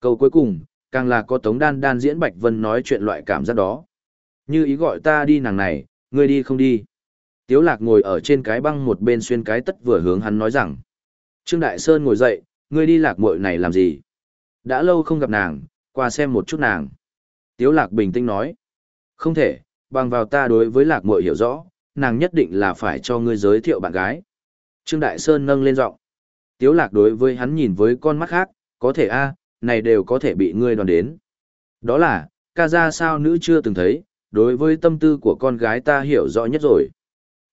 Câu cuối cùng, càng là có Tống Đan Đan diễn Bạch Vân nói chuyện loại cảm giác đó. Như ý gọi ta đi nàng này, ngươi đi không đi. Tiếu lạc ngồi ở trên cái băng một bên xuyên cái tất vừa hướng hắn nói rằng. Trương Đại Sơn ngồi dậy, ngươi đi lạc muội này làm gì? Đã lâu không gặp nàng, qua xem một chút nàng. Tiếu lạc bình tĩnh nói. Không thể, bằng vào ta đối với lạc muội hiểu rõ, nàng nhất định là phải cho ngươi giới thiệu bạn gái. Trương Đại Sơn nâng lên giọng. Tiếu lạc đối với hắn nhìn với con mắt khác, có thể a, này đều có thể bị ngươi đoán đến. Đó là, ca ra sao nữ chưa từng thấy, đối với tâm tư của con gái ta hiểu rõ nhất rồi.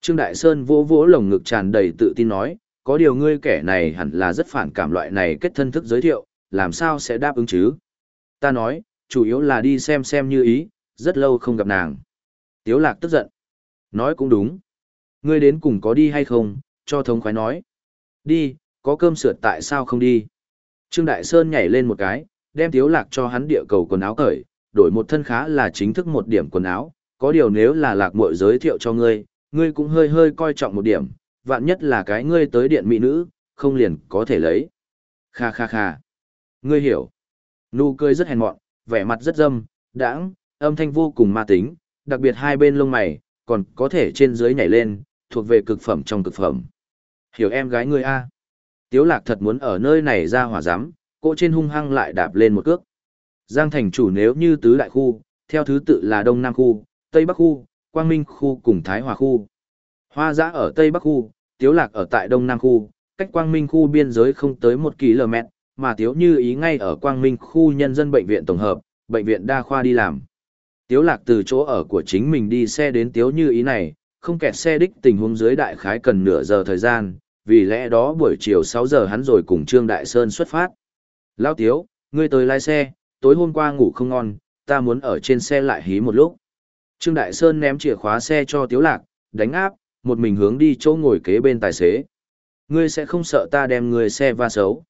Trương Đại Sơn vỗ vỗ lồng ngực tràn đầy tự tin nói, có điều ngươi kẻ này hẳn là rất phản cảm loại này kết thân thức giới thiệu, làm sao sẽ đáp ứng chứ? Ta nói, chủ yếu là đi xem xem như ý, rất lâu không gặp nàng. Tiếu lạc tức giận. Nói cũng đúng. Ngươi đến cùng có đi hay không, cho thống khoái nói. Đi, có cơm sượt tại sao không đi? Trương Đại Sơn nhảy lên một cái, đem tiếu lạc cho hắn địa cầu quần áo cởi, đổi một thân khá là chính thức một điểm quần áo. Có điều nếu là lạc muội giới thiệu cho ngươi, ngươi cũng hơi hơi coi trọng một điểm, vạn nhất là cái ngươi tới điện mỹ nữ, không liền có thể lấy. Kha kha kha. Ngươi hiểu. Nụ cười rất hèn mọn, vẻ mặt rất dâm, đãng, âm thanh vô cùng ma tính, đặc biệt hai bên lông mày, còn có thể trên dưới nhảy lên, thuộc về cực phẩm trong cực phẩm. Hiểu em gái ngươi a? Tiếu lạc thật muốn ở nơi này ra hỏa giám, cỗ trên hung hăng lại đạp lên một cước. Giang thành chủ nếu như tứ đại khu, theo thứ tự là Đông Nam khu, Tây Bắc khu, Quang Minh khu cùng Thái Hòa khu. Hoa giã ở Tây Bắc khu, Tiếu lạc ở tại Đông Nam khu, cách Quang Minh khu biên giới không tới 1 km, mà Tiếu như ý ngay ở Quang Minh khu nhân dân bệnh viện tổng hợp, bệnh viện đa khoa đi làm. Tiếu lạc từ chỗ ở của chính mình đi xe đến Tiếu như ý này, không kẹt xe đích tình huống dưới đại khái cần nửa giờ thời gian, vì lẽ đó buổi chiều 6 giờ hắn rồi cùng Trương Đại Sơn xuất phát. Lao Tiếu, ngươi tới lái xe, tối hôm qua ngủ không ngon, ta muốn ở trên xe lại hí một lúc. Trương Đại Sơn ném chìa khóa xe cho Tiếu Lạc, đánh áp, một mình hướng đi chỗ ngồi kế bên tài xế. Ngươi sẽ không sợ ta đem ngươi xe va xấu.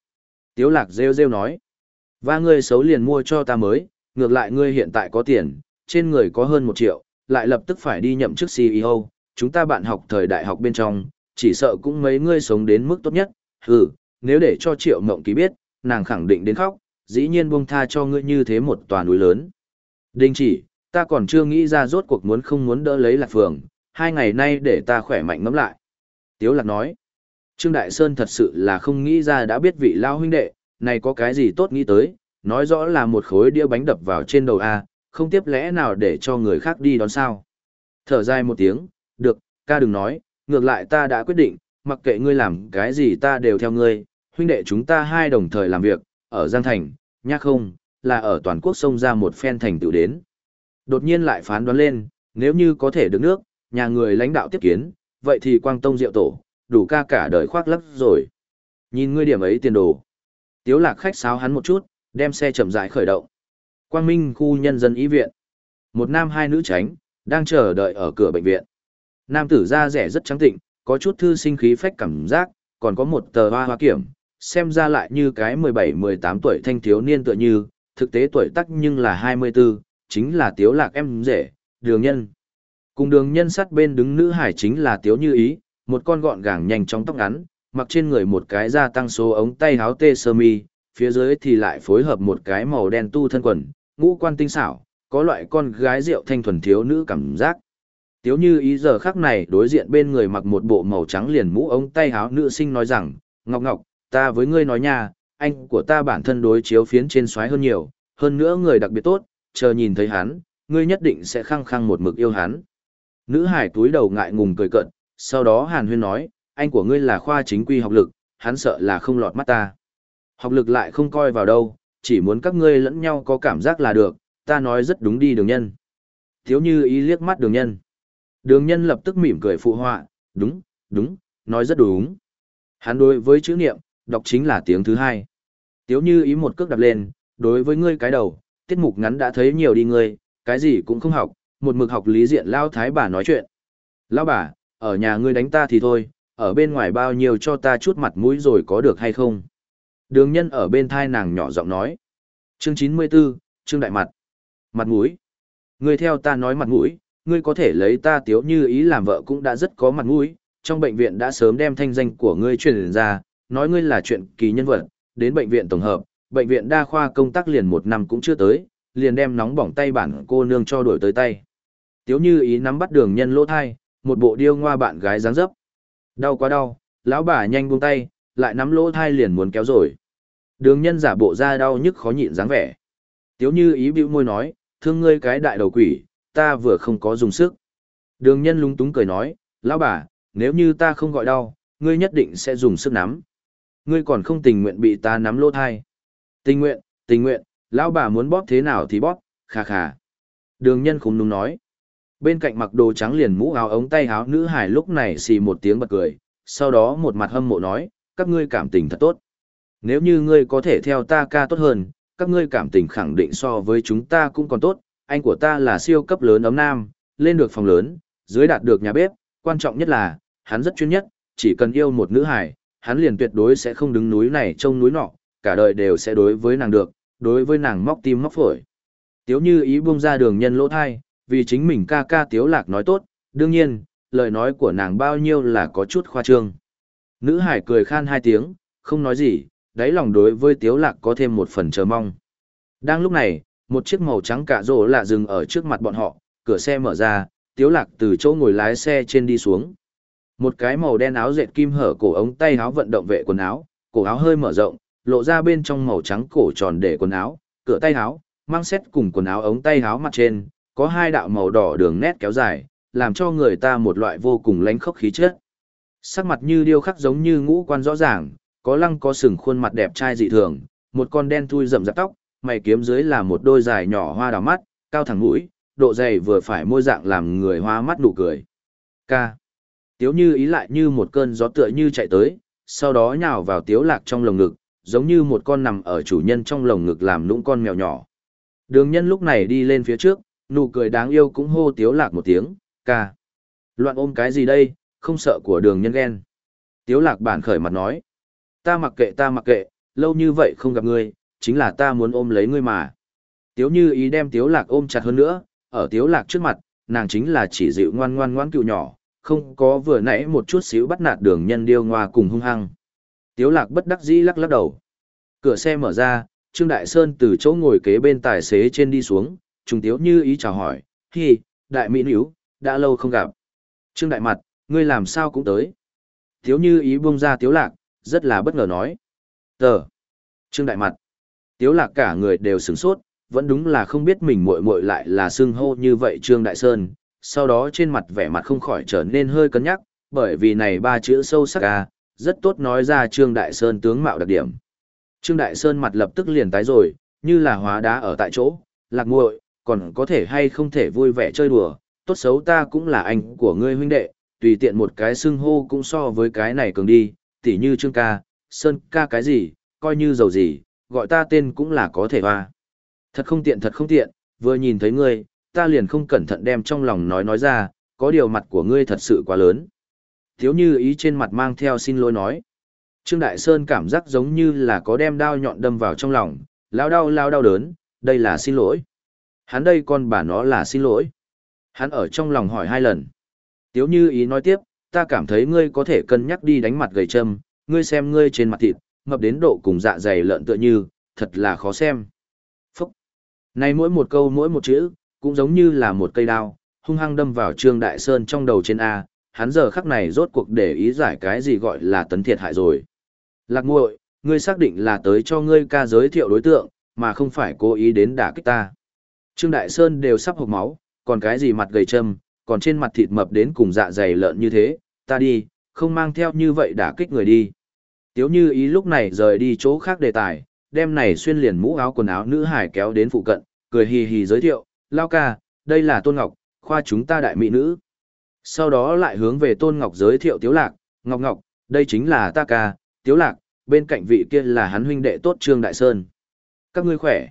Tiếu Lạc rêu rêu nói. Va ngươi xấu liền mua cho ta mới, ngược lại ngươi hiện tại có tiền, trên người có hơn một triệu, lại lập tức phải đi nhậm chức CEO, chúng ta bạn học thời đại học bên trong, chỉ sợ cũng mấy ngươi sống đến mức tốt nhất, hừ, nếu để cho triệu mộng ký biết, nàng khẳng định đến khóc, dĩ nhiên buông tha cho ngươi như thế một tòa núi lớn. đình chỉ, ta còn chưa nghĩ ra rốt cuộc muốn không muốn đỡ lấy lạc phường, hai ngày nay để ta khỏe mạnh ngẫm lại. Tiếu lạc nói, Trương Đại Sơn thật sự là không nghĩ ra đã biết vị lao huynh đệ, này có cái gì tốt nghĩ tới, nói rõ là một khối đĩa bánh đập vào trên đầu A, không tiếp lẽ nào để cho người khác đi đón sao. Thở dài một tiếng, được, ca đừng nói, ngược lại ta đã quyết định, mặc kệ ngươi làm cái gì ta đều theo ngươi, huynh đệ chúng ta hai đồng thời làm việc, ở Giang Thành, nhắc không, là ở toàn quốc sông ra một phen thành tựu đến. Đột nhiên lại phán đoán lên, nếu như có thể được nước, nhà người lãnh đạo tiếp kiến, vậy thì quang tông diệu tổ, đủ ca cả đời khoác lắc rồi. Nhìn ngươi điểm ấy tiền đồ. Tiếu lạc khách sáo hắn một chút, đem xe chậm rãi khởi động. Quang Minh khu nhân dân y viện. Một nam hai nữ tránh, đang chờ đợi ở cửa bệnh viện. Nam tử da rẻ rất trắng tịnh, có chút thư sinh khí phách cảm giác, còn có một tờ hoa hoa kiểm, xem ra lại như cái 17-18 tuổi thanh thiếu niên tựa như, thực tế tuổi tác nhưng là 24, chính là tiếu lạc em rể, đường nhân. Cùng đường nhân sát bên đứng nữ hải chính là tiếu như ý, một con gọn gàng nhanh chóng tóc ngắn, mặc trên người một cái da tăng số ống tay háo tê sơ mi, phía dưới thì lại phối hợp một cái màu đen tu thân quần, ngũ quan tinh xảo, có loại con gái rượu thanh thuần thiếu nữ cảm giác. Tiếu như ý giờ khắc này đối diện bên người mặc một bộ màu trắng liền mũ ống tay háo nữ sinh nói rằng, Ngọc Ngọc, ta với ngươi nói nha, anh của ta bản thân đối chiếu phiến trên xoáy hơn nhiều, hơn nữa người đặc biệt tốt, chờ nhìn thấy hắn, ngươi nhất định sẽ khăng khăng một mực yêu hắn. Nữ hải túi đầu ngại ngùng cười cận, sau đó Hàn Huyên nói, anh của ngươi là khoa chính quy học lực, hắn sợ là không lọt mắt ta. Học lực lại không coi vào đâu, chỉ muốn các ngươi lẫn nhau có cảm giác là được, ta nói rất đúng đi đường nhân. Thiếu như ý liếc mắt đường nhân. Đường nhân lập tức mỉm cười phụ họa, đúng, đúng, nói rất đúng. Hắn đối với chữ niệm, đọc chính là tiếng thứ hai. Tiếu như ý một cước đập lên, đối với ngươi cái đầu, tiết mục ngắn đã thấy nhiều đi ngươi, cái gì cũng không học, một mực học lý diện lao thái bà nói chuyện. Lao bà, ở nhà ngươi đánh ta thì thôi, ở bên ngoài bao nhiêu cho ta chút mặt mũi rồi có được hay không? Đường nhân ở bên thai nàng nhỏ giọng nói. Chương 94, Trương Đại Mặt. Mặt mũi. Ngươi theo ta nói mặt mũi, ngươi có thể lấy ta tiếu như ý làm vợ cũng đã rất có mặt mũi, trong bệnh viện đã sớm đem thanh danh của ngươi truyền ra, nói ngươi là chuyện kỳ nhân vật, đến bệnh viện tổng hợp, bệnh viện đa khoa công tác liền một năm cũng chưa tới, liền đem nóng bỏng tay bản cô nương cho đuổi tới tay. Tiếu như ý nắm bắt đường nhân lỗ thai, một bộ điêu ngoa bạn gái dáng dấp. Đau quá đau, lão bà nhanh buông tay, lại nắm lỗ thai liền muốn kéo rồi. Đường nhân giả bộ ra đau nhức khó nhịn dáng vẻ. Tiếu như ý bĩu môi nói, thương ngươi cái đại đầu quỷ, ta vừa không có dùng sức. Đường nhân lúng túng cười nói, lão bà, nếu như ta không gọi đau, ngươi nhất định sẽ dùng sức nắm. Ngươi còn không tình nguyện bị ta nắm lỗ thai. Tình nguyện, tình nguyện, lão bà muốn bóp thế nào thì bóp, khà khà. Đường nhân khủng núng nói. Bên cạnh mặc đồ trắng liền mũ áo ống tay áo nữ hải lúc này xì một tiếng bật cười, sau đó một mặt hâm mộ nói, các ngươi cảm tình thật tốt. Nếu như ngươi có thể theo ta ca tốt hơn, các ngươi cảm tình khẳng định so với chúng ta cũng còn tốt, anh của ta là siêu cấp lớn ấm nam, lên được phòng lớn, dưới đạt được nhà bếp, quan trọng nhất là, hắn rất chuyên nhất, chỉ cần yêu một nữ hải, hắn liền tuyệt đối sẽ không đứng núi này trông núi nọ, cả đời đều sẽ đối với nàng được, đối với nàng móc tim móc phổi. Tiếu như ý buông ra đường nhân lỗ thai, vì chính mình ca ca tiếu lạc nói tốt, đương nhiên, lời nói của nàng bao nhiêu là có chút khoa trương. Nữ hải cười khan hai tiếng, không nói gì, đáy lòng đối với tiếu lạc có thêm một phần chờ mong. Đang lúc này, một chiếc màu trắng cả rỗ lạ dừng ở trước mặt bọn họ, cửa xe mở ra, tiếu lạc từ chỗ ngồi lái xe trên đi xuống. Một cái màu đen áo dệt kim hở cổ ống tay áo vận động vệ quần áo, cổ áo hơi mở rộng, lộ ra bên trong màu trắng cổ tròn để quần áo, cửa tay áo, mang xét cùng quần áo ống tay áo mặt trên, có hai đạo màu đỏ đường nét kéo dài, làm cho người ta một loại vô cùng lánh khốc khí chất. Sắc mặt như điêu khắc giống như ngũ quan rõ ràng, có lăng có sừng khuôn mặt đẹp trai dị thường, một con đen thui rậm rạp tóc, mày kiếm dưới là một đôi dài nhỏ hoa đào mắt, cao thẳng mũi, độ dày vừa phải môi dạng làm người hoa mắt nụ cười. Ca. Tiếu như ý lại như một cơn gió tựa như chạy tới, sau đó nhào vào tiếu lạc trong lồng ngực, giống như một con nằm ở chủ nhân trong lồng ngực làm nũng con mèo nhỏ. Đường nhân lúc này đi lên phía trước, nụ cười đáng yêu cũng hô tiếu lạc một tiếng, ca. Loạn ôm cái gì đây, không sợ của đường nhân ghen. Tiếu lạc bản khởi mặt nói, ta mặc kệ ta mặc kệ, lâu như vậy không gặp ngươi, chính là ta muốn ôm lấy ngươi mà. Tiếu như ý đem tiếu lạc ôm chặt hơn nữa, ở tiếu lạc trước mặt, nàng chính là chỉ dịu ngoan ngoan ngoan cựu nhỏ, không có vừa nãy một chút xíu bắt nạt đường nhân điêu ngoa cùng hung hăng. Tiếu lạc bất đắc dĩ lắc lắc đầu. Cửa xe mở ra, Trương Đại Sơn từ chỗ ngồi kế bên tài xế trên đi xuống, trùng tiếu như ý chào hỏi, hi, đại mỹ nữ, đã lâu không gặp. Trương Đại Mặt, ngươi làm sao cũng tới. Tiếu như ý buông ra tiếu lạc, rất là bất ngờ nói. Tờ. Trương Đại Mặt. Tiếu lạc cả người đều sửng sốt, vẫn đúng là không biết mình muội muội lại là xưng hô như vậy Trương Đại Sơn, sau đó trên mặt vẻ mặt không khỏi trở nên hơi cân nhắc, bởi vì này ba chữ sâu sắc à, rất tốt nói ra Trương Đại Sơn tướng mạo đặc điểm. Trương Đại Sơn mặt lập tức liền tái rồi, như là hóa đá ở tại chỗ, lạc muội, còn có thể hay không thể vui vẻ chơi đùa, tốt xấu ta cũng là anh của ngươi huynh đệ, tùy tiện một cái xưng hô cũng so với cái này cường đi, tỉ như Trương ca, Sơn ca cái gì, coi như giàu gì, gọi ta tên cũng là có thể hoa. Thật không tiện thật không tiện, vừa nhìn thấy ngươi, ta liền không cẩn thận đem trong lòng nói nói ra, có điều mặt của ngươi thật sự quá lớn. Thiếu như ý trên mặt mang theo xin lỗi nói. Trương Đại Sơn cảm giác giống như là có đem đao nhọn đâm vào trong lòng, lao đau lao đau đớn, đây là xin lỗi. Hắn đây con bà nó là xin lỗi. Hắn ở trong lòng hỏi hai lần. Tiếu như ý nói tiếp, ta cảm thấy ngươi có thể cân nhắc đi đánh mặt gầy châm, ngươi xem ngươi trên mặt thịt, ngập đến độ cùng dạ dày lợn tựa như, thật là khó xem. Phúc! Này mỗi một câu mỗi một chữ, cũng giống như là một cây đao, hung hăng đâm vào Trương Đại Sơn trong đầu trên A, hắn giờ khắc này rốt cuộc để ý giải cái gì gọi là tấn thiệt hại rồi. Lạc muội, ngươi xác định là tới cho ngươi ca giới thiệu đối tượng, mà không phải cố ý đến đả kích ta. Trương Đại Sơn đều sắp hộc máu, còn cái gì mặt gầy châm, còn trên mặt thịt mập đến cùng dạ dày lợn như thế, ta đi, không mang theo như vậy đả kích người đi. Tiếu như ý lúc này rời đi chỗ khác đề tài, đem này xuyên liền mũ áo quần áo nữ hải kéo đến phụ cận, cười hì hì giới thiệu, lao ca, đây là Tôn Ngọc, khoa chúng ta đại mỹ nữ. Sau đó lại hướng về Tôn Ngọc giới thiệu Tiếu Lạc, Ngọc Ngọc, đây chính là ta ca, Tiếu Lạc, bên cạnh vị kia là hắn huynh đệ tốt Trương Đại Sơn. Các ngươi khỏe.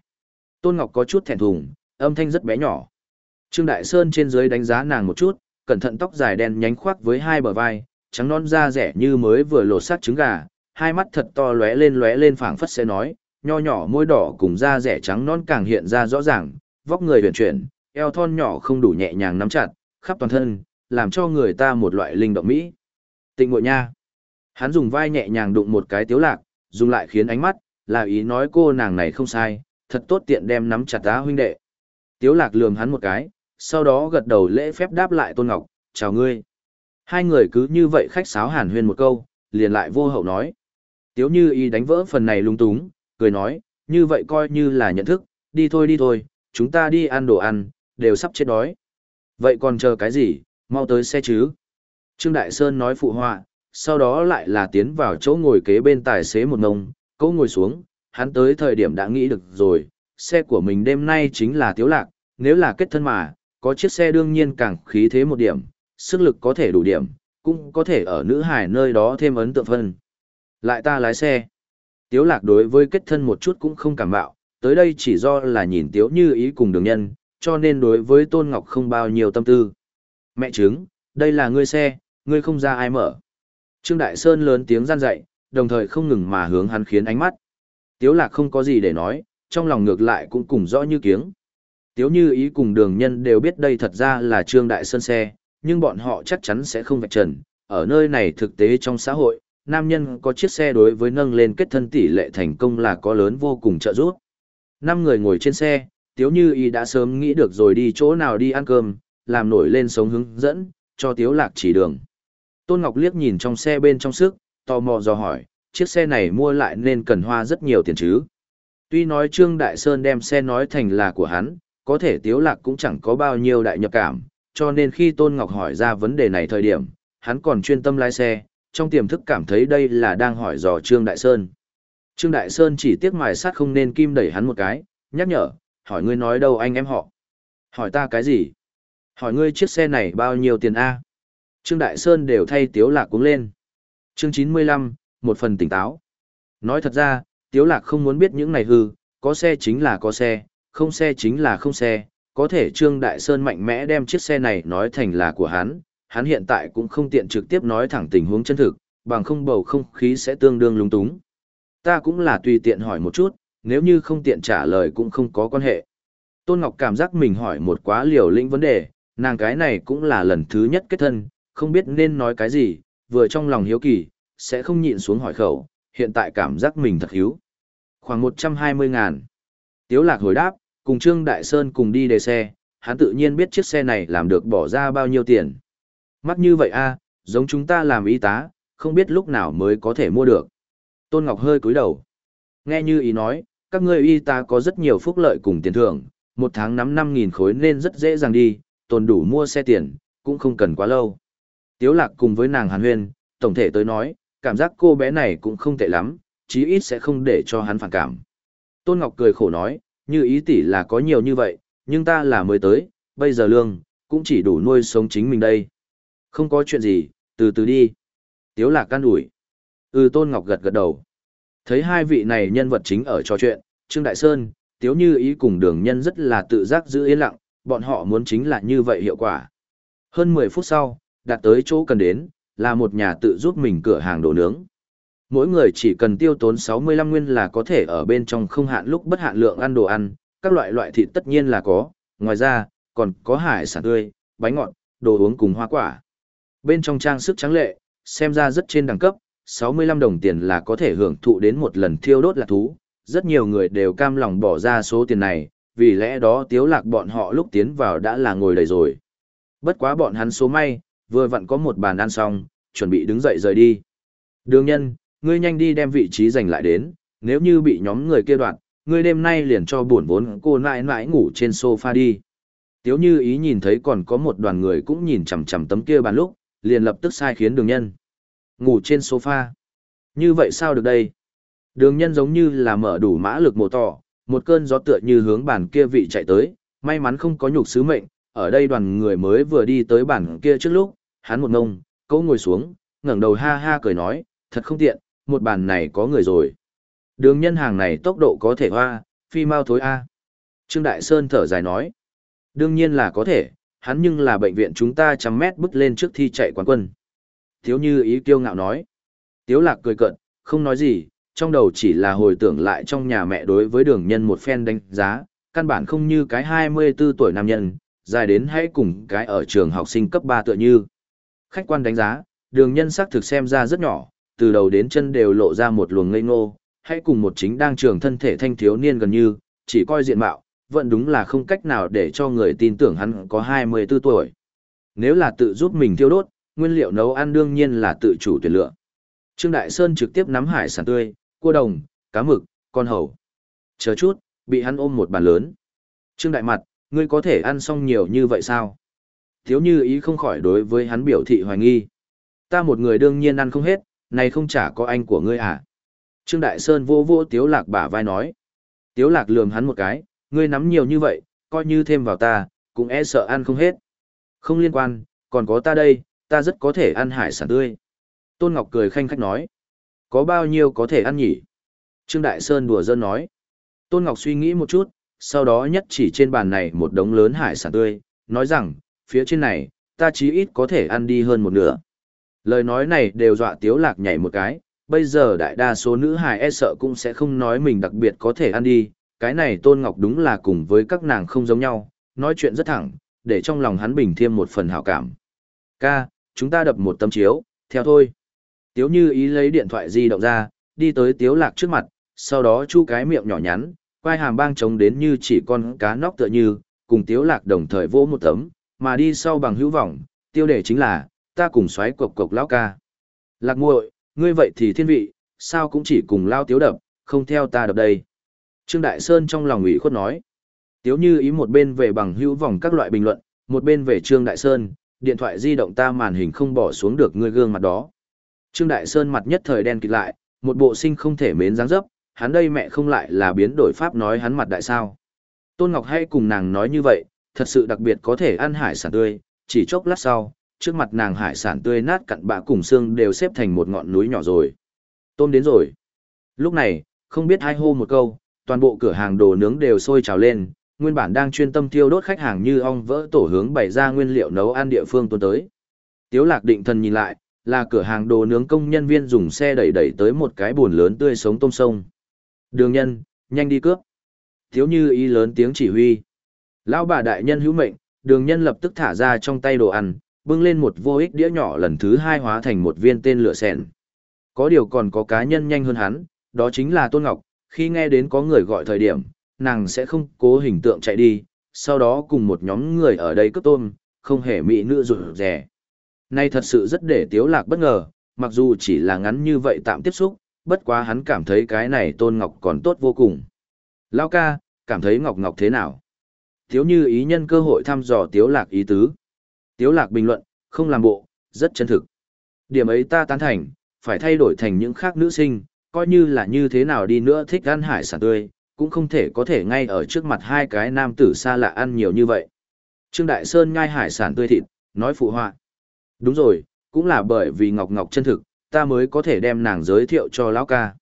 Tôn Ngọc có chút thẹn thùng, âm thanh rất bé nhỏ. Trương Đại Sơn trên dưới đánh giá nàng một chút, cẩn thận tóc dài đen nhánh khoác với hai bờ vai, trắng non da rẻ như mới vừa lột xác trứng gà, hai mắt thật to lóe lên lóe lên phảng phất sẽ nói, nho nhỏ môi đỏ cùng da rẻ trắng non càng hiện ra rõ ràng, vóc người huyền chuyển, eo thon nhỏ không đủ nhẹ nhàng nắm chặt, khắp toàn thân, làm cho người ta một loại linh động mỹ. Tịnh ngội nha. Hắn dùng vai nhẹ nhàng đụng một cái tiếu lạc, dùng lại khiến ánh mắt, là ý nói cô nàng này không sai, thật tốt tiện đem nắm chặt á huynh đệ. Tiếu lạc lườm hắn một cái, sau đó gật đầu lễ phép đáp lại Tôn Ngọc, chào ngươi. Hai người cứ như vậy khách sáo hàn huyên một câu, liền lại vô hậu nói. Tiếu như y đánh vỡ phần này lung túng, cười nói, như vậy coi như là nhận thức, đi thôi đi thôi, chúng ta đi ăn đồ ăn, đều sắp chết đói. Vậy còn chờ cái gì, mau tới xe chứ. Trương Đại Sơn nói phụ họa, sau đó lại là tiến vào chỗ ngồi kế bên tài xế một ngông, cậu ngồi xuống, hắn tới thời điểm đã nghĩ được rồi, xe của mình đêm nay chính là tiếu lạc, nếu là kết thân mà, có chiếc xe đương nhiên càng khí thế một điểm, sức lực có thể đủ điểm, cũng có thể ở nữ hải nơi đó thêm ấn tượng phân. Lại ta lái xe. Tiếu lạc đối với kết thân một chút cũng không cảm bạo, tới đây chỉ do là nhìn tiếu như ý cùng đường nhân, cho nên đối với Tôn Ngọc không bao nhiêu tâm tư. Mẹ chứng, đây là ngươi xe, ngươi không ra ai mở. Trương Đại Sơn lớn tiếng gian dạy, đồng thời không ngừng mà hướng hắn khiến ánh mắt. Tiếu lạc không có gì để nói, trong lòng ngược lại cũng cùng rõ như kiếng. Tiếu như ý cùng đường nhân đều biết đây thật ra là Trương Đại Sơn xe, nhưng bọn họ chắc chắn sẽ không vạch trần. Ở nơi này thực tế trong xã hội, nam nhân có chiếc xe đối với nâng lên kết thân tỷ lệ thành công là có lớn vô cùng trợ giúp. Năm người ngồi trên xe, Tiếu Như Ý đã sớm nghĩ được rồi đi chỗ nào đi ăn cơm, làm nổi lên sống hướng dẫn, cho Tiếu Lạc chỉ đường. Tôn Ngọc liếc nhìn trong xe bên trong sức, tò mò dò hỏi, chiếc xe này mua lại nên cần hoa rất nhiều tiền chứ. Tuy nói Trương Đại Sơn đem xe nói thành là của hắn, có thể Tiếu Lạc cũng chẳng có bao nhiêu đại nhập cảm, cho nên khi Tôn Ngọc hỏi ra vấn đề này thời điểm, hắn còn chuyên tâm lái xe, trong tiềm thức cảm thấy đây là đang hỏi dò Trương Đại Sơn. Trương Đại Sơn chỉ tiếc mài sát không nên kim đẩy hắn một cái, nhắc nhở, hỏi ngươi nói đâu anh em họ. Hỏi ta cái gì? Hỏi ngươi chiếc xe này bao nhiêu tiền A? Trương Đại Sơn đều thay Tiếu Lạc cuống lên. Chương 95, một phần tỉnh táo. Nói thật ra, Tiếu Lạc không muốn biết những này hư, có xe chính là có xe, không xe chính là không xe, có thể Trương Đại Sơn mạnh mẽ đem chiếc xe này nói thành là của hắn, hắn hiện tại cũng không tiện trực tiếp nói thẳng tình huống chân thực, bằng không bầu không khí sẽ tương đương lung túng. Ta cũng là tùy tiện hỏi một chút, nếu như không tiện trả lời cũng không có quan hệ. Tôn Ngọc cảm giác mình hỏi một quá liều lĩnh vấn đề, nàng cái này cũng là lần thứ nhất kết thân, không biết nên nói cái gì, vừa trong lòng hiếu kỳ, sẽ không nhịn xuống hỏi khẩu, hiện tại cảm giác mình thật hiếu. Khoảng 120 ngàn. Tiếu lạc hồi đáp, cùng Trương Đại Sơn cùng đi đề xe, hắn tự nhiên biết chiếc xe này làm được bỏ ra bao nhiêu tiền. Mắt như vậy a, giống chúng ta làm y tá, không biết lúc nào mới có thể mua được. Tôn Ngọc hơi cúi đầu. Nghe như ý nói, các ngươi y tá có rất nhiều phúc lợi cùng tiền thưởng, một tháng nắm năm nghìn khối nên rất dễ dàng đi, tồn đủ mua xe tiền, cũng không cần quá lâu. Tiếu lạc cùng với nàng hàn huyên, tổng thể tới nói, cảm giác cô bé này cũng không tệ lắm, chí ít sẽ không để cho hắn phản cảm. Tôn Ngọc cười khổ nói, như ý tỷ là có nhiều như vậy, nhưng ta là mới tới, bây giờ lương, cũng chỉ đủ nuôi sống chính mình đây. Không có chuyện gì, từ từ đi. Tiếu lạc can ủi. Ừ Tôn Ngọc gật gật đầu. Thấy hai vị này nhân vật chính ở trò chuyện, Trương Đại Sơn, Tiếu Như Ý cùng đường nhân rất là tự giác giữ yên lặng, bọn họ muốn chính là như vậy hiệu quả. Hơn 10 phút sau, đạt tới chỗ cần đến, là một nhà tự giúp mình cửa hàng đồ nướng. Mỗi người chỉ cần tiêu tốn 65 nguyên là có thể ở bên trong không hạn lúc bất hạn lượng ăn đồ ăn, các loại loại thịt tất nhiên là có, ngoài ra, còn có hải sản tươi, bánh ngọt, đồ uống cùng hoa quả. Bên trong trang sức trắng lệ, xem ra rất trên đẳng cấp, 65 đồng tiền là có thể hưởng thụ đến một lần thiêu đốt lạc thú. Rất nhiều người đều cam lòng bỏ ra số tiền này, vì lẽ đó tiếu lạc bọn họ lúc tiến vào đã là ngồi đầy rồi. Bất quá bọn hắn số may, vừa vặn có một bàn ăn xong, chuẩn bị đứng dậy rời đi. Đường nhân, ngươi nhanh đi đem vị trí giành lại đến, nếu như bị nhóm người kia đoạn, ngươi đêm nay liền cho buồn vốn cô nãi nãi ngủ trên sofa đi. Tiếu như ý nhìn thấy còn có một đoàn người cũng nhìn chằm chằm tấm kia bàn lúc, liền lập tức sai khiến đường nhân. Ngủ trên sofa. Như vậy sao được đây? Đường nhân giống như là mở đủ mã lực mồ tỏ, một cơn gió tựa như hướng bàn kia vị chạy tới, may mắn không có nhục sứ mệnh, ở đây đoàn người mới vừa đi tới bàn kia trước lúc, hắn một ngông, cậu ngồi xuống, ngẩng đầu ha ha cười nói, thật không tiện, một bàn này có người rồi. Đường nhân hàng này tốc độ có thể hoa, phi mau thối A. Trương Đại Sơn thở dài nói, đương nhiên là có thể, hắn nhưng là bệnh viện chúng ta trăm mét bước lên trước thi chạy quán quân. Thiếu như ý kiêu ngạo nói. Tiếu lạc cười cợt không nói gì, trong đầu chỉ là hồi tưởng lại trong nhà mẹ đối với đường nhân một phen đánh giá, căn bản không như cái 24 tuổi nam nhân, dài đến hãy cùng cái ở trường học sinh cấp 3 tựa như. Khách quan đánh giá, đường nhân sắc thực xem ra rất nhỏ, từ đầu đến chân đều lộ ra một luồng ngây ngô, hãy cùng một chính đang trường thân thể thanh thiếu niên gần như, chỉ coi diện mạo, vẫn đúng là không cách nào để cho người tin tưởng hắn có 24 tuổi. Nếu là tự giúp mình thiêu đốt, nguyên liệu nấu ăn đương nhiên là tự chủ tuyển lựa. Trương Đại Sơn trực tiếp nắm hải sản tươi, cua đồng, cá mực, con hầu. Chờ chút, bị hắn ôm một bàn lớn. Trương Đại Mặt, ngươi có thể ăn xong nhiều như vậy sao? Thiếu như ý không khỏi đối với hắn biểu thị hoài nghi. Ta một người đương nhiên ăn không hết, này không chả có anh của ngươi à? Trương Đại Sơn vô vô Tiếu Lạc bả vai nói. Tiếu Lạc lườm hắn một cái, ngươi nắm nhiều như vậy, coi như thêm vào ta, cũng e sợ ăn không hết. Không liên quan, còn có ta đây, ta rất có thể ăn hải sản tươi. Tôn Ngọc cười khanh khách nói. Có bao nhiêu có thể ăn nhỉ? Trương Đại Sơn đùa dân nói. Tôn Ngọc suy nghĩ một chút, sau đó nhất chỉ trên bàn này một đống lớn hải sản tươi, nói rằng, phía trên này, ta chí ít có thể ăn đi hơn một nửa. Lời nói này đều dọa Tiếu Lạc nhảy một cái, bây giờ đại đa số nữ hài e sợ cũng sẽ không nói mình đặc biệt có thể ăn đi, cái này Tôn Ngọc đúng là cùng với các nàng không giống nhau, nói chuyện rất thẳng, để trong lòng hắn bình thêm một phần hảo cảm. Ca, chúng ta đập một tấm chiếu, theo thôi. Tiếu như ý lấy điện thoại di động ra, đi tới Tiếu Lạc trước mặt, sau đó chu cái miệng nhỏ nhắn, quai hàm bang trống đến như chỉ con cá nóc tựa như, cùng Tiếu Lạc đồng thời vỗ một tấm, mà đi sau bằng hữu vọng, tiêu đề chính là, ta cùng xoáy cộc cộc lão ca. Lạc muội, ngươi vậy thì thiên vị, sao cũng chỉ cùng lao tiếu đập, không theo ta đập đây. Trương Đại Sơn trong lòng ủy khuất nói. Tiếu như ý một bên về bằng hữu vòng các loại bình luận, một bên về Trương Đại Sơn, điện thoại di động ta màn hình không bỏ xuống được ngươi gương mặt đó. Trương Đại Sơn mặt nhất thời đen kịt lại, một bộ sinh không thể mến dáng dấp, hắn đây mẹ không lại là biến đổi pháp nói hắn mặt đại sao. Tôn Ngọc hay cùng nàng nói như vậy, thật sự đặc biệt có thể ăn hải sản tươi, chỉ chốc lát sau, trước mặt nàng hải sản tươi nát cặn bã cùng xương đều xếp thành một ngọn núi nhỏ rồi. Tôm đến rồi. Lúc này, không biết hai hô một câu, toàn bộ cửa hàng đồ nướng đều sôi trào lên, nguyên bản đang chuyên tâm tiêu đốt khách hàng như ong vỡ tổ hướng bày ra nguyên liệu nấu ăn địa phương tuần tới. Tiếu lạc định thần nhìn lại, là cửa hàng đồ nướng công nhân viên dùng xe đẩy đẩy tới một cái buồn lớn tươi sống tôm sông. Đường nhân, nhanh đi cướp. Tiếu như ý lớn tiếng chỉ huy. Lão bà đại nhân hữu mệnh, đường nhân lập tức thả ra trong tay đồ ăn, bưng lên một vô ích đĩa nhỏ lần thứ hai hóa thành một viên tên lửa sẹn. Có điều còn có cá nhân nhanh hơn hắn, đó chính là Tôn Ngọc, khi nghe đến có người gọi thời điểm, nàng sẽ không cố hình tượng chạy đi, sau đó cùng một nhóm người ở đây cướp tôm, không hề mỹ nữ rụt rẻ. Nay thật sự rất để Tiếu Lạc bất ngờ, mặc dù chỉ là ngắn như vậy tạm tiếp xúc, bất quá hắn cảm thấy cái này Tôn Ngọc còn tốt vô cùng. Lao ca, cảm thấy Ngọc Ngọc thế nào? Tiếu như ý nhân cơ hội thăm dò Tiếu Lạc ý tứ. Tiếu lạc bình luận, không làm bộ, rất chân thực. Điểm ấy ta tán thành, phải thay đổi thành những khác nữ sinh, coi như là như thế nào đi nữa thích ăn hải sản tươi, cũng không thể có thể ngay ở trước mặt hai cái nam tử xa lạ ăn nhiều như vậy. Trương Đại Sơn ngay hải sản tươi thịt, nói phụ họa. Đúng rồi, cũng là bởi vì Ngọc Ngọc chân thực, ta mới có thể đem nàng giới thiệu cho lão ca.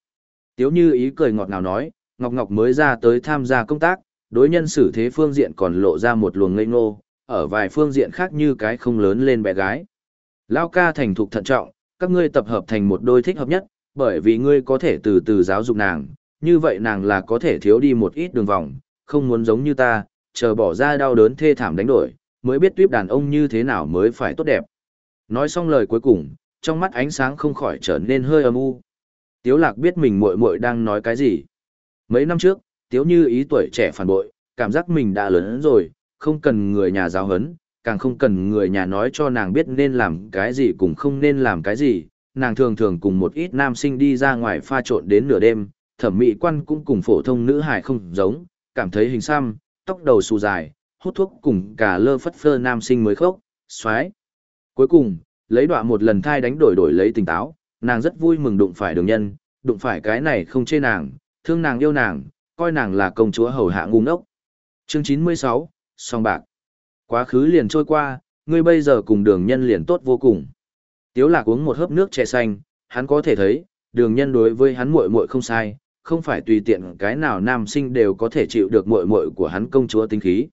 Tiếu như ý cười ngọt ngào nói, Ngọc Ngọc mới ra tới tham gia công tác, đối nhân xử thế phương diện còn lộ ra một luồng ngây ngô, ở vài phương diện khác như cái không lớn lên bé gái. Lao ca thành thục thận trọng, các ngươi tập hợp thành một đôi thích hợp nhất, bởi vì ngươi có thể từ từ giáo dục nàng, như vậy nàng là có thể thiếu đi một ít đường vòng, không muốn giống như ta, chờ bỏ ra đau đớn thê thảm đánh đổi, mới biết tuyếp đàn ông như thế nào mới phải tốt đẹp. Nói xong lời cuối cùng, trong mắt ánh sáng không khỏi trở nên hơi âm u. Tiếu lạc biết mình muội muội đang nói cái gì. Mấy năm trước, Tiếu như ý tuổi trẻ phản bội, cảm giác mình đã lớn rồi, không cần người nhà giáo huấn, càng không cần người nhà nói cho nàng biết nên làm cái gì cùng không nên làm cái gì. Nàng thường thường cùng một ít nam sinh đi ra ngoài pha trộn đến nửa đêm, thẩm mỹ quan cũng cùng phổ thông nữ hài không giống, cảm thấy hình xăm, tóc đầu xù dài, hút thuốc cùng cả lơ phất phơ nam sinh mới khốc, xoái. Cuối cùng, lấy đoạn một lần thai đánh đổi đổi lấy tỉnh táo, nàng rất vui mừng đụng phải đường nhân, đụng phải cái này không chê nàng, thương nàng yêu nàng, coi nàng là công chúa hầu hạ ngu ngốc. Chương 96, song bạc. Quá khứ liền trôi qua, ngươi bây giờ cùng đường nhân liền tốt vô cùng. Tiếu lạc uống một hớp nước chè xanh, hắn có thể thấy, đường nhân đối với hắn muội muội không sai, không phải tùy tiện cái nào nam sinh đều có thể chịu được muội muội của hắn công chúa tinh khí.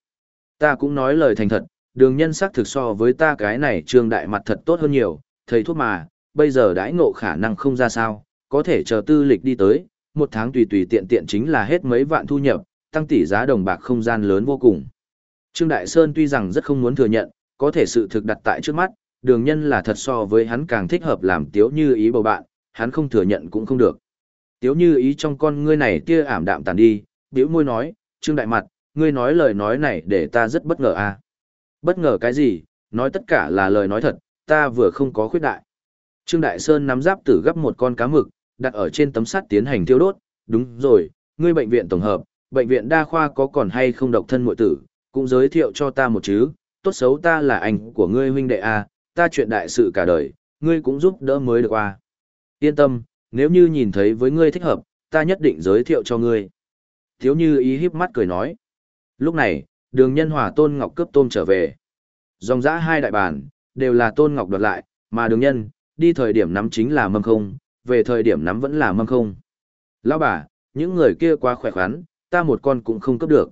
Ta cũng nói lời thành thật, đường nhân sắc thực so với ta cái này trương đại mặt thật tốt hơn nhiều, thầy thuốc mà, bây giờ đãi ngộ khả năng không ra sao, có thể chờ tư lịch đi tới, một tháng tùy tùy tiện tiện chính là hết mấy vạn thu nhập, tăng tỷ giá đồng bạc không gian lớn vô cùng. Trương Đại Sơn tuy rằng rất không muốn thừa nhận, có thể sự thực đặt tại trước mắt, đường nhân là thật so với hắn càng thích hợp làm tiếu như ý bầu bạn, hắn không thừa nhận cũng không được. Tiếu như ý trong con ngươi này tia ảm đạm tàn đi, biểu môi nói, Trương Đại Mặt, ngươi nói lời nói này để ta rất bất ngờ à. Bất ngờ cái gì, nói tất cả là lời nói thật, ta vừa không có khuyết đại. Trương Đại Sơn nắm giáp tử gấp một con cá mực, đặt ở trên tấm sắt tiến hành tiêu đốt, đúng rồi, ngươi bệnh viện tổng hợp, bệnh viện đa khoa có còn hay không độc thân muội tử, cũng giới thiệu cho ta một chứ, tốt xấu ta là anh của ngươi huynh đệ à, ta chuyện đại sự cả đời, ngươi cũng giúp đỡ mới được à. Yên tâm, nếu như nhìn thấy với ngươi thích hợp, ta nhất định giới thiệu cho ngươi. Thiếu như ý híp mắt cười nói. Lúc này, đường nhân hòa tôn ngọc cướp tôm trở về. Dòng dã hai đại bản, đều là tôn ngọc đoạt lại, mà đường nhân, đi thời điểm nắm chính là mâm không, về thời điểm nắm vẫn là mâm không. Lão bà, những người kia quá khỏe khoắn, ta một con cũng không cướp được.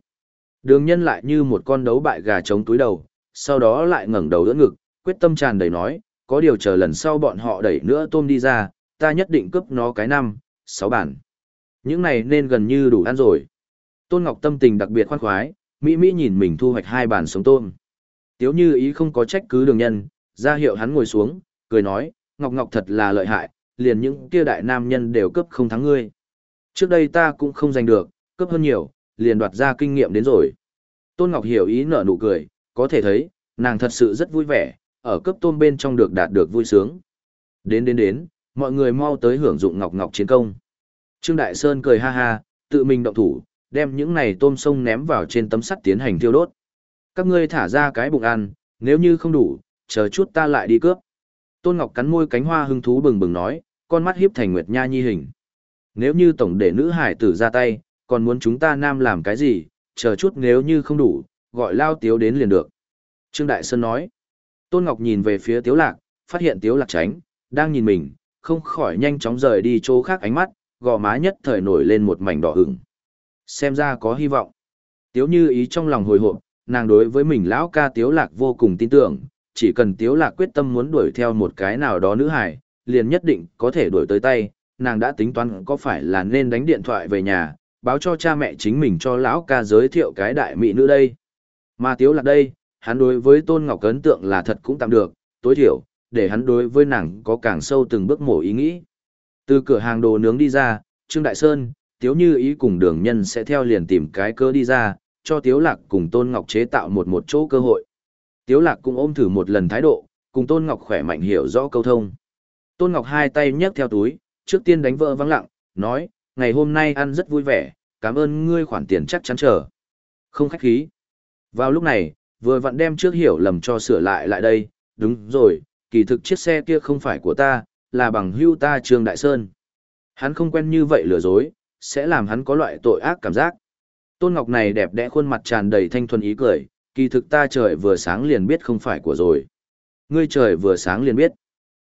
Đường nhân lại như một con đấu bại gà chống túi đầu, sau đó lại ngẩng đầu đỡ ngực, quyết tâm tràn đầy nói, có điều chờ lần sau bọn họ đẩy nữa tôm đi ra, ta nhất định cướp nó cái năm, sáu bản. Những này nên gần như đủ ăn rồi. Tôn Ngọc tâm tình đặc biệt khoan khoái, Mỹ Mỹ nhìn mình thu hoạch hai bản sống tôm. Tiếu như ý không có trách cứ đường nhân, ra hiệu hắn ngồi xuống, cười nói, Ngọc Ngọc thật là lợi hại, liền những kia đại nam nhân đều cướp không thắng ngươi. Trước đây ta cũng không giành được, cướp hơn nhiều, liền đoạt ra kinh nghiệm đến rồi. Tôn Ngọc hiểu ý nở nụ cười, có thể thấy, nàng thật sự rất vui vẻ, ở cấp tôm bên trong được đạt được vui sướng. Đến đến đến, mọi người mau tới hưởng dụng Ngọc Ngọc chiến công. Trương Đại Sơn cười ha ha, tự mình động thủ, đem những này tôm sông ném vào trên tấm sắt tiến hành thiêu đốt. Các ngươi thả ra cái bụng ăn, nếu như không đủ, chờ chút ta lại đi cướp. Tôn Ngọc cắn môi cánh hoa hưng thú bừng bừng nói, con mắt hiếp thành nguyệt nha nhi hình. Nếu như tổng để nữ hải tử ra tay, còn muốn chúng ta nam làm cái gì, chờ chút nếu như không đủ, gọi lao tiếu đến liền được. Trương Đại Sơn nói, Tôn Ngọc nhìn về phía tiếu lạc, phát hiện tiếu lạc tránh, đang nhìn mình, không khỏi nhanh chóng rời đi chỗ khác ánh mắt, gò má nhất thời nổi lên một mảnh đỏ ửng. Xem ra có hy vọng. Tiếu như ý trong lòng hồi hộp, nàng đối với mình lão ca tiếu lạc vô cùng tin tưởng, chỉ cần tiếu lạc quyết tâm muốn đuổi theo một cái nào đó nữ hải, liền nhất định có thể đuổi tới tay, nàng đã tính toán có phải là nên đánh điện thoại về nhà, báo cho cha mẹ chính mình cho lão ca giới thiệu cái đại mỹ nữ đây. Mà tiếu lạc đây, hắn đối với tôn ngọc ấn tượng là thật cũng tạm được, tối thiểu, để hắn đối với nàng có càng sâu từng bước mổ ý nghĩ. Từ cửa hàng đồ nướng đi ra, Trương Đại Sơn, Tiếu Như Ý cùng đường nhân sẽ theo liền tìm cái cơ đi ra, cho Tiếu Lạc cùng Tôn Ngọc chế tạo một một chỗ cơ hội. Tiếu Lạc cũng ôm thử một lần thái độ, cùng Tôn Ngọc khỏe mạnh hiểu rõ câu thông. Tôn Ngọc hai tay nhấc theo túi, trước tiên đánh vỡ vắng lặng, nói, ngày hôm nay ăn rất vui vẻ, cảm ơn ngươi khoản tiền chắc chắn chờ. Không khách khí. Vào lúc này, vừa vặn đem trước hiểu lầm cho sửa lại lại đây, đúng rồi, kỳ thực chiếc xe kia không phải của ta, là bằng hưu ta Trương Đại Sơn. Hắn không quen như vậy lừa dối, sẽ làm hắn có loại tội ác cảm giác. Tôn Ngọc này đẹp đẽ khuôn mặt tràn đầy thanh thuần ý cười, kỳ thực ta trời vừa sáng liền biết không phải của rồi. Ngươi trời vừa sáng liền biết.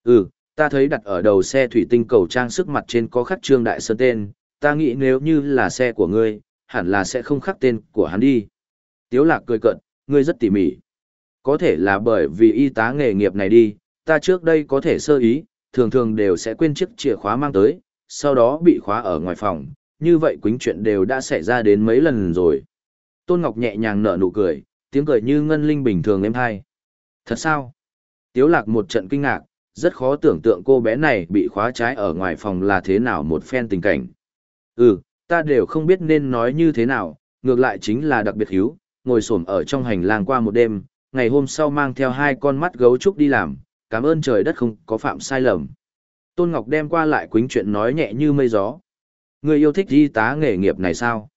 Ừ, ta thấy đặt ở đầu xe thủy tinh cầu trang sức mặt trên có khắc Trương Đại Sơn tên, ta nghĩ nếu như là xe của ngươi, hẳn là sẽ không khắc tên của hắn đi. Tiếu lạc cười cợt ngươi rất tỉ mỉ. Có thể là bởi vì y tá nghề nghiệp này đi, ta trước đây có thể sơ ý, thường thường đều sẽ quên chiếc chìa khóa mang tới, sau đó bị khóa ở ngoài phòng, như vậy quính chuyện đều đã xảy ra đến mấy lần rồi. Tôn Ngọc nhẹ nhàng nở nụ cười, tiếng cười như ngân linh bình thường em hai. Thật sao? Tiếu lạc một trận kinh ngạc, rất khó tưởng tượng cô bé này bị khóa trái ở ngoài phòng là thế nào một phen tình cảnh. Ừ, ta đều không biết nên nói như thế nào, ngược lại chính là đặc biệt hiếu, ngồi xổm ở trong hành lang qua một đêm, ngày hôm sau mang theo hai con mắt gấu trúc đi làm, cảm ơn trời đất không có phạm sai lầm. Tôn Ngọc đem qua lại quính chuyện nói nhẹ như mây gió. Người yêu thích y tá nghề nghiệp này sao?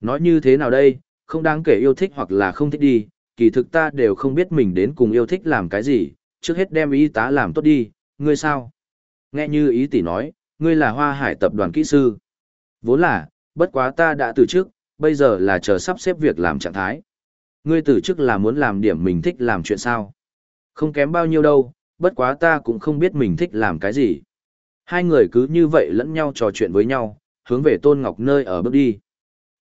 Nói như thế nào đây, không đáng kể yêu thích hoặc là không thích đi, kỳ thực ta đều không biết mình đến cùng yêu thích làm cái gì, trước hết đem y tá làm tốt đi, ngươi sao? Nghe như ý tỷ nói, ngươi là hoa hải tập đoàn kỹ sư. Vốn là, bất quá ta đã từ trước, bây giờ là chờ sắp xếp việc làm trạng thái. Ngươi từ chức là muốn làm điểm mình thích làm chuyện sao? Không kém bao nhiêu đâu, bất quá ta cũng không biết mình thích làm cái gì. Hai người cứ như vậy lẫn nhau trò chuyện với nhau, hướng về Tôn Ngọc nơi ở bước đi.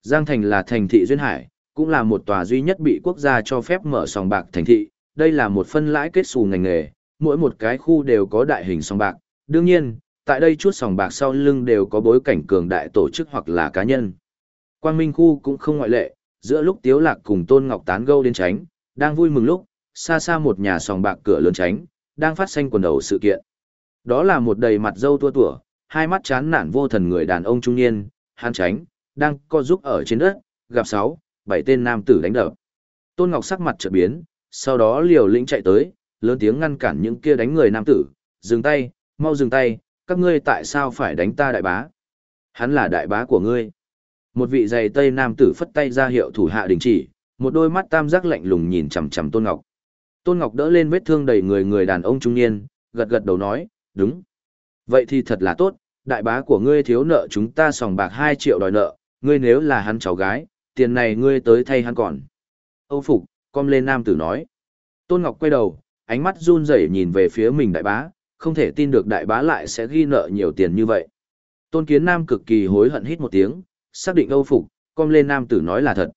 Giang Thành là thành thị duyên hải, cũng là một tòa duy nhất bị quốc gia cho phép mở sòng bạc thành thị. Đây là một phân lãi kết xù ngành nghề, mỗi một cái khu đều có đại hình sòng bạc. Đương nhiên, tại đây chút sòng bạc sau lưng đều có bối cảnh cường đại tổ chức hoặc là cá nhân. Quang Minh khu cũng không ngoại lệ, giữa lúc Tiếu Lạc cùng Tôn Ngọc tán gẫu đến tránh, đang vui mừng lúc, xa xa một nhà sòng bạc cửa lớn tránh, đang phát sinh quần đầu sự kiện. Đó là một đầy mặt dâu tua tủa, hai mắt chán nản vô thần người đàn ông trung niên, hắn tránh, đang co giúp ở trên đất, gặp sáu, bảy tên nam tử đánh đập. Tôn Ngọc sắc mặt chợt biến, sau đó liều lĩnh chạy tới, lớn tiếng ngăn cản những kia đánh người nam tử, dừng tay, mau dừng tay, các ngươi tại sao phải đánh ta đại bá? Hắn là đại bá của ngươi. Một vị giày tây nam tử phất tay ra hiệu thủ hạ đình chỉ, một đôi mắt tam giác lạnh lùng nhìn chằm chằm Tôn Ngọc. Tôn Ngọc đỡ lên vết thương đầy người người đàn ông trung niên, gật gật đầu nói, đúng. Vậy thì thật là tốt, đại bá của ngươi thiếu nợ chúng ta sòng bạc 2 triệu đòi nợ, ngươi nếu là hắn cháu gái, tiền này ngươi tới thay hắn còn. Âu Phục, com lên nam tử nói. Tôn Ngọc quay đầu, ánh mắt run rẩy nhìn về phía mình đại bá, không thể tin được đại bá lại sẽ ghi nợ nhiều tiền như vậy. Tôn Kiến Nam cực kỳ hối hận hít một tiếng, xác định Âu Phục, com lên nam tử nói là thật.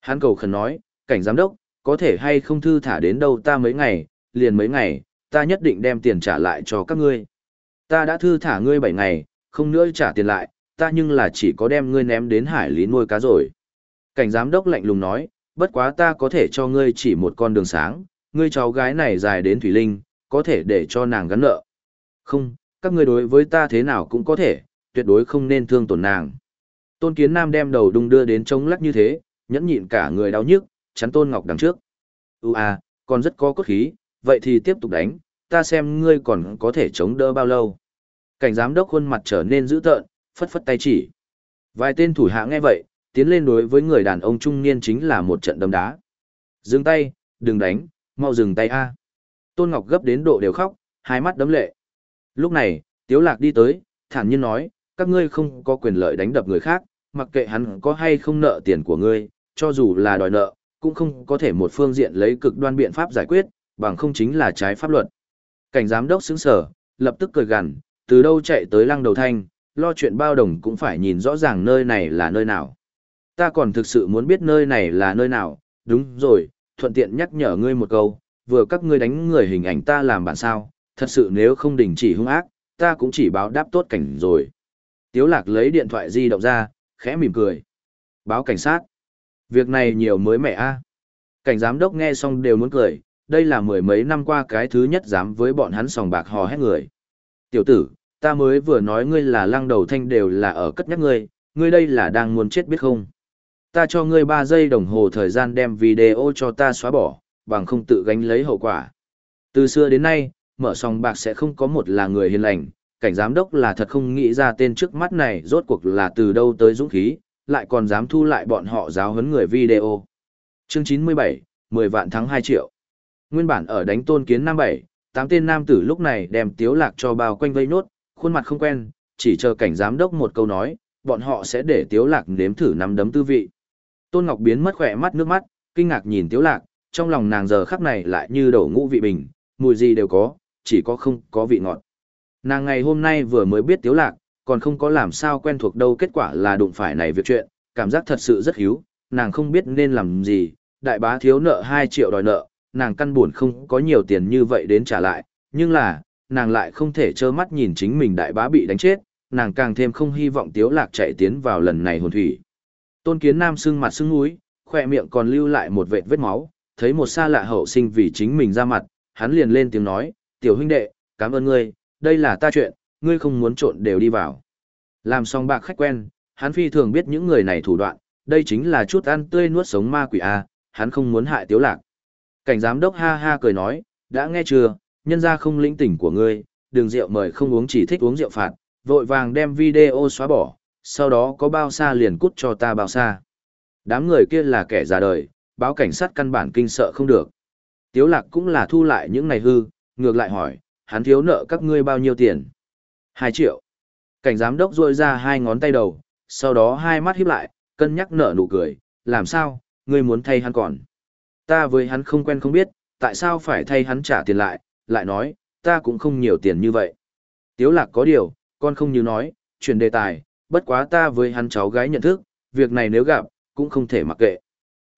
Hắn cầu khẩn nói, cảnh giám đốc, có thể hay không thư thả đến đâu ta mấy ngày, liền mấy ngày, ta nhất định đem tiền trả lại cho các ngươi. Ta đã thư thả ngươi 7 ngày, không nữa trả tiền lại, ta nhưng là chỉ có đem ngươi ném đến hải lý nuôi cá rồi. Cảnh giám đốc lạnh lùng nói, bất quá ta có thể cho ngươi chỉ một con đường sáng, ngươi cháu gái này dài đến Thủy Linh, có thể để cho nàng gắn nợ. Không, các ngươi đối với ta thế nào cũng có thể, tuyệt đối không nên thương tổn nàng. Tôn Kiến Nam đem đầu đung đưa đến trống lắc như thế, nhẫn nhịn cả người đau nhức, chắn Tôn Ngọc đằng trước. Ú à, còn rất có cốt khí, vậy thì tiếp tục đánh, ta xem ngươi còn có thể chống đỡ bao lâu. Cảnh giám đốc khuôn mặt trở nên dữ tợn, phất phất tay chỉ. Vài tên thủ hạ nghe vậy, tiến lên đối với người đàn ông trung niên chính là một trận đấm đá. Dừng tay, đừng đánh, mau dừng tay a. Tôn Ngọc gấp đến độ đều khóc, hai mắt đấm lệ. Lúc này, Tiếu Lạc đi tới, thản nhiên nói, các ngươi không có quyền lợi đánh đập người khác, mặc kệ hắn có hay không nợ tiền của ngươi, cho dù là đòi nợ, cũng không có thể một phương diện lấy cực đoan biện pháp giải quyết, bằng không chính là trái pháp luật. Cảnh giám đốc xứng sở, lập tức cười gằn, từ đâu chạy tới lăng đầu thanh, lo chuyện bao đồng cũng phải nhìn rõ ràng nơi này là nơi nào. Ta còn thực sự muốn biết nơi này là nơi nào, đúng rồi, thuận tiện nhắc nhở ngươi một câu, vừa các ngươi đánh người hình ảnh ta làm bản sao, thật sự nếu không đình chỉ hung ác, ta cũng chỉ báo đáp tốt cảnh rồi. Tiếu lạc lấy điện thoại di động ra, khẽ mỉm cười. Báo cảnh sát. Việc này nhiều mới mẻ a. Cảnh giám đốc nghe xong đều muốn cười, đây là mười mấy năm qua cái thứ nhất dám với bọn hắn sòng bạc hò hét người. Tiểu tử, ta mới vừa nói ngươi là lăng đầu thanh đều là ở cất nhắc ngươi, ngươi đây là đang muốn chết biết không? Ta cho ngươi 3 giây đồng hồ thời gian đem video cho ta xóa bỏ, bằng không tự gánh lấy hậu quả. Từ xưa đến nay, mở sòng bạc sẽ không có một là người hiền lành, cảnh giám đốc là thật không nghĩ ra tên trước mắt này rốt cuộc là từ đâu tới dũng khí, lại còn dám thu lại bọn họ giáo huấn người video. Chương 97, 10 vạn thắng 2 triệu. Nguyên bản ở đánh tôn kiến năm bảy, tám tên nam tử lúc này đem tiếu lạc cho bao quanh vây nốt, khuôn mặt không quen, chỉ chờ cảnh giám đốc một câu nói, bọn họ sẽ để tiếu lạc nếm thử nắm đấm tư vị. Tôn Ngọc biến mất khỏe mắt nước mắt, kinh ngạc nhìn tiếu lạc, trong lòng nàng giờ khắc này lại như đổ ngũ vị bình, mùi gì đều có, chỉ có không có vị ngọt. Nàng ngày hôm nay vừa mới biết tiếu lạc, còn không có làm sao quen thuộc đâu kết quả là đụng phải này việc chuyện, cảm giác thật sự rất hiếu, nàng không biết nên làm gì, đại bá thiếu nợ 2 triệu đòi nợ, nàng căn buồn không có nhiều tiền như vậy đến trả lại, nhưng là, nàng lại không thể trơ mắt nhìn chính mình đại bá bị đánh chết, nàng càng thêm không hy vọng tiếu lạc chạy tiến vào lần này hồn thủy. Tôn kiến nam sưng mặt sưng mũi, khỏe miệng còn lưu lại một vệt vết máu, thấy một xa lạ hậu sinh vì chính mình ra mặt, hắn liền lên tiếng nói, tiểu huynh đệ, cảm ơn ngươi, đây là ta chuyện, ngươi không muốn trộn đều đi vào. Làm xong bạc khách quen, hắn phi thường biết những người này thủ đoạn, đây chính là chút ăn tươi nuốt sống ma quỷ A, hắn không muốn hại tiếu lạc. Cảnh giám đốc ha ha cười nói, đã nghe chưa, nhân gia không lĩnh tỉnh của ngươi, đường rượu mời không uống chỉ thích uống rượu phạt, vội vàng đem video xóa bỏ, sau đó có bao xa liền cút cho ta bao xa. Đám người kia là kẻ già đời, báo cảnh sát căn bản kinh sợ không được. Tiếu lạc cũng là thu lại những này hư, ngược lại hỏi, hắn thiếu nợ các ngươi bao nhiêu tiền? 2 triệu. Cảnh giám đốc rôi ra hai ngón tay đầu, sau đó hai mắt híp lại, cân nhắc nợ nụ cười, làm sao, ngươi muốn thay hắn còn. Ta với hắn không quen không biết, tại sao phải thay hắn trả tiền lại, lại nói, ta cũng không nhiều tiền như vậy. Tiếu lạc có điều, con không như nói, chuyển đề tài, bất quá ta với hắn cháu gái nhận thức, việc này nếu gặp, cũng không thể mặc kệ.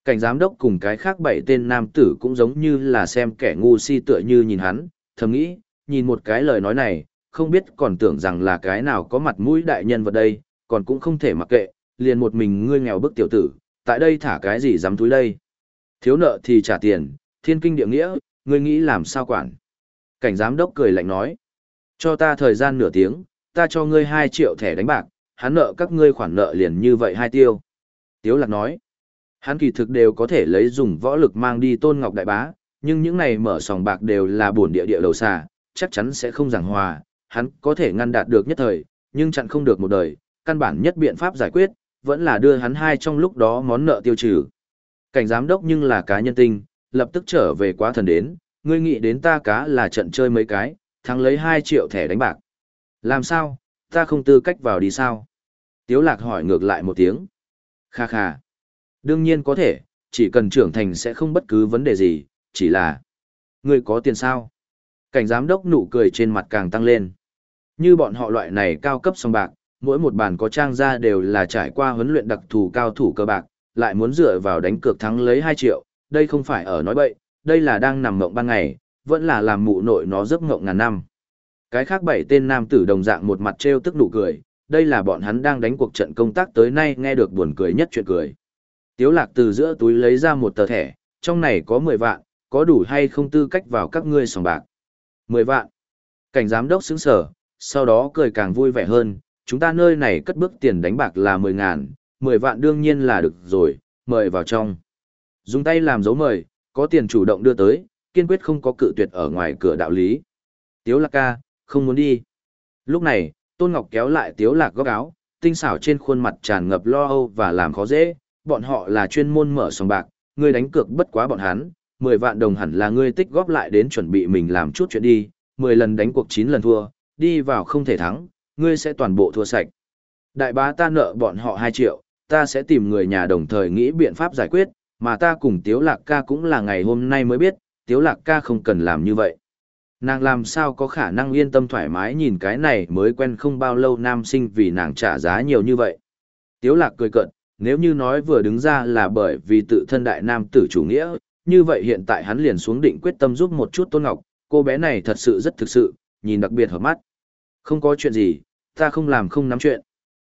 Cảnh giám đốc cùng cái khác bảy tên nam tử cũng giống như là xem kẻ ngu si tựa như nhìn hắn, thầm nghĩ, nhìn một cái lời nói này, không biết còn tưởng rằng là cái nào có mặt mũi đại nhân vật đây, còn cũng không thể mặc kệ, liền một mình ngươi nghèo bức tiểu tử, tại đây thả cái gì dám túi đây. Thiếu nợ thì trả tiền, thiên kinh địa nghĩa, ngươi nghĩ làm sao quản. Cảnh giám đốc cười lạnh nói, cho ta thời gian nửa tiếng, ta cho ngươi 2 triệu thẻ đánh bạc, hắn nợ các ngươi khoản nợ liền như vậy hai tiêu. Tiếu lạc nói, hắn kỳ thực đều có thể lấy dùng võ lực mang đi tôn ngọc đại bá, nhưng những này mở sòng bạc đều là buồn địa địa đầu xà, chắc chắn sẽ không giảng hòa, hắn có thể ngăn đạt được nhất thời, nhưng chặn không được một đời, căn bản nhất biện pháp giải quyết, vẫn là đưa hắn hai trong lúc đó món nợ tiêu trừ. Cảnh giám đốc nhưng là cá nhân tinh, lập tức trở về quá thần đến, ngươi nghĩ đến ta cá là trận chơi mấy cái, thắng lấy 2 triệu thẻ đánh bạc. Làm sao, ta không tư cách vào đi sao? Tiếu lạc hỏi ngược lại một tiếng. Kha kha. Đương nhiên có thể, chỉ cần trưởng thành sẽ không bất cứ vấn đề gì, chỉ là... Ngươi có tiền sao? Cảnh giám đốc nụ cười trên mặt càng tăng lên. Như bọn họ loại này cao cấp song bạc, mỗi một bàn có trang ra đều là trải qua huấn luyện đặc thù cao thủ cơ bạc, lại muốn dựa vào đánh cược thắng lấy 2 triệu, đây không phải ở nói bậy, đây là đang nằm mộng ban ngày, vẫn là làm mụ nội nó giấc mộng ngàn năm. Cái khác bảy tên nam tử đồng dạng một mặt trêu tức nụ cười, đây là bọn hắn đang đánh cuộc trận công tác tới nay nghe được buồn cười nhất chuyện cười. Tiếu lạc từ giữa túi lấy ra một tờ thẻ, trong này có 10 vạn, có đủ hay không tư cách vào các ngươi sòng bạc. 10 vạn. Cảnh giám đốc sững sở, sau đó cười càng vui vẻ hơn, chúng ta nơi này cất bước tiền đánh bạc là 10 ngàn, 10 vạn đương nhiên là được rồi, mời vào trong. Dùng tay làm dấu mời, có tiền chủ động đưa tới, kiên quyết không có cự tuyệt ở ngoài cửa đạo lý. Tiếu lạc ca, không muốn đi. Lúc này, Tôn Ngọc kéo lại Tiếu lạc góc áo, tinh xảo trên khuôn mặt tràn ngập lo âu và làm khó dễ, bọn họ là chuyên môn mở sòng bạc, ngươi đánh cược bất quá bọn hắn, 10 vạn đồng hẳn là ngươi tích góp lại đến chuẩn bị mình làm chút chuyện đi, 10 lần đánh cuộc 9 lần thua, đi vào không thể thắng, ngươi sẽ toàn bộ thua sạch. Đại bá ta nợ bọn họ 2 triệu, ta sẽ tìm người nhà đồng thời nghĩ biện pháp giải quyết, mà ta cùng Tiếu Lạc ca cũng là ngày hôm nay mới biết, Tiếu Lạc ca không cần làm như vậy. Nàng làm sao có khả năng yên tâm thoải mái nhìn cái này mới quen không bao lâu nam sinh vì nàng trả giá nhiều như vậy. Tiếu Lạc cười cợt, nếu như nói vừa đứng ra là bởi vì tự thân đại nam tử chủ nghĩa, như vậy hiện tại hắn liền xuống định quyết tâm giúp một chút Tôn Ngọc, cô bé này thật sự rất thực sự, nhìn đặc biệt hợp mắt. Không có chuyện gì, ta không làm không nắm chuyện.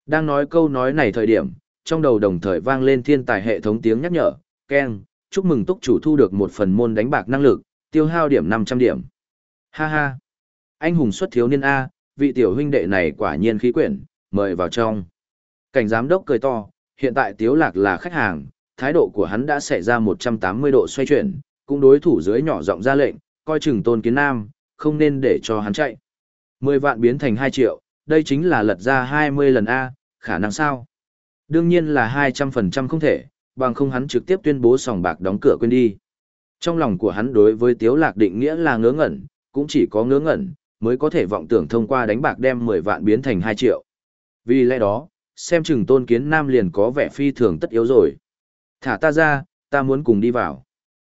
Đang nói câu nói này thời điểm, trong đầu đồng thời vang lên thiên tài hệ thống tiếng nhắc nhở, keng, chúc mừng túc chủ thu được một phần môn đánh bạc năng lực, tiêu hao điểm 500 điểm. Ha ha, anh hùng xuất thiếu niên A, vị tiểu huynh đệ này quả nhiên khí quyển, mời vào trong. Cảnh giám đốc cười to, hiện tại tiếu lạc là khách hàng, thái độ của hắn đã xảy ra 180 độ xoay chuyển, cũng đối thủ dưới nhỏ giọng ra lệnh, coi chừng tôn kiến nam, không nên để cho hắn chạy. 10 vạn biến thành 2 triệu, đây chính là lật ra 20 lần A, khả năng sao? Đương nhiên là 200% không thể, bằng không hắn trực tiếp tuyên bố sòng bạc đóng cửa quên đi. Trong lòng của hắn đối với Tiếu Lạc định nghĩa là ngớ ngẩn, cũng chỉ có ngớ ngẩn, mới có thể vọng tưởng thông qua đánh bạc đem 10 vạn biến thành 2 triệu. Vì lẽ đó, xem chừng tôn kiến nam liền có vẻ phi thường tất yếu rồi. Thả ta ra, ta muốn cùng đi vào.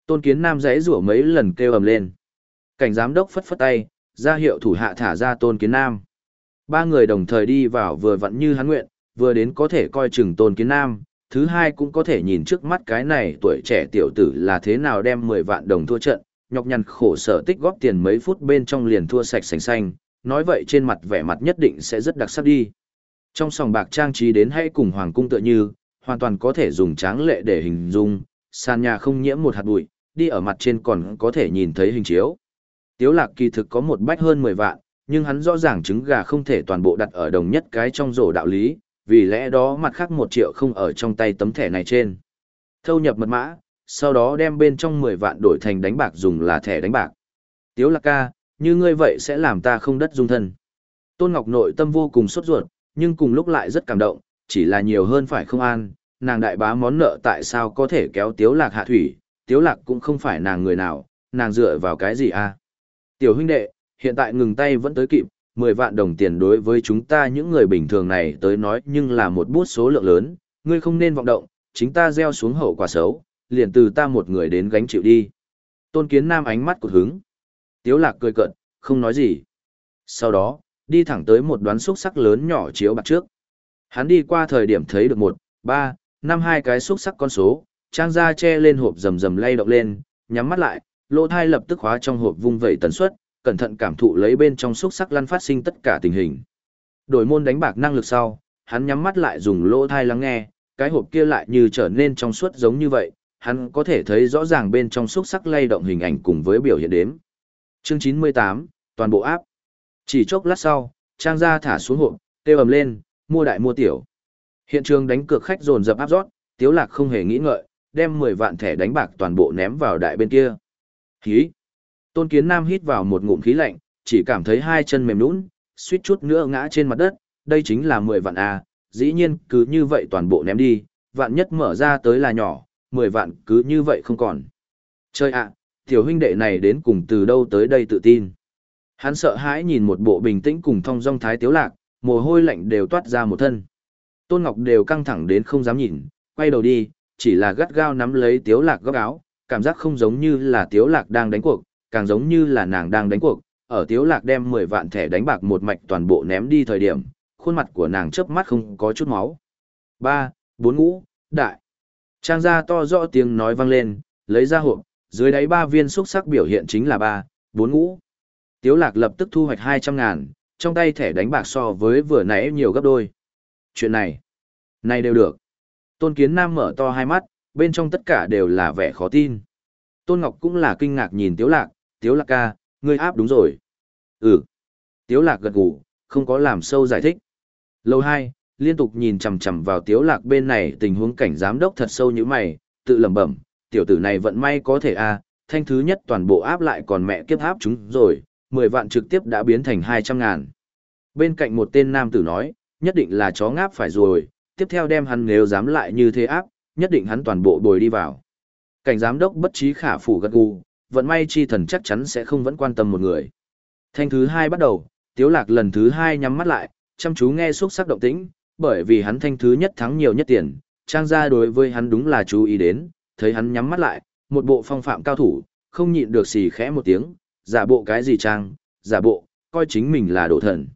Tôn kiến nam giấy rủa mấy lần kêu ầm lên. Cảnh giám đốc phất phất tay, ra hiệu thủ hạ thả ra tôn kiến nam. Ba người đồng thời đi vào vừa vặn như hắn nguyện, vừa đến có thể coi chừng tôn kiến nam, thứ hai cũng có thể nhìn trước mắt cái này tuổi trẻ tiểu tử là thế nào đem 10 vạn đồng thua trận, nhọc nhằn khổ sở tích góp tiền mấy phút bên trong liền thua sạch sành xanh, nói vậy trên mặt vẻ mặt nhất định sẽ rất đặc sắc đi. Trong sòng bạc trang trí đến hay cùng hoàng cung tựa như, hoàn toàn có thể dùng tráng lệ để hình dung, sàn nhà không nhiễm một hạt bụi, đi ở mặt trên còn có thể nhìn thấy hình chiếu. Tiếu lạc kỳ thực có một bách hơn 10 vạn, nhưng hắn rõ ràng trứng gà không thể toàn bộ đặt ở đồng nhất cái trong rổ đạo lý, vì lẽ đó mặt khác một triệu không ở trong tay tấm thẻ này trên. Thâu nhập mật mã, sau đó đem bên trong 10 vạn đổi thành đánh bạc dùng là thẻ đánh bạc. Tiếu lạc ca, như ngươi vậy sẽ làm ta không đất dung thân. Tôn Ngọc nội tâm vô cùng sốt ruột, nhưng cùng lúc lại rất cảm động, chỉ là nhiều hơn phải không an, nàng đại bá món nợ tại sao có thể kéo Tiếu lạc hạ thủy, Tiếu lạc cũng không phải nàng người nào, nàng dựa vào cái gì a? Tiểu huynh đệ, hiện tại ngừng tay vẫn tới kịp, 10 vạn đồng tiền đối với chúng ta những người bình thường này tới nói nhưng là một bút số lượng lớn, ngươi không nên vọng động, chính ta gieo xuống hậu quả xấu, liền từ ta một người đến gánh chịu đi. Tôn kiến nam ánh mắt cụt hứng. Tiếu lạc cười cợt, không nói gì. Sau đó, đi thẳng tới một đoán xúc sắc lớn nhỏ chiếu bạc trước. Hắn đi qua thời điểm thấy được một, ba, năm hai cái xúc sắc con số, trang da che lên hộp rầm rầm lay động lên, nhắm mắt lại, lỗ thai lập tức khóa trong hộp vung vẩy tần suất, cẩn thận cảm thụ lấy bên trong xúc sắc lăn phát sinh tất cả tình hình. Đổi môn đánh bạc năng lực sau, hắn nhắm mắt lại dùng lỗ thai lắng nghe, cái hộp kia lại như trở nên trong suốt giống như vậy, hắn có thể thấy rõ ràng bên trong xúc sắc lay động hình ảnh cùng với biểu hiện đếm. Chương 98, toàn bộ áp. Chỉ chốc lát sau, trang gia thả xuống hộp, kêu ầm lên, mua đại mua tiểu. Hiện trường đánh cược khách dồn dập áp rót, Tiếu Lạc không hề nghĩ ngợi, đem 10 vạn thẻ đánh bạc toàn bộ ném vào đại bên kia. Khí. Tôn Kiến Nam hít vào một ngụm khí lạnh, chỉ cảm thấy hai chân mềm nhũn, suýt chút nữa ngã trên mặt đất, đây chính là 10 vạn a, dĩ nhiên cứ như vậy toàn bộ ném đi, vạn nhất mở ra tới là nhỏ, 10 vạn cứ như vậy không còn. Chơi ạ, tiểu huynh đệ này đến cùng từ đâu tới đây tự tin. Hắn sợ hãi nhìn một bộ bình tĩnh cùng thong dong thái tiếu lạc, mồ hôi lạnh đều toát ra một thân. Tôn Ngọc đều căng thẳng đến không dám nhìn, quay đầu đi, chỉ là gắt gao nắm lấy tiếu lạc góc áo, cảm giác không giống như là tiếu lạc đang đánh cuộc, càng giống như là nàng đang đánh cuộc. Ở tiếu lạc đem 10 vạn thẻ đánh bạc một mạch toàn bộ ném đi thời điểm, khuôn mặt của nàng chớp mắt không có chút máu. Ba, bốn ngũ, đại. Trang gia to rõ tiếng nói vang lên, lấy ra hộp, dưới đáy ba viên xúc sắc biểu hiện chính là ba, bốn ngũ. Tiếu lạc lập tức thu hoạch 200 ngàn, trong tay thẻ đánh bạc so với vừa nãy nhiều gấp đôi. Chuyện này, này đều được. Tôn Kiến Nam mở to hai mắt, bên trong tất cả đều là vẻ khó tin. Tôn Ngọc cũng là kinh ngạc nhìn Tiếu Lạc, Tiếu Lạc ca, ngươi áp đúng rồi. Ừ. Tiếu Lạc gật gù, không có làm sâu giải thích. Lâu hai, liên tục nhìn chằm chằm vào Tiếu Lạc bên này tình huống cảnh giám đốc thật sâu như mày, tự lẩm bẩm, tiểu tử này vận may có thể a, à, thanh thứ nhất toàn bộ áp lại còn mẹ kiếp áp chúng rồi, 10 vạn trực tiếp đã biến thành 200 ngàn. Bên cạnh một tên nam tử nói, nhất định là chó ngáp phải rồi, tiếp theo đem hắn nếu dám lại như thế áp, nhất định hắn toàn bộ bồi đi vào. Cảnh giám đốc bất trí khả phủ gật gù, vận may chi thần chắc chắn sẽ không vẫn quan tâm một người. Thanh thứ hai bắt đầu, tiếu lạc lần thứ hai nhắm mắt lại, chăm chú nghe xuất sắc động tĩnh, bởi vì hắn thanh thứ nhất thắng nhiều nhất tiền, trang gia đối với hắn đúng là chú ý đến, thấy hắn nhắm mắt lại, một bộ phong phạm cao thủ, không nhịn được xì khẽ một tiếng, giả bộ cái gì trang, giả bộ, coi chính mình là đồ thần.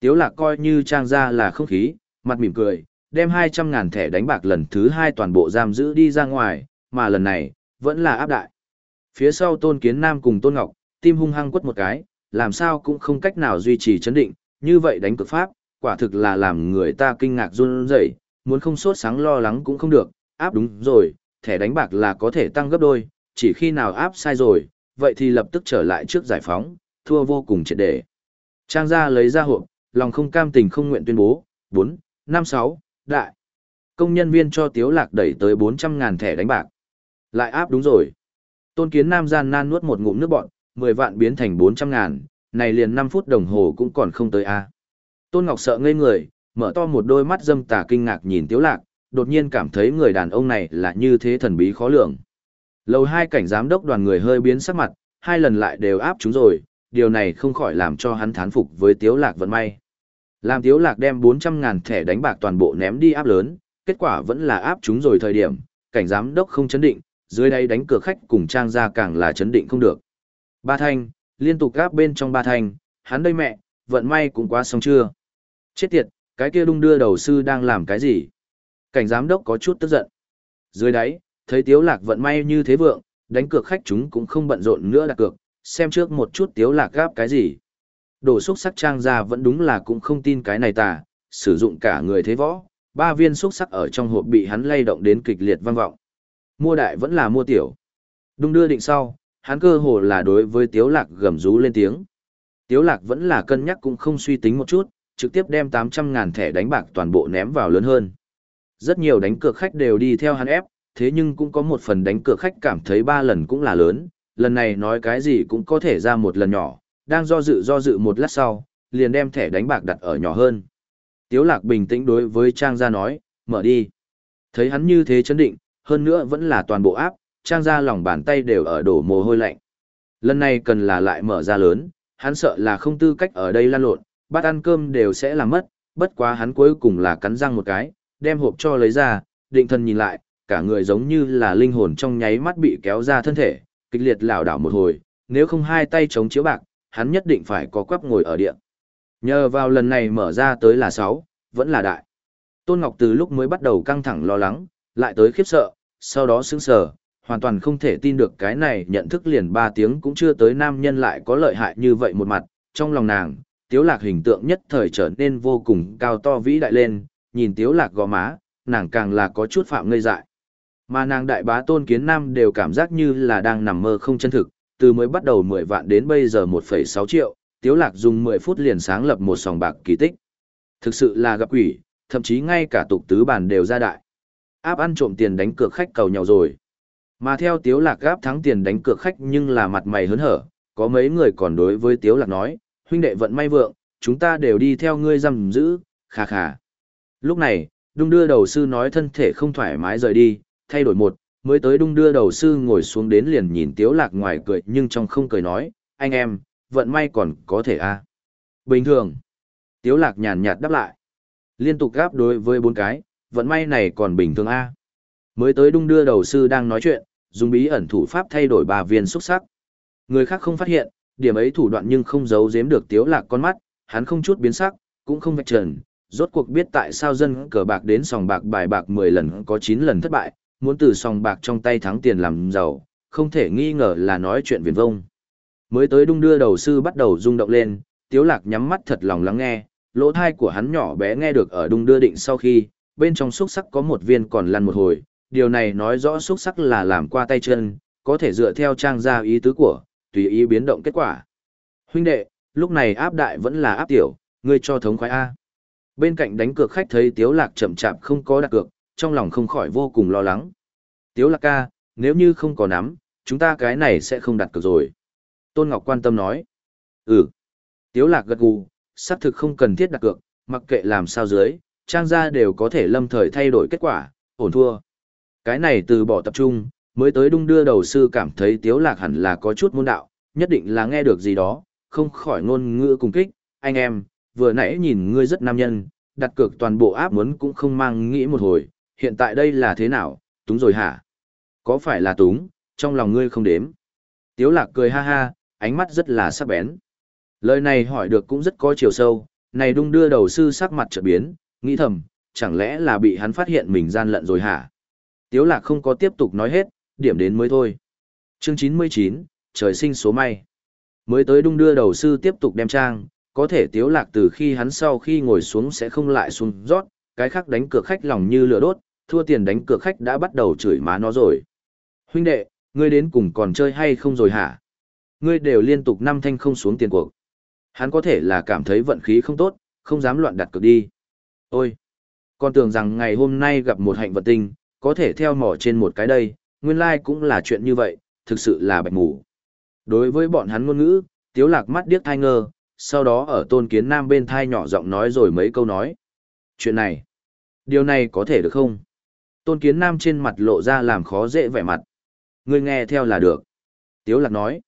Tiếu lạc coi như trang gia là không khí, mặt mỉm cười, đem 200 ngàn thẻ đánh bạc lần thứ hai toàn bộ giam giữ đi ra ngoài, mà lần này, vẫn là áp đại. Phía sau tôn kiến nam cùng tôn ngọc, tim hung hăng quất một cái, làm sao cũng không cách nào duy trì chấn định, như vậy đánh cực pháp, quả thực là làm người ta kinh ngạc run rẩy, muốn không sốt sáng lo lắng cũng không được, áp đúng rồi, thẻ đánh bạc là có thể tăng gấp đôi, chỉ khi nào áp sai rồi, vậy thì lập tức trở lại trước giải phóng, thua vô cùng triệt để. Trang gia lấy ra hộp, lòng không cam tình không nguyện tuyên bố, 4, 5, 6, đại. Công nhân viên cho Tiếu Lạc đẩy tới 400 ngàn thẻ đánh bạc. Lại áp đúng rồi. Tôn Kiến Nam gian nan nuốt một ngụm nước bọt, 10 vạn biến thành 400 ngàn, này liền 5 phút đồng hồ cũng còn không tới a. Tôn Ngọc sợ ngây người, mở to một đôi mắt dâm tà kinh ngạc nhìn Tiếu Lạc, đột nhiên cảm thấy người đàn ông này là như thế thần bí khó lường. Lầu hai cảnh giám đốc đoàn người hơi biến sắc mặt, hai lần lại đều áp chúng rồi, điều này không khỏi làm cho hắn thán phục với Tiếu Lạc vận may. Làm Tiếu Lạc đem 400 ngàn thẻ đánh bạc toàn bộ ném đi áp lớn, kết quả vẫn là áp chúng rồi thời điểm, cảnh giám đốc không chấn định, dưới đây đánh cửa khách cùng trang ra càng là chấn định không được. Ba thanh, liên tục gáp bên trong ba thanh, hắn đây mẹ, vận may cũng quá xong chưa. Chết tiệt, cái kia đung đưa đầu sư đang làm cái gì? Cảnh giám đốc có chút tức giận. Dưới đáy, thấy Tiếu Lạc vận may như thế vượng, đánh cược khách chúng cũng không bận rộn nữa đặt cược, xem trước một chút Tiếu Lạc gáp cái gì. Đổ xúc sắc trang ra vẫn đúng là cũng không tin cái này tà, sử dụng cả người thế võ, ba viên xúc sắc ở trong hộp bị hắn lay động đến kịch liệt vang vọng. Mua đại vẫn là mua tiểu. Đung đưa định sau, hắn cơ hồ là đối với Tiếu Lạc gầm rú lên tiếng. Tiếu Lạc vẫn là cân nhắc cũng không suy tính một chút, trực tiếp đem 800 ngàn thẻ đánh bạc toàn bộ ném vào lớn hơn. Rất nhiều đánh cược khách đều đi theo hắn ép, thế nhưng cũng có một phần đánh cược khách cảm thấy ba lần cũng là lớn, lần này nói cái gì cũng có thể ra một lần nhỏ, đang do dự do dự một lát sau, liền đem thẻ đánh bạc đặt ở nhỏ hơn. Tiếu lạc bình tĩnh đối với Trang gia nói, mở đi. Thấy hắn như thế chấn định, hơn nữa vẫn là toàn bộ áp, Trang gia lòng bàn tay đều ở đổ mồ hôi lạnh. Lần này cần là lại mở ra lớn, hắn sợ là không tư cách ở đây lan lộn, bát ăn cơm đều sẽ làm mất, bất quá hắn cuối cùng là cắn răng một cái, đem hộp cho lấy ra, định thần nhìn lại, cả người giống như là linh hồn trong nháy mắt bị kéo ra thân thể, kịch liệt lảo đảo một hồi, nếu không hai tay chống chiếu bạc, hắn nhất định phải có quắp ngồi ở địa. Nhờ vào lần này mở ra tới là 6, vẫn là đại. Tôn Ngọc từ lúc mới bắt đầu căng thẳng lo lắng, lại tới khiếp sợ, sau đó sững sờ, hoàn toàn không thể tin được cái này nhận thức liền 3 tiếng cũng chưa tới nam nhân lại có lợi hại như vậy một mặt, trong lòng nàng, tiếu lạc hình tượng nhất thời trở nên vô cùng cao to vĩ đại lên, nhìn tiếu lạc gò má, nàng càng là có chút phạm ngây dại. Mà nàng đại bá tôn kiến nam đều cảm giác như là đang nằm mơ không chân thực, từ mới bắt đầu 10 vạn đến bây giờ 1,6 triệu, Tiếu Lạc dùng 10 phút liền sáng lập một sòng bạc kỳ tích. Thực sự là gặp quỷ, thậm chí ngay cả tục tứ bản đều ra đại. Áp ăn trộm tiền đánh cược khách cầu nhau rồi. Mà theo Tiếu Lạc gáp thắng tiền đánh cược khách nhưng là mặt mày hớn hở, có mấy người còn đối với Tiếu Lạc nói, huynh đệ vận may vượng, chúng ta đều đi theo ngươi giam giữ, khà khà. Lúc này, đung đưa đầu sư nói thân thể không thoải mái rời đi, thay đổi một, mới tới đung đưa đầu sư ngồi xuống đến liền nhìn Tiếu Lạc ngoài cười nhưng trong không cười nói, anh em, vận may còn có thể a à? Bình thường. Tiếu Lạc nhàn nhạt đáp lại. Liên tục gáp đối với bốn cái, vận may này còn bình thường a à? Mới tới đung đưa đầu sư đang nói chuyện, dùng bí ẩn thủ pháp thay đổi ba viên xúc sắc. Người khác không phát hiện, điểm ấy thủ đoạn nhưng không giấu giếm được Tiếu Lạc con mắt, hắn không chút biến sắc, cũng không vạch trần, rốt cuộc biết tại sao dân cờ bạc đến sòng bạc bài bạc 10 lần có 9 lần thất bại, muốn từ sòng bạc trong tay thắng tiền làm giàu, không thể nghi ngờ là nói chuyện viển vông. Mới tới đung đưa đầu sư bắt đầu rung động lên, Tiếu Lạc nhắm mắt thật lòng lắng nghe, lỗ tai của hắn nhỏ bé nghe được ở đung đưa định sau khi, bên trong xúc sắc có một viên còn lăn một hồi, điều này nói rõ xúc sắc là làm qua tay chân, có thể dựa theo trang gia ý tứ của, tùy ý biến động kết quả. Huynh đệ, lúc này áp đại vẫn là áp tiểu, ngươi cho thống khoái A. Bên cạnh đánh cược khách thấy Tiếu Lạc chậm chạp không có đặt cược, trong lòng không khỏi vô cùng lo lắng. Tiếu Lạc ca, nếu như không có nắm, chúng ta cái này sẽ không đặt cược rồi. Tôn Ngọc quan tâm nói. Ừ. Tiếu Lạc gật gù, xác thực không cần thiết đặt cược, mặc kệ làm sao dưới, trang gia đều có thể lâm thời thay đổi kết quả, ổn thua. Cái này từ bỏ tập trung, mới tới đung đưa đầu sư cảm thấy Tiếu Lạc hẳn là có chút môn đạo, nhất định là nghe được gì đó, không khỏi ngôn ngữ cùng kích, anh em, vừa nãy nhìn ngươi rất nam nhân, đặt cược toàn bộ áp muốn cũng không mang nghĩ một hồi, hiện tại đây là thế nào, túng rồi hả? Có phải là túng, trong lòng ngươi không đếm? Tiếu lạc cười ha ha, ánh mắt rất là sắc bén. Lời này hỏi được cũng rất có chiều sâu, này đung đưa đầu sư sắc mặt trở biến, nghĩ thầm, chẳng lẽ là bị hắn phát hiện mình gian lận rồi hả? Tiếu lạc không có tiếp tục nói hết, điểm đến mới thôi. Chương 99, trời sinh số may. Mới tới đung đưa đầu sư tiếp tục đem trang, có thể tiếu lạc từ khi hắn sau khi ngồi xuống sẽ không lại xuống rót, cái khác đánh cược khách lòng như lửa đốt, thua tiền đánh cược khách đã bắt đầu chửi má nó rồi. Huynh đệ, ngươi đến cùng còn chơi hay không rồi hả? Ngươi đều liên tục năm thanh không xuống tiền cuộc. Hắn có thể là cảm thấy vận khí không tốt, không dám loạn đặt cược đi. Ôi! Con tưởng rằng ngày hôm nay gặp một hạnh vận tinh, có thể theo mỏ trên một cái đây, nguyên lai like cũng là chuyện như vậy, thực sự là bạch mù. Đối với bọn hắn ngôn ngữ, tiếu lạc mắt điếc thai ngơ, sau đó ở tôn kiến nam bên thai nhỏ giọng nói rồi mấy câu nói. Chuyện này, điều này có thể được không? Tôn kiến nam trên mặt lộ ra làm khó dễ vẻ mặt. Ngươi nghe theo là được. Tiếu lạc nói.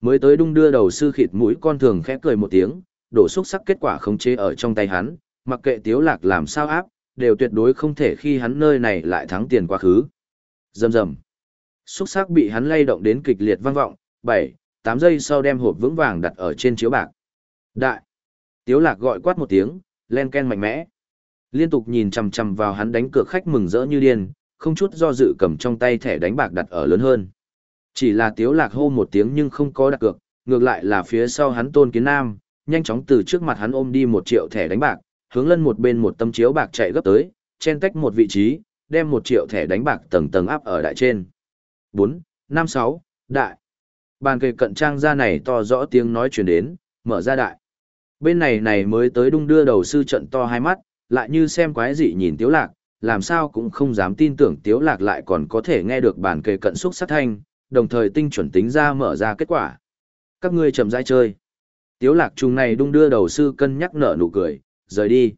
Mới tới đung đưa đầu sư khịt mũi con thường khẽ cười một tiếng, đổ xúc sắc kết quả khống chế ở trong tay hắn, mặc kệ tiếu lạc làm sao áp, đều tuyệt đối không thể khi hắn nơi này lại thắng tiền quá khứ. Dầm dầm. Xúc sắc bị hắn lay động đến kịch liệt vang vọng, 7, 8 giây sau đem hộp vững vàng đặt ở trên chiếu bạc. Đại. Tiếu lạc gọi quát một tiếng, len ken mạnh mẽ. Liên tục nhìn chằm chằm vào hắn đánh cược khách mừng rỡ như điên, không chút do dự cầm trong tay thẻ đánh bạc đặt ở lớn hơn. Chỉ là tiếu lạc hô một tiếng nhưng không có đặt cược, ngược lại là phía sau hắn tôn kiến nam, nhanh chóng từ trước mặt hắn ôm đi một triệu thẻ đánh bạc, hướng lân một bên một tấm chiếu bạc chạy gấp tới, chen tách một vị trí, đem một triệu thẻ đánh bạc tầng tầng áp ở đại trên. 4, 5, 6, đại. Bàn kề cận trang ra này to rõ tiếng nói truyền đến, mở ra đại. Bên này này mới tới đung đưa đầu sư trận to hai mắt, lại như xem quái dị nhìn tiếu lạc, làm sao cũng không dám tin tưởng tiếu lạc lại còn có thể nghe được bản kề cận xúc sát thanh, đồng thời tinh chuẩn tính ra mở ra kết quả. Các ngươi chậm rãi chơi. Tiếu lạc trùng này đung đưa đầu sư cân nhắc nở nụ cười, rời đi.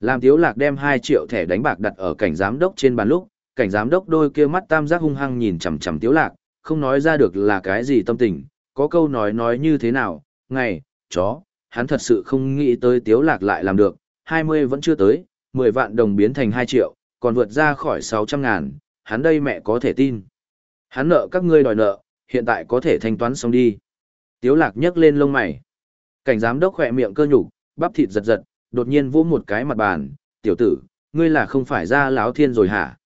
Làm tiếu lạc đem 2 triệu thẻ đánh bạc đặt ở cảnh giám đốc trên bàn lúc, cảnh giám đốc đôi kia mắt tam giác hung hăng nhìn chằm chằm tiếu lạc, không nói ra được là cái gì tâm tình, có câu nói nói như thế nào, ngày, chó, hắn thật sự không nghĩ tới tiếu lạc lại làm được, 20 vẫn chưa tới, 10 vạn đồng biến thành 2 triệu, còn vượt ra khỏi 600 ngàn, hắn đây mẹ có thể tin. Hắn nợ các ngươi đòi nợ, hiện tại có thể thanh toán xong đi. Tiếu lạc nhấc lên lông mày. Cảnh giám đốc khỏe miệng cơ nhục, bắp thịt giật giật, đột nhiên vỗ một cái mặt bàn, tiểu tử, ngươi là không phải ra láo thiên rồi hả?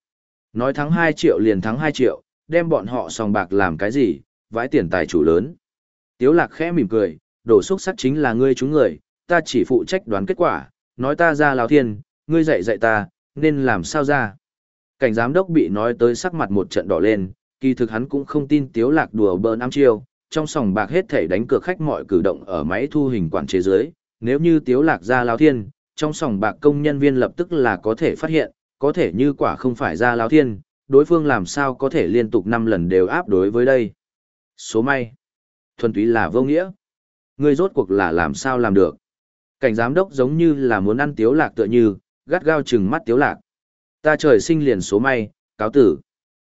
Nói thắng 2 triệu liền thắng 2 triệu, đem bọn họ sòng bạc làm cái gì, vãi tiền tài chủ lớn. Tiếu lạc khẽ mỉm cười, đổ xúc sắc chính là ngươi chúng người, ta chỉ phụ trách đoán kết quả, nói ta ra Lão thiên, ngươi dạy dạy ta, nên làm sao ra. Cảnh giám đốc bị nói tới sắc mặt một trận đỏ lên, kỳ thực hắn cũng không tin tiếu lạc đùa bỡn năm chiêu, trong sòng bạc hết thể đánh cược khách mọi cử động ở máy thu hình quản chế dưới, nếu như tiếu lạc ra lao thiên, trong sòng bạc công nhân viên lập tức là có thể phát hiện, có thể như quả không phải ra lao thiên, đối phương làm sao có thể liên tục 5 lần đều áp đối với đây. Số may. Thuần túy là vô nghĩa. ngươi rốt cuộc là làm sao làm được. Cảnh giám đốc giống như là muốn ăn tiếu lạc tựa như, gắt gao chừng mắt tiếu lạc. Ta trời sinh liền số may, cáo tử.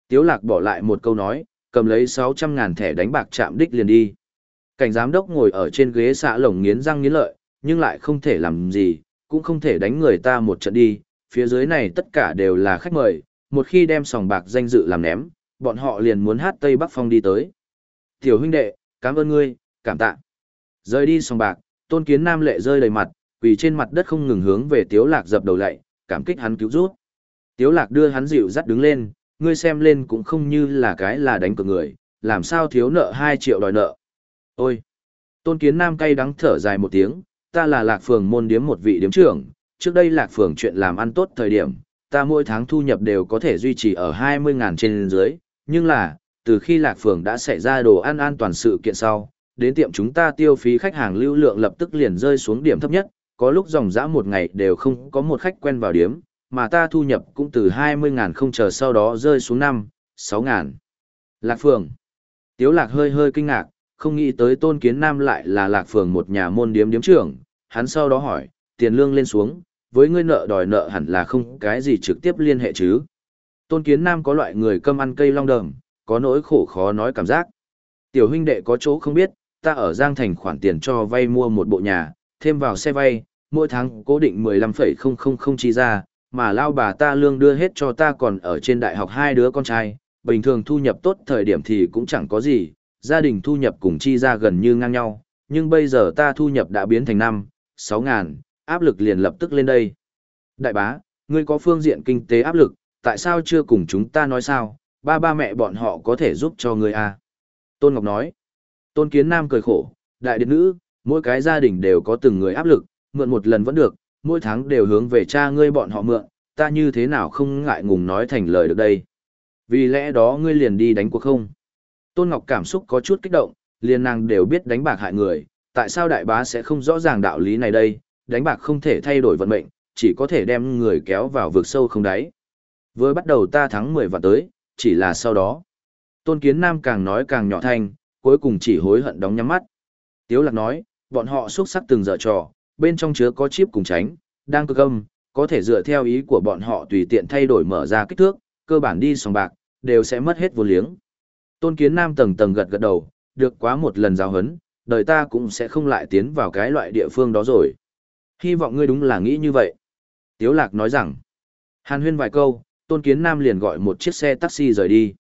Tiếu lạc bỏ lại một câu nói, cầm lấy 600 ngàn thẻ đánh bạc chạm đích liền đi. Cảnh giám đốc ngồi ở trên ghế xạ lồng nghiến răng nghiến lợi, nhưng lại không thể làm gì, cũng không thể đánh người ta một trận đi, phía dưới này tất cả đều là khách mời, một khi đem sòng bạc danh dự làm ném, bọn họ liền muốn hát Tây Bắc Phong đi tới. Tiểu huynh đệ, cảm ơn ngươi, cảm tạ. Rời đi sòng bạc, tôn kiến nam lệ rơi đầy mặt, quỳ trên mặt đất không ngừng hướng về tiếu lạc dập đầu lạy, cảm kích hắn cứu rút. Tiếu lạc đưa hắn dịu dắt đứng lên, ngươi xem lên cũng không như là cái là đánh cược người, làm sao thiếu nợ 2 triệu đòi nợ. Ôi! Tôn kiến nam cay đắng thở dài một tiếng, ta là lạc phường môn điếm một vị điếm trưởng, trước đây lạc phường chuyện làm ăn tốt thời điểm, ta mỗi tháng thu nhập đều có thể duy trì ở 20.000 trên dưới, nhưng là, từ khi lạc phường đã xảy ra đồ ăn an toàn sự kiện sau, đến tiệm chúng ta tiêu phí khách hàng lưu lượng lập tức liền rơi xuống điểm thấp nhất, có lúc dòng dã một ngày đều không có một khách quen vào điếm, mà ta thu nhập cũng từ 20.000 không chờ sau đó rơi xuống 5, 6.000. Lạc Phường. Tiếu Lạc hơi hơi kinh ngạc, không nghĩ tới Tôn Kiến Nam lại là Lạc Phường một nhà môn điếm điếm trưởng, hắn sau đó hỏi, tiền lương lên xuống, với ngươi nợ đòi nợ hẳn là không cái gì trực tiếp liên hệ chứ. Tôn Kiến Nam có loại người cơm ăn cây long đờm, có nỗi khổ khó nói cảm giác. Tiểu huynh đệ có chỗ không biết, ta ở Giang Thành khoản tiền cho vay mua một bộ nhà, thêm vào xe vay, mỗi tháng cố định 15,000 chi ra, mà lao bà ta lương đưa hết cho ta còn ở trên đại học hai đứa con trai, bình thường thu nhập tốt thời điểm thì cũng chẳng có gì, gia đình thu nhập cùng chi ra gần như ngang nhau, nhưng bây giờ ta thu nhập đã biến thành năm, sáu ngàn, áp lực liền lập tức lên đây. Đại bá, ngươi có phương diện kinh tế áp lực, tại sao chưa cùng chúng ta nói sao, ba ba mẹ bọn họ có thể giúp cho ngươi à? Tôn Ngọc nói, Tôn Kiến Nam cười khổ, đại điện nữ, mỗi cái gia đình đều có từng người áp lực, mượn một lần vẫn được, mỗi tháng đều hướng về cha ngươi bọn họ mượn, ta như thế nào không ngại ngùng nói thành lời được đây. Vì lẽ đó ngươi liền đi đánh cuộc không? Tôn Ngọc cảm xúc có chút kích động, liền nàng đều biết đánh bạc hại người, tại sao đại bá sẽ không rõ ràng đạo lý này đây, đánh bạc không thể thay đổi vận mệnh, chỉ có thể đem người kéo vào vực sâu không đáy. Vừa bắt đầu ta thắng 10 vạn tới, chỉ là sau đó. Tôn Kiến Nam càng nói càng nhỏ thanh, cuối cùng chỉ hối hận đóng nhắm mắt. Tiếu Lạc nói, bọn họ xuất sắc từng giờ trò, bên trong chứa có chip cùng tránh, đang cực âm, có thể dựa theo ý của bọn họ tùy tiện thay đổi mở ra kích thước, cơ bản đi sòng bạc, đều sẽ mất hết vô liếng. Tôn Kiến Nam tầng tầng gật gật đầu, được quá một lần giáo hấn, đời ta cũng sẽ không lại tiến vào cái loại địa phương đó rồi. Hy vọng ngươi đúng là nghĩ như vậy. Tiếu Lạc nói rằng, hàn huyên vài câu, Tôn Kiến Nam liền gọi một chiếc xe taxi rời đi.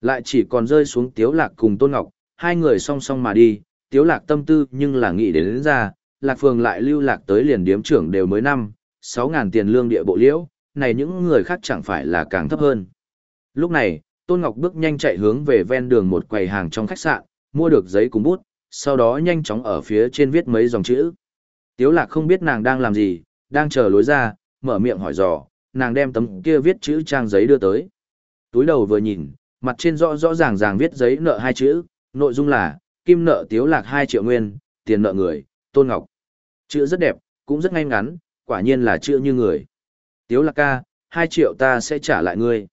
Lại chỉ còn rơi xuống Tiếu Lạc cùng Tôn Ngọc, hai người song song mà đi, Tiếu Lạc tâm tư nhưng là nghĩ đến, đến ra, Lạc Phường lại lưu lạc tới liền điếm trưởng đều mới năm, sáu ngàn tiền lương địa bộ liễu, này những người khác chẳng phải là càng thấp hơn. Lúc này, Tôn Ngọc bước nhanh chạy hướng về ven đường một quầy hàng trong khách sạn, mua được giấy cùng bút, sau đó nhanh chóng ở phía trên viết mấy dòng chữ. Tiếu Lạc không biết nàng đang làm gì, đang chờ lối ra, mở miệng hỏi dò, nàng đem tấm kia viết chữ trang giấy đưa tới. Túi đầu vừa nhìn, mặt trên rõ rõ ràng ràng viết giấy nợ hai chữ, nội dung là, kim nợ Tiếu Lạc 2 triệu nguyên, tiền nợ người, Tôn Ngọc. Chữ rất đẹp, cũng rất ngay ngắn, quả nhiên là chữ như người. Tiếu lạc ca, 2 triệu ta sẽ trả lại ngươi.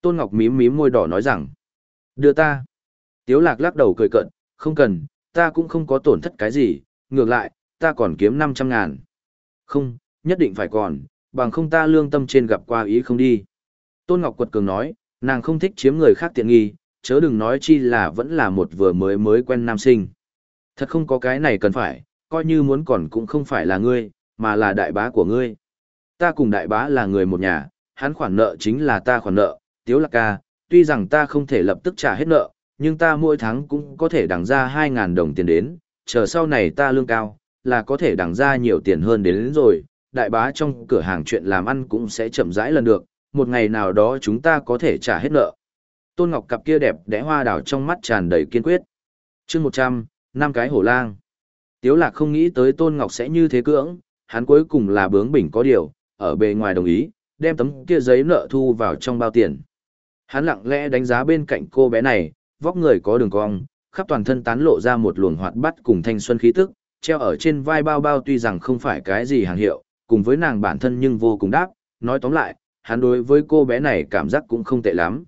Tôn Ngọc mím mím môi đỏ nói rằng, đưa ta. Tiếu lạc lắc đầu cười cận, không cần, ta cũng không có tổn thất cái gì, ngược lại, ta còn kiếm 500 ngàn. Không, nhất định phải còn, bằng không ta lương tâm trên gặp qua ý không đi. Tôn Ngọc quật cường nói, nàng không thích chiếm người khác tiện nghi, chớ đừng nói chi là vẫn là một vừa mới mới quen nam sinh. Thật không có cái này cần phải, coi như muốn còn cũng không phải là ngươi, mà là đại bá của ngươi. Ta cùng đại bá là người một nhà, hắn khoản nợ chính là ta khoản nợ, tiếu lạc ca, tuy rằng ta không thể lập tức trả hết nợ, nhưng ta mỗi tháng cũng có thể đằng ra 2.000 đồng tiền đến, chờ sau này ta lương cao, là có thể đằng ra nhiều tiền hơn đến, đến rồi, đại bá trong cửa hàng chuyện làm ăn cũng sẽ chậm rãi lần được, một ngày nào đó chúng ta có thể trả hết nợ. Tôn Ngọc cặp kia đẹp đẽ hoa đào trong mắt tràn đầy kiên quyết. chương 100, năm cái hổ lang. Tiếu lạc không nghĩ tới Tôn Ngọc sẽ như thế cưỡng, hắn cuối cùng là bướng bỉnh có điều, ở bề ngoài đồng ý, đem tấm kia giấy nợ thu vào trong bao tiền. Hắn lặng lẽ đánh giá bên cạnh cô bé này, vóc người có đường cong, khắp toàn thân tán lộ ra một luồng hoạt bát cùng thanh xuân khí tức, treo ở trên vai bao bao tuy rằng không phải cái gì hàng hiệu, cùng với nàng bản thân nhưng vô cùng đáp, nói tóm lại, hắn đối với cô bé này cảm giác cũng không tệ lắm.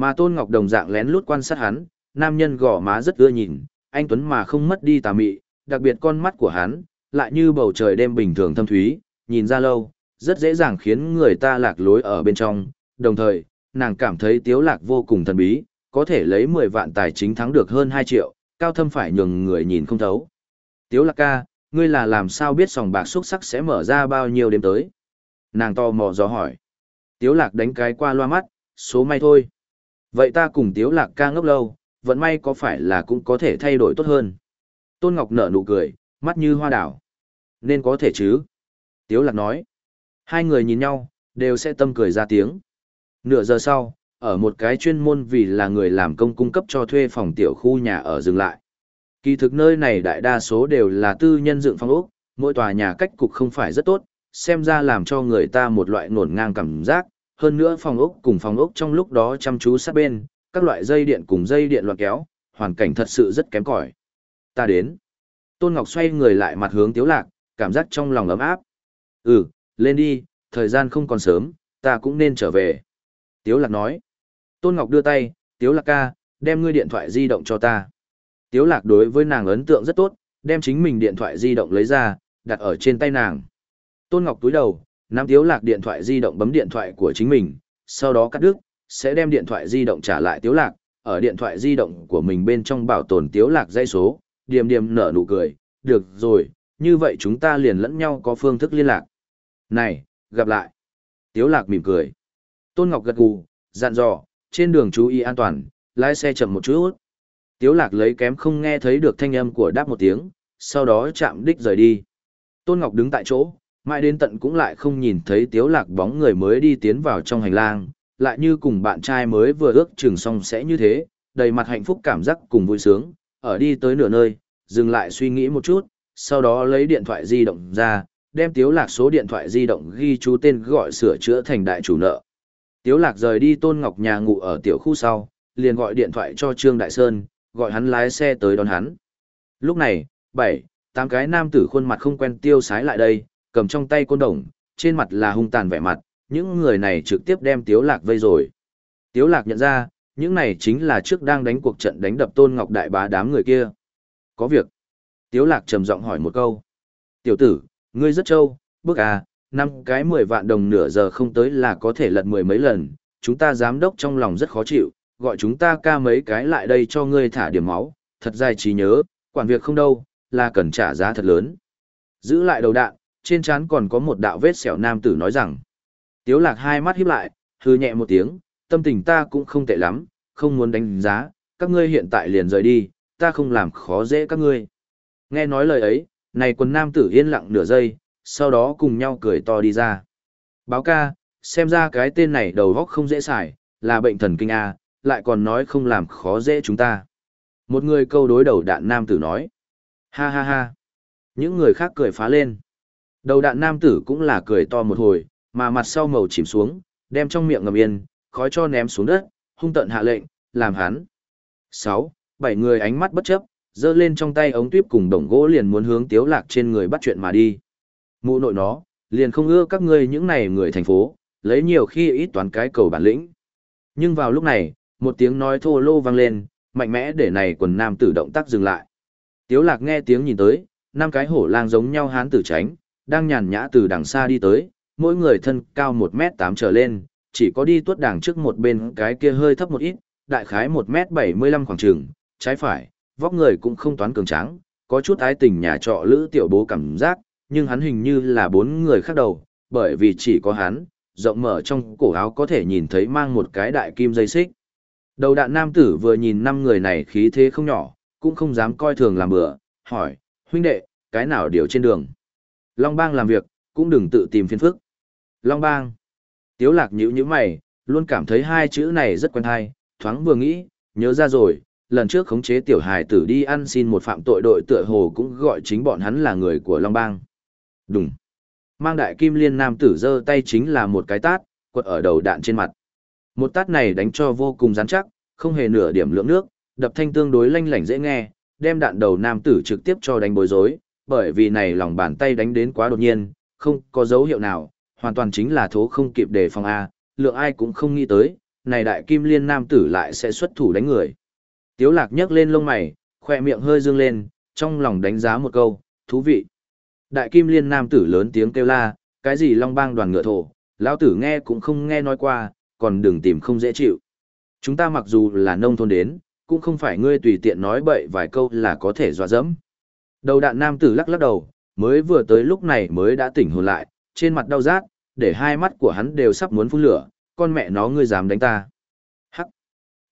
Mà Tôn Ngọc đồng dạng lén lút quan sát hắn, nam nhân gò má rất ưa nhìn, anh Tuấn mà không mất đi tà mị, đặc biệt con mắt của hắn, lại như bầu trời đêm bình thường thâm thúy, nhìn ra lâu, rất dễ dàng khiến người ta lạc lối ở bên trong, đồng thời, nàng cảm thấy tiếu lạc vô cùng thần bí, có thể lấy 10 vạn tài chính thắng được hơn 2 triệu, cao thâm phải nhường người nhìn không thấu. Tiếu lạc ca, ngươi là làm sao biết sòng bạc xuất sắc sẽ mở ra bao nhiêu đêm tới? Nàng to mò gió hỏi. Tiếu lạc đánh cái qua loa mắt, số may thôi. Vậy ta cùng tiếu lạc ca ngốc lâu, vận may có phải là cũng có thể thay đổi tốt hơn? Tôn Ngọc nở nụ cười, mắt như hoa đảo. Nên có thể chứ? Tiếu lạc nói. Hai người nhìn nhau, đều sẽ tâm cười ra tiếng. Nửa giờ sau, ở một cái chuyên môn vì là người làm công cung cấp cho thuê phòng tiểu khu nhà ở dừng lại. Kỳ thực nơi này đại đa số đều là tư nhân dựng phong ốc, mỗi tòa nhà cách cục không phải rất tốt, xem ra làm cho người ta một loại nổn ngang cảm giác, hơn nữa phòng ốc cùng phòng ốc trong lúc đó chăm chú sát bên, các loại dây điện cùng dây điện loạn kéo, hoàn cảnh thật sự rất kém cỏi. Ta đến. Tôn Ngọc xoay người lại mặt hướng Tiếu Lạc, cảm giác trong lòng ấm áp. Ừ, lên đi, thời gian không còn sớm, ta cũng nên trở về. Tiếu Lạc nói. Tôn Ngọc đưa tay, Tiếu Lạc ca, đem ngươi điện thoại di động cho ta. Tiếu Lạc đối với nàng ấn tượng rất tốt, đem chính mình điện thoại di động lấy ra, đặt ở trên tay nàng. Tôn Ngọc túi đầu, Nam Tiếu Lạc điện thoại di động bấm điện thoại của chính mình, sau đó cắt đứt, sẽ đem điện thoại di động trả lại Tiếu Lạc, ở điện thoại di động của mình bên trong bảo tồn Tiếu Lạc dây số, điềm điềm nở nụ cười, được rồi, như vậy chúng ta liền lẫn nhau có phương thức liên lạc. Này, gặp lại. Tiếu Lạc mỉm cười. Tôn Ngọc gật gù, dặn dò, trên đường chú ý an toàn, lái xe chậm một chút. Tiếu Lạc lấy kém không nghe thấy được thanh âm của đáp một tiếng, sau đó chạm đích rời đi. Tôn Ngọc đứng tại chỗ, mãi đến tận cũng lại không nhìn thấy Tiếu Lạc bóng người mới đi tiến vào trong hành lang, lại như cùng bạn trai mới vừa ước chừng xong sẽ như thế, đầy mặt hạnh phúc cảm giác cùng vui sướng, ở đi tới nửa nơi, dừng lại suy nghĩ một chút, sau đó lấy điện thoại di động ra, đem Tiếu Lạc số điện thoại di động ghi chú tên gọi sửa chữa thành đại chủ nợ. Tiếu Lạc rời đi Tôn Ngọc nhà ngủ ở tiểu khu sau, liền gọi điện thoại cho Trương Đại Sơn, gọi hắn lái xe tới đón hắn. Lúc này, bảy, tám cái nam tử khuôn mặt không quen tiêu sái lại đây, cầm trong tay côn đồng, trên mặt là hung tàn vẻ mặt, những người này trực tiếp đem Tiếu Lạc vây rồi. Tiếu Lạc nhận ra, những này chính là trước đang đánh cuộc trận đánh đập Tôn Ngọc Đại bá đám người kia. Có việc. Tiếu Lạc trầm giọng hỏi một câu. Tiểu tử, ngươi rất trâu, bước à, năm cái mười vạn đồng nửa giờ không tới là có thể lật mười mấy lần, chúng ta giám đốc trong lòng rất khó chịu, gọi chúng ta ca mấy cái lại đây cho ngươi thả điểm máu, thật dài trí nhớ, quản việc không đâu, là cần trả giá thật lớn. Giữ lại đầu đạn, trên trán còn có một đạo vết sẹo nam tử nói rằng. Tiếu lạc hai mắt híp lại, hư nhẹ một tiếng, tâm tình ta cũng không tệ lắm, không muốn đánh giá, các ngươi hiện tại liền rời đi, ta không làm khó dễ các ngươi. Nghe nói lời ấy, này quần nam tử yên lặng nửa giây, sau đó cùng nhau cười to đi ra. Báo ca, xem ra cái tên này đầu góc không dễ xài, là bệnh thần kinh A, lại còn nói không làm khó dễ chúng ta. Một người câu đối đầu đạn nam tử nói. Ha ha ha. Những người khác cười phá lên. Đầu đạn nam tử cũng là cười to một hồi, mà mặt sau màu chìm xuống, đem trong miệng ngầm yên, khói cho ném xuống đất, hung tận hạ lệnh, làm hắn. Sáu, bảy người ánh mắt bất chấp, giơ lên trong tay ống tuyếp cùng đồng gỗ liền muốn hướng tiếu lạc trên người bắt chuyện mà đi. Mụ nội nó, liền không ưa các ngươi những này người thành phố, lấy nhiều khi ít toán cái cầu bản lĩnh. Nhưng vào lúc này, một tiếng nói thô lô vang lên, mạnh mẽ để này quần nam tử động tác dừng lại. Tiếu lạc nghe tiếng nhìn tới, năm cái hổ lang giống nhau hán tử tránh, đang nhàn nhã từ đằng xa đi tới, mỗi người thân cao 1 mét 8 trở lên, chỉ có đi tuốt đằng trước một bên cái kia hơi thấp một ít, đại khái 1 mét 75 khoảng trường, trái phải, vóc người cũng không toán cường tráng, có chút ái tình nhà trọ lữ tiểu bố cảm giác, nhưng hắn hình như là bốn người khác đầu, bởi vì chỉ có hắn, rộng mở trong cổ áo có thể nhìn thấy mang một cái đại kim dây xích. Đầu đạn nam tử vừa nhìn năm người này khí thế không nhỏ, cũng không dám coi thường làm bừa, hỏi, huynh đệ, cái nào điều trên đường. Long bang làm việc, cũng đừng tự tìm phiền phức. Long bang. Tiếu lạc nhíu nhíu mày, luôn cảm thấy hai chữ này rất quen hay, thoáng vừa nghĩ, nhớ ra rồi, lần trước khống chế tiểu hài tử đi ăn xin một phạm tội đội tựa hồ cũng gọi chính bọn hắn là người của Long bang. Đúng. Mang đại kim liên nam tử giơ tay chính là một cái tát, quật ở đầu đạn trên mặt. Một tát này đánh cho vô cùng rắn chắc, không hề nửa điểm lượng nước, đập thanh tương đối lanh lảnh dễ nghe, đem đạn đầu nam tử trực tiếp cho đánh bối rối, bởi vì này lòng bàn tay đánh đến quá đột nhiên, không có dấu hiệu nào, hoàn toàn chính là thố không kịp đề phòng A, lượng ai cũng không nghĩ tới, này đại kim liên nam tử lại sẽ xuất thủ đánh người. Tiếu lạc nhấc lên lông mày, khoe miệng hơi dương lên, trong lòng đánh giá một câu, thú vị. Đại kim liên nam tử lớn tiếng kêu la, cái gì long bang đoàn ngựa thổ, lão tử nghe cũng không nghe nói qua, còn đừng tìm không dễ chịu. Chúng ta mặc dù là nông thôn đến, cũng không phải ngươi tùy tiện nói bậy vài câu là có thể dọa dẫm. Đầu đạn nam tử lắc lắc đầu, mới vừa tới lúc này mới đã tỉnh hồn lại, trên mặt đau rát, để hai mắt của hắn đều sắp muốn phun lửa, con mẹ nó ngươi dám đánh ta. Hắc!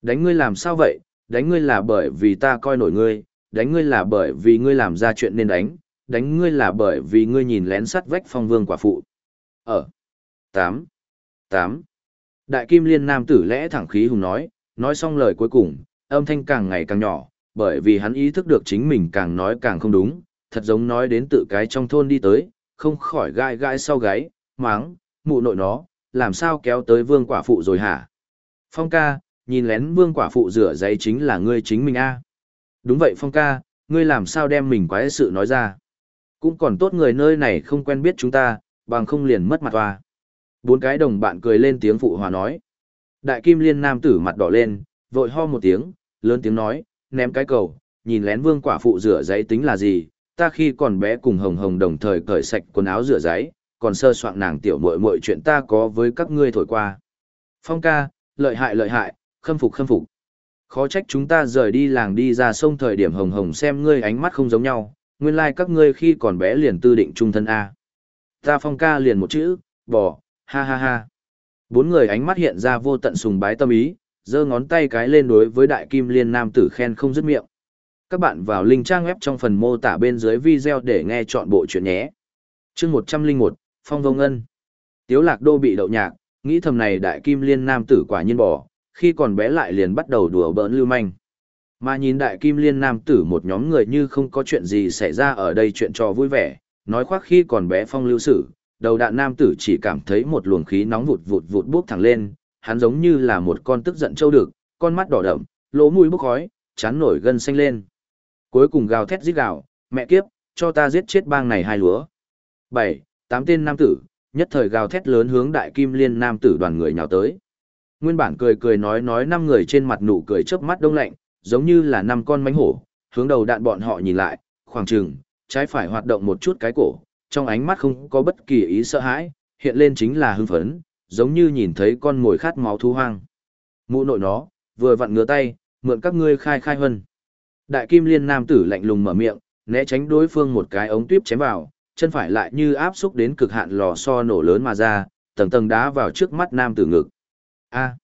Đánh ngươi làm sao vậy, đánh ngươi là bởi vì ta coi nổi ngươi, đánh ngươi là bởi vì ngươi làm ra chuyện nên đánh, đánh ngươi là bởi vì ngươi nhìn lén sắt vách phong vương quả phụ. Ở. tám tám Đại kim liên nam tử lẽ thẳng khí hùng nói, nói xong lời cuối cùng, âm thanh càng ngày càng nhỏ, bởi vì hắn ý thức được chính mình càng nói càng không đúng, thật giống nói đến tự cái trong thôn đi tới, không khỏi gai gai sau gáy, máng, mụ nội nó, làm sao kéo tới vương quả phụ rồi hả? Phong ca, nhìn lén vương quả phụ rửa giấy chính là ngươi chính mình a Đúng vậy Phong ca, ngươi làm sao đem mình quái sự nói ra? Cũng còn tốt người nơi này không quen biết chúng ta, bằng không liền mất mặt hoa. Bốn cái đồng bạn cười lên tiếng phụ hòa nói. Đại kim liên nam tử mặt đỏ lên, vội ho một tiếng, lớn tiếng nói, ném cái cầu, nhìn lén vương quả phụ rửa giấy tính là gì, ta khi còn bé cùng hồng hồng đồng thời cởi sạch quần áo rửa giấy, còn sơ soạn nàng tiểu muội muội chuyện ta có với các ngươi thổi qua. Phong ca, lợi hại lợi hại, khâm phục khâm phục. Khó trách chúng ta rời đi làng đi ra sông thời điểm hồng hồng xem ngươi ánh mắt không giống nhau, nguyên lai like các ngươi khi còn bé liền tư định trung thân A. Ta phong ca liền một chữ, bỏ, ha ha ha. Bốn người ánh mắt hiện ra vô tận sùng bái tâm ý, giơ ngón tay cái lên đối với đại kim liên nam tử khen không dứt miệng. Các bạn vào link trang web trong phần mô tả bên dưới video để nghe chọn bộ chuyện nhé. chương 101, Phong Vông ân Tiếu lạc đô bị đậu nhạc, nghĩ thầm này đại kim liên nam tử quả nhiên bỏ, khi còn bé lại liền bắt đầu đùa bỡn lưu manh. Mà nhìn đại kim liên nam tử một nhóm người như không có chuyện gì xảy ra ở đây chuyện trò vui vẻ, nói khoác khi còn bé phong lưu sử, đầu đạn nam tử chỉ cảm thấy một luồng khí nóng vụt vụt vụt bốc thẳng lên, hắn giống như là một con tức giận trâu đực, con mắt đỏ đậm, lỗ mũi bốc khói, chán nổi gân xanh lên. Cuối cùng gào thét giết gào, mẹ kiếp, cho ta giết chết bang này hai lúa. Bảy, tám tên nam tử, nhất thời gào thét lớn hướng đại kim liên nam tử đoàn người nhào tới. Nguyên bản cười cười nói nói năm người trên mặt nụ cười chớp mắt đông lạnh, giống như là năm con mánh hổ, hướng đầu đạn bọn họ nhìn lại, khoảng chừng, trái phải hoạt động một chút cái cổ, trong ánh mắt không có bất kỳ ý sợ hãi, hiện lên chính là hưng phấn, giống như nhìn thấy con mồi khát máu thú hoang. Mụ nội nó, vừa vặn ngửa tay, mượn các ngươi khai khai hân. Đại kim liên nam tử lạnh lùng mở miệng, né tránh đối phương một cái ống tuyếp chém vào, chân phải lại như áp xúc đến cực hạn lò xo nổ lớn mà ra, tầng tầng đá vào trước mắt nam tử ngực. A.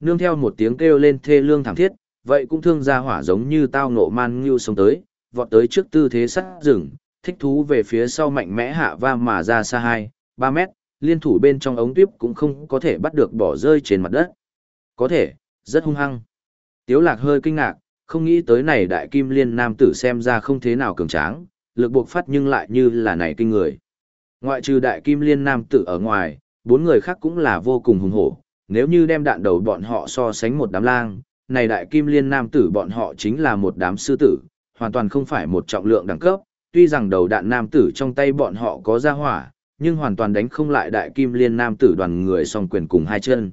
Nương theo một tiếng kêu lên thê lương thảm thiết, vậy cũng thương ra hỏa giống như tao nộ man như sống tới, vọt tới trước tư thế sắt rừng, thích thú về phía sau mạnh mẽ hạ va mà ra xa 2, 3 mét, liên thủ bên trong ống tuyếp cũng không có thể bắt được bỏ rơi trên mặt đất. Có thể, rất hung hăng. Tiếu lạc hơi kinh ngạc, không nghĩ tới này đại kim liên nam tử xem ra không thế nào cường tráng, lực buộc phát nhưng lại như là này kinh người. Ngoại trừ đại kim liên nam tử ở ngoài, bốn người khác cũng là vô cùng hùng hổ, nếu như đem đạn đầu bọn họ so sánh một đám lang, này đại kim liên nam tử bọn họ chính là một đám sư tử, hoàn toàn không phải một trọng lượng đẳng cấp, tuy rằng đầu đạn nam tử trong tay bọn họ có ra hỏa, nhưng hoàn toàn đánh không lại đại kim liên nam tử đoàn người song quyền cùng hai chân.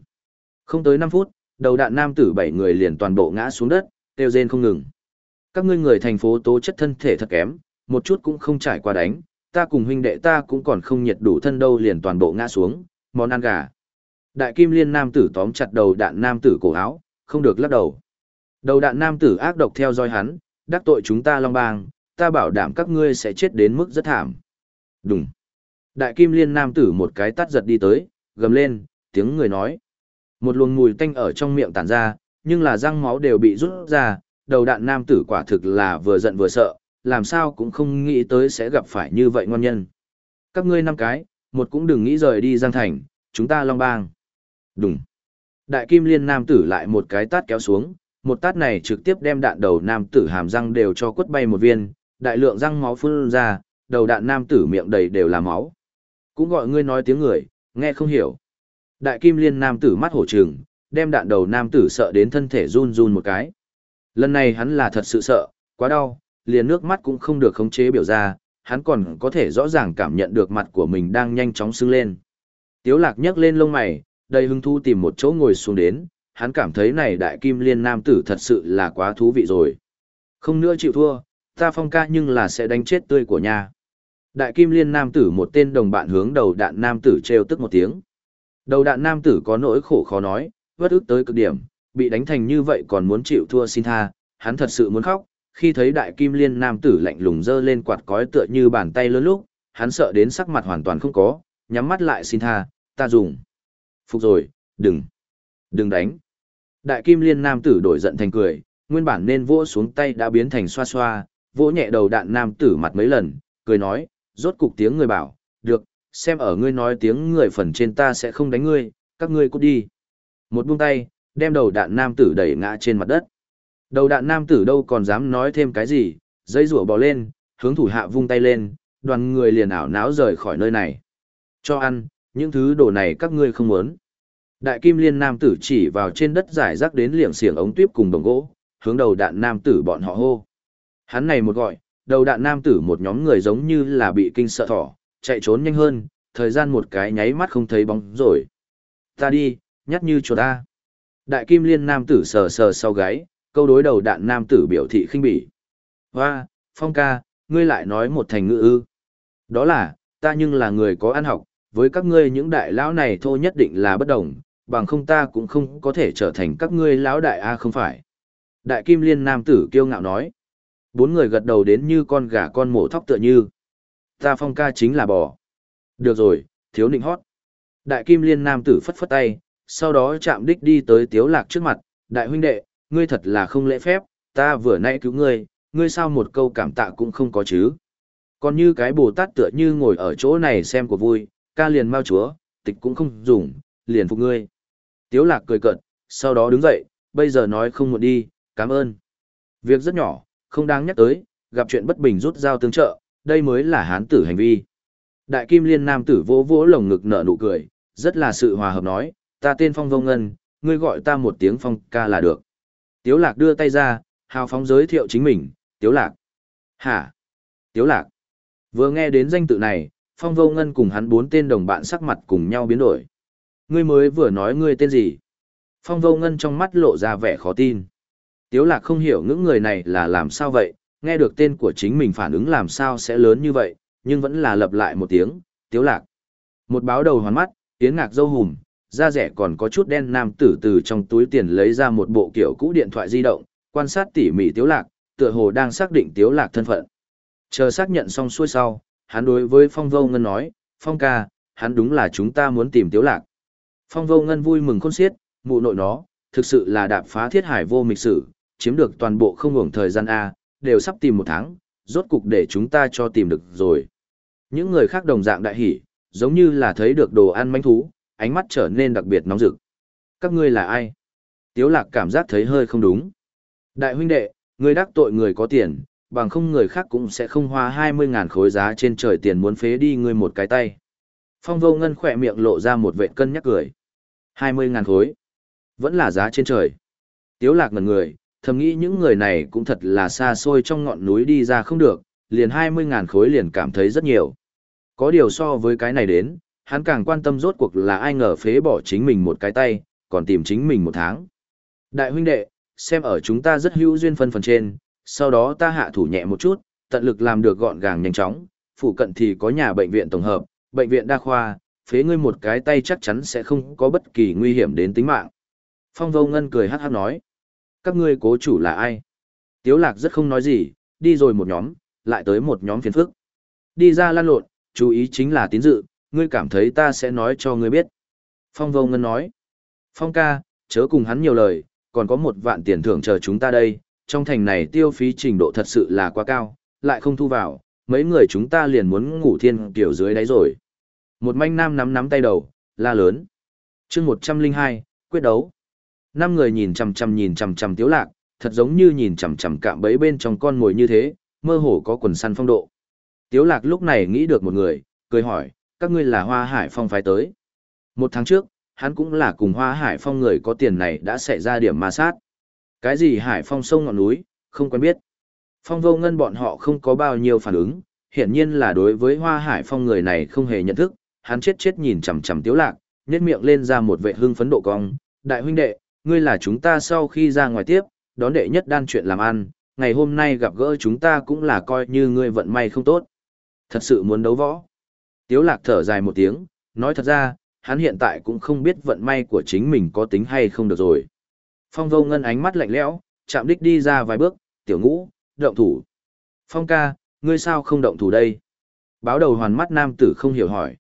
Không tới 5 phút, đầu đạn nam tử 7 người liền toàn bộ ngã xuống đất, kêu rên không ngừng. Các ngươi người thành phố tố chất thân thể thật kém, một chút cũng không trải qua đánh, ta cùng huynh đệ ta cũng còn không nhiệt đủ thân đâu liền toàn bộ ngã xuống, món ăn gà. Đại kim liên nam tử tóm chặt đầu đạn nam tử cổ áo, không được lắc đầu. Đầu đạn nam tử ác độc theo dõi hắn, đắc tội chúng ta long bang, ta bảo đảm các ngươi sẽ chết đến mức rất thảm. Đúng. Đại kim liên nam tử một cái tắt giật đi tới, gầm lên, tiếng người nói. Một luồng mùi tanh ở trong miệng tản ra, nhưng là răng máu đều bị rút ra, đầu đạn nam tử quả thực là vừa giận vừa sợ, làm sao cũng không nghĩ tới sẽ gặp phải như vậy ngon nhân. Các ngươi năm cái, một cũng đừng nghĩ rời đi Giang Thành, chúng ta long bang. Đúng. Đại kim liên nam tử lại một cái tát kéo xuống, một tát này trực tiếp đem đạn đầu nam tử hàm răng đều cho quất bay một viên, đại lượng răng máu phun ra, đầu đạn nam tử miệng đầy đều là máu. Cũng gọi ngươi nói tiếng người, nghe không hiểu. Đại kim liên nam tử mắt hổ trừng, đem đạn đầu nam tử sợ đến thân thể run run một cái. Lần này hắn là thật sự sợ, quá đau, liền nước mắt cũng không được khống chế biểu ra, hắn còn có thể rõ ràng cảm nhận được mặt của mình đang nhanh chóng sưng lên. Tiếu lạc nhấc lên lông mày, đầy hứng thú tìm một chỗ ngồi xuống đến, hắn cảm thấy này đại kim liên nam tử thật sự là quá thú vị rồi. Không nữa chịu thua, ta phong ca nhưng là sẽ đánh chết tươi của nhà. Đại kim liên nam tử một tên đồng bạn hướng đầu đạn nam tử treo tức một tiếng. Đầu đạn nam tử có nỗi khổ khó nói, vất ức tới cực điểm, bị đánh thành như vậy còn muốn chịu thua xin tha, hắn thật sự muốn khóc, khi thấy đại kim liên nam tử lạnh lùng dơ lên quạt cói tựa như bàn tay lớn lúc, hắn sợ đến sắc mặt hoàn toàn không có, nhắm mắt lại xin tha, ta dùng. Phục rồi, đừng, đừng đánh. Đại kim liên nam tử đổi giận thành cười, nguyên bản nên vỗ xuống tay đã biến thành xoa xoa, vỗ nhẹ đầu đạn nam tử mặt mấy lần, cười nói, rốt cục tiếng người bảo, được, xem ở ngươi nói tiếng người phần trên ta sẽ không đánh ngươi, các ngươi cút đi. Một buông tay, đem đầu đạn nam tử đẩy ngã trên mặt đất. Đầu đạn nam tử đâu còn dám nói thêm cái gì, dây rủa bò lên, hướng thủ hạ vung tay lên, đoàn người liền ảo náo rời khỏi nơi này. Cho ăn, những thứ đồ này các ngươi không muốn. Đại kim liên nam tử chỉ vào trên đất giải rác đến liệng xiềng ống tuyếp cùng đồng gỗ, hướng đầu đạn nam tử bọn họ hô. Hắn này một gọi, đầu đạn nam tử một nhóm người giống như là bị kinh sợ thỏ, chạy trốn nhanh hơn, thời gian một cái nháy mắt không thấy bóng rồi. Ta đi, nhắc như chuột ta. Đại kim liên nam tử sờ sờ sau gáy, câu đối đầu đạn nam tử biểu thị khinh bỉ. Hoa, phong ca, ngươi lại nói một thành ngữ ư. Đó là, ta nhưng là người có ăn học, với các ngươi những đại lão này thôi nhất định là bất đồng, bằng không ta cũng không có thể trở thành các ngươi lão đại A không phải. Đại kim liên nam tử kiêu ngạo nói. Bốn người gật đầu đến như con gà con mổ thóc tựa như. Ta phong ca chính là bò. Được rồi, thiếu nịnh hót. Đại kim liên nam tử phất phất tay, sau đó chạm đích đi tới tiếu lạc trước mặt. Đại huynh đệ, ngươi thật là không lễ phép, ta vừa nãy cứu ngươi, ngươi sao một câu cảm tạ cũng không có chứ. Còn như cái Bồ Tát tựa như ngồi ở chỗ này xem của vui, ca liền mau chúa, tịch cũng không dùng, liền phục ngươi. Tiếu lạc cười cợt, sau đó đứng dậy, bây giờ nói không muộn đi, cảm ơn. Việc rất nhỏ, không đáng nhắc tới, gặp chuyện bất bình rút dao tương trợ, đây mới là hán tử hành vi. Đại kim liên nam tử vỗ vỗ lồng ngực nở nụ cười, rất là sự hòa hợp nói, ta tên Phong Vông Ngân, ngươi gọi ta một tiếng Phong ca là được. Tiếu lạc đưa tay ra, hào phóng giới thiệu chính mình, Tiếu lạc. Hả? Tiếu lạc. Vừa nghe đến danh tự này, Phong Vô Ngân cùng hắn bốn tên đồng bạn sắc mặt cùng nhau biến đổi. Ngươi mới vừa nói ngươi tên gì? Phong Vô Ngân trong mắt lộ ra vẻ khó tin. Tiếu lạc không hiểu những người này là làm sao vậy, nghe được tên của chính mình phản ứng làm sao sẽ lớn như vậy, nhưng vẫn là lặp lại một tiếng, Tiếu lạc. Một báo đầu hoàn mắt, tiến ngạc dâu hùm, da rẻ còn có chút đen nam tử từ trong túi tiền lấy ra một bộ kiểu cũ điện thoại di động, quan sát tỉ mỉ Tiếu lạc, tựa hồ đang xác định Tiếu lạc thân phận. Chờ xác nhận xong xuôi sau, hắn đối với Phong Vô Ngân nói, Phong ca, hắn đúng là chúng ta muốn tìm Tiếu Lạc. Phong Vô Ngân vui mừng khôn xiết, mụ nội nó, thực sự là đạp phá thiết hải vô mịch sử, chiếm được toàn bộ không ngủng thời gian A, đều sắp tìm một tháng, rốt cục để chúng ta cho tìm được rồi. Những người khác đồng dạng đại hỉ, giống như là thấy được đồ ăn manh thú, ánh mắt trở nên đặc biệt nóng rực. Các ngươi là ai? Tiếu lạc cảm giác thấy hơi không đúng. Đại huynh đệ, ngươi đắc tội người có tiền, bằng không người khác cũng sẽ không hoa 20.000 khối giá trên trời tiền muốn phế đi ngươi một cái tay. Phong vô ngân khỏe miệng lộ ra một vệt cân nhắc cười. 20.000 khối. Vẫn là giá trên trời. Tiếu lạc ngần người, thầm nghĩ những người này cũng thật là xa xôi trong ngọn núi đi ra không được, liền 20.000 khối liền cảm thấy rất nhiều. Có điều so với cái này đến, hắn càng quan tâm rốt cuộc là ai ngờ phế bỏ chính mình một cái tay, còn tìm chính mình một tháng. Đại huynh đệ, xem ở chúng ta rất hữu duyên phân phần trên, sau đó ta hạ thủ nhẹ một chút, tận lực làm được gọn gàng nhanh chóng, phụ cận thì có nhà bệnh viện tổng hợp, bệnh viện đa khoa, phế ngươi một cái tay chắc chắn sẽ không có bất kỳ nguy hiểm đến tính mạng. Phong vô ngân cười hát hát nói, các ngươi cố chủ là ai? Tiếu lạc rất không nói gì, đi rồi một nhóm, lại tới một nhóm phiền phức. Đi ra lan lộn, chú ý chính là tín dự, ngươi cảm thấy ta sẽ nói cho ngươi biết. Phong vô ngân nói, Phong ca, chớ cùng hắn nhiều lời, còn có một vạn tiền thưởng chờ chúng ta đây, trong thành này tiêu phí trình độ thật sự là quá cao, lại không thu vào, mấy người chúng ta liền muốn ngủ thiên kiểu dưới đáy rồi. Một manh nam nắm nắm tay đầu, la lớn. chương 102, quyết đấu. Năm người nhìn chằm chằm nhìn chằm chằm tiếu lạc, thật giống như nhìn chằm chằm cạm bấy bên trong con ngồi như thế, mơ hồ có quần săn phong độ. Tiếu lạc lúc này nghĩ được một người, cười hỏi, các ngươi là hoa hải phong phái tới. Một tháng trước, hắn cũng là cùng hoa hải phong người có tiền này đã xảy ra điểm ma sát. Cái gì hải phong sông ngọn núi, không quen biết. Phong vô ngân bọn họ không có bao nhiêu phản ứng, hiển nhiên là đối với hoa hải phong người này không hề nhận thức, hắn chết chết nhìn chằm chằm tiếu lạc, nhét miệng lên ra một vệ hưng phấn độ cong. Đại huynh đệ, ngươi là chúng ta sau khi ra ngoài tiếp, đón đệ nhất đan chuyện làm ăn, ngày hôm nay gặp gỡ chúng ta cũng là coi như ngươi vận may không tốt. Thật sự muốn đấu võ. Tiếu lạc thở dài một tiếng, nói thật ra, hắn hiện tại cũng không biết vận may của chính mình có tính hay không được rồi. Phong vô ngân ánh mắt lạnh lẽo, chạm đích đi ra vài bước, tiểu ngũ, động thủ. Phong ca, ngươi sao không động thủ đây? Báo đầu hoàn mắt nam tử không hiểu hỏi.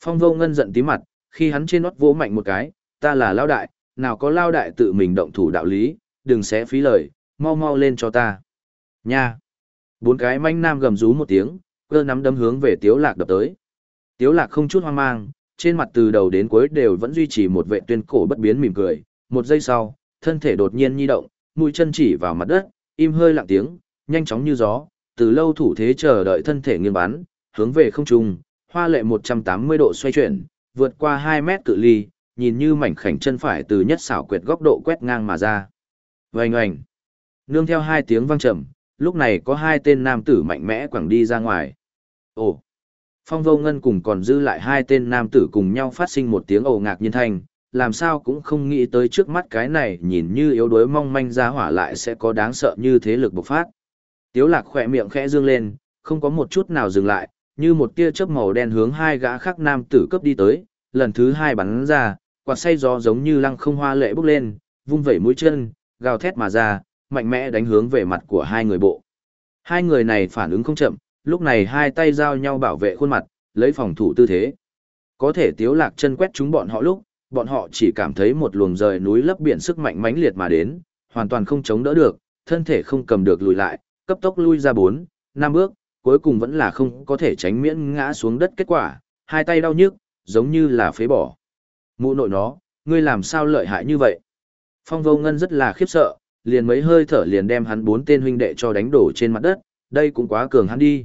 Phong vô ngân giận tí mặt, khi hắn trên nót vỗ mạnh một cái, ta là lão đại, nào có lao đại tự mình động thủ đạo lý, đừng xé phí lời, mau mau lên cho ta. Nha! Bốn cái manh nam gầm rú một tiếng, cơ nắm đấm hướng về tiếu lạc đập tới. Tiếu lạc không chút hoang mang, trên mặt từ đầu đến cuối đều vẫn duy trì một vệ tuyên cổ bất biến mỉm cười. Một giây sau, thân thể đột nhiên nhi động, mũi chân chỉ vào mặt đất, im hơi lặng tiếng, nhanh chóng như gió, từ lâu thủ thế chờ đợi thân thể nghiêng bắn, hướng về không trung, hoa lệ 180 độ xoay chuyển, vượt qua 2 mét cự ly, nhìn như mảnh khảnh chân phải từ nhất xảo quyệt góc độ quét ngang mà ra. Vành oành. Nương theo hai tiếng vang trầm, lúc này có hai tên nam tử mạnh mẽ quẳng đi ra ngoài. Ồ! Phong vô ngân cùng còn giữ lại hai tên nam tử cùng nhau phát sinh một tiếng ồ ngạc nhiên thanh, làm sao cũng không nghĩ tới trước mắt cái này nhìn như yếu đuối mong manh ra hỏa lại sẽ có đáng sợ như thế lực bộc phát. Tiếu lạc khỏe miệng khẽ dương lên, không có một chút nào dừng lại, như một tia chớp màu đen hướng hai gã khác nam tử cấp đi tới, lần thứ hai bắn ra, quạt say gió giống như lăng không hoa lệ bốc lên, vung vẩy mũi chân, gào thét mà ra, mạnh mẽ đánh hướng về mặt của hai người bộ. Hai người này phản ứng không chậm, lúc này hai tay giao nhau bảo vệ khuôn mặt, lấy phòng thủ tư thế. Có thể tiếu lạc chân quét chúng bọn họ lúc, bọn họ chỉ cảm thấy một luồng rời núi lấp biển sức mạnh mãnh liệt mà đến, hoàn toàn không chống đỡ được, thân thể không cầm được lùi lại, cấp tốc lui ra bốn, năm bước, cuối cùng vẫn là không có thể tránh miễn ngã xuống đất kết quả, hai tay đau nhức, giống như là phế bỏ. Mụ nội nó, ngươi làm sao lợi hại như vậy? Phong vô ngân rất là khiếp sợ, liền mấy hơi thở liền đem hắn bốn tên huynh đệ cho đánh đổ trên mặt đất, đây cũng quá cường hắn đi.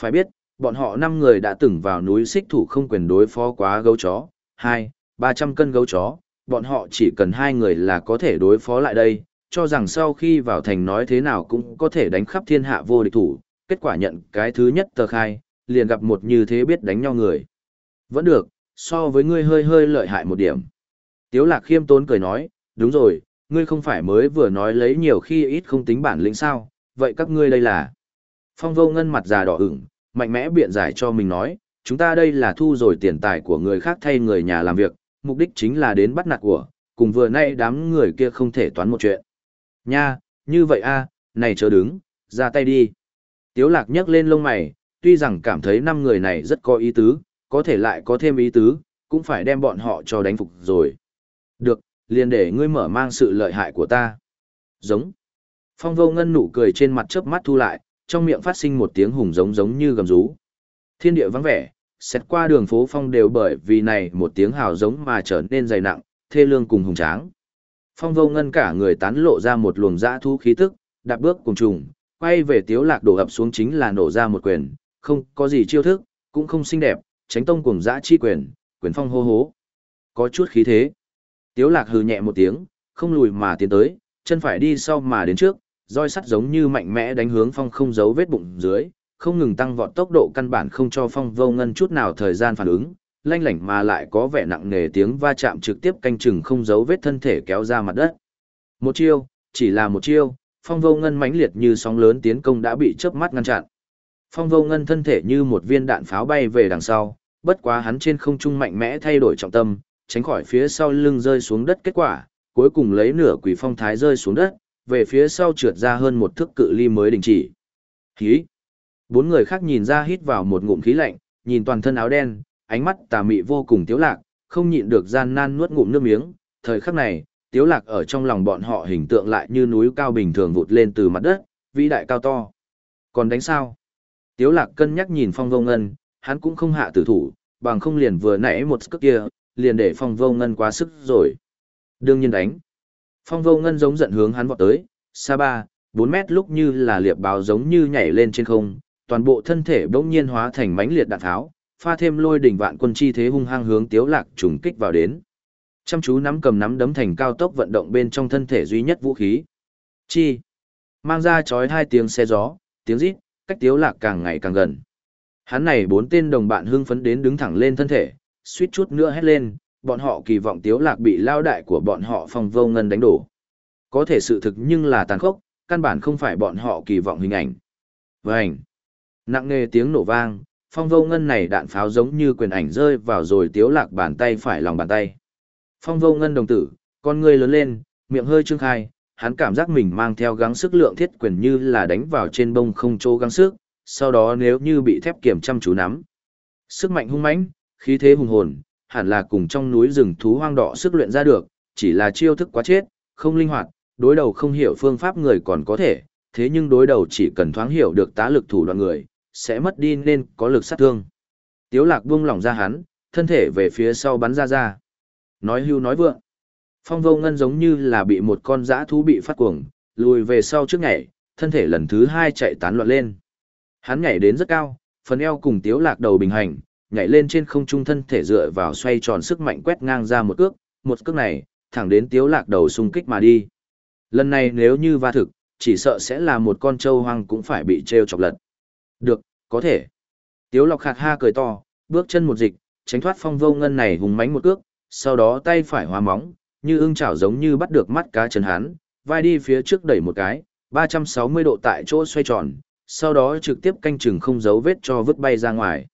Phải biết, bọn họ năm người đã từng vào núi xích thủ không quyền đối phó quá gấu chó, hai, ba trăm cân gấu chó, bọn họ chỉ cần hai người là có thể đối phó lại đây, cho rằng sau khi vào thành nói thế nào cũng có thể đánh khắp thiên hạ vô địch thủ, kết quả nhận cái thứ nhất tờ khai, liền gặp một như thế biết đánh nhau người. Vẫn được, so với ngươi hơi hơi lợi hại một điểm. Tiếu lạc khiêm tốn cười nói, đúng rồi, ngươi không phải mới vừa nói lấy nhiều khi ít không tính bản lĩnh sao, vậy các ngươi đây là. Phong vô ngân mặt già đỏ ửng, mạnh mẽ biện giải cho mình nói, chúng ta đây là thu rồi tiền tài của người khác thay người nhà làm việc, mục đích chính là đến bắt nạt của, cùng vừa nay đám người kia không thể toán một chuyện. Nha, như vậy a, này chớ đứng, ra tay đi. Tiếu lạc nhấc lên lông mày, tuy rằng cảm thấy năm người này rất có ý tứ, có thể lại có thêm ý tứ, cũng phải đem bọn họ cho đánh phục rồi. Được, liền để ngươi mở mang sự lợi hại của ta. Giống. Phong vô ngân nụ cười trên mặt chớp mắt thu lại, trong miệng phát sinh một tiếng hùng giống giống như gầm rú. Thiên địa vắng vẻ, xét qua đường phố phong đều bởi vì này một tiếng hào giống mà trở nên dày nặng, thê lương cùng hùng tráng. Phong vô ngân cả người tán lộ ra một luồng dã thu khí tức, đạp bước cùng trùng, quay về tiếu lạc đổ ập xuống chính là nổ ra một quyền, không có gì chiêu thức, cũng không xinh đẹp, tránh tông cùng dã chi quyền, quyền phong hô hố. Có chút khí thế. Tiếu lạc hừ nhẹ một tiếng, không lùi mà tiến tới, chân phải đi sau mà đến trước, roi sắt giống như mạnh mẽ đánh hướng phong không giấu vết bụng dưới, không ngừng tăng vọt tốc độ căn bản không cho phong vô ngân chút nào thời gian phản ứng, lanh lảnh mà lại có vẻ nặng nề tiếng va chạm trực tiếp canh chừng không giấu vết thân thể kéo ra mặt đất. Một chiêu, chỉ là một chiêu, phong vô ngân mãnh liệt như sóng lớn tiến công đã bị chớp mắt ngăn chặn. Phong vô ngân thân thể như một viên đạn pháo bay về đằng sau, bất quá hắn trên không trung mạnh mẽ thay đổi trọng tâm, tránh khỏi phía sau lưng rơi xuống đất kết quả, cuối cùng lấy nửa quỷ phong thái rơi xuống đất, về phía sau trượt ra hơn một thước cự ly mới đình chỉ. Khí! Bốn người khác nhìn ra hít vào một ngụm khí lạnh, nhìn toàn thân áo đen, ánh mắt tà mị vô cùng tiếu lạc, không nhịn được gian nan nuốt ngụm nước miếng. Thời khắc này, tiếu lạc ở trong lòng bọn họ hình tượng lại như núi cao bình thường vụt lên từ mặt đất, vĩ đại cao to. Còn đánh sao? Tiếu lạc cân nhắc nhìn phong vô ngân, hắn cũng không hạ tử thủ, bằng không liền vừa nãy một cước kia, liền để phong vô ngân quá sức rồi. Đương nhiên đánh. Phong vô ngân giống giận hướng hắn vọt tới, xa ba, bốn mét lúc như là liệp báo giống như nhảy lên trên không, toàn bộ thân thể bỗng nhiên hóa thành mãnh liệt đạn tháo, pha thêm lôi đỉnh vạn quân chi thế hung hăng hướng tiếu lạc trùng kích vào đến. Chăm chú nắm cầm nắm đấm thành cao tốc vận động bên trong thân thể duy nhất vũ khí. Chi. Mang ra chói hai tiếng xe gió, tiếng rít, cách tiếu lạc càng ngày càng gần. Hắn này bốn tên đồng bạn hưng phấn đến đứng thẳng lên thân thể, suýt chút nữa hét lên, bọn họ kỳ vọng tiếu lạc bị lao đại của bọn họ phong vô ngân đánh đổ. Có thể sự thực nhưng là tàn khốc, căn bản không phải bọn họ kỳ vọng hình ảnh. Vành. Nặng nề tiếng nổ vang, phong vô ngân này đạn pháo giống như quyền ảnh rơi vào rồi tiếu lạc bàn tay phải lòng bàn tay. Phong vô ngân đồng tử, con ngươi lớn lên, miệng hơi trương khai, hắn cảm giác mình mang theo gắng sức lượng thiết quyền như là đánh vào trên bông không chỗ gắng sức, sau đó nếu như bị thép kiểm chăm chú nắm. Sức mạnh hung mãnh, khí thế hùng hồn, hẳn là cùng trong núi rừng thú hoang đỏ sức luyện ra được, chỉ là chiêu thức quá chết, không linh hoạt, đối đầu không hiểu phương pháp người còn có thể, thế nhưng đối đầu chỉ cần thoáng hiểu được tá lực thủ đoạn người, sẽ mất đi nên có lực sát thương. Tiếu lạc buông lỏng ra hắn, thân thể về phía sau bắn ra ra. Nói hưu nói vượng. Phong vô ngân giống như là bị một con dã thú bị phát cuồng, lùi về sau trước nhảy, thân thể lần thứ hai chạy tán loạn lên. Hắn nhảy đến rất cao, phần eo cùng tiếu lạc đầu bình hành, nhảy lên trên không trung thân thể dựa vào xoay tròn sức mạnh quét ngang ra một cước, một cước này, thẳng đến tiếu lạc đầu xung kích mà đi. Lần này nếu như va thực, chỉ sợ sẽ là một con trâu hoang cũng phải bị treo chọc lật. Được, có thể. Tiếu lọc khạc ha cười to, bước chân một dịch, tránh thoát phong vô ngân này hùng mánh một cước, sau đó tay phải hóa móng, như ưng chảo giống như bắt được mắt cá chân hắn, vai đi phía trước đẩy một cái, 360 độ tại chỗ xoay tròn, sau đó trực tiếp canh chừng không giấu vết cho vứt bay ra ngoài.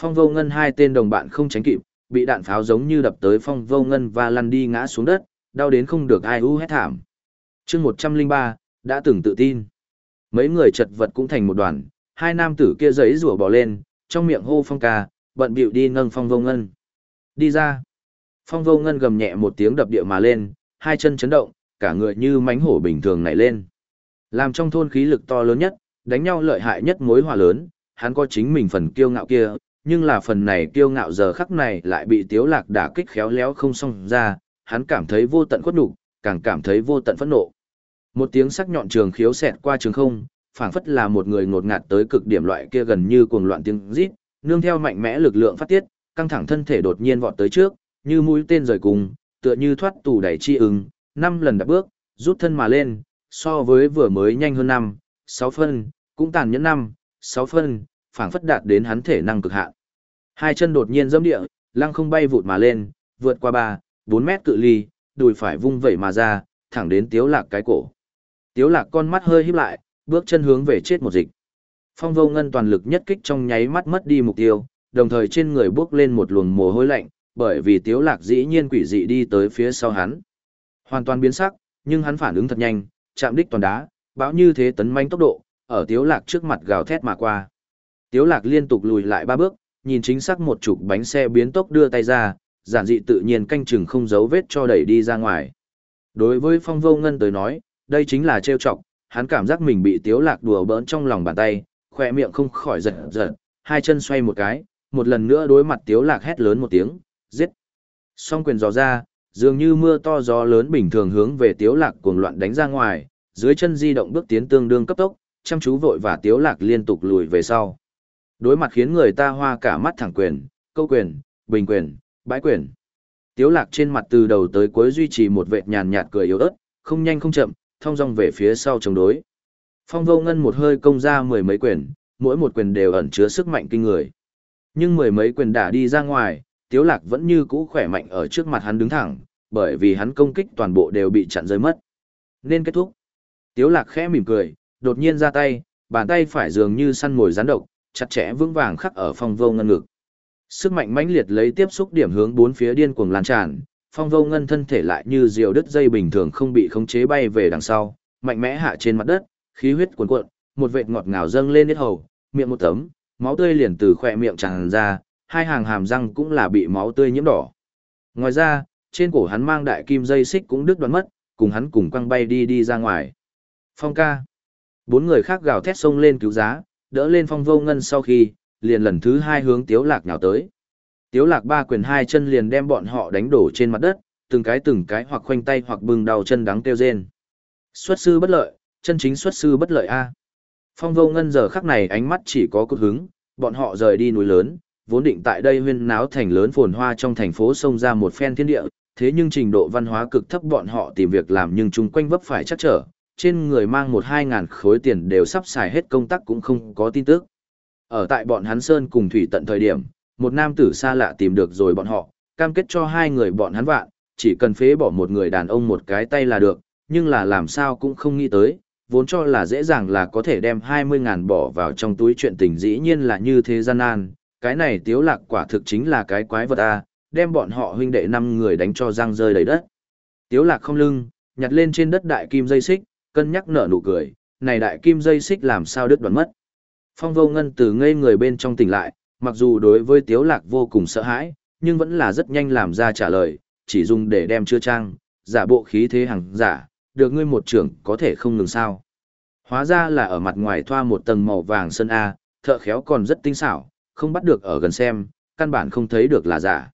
Phong vô ngân hai tên đồng bạn không tránh kịp, bị đạn pháo giống như đập tới phong vô ngân và lăn đi ngã xuống đất, đau đến không được ai u hét thảm. chương 103, đã từng tự tin. Mấy người chật vật cũng thành một đoàn, hai nam tử kia giấy rùa bỏ lên, trong miệng hô phong ca, bận bịu đi nâng phong vô ngân. Đi ra. Phong vô ngân gầm nhẹ một tiếng đập địa mà lên, hai chân chấn động, cả người như mánh hổ bình thường nảy lên. Làm trong thôn khí lực to lớn nhất, đánh nhau lợi hại nhất mối hòa lớn, hắn có chính mình phần kiêu ngạo kia, nhưng là phần này kiêu ngạo giờ khắc này lại bị tiếu lạc đả kích khéo léo không xong ra, hắn cảm thấy vô tận khuất nhục, càng cảm thấy vô tận phẫn nộ. Một tiếng sắc nhọn trường khiếu xẹt qua trường không, phảng phất là một người ngột ngạt tới cực điểm loại kia gần như cuồng loạn tiếng rít, nương theo mạnh mẽ lực lượng phát tiết, căng thẳng thân thể đột nhiên vọt tới trước, như mũi tên rời cùng, tựa như thoát tù đẩy chi ứng, năm lần đạp bước, rút thân mà lên, so với vừa mới nhanh hơn năm, sáu phân, cũng tàn nhẫn năm, sáu phân, phảng phất đạt đến hắn thể năng cực hạn. Hai chân đột nhiên dẫm địa, lăng không bay vụt mà lên, vượt qua ba, bốn mét cự ly, đùi phải vung vẩy mà ra, thẳng đến tiếu lạc cái cổ. Tiếu lạc con mắt hơi híp lại, bước chân hướng về chết một dịch. Phong vô ngân toàn lực nhất kích trong nháy mắt mất đi mục tiêu, đồng thời trên người bước lên một luồng mồ hôi lạnh, bởi vì tiếu lạc dĩ nhiên quỷ dị đi tới phía sau hắn. Hoàn toàn biến sắc, nhưng hắn phản ứng thật nhanh, chạm đích toàn đá, bão như thế tấn manh tốc độ, ở tiếu lạc trước mặt gào thét mà qua. Tiếu lạc liên tục lùi lại ba bước, nhìn chính xác một chục bánh xe biến tốc đưa tay ra, giản dị tự nhiên canh chừng không giấu vết cho đẩy đi ra ngoài. Đối với phong vô ngân tới nói, đây chính là trêu chọc, hắn cảm giác mình bị tiếu lạc đùa bỡn trong lòng bàn tay, khỏe miệng không khỏi giật giật, hai chân xoay một cái, một lần nữa đối mặt tiếu lạc hét lớn một tiếng, giết. Song quyền dò ra, dường như mưa to gió lớn bình thường hướng về tiếu lạc cuồng loạn đánh ra ngoài, dưới chân di động bước tiến tương đương cấp tốc, chăm chú vội và tiếu lạc liên tục lùi về sau. Đối mặt khiến người ta hoa cả mắt thẳng quyền, câu quyền, bình quyền, bãi quyền. Tiếu lạc trên mặt từ đầu tới cuối duy trì một vệt nhàn nhạt cười yếu ớt, không nhanh không chậm, thông dong về phía sau chống đối. Phong vô ngân một hơi công ra mười mấy quyền, mỗi một quyền đều ẩn chứa sức mạnh kinh người. Nhưng mười mấy quyền đả đi ra ngoài, Tiếu Lạc vẫn như cũ khỏe mạnh ở trước mặt hắn đứng thẳng, bởi vì hắn công kích toàn bộ đều bị chặn rơi mất. Nên kết thúc. Tiếu Lạc khẽ mỉm cười, đột nhiên ra tay, bàn tay phải dường như săn mồi rắn độc, chặt chẽ vững vàng khắc ở phong vô ngân ngực. Sức mạnh mãnh liệt lấy tiếp xúc điểm hướng bốn phía điên cuồng lan tràn, phong vô ngân thân thể lại như diều đứt dây bình thường không bị khống chế bay về đằng sau, mạnh mẽ hạ trên mặt đất, khí huyết cuồn cuộn, một vệt ngọt ngào dâng lên hết hầu, miệng một tấm, máu tươi liền từ khỏe miệng tràn ra, hai hàng hàm răng cũng là bị máu tươi nhiễm đỏ. Ngoài ra, trên cổ hắn mang đại kim dây xích cũng đứt đoạn mất, cùng hắn cùng quăng bay đi đi ra ngoài. Phong ca. Bốn người khác gào thét xông lên cứu giá, đỡ lên phong vô ngân sau khi, liền lần thứ hai hướng tiếu lạc nhào tới. Tiếu lạc ba quyền hai chân liền đem bọn họ đánh đổ trên mặt đất, từng cái từng cái hoặc khoanh tay hoặc bừng đầu chân đắng kêu rên. Xuất sư bất lợi, chân chính xuất sư bất lợi A. Phong vô ngân giờ khắc này ánh mắt chỉ có cốt hứng, bọn họ rời đi núi lớn, vốn định tại đây huyên náo thành lớn phồn hoa trong thành phố sông ra một phen thiên địa, thế nhưng trình độ văn hóa cực thấp bọn họ tìm việc làm nhưng chung quanh vấp phải chắc trở, trên người mang một hai ngàn khối tiền đều sắp xài hết công tác cũng không có tin tức. Ở tại bọn hắn Sơn cùng Thủy tận thời điểm, một nam tử xa lạ tìm được rồi bọn họ, cam kết cho hai người bọn hắn vạn, chỉ cần phế bỏ một người đàn ông một cái tay là được, nhưng là làm sao cũng không nghĩ tới, vốn cho là dễ dàng là có thể đem 20 ngàn bỏ vào trong túi chuyện tình dĩ nhiên là như thế gian nan, cái này tiếu lạc quả thực chính là cái quái vật a, đem bọn họ huynh đệ năm người đánh cho răng rơi đầy đất. Tiếu lạc không lưng, nhặt lên trên đất đại kim dây xích, cân nhắc nở nụ cười, này đại kim dây xích làm sao đứt đoạn mất. Phong vô ngân từ ngây người bên trong tỉnh lại, mặc dù đối với tiếu lạc vô cùng sợ hãi, nhưng vẫn là rất nhanh làm ra trả lời, chỉ dùng để đem chưa trang, giả bộ khí thế hàng giả, được ngươi một trưởng có thể không ngừng sao. Hóa ra là ở mặt ngoài thoa một tầng màu vàng sơn A, thợ khéo còn rất tinh xảo, không bắt được ở gần xem, căn bản không thấy được là giả.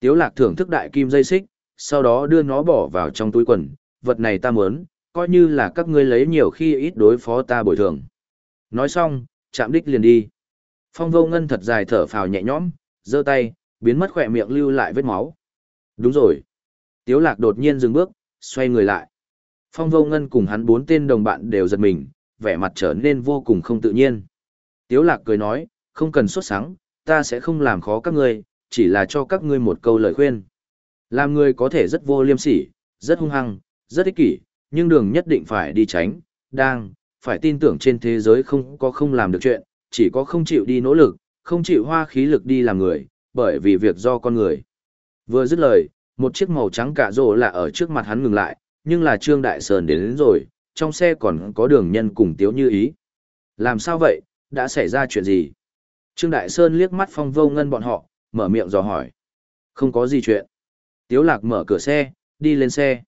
Tiếu lạc thưởng thức đại kim dây xích, sau đó đưa nó bỏ vào trong túi quần, vật này ta muốn, coi như là các ngươi lấy nhiều khi ít đối phó ta bồi thường. Nói xong, chạm đích liền đi. Phong vô ngân thật dài thở phào nhẹ nhõm, giơ tay, biến mất khỏe miệng lưu lại vết máu. Đúng rồi. Tiếu lạc đột nhiên dừng bước, xoay người lại. Phong vô ngân cùng hắn bốn tên đồng bạn đều giật mình, vẻ mặt trở nên vô cùng không tự nhiên. Tiếu lạc cười nói, không cần xuất sáng, ta sẽ không làm khó các ngươi, chỉ là cho các ngươi một câu lời khuyên. Làm người có thể rất vô liêm sỉ, rất hung hăng, rất ích kỷ, nhưng đường nhất định phải đi tránh, đang, phải tin tưởng trên thế giới không có không làm được chuyện, chỉ có không chịu đi nỗ lực, không chịu hoa khí lực đi làm người, bởi vì việc do con người. Vừa dứt lời, một chiếc màu trắng cả rồ là ở trước mặt hắn ngừng lại, nhưng là Trương Đại Sơn đến, đến rồi, trong xe còn có đường nhân cùng tiếu như ý. Làm sao vậy, đã xảy ra chuyện gì? Trương Đại Sơn liếc mắt phong vô ngân bọn họ, mở miệng dò hỏi. Không có gì chuyện. Tiếu lạc mở cửa xe, đi lên xe.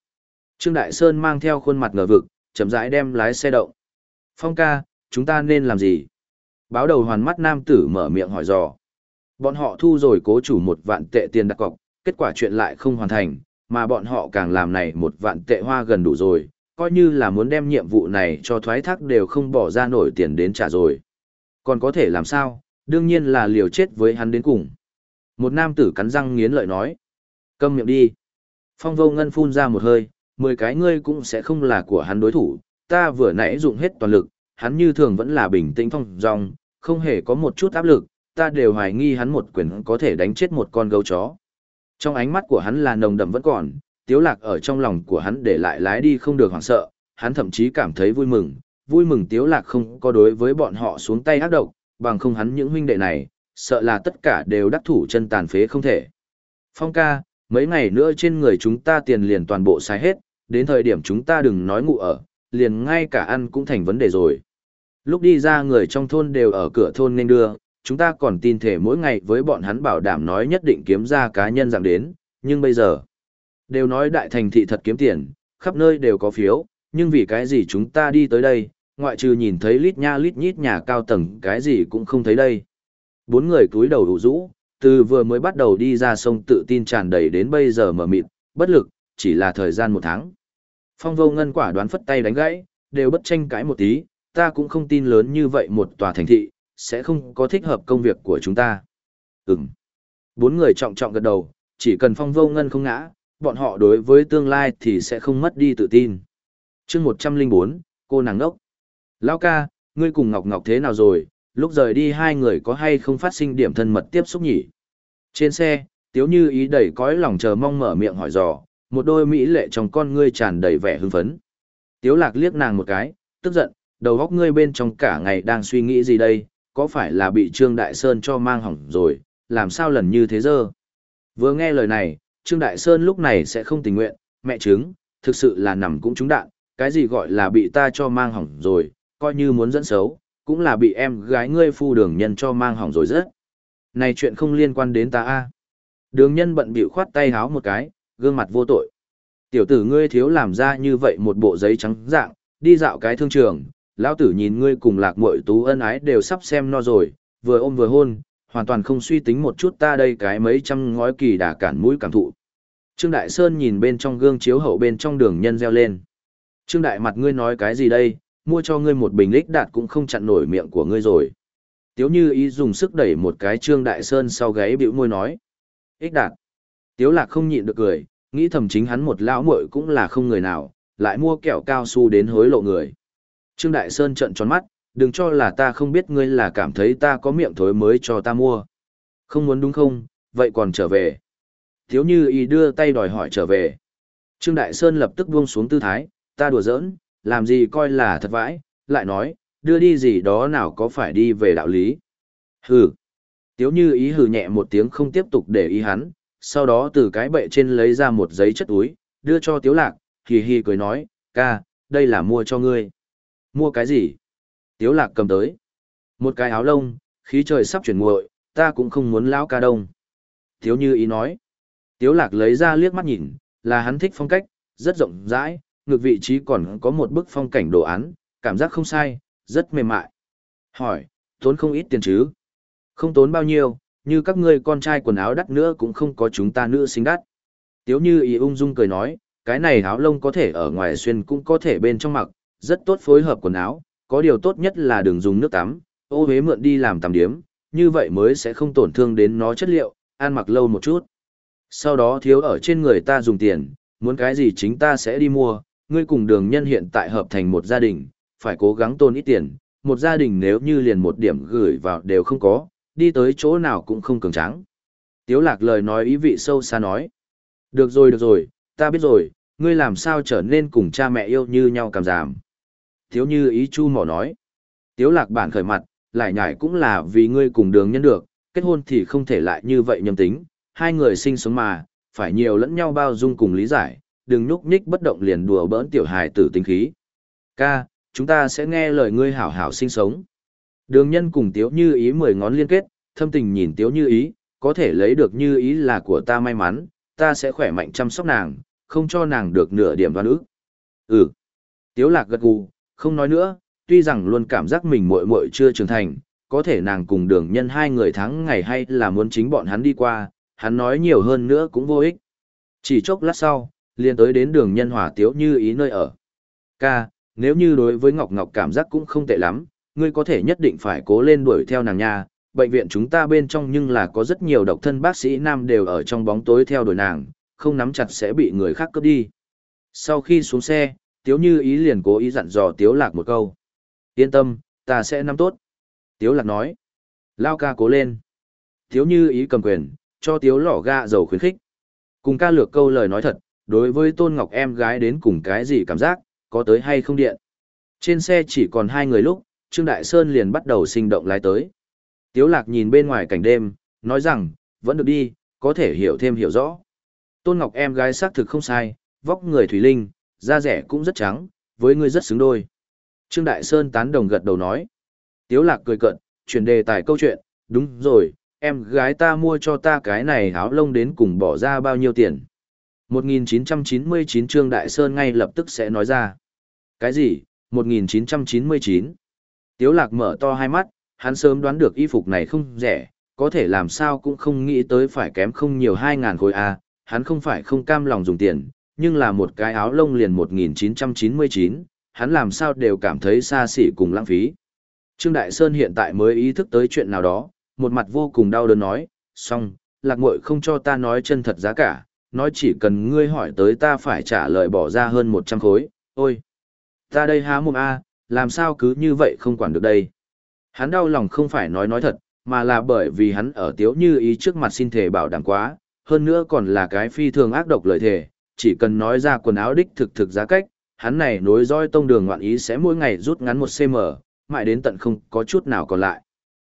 Trương Đại Sơn mang theo khuôn mặt ngờ vực, chậm rãi đem lái xe động. Phong ca, chúng ta nên làm gì? Báo đầu hoàn mắt nam tử mở miệng hỏi dò. Bọn họ thu rồi cố chủ một vạn tệ tiền đặt cọc, kết quả chuyện lại không hoàn thành, mà bọn họ càng làm này một vạn tệ hoa gần đủ rồi, coi như là muốn đem nhiệm vụ này cho thoái thác đều không bỏ ra nổi tiền đến trả rồi. Còn có thể làm sao, đương nhiên là liều chết với hắn đến cùng. Một nam tử cắn răng nghiến lợi nói. Câm miệng đi. Phong vô ngân phun ra một hơi, mười cái ngươi cũng sẽ không là của hắn đối thủ, ta vừa nãy dụng hết toàn lực, hắn như thường vẫn là bình tĩnh phong dong, không hề có một chút áp lực, ta đều hoài nghi hắn một quyền có thể đánh chết một con gấu chó. Trong ánh mắt của hắn là nồng đậm vẫn còn, tiếu lạc ở trong lòng của hắn để lại lái đi không được hoảng sợ, hắn thậm chí cảm thấy vui mừng, vui mừng tiếu lạc không có đối với bọn họ xuống tay ác độc, bằng không hắn những huynh đệ này, sợ là tất cả đều đắc thủ chân tàn phế không thể. Phong ca, mấy ngày nữa trên người chúng ta tiền liền toàn bộ xài hết, đến thời điểm chúng ta đừng nói ngủ ở, liền ngay cả ăn cũng thành vấn đề rồi. Lúc đi ra người trong thôn đều ở cửa thôn nên đưa, chúng ta còn tin thể mỗi ngày với bọn hắn bảo đảm nói nhất định kiếm ra cá nhân rằng đến, nhưng bây giờ, đều nói đại thành thị thật kiếm tiền, khắp nơi đều có phiếu, nhưng vì cái gì chúng ta đi tới đây, ngoại trừ nhìn thấy lít nha lít nhít nhà cao tầng cái gì cũng không thấy đây. Bốn người cúi đầu đủ rũ, từ vừa mới bắt đầu đi ra sông tự tin tràn đầy đến bây giờ mở mịt, bất lực, chỉ là thời gian một tháng. Phong vô ngân quả đoán phất tay đánh gãy, đều bất tranh cãi một tí, ta cũng không tin lớn như vậy một tòa thành thị, sẽ không có thích hợp công việc của chúng ta. Ừm. Bốn người trọng trọng gật đầu, chỉ cần phong vô ngân không ngã, bọn họ đối với tương lai thì sẽ không mất đi tự tin. chương 104, cô nàng ngốc. Lão ca, ngươi cùng Ngọc Ngọc thế nào rồi, lúc rời đi hai người có hay không phát sinh điểm thân mật tiếp xúc nhỉ? Trên xe, Tiếu Như ý đầy cõi lòng chờ mong mở miệng hỏi dò, một đôi mỹ lệ trong con ngươi tràn đầy vẻ hưng phấn. Tiếu Lạc liếc nàng một cái, tức giận, đầu óc ngươi bên trong cả ngày đang suy nghĩ gì đây, có phải là bị Trương Đại Sơn cho mang hỏng rồi, làm sao lần như thế giờ? Vừa nghe lời này, Trương Đại Sơn lúc này sẽ không tình nguyện, mẹ chứng, thực sự là nằm cũng trúng đạn, cái gì gọi là bị ta cho mang hỏng rồi, coi như muốn dẫn xấu, cũng là bị em gái ngươi phu đường nhân cho mang hỏng rồi rất. Này chuyện không liên quan đến ta a. Đường nhân bận bịu khoát tay háo một cái, gương mặt vô tội. Tiểu tử ngươi thiếu làm ra như vậy một bộ giấy trắng dạng, đi dạo cái thương trường, lão tử nhìn ngươi cùng lạc muội tú ân ái đều sắp xem no rồi, vừa ôm vừa hôn, hoàn toàn không suy tính một chút ta đây cái mấy trăm ngói kỳ đà cản mũi cảm thụ. Trương Đại Sơn nhìn bên trong gương chiếu hậu bên trong đường nhân reo lên. Trương Đại mặt ngươi nói cái gì đây, mua cho ngươi một bình lích đạt cũng không chặn nổi miệng của ngươi rồi. Tiếu như ý dùng sức đẩy một cái Trương Đại Sơn sau gáy bĩu môi nói. Ích đạt. Tiếu lạc không nhịn được cười, nghĩ thầm chính hắn một lão muội cũng là không người nào, lại mua kẹo cao su đến hối lộ người. Trương Đại Sơn trợn tròn mắt, đừng cho là ta không biết ngươi là cảm thấy ta có miệng thối mới cho ta mua. Không muốn đúng không, vậy còn trở về. Tiếu như ý đưa tay đòi hỏi trở về. Trương Đại Sơn lập tức buông xuống tư thái, ta đùa giỡn, làm gì coi là thật vãi, lại nói, đưa đi gì đó nào có phải đi về đạo lý. Hừ. Tiếu như ý hừ nhẹ một tiếng không tiếp tục để ý hắn, sau đó từ cái bệ trên lấy ra một giấy chất túi, đưa cho Tiếu Lạc, hì hì cười nói, ca, đây là mua cho ngươi. Mua cái gì? Tiếu Lạc cầm tới. Một cái áo lông, khí trời sắp chuyển nguội, ta cũng không muốn lão ca đông. Tiếu như ý nói. Tiếu Lạc lấy ra liếc mắt nhìn, là hắn thích phong cách, rất rộng rãi, ngược vị trí còn có một bức phong cảnh đồ án, cảm giác không sai, rất mềm mại. Hỏi, tốn không ít tiền chứ? Không tốn bao nhiêu, như các ngươi con trai quần áo đắt nữa cũng không có chúng ta nữ xinh đắt. Tiếu như ý ung dung cười nói, cái này áo lông có thể ở ngoài xuyên cũng có thể bên trong mặc, rất tốt phối hợp quần áo, có điều tốt nhất là đừng dùng nước tắm, ô hế mượn đi làm tắm điếm, như vậy mới sẽ không tổn thương đến nó chất liệu, ăn mặc lâu một chút. Sau đó thiếu ở trên người ta dùng tiền, muốn cái gì chính ta sẽ đi mua, ngươi cùng đường nhân hiện tại hợp thành một gia đình, phải cố gắng tồn ít tiền, một gia đình nếu như liền một điểm gửi vào đều không có, đi tới chỗ nào cũng không cường tráng. Tiếu lạc lời nói ý vị sâu xa nói. Được rồi được rồi, ta biết rồi, ngươi làm sao trở nên cùng cha mẹ yêu như nhau cảm giảm. Tiếu như ý chu mỏ nói. Tiếu lạc bản khởi mặt, lại nhảy cũng là vì ngươi cùng đường nhân được, kết hôn thì không thể lại như vậy nhầm tính, hai người sinh sống mà, phải nhiều lẫn nhau bao dung cùng lý giải, đừng nhúc nhích bất động liền đùa bỡn tiểu hài tử tính khí. Ca, chúng ta sẽ nghe lời ngươi hảo hảo sinh sống. Đường nhân cùng tiếu như ý mười ngón liên kết, thâm tình nhìn tiếu như ý, có thể lấy được như ý là của ta may mắn, ta sẽ khỏe mạnh chăm sóc nàng, không cho nàng được nửa điểm đoan ức. Ừ. Tiếu lạc gật gù, không nói nữa, tuy rằng luôn cảm giác mình muội muội chưa trưởng thành, có thể nàng cùng đường nhân hai người tháng ngày hay là muốn chính bọn hắn đi qua, hắn nói nhiều hơn nữa cũng vô ích. Chỉ chốc lát sau, liền tới đến đường nhân hòa tiếu như ý nơi ở. Ca, nếu như đối với Ngọc Ngọc cảm giác cũng không tệ lắm, ngươi có thể nhất định phải cố lên đuổi theo nàng nha. Bệnh viện chúng ta bên trong nhưng là có rất nhiều độc thân bác sĩ nam đều ở trong bóng tối theo đuổi nàng, không nắm chặt sẽ bị người khác cướp đi. Sau khi xuống xe, Tiếu Như Ý liền cố ý dặn dò Tiếu Lạc một câu. Yên tâm, ta sẽ nắm tốt. Tiếu Lạc nói. Lao ca cố lên. Tiếu Như Ý cầm quyền, cho Tiếu lỏ ga dầu khuyến khích. Cùng ca lược câu lời nói thật, đối với Tôn Ngọc em gái đến cùng cái gì cảm giác, có tới hay không điện. Trên xe chỉ còn hai người lúc, Trương Đại Sơn liền bắt đầu sinh động lái tới. Tiếu Lạc nhìn bên ngoài cảnh đêm, nói rằng, vẫn được đi, có thể hiểu thêm hiểu rõ. Tôn Ngọc em gái xác thực không sai, vóc người thủy linh, da rẻ cũng rất trắng, với ngươi rất xứng đôi. Trương Đại Sơn tán đồng gật đầu nói. Tiếu Lạc cười cợt, chuyển đề tài câu chuyện, đúng rồi, em gái ta mua cho ta cái này áo lông đến cùng bỏ ra bao nhiêu tiền. 1999 Trương Đại Sơn ngay lập tức sẽ nói ra. Cái gì? 1999. Tiếu lạc mở to hai mắt, hắn sớm đoán được y phục này không rẻ, có thể làm sao cũng không nghĩ tới phải kém không nhiều 2.000 khối A, hắn không phải không cam lòng dùng tiền, nhưng là một cái áo lông liền 1999, hắn làm sao đều cảm thấy xa xỉ cùng lãng phí. Trương Đại Sơn hiện tại mới ý thức tới chuyện nào đó, một mặt vô cùng đau đớn nói, xong, lạc muội không cho ta nói chân thật giá cả, nói chỉ cần ngươi hỏi tới ta phải trả lời bỏ ra hơn 100 khối, ôi. Ta đây há mồm A, làm sao cứ như vậy không quản được đây. Hắn đau lòng không phải nói nói thật, mà là bởi vì hắn ở tiếu như ý trước mặt xin thể bảo đảm quá, hơn nữa còn là cái phi thường ác độc lời thề, chỉ cần nói ra quần áo đích thực thực giá cách, hắn này nối roi tông đường ngoạn ý sẽ mỗi ngày rút ngắn một cm, mãi đến tận không có chút nào còn lại.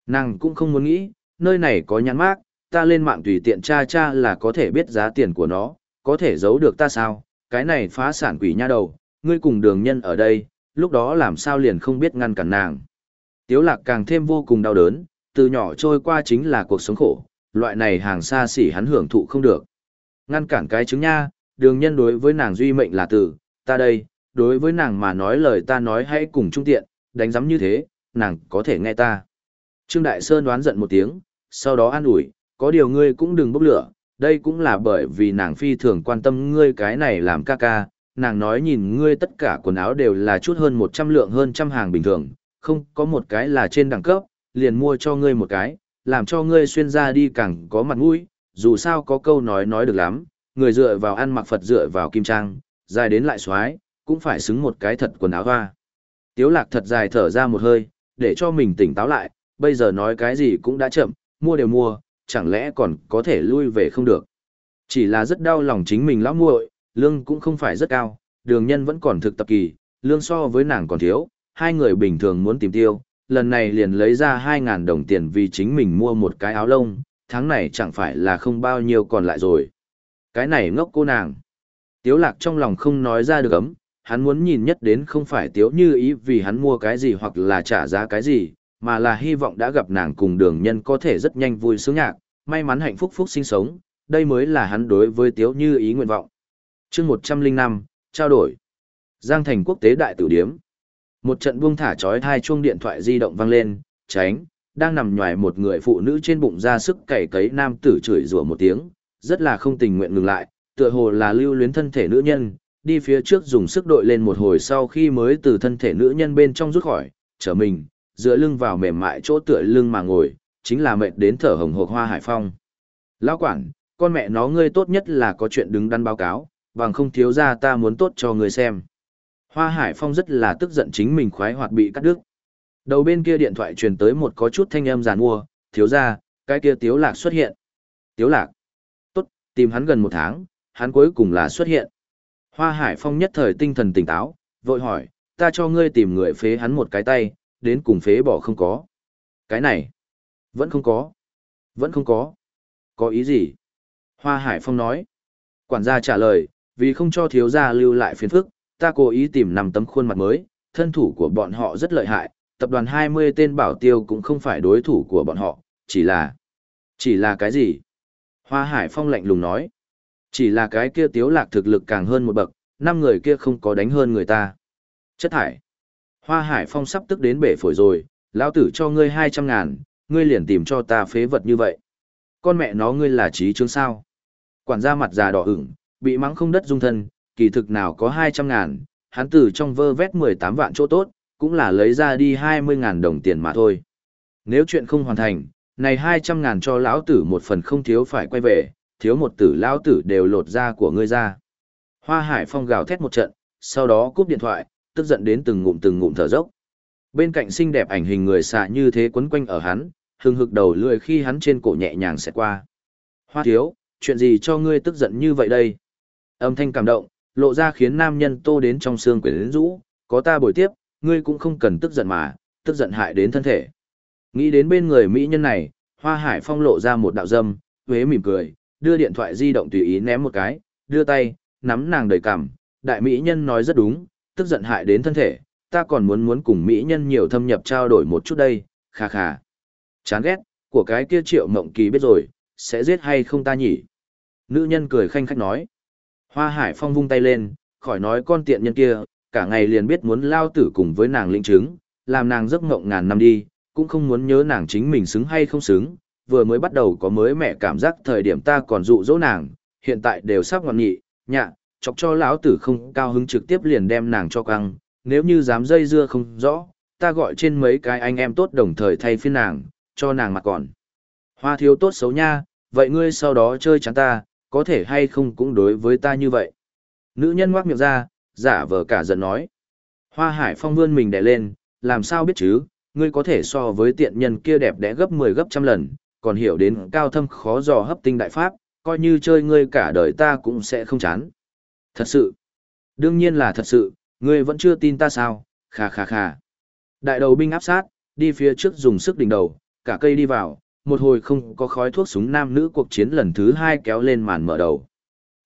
Nàng cũng không muốn nghĩ, nơi này có nhãn mác, ta lên mạng tùy tiện tra tra là có thể biết giá tiền của nó, có thể giấu được ta sao, cái này phá sản quỷ nha đầu, ngươi cùng đường nhân ở đây, lúc đó làm sao liền không biết ngăn cản nàng. Tiếu lạc càng thêm vô cùng đau đớn, từ nhỏ trôi qua chính là cuộc sống khổ, loại này hàng xa xỉ hắn hưởng thụ không được. Ngăn cản cái chứng nha, đường nhân đối với nàng duy mệnh là tử. ta đây, đối với nàng mà nói lời ta nói hãy cùng trung tiện, đánh giấm như thế, nàng có thể nghe ta. Trương Đại Sơn đoán giận một tiếng, sau đó an ủi, có điều ngươi cũng đừng bốc lửa, đây cũng là bởi vì nàng phi thường quan tâm ngươi cái này làm ca ca, nàng nói nhìn ngươi tất cả quần áo đều là chút hơn 100 lượng hơn trăm hàng bình thường, không có một cái là trên đẳng cấp, liền mua cho ngươi một cái, làm cho ngươi xuyên ra đi càng có mặt mũi, dù sao có câu nói nói được lắm, người dựa vào ăn mặc Phật dựa vào kim trang, dài đến lại xoái, cũng phải xứng một cái thật quần áo hoa. Tiếu lạc thật dài thở ra một hơi, để cho mình tỉnh táo lại, bây giờ nói cái gì cũng đã chậm, mua đều mua, chẳng lẽ còn có thể lui về không được. Chỉ là rất đau lòng chính mình lão muội, lương cũng không phải rất cao, đường nhân vẫn còn thực tập kỳ, lương so với nàng còn thiếu, hai người bình thường muốn tìm tiêu, lần này liền lấy ra 2.000 đồng tiền vì chính mình mua một cái áo lông, tháng này chẳng phải là không bao nhiêu còn lại rồi. Cái này ngốc cô nàng. Tiếu lạc trong lòng không nói ra được ấm, hắn muốn nhìn nhất đến không phải tiếu như ý vì hắn mua cái gì hoặc là trả giá cái gì, mà là hy vọng đã gặp nàng cùng đường nhân có thể rất nhanh vui sướng nhạc, may mắn hạnh phúc phúc sinh sống, đây mới là hắn đối với tiếu như ý nguyện vọng. chương 105, trao đổi. Giang thành quốc tế đại tử điếm. Một trận buông thả chói hai chuông điện thoại di động vang lên, tránh, đang nằm nhòi một người phụ nữ trên bụng ra sức cày cấy nam tử chửi rủa một tiếng, rất là không tình nguyện ngừng lại, tựa hồ là lưu luyến thân thể nữ nhân, đi phía trước dùng sức đội lên một hồi sau khi mới từ thân thể nữ nhân bên trong rút khỏi, trở mình, dựa lưng vào mềm mại chỗ tựa lưng mà ngồi, chính là mệt đến thở hồng hộc hoa hải phong. Lão quản, con mẹ nó ngươi tốt nhất là có chuyện đứng đắn báo cáo, bằng không thiếu ra ta muốn tốt cho ngươi xem. Hoa hải phong rất là tức giận chính mình khoái hoạt bị cắt đứt. Đầu bên kia điện thoại truyền tới một có chút thanh âm giàn mua, thiếu ra, cái kia tiếu lạc xuất hiện. Tiếu lạc. Tốt, tìm hắn gần một tháng, hắn cuối cùng là xuất hiện. Hoa Hải Phong nhất thời tinh thần tỉnh táo, vội hỏi, ta cho ngươi tìm người phế hắn một cái tay, đến cùng phế bỏ không có. Cái này, vẫn không có. Vẫn không có. Có ý gì? Hoa Hải Phong nói. Quản gia trả lời, vì không cho thiếu gia lưu lại phiền phức, ta cố ý tìm nằm tấm khuôn mặt mới, thân thủ của bọn họ rất lợi hại, tập đoàn 20 tên bảo tiêu cũng không phải đối thủ của bọn họ, chỉ là... Chỉ là cái gì? Hoa Hải Phong lạnh lùng nói. Chỉ là cái kia tiếu lạc thực lực càng hơn một bậc, năm người kia không có đánh hơn người ta. Chất thải. Hoa Hải Phong sắp tức đến bể phổi rồi, lão tử cho ngươi 200 ngàn, ngươi liền tìm cho ta phế vật như vậy. Con mẹ nó ngươi là trí chứng sao? Quản gia mặt già đỏ ửng, bị mắng không đất dung thân, kỳ thực nào có 200 ngàn, hắn tử trong vơ vét 18 vạn chỗ tốt, cũng là lấy ra đi 20 ngàn đồng tiền mà thôi. Nếu chuyện không hoàn thành, này 200 ngàn cho lão tử một phần không thiếu phải quay về, thiếu một tử lão tử đều lột da của ngươi ra. Hoa Hải Phong gào thét một trận, sau đó cúp điện thoại, tức giận đến từng ngụm từng ngụm thở dốc. Bên cạnh xinh đẹp ảnh hình người xạ như thế quấn quanh ở hắn, hừng hực đầu lười khi hắn trên cổ nhẹ nhàng sẽ qua. Hoa thiếu, chuyện gì cho ngươi tức giận như vậy đây? Âm thanh cảm động, lộ ra khiến nam nhân tô đến trong xương quyển rũ, có ta bồi tiếp, ngươi cũng không cần tức giận mà, tức giận hại đến thân thể. Nghĩ đến bên người mỹ nhân này, Hoa Hải Phong lộ ra một đạo dâm, huế mỉm cười, đưa điện thoại di động tùy ý ném một cái, đưa tay, nắm nàng đầy cằm, đại mỹ nhân nói rất đúng, tức giận hại đến thân thể, ta còn muốn muốn cùng mỹ nhân nhiều thâm nhập trao đổi một chút đây, kha kha. Chán ghét, của cái kia triệu mộng kỳ biết rồi, sẽ giết hay không ta nhỉ? Nữ nhân cười khanh khách nói. Hoa Hải Phong vung tay lên, khỏi nói con tiện nhân kia, cả ngày liền biết muốn lao tử cùng với nàng linh chứng, làm nàng giấc mộng ngàn năm đi, cũng không muốn nhớ nàng chính mình xứng hay không xứng, vừa mới bắt đầu có mới mẹ cảm giác thời điểm ta còn dụ dỗ nàng, hiện tại đều sắp ngọn nhị, nhạ, chọc cho lão tử không cao hứng trực tiếp liền đem nàng cho căng, nếu như dám dây dưa không rõ, ta gọi trên mấy cái anh em tốt đồng thời thay phiên nàng, cho nàng mặt còn. Hoa thiếu tốt xấu nha, vậy ngươi sau đó chơi chán ta, có thể hay không cũng đối với ta như vậy. Nữ nhân ngoác miệng ra, giả vờ cả giận nói. Hoa hải phong vươn mình đè lên, làm sao biết chứ, ngươi có thể so với tiện nhân kia đẹp đẽ gấp 10 gấp trăm lần, còn hiểu đến cao thâm khó dò hấp tinh đại pháp, coi như chơi ngươi cả đời ta cũng sẽ không chán. Thật sự. Đương nhiên là thật sự, ngươi vẫn chưa tin ta sao, khà khà khà. Đại đầu binh áp sát, đi phía trước dùng sức đỉnh đầu, cả cây đi vào, một hồi không có khói thuốc súng nam nữ cuộc chiến lần thứ hai kéo lên màn mở đầu.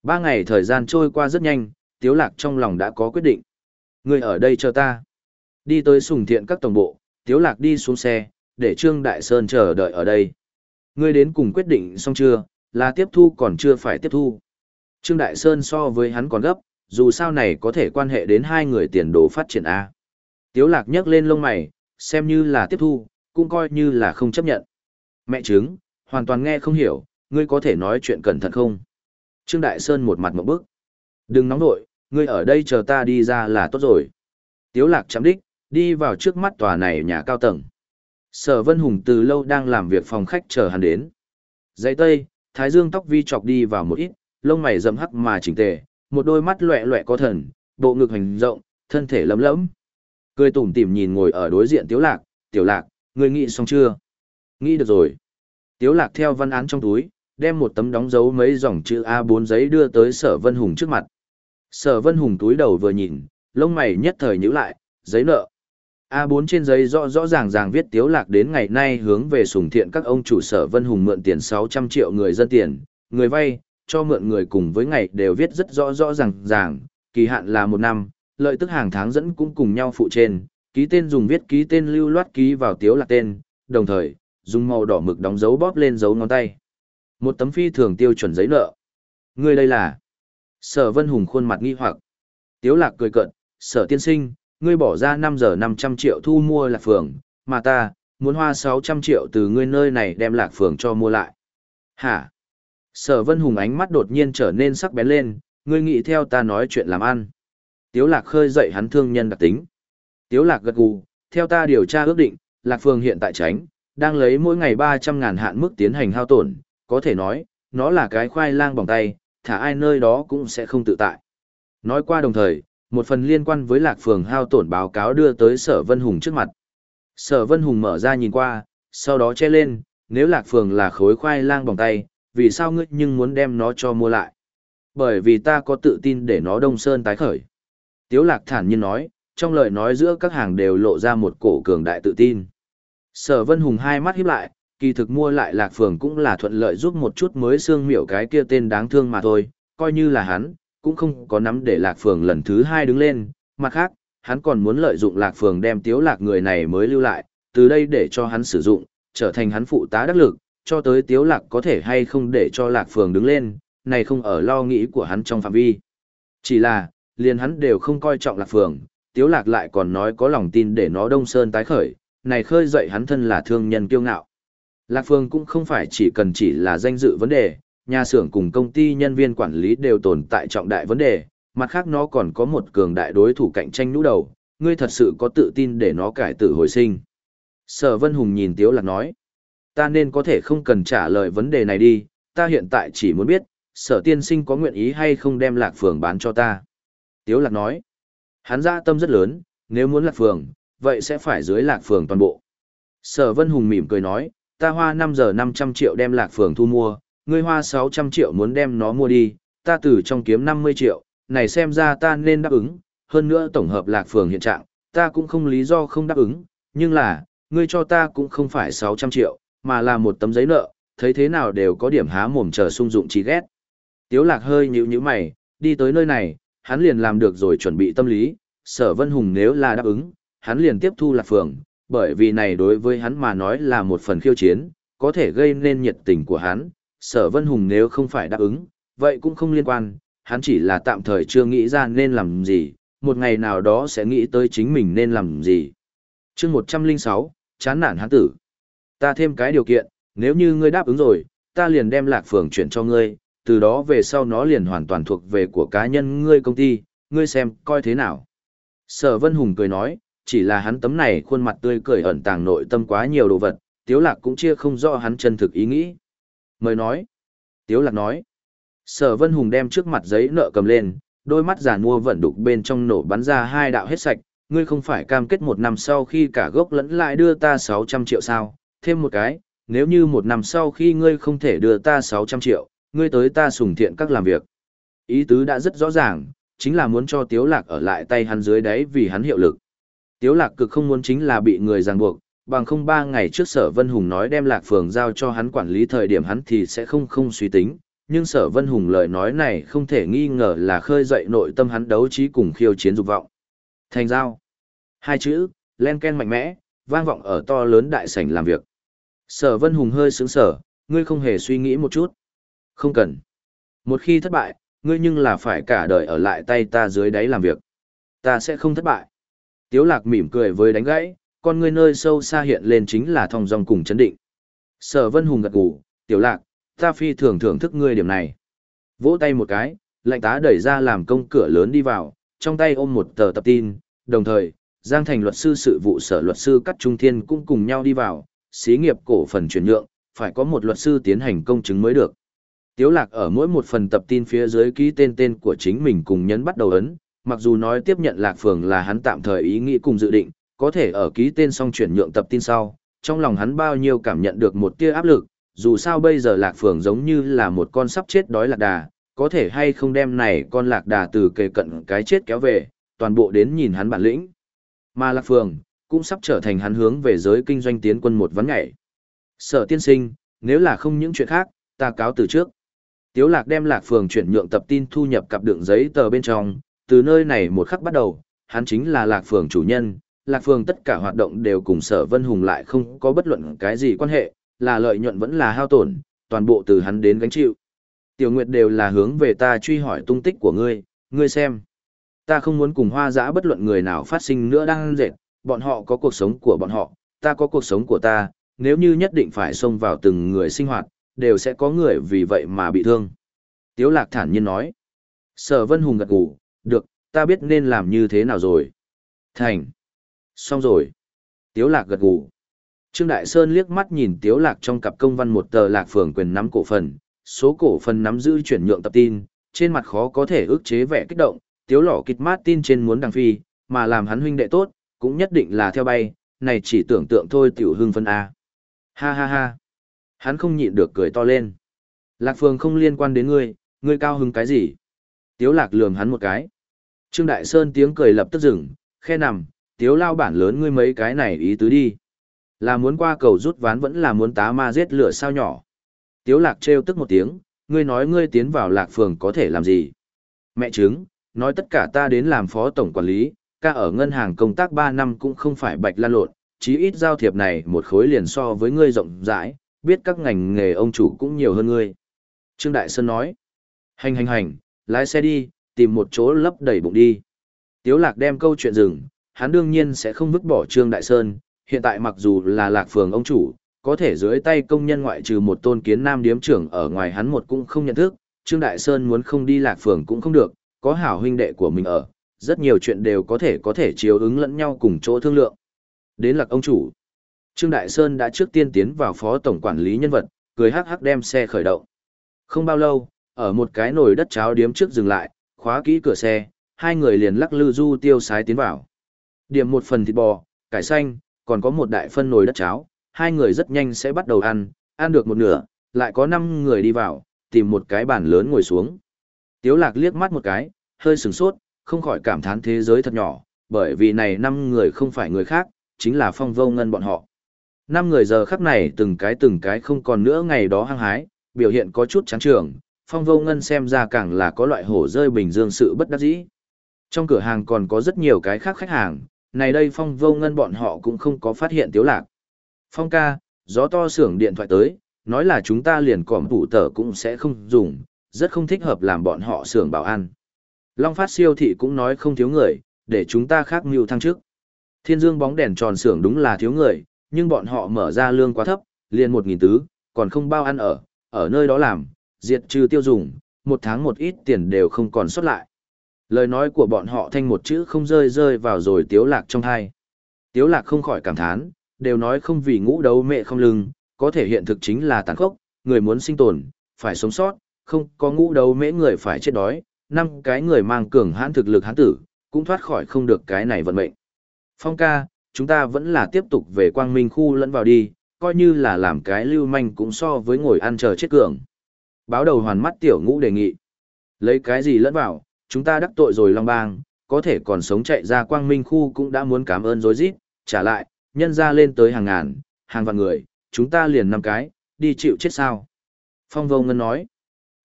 Ba ngày thời gian trôi qua rất nhanh, Tiếu Lạc trong lòng đã có quyết định. Ngươi ở đây chờ ta. Đi tới sùng thiện các tổng bộ, Tiếu Lạc đi xuống xe, để Trương Đại Sơn chờ đợi ở đây. Ngươi đến cùng quyết định xong chưa, là tiếp thu còn chưa phải tiếp thu. Trương Đại Sơn so với hắn còn gấp, dù sao này có thể quan hệ đến hai người tiền đồ phát triển A. Tiếu lạc nhấc lên lông mày, xem như là tiếp thu, cũng coi như là không chấp nhận. Mẹ chứng, hoàn toàn nghe không hiểu, ngươi có thể nói chuyện cẩn thận không? Trương Đại Sơn một mặt một bước. Đừng nóng nội, ngươi ở đây chờ ta đi ra là tốt rồi. Tiếu lạc chấm đích, đi vào trước mắt tòa này nhà cao tầng. Sở Vân Hùng từ lâu đang làm việc phòng khách chờ hắn đến. Dãy tây, thái dương tóc vi chọc đi vào một ít, lông mày rậm hắc mà chỉnh tề, một đôi mắt loẹ loẹ có thần, bộ ngực hành rộng, thân thể lấm lẫm. Cười tủm tỉm nhìn ngồi ở đối diện Tiếu Lạc, "Tiểu Lạc, ngươi nghĩ xong chưa?" "Nghĩ được rồi." Tiếu Lạc theo văn án trong túi, đem một tấm đóng dấu mấy dòng chữ A4 giấy đưa tới Sở Vân Hùng trước mặt. Sở Vân Hùng túi đầu vừa nhìn, lông mày nhất thời nhíu lại, giấy nợ. A4 trên giấy rõ rõ ràng ràng viết Tiếu Lạc đến ngày nay hướng về sùng thiện các ông chủ Sở Vân Hùng mượn tiền 600 triệu người dân tiền, người vay, cho mượn người cùng với ngày đều viết rất rõ rõ ràng ràng, kỳ hạn là một năm, lợi tức hàng tháng dẫn cũng cùng nhau phụ trên, ký tên dùng viết ký tên lưu loát ký vào Tiếu Lạc tên, đồng thời, dùng màu đỏ mực đóng dấu bóp lên dấu ngón tay. Một tấm phi thường tiêu chuẩn giấy nợ. Người đây là... Sở Vân Hùng khuôn mặt nghi hoặc. Tiếu Lạc cười cợt, sở tiên sinh, ngươi bỏ ra 5 giờ 500 triệu thu mua lạc phường, mà ta, muốn hoa 600 triệu từ ngươi nơi này đem lạc phường cho mua lại. Hả? Sở Vân Hùng ánh mắt đột nhiên trở nên sắc bén lên, ngươi nghĩ theo ta nói chuyện làm ăn. Tiếu Lạc khơi dậy hắn thương nhân đặc tính. Tiếu Lạc gật gù, theo ta điều tra ước định, lạc phương hiện tại tránh, đang lấy mỗi ngày 300 ngàn hạn mức tiến hành hao tổn, có thể nói, nó là cái khoai lang bằng tay, thả ai nơi đó cũng sẽ không tự tại. Nói qua đồng thời, một phần liên quan với lạc phường hao tổn báo cáo đưa tới sở Vân Hùng trước mặt. Sở Vân Hùng mở ra nhìn qua, sau đó che lên, nếu lạc phường là khối khoai lang bằng tay, vì sao ngươi nhưng muốn đem nó cho mua lại? Bởi vì ta có tự tin để nó đông sơn tái khởi. Tiếu lạc thản nhiên nói, trong lời nói giữa các hàng đều lộ ra một cổ cường đại tự tin. Sở Vân Hùng hai mắt híp lại, kỳ thực mua lại lạc phường cũng là thuận lợi giúp một chút mới xương miểu cái kia tên đáng thương mà thôi, coi như là hắn, cũng không có nắm để lạc phường lần thứ hai đứng lên, mặt khác, hắn còn muốn lợi dụng lạc phường đem tiếu lạc người này mới lưu lại, từ đây để cho hắn sử dụng, trở thành hắn phụ tá đắc lực, cho tới tiếu lạc có thể hay không để cho lạc phường đứng lên, này không ở lo nghĩ của hắn trong phạm vi. Chỉ là, liền hắn đều không coi trọng lạc phường, tiếu lạc lại còn nói có lòng tin để nó đông sơn tái khởi, này khơi dậy hắn thân là thương nhân kiêu ngạo. Lạc phường cũng không phải chỉ cần chỉ là danh dự vấn đề, nhà xưởng cùng công ty nhân viên quản lý đều tồn tại trọng đại vấn đề, mặt khác nó còn có một cường đại đối thủ cạnh tranh nhũ đầu, ngươi thật sự có tự tin để nó cải tử hồi sinh. Sở Vân Hùng nhìn Tiếu Lạc nói, ta nên có thể không cần trả lời vấn đề này đi, ta hiện tại chỉ muốn biết, sở tiên sinh có nguyện ý hay không đem lạc phường bán cho ta. Tiếu Lạc nói, hắn ra tâm rất lớn, nếu muốn lạc phường, vậy sẽ phải dưới lạc phường toàn bộ. Sở Vân Hùng mỉm cười nói, ta hoa 5 giờ 500 triệu đem lạc phường thu mua, ngươi hoa 600 triệu muốn đem nó mua đi, ta từ trong kiếm 50 triệu, này xem ra ta nên đáp ứng, hơn nữa tổng hợp lạc phường hiện trạng, ta cũng không lý do không đáp ứng, nhưng là, ngươi cho ta cũng không phải 600 triệu, mà là một tấm giấy nợ, thấy thế nào đều có điểm há mồm chờ sung dụng chỉ ghét. Tiếu lạc hơi nhíu nhíu mày, đi tới nơi này, hắn liền làm được rồi chuẩn bị tâm lý, sở vân hùng nếu là đáp ứng, hắn liền tiếp thu lạc phường, bởi vì này đối với hắn mà nói là một phần khiêu chiến, có thể gây nên nhiệt tình của hắn, sở vân hùng nếu không phải đáp ứng, vậy cũng không liên quan, hắn chỉ là tạm thời chưa nghĩ ra nên làm gì, một ngày nào đó sẽ nghĩ tới chính mình nên làm gì. chương 106, chán nản hắn tử. Ta thêm cái điều kiện, nếu như ngươi đáp ứng rồi, ta liền đem lạc phường chuyển cho ngươi, từ đó về sau nó liền hoàn toàn thuộc về của cá nhân ngươi công ty, ngươi xem, coi thế nào. Sở Vân Hùng cười nói, chỉ là hắn tấm này khuôn mặt tươi cười ẩn tàng nội tâm quá nhiều đồ vật, Tiếu Lạc cũng chia không rõ hắn chân thực ý nghĩ. Mời nói. Tiếu Lạc nói. Sở Vân Hùng đem trước mặt giấy nợ cầm lên, đôi mắt giả mua vận đục bên trong nổ bắn ra hai đạo hết sạch, ngươi không phải cam kết một năm sau khi cả gốc lẫn lại đưa ta 600 triệu sao, thêm một cái, nếu như một năm sau khi ngươi không thể đưa ta 600 triệu, ngươi tới ta sùng thiện các làm việc. Ý tứ đã rất rõ ràng, chính là muốn cho Tiếu Lạc ở lại tay hắn dưới đáy vì hắn hiệu lực. Tiếu Lạc cực không muốn chính là bị người ràng buộc, bằng không ba ngày trước sở Vân Hùng nói đem Lạc Phường giao cho hắn quản lý thời điểm hắn thì sẽ không không suy tính, nhưng sở Vân Hùng lời nói này không thể nghi ngờ là khơi dậy nội tâm hắn đấu trí cùng khiêu chiến dục vọng. Thành giao. Hai chữ, len ken mạnh mẽ, vang vọng ở to lớn đại sảnh làm việc. Sở Vân Hùng hơi sướng sở, ngươi không hề suy nghĩ một chút. Không cần. Một khi thất bại, ngươi nhưng là phải cả đời ở lại tay ta dưới đáy làm việc. Ta sẽ không thất bại. Tiếu lạc mỉm cười với đánh gãy, con ngươi nơi sâu xa hiện lên chính là thong dong cùng chấn định. Sở Vân Hùng gật gù, tiểu lạc, ta phi thường thưởng thức ngươi điểm này. Vỗ tay một cái, lệnh tá đẩy ra làm công cửa lớn đi vào, trong tay ôm một tờ tập tin, đồng thời, Giang Thành luật sư sự vụ sở luật sư Cắt Trung Thiên cũng cùng nhau đi vào, xí nghiệp cổ phần chuyển nhượng, phải có một luật sư tiến hành công chứng mới được. Tiếu lạc ở mỗi một phần tập tin phía dưới ký tên tên của chính mình cùng nhấn bắt đầu ấn, mặc dù nói tiếp nhận Lạc Phường là hắn tạm thời ý nghĩ cùng dự định, có thể ở ký tên xong chuyển nhượng tập tin sau, trong lòng hắn bao nhiêu cảm nhận được một tia áp lực, dù sao bây giờ Lạc Phường giống như là một con sắp chết đói lạc đà, có thể hay không đem này con lạc đà từ kề cận cái chết kéo về, toàn bộ đến nhìn hắn bản lĩnh. Mà Lạc Phường, cũng sắp trở thành hắn hướng về giới kinh doanh tiến quân một vấn nhảy. Sở tiên sinh, nếu là không những chuyện khác, ta cáo từ trước. Tiếu lạc đem lạc phường chuyển nhượng tập tin thu nhập cặp đựng giấy tờ bên trong, từ nơi này một khắc bắt đầu, hắn chính là lạc phường chủ nhân, lạc phường tất cả hoạt động đều cùng sở vân hùng lại không có bất luận cái gì quan hệ, là lợi nhuận vẫn là hao tổn, toàn bộ từ hắn đến gánh chịu. Tiểu Nguyệt đều là hướng về ta truy hỏi tung tích của ngươi, ngươi xem. Ta không muốn cùng hoa giã bất luận người nào phát sinh nữa đang dệt, bọn họ có cuộc sống của bọn họ, ta có cuộc sống của ta, nếu như nhất định phải xông vào từng người sinh hoạt, đều sẽ có người vì vậy mà bị thương. Tiếu lạc thản nhiên nói. Sở Vân Hùng gật gù, được, ta biết nên làm như thế nào rồi. Thành. Xong rồi. Tiếu lạc gật gù. Trương Đại Sơn liếc mắt nhìn Tiếu lạc trong cặp công văn một tờ lạc phường quyền nắm cổ phần, số cổ phần nắm giữ chuyển nhượng tập tin, trên mặt khó có thể ức chế vẻ kích động, Tiếu lỏ kịch mát tin trên muốn đằng phi, mà làm hắn huynh đệ tốt, cũng nhất định là theo bay, này chỉ tưởng tượng thôi tiểu hưng phân A. Ha ha ha. Hắn không nhịn được cười to lên. Lạc phương không liên quan đến ngươi, ngươi cao hứng cái gì? Tiếu lạc lườm hắn một cái. Trương Đại Sơn tiếng cười lập tức dừng, khe nằm, tiếu lao bản lớn ngươi mấy cái này ý tứ đi. Là muốn qua cầu rút ván vẫn là muốn tá ma giết lửa sao nhỏ. Tiếu lạc trêu tức một tiếng, ngươi nói ngươi tiến vào lạc phường có thể làm gì? Mẹ chứng, nói tất cả ta đến làm phó tổng quản lý, ca ở ngân hàng công tác 3 năm cũng không phải bạch lan lộn, chí ít giao thiệp này một khối liền so với ngươi rộng rãi, biết các ngành nghề ông chủ cũng nhiều hơn ngươi. Trương Đại Sơn nói, hành hành hành, lái xe đi, tìm một chỗ lấp đầy bụng đi. Tiếu lạc đem câu chuyện dừng, hắn đương nhiên sẽ không vứt bỏ Trương Đại Sơn, hiện tại mặc dù là lạc phường ông chủ, có thể dưới tay công nhân ngoại trừ một tôn kiến nam điếm trưởng ở ngoài hắn một cũng không nhận thức, Trương Đại Sơn muốn không đi lạc phường cũng không được, có hảo huynh đệ của mình ở, rất nhiều chuyện đều có thể có thể chiếu ứng lẫn nhau cùng chỗ thương lượng. Đến lạc ông chủ. Trương Đại Sơn đã trước tiên tiến vào phó tổng quản lý nhân vật, cười hắc hắc đem xe khởi động. Không bao lâu, ở một cái nồi đất cháo điếm trước dừng lại, khóa kỹ cửa xe, hai người liền lắc lư du tiêu sái tiến vào. Điểm một phần thịt bò, cải xanh, còn có một đại phân nồi đất cháo, hai người rất nhanh sẽ bắt đầu ăn, ăn được một nửa, lại có năm người đi vào, tìm một cái bàn lớn ngồi xuống. Tiếu lạc liếc mắt một cái, hơi sừng sốt, không khỏi cảm thán thế giới thật nhỏ, bởi vì này năm người không phải người khác, chính là phong vô ngân bọn họ. Năm người giờ khắc này từng cái từng cái không còn nữa ngày đó hăng hái, biểu hiện có chút chán trường, phong vô ngân xem ra càng là có loại hổ rơi bình dương sự bất đắc dĩ. Trong cửa hàng còn có rất nhiều cái khác khách hàng, này đây phong vô ngân bọn họ cũng không có phát hiện tiếu lạc. Phong ca, gió to xưởng điện thoại tới, nói là chúng ta liền còm tủ tờ cũng sẽ không dùng, rất không thích hợp làm bọn họ xưởng bảo an. Long phát siêu thị cũng nói không thiếu người, để chúng ta khác mưu thăng trước. Thiên dương bóng đèn tròn xưởng đúng là thiếu người, nhưng bọn họ mở ra lương quá thấp, liền một nghìn tứ, còn không bao ăn ở, ở nơi đó làm, diệt trừ tiêu dùng, một tháng một ít tiền đều không còn xuất lại. Lời nói của bọn họ thanh một chữ không rơi rơi vào rồi tiếu lạc trong hai. Tiếu lạc không khỏi cảm thán, đều nói không vì ngũ đấu mẹ không lưng, có thể hiện thực chính là tàn khốc, người muốn sinh tồn, phải sống sót, không có ngũ đấu mễ người phải chết đói, năm cái người mang cường hãn thực lực hãn tử, cũng thoát khỏi không được cái này vận mệnh. Phong ca, chúng ta vẫn là tiếp tục về quang minh khu lẫn vào đi, coi như là làm cái lưu manh cũng so với ngồi ăn chờ chết cường. Báo đầu hoàn mắt tiểu ngũ đề nghị. Lấy cái gì lẫn vào, chúng ta đắc tội rồi long bang, có thể còn sống chạy ra quang minh khu cũng đã muốn cảm ơn dối rít trả lại, nhân ra lên tới hàng ngàn, hàng vạn người, chúng ta liền năm cái, đi chịu chết sao. Phong vô ngân nói,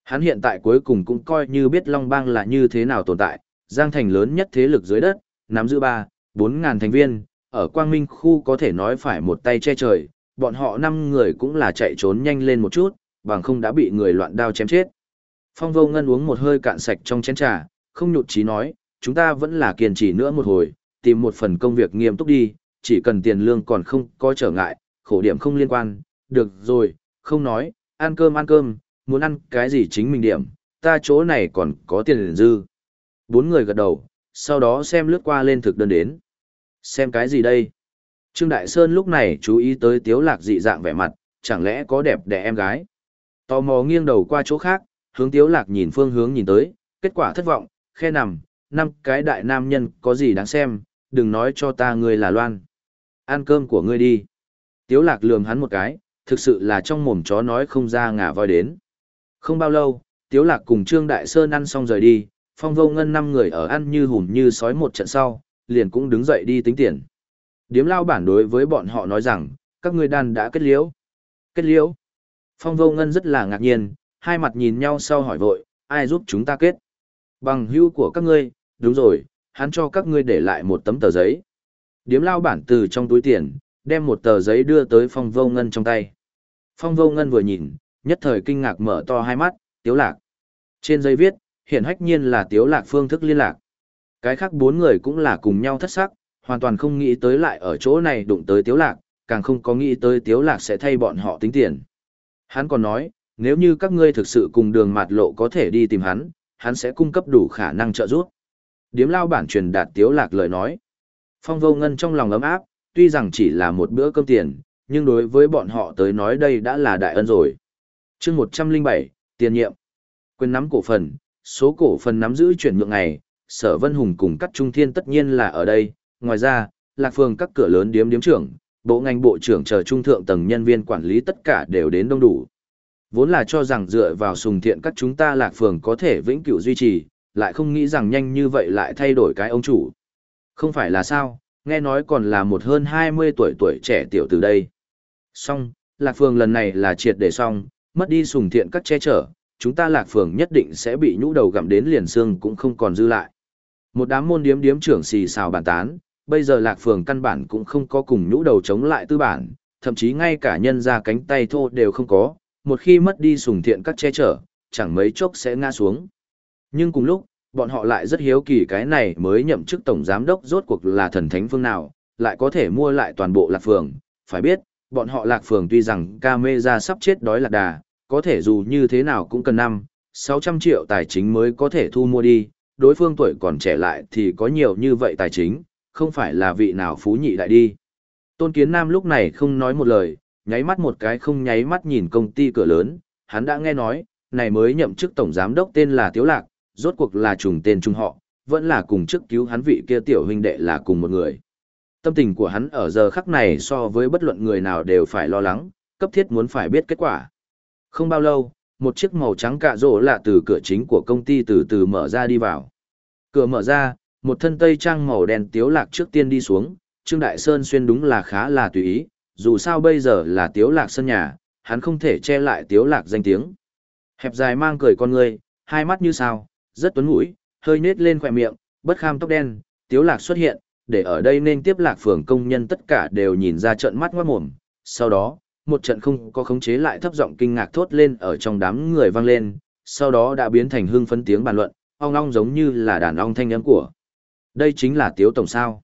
hắn hiện tại cuối cùng cũng coi như biết long bang là như thế nào tồn tại, giang thành lớn nhất thế lực dưới đất, nắm giữ ba, bốn ngàn thành viên, ở quang minh khu có thể nói phải một tay che trời, bọn họ năm người cũng là chạy trốn nhanh lên một chút, bằng không đã bị người loạn đao chém chết. Phong vô ngân uống một hơi cạn sạch trong chén trà, không nhụt chí nói, chúng ta vẫn là kiên trì nữa một hồi, tìm một phần công việc nghiêm túc đi, chỉ cần tiền lương còn không có trở ngại, khổ điểm không liên quan, được rồi, không nói, ăn cơm ăn cơm, muốn ăn cái gì chính mình điểm, ta chỗ này còn có tiền dư. Bốn người gật đầu, sau đó xem lướt qua lên thực đơn đến. Xem cái gì đây? Trương Đại Sơn lúc này chú ý tới tiếu lạc dị dạng vẻ mặt, chẳng lẽ có đẹp đẽ em gái? Tò mò nghiêng đầu qua chỗ khác, hướng tiếu lạc nhìn phương hướng nhìn tới, kết quả thất vọng, khe nằm, năm cái đại nam nhân có gì đáng xem, đừng nói cho ta ngươi là loan. Ăn cơm của ngươi đi. Tiếu lạc lườm hắn một cái, thực sự là trong mồm chó nói không ra ngả voi đến. Không bao lâu, Tiếu lạc cùng Trương Đại Sơn ăn xong rời đi, phong vô ngân năm người ở ăn như hùm như sói một trận sau, liền cũng đứng dậy đi tính tiền. Điếm lao bản đối với bọn họ nói rằng, các ngươi đàn đã kết liễu. Kết liễu. Phong vô ngân rất là ngạc nhiên, hai mặt nhìn nhau sau hỏi vội, ai giúp chúng ta kết? Bằng hữu của các ngươi, đúng rồi, hắn cho các ngươi để lại một tấm tờ giấy. Điếm lao bản từ trong túi tiền, đem một tờ giấy đưa tới phong vô ngân trong tay. Phong vô ngân vừa nhìn, nhất thời kinh ngạc mở to hai mắt, tiếu lạc. Trên giấy viết, hiện hách nhiên là tiếu lạc phương thức liên lạc. Cái khác bốn người cũng là cùng nhau thất sắc, hoàn toàn không nghĩ tới lại ở chỗ này đụng tới tiếu lạc, càng không có nghĩ tới tiếu lạc sẽ thay bọn họ tính tiền. Hắn còn nói, nếu như các ngươi thực sự cùng đường mạt lộ có thể đi tìm hắn, hắn sẽ cung cấp đủ khả năng trợ giúp. Điếm lao bản truyền đạt tiếu lạc lời nói. Phong vô ngân trong lòng ấm áp, tuy rằng chỉ là một bữa cơm tiền, nhưng đối với bọn họ tới nói đây đã là đại ân rồi chương 107, tiền nhiệm. Quyền nắm cổ phần, số cổ phần nắm giữ chuyển nhượng ngày, sở vân hùng cùng các trung thiên tất nhiên là ở đây. Ngoài ra, lạc phường các cửa lớn điếm điếm trưởng, bộ ngành bộ trưởng chờ trung thượng tầng nhân viên quản lý tất cả đều đến đông đủ. Vốn là cho rằng dựa vào sùng thiện các chúng ta lạc phường có thể vĩnh cửu duy trì, lại không nghĩ rằng nhanh như vậy lại thay đổi cái ông chủ. Không phải là sao, nghe nói còn là một hơn 20 tuổi tuổi trẻ tiểu từ đây. Xong, lạc phường lần này là triệt để xong, mất đi sùng thiện các che chở, chúng ta lạc phường nhất định sẽ bị nhũ đầu gặm đến liền xương cũng không còn dư lại. Một đám môn điếm điếm trưởng xì xào bàn tán, bây giờ lạc phường căn bản cũng không có cùng nhũ đầu chống lại tư bản, thậm chí ngay cả nhân ra cánh tay thô đều không có, một khi mất đi sùng thiện các che chở, chẳng mấy chốc sẽ ngã xuống. Nhưng cùng lúc, bọn họ lại rất hiếu kỳ cái này mới nhậm chức tổng giám đốc rốt cuộc là thần thánh phương nào, lại có thể mua lại toàn bộ lạc phường. Phải biết, bọn họ lạc phường tuy rằng ca mê ra sắp chết đói lạc đà, có thể dù như thế nào cũng cần năm, 600 triệu tài chính mới có thể thu mua đi, đối phương tuổi còn trẻ lại thì có nhiều như vậy tài chính, không phải là vị nào phú nhị đại đi. Tôn Kiến Nam lúc này không nói một lời, nháy mắt một cái không nháy mắt nhìn công ty cửa lớn, hắn đã nghe nói, này mới nhậm chức tổng giám đốc tên là Tiếu Lạc, rốt cuộc là trùng tên trung họ, vẫn là cùng chức cứu hắn vị kia tiểu huynh đệ là cùng một người. Tâm tình của hắn ở giờ khắc này so với bất luận người nào đều phải lo lắng, cấp thiết muốn phải biết kết quả. Không bao lâu, một chiếc màu trắng cạ rỗ lạ từ cửa chính của công ty từ từ mở ra đi vào. Cửa mở ra, một thân tây trang màu đen tiếu lạc trước tiên đi xuống, Trương Đại Sơn xuyên đúng là khá là tùy ý, dù sao bây giờ là tiếu lạc sân nhà, hắn không thể che lại tiếu lạc danh tiếng. Hẹp dài mang cười con người, hai mắt như sao, rất tuấn mũi, hơi nết lên khỏe miệng, bất kham tóc đen, tiếu lạc xuất hiện, để ở đây nên tiếp lạc phường công nhân tất cả đều nhìn ra trận mắt ngoát mồm. Sau đó, một trận không có khống chế lại thấp giọng kinh ngạc thốt lên ở trong đám người vang lên, sau đó đã biến thành hưng phấn tiếng bàn luận, ong ong giống như là đàn ong thanh âm của. Đây chính là tiếu tổng sao.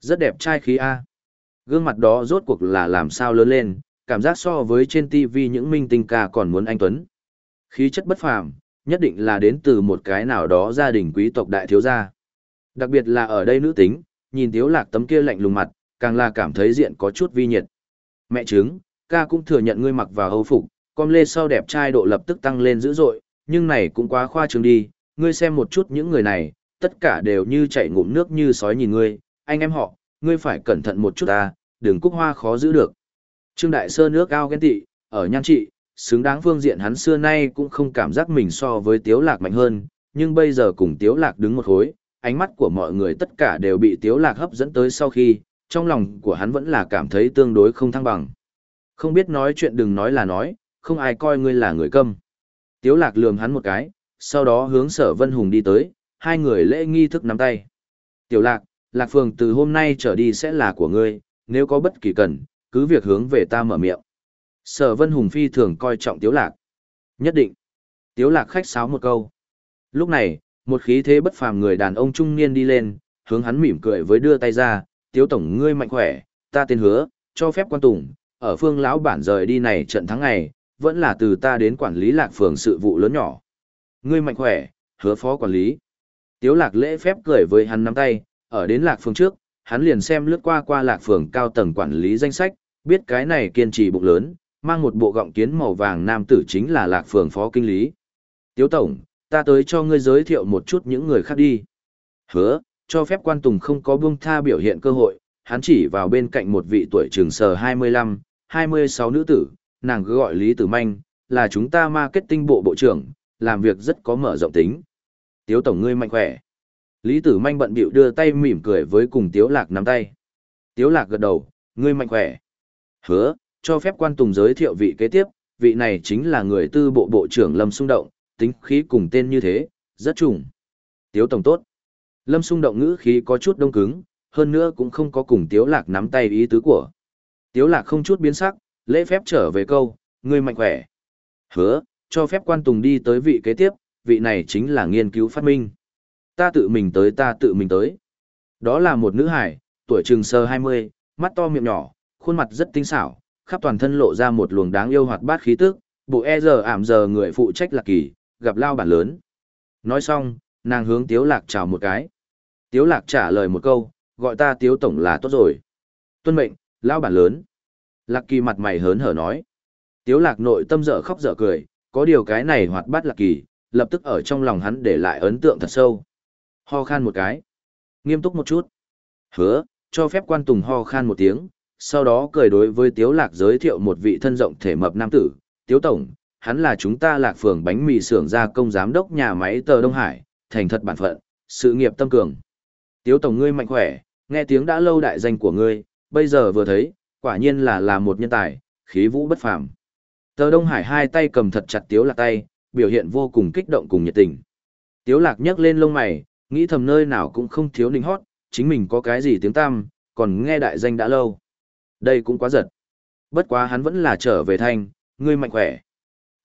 Rất đẹp trai khí A. Gương mặt đó rốt cuộc là làm sao lớn lên, cảm giác so với trên TV những minh tinh ca còn muốn anh Tuấn. Khí chất bất phàm, nhất định là đến từ một cái nào đó gia đình quý tộc đại thiếu gia. Đặc biệt là ở đây nữ tính, nhìn Tiếu lạc tấm kia lạnh lùng mặt, càng là cảm thấy diện có chút vi nhiệt. Mẹ chứng, ca cũng thừa nhận ngươi mặc vào hầu phục, con lê sau đẹp trai độ lập tức tăng lên dữ dội, nhưng này cũng quá khoa trương đi, ngươi xem một chút những người này, tất cả đều như chảy ngụm nước như sói nhìn ngươi, anh em họ, ngươi phải cẩn thận một chút ta, đừng cúc hoa khó giữ được. Trương Đại Sơn nước cao ghen tị, ở nhan trị, xứng đáng phương diện hắn xưa nay cũng không cảm giác mình so với Tiếu Lạc mạnh hơn, nhưng bây giờ cùng Tiếu Lạc đứng một khối, ánh mắt của mọi người tất cả đều bị Tiếu Lạc hấp dẫn tới sau khi, trong lòng của hắn vẫn là cảm thấy tương đối không thăng bằng. Không biết nói chuyện đừng nói là nói, không ai coi ngươi là người câm. Tiếu Lạc lườm hắn một cái, sau đó hướng Sở Vân Hùng đi tới, hai người lễ nghi thức nắm tay. Tiểu Lạc, Lạc Phường từ hôm nay trở đi sẽ là của ngươi, nếu có bất kỳ cần, cứ việc hướng về ta mở miệng. Sở Vân Hùng phi thường coi trọng Tiếu Lạc. Nhất định. Tiếu Lạc khách sáo một câu. Lúc này, một khí thế bất phàm người đàn ông trung niên đi lên, hướng hắn mỉm cười với đưa tay ra, Tiếu Tổng ngươi mạnh khỏe, ta tên hứa, cho phép quan tùng, ở phương lão bản rời đi này trận thắng ngày, vẫn là từ ta đến quản lý lạc phường sự vụ lớn nhỏ. Ngươi mạnh khỏe, hứa phó quản lý. Tiếu lạc lễ phép cười với hắn nắm tay, ở đến lạc phường trước, hắn liền xem lướt qua qua lạc phường cao tầng quản lý danh sách, biết cái này kiên trì bụng lớn, mang một bộ gọng kiến màu vàng nam tử chính là lạc phường phó kinh lý. Tiếu tổng, ta tới cho ngươi giới thiệu một chút những người khác đi. Hứa, cho phép quan tùng không có buông tha biểu hiện cơ hội, hắn chỉ vào bên cạnh một vị tuổi trường sờ 25, 26 nữ tử, nàng cứ gọi Lý Tử Manh, là chúng ta marketing bộ bộ trưởng, làm việc rất có mở rộng tính. Tiếu tổng ngươi mạnh khỏe. Lý Tử Manh bận bịu đưa tay mỉm cười với cùng Tiếu Lạc nắm tay. Tiếu Lạc gật đầu, ngươi mạnh khỏe. Hứa, cho phép quan tùng giới thiệu vị kế tiếp, vị này chính là người tư bộ bộ trưởng Lâm Xung Động, tính khí cùng tên như thế, rất trùng. Tiếu tổng tốt. Lâm Xung Động ngữ khí có chút đông cứng, hơn nữa cũng không có cùng Tiếu Lạc nắm tay ý tứ của. Tiếu Lạc không chút biến sắc, lễ phép trở về câu, ngươi mạnh khỏe. Hứa, cho phép quan tùng đi tới vị kế tiếp, vị này chính là nghiên cứu phát minh. Ta tự mình tới ta tự mình tới. Đó là một nữ hải, tuổi trừng sơ 20, mắt to miệng nhỏ, khuôn mặt rất tinh xảo, khắp toàn thân lộ ra một luồng đáng yêu hoạt bát khí tức, bộ e giờ ảm giờ người phụ trách lạc kỳ, gặp lao bản lớn. Nói xong, nàng hướng Tiếu Lạc chào một cái. Tiếu Lạc trả lời một câu, gọi ta Tiếu Tổng là tốt rồi. Tuân mệnh, lao bản lớn. Lạc kỳ mặt mày hớn hở nói. Tiếu Lạc nội tâm dở khóc dở cười, có điều cái này hoạt bát Lạc kỳ, lập tức ở trong lòng hắn để lại ấn tượng thật sâu. Ho khan một cái. Nghiêm túc một chút. Hứa, cho phép quan tùng ho khan một tiếng, sau đó cười đối với Tiếu Lạc giới thiệu một vị thân rộng thể mập nam tử, Tiếu Tổng, hắn là chúng ta lạc phường bánh mì xưởng gia công giám đốc nhà máy tờ Đông Hải, thành thật bản phận, sự nghiệp tâm cường. Tiếu Tổng ngươi mạnh khỏe, nghe tiếng đã lâu đại danh của ngươi, bây giờ vừa thấy, quả nhiên là là một nhân tài, khí vũ bất phàm. Tờ Đông Hải hai tay cầm thật chặt Tiếu Lạc tay, biểu hiện vô cùng kích động cùng nhiệt tình. Tiếu Lạc nhấc lên lông mày, nghĩ thầm nơi nào cũng không thiếu linh hót, chính mình có cái gì tiếng tăm, còn nghe đại danh đã lâu. Đây cũng quá giật. Bất quá hắn vẫn là trở về thanh, ngươi mạnh khỏe.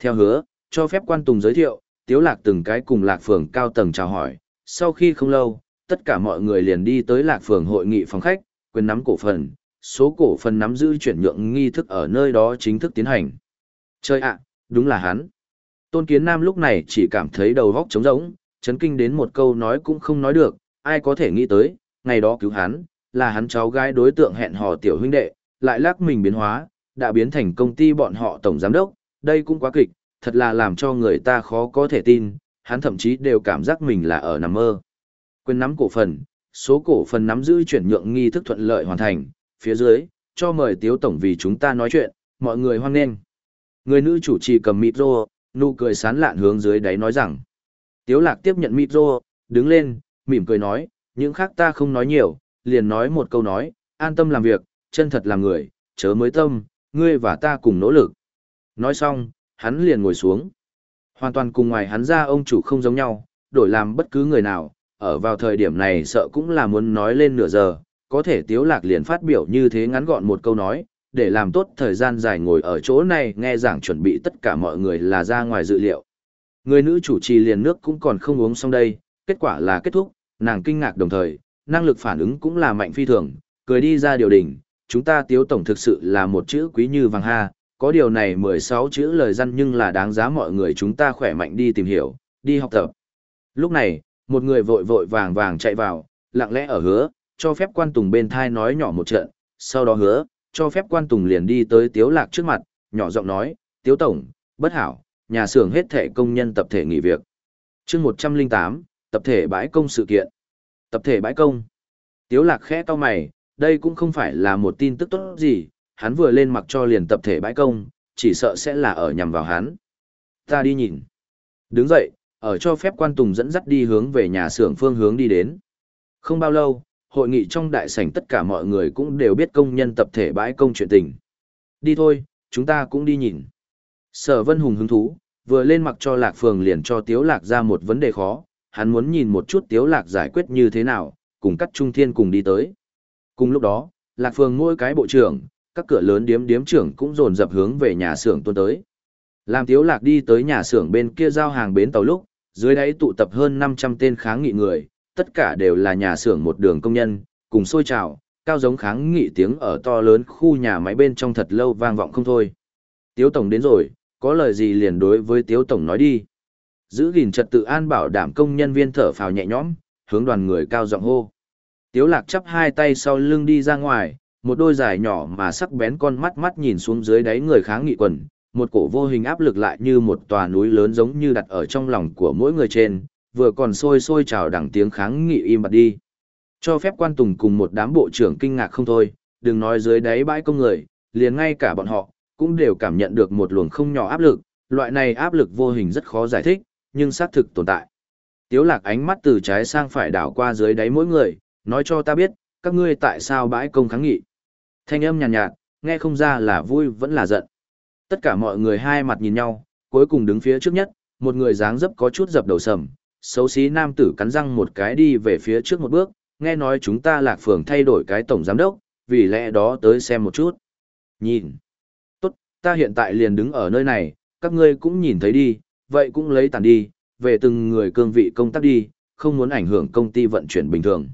Theo hứa, cho phép quan tùng giới thiệu, tiếu lạc từng cái cùng lạc phường cao tầng chào hỏi. Sau khi không lâu, tất cả mọi người liền đi tới lạc phường hội nghị phòng khách, quyền nắm cổ phần, số cổ phần nắm giữ chuyển nhượng nghi thức ở nơi đó chính thức tiến hành. Chơi ạ, đúng là hắn. Tôn Kiến Nam lúc này chỉ cảm thấy đầu vóc trống rỗng, chấn kinh đến một câu nói cũng không nói được, ai có thể nghĩ tới, ngày đó cứu hắn, là hắn cháu gái đối tượng hẹn hò tiểu huynh đệ, lại lắc mình biến hóa, đã biến thành công ty bọn họ tổng giám đốc, đây cũng quá kịch, thật là làm cho người ta khó có thể tin, hắn thậm chí đều cảm giác mình là ở nằm mơ. Quyền nắm cổ phần, số cổ phần nắm giữ chuyển nhượng nghi thức thuận lợi hoàn thành, phía dưới, cho mời tiếu tổng vì chúng ta nói chuyện, mọi người hoan nghênh. Người nữ chủ trì cầm micro, nụ cười sán lạn hướng dưới đáy nói rằng. Tiếu lạc tiếp nhận micro, đứng lên, mỉm cười nói, những khác ta không nói nhiều, liền nói một câu nói, an tâm làm việc, chân thật làm người, chớ mới tâm, ngươi và ta cùng nỗ lực. Nói xong, hắn liền ngồi xuống. Hoàn toàn cùng ngoài hắn ra ông chủ không giống nhau, đổi làm bất cứ người nào, ở vào thời điểm này sợ cũng là muốn nói lên nửa giờ, có thể tiếu lạc liền phát biểu như thế ngắn gọn một câu nói, để làm tốt thời gian dài ngồi ở chỗ này nghe giảng chuẩn bị tất cả mọi người là ra ngoài dự liệu. Người nữ chủ trì liền nước cũng còn không uống xong đây, kết quả là kết thúc, nàng kinh ngạc đồng thời, năng lực phản ứng cũng là mạnh phi thường, cười đi ra điều đình, chúng ta tiếu tổng thực sự là một chữ quý như vàng ha, có điều này 16 chữ lời dân nhưng là đáng giá mọi người chúng ta khỏe mạnh đi tìm hiểu, đi học tập. Lúc này, một người vội vội vàng vàng chạy vào, lặng lẽ ở hứa, cho phép quan tùng bên thai nói nhỏ một trận, sau đó hứa, cho phép quan tùng liền đi tới tiếu lạc trước mặt, nhỏ giọng nói, tiếu tổng, bất hảo, nhà xưởng hết thể công nhân tập thể nghỉ việc. chương 108, tập thể bãi công sự kiện. Tập thể bãi công. Tiếu lạc khẽ to mày, đây cũng không phải là một tin tức tốt gì, hắn vừa lên mặc cho liền tập thể bãi công, chỉ sợ sẽ là ở nhằm vào hắn. Ta đi nhìn. Đứng dậy, ở cho phép quan tùng dẫn dắt đi hướng về nhà xưởng phương hướng đi đến. Không bao lâu, hội nghị trong đại sảnh tất cả mọi người cũng đều biết công nhân tập thể bãi công chuyện tình. Đi thôi, chúng ta cũng đi nhìn. Sở Vân Hùng hứng thú, vừa lên mặc cho Lạc Phường liền cho Tiếu Lạc ra một vấn đề khó, hắn muốn nhìn một chút Tiếu Lạc giải quyết như thế nào, cùng cắt trung thiên cùng đi tới. Cùng lúc đó, Lạc Phường mỗi cái bộ trưởng, các cửa lớn điếm điếm trưởng cũng dồn dập hướng về nhà xưởng tuôn tới. Làm Tiếu Lạc đi tới nhà xưởng bên kia giao hàng bến tàu lúc, dưới đáy tụ tập hơn 500 tên kháng nghị người, tất cả đều là nhà xưởng một đường công nhân, cùng sôi trào, cao giống kháng nghị tiếng ở to lớn khu nhà máy bên trong thật lâu vang vọng không thôi. Tiếu Tổng đến rồi, có lời gì liền đối với Tiếu Tổng nói đi. Giữ gìn trật tự an bảo đảm công nhân viên thở phào nhẹ nhõm, hướng đoàn người cao giọng hô. Tiếu lạc chắp hai tay sau lưng đi ra ngoài, một đôi dài nhỏ mà sắc bén con mắt mắt nhìn xuống dưới đáy người kháng nghị quần, một cổ vô hình áp lực lại như một tòa núi lớn giống như đặt ở trong lòng của mỗi người trên, vừa còn sôi sôi trào đẳng tiếng kháng nghị im bặt đi. Cho phép quan tùng cùng một đám bộ trưởng kinh ngạc không thôi, đừng nói dưới đáy bãi công người, liền ngay cả bọn họ, cũng đều cảm nhận được một luồng không nhỏ áp lực, loại này áp lực vô hình rất khó giải thích, nhưng xác thực tồn tại. Tiếu lạc ánh mắt từ trái sang phải đảo qua dưới đáy mỗi người, nói cho ta biết, các ngươi tại sao bãi công kháng nghị. Thanh âm nhàn nhạt, nhạt, nghe không ra là vui vẫn là giận. Tất cả mọi người hai mặt nhìn nhau, cuối cùng đứng phía trước nhất, một người dáng dấp có chút dập đầu sầm, xấu xí nam tử cắn răng một cái đi về phía trước một bước, nghe nói chúng ta lạc phường thay đổi cái tổng giám đốc, vì lẽ đó tới xem một chút. Nhìn. Tốt, ta hiện tại liền đứng ở nơi này, các ngươi cũng nhìn thấy đi, vậy cũng lấy tàn đi, về từng người cương vị công tác đi, không muốn ảnh hưởng công ty vận chuyển bình thường.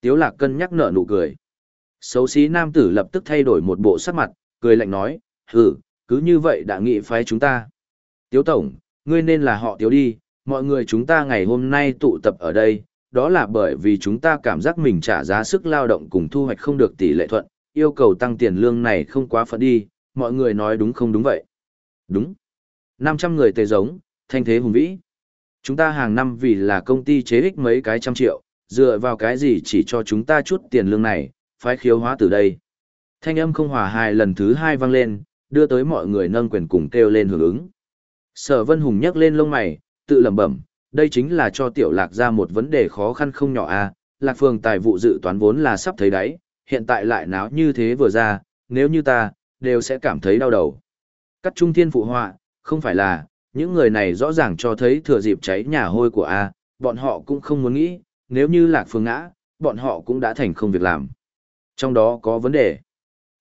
Tiếu lạc cân nhắc nở nụ cười. Xấu xí nam tử lập tức thay đổi một bộ sắc mặt, cười lạnh nói, hừ, cứ như vậy đã nghị phái chúng ta. Tiếu tổng, ngươi nên là họ tiếu đi, mọi người chúng ta ngày hôm nay tụ tập ở đây, đó là bởi vì chúng ta cảm giác mình trả giá sức lao động cùng thu hoạch không được tỷ lệ thuận, yêu cầu tăng tiền lương này không quá phận đi, mọi người nói đúng không đúng vậy? Đúng. 500 người tề giống, thanh thế hùng vĩ. Chúng ta hàng năm vì là công ty chế ích mấy cái trăm triệu, dựa vào cái gì chỉ cho chúng ta chút tiền lương này, phái khiếu hóa từ đây. Thanh âm không hòa hài lần thứ hai vang lên, đưa tới mọi người nâng quyền cùng kêu lên hưởng ứng. Sở Vân Hùng nhấc lên lông mày, tự lẩm bẩm, đây chính là cho tiểu lạc ra một vấn đề khó khăn không nhỏ a à. lạc Phương tài vụ dự toán vốn là sắp thấy đáy hiện tại lại náo như thế vừa ra nếu như ta đều sẽ cảm thấy đau đầu cắt trung thiên phụ họa không phải là những người này rõ ràng cho thấy thừa dịp cháy nhà hôi của a bọn họ cũng không muốn nghĩ nếu như lạc Phương ngã bọn họ cũng đã thành không việc làm trong đó có vấn đề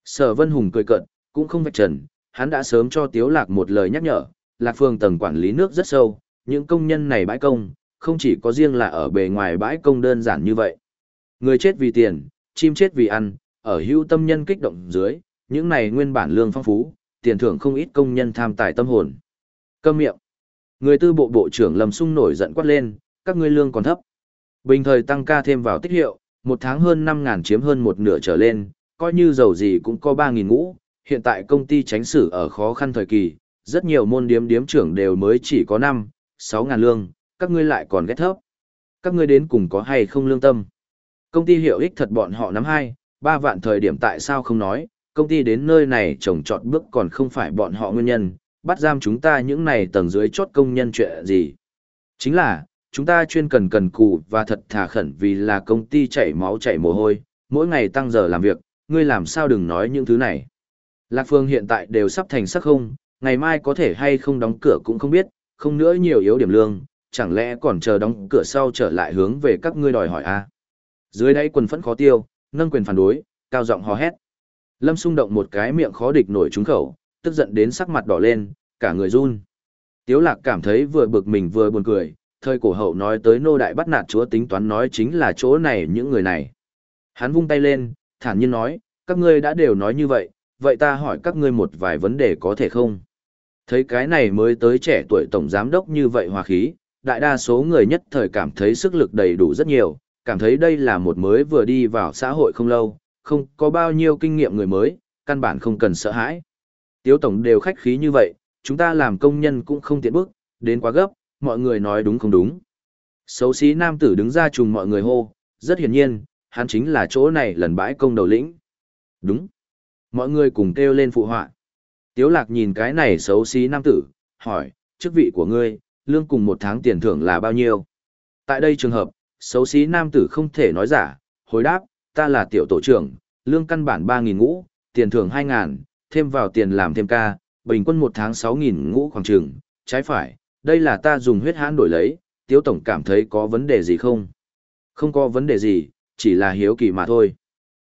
sở vân hùng cười cận cũng không vạch trần hắn đã sớm cho tiếu lạc một lời nhắc nhở lạc phường tầng quản lý nước rất sâu những công nhân này bãi công, không chỉ có riêng là ở bề ngoài bãi công đơn giản như vậy. Người chết vì tiền, chim chết vì ăn, ở hữu tâm nhân kích động dưới, những này nguyên bản lương phong phú, tiền thưởng không ít công nhân tham tài tâm hồn. Câm miệng. Người tư bộ bộ trưởng Lâm Sung nổi giận quát lên, các ngươi lương còn thấp. Bình thời tăng ca thêm vào tích hiệu, một tháng hơn 5 ngàn chiếm hơn một nửa trở lên, coi như giàu gì cũng có 3.000 ngũ. Hiện tại công ty tránh sử ở khó khăn thời kỳ, rất nhiều môn điếm điếm trưởng đều mới chỉ có 5, sáu ngàn lương, các ngươi lại còn ghét thấp. Các ngươi đến cùng có hay không lương tâm. Công ty hiệu ích thật bọn họ nắm hai, ba vạn thời điểm tại sao không nói, công ty đến nơi này trồng trọt bước còn không phải bọn họ nguyên nhân, bắt giam chúng ta những này tầng dưới chốt công nhân chuyện gì. Chính là, chúng ta chuyên cần cần cù và thật thà khẩn vì là công ty chảy máu chảy mồ hôi, mỗi ngày tăng giờ làm việc, ngươi làm sao đừng nói những thứ này. Lạc Phương hiện tại đều sắp thành sắc không, ngày mai có thể hay không đóng cửa cũng không biết, không nữa nhiều yếu điểm lương, chẳng lẽ còn chờ đóng cửa sau trở lại hướng về các ngươi đòi hỏi a? À? Dưới đáy quần phẫn khó tiêu, nâng quyền phản đối, cao giọng hò hét. Lâm xung động một cái miệng khó địch nổi trúng khẩu, tức giận đến sắc mặt đỏ lên, cả người run. Tiếu lạc cảm thấy vừa bực mình vừa buồn cười, thời cổ hậu nói tới nô đại bắt nạt chúa tính toán nói chính là chỗ này những người này. Hắn vung tay lên, thản nhiên nói, các ngươi đã đều nói như vậy, vậy ta hỏi các ngươi một vài vấn đề có thể không? Thấy cái này mới tới trẻ tuổi tổng giám đốc như vậy hòa khí, đại đa số người nhất thời cảm thấy sức lực đầy đủ rất nhiều, cảm thấy đây là một mới vừa đi vào xã hội không lâu, không có bao nhiêu kinh nghiệm người mới, căn bản không cần sợ hãi. Tiếu tổng đều khách khí như vậy, chúng ta làm công nhân cũng không tiện bước, đến quá gấp, mọi người nói đúng không đúng. Xấu xí nam tử đứng ra trùng mọi người hô, rất hiển nhiên, hắn chính là chỗ này lần bãi công đầu lĩnh. Đúng. Mọi người cùng kêu lên phụ họa. Tiếu lạc nhìn cái này xấu xí nam tử, hỏi, chức vị của ngươi, lương cùng một tháng tiền thưởng là bao nhiêu? Tại đây trường hợp, xấu xí nam tử không thể nói giả, hồi đáp, ta là tiểu tổ trưởng, lương căn bản 3.000 ngũ, tiền thưởng 2.000, thêm vào tiền làm thêm ca, bình quân một tháng 6.000 ngũ khoảng trường, trái phải, đây là ta dùng huyết hãn đổi lấy, tiếu tổng cảm thấy có vấn đề gì không? Không có vấn đề gì, chỉ là hiếu kỳ mà thôi.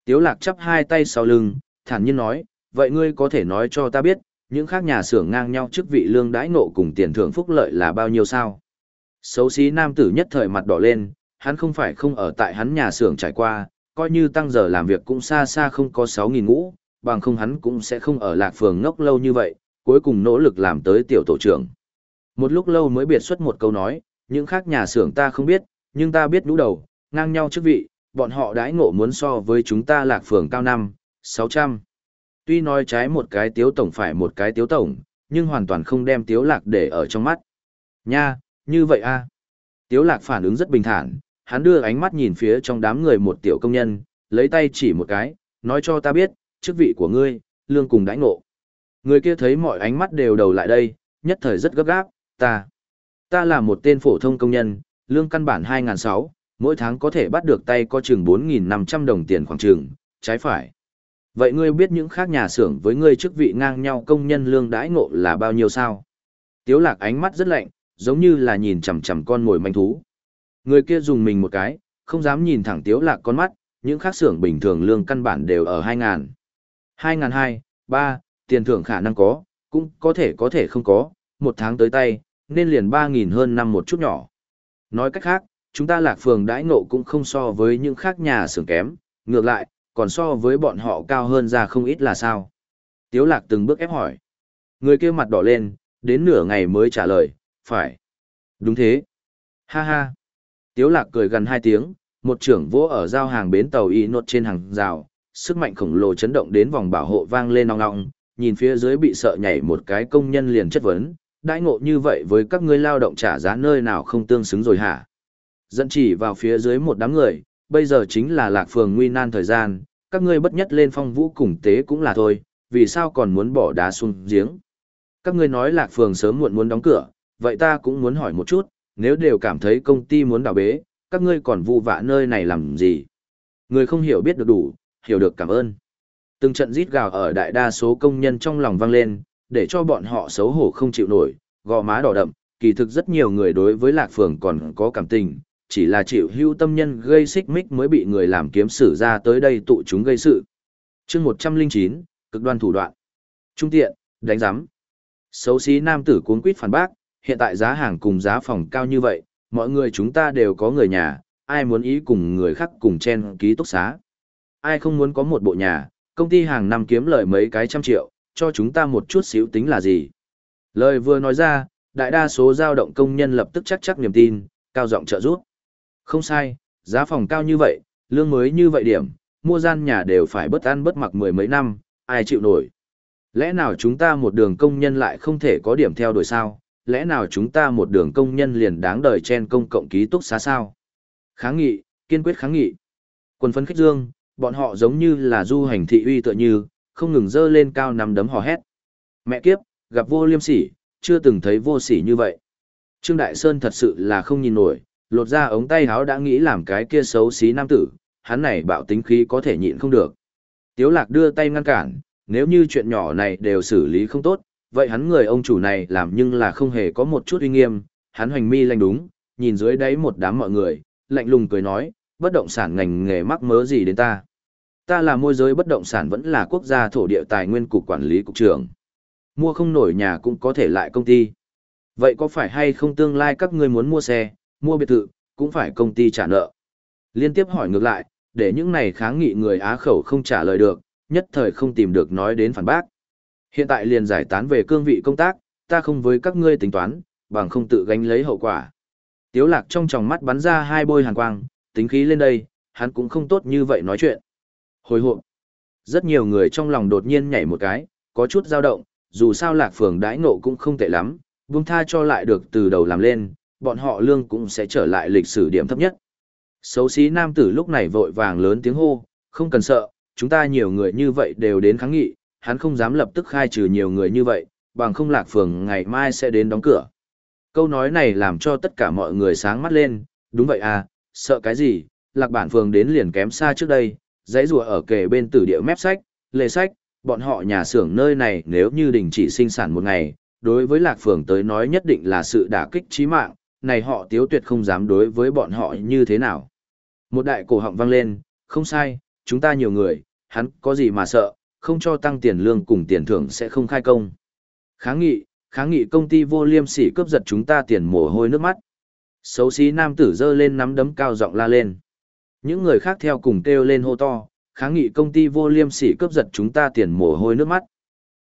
Tiếu lạc chắp hai tay sau lưng, thản nhiên nói, vậy ngươi có thể nói cho ta biết, những khác nhà xưởng ngang nhau chức vị lương đãi ngộ cùng tiền thưởng phúc lợi là bao nhiêu sao? Xấu xí nam tử nhất thời mặt đỏ lên, hắn không phải không ở tại hắn nhà xưởng trải qua, coi như tăng giờ làm việc cũng xa xa không có 6.000 ngũ, bằng không hắn cũng sẽ không ở lạc phường ngốc lâu như vậy, cuối cùng nỗ lực làm tới tiểu tổ trưởng. Một lúc lâu mới biệt xuất một câu nói, những khác nhà xưởng ta không biết, nhưng ta biết lũ đầu, ngang nhau chức vị, bọn họ đãi ngộ muốn so với chúng ta lạc phường cao năm, 600. Tuy nói trái một cái tiếu tổng phải một cái tiếu tổng, nhưng hoàn toàn không đem tiếu lạc để ở trong mắt. Nha, như vậy a. Tiếu lạc phản ứng rất bình thản, hắn đưa ánh mắt nhìn phía trong đám người một tiểu công nhân, lấy tay chỉ một cái, nói cho ta biết, chức vị của ngươi, lương cùng đãi ngộ. Người kia thấy mọi ánh mắt đều đầu lại đây, nhất thời rất gấp gáp, ta. Ta là một tên phổ thông công nhân, lương căn bản 2.600, mỗi tháng có thể bắt được tay có chừng 4.500 đồng tiền khoảng trường trái phải. Vậy ngươi biết những khác nhà xưởng với ngươi chức vị ngang nhau công nhân lương đãi ngộ là bao nhiêu sao? Tiếu lạc ánh mắt rất lạnh, giống như là nhìn chằm chằm con mồi manh thú. Người kia dùng mình một cái, không dám nhìn thẳng tiếu lạc con mắt, những khác xưởng bình thường lương căn bản đều ở 2.000. 2.200, 3, tiền thưởng khả năng có, cũng có thể có thể không có, một tháng tới tay, nên liền 3.000 hơn năm một chút nhỏ. Nói cách khác, chúng ta lạc phường đãi ngộ cũng không so với những khác nhà xưởng kém, ngược lại, còn so với bọn họ cao hơn ra không ít là sao. Tiếu lạc từng bước ép hỏi. Người kia mặt đỏ lên, đến nửa ngày mới trả lời, phải. Đúng thế. Ha ha. Tiếu lạc cười gần hai tiếng, một trưởng vỗ ở giao hàng bến tàu y nốt trên hàng rào, sức mạnh khổng lồ chấn động đến vòng bảo hộ vang lên ong ong, nhìn phía dưới bị sợ nhảy một cái công nhân liền chất vấn, đãi ngộ như vậy với các ngươi lao động trả giá nơi nào không tương xứng rồi hả? Dẫn chỉ vào phía dưới một đám người, bây giờ chính là lạc phường nguy nan thời gian, các ngươi bất nhất lên phong vũ cùng tế cũng là thôi, vì sao còn muốn bỏ đá xuống giếng? Các ngươi nói lạc phường sớm muộn muốn đóng cửa, vậy ta cũng muốn hỏi một chút, nếu đều cảm thấy công ty muốn đào bế, các ngươi còn vu vạ nơi này làm gì? Người không hiểu biết được đủ, hiểu được cảm ơn. Từng trận rít gào ở đại đa số công nhân trong lòng vang lên, để cho bọn họ xấu hổ không chịu nổi, gò má đỏ đậm, kỳ thực rất nhiều người đối với lạc phường còn có cảm tình, chỉ là chịu hưu tâm nhân gây xích mích mới bị người làm kiếm xử ra tới đây tụ chúng gây sự. chương 109, cực đoan thủ đoạn. Trung tiện, đánh giám. Xấu xí nam tử cuốn quýt phản bác, hiện tại giá hàng cùng giá phòng cao như vậy, mọi người chúng ta đều có người nhà, ai muốn ý cùng người khác cùng chen ký túc xá. Ai không muốn có một bộ nhà, công ty hàng năm kiếm lợi mấy cái trăm triệu, cho chúng ta một chút xíu tính là gì. Lời vừa nói ra, đại đa số giao động công nhân lập tức chắc chắc niềm tin, cao giọng trợ giúp. Không sai, giá phòng cao như vậy, lương mới như vậy điểm, mua gian nhà đều phải bất ăn bất mặc mười mấy năm, ai chịu nổi. Lẽ nào chúng ta một đường công nhân lại không thể có điểm theo đuổi sao? Lẽ nào chúng ta một đường công nhân liền đáng đời chen công cộng ký túc xá sao? Kháng nghị, kiên quyết kháng nghị. Quân phấn khích dương, bọn họ giống như là du hành thị uy tựa như, không ngừng dơ lên cao nắm đấm hò hét. Mẹ kiếp, gặp vô liêm sỉ, chưa từng thấy vô sỉ như vậy. Trương Đại Sơn thật sự là không nhìn nổi, lột ra ống tay háo đã nghĩ làm cái kia xấu xí nam tử, hắn này bạo tính khí có thể nhịn không được. Tiếu lạc đưa tay ngăn cản, nếu như chuyện nhỏ này đều xử lý không tốt, vậy hắn người ông chủ này làm nhưng là không hề có một chút uy nghiêm, hắn hoành mi lanh đúng, nhìn dưới đáy một đám mọi người, lạnh lùng cười nói, bất động sản ngành nghề mắc mớ gì đến ta. Ta là môi giới bất động sản vẫn là quốc gia thổ địa tài nguyên cục quản lý cục trưởng. Mua không nổi nhà cũng có thể lại công ty. Vậy có phải hay không tương lai các ngươi muốn mua xe, mua biệt thự, cũng phải công ty trả nợ? Liên tiếp hỏi ngược lại, để những này kháng nghị người Á khẩu không trả lời được, nhất thời không tìm được nói đến phản bác. Hiện tại liền giải tán về cương vị công tác, ta không với các ngươi tính toán, bằng không tự gánh lấy hậu quả. Tiếu lạc trong tròng mắt bắn ra hai bôi hàn quang, tính khí lên đây, hắn cũng không tốt như vậy nói chuyện. Hồi hộp. Rất nhiều người trong lòng đột nhiên nhảy một cái, có chút dao động, dù sao lạc phường đãi ngộ cũng không tệ lắm, buông tha cho lại được từ đầu làm lên, bọn họ lương cũng sẽ trở lại lịch sử điểm thấp nhất. Xấu xí nam tử lúc này vội vàng lớn tiếng hô, không cần sợ, chúng ta nhiều người như vậy đều đến kháng nghị, hắn không dám lập tức khai trừ nhiều người như vậy, bằng không lạc phường ngày mai sẽ đến đóng cửa. Câu nói này làm cho tất cả mọi người sáng mắt lên, đúng vậy à, sợ cái gì, lạc bản phường đến liền kém xa trước đây, dãy rùa ở kề bên tử địa mép sách, lề sách, bọn họ nhà xưởng nơi này nếu như đình chỉ sinh sản một ngày, đối với lạc phường tới nói nhất định là sự đả kích chí mạng, này họ tiếu tuyệt không dám đối với bọn họ như thế nào. Một đại cổ họng vang lên, không sai, chúng ta nhiều người, hắn có gì mà sợ, không cho tăng tiền lương cùng tiền thưởng sẽ không khai công. Kháng nghị, kháng nghị công ty vô liêm sỉ cướp giật chúng ta tiền mồ hôi nước mắt. Xấu xí nam tử dơ lên nắm đấm cao giọng la lên. Những người khác theo cùng kêu lên hô to, kháng nghị công ty vô liêm sỉ cướp giật chúng ta tiền mồ hôi nước mắt.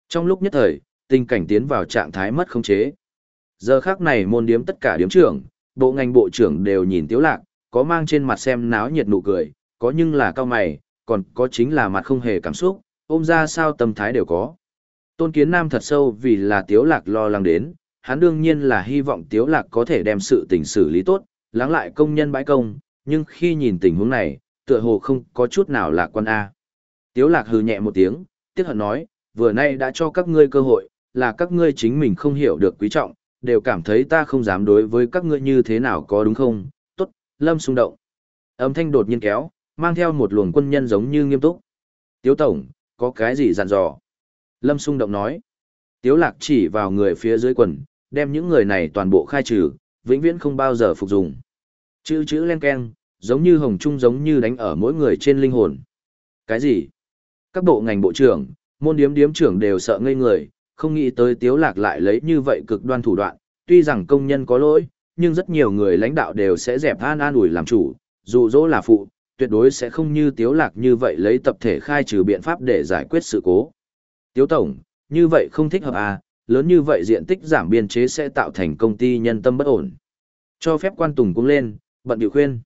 Trong lúc nhất thời, tình cảnh tiến vào trạng thái mất khống chế. Giờ khác này môn điếm tất cả điếm trưởng, bộ ngành bộ trưởng đều nhìn tiếu lạc, có mang trên mặt xem náo nhiệt nụ cười, có nhưng là cao mày, còn có chính là mặt không hề cảm xúc, ôm ra sao tâm thái đều có. Tôn Kiến Nam thật sâu vì là tiếu lạc lo lắng đến, hắn đương nhiên là hy vọng tiếu lạc có thể đem sự tình xử lý tốt, Lắng lại công nhân bãi công, nhưng khi nhìn tình huống này, tựa hồ không có chút nào lạc quan A. Tiếu lạc hừ nhẹ một tiếng, tiếc hận nói, vừa nay đã cho các ngươi cơ hội, là các ngươi chính mình không hiểu được quý trọng, đều cảm thấy ta không dám đối với các ngươi như thế nào có đúng không? Tốt, lâm xung động. Âm thanh đột nhiên kéo, mang theo một luồng quân nhân giống như nghiêm túc. Tiếu tổng, có cái gì dặn dò? Lâm xung động nói. Tiếu lạc chỉ vào người phía dưới quần, đem những người này toàn bộ khai trừ, vĩnh viễn không bao giờ phục dụng. Chữ chữ len keng, giống như hồng trung giống như đánh ở mỗi người trên linh hồn. Cái gì? Các bộ ngành bộ trưởng, môn điếm điếm trưởng đều sợ ngây người, không nghĩ tới tiếu lạc lại lấy như vậy cực đoan thủ đoạn, tuy rằng công nhân có lỗi, nhưng rất nhiều người lãnh đạo đều sẽ dẹp an an ủi làm chủ, dù dỗ là phụ, tuyệt đối sẽ không như tiếu lạc như vậy lấy tập thể khai trừ biện pháp để giải quyết sự cố. Tiếu tổng, như vậy không thích hợp à, lớn như vậy diện tích giảm biên chế sẽ tạo thành công ty nhân tâm bất ổn. Cho phép quan tùng cũng lên, bận điều khuyên.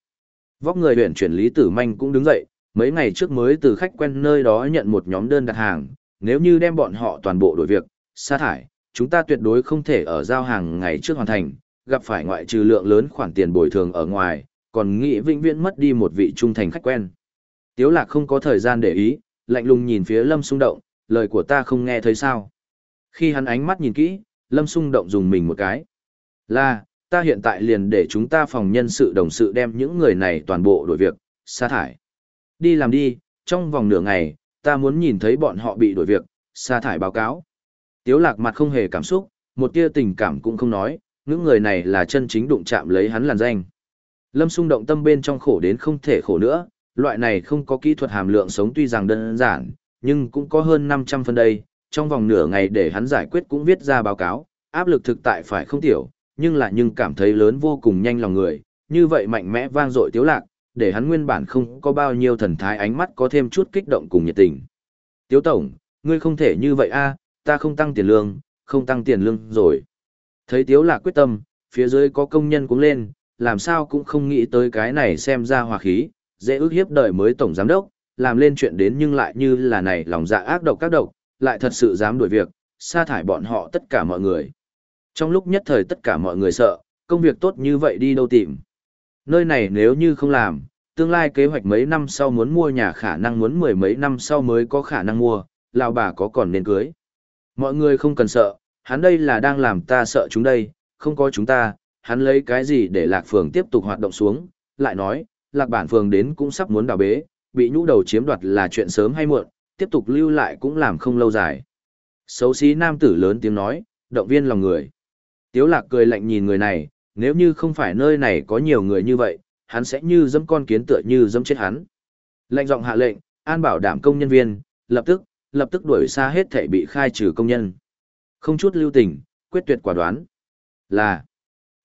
Vóc người huyện chuyển Lý Tử Manh cũng đứng dậy, mấy ngày trước mới từ khách quen nơi đó nhận một nhóm đơn đặt hàng, nếu như đem bọn họ toàn bộ đổi việc, sa thải, chúng ta tuyệt đối không thể ở giao hàng ngày trước hoàn thành, gặp phải ngoại trừ lượng lớn khoản tiền bồi thường ở ngoài, còn nghĩ vĩnh viễn mất đi một vị trung thành khách quen. Tiếu lạc không có thời gian để ý, lạnh lùng nhìn phía lâm xung động, lời của ta không nghe thấy sao. Khi hắn ánh mắt nhìn kỹ, lâm xung động dùng mình một cái. Là, ta hiện tại liền để chúng ta phòng nhân sự đồng sự đem những người này toàn bộ đổi việc, sa thải. Đi làm đi, trong vòng nửa ngày, ta muốn nhìn thấy bọn họ bị đổi việc, sa thải báo cáo. Tiếu lạc mặt không hề cảm xúc, một tia tình cảm cũng không nói, những người này là chân chính đụng chạm lấy hắn làn danh. Lâm xung động tâm bên trong khổ đến không thể khổ nữa, loại này không có kỹ thuật hàm lượng sống tuy rằng đơn giản, nhưng cũng có hơn 500 phân đây, trong vòng nửa ngày để hắn giải quyết cũng viết ra báo cáo, áp lực thực tại phải không tiểu, nhưng là nhưng cảm thấy lớn vô cùng nhanh lòng người, như vậy mạnh mẽ vang dội tiếu lạc, để hắn nguyên bản không có bao nhiêu thần thái ánh mắt có thêm chút kích động cùng nhiệt tình. Tiếu tổng, ngươi không thể như vậy a, ta không tăng tiền lương, không tăng tiền lương rồi. Thấy tiếu lạc quyết tâm, phía dưới có công nhân cũng lên, làm sao cũng không nghĩ tới cái này xem ra hòa khí, dễ ước hiếp đời mới tổng giám đốc, làm lên chuyện đến nhưng lại như là này lòng dạ ác độc các độc, lại thật sự dám đuổi việc, sa thải bọn họ tất cả mọi người. Trong lúc nhất thời tất cả mọi người sợ, công việc tốt như vậy đi đâu tìm. Nơi này nếu như không làm, tương lai kế hoạch mấy năm sau muốn mua nhà khả năng muốn mười mấy năm sau mới có khả năng mua, lão bà có còn nên cưới. Mọi người không cần sợ, hắn đây là đang làm ta sợ chúng đây, không có chúng ta, hắn lấy cái gì để lạc phường tiếp tục hoạt động xuống, lại nói, lạc bản phường đến cũng sắp muốn đào bế, bị nhũ đầu chiếm đoạt là chuyện sớm hay muộn, tiếp tục lưu lại cũng làm không lâu dài. Xấu xí nam tử lớn tiếng nói, động viên lòng người. Tiếu lạc cười lạnh nhìn người này, nếu như không phải nơi này có nhiều người như vậy, hắn sẽ như dẫm con kiến tựa như dẫm chết hắn. Lệnh giọng hạ lệnh, an bảo đảm công nhân viên, lập tức, lập tức đuổi xa hết thể bị khai trừ công nhân. Không chút lưu tình, quyết tuyệt quả đoán. Là,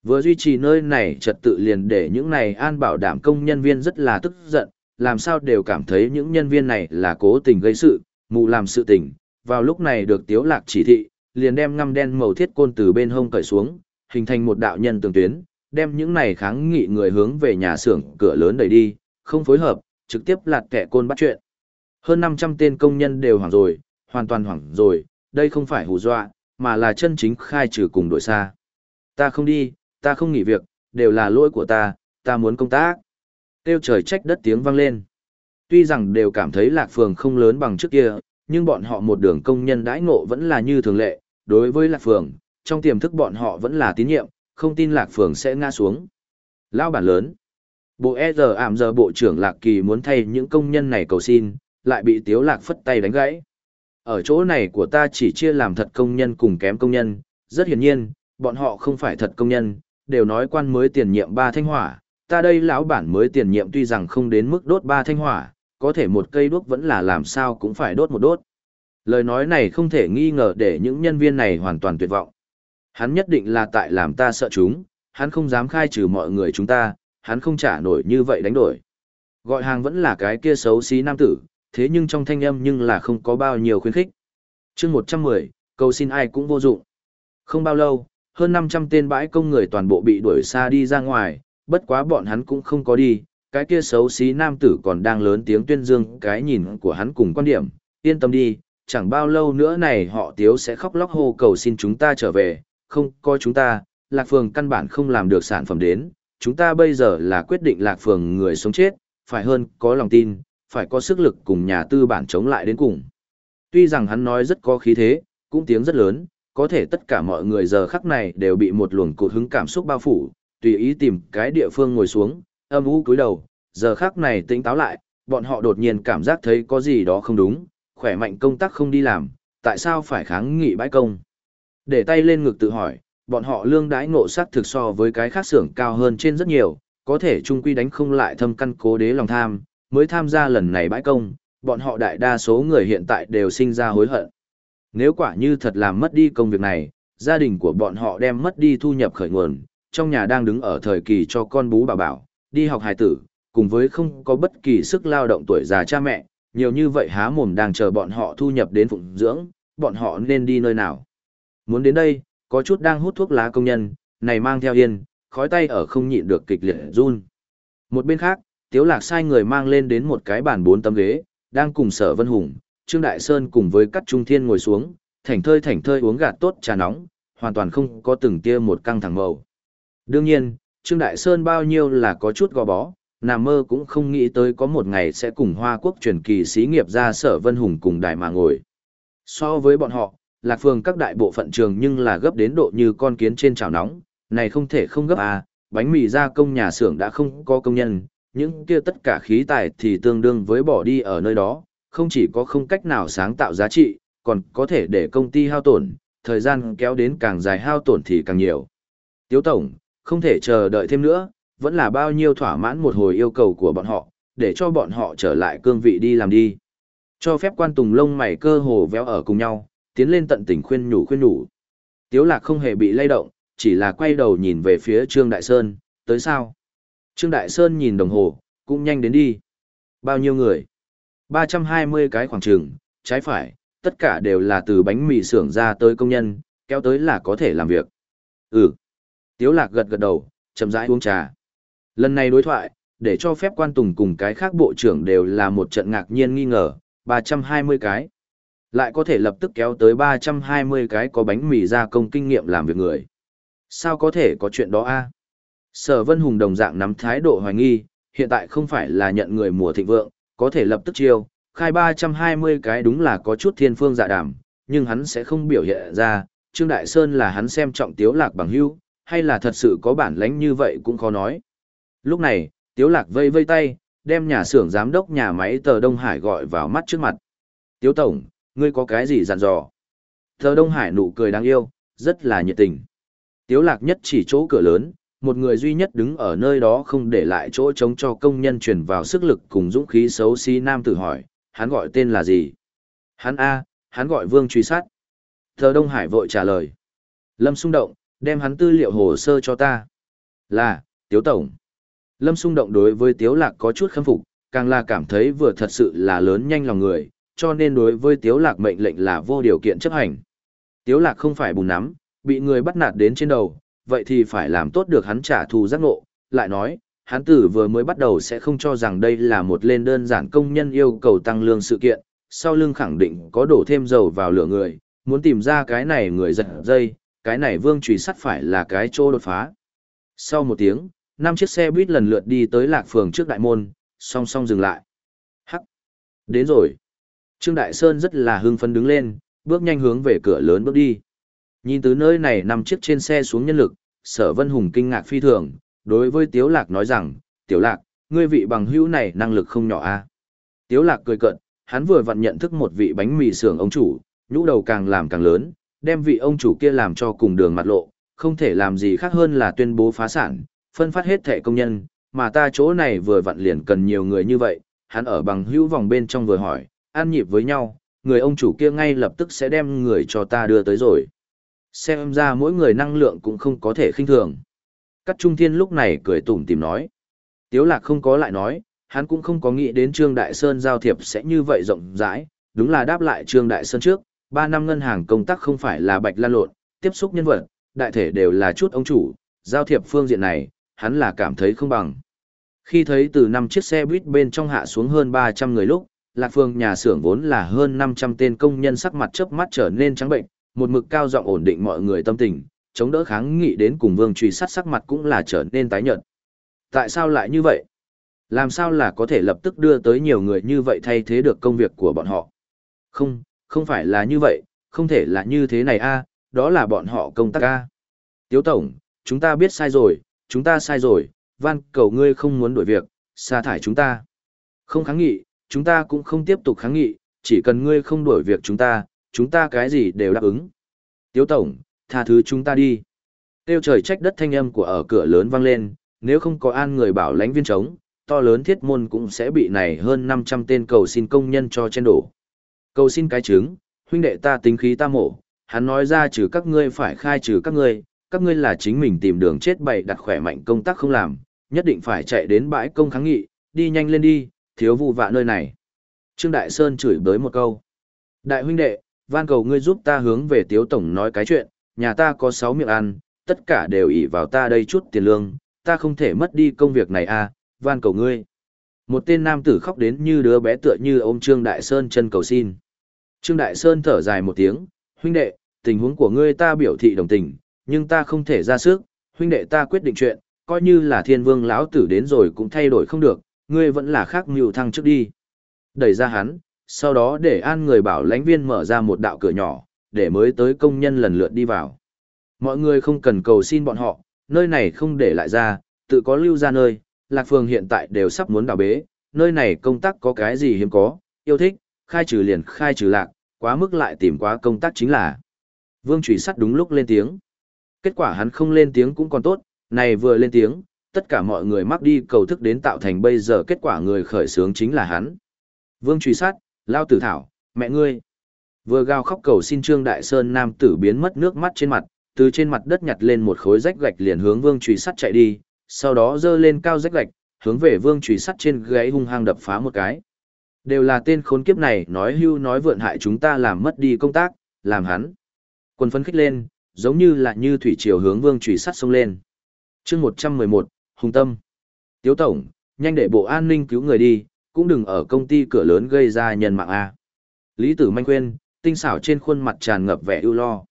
vừa duy trì nơi này trật tự liền để những này an bảo đảm công nhân viên rất là tức giận, làm sao đều cảm thấy những nhân viên này là cố tình gây sự, mù làm sự tình. Vào lúc này được tiếu lạc chỉ thị, liền đem ngăm đen màu thiết côn từ bên hông cởi xuống, hình thành một đạo nhân tường tuyến, đem những này kháng nghị người hướng về nhà xưởng cửa lớn đẩy đi, không phối hợp, trực tiếp lạt kẻ côn bắt chuyện. Hơn 500 tên công nhân đều hoảng rồi, hoàn toàn hoảng rồi, đây không phải hù dọa, mà là chân chính khai trừ cùng đội xa. Ta không đi, ta không nghỉ việc, đều là lỗi của ta, ta muốn công tác. Tiêu trời trách đất tiếng vang lên. Tuy rằng đều cảm thấy lạc phường không lớn bằng trước kia, nhưng bọn họ một đường công nhân đãi ngộ vẫn là như thường lệ, đối với lạc phường, trong tiềm thức bọn họ vẫn là tín nhiệm, không tin lạc phường sẽ ngã xuống. Lao bản lớn. Bộ e giờ ảm giờ bộ trưởng lạc kỳ muốn thay những công nhân này cầu xin, lại bị tiếu lạc phất tay đánh gãy. Ở chỗ này của ta chỉ chia làm thật công nhân cùng kém công nhân, rất hiển nhiên, bọn họ không phải thật công nhân, đều nói quan mới tiền nhiệm ba thanh hỏa, ta đây lão bản mới tiền nhiệm tuy rằng không đến mức đốt ba thanh hỏa, có thể một cây đuốc vẫn là làm sao cũng phải đốt một đốt. Lời nói này không thể nghi ngờ để những nhân viên này hoàn toàn tuyệt vọng. Hắn nhất định là tại làm ta sợ chúng, hắn không dám khai trừ mọi người chúng ta, hắn không trả nổi như vậy đánh đổi. Gọi hàng vẫn là cái kia xấu xí nam tử, thế nhưng trong thanh âm nhưng là không có bao nhiêu khuyến khích. chương 110, cầu xin ai cũng vô dụng. Không bao lâu, hơn 500 tên bãi công người toàn bộ bị đuổi xa đi ra ngoài, bất quá bọn hắn cũng không có đi, cái kia xấu xí nam tử còn đang lớn tiếng tuyên dương cái nhìn của hắn cùng quan điểm, yên tâm đi, chẳng bao lâu nữa này họ tiếu sẽ khóc lóc hô cầu xin chúng ta trở về, không coi chúng ta, lạc phường căn bản không làm được sản phẩm đến, chúng ta bây giờ là quyết định lạc phường người sống chết, phải hơn có lòng tin, phải có sức lực cùng nhà tư bản chống lại đến cùng. Tuy rằng hắn nói rất có khí thế, cũng tiếng rất lớn, có thể tất cả mọi người giờ khắc này đều bị một luồng cột hứng cảm xúc bao phủ, tùy ý tìm cái địa phương ngồi xuống, âm u cúi đầu, giờ khắc này tỉnh táo lại, bọn họ đột nhiên cảm giác thấy có gì đó không đúng, khỏe mạnh công tác không đi làm, tại sao phải kháng nghị bãi công. Để tay lên ngực tự hỏi, bọn họ lương đãi ngộ sắc thực so với cái khác xưởng cao hơn trên rất nhiều, có thể trung quy đánh không lại thâm căn cố đế lòng tham, mới tham gia lần này bãi công, bọn họ đại đa số người hiện tại đều sinh ra hối hận. Nếu quả như thật làm mất đi công việc này, gia đình của bọn họ đem mất đi thu nhập khởi nguồn, trong nhà đang đứng ở thời kỳ cho con bú bà bảo, đi học hài tử, cùng với không có bất kỳ sức lao động tuổi già cha mẹ, nhiều như vậy há mồm đang chờ bọn họ thu nhập đến phụng dưỡng, bọn họ nên đi nơi nào. Muốn đến đây, có chút đang hút thuốc lá công nhân, này mang theo yên, khói tay ở không nhịn được kịch liệt run. Một bên khác, Tiếu Lạc sai người mang lên đến một cái bàn bốn tấm ghế, đang cùng Sở Vân Hùng, Trương Đại Sơn cùng với Cát Trung Thiên ngồi xuống, thảnh thơi thảnh thơi uống gạt tốt trà nóng, hoàn toàn không có từng tia một căng thẳng màu. Đương nhiên, Trương Đại Sơn bao nhiêu là có chút gò bó, nằm mơ cũng không nghĩ tới có một ngày sẽ cùng Hoa Quốc truyền kỳ xí nghiệp ra Sở Vân Hùng cùng đài mà ngồi. So với bọn họ, Lạc Phương các đại bộ phận trường nhưng là gấp đến độ như con kiến trên chảo nóng, này không thể không gấp à, bánh mì gia công nhà xưởng đã không có công nhân, những kia tất cả khí tài thì tương đương với bỏ đi ở nơi đó, không chỉ có không cách nào sáng tạo giá trị, còn có thể để công ty hao tổn, thời gian kéo đến càng dài hao tổn thì càng nhiều. Tiếu Tổng, không thể chờ đợi thêm nữa, vẫn là bao nhiêu thỏa mãn một hồi yêu cầu của bọn họ, để cho bọn họ trở lại cương vị đi làm đi. Cho phép quan tùng lông mày cơ hồ véo ở cùng nhau, tiến lên tận tình khuyên nhủ khuyên nhủ. Tiếu lạc không hề bị lay động, chỉ là quay đầu nhìn về phía Trương Đại Sơn, tới sao? Trương Đại Sơn nhìn đồng hồ, cũng nhanh đến đi. Bao nhiêu người? 320 cái khoảng trường, trái phải, tất cả đều là từ bánh mì xưởng ra tới công nhân, kéo tới là có thể làm việc. Ừ. Tiếu lạc gật gật đầu, chậm rãi uống trà. Lần này đối thoại, để cho phép quan tùng cùng cái khác bộ trưởng đều là một trận ngạc nhiên nghi ngờ, 320 cái. Lại có thể lập tức kéo tới 320 cái có bánh mì ra công kinh nghiệm làm việc người. Sao có thể có chuyện đó a? Sở Vân Hùng đồng dạng nắm thái độ hoài nghi, hiện tại không phải là nhận người mùa thịnh vượng, có thể lập tức chiêu, khai 320 cái đúng là có chút thiên phương dạ đảm nhưng hắn sẽ không biểu hiện ra, Trương Đại Sơn là hắn xem trọng tiếu lạc bằng hữu, hay là thật sự có bản lãnh như vậy cũng khó nói. Lúc này, tiếu lạc vây vây tay, đem nhà xưởng giám đốc nhà máy tờ Đông Hải gọi vào mắt trước mặt. Tiếu Tổng, ngươi có cái gì dặn dò? Tờ Đông Hải nụ cười đáng yêu, rất là nhiệt tình. Tiếu lạc nhất chỉ chỗ cửa lớn, một người duy nhất đứng ở nơi đó không để lại chỗ trống cho công nhân truyền vào sức lực cùng dũng khí xấu xí nam tử hỏi, hắn gọi tên là gì? Hắn A, hắn gọi Vương truy sát. Thờ Đông Hải vội trả lời. Lâm xung động, đem hắn tư liệu hồ sơ cho ta. Là, Tiếu Tổng. Lâm xung động đối với Tiếu Lạc có chút khâm phục, càng là cảm thấy vừa thật sự là lớn nhanh lòng người, cho nên đối với Tiếu Lạc mệnh lệnh là vô điều kiện chấp hành. Tiếu Lạc không phải bùn nắm, bị người bắt nạt đến trên đầu, vậy thì phải làm tốt được hắn trả thù giác ngộ, lại nói, hắn tử vừa mới bắt đầu sẽ không cho rằng đây là một lên đơn giản công nhân yêu cầu tăng lương sự kiện, sau lưng khẳng định có đổ thêm dầu vào lửa người, muốn tìm ra cái này người giật dây, cái này vương trùy sắt phải là cái chỗ đột phá. Sau một tiếng, năm chiếc xe buýt lần lượt đi tới lạc phường trước đại môn, song song dừng lại. Hắc! Đến rồi! Trương Đại Sơn rất là hưng phấn đứng lên, bước nhanh hướng về cửa lớn bước đi. Nhìn từ nơi này nằm chiếc trên xe xuống nhân lực, sở vân hùng kinh ngạc phi thường, đối với Tiếu Lạc nói rằng, tiểu Lạc, ngươi vị bằng hữu này năng lực không nhỏ a. À? Tiếu Lạc cười cợt, hắn vừa vặn nhận thức một vị bánh mì xưởng ông chủ, nhũ đầu càng làm càng lớn, đem vị ông chủ kia làm cho cùng đường mặt lộ, không thể làm gì khác hơn là tuyên bố phá sản, phân phát hết thẻ công nhân, mà ta chỗ này vừa vặn liền cần nhiều người như vậy, hắn ở bằng hữu vòng bên trong vừa hỏi, an nhịp với nhau, người ông chủ kia ngay lập tức sẽ đem người cho ta đưa tới rồi. Xem ra mỗi người năng lượng cũng không có thể khinh thường. Cắt Trung Thiên lúc này cười tủm tìm nói. Tiếu Lạc không có lại nói, hắn cũng không có nghĩ đến Trương Đại Sơn giao thiệp sẽ như vậy rộng rãi, đúng là đáp lại Trương Đại Sơn trước, 3 năm ngân hàng công tác không phải là bạch lan lộn, tiếp xúc nhân vật, đại thể đều là chút ông chủ, giao thiệp phương diện này, hắn là cảm thấy không bằng. Khi thấy từ năm chiếc xe buýt bên trong hạ xuống hơn 300 người lúc, Lạc Phương nhà xưởng vốn là hơn 500 tên công nhân sắc mặt chớp mắt trở nên trắng bệnh, một mực cao giọng ổn định mọi người tâm tình, chống đỡ kháng nghị đến cùng Vương Truy sát sắc mặt cũng là trở nên tái nhợt. Tại sao lại như vậy? Làm sao là có thể lập tức đưa tới nhiều người như vậy thay thế được công việc của bọn họ? Không, không phải là như vậy, không thể là như thế này a, đó là bọn họ công tác a. Tiếu Tổng, chúng ta biết sai rồi, chúng ta sai rồi, van cầu ngươi không muốn đổi việc, sa thải chúng ta. Không kháng nghị, chúng ta cũng không tiếp tục kháng nghị, chỉ cần ngươi không đổi việc chúng ta, chúng ta cái gì đều đáp ứng. Tiếu Tổng, tha thứ chúng ta đi. Tiêu trời trách đất thanh âm của ở cửa lớn vang lên, nếu không có an người bảo lãnh viên trống, to lớn thiết môn cũng sẽ bị này hơn 500 tên cầu xin công nhân cho chen đổ. Cầu xin cái trứng, huynh đệ ta tính khí ta mổ, hắn nói ra trừ các ngươi phải khai trừ các ngươi, các ngươi là chính mình tìm đường chết bậy đặt khỏe mạnh công tác không làm, nhất định phải chạy đến bãi công kháng nghị, đi nhanh lên đi, thiếu vụ vạ nơi này. Trương Đại Sơn chửi bới một câu. Đại huynh đệ, van cầu ngươi giúp ta hướng về tiếu tổng nói cái chuyện, nhà ta có 6 miệng ăn, tất cả đều ỷ vào ta đây chút tiền lương, ta không thể mất đi công việc này à, van cầu ngươi. Một tên nam tử khóc đến như đứa bé tựa như ôm Trương Đại Sơn chân cầu xin. Trương Đại Sơn thở dài một tiếng, huynh đệ, tình huống của ngươi ta biểu thị đồng tình, nhưng ta không thể ra sức, huynh đệ ta quyết định chuyện, coi như là thiên vương lão tử đến rồi cũng thay đổi không được, ngươi vẫn là khác mưu thăng trước đi. Đẩy ra hắn, sau đó để an người bảo lãnh viên mở ra một đạo cửa nhỏ, để mới tới công nhân lần lượt đi vào. Mọi người không cần cầu xin bọn họ, nơi này không để lại ra, tự có lưu ra nơi, Lạc Phường hiện tại đều sắp muốn đào bế, nơi này công tác có cái gì hiếm có, yêu thích, khai trừ liền khai trừ lạc, quá mức lại tìm quá công tác chính là. Vương Trùy Sắt đúng lúc lên tiếng. Kết quả hắn không lên tiếng cũng còn tốt, này vừa lên tiếng, tất cả mọi người mắc đi cầu thức đến tạo thành bây giờ kết quả người khởi sướng chính là hắn. Vương truy sát, Lao Tử Thảo, mẹ ngươi. Vừa gào khóc cầu xin Trương Đại Sơn nam tử biến mất nước mắt trên mặt, từ trên mặt đất nhặt lên một khối rách gạch liền hướng Vương truy sát chạy đi, sau đó dơ lên cao rách gạch, hướng về Vương truy sát trên gáy hung hăng đập phá một cái. Đều là tên khốn kiếp này nói hưu nói vượn hại chúng ta làm mất đi công tác, làm hắn. Quân phấn khích lên, giống như là như thủy triều hướng Vương Trùy Sắt sông lên. chương 111, Hùng Tâm. Tiếu Tổng, nhanh để bộ an ninh cứu người đi, cũng đừng ở công ty cửa lớn gây ra nhân mạng A. Lý Tử Manh khuyên, tinh xảo trên khuôn mặt tràn ngập vẻ ưu lo.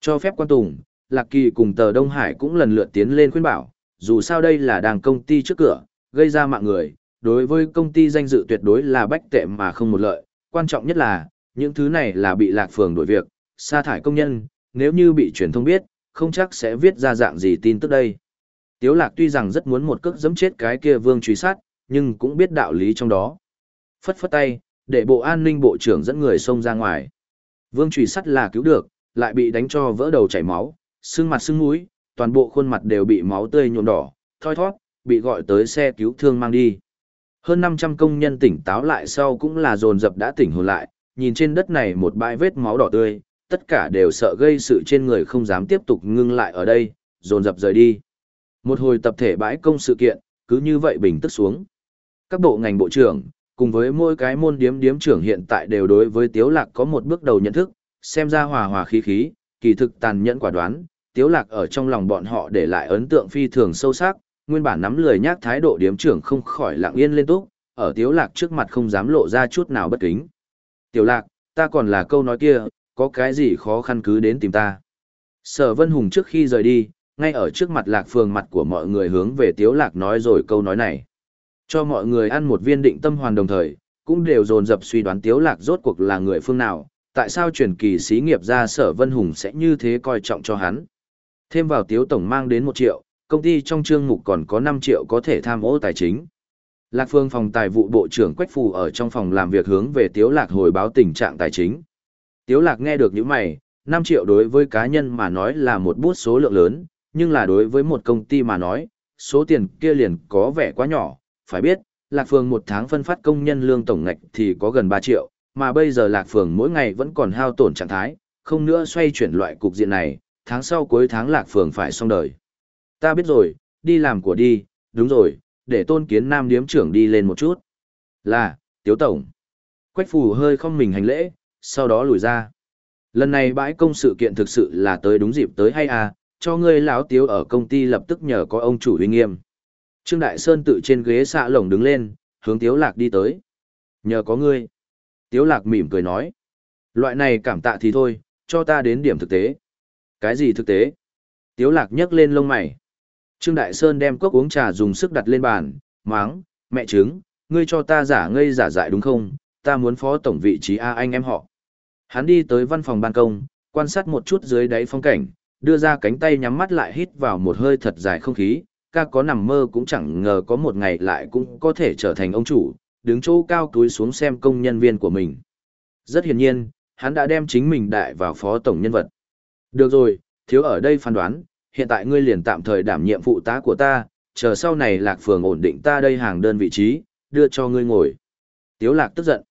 Cho phép quan tùng, Lạc Kỳ cùng tờ Đông Hải cũng lần lượt tiến lên khuyên bảo, dù sao đây là đàng công ty trước cửa, gây ra mạng người, đối với công ty danh dự tuyệt đối là bách tệ mà không một lợi, quan trọng nhất là, những thứ này là bị Lạc Phường đổi việc, sa thải công nhân, nếu như bị truyền thông biết, không chắc sẽ viết ra dạng gì tin tức đây. Tiếu Lạc tuy rằng rất muốn một cước giẫm chết cái kia vương truy sát, nhưng cũng biết đạo lý trong đó. Phất phất tay, để bộ an ninh bộ trưởng dẫn người xông ra ngoài. Vương truy sát là cứu được, lại bị đánh cho vỡ đầu chảy máu, sưng mặt sưng mũi, toàn bộ khuôn mặt đều bị máu tươi nhuộm đỏ, thoi thoát, bị gọi tới xe cứu thương mang đi. Hơn 500 công nhân tỉnh táo lại sau cũng là dồn dập đã tỉnh hồn lại, nhìn trên đất này một bãi vết máu đỏ tươi, tất cả đều sợ gây sự trên người không dám tiếp tục ngưng lại ở đây, dồn dập rời đi. Một hồi tập thể bãi công sự kiện, cứ như vậy bình tức xuống. Các bộ ngành bộ trưởng, cùng với mỗi cái môn điếm điếm trưởng hiện tại đều đối với Tiếu Lạc có một bước đầu nhận thức, xem ra hòa hòa khí khí, kỳ thực tàn nhẫn quả đoán, Tiếu Lạc ở trong lòng bọn họ để lại ấn tượng phi thường sâu sắc, nguyên bản nắm lười nhác thái độ điếm trưởng không khỏi lặng yên lên túc, ở Tiếu Lạc trước mặt không dám lộ ra chút nào bất kính. Tiểu Lạc, ta còn là câu nói kia, có cái gì khó khăn cứ đến tìm ta. Sở Vân Hùng trước khi rời đi, ngay ở trước mặt Lạc Phường mặt của mọi người hướng về Tiếu Lạc nói rồi câu nói này. Cho mọi người ăn một viên định tâm hoàn đồng thời, cũng đều dồn dập suy đoán Tiếu Lạc rốt cuộc là người phương nào, tại sao truyền kỳ sĩ nghiệp ra Sở Vân Hùng sẽ như thế coi trọng cho hắn. Thêm vào Tiếu Tổng mang đến 1 triệu, công ty trong chương mục còn có 5 triệu có thể tham ô tài chính. Lạc Phương phòng tài vụ bộ trưởng Quách Phù ở trong phòng làm việc hướng về Tiếu Lạc hồi báo tình trạng tài chính. Tiếu Lạc nghe được những mày, 5 triệu đối với cá nhân mà nói là một bút số lượng lớn, nhưng là đối với một công ty mà nói, số tiền kia liền có vẻ quá nhỏ, phải biết, Lạc Phương một tháng phân phát công nhân lương tổng ngạch thì có gần 3 triệu, mà bây giờ Lạc Phương mỗi ngày vẫn còn hao tổn trạng thái, không nữa xoay chuyển loại cục diện này, tháng sau cuối tháng Lạc Phương phải xong đời. Ta biết rồi, đi làm của đi, đúng rồi, để tôn kiến nam điếm trưởng đi lên một chút. Là, tiếu tổng. Quách phù hơi không mình hành lễ, sau đó lùi ra. Lần này bãi công sự kiện thực sự là tới đúng dịp tới hay à, cho ngươi lão tiếu ở công ty lập tức nhờ có ông chủ uy nghiêm. Trương Đại Sơn tự trên ghế xạ lồng đứng lên, hướng tiếu lạc đi tới. Nhờ có ngươi. Tiếu lạc mỉm cười nói. Loại này cảm tạ thì thôi, cho ta đến điểm thực tế. Cái gì thực tế? Tiếu lạc nhấc lên lông mày. Trương Đại Sơn đem cốc uống trà dùng sức đặt lên bàn, máng, mẹ trứng, ngươi cho ta giả ngây giả dại đúng không, ta muốn phó tổng vị trí A anh em họ. Hắn đi tới văn phòng ban công, quan sát một chút dưới đáy phong cảnh, đưa ra cánh tay nhắm mắt lại hít vào một hơi thật dài không khí, ca có nằm mơ cũng chẳng ngờ có một ngày lại cũng có thể trở thành ông chủ, đứng chỗ cao túi xuống xem công nhân viên của mình. Rất hiển nhiên, hắn đã đem chính mình đại vào phó tổng nhân vật. Được rồi, thiếu ở đây phán đoán, hiện tại ngươi liền tạm thời đảm nhiệm phụ tá của ta, chờ sau này lạc phường ổn định ta đây hàng đơn vị trí, đưa cho ngươi ngồi. Tiếu lạc tức giận.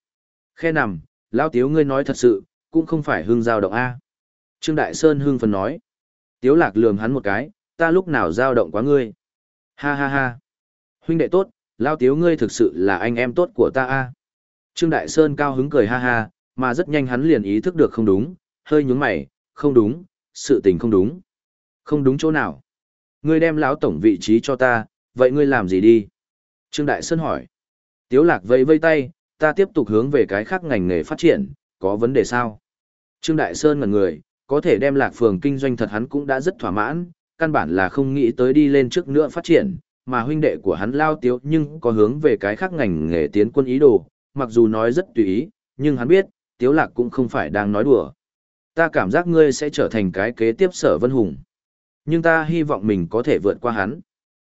Khe nằm, lao tiếu ngươi nói thật sự, cũng không phải hưng giao động A. Trương Đại Sơn hưng phần nói. Tiếu lạc lườm hắn một cái, ta lúc nào giao động quá ngươi. Ha ha ha. Huynh đệ tốt, lao tiếu ngươi thực sự là anh em tốt của ta A. Trương Đại Sơn cao hứng cười ha ha, mà rất nhanh hắn liền ý thức được không đúng, hơi nhướng mày, không đúng, sự tình không đúng. Không đúng chỗ nào. Ngươi đem lão tổng vị trí cho ta, vậy ngươi làm gì đi? Trương Đại Sơn hỏi. Tiếu lạc vẫy vây tay, ta tiếp tục hướng về cái khác ngành nghề phát triển, có vấn đề sao? Trương Đại Sơn ngần người, có thể đem lạc phường kinh doanh thật hắn cũng đã rất thỏa mãn, căn bản là không nghĩ tới đi lên trước nữa phát triển, mà huynh đệ của hắn lao tiếu nhưng có hướng về cái khác ngành nghề tiến quân ý đồ, mặc dù nói rất tùy ý, nhưng hắn biết, tiếu lạc cũng không phải đang nói đùa. Ta cảm giác ngươi sẽ trở thành cái kế tiếp sở vân hùng. Nhưng ta hy vọng mình có thể vượt qua hắn.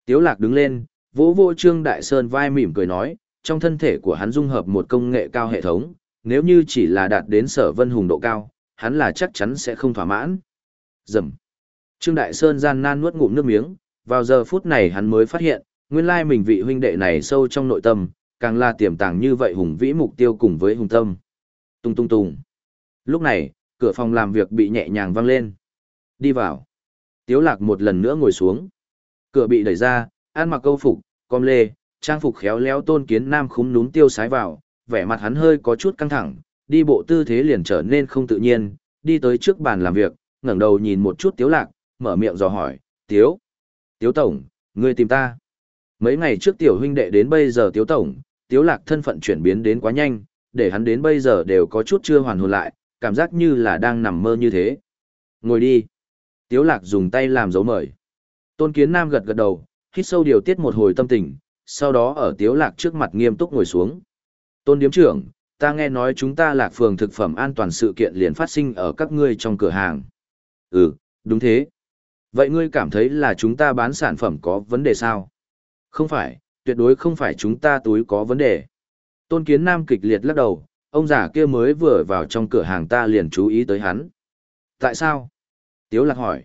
Tiếu lạc đứng lên, vỗ vỗ trương đại sơn vai mỉm cười nói, trong thân thể của hắn dung hợp một công nghệ cao hệ thống, nếu như chỉ là đạt đến sở vân hùng độ cao, hắn là chắc chắn sẽ không thỏa mãn. Dầm. Trương Đại Sơn gian nan nuốt ngụm nước miếng, vào giờ phút này hắn mới phát hiện, nguyên lai mình vị huynh đệ này sâu trong nội tâm, càng là tiềm tàng như vậy hùng vĩ mục tiêu cùng với hùng tâm. Tung tung tung. Lúc này, cửa phòng làm việc bị nhẹ nhàng văng lên. Đi vào. Tiếu lạc một lần nữa ngồi xuống. Cửa bị đẩy ra, an mặc câu phục, com lê, trang phục khéo léo tôn kiến nam khúm núm tiêu sái vào, vẻ mặt hắn hơi có chút căng thẳng, đi bộ tư thế liền trở nên không tự nhiên, đi tới trước bàn làm việc, ngẩng đầu nhìn một chút tiếu lạc, mở miệng dò hỏi, tiếu, tiếu tổng, ngươi tìm ta. Mấy ngày trước tiểu huynh đệ đến bây giờ tiếu tổng, tiếu lạc thân phận chuyển biến đến quá nhanh, để hắn đến bây giờ đều có chút chưa hoàn hồn lại, cảm giác như là đang nằm mơ như thế. Ngồi đi. Tiếu lạc dùng tay làm dấu mời. Tôn kiến nam gật gật đầu, hít sâu điều tiết một hồi tâm tình, sau đó ở tiếu lạc trước mặt nghiêm túc ngồi xuống. Tôn điếm trưởng, ta nghe nói chúng ta lạc phường thực phẩm an toàn sự kiện liền phát sinh ở các ngươi trong cửa hàng. Ừ, đúng thế. Vậy ngươi cảm thấy là chúng ta bán sản phẩm có vấn đề sao? Không phải, tuyệt đối không phải chúng ta túi có vấn đề. Tôn Kiến Nam kịch liệt lắc đầu, ông già kia mới vừa vào trong cửa hàng ta liền chú ý tới hắn. Tại sao? Tiếu lạc hỏi.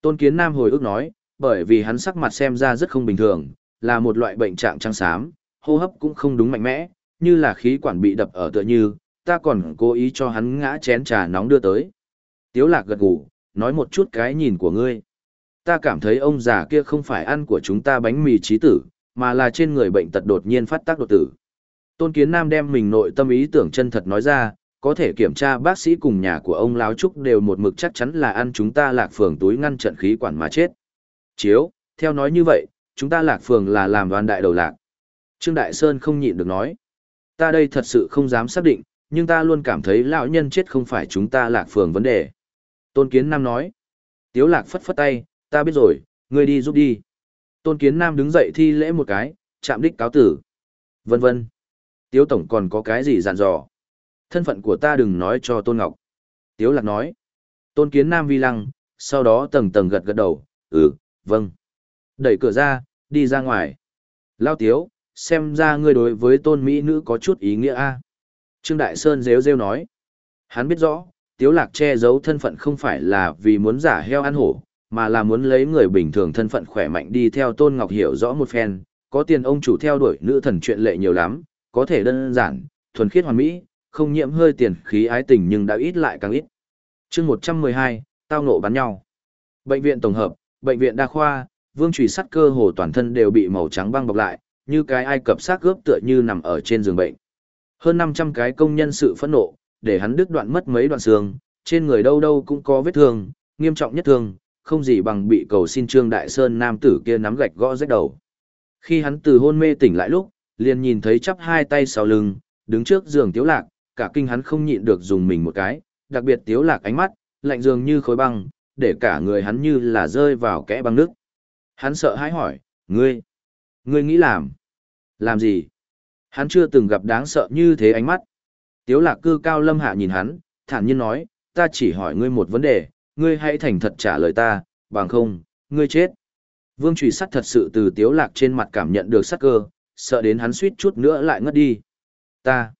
Tôn Kiến Nam hồi ức nói, bởi vì hắn sắc mặt xem ra rất không bình thường, là một loại bệnh trạng trắng xám, hô hấp cũng không đúng mạnh mẽ, như là khí quản bị đập ở tựa như, ta còn cố ý cho hắn ngã chén trà nóng đưa tới. Tiếu lạc gật gù, nói một chút cái nhìn của ngươi. Ta cảm thấy ông già kia không phải ăn của chúng ta bánh mì trí tử, mà là trên người bệnh tật đột nhiên phát tác đột tử. Tôn Kiến Nam đem mình nội tâm ý tưởng chân thật nói ra, có thể kiểm tra bác sĩ cùng nhà của ông Láo Trúc đều một mực chắc chắn là ăn chúng ta lạc phường túi ngăn trận khí quản mà chết. Chiếu, theo nói như vậy, chúng ta lạc phường là làm đoàn đại đầu lạc. Trương Đại Sơn không nhịn được nói. Ta đây thật sự không dám xác định, nhưng ta luôn cảm thấy lão nhân chết không phải chúng ta lạc phường vấn đề. Tôn Kiến Nam nói. Tiếu lạc phất phất tay, ta biết rồi, ngươi đi giúp đi. Tôn Kiến Nam đứng dậy thi lễ một cái, chạm đích cáo tử. Vân vân. Tiếu Tổng còn có cái gì dặn dò? Thân phận của ta đừng nói cho Tôn Ngọc. Tiếu Lạc nói. Tôn Kiến Nam vi lăng, sau đó tầng tầng gật gật đầu, ừ, vâng. Đẩy cửa ra, đi ra ngoài. Lao Tiếu, xem ra ngươi đối với tôn mỹ nữ có chút ý nghĩa a Trương Đại Sơn rêu rêu nói. Hắn biết rõ, Tiếu Lạc che giấu thân phận không phải là vì muốn giả heo ăn hổ, mà là muốn lấy người bình thường thân phận khỏe mạnh đi theo Tôn Ngọc hiểu rõ một phen, có tiền ông chủ theo đuổi nữ thần chuyện lệ nhiều lắm, có thể đơn giản, thuần khiết hoàn mỹ, không nhiễm hơi tiền khí ái tình nhưng đã ít lại càng ít. chương 112, tao nộ bắn nhau. Bệnh viện tổng hợp, bệnh viện đa khoa, vương trùy sắt cơ hồ toàn thân đều bị màu trắng băng bọc lại, như cái ai cập xác gớp tựa như nằm ở trên giường bệnh. Hơn 500 cái công nhân sự phẫn nộ, để hắn đứt đoạn mất mấy đoạn xương, trên người đâu đâu cũng có vết thương, nghiêm trọng nhất thương, không gì bằng bị cầu xin Trương Đại Sơn nam tử kia nắm gạch gõ rách đầu. Khi hắn từ hôn mê tỉnh lại lúc, liền nhìn thấy chắp hai tay sau lưng, đứng trước giường tiếu lạc, cả kinh hắn không nhịn được dùng mình một cái, đặc biệt tiếu lạc ánh mắt, lạnh dường như khối băng, để cả người hắn như là rơi vào kẽ băng nước. Hắn sợ hãi hỏi, ngươi, ngươi nghĩ làm? Làm gì? Hắn chưa từng gặp đáng sợ như thế ánh mắt. Tiếu lạc cư cao lâm hạ nhìn hắn, thản nhiên nói, ta chỉ hỏi ngươi một vấn đề, ngươi hãy thành thật trả lời ta, bằng không, ngươi chết. Vương trùy sắt thật sự từ tiếu lạc trên mặt cảm nhận được sắc cơ, sợ đến hắn suýt chút nữa lại ngất đi. Ta,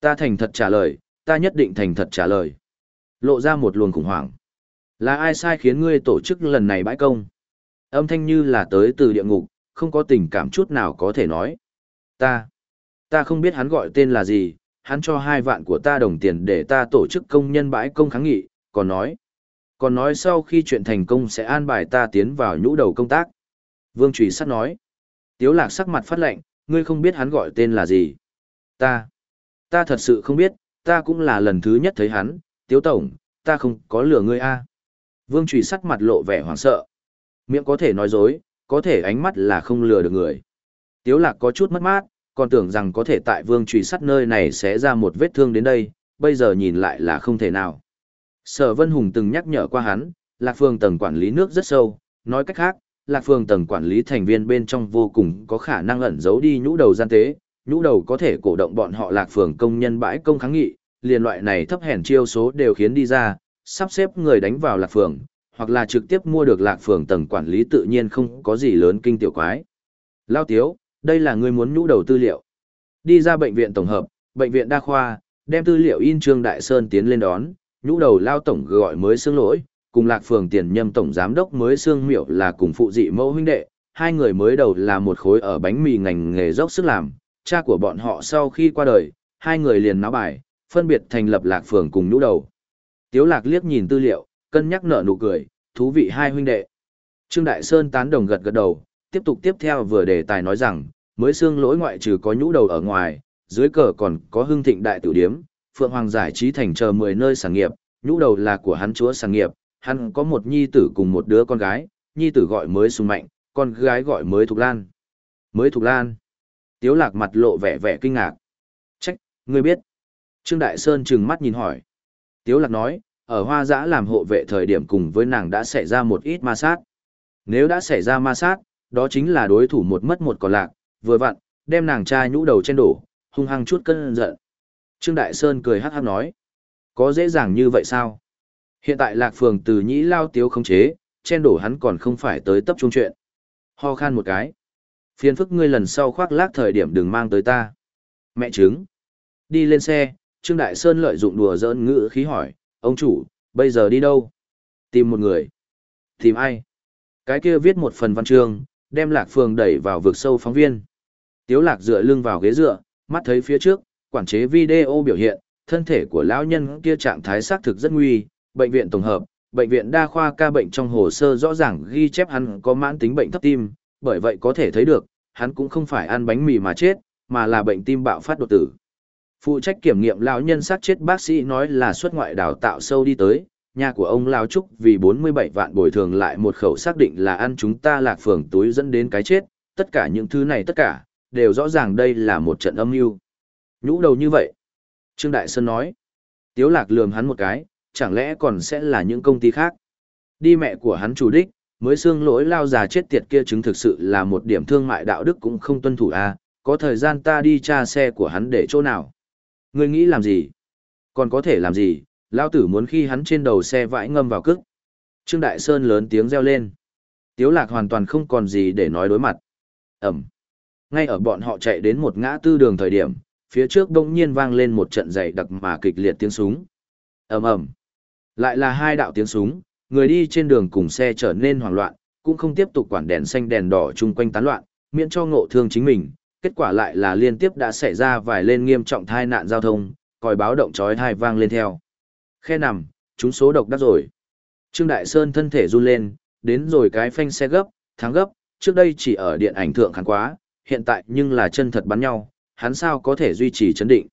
ta thành thật trả lời, ta nhất định thành thật trả lời. Lộ ra một luồng khủng hoảng. Là ai sai khiến ngươi tổ chức lần này bãi công? Âm thanh như là tới từ địa ngục, không có tình cảm chút nào có thể nói. Ta, ta không biết hắn gọi tên là gì, hắn cho hai vạn của ta đồng tiền để ta tổ chức công nhân bãi công kháng nghị, còn nói. Còn nói sau khi chuyện thành công sẽ an bài ta tiến vào nhũ đầu công tác. Vương Trùy Sắt nói. Tiếu lạc sắc mặt phát lệnh, ngươi không biết hắn gọi tên là gì. Ta, ta thật sự không biết, ta cũng là lần thứ nhất thấy hắn, Tiếu Tổng, ta không có lừa ngươi a. Vương Trùy Sắt mặt lộ vẻ hoảng sợ. Miệng có thể nói dối, có thể ánh mắt là không lừa được người. Tiếu lạc có chút mất mát, còn tưởng rằng có thể tại vương trùy sắt nơi này sẽ ra một vết thương đến đây, bây giờ nhìn lại là không thể nào. Sở Vân Hùng từng nhắc nhở qua hắn, Lạc Phương tầng quản lý nước rất sâu, nói cách khác, Lạc Phương tầng quản lý thành viên bên trong vô cùng có khả năng ẩn giấu đi nhũ đầu gian tế, nhũ đầu có thể cổ động bọn họ Lạc Phương công nhân bãi công kháng nghị, liền loại này thấp hèn chiêu số đều khiến đi ra, sắp xếp người đánh vào Lạc Phương, hoặc là trực tiếp mua được Lạc phường tầng quản lý tự nhiên không có gì lớn kinh tiểu quái. Lao Tiếu, đây là người muốn nhũ đầu tư liệu. Đi ra bệnh viện tổng hợp, bệnh viện đa khoa, đem tư liệu in Trương Đại Sơn tiến lên đón, nhũ đầu lao tổng gọi mới xương lỗi, cùng lạc phường tiền nhâm tổng giám đốc mới xương miệu là cùng phụ dị mẫu huynh đệ, hai người mới đầu là một khối ở bánh mì ngành nghề dốc sức làm, cha của bọn họ sau khi qua đời, hai người liền náo bài, phân biệt thành lập lạc phường cùng nhũ đầu. Tiếu lạc liếc nhìn tư liệu, cân nhắc nở nụ cười, thú vị hai huynh đệ. Trương Đại Sơn tán đồng gật gật đầu, tiếp tục tiếp theo vừa đề tài nói rằng, mới xương lỗi ngoại trừ có nhũ đầu ở ngoài, dưới cờ còn có hưng thịnh đại tiểu điếm, Phượng Hoàng giải trí thành chờ 10 nơi sản nghiệp, nhũ đầu là của hắn chúa sản nghiệp, hắn có một nhi tử cùng một đứa con gái, nhi tử gọi mới sung mạnh, con gái gọi mới Thục Lan. Mới Thục Lan. Tiếu lạc mặt lộ vẻ vẻ kinh ngạc. Trách, ngươi biết. Trương Đại Sơn trừng mắt nhìn hỏi. Tiếu lạc nói, ở hoa giã làm hộ vệ thời điểm cùng với nàng đã xảy ra một ít ma sát. Nếu đã xảy ra ma sát, đó chính là đối thủ một mất một còn lạc, vừa vặn, đem nàng trai nhũ đầu trên đổ, hung hăng chút cân giận. Trương Đại Sơn cười hát hát nói, có dễ dàng như vậy sao? Hiện tại lạc phường từ nhĩ lao tiếu không chế, trên đổ hắn còn không phải tới tấp trung chuyện. Ho khan một cái. Phiền phức ngươi lần sau khoác lác thời điểm đừng mang tới ta. Mẹ trứng. Đi lên xe, Trương Đại Sơn lợi dụng đùa giỡn ngữ khí hỏi, ông chủ, bây giờ đi đâu? Tìm một người. Tìm ai? Cái kia viết một phần văn chương, đem lạc phường đẩy vào vực sâu phóng viên. Tiếu lạc dựa lưng vào ghế dựa, mắt thấy phía trước, quản chế video biểu hiện, thân thể của lão nhân kia trạng thái xác thực rất nguy, bệnh viện tổng hợp, bệnh viện đa khoa ca bệnh trong hồ sơ rõ ràng ghi chép hắn có mãn tính bệnh thấp tim, bởi vậy có thể thấy được, hắn cũng không phải ăn bánh mì mà chết, mà là bệnh tim bạo phát đột tử. Phụ trách kiểm nghiệm lão nhân xác chết bác sĩ nói là xuất ngoại đào tạo sâu đi tới, nhà của ông Lao Trúc vì 47 vạn bồi thường lại một khẩu xác định là ăn chúng ta lạc phường túi dẫn đến cái chết, tất cả những thứ này tất cả, đều rõ ràng đây là một trận âm mưu Nhũ đầu như vậy. Trương Đại Sơn nói, Tiếu Lạc lườm hắn một cái, chẳng lẽ còn sẽ là những công ty khác. Đi mẹ của hắn chủ đích, mới xương lỗi lao già chết tiệt kia chứng thực sự là một điểm thương mại đạo đức cũng không tuân thủ à, có thời gian ta đi tra xe của hắn để chỗ nào. Ngươi nghĩ làm gì? Còn có thể làm gì? Lao tử muốn khi hắn trên đầu xe vãi ngâm vào cức. Trương Đại Sơn lớn tiếng reo lên. Tiếu lạc hoàn toàn không còn gì để nói đối mặt. Ẩm. Ngay ở bọn họ chạy đến một ngã tư đường thời điểm, phía trước đông nhiên vang lên một trận dày đặc mà kịch liệt tiếng súng. ầm ầm, Lại là hai đạo tiếng súng, người đi trên đường cùng xe trở nên hoảng loạn, cũng không tiếp tục quản đèn xanh đèn đỏ chung quanh tán loạn, miễn cho ngộ thương chính mình. Kết quả lại là liên tiếp đã xảy ra vài lên nghiêm trọng tai nạn giao thông, còi báo động chói tai vang lên theo. Khe nằm, chúng số độc đắc rồi. Trương Đại Sơn thân thể run lên, đến rồi cái phanh xe gấp, thắng gấp, trước đây chỉ ở điện ảnh thượng khán quá, hiện tại nhưng là chân thật bắn nhau, hắn sao có thể duy trì chấn định.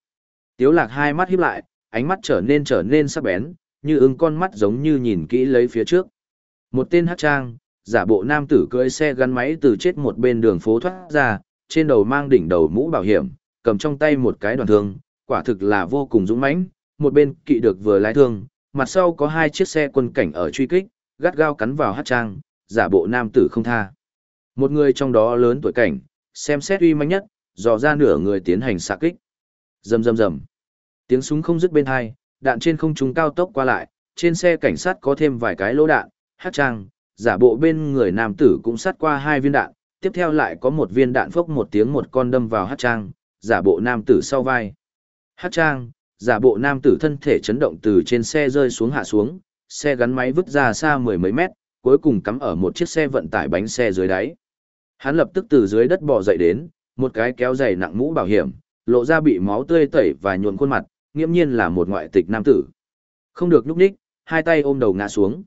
Tiếu lạc hai mắt híp lại, ánh mắt trở nên trở nên sắc bén, như ưng con mắt giống như nhìn kỹ lấy phía trước. Một tên hát trang, giả bộ nam tử cưỡi xe gắn máy từ chết một bên đường phố thoát ra, trên đầu mang đỉnh đầu mũ bảo hiểm, cầm trong tay một cái đoàn thương, quả thực là vô cùng dũng mãnh, một bên kỵ được vừa lái thương, mặt sau có hai chiếc xe quân cảnh ở truy kích, gắt gao cắn vào hát trang, giả bộ nam tử không tha. Một người trong đó lớn tuổi cảnh, xem xét uy mãnh nhất, dò ra nửa người tiến hành xạ kích. Rầm rầm rầm. Tiếng súng không dứt bên hai, đạn trên không trung cao tốc qua lại, trên xe cảnh sát có thêm vài cái lỗ đạn, hát trang, giả bộ bên người nam tử cũng sát qua hai viên đạn, tiếp theo lại có một viên đạn phốc một tiếng một con đâm vào hát trang, giả bộ nam tử sau vai. Hát trang, giả bộ nam tử thân thể chấn động từ trên xe rơi xuống hạ xuống, xe gắn máy vứt ra xa mười mấy mét, cuối cùng cắm ở một chiếc xe vận tải bánh xe dưới đáy. Hắn lập tức từ dưới đất bò dậy đến, một cái kéo giày nặng mũ bảo hiểm, lộ ra bị máu tươi tẩy và nhuộn khuôn mặt, nghiễm nhiên là một ngoại tịch nam tử. Không được núp ních, hai tay ôm đầu ngã xuống.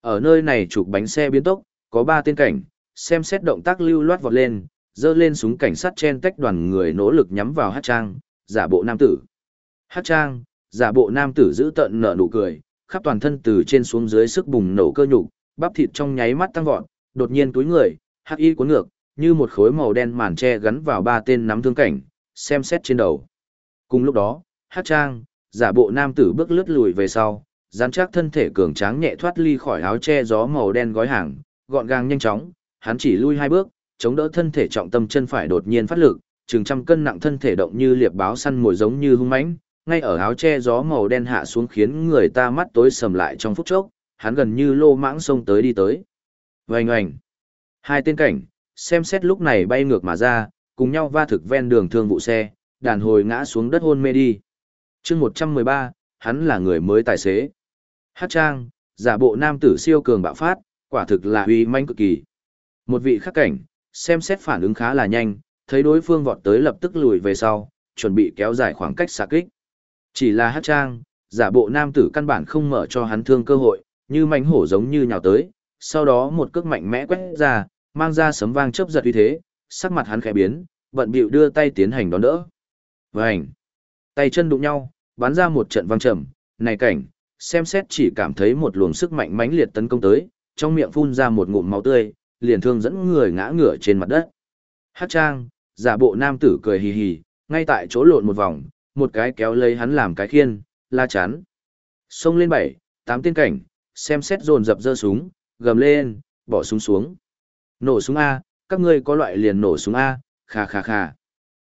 Ở nơi này chụp bánh xe biến tốc, có ba tên cảnh, xem xét động tác lưu loát vọt lên, dơ lên súng cảnh sát chen tách đoàn người nỗ lực nhắm vào hát trang, giả bộ nam tử. Hát trang, giả bộ nam tử giữ tận nở nụ cười, khắp toàn thân từ trên xuống dưới sức bùng nổ cơ nhục, bắp thịt trong nháy mắt tăng vọt, đột nhiên túi người, hắc y cuốn ngược, như một khối màu đen màn che gắn vào ba tên nắm thương cảnh, xem xét trên đầu. Cùng lúc đó, hát trang, giả bộ nam tử bước lướt lùi về sau, dán chắc thân thể cường tráng nhẹ thoát ly khỏi áo che gió màu đen gói hàng, gọn gàng nhanh chóng, hắn chỉ lui hai bước, chống đỡ thân thể trọng tâm chân phải đột nhiên phát lực, chừng trăm cân nặng thân thể động như liệp báo săn mồi giống như hung mãnh, ngay ở áo che gió màu đen hạ xuống khiến người ta mắt tối sầm lại trong phút chốc, hắn gần như lô mãng xông tới đi tới. Vành oanh. Hai tên cảnh, xem xét lúc này bay ngược mà ra, cùng nhau va thực ven đường thương vụ xe, đàn hồi ngã xuống đất hôn mê đi. chương 113, hắn là người mới tài xế. Hát trang, giả bộ nam tử siêu cường bạo phát, quả thực là uy manh cực kỳ. Một vị khắc cảnh, xem xét phản ứng khá là nhanh, thấy đối phương vọt tới lập tức lùi về sau, chuẩn bị kéo dài khoảng cách xạ kích. Chỉ là hát trang, giả bộ nam tử căn bản không mở cho hắn thương cơ hội, như mánh hổ giống như nhào tới, sau đó một cước mạnh mẽ quét ra, mang ra sấm vang chớp giật uy thế, sắc mặt hắn khẽ biến, bận bịu đưa tay tiến hành đón đỡ. Vành! Tay chân đụng nhau, bắn ra một trận vang trầm, này cảnh, xem xét chỉ cảm thấy một luồng sức mạnh mãnh liệt tấn công tới, trong miệng phun ra một ngụm máu tươi, liền thương dẫn người ngã ngửa trên mặt đất. Hát trang, giả bộ nam tử cười hì hì, ngay tại chỗ lộn một vòng, một cái kéo lấy hắn làm cái khiên, la chán. Xông lên bảy, tám tiên cảnh, xem xét dồn dập dơ súng, gầm lên, bỏ súng xuống. Nổ súng A, các ngươi có loại liền nổ súng A, khà khà khà.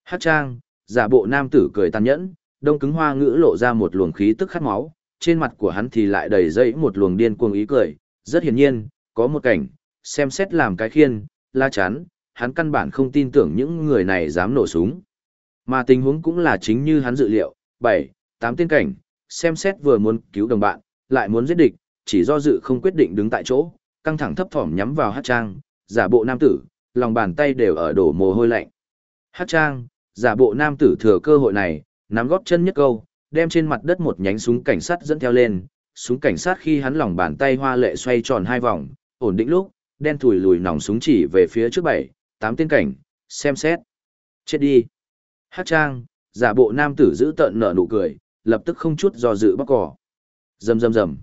Hát trang, giả bộ nam tử cười tàn nhẫn, đông cứng hoa ngữ lộ ra một luồng khí tức khát máu, trên mặt của hắn thì lại đầy dẫy một luồng điên cuồng ý cười, rất hiển nhiên, có một cảnh, xem xét làm cái khiên, la chắn, hắn căn bản không tin tưởng những người này dám nổ súng. Mà tình huống cũng là chính như hắn dự liệu, 7, 8 tiên cảnh, xem xét vừa muốn cứu đồng bạn, lại muốn giết địch, chỉ do dự không quyết định đứng tại chỗ, căng thẳng thấp thỏm nhắm vào hát trang, giả bộ nam tử, lòng bàn tay đều ở đổ mồ hôi lạnh. Hát trang, giả bộ nam tử thừa cơ hội này, nắm góp chân nhất câu, đem trên mặt đất một nhánh súng cảnh sát dẫn theo lên, súng cảnh sát khi hắn lòng bàn tay hoa lệ xoay tròn hai vòng, ổn định lúc, đen thùi lùi nòng súng chỉ về phía trước bảy, tám tên cảnh, xem xét. Chết đi. Hát trang, giả bộ nam tử giữ tợn nở nụ cười, lập tức không chút do dự bóc cỏ. Rầm rầm rầm.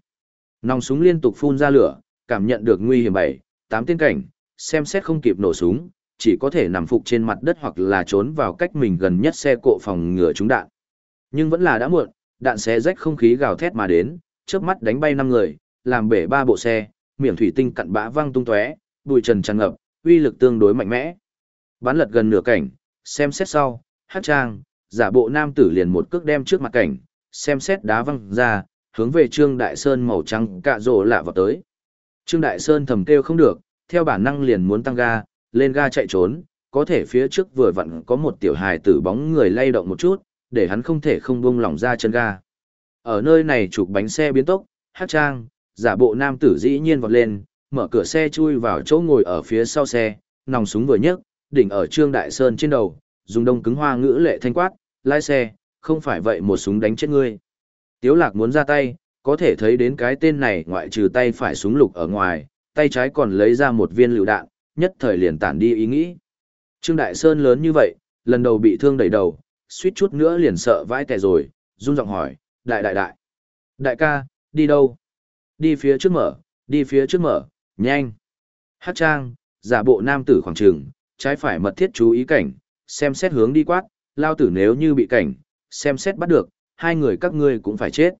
Nòng súng liên tục phun ra lửa, cảm nhận được nguy hiểm bảy, tám tên cảnh, xem xét không kịp nổ súng, chỉ có thể nằm phục trên mặt đất hoặc là trốn vào cách mình gần nhất xe cộ phòng ngừa trúng đạn. Nhưng vẫn là đã muộn, đạn xé rách không khí gào thét mà đến, trước mắt đánh bay năm người, làm bể ba bộ xe, miệng thủy tinh cặn bã văng tung tóe, bụi trần tràn ngập, uy lực tương đối mạnh mẽ. Bắn lật gần nửa cảnh, xem xét sau, hát trang, giả bộ nam tử liền một cước đem trước mặt cảnh, xem xét đá văng ra, hướng về Trương Đại Sơn màu trắng cạ rộ lạ vào tới. Trương Đại Sơn thầm kêu không được, theo bản năng liền muốn tăng ga, lên ga chạy trốn, có thể phía trước vừa vặn có một tiểu hài tử bóng người lay động một chút, để hắn không thể không buông lỏng ra chân ga. Ở nơi này chụp bánh xe biến tốc, hát trang, giả bộ nam tử dĩ nhiên vọt lên, mở cửa xe chui vào chỗ ngồi ở phía sau xe, nòng súng vừa nhấc, đỉnh ở Trương Đại Sơn trên đầu, dùng đông cứng hoa ngữ lệ thanh quát, lái xe, không phải vậy một súng đánh chết ngươi. Tiếu lạc muốn ra tay, có thể thấy đến cái tên này ngoại trừ tay phải súng lục ở ngoài, tay trái còn lấy ra một viên lựu đạn, nhất thời liền tản đi ý nghĩ. Trương Đại Sơn lớn như vậy, lần đầu bị thương đẩy đầu, suýt chút nữa liền sợ vãi tè rồi, run giọng hỏi, đại đại đại. Đại ca, đi đâu? Đi phía trước mở, đi phía trước mở, nhanh. Hát trang, giả bộ nam tử khoảng trường, trái phải mật thiết chú ý cảnh, xem xét hướng đi quát, lao tử nếu như bị cảnh, xem xét bắt được, hai người các ngươi cũng phải chết.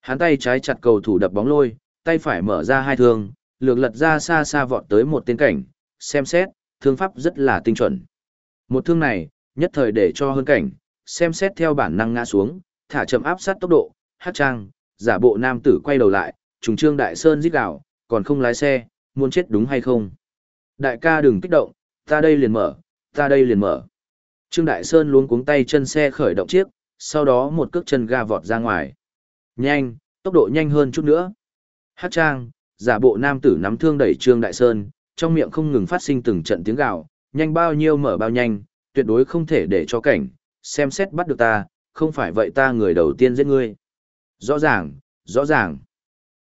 Hắn tay trái chặt cầu thủ đập bóng lôi, tay phải mở ra hai thương, lược lật ra xa xa vọt tới một tên cảnh, xem xét, thương pháp rất là tinh chuẩn. Một thương này, nhất thời để cho hơn cảnh, xem xét theo bản năng ngã xuống, thả chậm áp sát tốc độ, hát trang, giả bộ nam tử quay đầu lại, trùng trương đại sơn giết gạo, còn không lái xe, muốn chết đúng hay không? Đại ca đừng kích động, ta đây liền mở, ta đây liền mở. Trương Đại Sơn luống cuống tay chân xe khởi động chiếc, sau đó một cước chân ga vọt ra ngoài. Nhanh, tốc độ nhanh hơn chút nữa. Hát trang, giả bộ nam tử nắm thương đẩy Trương Đại Sơn, trong miệng không ngừng phát sinh từng trận tiếng gào, nhanh bao nhiêu mở bao nhanh, tuyệt đối không thể để cho cảnh, xem xét bắt được ta, không phải vậy ta người đầu tiên giết ngươi. Rõ ràng, rõ ràng.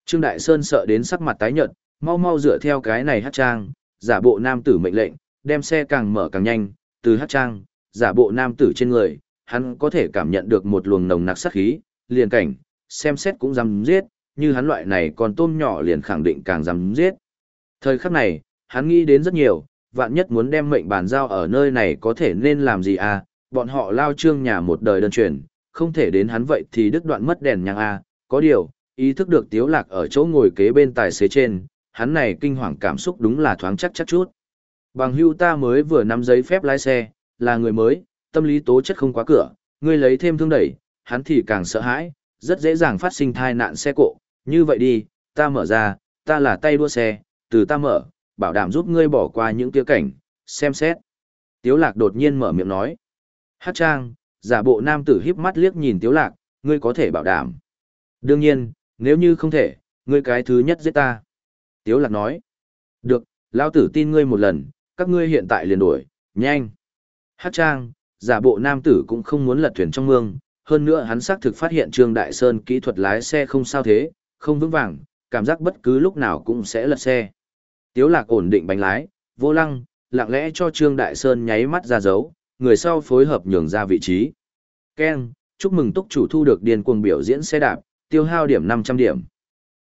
Trương Đại Sơn sợ đến sắc mặt tái nhợt, mau mau dựa theo cái này hát trang, giả bộ nam tử mệnh lệnh, đem xe càng mở càng nhanh, từ hát trang, giả bộ nam tử trên người, hắn có thể cảm nhận được một luồng nồng nặc sát khí, liền cảnh, xem xét cũng dám giết, như hắn loại này còn tôm nhỏ liền khẳng định càng dám giết. Thời khắc này, hắn nghĩ đến rất nhiều, vạn nhất muốn đem mệnh bàn giao ở nơi này có thể nên làm gì à, bọn họ lao trương nhà một đời đơn truyền, không thể đến hắn vậy thì đứt đoạn mất đèn nhang à, có điều, ý thức được tiếu lạc ở chỗ ngồi kế bên tài xế trên, hắn này kinh hoàng cảm xúc đúng là thoáng chắc chắc chút. Bằng hưu ta mới vừa nắm giấy phép lái xe, là người mới, tâm lý tố chất không quá cửa, ngươi lấy thêm thương đẩy, hắn thì càng sợ hãi, rất dễ dàng phát sinh tai nạn xe cộ, như vậy đi, ta mở ra, ta là tay đua xe, từ ta mở, bảo đảm giúp ngươi bỏ qua những tiêu cảnh, xem xét. Tiếu lạc đột nhiên mở miệng nói. Hát trang, giả bộ nam tử híp mắt liếc nhìn tiếu lạc, ngươi có thể bảo đảm. Đương nhiên, nếu như không thể, ngươi cái thứ nhất giết ta. Tiếu lạc nói. Được, lão tử tin ngươi một lần, các ngươi hiện tại liền đuổi, nhanh. Hát trang, giả bộ nam tử cũng không muốn lật thuyền trong mương, hơn nữa hắn xác thực phát hiện Trương Đại Sơn kỹ thuật lái xe không sao thế, không vững vàng, cảm giác bất cứ lúc nào cũng sẽ lật xe. Tiếu lạc ổn định bánh lái, vô lăng, lặng lẽ cho Trương Đại Sơn nháy mắt ra dấu, người sau phối hợp nhường ra vị trí. Ken, chúc mừng túc chủ thu được điền cuồng biểu diễn xe đạp, tiêu hao điểm 500 điểm.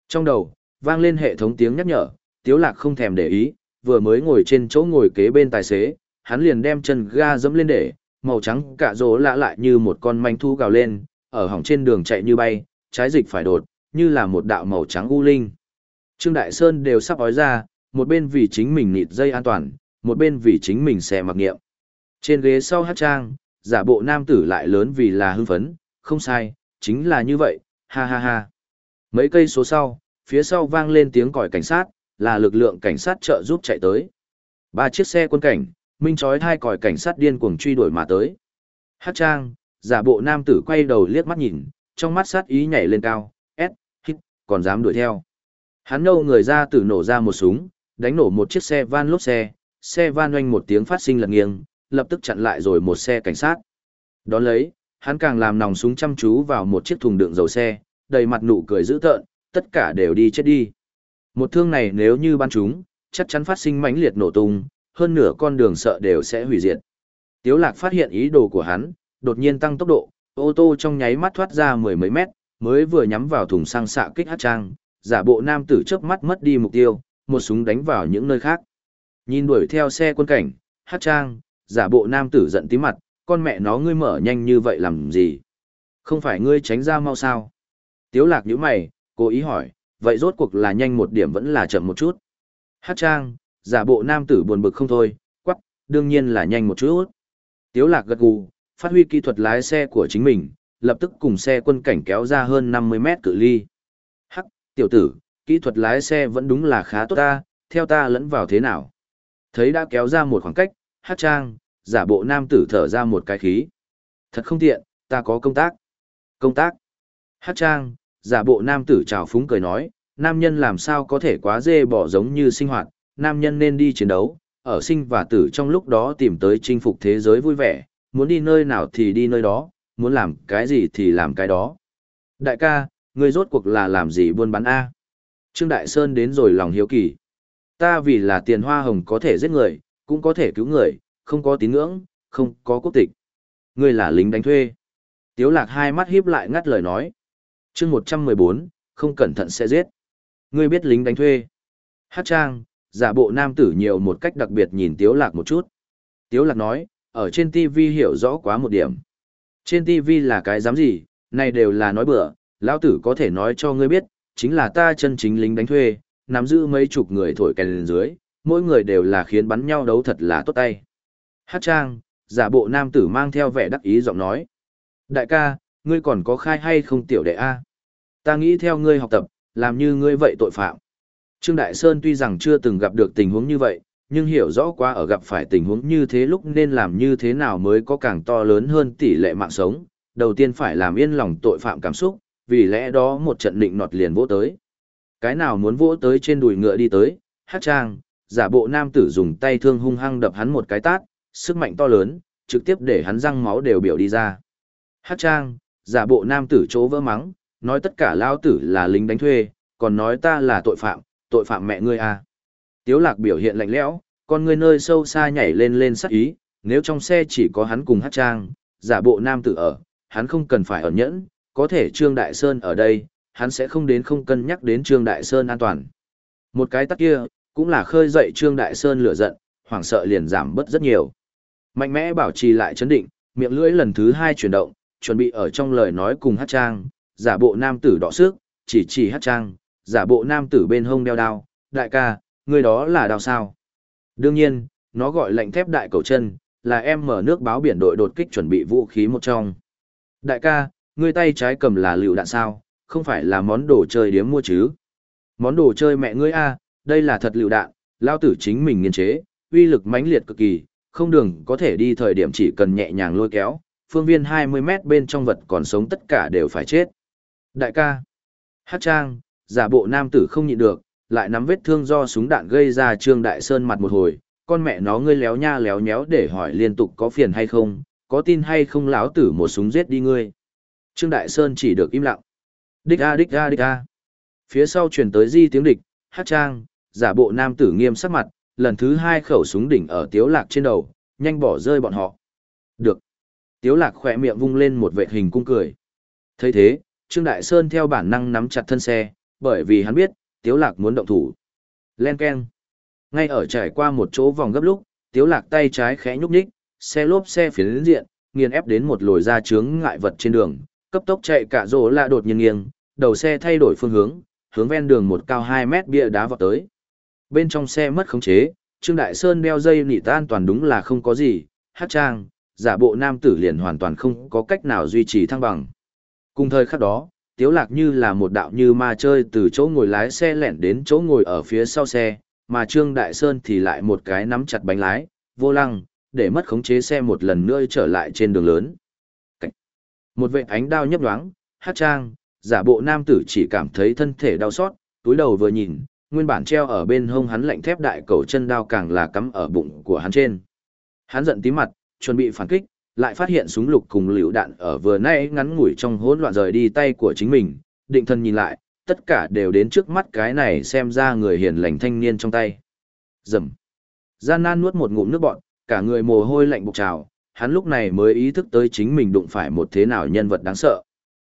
Trong đầu, vang lên hệ thống tiếng nhắc nhở, Tiếu lạc không thèm để ý, vừa mới ngồi trên chỗ ngồi kế bên tài xế, hắn liền đem chân ga dẫm lên để, màu trắng cả rỗ lạ lại như một con manh thu gào lên, ở hỏng trên đường chạy như bay, trái dịch phải đột, như là một đạo màu trắng u linh. Trương Đại Sơn đều sắp ói ra, một bên vì chính mình nịt dây an toàn, một bên vì chính mình xe mặc nghiệm. Trên ghế sau hát trang, giả bộ nam tử lại lớn vì là hưng phấn, không sai, chính là như vậy, ha ha ha. Mấy cây số sau, phía sau vang lên tiếng còi cảnh sát, là lực lượng cảnh sát trợ giúp chạy tới. Ba chiếc xe quân cảnh, minh chói hai còi cảnh sát điên cuồng truy đuổi mà tới. Hát trang, giả bộ nam tử quay đầu liếc mắt nhìn, trong mắt sát ý nhảy lên cao, ép, hít, còn dám đuổi theo. Hắn nâu người ra tử nổ ra một súng, đánh nổ một chiếc xe van lốp xe, xe van oanh một tiếng phát sinh lật nghiêng, lập tức chặn lại rồi một xe cảnh sát. Đón lấy, hắn càng làm nòng súng chăm chú vào một chiếc thùng đựng dầu xe, đầy mặt nụ cười dữ tợn, tất cả đều đi chết đi. Một thương này nếu như ban chúng, chắc chắn phát sinh mãnh liệt nổ tung, hơn nửa con đường sợ đều sẽ hủy diệt. Tiếu lạc phát hiện ý đồ của hắn, đột nhiên tăng tốc độ, ô tô trong nháy mắt thoát ra mười mấy mét, mới vừa nhắm vào thùng xăng xạ kích hát trang, giả bộ nam tử chớp mắt mất đi mục tiêu, một súng đánh vào những nơi khác. Nhìn đuổi theo xe quân cảnh, hát trang, giả bộ nam tử giận tí mặt, con mẹ nó ngươi mở nhanh như vậy làm gì? Không phải ngươi tránh ra mau sao? Tiếu lạc nhíu mày, cố ý hỏi, vậy rốt cuộc là nhanh một điểm vẫn là chậm một chút. Hát trang, giả bộ nam tử buồn bực không thôi, quắc, đương nhiên là nhanh một chút. Tiếu lạc gật gù, phát huy kỹ thuật lái xe của chính mình, lập tức cùng xe quân cảnh kéo ra hơn 50 mét cự ly. Hắc, tiểu tử, kỹ thuật lái xe vẫn đúng là khá tốt ta, theo ta lẫn vào thế nào. Thấy đã kéo ra một khoảng cách, hát trang, giả bộ nam tử thở ra một cái khí. Thật không tiện, ta có công tác. Công tác. Hát trang, giả bộ nam tử trào phúng cười nói, nam nhân làm sao có thể quá dê bỏ giống như sinh hoạt, nam nhân nên đi chiến đấu, ở sinh và tử trong lúc đó tìm tới chinh phục thế giới vui vẻ, muốn đi nơi nào thì đi nơi đó, muốn làm cái gì thì làm cái đó. Đại ca, ngươi rốt cuộc là làm gì buôn bán A? Trương Đại Sơn đến rồi lòng hiếu kỳ. Ta vì là tiền hoa hồng có thể giết người, cũng có thể cứu người, không có tín ngưỡng, không có quốc tịch. Ngươi là lính đánh thuê. Tiếu lạc hai mắt híp lại ngắt lời nói. chương 114, không cẩn thận sẽ giết. Ngươi biết lính đánh thuê. Hát trang, giả bộ nam tử nhiều một cách đặc biệt nhìn Tiếu lạc một chút. Tiếu lạc nói, ở trên TV hiểu rõ quá một điểm. Trên TV là cái dám gì, này đều là nói bừa, lão tử có thể nói cho ngươi biết, chính là ta chân chính lính đánh thuê, nắm giữ mấy chục người thổi kèn lên dưới, mỗi người đều là khiến bắn nhau đấu thật là tốt tay. Hát trang, giả bộ nam tử mang theo vẻ đắc ý giọng nói. Đại ca, ngươi còn có khai hay không tiểu đệ A? Ta nghĩ theo ngươi học tập, làm như ngươi vậy tội phạm. Trương Đại Sơn tuy rằng chưa từng gặp được tình huống như vậy, nhưng hiểu rõ quá ở gặp phải tình huống như thế lúc nên làm như thế nào mới có càng to lớn hơn tỷ lệ mạng sống. Đầu tiên phải làm yên lòng tội phạm cảm xúc, vì lẽ đó một trận định nọt liền vỗ tới. Cái nào muốn vỗ tới trên đùi ngựa đi tới, hát trang, giả bộ nam tử dùng tay thương hung hăng đập hắn một cái tát, sức mạnh to lớn, trực tiếp để hắn răng máu đều biểu đi ra. Hát trang, giả bộ nam tử chỗ vỡ mắng, nói tất cả lao tử là lính đánh thuê, còn nói ta là tội phạm, tội phạm mẹ ngươi à. Tiếu lạc biểu hiện lạnh lẽo, con ngươi nơi sâu xa nhảy lên lên sắc ý, nếu trong xe chỉ có hắn cùng hát trang, giả bộ nam tử ở, hắn không cần phải ẩn nhẫn, có thể Trương Đại Sơn ở đây, hắn sẽ không đến không cân nhắc đến Trương Đại Sơn an toàn. Một cái tắt kia, cũng là khơi dậy Trương Đại Sơn lửa giận, hoảng sợ liền giảm bớt rất nhiều. Mạnh mẽ bảo trì lại chấn định, miệng lưỡi lần thứ hai chuyển động, chuẩn bị ở trong lời nói cùng hát trang, giả bộ nam tử đỏ sức, chỉ chỉ hát trang, giả bộ nam tử bên hông đeo đao, đại ca, người đó là đao sao. Đương nhiên, nó gọi lệnh thép đại cầu chân, là em mở nước báo biển đội đột kích chuẩn bị vũ khí một trong. Đại ca, người tay trái cầm là lựu đạn sao, không phải là món đồ chơi điếm mua chứ. Món đồ chơi mẹ ngươi a, đây là thật lựu đạn, lao tử chính mình nghiên chế, uy lực mãnh liệt cực kỳ, không đường có thể đi thời điểm chỉ cần nhẹ nhàng lôi kéo, phương viên 20 mét bên trong vật còn sống tất cả đều phải chết. Đại ca, hát trang, giả bộ nam tử không nhịn được, lại nắm vết thương do súng đạn gây ra Trương Đại Sơn mặt một hồi, con mẹ nó ngươi léo nha léo nhéo để hỏi liên tục có phiền hay không, có tin hay không lão tử một súng giết đi ngươi. Trương Đại Sơn chỉ được im lặng. Đích a đích a đích a. Phía sau truyền tới di tiếng địch, hát trang, giả bộ nam tử nghiêm sắc mặt, lần thứ hai khẩu súng đỉnh ở tiếu lạc trên đầu, nhanh bỏ rơi bọn họ. Được. Tiếu lạc khỏe miệng vung lên một vệt hình cung cười. thấy thế, Trương Đại Sơn theo bản năng nắm chặt thân xe, bởi vì hắn biết, tiếu lạc muốn động thủ. Len keng. Ngay ở trải qua một chỗ vòng gấp lúc, tiếu lạc tay trái khẽ nhúc nhích, xe lốp xe phiến diện, nghiền ép đến một lồi ra chướng ngại vật trên đường, cấp tốc chạy cả rổ lạ đột nhiên nghiêng, đầu xe thay đổi phương hướng, hướng ven đường một cao 2 mét bia đá vọt tới. Bên trong xe mất khống chế, Trương Đại Sơn đeo dây nỉ tan toàn đúng là không có gì, hát trang, giả bộ nam tử liền hoàn toàn không có cách nào duy trì thăng bằng. Cùng thời khắc đó, Tiếu Lạc như là một đạo như ma chơi từ chỗ ngồi lái xe lẻn đến chỗ ngồi ở phía sau xe, mà Trương Đại Sơn thì lại một cái nắm chặt bánh lái, vô lăng, để mất khống chế xe một lần nữa trở lại trên đường lớn. Cách. Một vệ ánh đao nhấp nhoáng, hát trang, giả bộ nam tử chỉ cảm thấy thân thể đau xót, túi đầu vừa nhìn, nguyên bản treo ở bên hông hắn lạnh thép đại cầu chân đao càng là cắm ở bụng của hắn trên. Hắn giận tí mặt, chuẩn bị phản kích, lại phát hiện súng lục cùng liều đạn ở vừa nãy ngắn ngủi trong hỗn loạn rời đi tay của chính mình, định thân nhìn lại, tất cả đều đến trước mắt cái này xem ra người hiền lành thanh niên trong tay. Dầm. Gian nan nuốt một ngụm nước bọt, cả người mồ hôi lạnh bục trào, hắn lúc này mới ý thức tới chính mình đụng phải một thế nào nhân vật đáng sợ.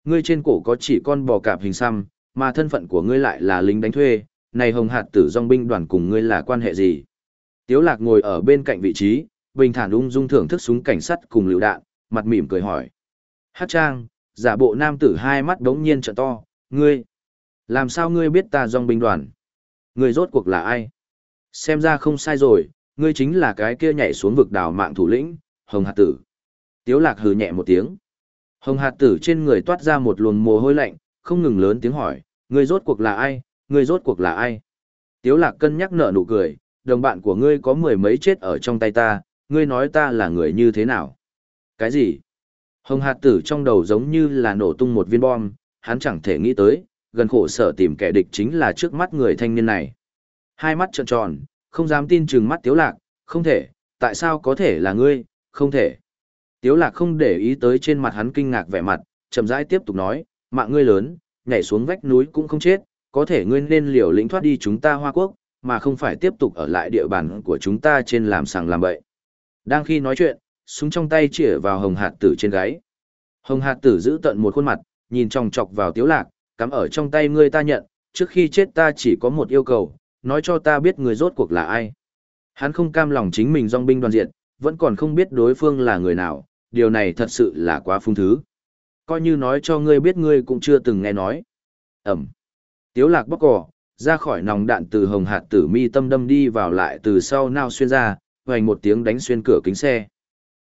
Ngươi trên cổ có chỉ con bò cạp hình xăm, mà thân phận của ngươi lại là lính đánh thuê, này hồng hạt tử dòng binh đoàn cùng ngươi là quan hệ gì? Tiếu lạc ngồi ở bên cạnh vị trí, bình thản ung dung thưởng thức súng cảnh sát cùng lựu đạn, mặt mỉm cười hỏi. Hát trang, giả bộ nam tử hai mắt đống nhiên trợ to, ngươi, làm sao ngươi biết ta dòng binh đoàn? Ngươi rốt cuộc là ai? Xem ra không sai rồi, ngươi chính là cái kia nhảy xuống vực đào mạng thủ lĩnh, hồng hạt tử. Tiếu lạc hừ nhẹ một tiếng. Hồng hạt tử trên người toát ra một luồng mồ hôi lạnh, không ngừng lớn tiếng hỏi, ngươi rốt cuộc là ai, ngươi rốt cuộc là ai? Tiếu lạc cân nhắc nở nụ cười, đồng bạn của ngươi có mười mấy chết ở trong tay ta, ngươi nói ta là người như thế nào? Cái gì? Hồng hạt tử trong đầu giống như là nổ tung một viên bom, hắn chẳng thể nghĩ tới, gần khổ sở tìm kẻ địch chính là trước mắt người thanh niên này. Hai mắt trợn tròn, không dám tin chừng mắt tiếu lạc, không thể, tại sao có thể là ngươi, không thể. Tiếu lạc không để ý tới trên mặt hắn kinh ngạc vẻ mặt, chậm rãi tiếp tục nói, mạng ngươi lớn, nhảy xuống vách núi cũng không chết, có thể ngươi nên liều lĩnh thoát đi chúng ta Hoa Quốc, mà không phải tiếp tục ở lại địa bàn của chúng ta trên làm sàng làm bậy. Đang khi nói chuyện, súng trong tay chĩa vào hồng hạt tử trên gáy. Hồng hạt tử giữ tận một khuôn mặt, nhìn tròng chọc vào tiếu lạc, cắm ở trong tay ngươi ta nhận, trước khi chết ta chỉ có một yêu cầu, nói cho ta biết người rốt cuộc là ai. Hắn không cam lòng chính mình dòng binh đoàn diện, vẫn còn không biết đối phương là người nào, điều này thật sự là quá phung thứ. Coi như nói cho ngươi biết ngươi cũng chưa từng nghe nói. Ẩm. Tiếu lạc bóc cỏ, ra khỏi nòng đạn từ hồng hạt tử mi tâm đâm đi vào lại từ sau nao xuyên ra, hoành một tiếng đánh xuyên cửa kính xe.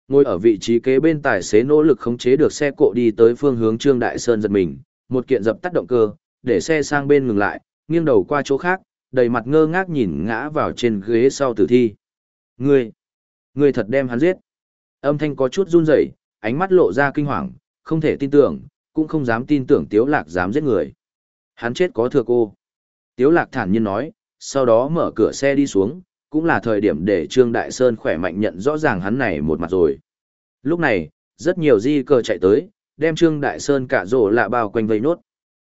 Ngồi ở vị trí kế bên tài xế nỗ lực khống chế được xe cộ đi tới phương hướng Trương Đại Sơn giật mình, một kiện dập tắt động cơ, để xe sang bên ngừng lại, nghiêng đầu qua chỗ khác, đầy mặt ngơ ngác nhìn ngã vào trên ghế sau tử thi. Ngươi, ngươi thật đem hắn giết. Âm thanh có chút run rẩy, ánh mắt lộ ra kinh hoàng, không thể tin tưởng, cũng không dám tin tưởng Tiếu Lạc dám giết người. Hắn chết có thừa cô. Tiếu Lạc thản nhiên nói, sau đó mở cửa xe đi xuống, cũng là thời điểm để Trương Đại Sơn khỏe mạnh nhận rõ ràng hắn này một mặt rồi. Lúc này, rất nhiều di cờ chạy tới, đem Trương Đại Sơn cả rổ lạ bao quanh vây nốt.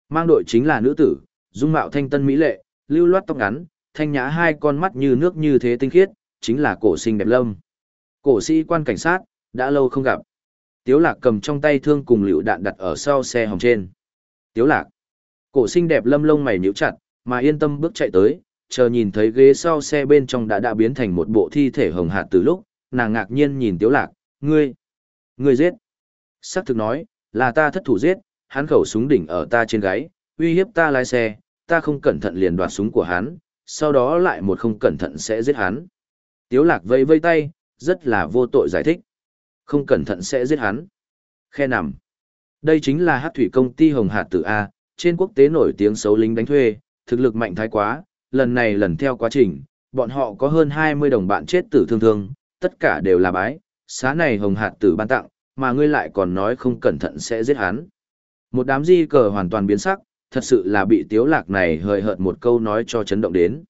Mang đội chính là nữ tử, dung mạo thanh tân mỹ lệ, lưu loát tóc ngắn, thanh nhã hai con mắt như nước như thế tinh khiết, chính là cổ sinh đẹp lâm. Cổ sĩ quan cảnh sát, đã lâu không gặp. Tiếu lạc cầm trong tay thương cùng liều đạn đặt ở sau xe hồng trên. Tiếu lạc. Cổ xinh đẹp lâm lông mày nhíu chặt, mà yên tâm bước chạy tới, chờ nhìn thấy ghế sau xe bên trong đã đã biến thành một bộ thi thể hồng hạt từ lúc, nàng ngạc nhiên nhìn tiếu lạc, ngươi, ngươi giết. Sắc thực nói, là ta thất thủ giết, hắn khẩu súng đỉnh ở ta trên gáy, uy hiếp ta lái xe, ta không cẩn thận liền đoạt súng của hắn, sau đó lại một không cẩn thận sẽ giết hắn. Tiếu lạc vây vây tay, rất là vô tội giải thích. Không cẩn thận sẽ giết hắn. Khe nằm. Đây chính là hát thủy công ty Hồng Hạt Tử A, trên quốc tế nổi tiếng xấu lính đánh thuê, thực lực mạnh thái quá, lần này lần theo quá trình, bọn họ có hơn 20 đồng bạn chết tử thương thương, tất cả đều là bái, xá này Hồng Hạt Tử ban tặng, mà ngươi lại còn nói không cẩn thận sẽ giết hắn. Một đám di cờ hoàn toàn biến sắc, thật sự là bị tiếu lạc này hời hợt một câu nói cho chấn động đến.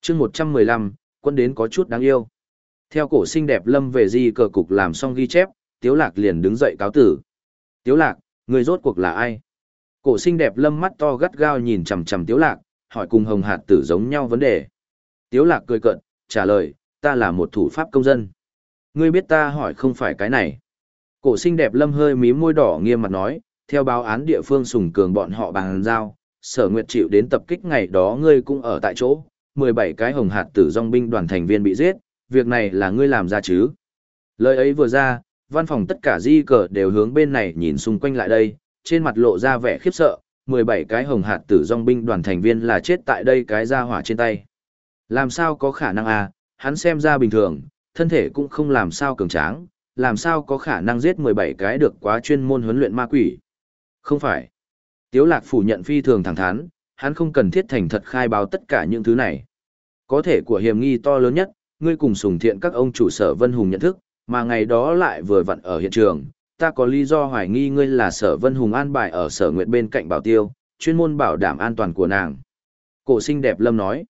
Trước 115, quân đến có chút đáng yêu. Theo cổ xinh đẹp lâm về di cờ cục làm xong ghi chép, tiếu lạc liền đứng dậy cáo tử. Tiếu lạc, người rốt cuộc là ai? Cổ xinh đẹp lâm mắt to gắt gao nhìn chằm chằm tiếu lạc, hỏi cùng hồng hạt tử giống nhau vấn đề. Tiếu lạc cười cợt, trả lời, ta là một thủ pháp công dân. Ngươi biết ta hỏi không phải cái này. Cổ xinh đẹp lâm hơi mím môi đỏ nghiêm mặt nói, theo báo án địa phương sùng cường bọn họ bàn giao, sở nguyệt chịu đến tập kích ngày đó ngươi cũng ở tại chỗ, 17 cái hồng hạt tử dòng binh đoàn thành viên bị giết, việc này là ngươi làm ra chứ. Lời ấy vừa ra, văn phòng tất cả di cờ đều hướng bên này nhìn xung quanh lại đây, trên mặt lộ ra vẻ khiếp sợ, 17 cái hồng hạt tử dòng binh đoàn thành viên là chết tại đây cái ra hỏa trên tay. Làm sao có khả năng à, hắn xem ra bình thường, thân thể cũng không làm sao cường tráng, làm sao có khả năng giết 17 cái được quá chuyên môn huấn luyện ma quỷ. Không phải. Tiếu lạc phủ nhận phi thường thẳng thắn, hắn không cần thiết thành thật khai báo tất cả những thứ này. Có thể của hiểm nghi to lớn nhất, ngươi cùng sùng thiện các ông chủ sở Vân Hùng nhận thức, mà ngày đó lại vừa vặn ở hiện trường, ta có lý do hoài nghi ngươi là sở Vân Hùng an bài ở sở nguyệt bên cạnh bảo tiêu, chuyên môn bảo đảm an toàn của nàng. Cổ sinh đẹp lâm nói.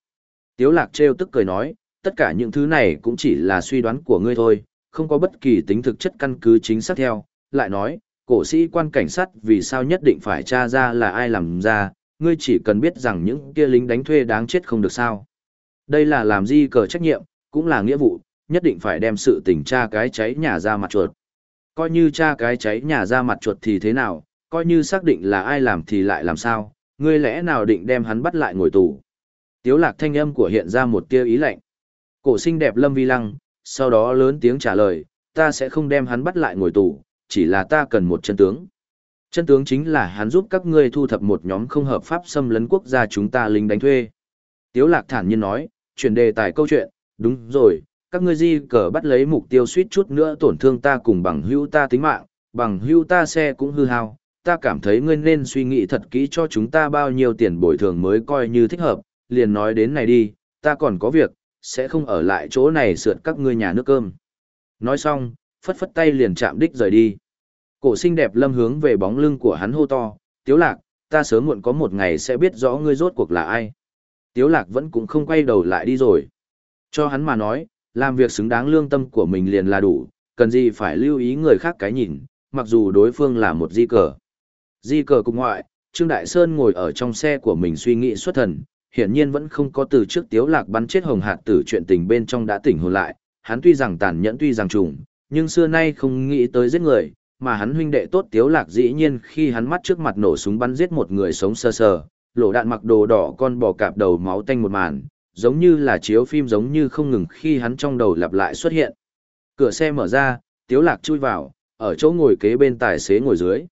Tiếu lạc treo tức cười nói, tất cả những thứ này cũng chỉ là suy đoán của ngươi thôi, không có bất kỳ tính thực chất căn cứ chính xác theo. Lại nói, cổ sĩ quan cảnh sát vì sao nhất định phải tra ra là ai làm ra, ngươi chỉ cần biết rằng những kia lính đánh thuê đáng chết không được sao. Đây là làm gì cờ trách nhiệm, cũng là nghĩa vụ, nhất định phải đem sự tình tra cái cháy nhà ra mặt chuột. Coi như cha cái cháy nhà ra mặt chuột thì thế nào, coi như xác định là ai làm thì lại làm sao, ngươi lẽ nào định đem hắn bắt lại ngồi tù. Tiếu lạc thanh âm của hiện ra một tia ý lạnh. Cổ sinh đẹp lâm vi lăng, sau đó lớn tiếng trả lời, ta sẽ không đem hắn bắt lại ngồi tù, chỉ là ta cần một chân tướng. Chân tướng chính là hắn giúp các ngươi thu thập một nhóm không hợp pháp xâm lấn quốc gia chúng ta lính đánh thuê. Tiếu lạc thản nhiên nói, chuyển đề tài câu chuyện, đúng rồi, các ngươi di cờ bắt lấy mục tiêu suýt chút nữa tổn thương ta cùng bằng hữu ta tính mạng, bằng hữu ta xe cũng hư hao, ta cảm thấy ngươi nên suy nghĩ thật kỹ cho chúng ta bao nhiêu tiền bồi thường mới coi như thích hợp, liền nói đến này đi, ta còn có việc, sẽ không ở lại chỗ này sượt các ngươi nhà nước cơm. Nói xong, phất phất tay liền chạm đích rời đi. Cổ xinh đẹp lâm hướng về bóng lưng của hắn hô to, tiếu lạc, ta sớm muộn có một ngày sẽ biết rõ ngươi rốt cuộc là ai. Tiếu lạc vẫn cũng không quay đầu lại đi rồi. Cho hắn mà nói, làm việc xứng đáng lương tâm của mình liền là đủ, cần gì phải lưu ý người khác cái nhìn, mặc dù đối phương là một di cờ. Di cờ cùng ngoại, Trương Đại Sơn ngồi ở trong xe của mình suy nghĩ xuất thần, hiển nhiên vẫn không có từ trước tiếu lạc bắn chết hồng hạt tử chuyện tình bên trong đã tỉnh hồn lại, hắn tuy rằng tàn nhẫn tuy rằng trùng, nhưng xưa nay không nghĩ tới giết người, mà hắn huynh đệ tốt tiếu lạc dĩ nhiên khi hắn mắt trước mặt nổ súng bắn giết một người sống sơ sờ, lỗ đạn mặc đồ đỏ con bò cạp đầu máu tanh một màn, giống như là chiếu phim giống như không ngừng khi hắn trong đầu lặp lại xuất hiện. Cửa xe mở ra, tiếu lạc chui vào, ở chỗ ngồi kế bên tài xế ngồi dưới.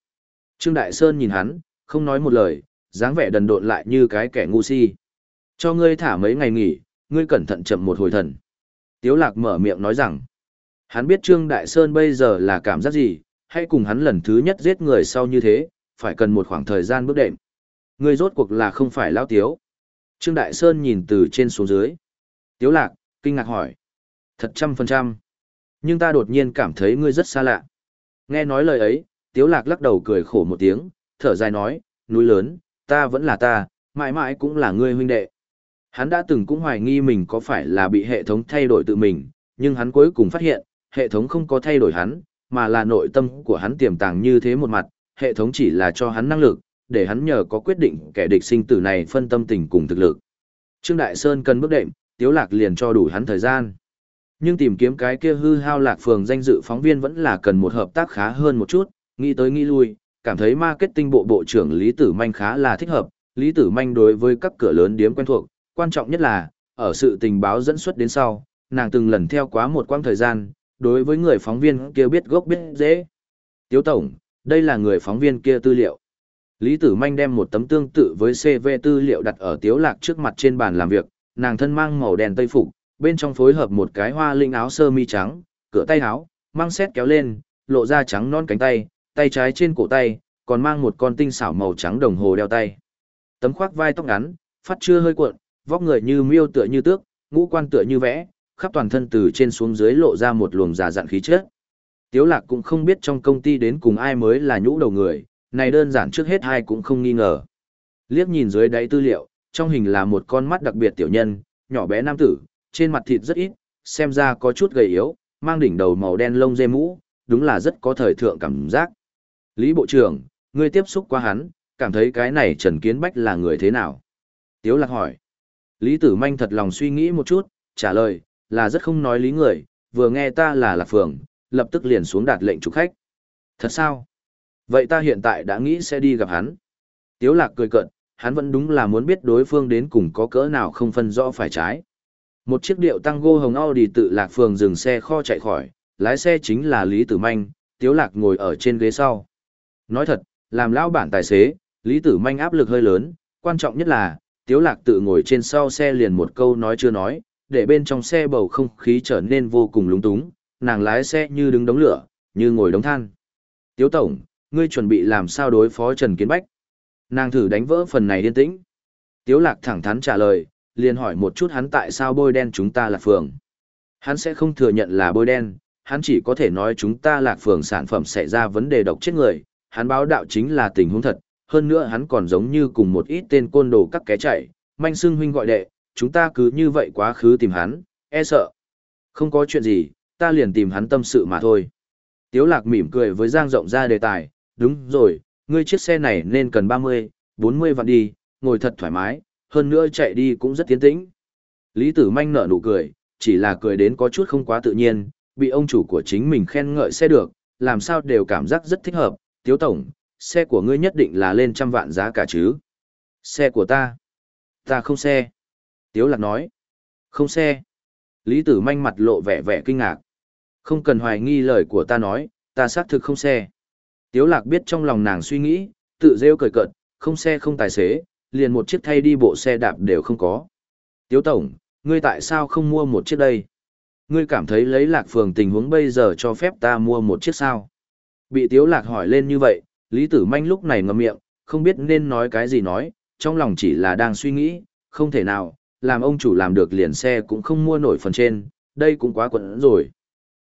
Trương Đại Sơn nhìn hắn, không nói một lời, dáng vẻ đần độn lại như cái kẻ ngu si. Cho ngươi thả mấy ngày nghỉ, ngươi cẩn thận chậm một hồi thần. Tiếu lạc mở miệng nói rằng, hắn biết Trương Đại Sơn bây giờ là cảm giác gì, hay cùng hắn lần thứ nhất giết người sau như thế, phải cần một khoảng thời gian bước đệm. Ngươi rốt cuộc là không phải lão tiếu. Trương Đại Sơn nhìn từ trên xuống dưới. Tiếu lạc, kinh ngạc hỏi. Thật trăm phần trăm. Nhưng ta đột nhiên cảm thấy ngươi rất xa lạ. Nghe nói lời ấy, Tiếu lạc lắc đầu cười khổ một tiếng, thở dài nói, núi lớn, ta vẫn là ta, mãi mãi cũng là ngươi huynh đệ. Hắn đã từng cũng hoài nghi mình có phải là bị hệ thống thay đổi tự mình, nhưng hắn cuối cùng phát hiện, hệ thống không có thay đổi hắn, mà là nội tâm của hắn tiềm tàng như thế một mặt, hệ thống chỉ là cho hắn năng lực, để hắn nhờ có quyết định kẻ địch sinh tử này phân tâm tình cùng thực lực. Trương Đại Sơn cần bước đệm, Tiếu Lạc liền cho đủ hắn thời gian. Nhưng tìm kiếm cái kia hư hao lạc phường danh dự phóng viên vẫn là cần một hợp tác khá hơn một chút, nghĩ tới nghĩ lui, cảm thấy marketing bộ bộ trưởng Lý Tử Manh khá là thích hợp, Lý Tử Manh đối với các cửa lớn điếm quen thuộc, quan trọng nhất là, ở sự tình báo dẫn xuất đến sau, nàng từng lần theo quá một quãng thời gian, đối với người phóng viên kia biết gốc biết dễ. Tiếu Tổng, đây là người phóng viên kia tư liệu. Lý Tử Manh đem một tấm tương tự với CV tư liệu đặt ở Tiếu Lạc trước mặt trên bàn làm việc, nàng thân mang màu đen tây phục, bên trong phối hợp một cái hoa linh áo sơ mi trắng, cửa tay áo, mang xét kéo lên, lộ ra trắng non cánh tay, tay trái trên cổ tay, còn mang một con tinh xảo màu trắng đồng hồ đeo tay. Tấm khoác vai tóc ngắn, phát chưa hơi cuộn, vóc người như miêu tựa như tước, ngũ quan tựa như vẽ, khắp toàn thân từ trên xuống dưới lộ ra một luồng già dặn khí chất. Tiếu lạc cũng không biết trong công ty đến cùng ai mới là nhũ đầu người, này đơn giản trước hết ai cũng không nghi ngờ. Liếc nhìn dưới đáy tư liệu, trong hình là một con mắt đặc biệt tiểu nhân, nhỏ bé nam tử, trên mặt thịt rất ít, xem ra có chút gầy yếu, mang đỉnh đầu màu đen lông dê mũ, đúng là rất có thời thượng cảm giác. Lý Bộ trưởng, ngươi tiếp xúc qua hắn, cảm thấy cái này Trần Kiến Bách là người thế nào? Tiếu lạc hỏi. Lý Tử Manh thật lòng suy nghĩ một chút, trả lời, là rất không nói lý người, vừa nghe ta là Lạc Phường, lập tức liền xuống đạt lệnh chủ khách. Thật sao? Vậy ta hiện tại đã nghĩ sẽ đi gặp hắn. Tiếu lạc cười cợt, hắn vẫn đúng là muốn biết đối phương đến cùng có cỡ nào không phân rõ phải trái. Một chiếc điệu tăng gô hồng Audi tự lạc phường dừng xe kho chạy khỏi, lái xe chính là Lý Tử Manh, Tiếu Lạc ngồi ở trên ghế sau. Nói thật, làm lão bản tài xế, Lý Tử Manh áp lực hơi lớn, quan trọng nhất là, Tiếu Lạc tự ngồi trên sau xe liền một câu nói chưa nói, để bên trong xe bầu không khí trở nên vô cùng lúng túng, nàng lái xe như đứng đống lửa, như ngồi đống than. Tiếu Tổng, ngươi chuẩn bị làm sao đối phó Trần Kiến Bách? Nàng thử đánh vỡ phần này điên tĩnh. Tiếu Lạc thẳng thắn trả lời, liền hỏi một chút hắn tại sao bôi đen chúng ta là phường. Hắn sẽ không thừa nhận là bôi đen, hắn chỉ có thể nói chúng ta lạc phường sản phẩm xảy ra vấn đề độc chết người, hắn báo đạo chính là tình huống thật, hơn nữa hắn còn giống như cùng một ít tên côn đồ các ké chạy, manh xưng huynh gọi đệ, chúng ta cứ như vậy quá khứ tìm hắn, e sợ. Không có chuyện gì, ta liền tìm hắn tâm sự mà thôi. Tiếu lạc mỉm cười với Giang rộng ra đề tài, đúng rồi, ngươi chiếc xe này nên cần 30, 40 vạn đi, ngồi thật thoải mái, hơn nữa chạy đi cũng rất tiến tĩnh. Lý Tử Manh nở nụ cười, chỉ là cười đến có chút không quá tự nhiên, bị ông chủ của chính mình khen ngợi xe được, làm sao đều cảm giác rất thích hợp, tiếu tổng, xe của ngươi nhất định là lên trăm vạn giá cả chứ. Xe của ta? Ta không xe. Tiếu lạc nói. Không xe. Lý Tử Manh mặt lộ vẻ vẻ kinh ngạc. Không cần hoài nghi lời của ta nói, ta xác thực không xe. Tiếu lạc biết trong lòng nàng suy nghĩ, tự rêu cười cợt, không xe không tài xế, liền một chiếc thay đi bộ xe đạp đều không có. Tiếu Tổng, ngươi tại sao không mua một chiếc đây? Ngươi cảm thấy lấy lạc phường tình huống bây giờ cho phép ta mua một chiếc sao? Bị Tiếu Lạc hỏi lên như vậy, Lý Tử Manh lúc này ngậm miệng, không biết nên nói cái gì nói, trong lòng chỉ là đang suy nghĩ, không thể nào, làm ông chủ làm được liền xe cũng không mua nổi phần trên, đây cũng quá quẩn rồi.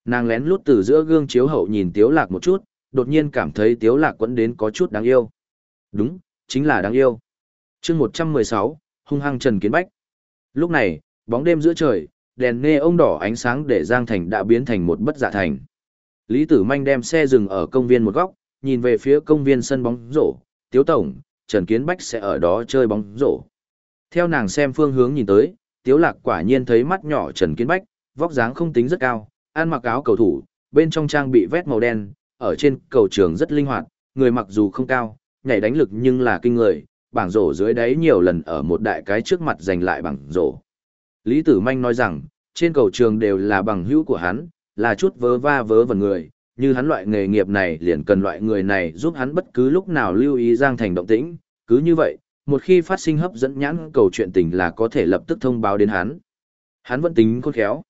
Nàng lén lút từ giữa gương chiếu hậu nhìn Tiếu Lạc một chút, đột nhiên cảm thấy Tiếu Lạc quẫn đến có chút đáng yêu. Đúng, chính là đáng yêu. Chương một trăm mười sáu hung hăng trần kiến bách. Lúc này bóng đêm giữa trời đèn nghe ông đỏ ánh sáng để giang thành đã biến thành một bất dạ thành. Lý tử manh đem xe dừng ở công viên một góc nhìn về phía công viên sân bóng rổ. Tiếu tổng trần kiến bách sẽ ở đó chơi bóng rổ. Theo nàng xem phương hướng nhìn tới tiếu lạc quả nhiên thấy mắt nhỏ trần kiến bách vóc dáng không tính rất cao ăn mặc áo cầu thủ bên trong trang bị vest màu đen ở trên cầu trường rất linh hoạt người mặc dù không cao nhảy đánh lực nhưng là kinh người bảng rổ dưới đáy nhiều lần ở một đại cái trước mặt giành lại bảng rổ. Lý Tử Manh nói rằng, trên cầu trường đều là bằng hữu của hắn, là chút vớ va vớ vẩn người, như hắn loại nghề nghiệp này liền cần loại người này giúp hắn bất cứ lúc nào lưu ý Giang Thành động tĩnh, cứ như vậy, một khi phát sinh hấp dẫn nhãn cầu chuyện tình là có thể lập tức thông báo đến hắn. Hắn vẫn tính khôn khéo.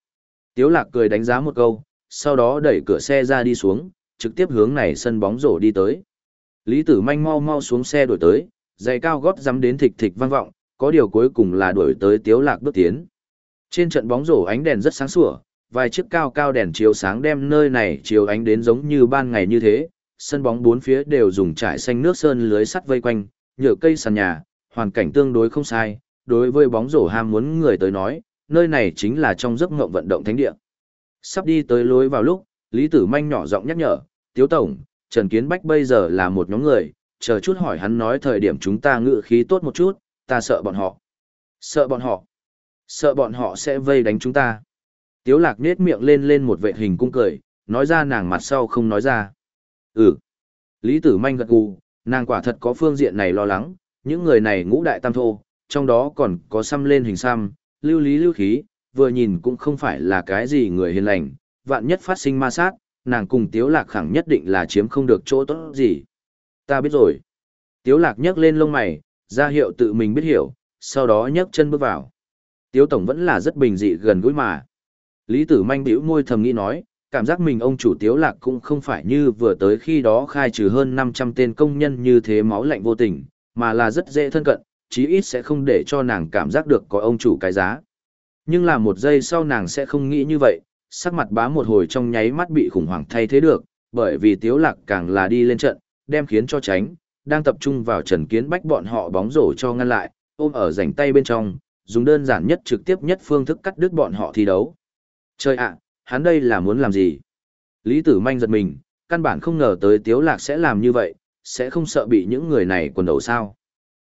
Tiếu lạc cười đánh giá một câu, sau đó đẩy cửa xe ra đi xuống, trực tiếp hướng này sân bóng rổ đi tới. Lý Tử Manh mau mau xuống xe đuổi tới, giày cao gót dám đến thịch thịch vang vọng, có điều cuối cùng là đuổi tới Tiếu Lạc bước tiến. Trên trận bóng rổ ánh đèn rất sáng sủa, vài chiếc cao cao đèn chiếu sáng đem nơi này chiếu ánh đến giống như ban ngày như thế, sân bóng bốn phía đều dùng trải xanh nước sơn lưới sắt vây quanh, nhựa cây sàn nhà, hoàn cảnh tương đối không sai, đối với bóng rổ ham muốn người tới nói, nơi này chính là trong giấc ngộng vận động thánh địa. Sắp đi tới lối vào lúc, Lý Tử Manh nhỏ giọng nhắc nhở, Tiếu Tổng, Trần Kiến Bách bây giờ là một nhóm người, chờ chút hỏi hắn nói thời điểm chúng ta ngự khí tốt một chút, ta sợ bọn họ. Sợ bọn họ. Sợ bọn họ sẽ vây đánh chúng ta. Tiếu lạc nết miệng lên lên một vệ hình cung cười, nói ra nàng mặt sau không nói ra. Ừ. Lý Tử Manh gật gù, nàng quả thật có phương diện này lo lắng, những người này ngũ đại tam thô, trong đó còn có xăm lên hình xăm, lưu lý lưu khí, vừa nhìn cũng không phải là cái gì người hiền lành, vạn nhất phát sinh ma sát, nàng cùng Tiếu Lạc khẳng nhất định là chiếm không được chỗ tốt gì. Ta biết rồi. Tiếu Lạc nhấc lên lông mày, ra hiệu tự mình biết hiểu, sau đó nhấc chân bước vào. Tiếu Tổng vẫn là rất bình dị gần gũi mà. Lý Tử Manh bĩu môi thầm nghĩ nói, cảm giác mình ông chủ Tiếu Lạc cũng không phải như vừa tới khi đó khai trừ hơn 500 tên công nhân như thế máu lạnh vô tình, mà là rất dễ thân cận, chí ít sẽ không để cho nàng cảm giác được có ông chủ cái giá. Nhưng là một giây sau nàng sẽ không nghĩ như vậy, sắc mặt bá một hồi trong nháy mắt bị khủng hoảng thay thế được, bởi vì Tiếu Lạc càng là đi lên trận, đem khiến cho tránh, đang tập trung vào Trần Kiến Bách bọn họ bóng rổ cho ngăn lại, ôm ở rảnh tay bên trong, dùng đơn giản nhất trực tiếp nhất phương thức cắt đứt bọn họ thi đấu. Trời ạ, hắn đây là muốn làm gì? Lý Tử Manh giật mình, căn bản không ngờ tới Tiếu Lạc sẽ làm như vậy, sẽ không sợ bị những người này quần đầu sao.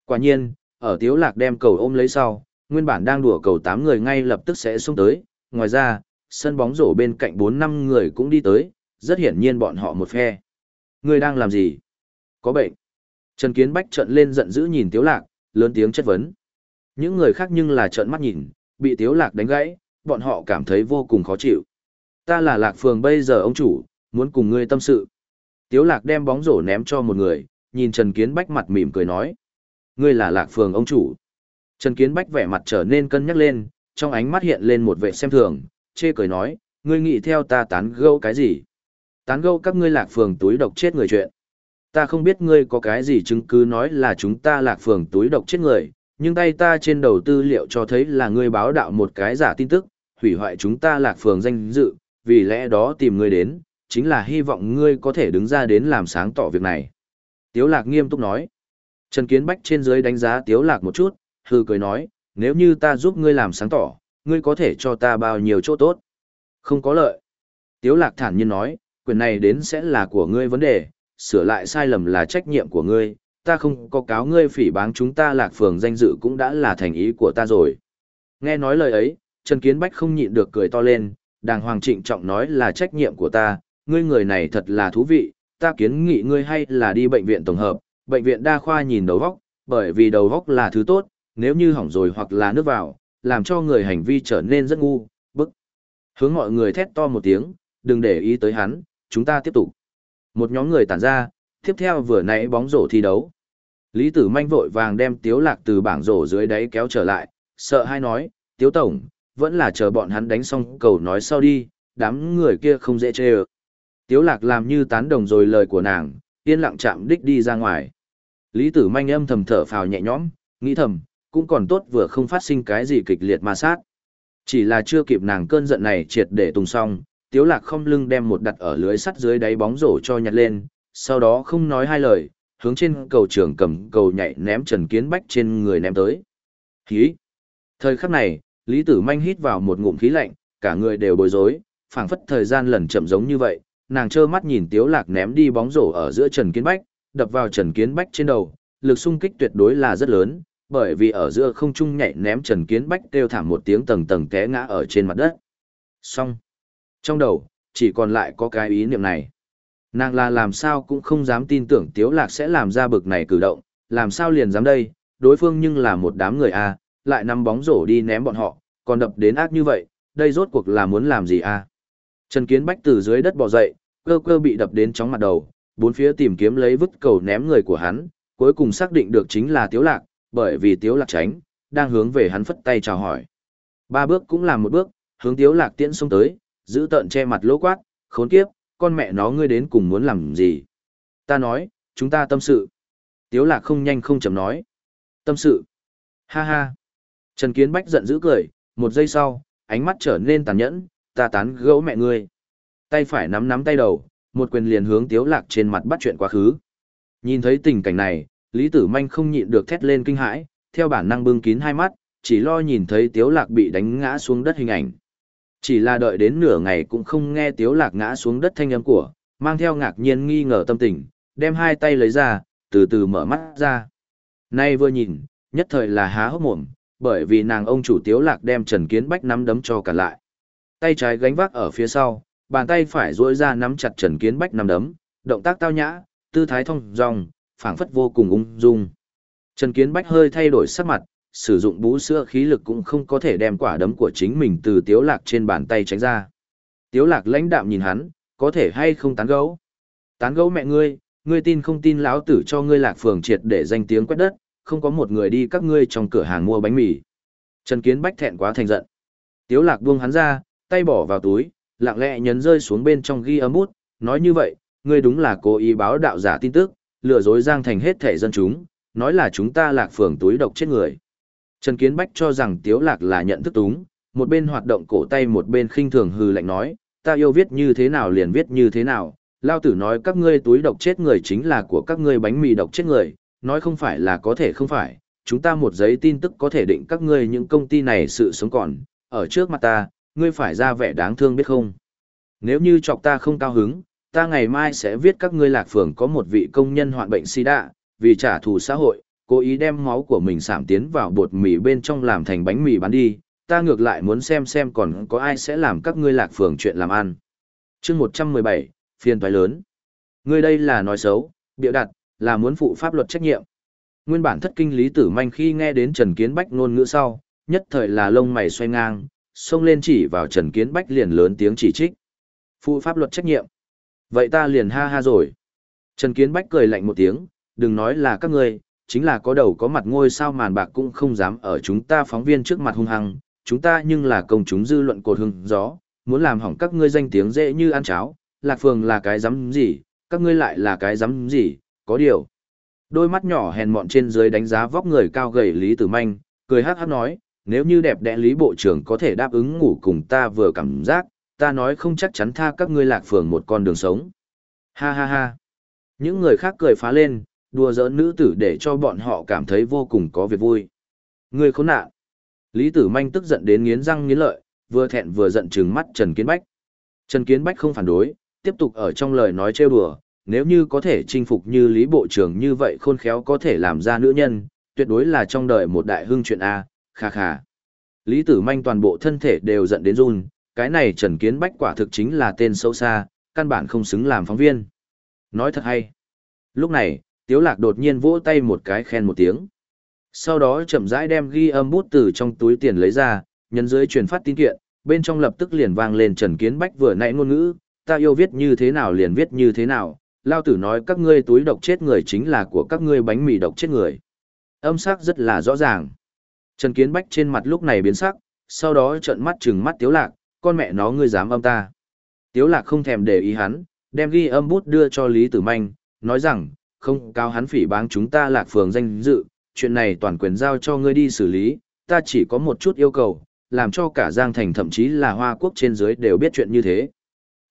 Quả nhiên, ở Tiếu Lạc đem cầu ôm lấy sau, nguyên bản đang đùa cầu 8 người ngay lập tức sẽ xuống tới, ngoài ra, sân bóng rổ bên cạnh 4-5 người cũng đi tới, rất hiển nhiên bọn họ một phe. Người đang làm gì? Có bệnh. Trần Kiến Bách trợn lên giận dữ nhìn Tiếu Lạc, lớn tiếng chất vấn. Những người khác nhưng là trợn mắt nhìn, bị Tiếu Lạc đánh gãy, bọn họ cảm thấy vô cùng khó chịu. Ta là Lạc Phường bây giờ ông chủ, muốn cùng ngươi tâm sự. Tiếu Lạc đem bóng rổ ném cho một người, nhìn Trần Kiến Bách mặt mỉm cười nói. Ngươi là Lạc Phường ông chủ. Trần Kiến Bách vẻ mặt trở nên cân nhắc lên, trong ánh mắt hiện lên một vẻ xem thường, chê cười nói, ngươi nghĩ theo ta tán gẫu cái gì? Tán gẫu các ngươi Lạc Phường túi độc chết người chuyện. Ta không biết ngươi có cái gì chứng cứ nói là chúng ta Lạc Phường túi độc chết người, nhưng tay ta trên đầu tư liệu cho thấy là ngươi báo đạo một cái giả tin tức, hủy hoại chúng ta Lạc Phường danh dự, vì lẽ đó tìm ngươi đến, chính là hy vọng ngươi có thể đứng ra đến làm sáng tỏ việc này. Tiếu Lạc nghiêm túc nói. Trần Kiến Bách trên dưới đánh giá Tiếu Lạc một chút, hừ cười nói, nếu như ta giúp ngươi làm sáng tỏ, ngươi có thể cho ta bao nhiêu chỗ tốt. Không có lợi. Tiếu Lạc thản nhiên nói, quyền này đến sẽ là của ngươi vấn đề, sửa lại sai lầm là trách nhiệm của ngươi, ta không có cáo ngươi phỉ báng chúng ta Lạc Phường danh dự cũng đã là thành ý của ta rồi. Nghe nói lời ấy, Trần Kiến Bách không nhịn được cười to lên, đàng hoàng trịnh trọng nói là trách nhiệm của ta, ngươi người này thật là thú vị, ta kiến nghị ngươi hay là đi bệnh viện tổng hợp, bệnh viện đa khoa nhìn đầu vóc, bởi vì đầu vóc là thứ tốt, nếu như hỏng rồi hoặc là nước vào, làm cho người hành vi trở nên rất ngu, bức. Hướng mọi người thét to một tiếng, đừng để ý tới hắn, chúng ta tiếp tục. Một nhóm người tản ra, tiếp theo vừa nãy bóng rổ thi đấu. Lý Tử Manh vội vàng đem Tiếu Lạc từ bảng rổ dưới đáy kéo trở lại, sợ hai nói, Tiếu Tổng, vẫn là chờ bọn hắn đánh xong cầu nói sau đi, đám người kia không dễ chê ơ. Tiếu Lạc làm như tán đồng rồi lời của nàng, yên lặng chạm đích đi ra ngoài. Lý Tử Manh âm thầm thở phào nhẹ nhõm, nghĩ thầm, cũng còn tốt vừa không phát sinh cái gì kịch liệt ma sát. Chỉ là chưa kịp nàng cơn giận này triệt để tùng xong, Tiếu Lạc không lưng đem một đặt ở lưới sắt dưới đáy bóng rổ cho nhặt lên, sau đó không nói hai lời, hướng trên cầu trường cầm cầu nhảy ném Trần Kiến Bách trên người ném tới. Khí! Thời khắc này, Lý Tử Manh hít vào một ngụm khí lạnh, cả người đều bối rối, phảng phất thời gian lần chậm giống như vậy, nàng trơ mắt nhìn Tiếu Lạc ném đi bóng rổ ở giữa Trần Kiến Bách, đập vào Trần Kiến Bách trên đầu, lực xung kích tuyệt đối là rất lớn, bởi vì ở giữa không trung nhảy ném Trần Kiến Bách kêu thảm một tiếng tầng tầng té ngã ở trên mặt đất. Xong. Trong đầu, chỉ còn lại có cái ý niệm này. Nàng là làm sao cũng không dám tin tưởng Tiếu Lạc sẽ làm ra bực này cử động, làm sao liền dám đây, đối phương nhưng là một đám người a, lại nắm bóng rổ đi ném bọn họ, còn đập đến ác như vậy, đây rốt cuộc là muốn làm gì a? Trần Kiến Bách từ dưới đất bò dậy, cơ cơ bị đập đến chóng mặt đầu, bốn phía tìm kiếm lấy vứt cầu ném người của hắn, cuối cùng xác định được chính là Tiếu Lạc, bởi vì Tiếu Lạc tránh, đang hướng về hắn phất tay chào hỏi. Ba bước cũng làm một bước, hướng Tiếu Lạc tiễn xông tới, giữ tận che mặt lỗ quát, khốn kiếp, con mẹ nó ngươi đến cùng muốn làm gì? Ta nói, chúng ta tâm sự. Tiếu Lạc không nhanh không chậm nói. Tâm sự. Ha ha. Trần Kiến Bách giận dữ cười, một giây sau, ánh mắt trở nên tàn nhẫn, ta tán gẫu mẹ ngươi. Tay phải nắm nắm tay đầu, một quyền liền hướng Tiếu Lạc trên mặt bắt chuyện quá khứ. Nhìn thấy tình cảnh này, Lý Tử Manh không nhịn được thét lên kinh hãi, theo bản năng bưng kín hai mắt, chỉ lo nhìn thấy Tiếu Lạc bị đánh ngã xuống đất hình ảnh. Chỉ là đợi đến nửa ngày cũng không nghe Tiếu Lạc ngã xuống đất thanh âm của, mang theo ngạc nhiên nghi ngờ tâm tình, đem hai tay lấy ra, từ từ mở mắt ra. Nay vừa nhìn, nhất thời là há hốc mồm, bởi vì nàng ông chủ Tiếu Lạc đem Trần Kiến Bách nắm đấm cho cả lại. Tay trái gánh vác ở phía sau, bàn tay phải duỗi ra nắm chặt Trần Kiến Bách nắm đấm, động tác tao nhã, tư thái thông dong, phảng phất vô cùng ung dung. Trần Kiến Bách hơi thay đổi sắc mặt, sử dụng bú sữa khí lực cũng không có thể đem quả đấm của chính mình từ Tiếu Lạc trên bàn tay tránh ra. Tiếu Lạc lãnh đạm nhìn hắn, có thể hay không tán gẫu? Tán gẫu mẹ ngươi, ngươi tin không tin lão tử cho ngươi Lạc Phường triệt để danh tiếng quét đất, không có một người đi các ngươi trong cửa hàng mua bánh mì. Trần Kiến Bách thẹn quá thành giận. Tiếu Lạc buông hắn ra, tay bỏ vào túi, lặng lẽ nhấn rơi xuống bên trong ghi âm bút, nói như vậy, ngươi đúng là cố ý báo đạo giả tin tức, lừa dối Giang Thành hết thể dân chúng, nói là chúng ta Lạc Phường túi độc chết người. Trần Kiến Bách cho rằng Tiếu Lạc là nhận thức túng, một bên hoạt động cổ tay một bên khinh thường hừ lạnh nói, ta yêu viết như thế nào liền viết như thế nào, lao tử nói các ngươi túi độc chết người chính là của các ngươi bánh mì độc chết người, nói không phải là có thể không phải, chúng ta một giấy tin tức có thể định các ngươi những công ty này sự sống còn, ở trước mặt ta, ngươi phải ra vẻ đáng thương biết không. Nếu như chọc ta không cao hứng, ta ngày mai sẽ viết các ngươi lạc phường có một vị công nhân hoạn bệnh sida, vì trả thù xã hội, cố ý đem máu của mình sảm tiến vào bột mì bên trong làm thành bánh mì bán đi, ta ngược lại muốn xem xem còn có ai sẽ làm các ngươi lạc phường chuyện làm ăn. chương 117, phiên toái lớn. Ngươi đây là nói xấu, biểu đặt, là muốn phụ pháp luật trách nhiệm. Nguyên bản thất kinh lý tử manh khi nghe đến Trần Kiến Bách ngôn ngữ sau, nhất thời là lông mày xoay ngang, xông lên chỉ vào Trần Kiến Bách liền lớn tiếng chỉ trích. Phụ pháp luật trách nhiệm. Vậy ta liền ha ha rồi. Trần Kiến Bách cười lạnh một tiếng, đừng nói là các ngươi, chính là có đầu có mặt ngôi sao màn bạc cũng không dám ở chúng ta phóng viên trước mặt hung hăng, chúng ta nhưng là công chúng dư luận cột hưng gió, muốn làm hỏng các ngươi danh tiếng dễ như ăn cháo, lạc phường là cái dám gì, các ngươi lại là cái dám gì, có điều. Đôi mắt nhỏ hèn mọn trên dưới đánh giá vóc người cao gầy Lý Tử Manh, cười hát hát nói, nếu như đẹp đẽ Lý Bộ trưởng có thể đáp ứng ngủ cùng ta vừa cảm giác, ta nói không chắc chắn tha các ngươi lạc phường một con đường sống. Ha ha ha. Những người khác cười phá lên, đùa giỡn nữ tử để cho bọn họ cảm thấy vô cùng có việc vui. Ngươi khốn nạn. Lý Tử Manh tức giận đến nghiến răng nghiến lợi, vừa thẹn vừa giận trừng mắt Trần Kiến Bách. Trần Kiến Bách không phản đối, tiếp tục ở trong lời nói trêu đùa, nếu như có thể chinh phục như Lý Bộ trưởng như vậy khôn khéo có thể làm ra nữ nhân, tuyệt đối là trong đời một đại hưng chuyện A, kha kha. Lý Tử Manh toàn bộ thân thể đều giận đến run, cái này Trần Kiến Bách quả thực chính là tên xấu xa, căn bản không xứng làm phóng viên. Nói thật hay. Lúc này, Tiếu Lạc đột nhiên vỗ tay một cái khen một tiếng. Sau đó chậm rãi đem ghi âm bút từ trong túi tiền lấy ra, nhấn dưới truyền phát tin kiện, bên trong lập tức liền vang lên Trần Kiến Bách vừa nãy ngôn ngữ, ta yêu viết như thế nào liền viết như thế nào, lao tử nói các ngươi túi độc chết người chính là của các ngươi bánh mì độc chết người. Âm sắc rất là rõ ràng. Trần Kiến Bách trên mặt lúc này biến sắc, sau đó trợn mắt trừng mắt Tiếu Lạc, con mẹ nó ngươi dám âm ta. Tiếu Lạc không thèm để ý hắn, đem ghi âm bút đưa cho Lý Tử Manh, nói rằng, không cao hắn phỉ báng chúng ta lạc phường danh dự, chuyện này toàn quyền giao cho ngươi đi xử lý, ta chỉ có một chút yêu cầu, làm cho cả Giang Thành thậm chí là Hoa Quốc trên dưới đều biết chuyện như thế.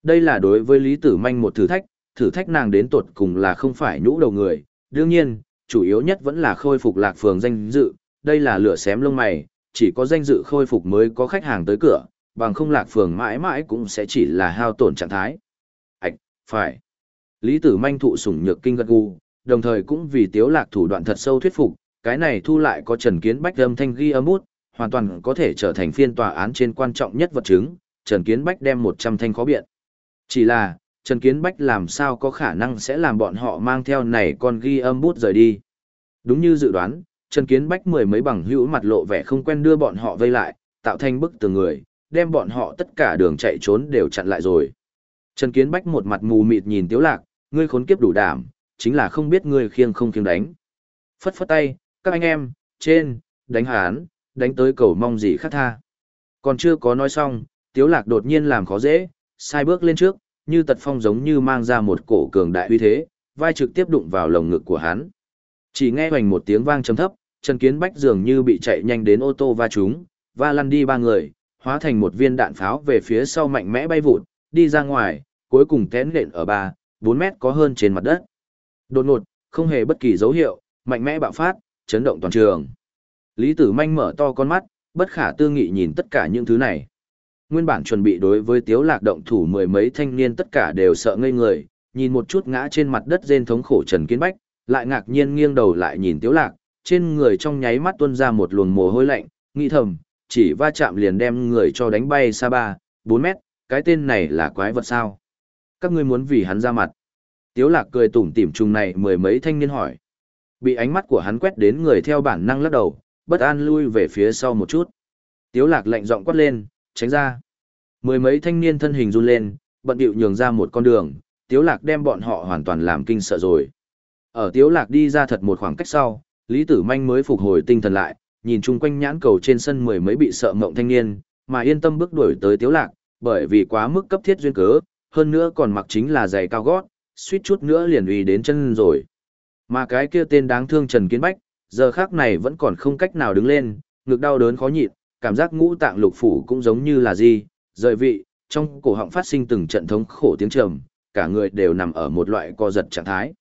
Đây là đối với Lý Tử Manh một thử thách, thử thách nàng đến tột cùng là không phải nhũ đầu người, đương nhiên, chủ yếu nhất vẫn là khôi phục lạc phường danh dự, đây là lửa xém lông mày, chỉ có danh dự khôi phục mới có khách hàng tới cửa, bằng không lạc phường mãi mãi cũng sẽ chỉ là hao tổn trạng thái. Ảch, phải. Lý Tử Manh thụ sủng nhược kinh gật gù, đồng thời cũng vì Tiếu Lạc thủ đoạn thật sâu thuyết phục, cái này thu lại có Trần Kiến Bách âm thanh ghi âm bút, hoàn toàn có thể trở thành phiên tòa án trên quan trọng nhất vật chứng, Trần Kiến Bách đem 100 thanh khó biện. Chỉ là, Trần Kiến Bách làm sao có khả năng sẽ làm bọn họ mang theo này con ghi âm bút rời đi. Đúng như dự đoán, Trần Kiến Bách mười mấy bằng hữu mặt lộ vẻ không quen đưa bọn họ vây lại, tạo thành bức tường người, đem bọn họ tất cả đường chạy trốn đều chặn lại rồi. Trần Kiến Bách một mặt mù mịt nhìn Tiếu Lạc, ngươi khốn kiếp đủ đảm, chính là không biết ngươi khiêng không khiêng đánh. Phất phất tay, các anh em, trên, đánh hán, đánh tới cầu mong gì khác tha. Còn chưa có nói xong, Tiếu Lạc đột nhiên làm khó dễ, sai bước lên trước, như tật phong giống như mang ra một cổ cường đại uy thế, vai trực tiếp đụng vào lồng ngực của hắn. Chỉ nghe hoành một tiếng vang trầm thấp, Trần Kiến Bách dường như bị chạy nhanh đến ô tô va trúng, va lăn đi ba người, hóa thành một viên đạn pháo về phía sau mạnh mẽ bay vụt, đi ra ngoài, cuối cùng tén lện ở 3, 4 mét có hơn trên mặt đất. Đột ngột, không hề bất kỳ dấu hiệu, mạnh mẽ bạo phát, chấn động toàn trường. Lý Tử Manh mở to con mắt, bất khả tư nghị nhìn tất cả những thứ này. Nguyên bản chuẩn bị đối với tiếu lạc động thủ mười mấy thanh niên tất cả đều sợ ngây người, nhìn một chút ngã trên mặt đất rên thống khổ Trần Kiến Bách, lại ngạc nhiên nghiêng đầu lại nhìn tiếu lạc, trên người trong nháy mắt tuôn ra một luồng mồ hôi lạnh, nghĩ thầm, chỉ va chạm liền đem người cho đánh bay xa ba, bốn mét, cái tên này là quái vật sao? Các ngươi muốn vì hắn ra mặt. Tiếu lạc cười tủm tỉm trùng này mười mấy thanh niên hỏi. Bị ánh mắt của hắn quét đến người theo bản năng lắc đầu, bất an lui về phía sau một chút. Tiếu lạc lạnh giọng quát lên, tránh ra. Mười mấy thanh niên thân hình run lên, bận điệu nhường ra một con đường, tiếu lạc đem bọn họ hoàn toàn làm kinh sợ rồi. Ở tiếu lạc đi ra thật một khoảng cách sau, Lý Tử Manh mới phục hồi tinh thần lại, nhìn chung quanh nhãn cầu trên sân mười mấy bị sợ mộng thanh niên, mà yên tâm bước đuổi tới tiếu lạc, bởi vì quá mức cấp thiết duyên cớ, hơn nữa còn mặc chính là giày cao gót, suýt chút nữa liền uy đến chân rồi. Mà cái kia tên đáng thương Trần Kiến Bách, giờ khác này vẫn còn không cách nào đứng lên, ngực đau đớn khó nhịn, cảm giác ngũ tạng lục phủ cũng giống như là gì, rời vị, trong cổ họng phát sinh từng trận thống khổ tiếng trầm, cả người đều nằm ở một loại co giật trạng thái.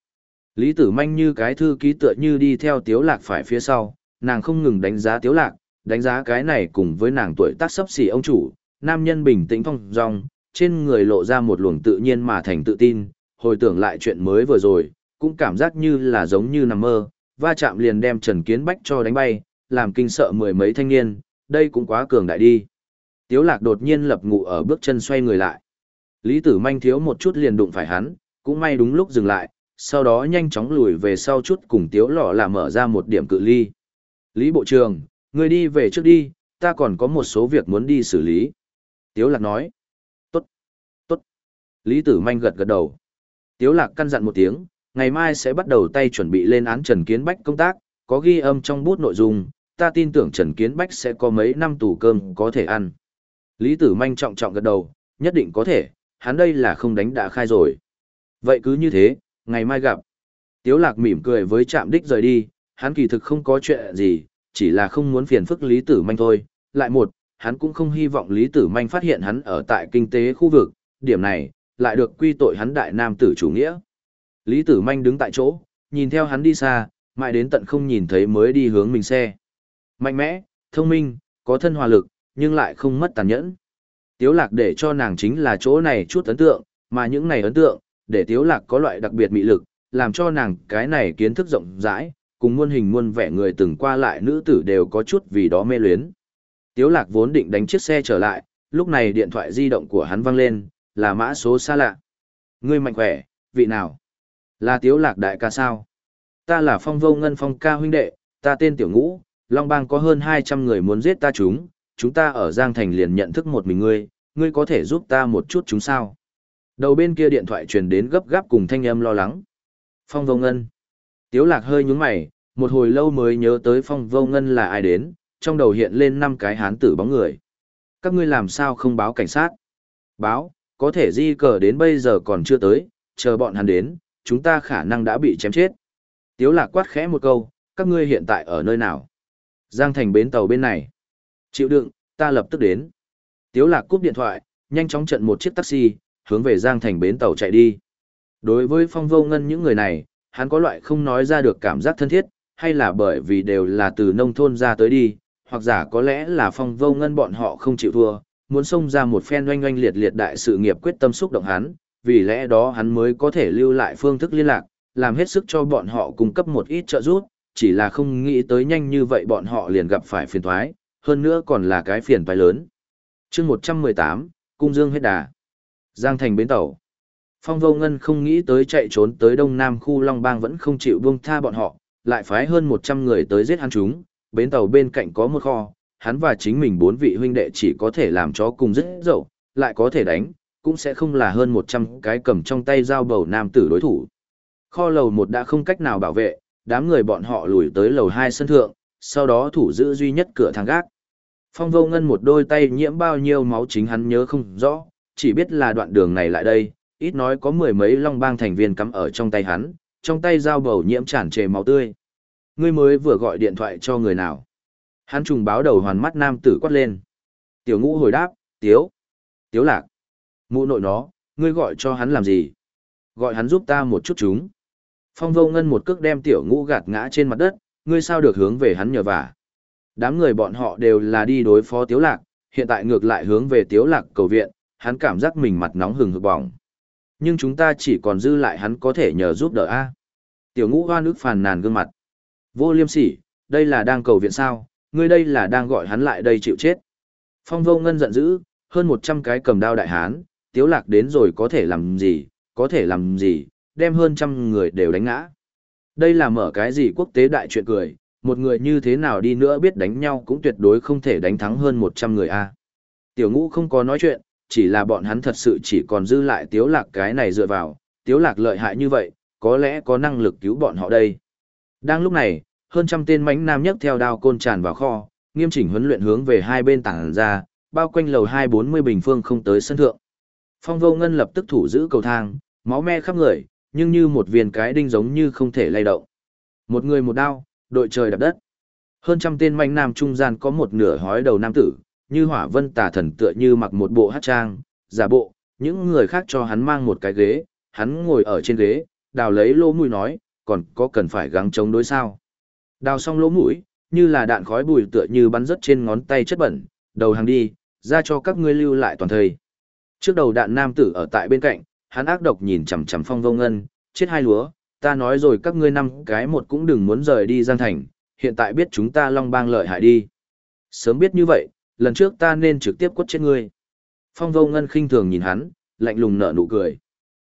Lý Tử Manh như cái thư ký tựa như đi theo Tiếu Lạc phải phía sau, nàng không ngừng đánh giá Tiếu Lạc, đánh giá cái này cùng với nàng tuổi tác sấp xỉ ông chủ, nam nhân bình tĩnh phong dong, trên người lộ ra một luồng tự nhiên mà thành tự tin, hồi tưởng lại chuyện mới vừa rồi, cũng cảm giác như là giống như nằm mơ, va chạm liền đem Trần Kiến Bách cho đánh bay, làm kinh sợ mười mấy thanh niên, đây cũng quá cường đại đi. Tiếu lạc đột nhiên lập ngụ ở bước chân xoay người lại. Lý tử manh thiếu một chút liền đụng phải hắn, cũng may đúng lúc dừng lại, sau đó nhanh chóng lùi về sau chút cùng tiếu lọ là mở ra một điểm cự ly. Lý Bộ trưởng, người đi về trước đi, ta còn có một số việc muốn đi xử lý. Tiếu lạc nói. Tốt, tốt. Lý tử manh gật gật đầu. Tiếu lạc căn dặn một tiếng, ngày mai sẽ bắt đầu tay chuẩn bị lên án Trần Kiến Bách công tác, có ghi âm trong bút nội dung, ta tin tưởng Trần Kiến Bách sẽ có mấy năm tù cơm có thể ăn. Lý Tử Manh trọng trọng gật đầu, nhất định có thể, hắn đây là không đánh đã khai rồi. Vậy cứ như thế, ngày mai gặp. Tiếu Lạc mỉm cười với Trạm Đích rời đi, hắn kỳ thực không có chuyện gì, chỉ là không muốn phiền phức Lý Tử Manh thôi. Lại một, hắn cũng không hy vọng Lý Tử Manh phát hiện hắn ở tại kinh tế khu vực, điểm này, lại được quy tội hắn đại nam tử chủ nghĩa. Lý Tử Manh đứng tại chỗ, nhìn theo hắn đi xa, mãi đến tận không nhìn thấy mới đi hướng mình xe. Mạnh mẽ, thông minh, có thân hòa lực, nhưng lại không mất tàn nhẫn. Tiếu lạc để cho nàng chính là chỗ này chút ấn tượng, mà những này ấn tượng, để tiếu lạc có loại đặc biệt mị lực, làm cho nàng cái này kiến thức rộng rãi, cùng muôn hình muôn vẻ người từng qua lại nữ tử đều có chút vì đó mê luyến. Tiếu lạc vốn định đánh chiếc xe trở lại, lúc này điện thoại di động của hắn vang lên, là mã số xa lạ. Ngươi mạnh khỏe, vị nào? Là tiếu lạc đại ca sao? Ta là phong vô ngân phong ca huynh đệ, ta tên tiểu ngũ, Long Bang có hơn 200 người muốn giết ta chúng, chúng ta ở Giang Thành liền nhận thức một mình ngươi, ngươi có thể giúp ta một chút chúng sao? Đầu bên kia điện thoại truyền đến gấp gáp cùng thanh âm lo lắng. Phong vô ngân. Tiếu lạc hơi nhướng mày, một hồi lâu mới nhớ tới phong vô ngân là ai đến, trong đầu hiện lên năm cái hán tử bóng người. Các ngươi làm sao không báo cảnh sát? Báo, có thể di cờ đến bây giờ còn chưa tới, chờ bọn hắn đến, chúng ta khả năng đã bị chém chết. Tiếu lạc quát khẽ một câu, các ngươi hiện tại ở nơi nào? Giang thành bến tàu bên này. Chịu đựng, ta lập tức đến. Tiếu lạc cúp điện thoại, nhanh chóng trận một chiếc taxi, hướng về Giang thành bến tàu chạy đi. Đối với phong vô ngân những người này, hắn có loại không nói ra được cảm giác thân thiết, hay là bởi vì đều là từ nông thôn ra tới đi, hoặc giả có lẽ là phong vô ngân bọn họ không chịu thua, muốn xông ra một phen oanh oanh liệt liệt đại sự nghiệp quyết tâm xúc động hắn, vì lẽ đó hắn mới có thể lưu lại phương thức liên lạc, làm hết sức cho bọn họ cung cấp một ít trợ giúp, chỉ là không nghĩ tới nhanh như vậy bọn họ liền gặp phải phiền thoái, hơn nữa còn là cái phiền toái lớn. chương 118, Cung Dương hết đà. Giang thành bến tàu. Phong vô ngân không nghĩ tới chạy trốn tới đông nam khu Long Bang vẫn không chịu buông tha bọn họ, lại phái hơn 100 người tới giết hắn chúng, bến tàu bên cạnh có một kho, hắn và chính mình bốn vị huynh đệ chỉ có thể làm chó cùng rất dậu, lại có thể đánh, cũng sẽ không là hơn 100 cái cầm trong tay dao bầu nam tử đối thủ. Kho lầu một đã không cách nào bảo vệ, đám người bọn họ lùi tới lầu 2 sân thượng, sau đó thủ giữ duy nhất cửa thang gác. Phong vô ngân một đôi tay nhiễm bao nhiêu máu chính hắn nhớ không rõ, chỉ biết là đoạn đường này lại đây, ít nói có mười mấy long bang thành viên cắm ở trong tay hắn, trong tay dao bầu nhiễm tràn trề máu tươi. Ngươi mới vừa gọi điện thoại cho người nào? Hắn trùng báo đầu hoàn mắt nam tử quát lên. Tiểu ngũ hồi đáp, tiếu. Tiếu lạc. Mụ nội nó, ngươi gọi cho hắn làm gì? Gọi hắn giúp ta một chút chúng. Phong vô ngân một cước đem tiểu ngũ gạt ngã trên mặt đất, ngươi sao được hướng về hắn nhờ vả. Đám người bọn họ đều là đi đối phó tiếu lạc, hiện tại ngược lại hướng về tiếu lạc cầu viện, hắn cảm giác mình mặt nóng hừng hực bỏng. Nhưng chúng ta chỉ còn dư lại hắn có thể nhờ giúp đỡ A. Tiểu ngũ hoa nước phàn nàn gương mặt. Vô liêm sỉ, đây là đang cầu viện sao, ngươi đây là đang gọi hắn lại đây chịu chết. Phong vô ngân giận dữ, hơn 100 cái cầm đao đại hán, tiếu lạc đến rồi có thể làm gì, có thể làm gì, đem hơn trăm người đều đánh ngã. Đây là mở cái gì quốc tế đại chuyện cười, một người như thế nào đi nữa biết đánh nhau cũng tuyệt đối không thể đánh thắng hơn 100 người a. Tiểu ngũ không có nói chuyện, chỉ là bọn hắn thật sự chỉ còn dư lại tiếu lạc cái này dựa vào, tiếu lạc lợi hại như vậy, có lẽ có năng lực cứu bọn họ đây. Đang lúc này, hơn trăm tên mãnh nam nhấc theo đao côn tràn vào kho, nghiêm chỉnh huấn luyện hướng về hai bên tảng ra, bao quanh lầu 240 bình phương không tới sân thượng. Phong vô ngân lập tức thủ giữ cầu thang, máu me khắp người, nhưng như một viên cái đinh giống như không thể lay động. Một người một đao, đội trời đập đất. Hơn trăm tên mãnh nam trung gian có một nửa hói đầu nam tử, như hỏa vân tà thần tựa như mặc một bộ hát trang, giả bộ, những người khác cho hắn mang một cái ghế, hắn ngồi ở trên ghế, đào lấy lỗ mũi nói, còn có cần phải gắng chống đối sao. Đào xong lỗ mũi, như là đạn khói bùi tựa như bắn rớt trên ngón tay chất bẩn, đầu hàng đi, ra cho các ngươi lưu lại toàn thời. Trước đầu đạn nam tử ở tại bên cạnh, hắn ác độc nhìn chằm chằm phong vô ngân, chết hai lúa, ta nói rồi các ngươi năm cái một cũng đừng muốn rời đi Giang Thành, hiện tại biết chúng ta long bang lợi hại đi. Sớm biết như vậy, lần trước ta nên trực tiếp quất chết ngươi. Phong vô ngân khinh thường nhìn hắn, lạnh lùng nở nụ cười.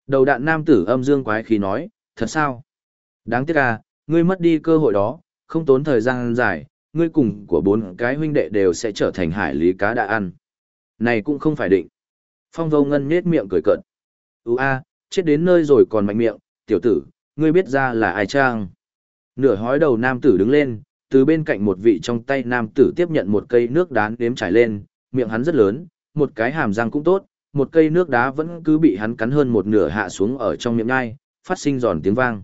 Đầu đạn nam tử âm dương quái khí nói, thật sao? Đáng tiếc à, ngươi mất đi cơ hội đó, không tốn thời gian dài, ngươi cùng của bốn cái huynh đệ đều sẽ trở thành hải lý cá đã ăn. Này cũng không phải định. Phong vô ngân nết miệng cười cợt. Ú a, chết đến nơi rồi còn mạnh miệng, tiểu tử, ngươi biết ra là ai trang. Nửa hói đầu nam tử đứng lên, từ bên cạnh một vị trong tay nam tử tiếp nhận một cây nước đá đếm trải lên, miệng hắn rất lớn, một cái hàm răng cũng tốt, một cây nước đá vẫn cứ bị hắn cắn hơn một nửa hạ xuống ở trong miệng ngai, phát sinh giòn tiếng vang.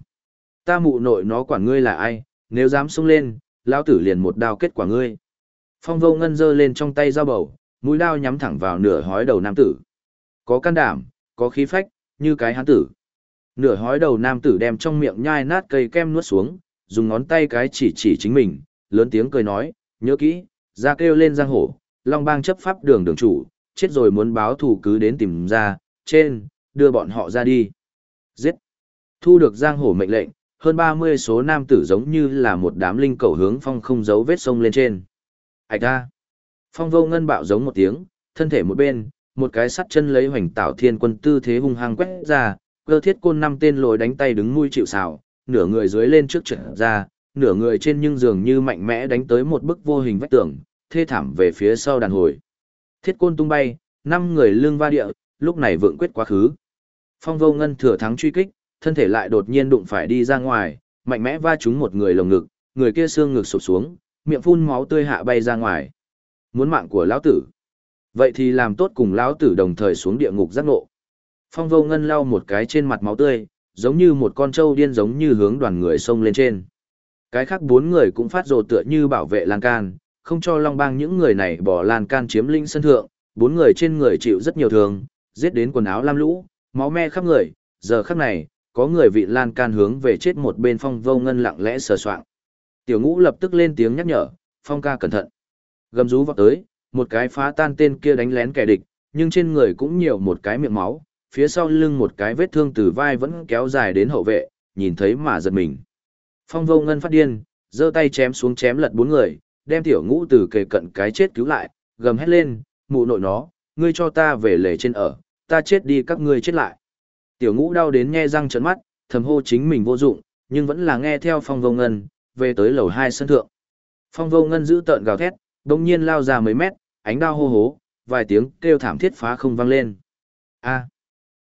Ta mụ nội nó quản ngươi là ai, nếu dám xông lên, lão tử liền một đao kết quả ngươi. Phong vô ngân giơ lên trong tay dao bầu, mũi đao nhắm thẳng vào nửa hói đầu nam tử. Có can đảm, có khí phách, như cái hán tử. Nửa hói đầu nam tử đem trong miệng nhai nát cây kem nuốt xuống, dùng ngón tay cái chỉ chỉ chính mình, lớn tiếng cười nói, nhớ kỹ, ra kêu lên giang hổ, long bang chấp pháp đường đường chủ, chết rồi muốn báo thù cứ đến tìm ra, trên, đưa bọn họ ra đi. Giết! Thu được giang hổ mệnh lệnh, hơn 30 số nam tử giống như là một đám linh cầu hướng phong không giấu vết sông lên trên. hạch ra! Phong vô ngân bạo giống một tiếng, thân thể một bên, một cái sắt chân lấy hoành tạo thiên quân tư thế hung hăng quét ra, cơ thiết côn năm tên lồi đánh tay đứng mũi chịu xào, nửa người dưới lên trước trận ra, nửa người trên nhưng dường như mạnh mẽ đánh tới một bức vô hình vách tường, thê thảm về phía sau đàn hồi. Thiết côn tung bay, năm người lưng va địa, lúc này vượng quyết quá khứ. Phong vô ngân thừa thắng truy kích, thân thể lại đột nhiên đụng phải đi ra ngoài, mạnh mẽ va trúng một người lồng ngực, người kia xương ngực sụp xuống, miệng phun máu tươi hạ bay ra ngoài. Muốn mạng của lão tử. Vậy thì làm tốt cùng lão tử đồng thời xuống địa ngục giác ngộ. Phong vô ngân lau một cái trên mặt máu tươi, giống như một con trâu điên giống như hướng đoàn người xông lên trên. Cái khác bốn người cũng phát rồ tựa như bảo vệ lan can, không cho long bang những người này bỏ lan can chiếm linh sân thượng, bốn người trên người chịu rất nhiều thương, giết đến quần áo lam lũ, máu me khắp người, giờ khắc này, có người vị lan can hướng về chết một bên phong vô ngân lặng lẽ sờ soạng. Tiểu ngũ lập tức lên tiếng nhắc nhở, phong ca cẩn thận. Gầm rú vọt tới, một cái phá tan tên kia đánh lén kẻ địch, nhưng trên người cũng nhiều một cái miệng máu, phía sau lưng một cái vết thương từ vai vẫn kéo dài đến hậu vệ, nhìn thấy mà giật mình. Phong vô ngân phát điên, giơ tay chém xuống chém lật bốn người, đem tiểu ngũ từ kề cận cái chết cứu lại, gầm hét lên, mụ nội nó, ngươi cho ta về lề trên ở, ta chết đi các ngươi chết lại. Tiểu ngũ đau đến nghe răng trợn mắt, thầm hô chính mình vô dụng, nhưng vẫn là nghe theo phong vô ngân, về tới lầu hai sân thượng. Phong vô ngân giữ tợn gào thét, đồng nhiên lao ra mấy mét, ánh đao hô hố, vài tiếng kêu thảm thiết phá không vang lên. A.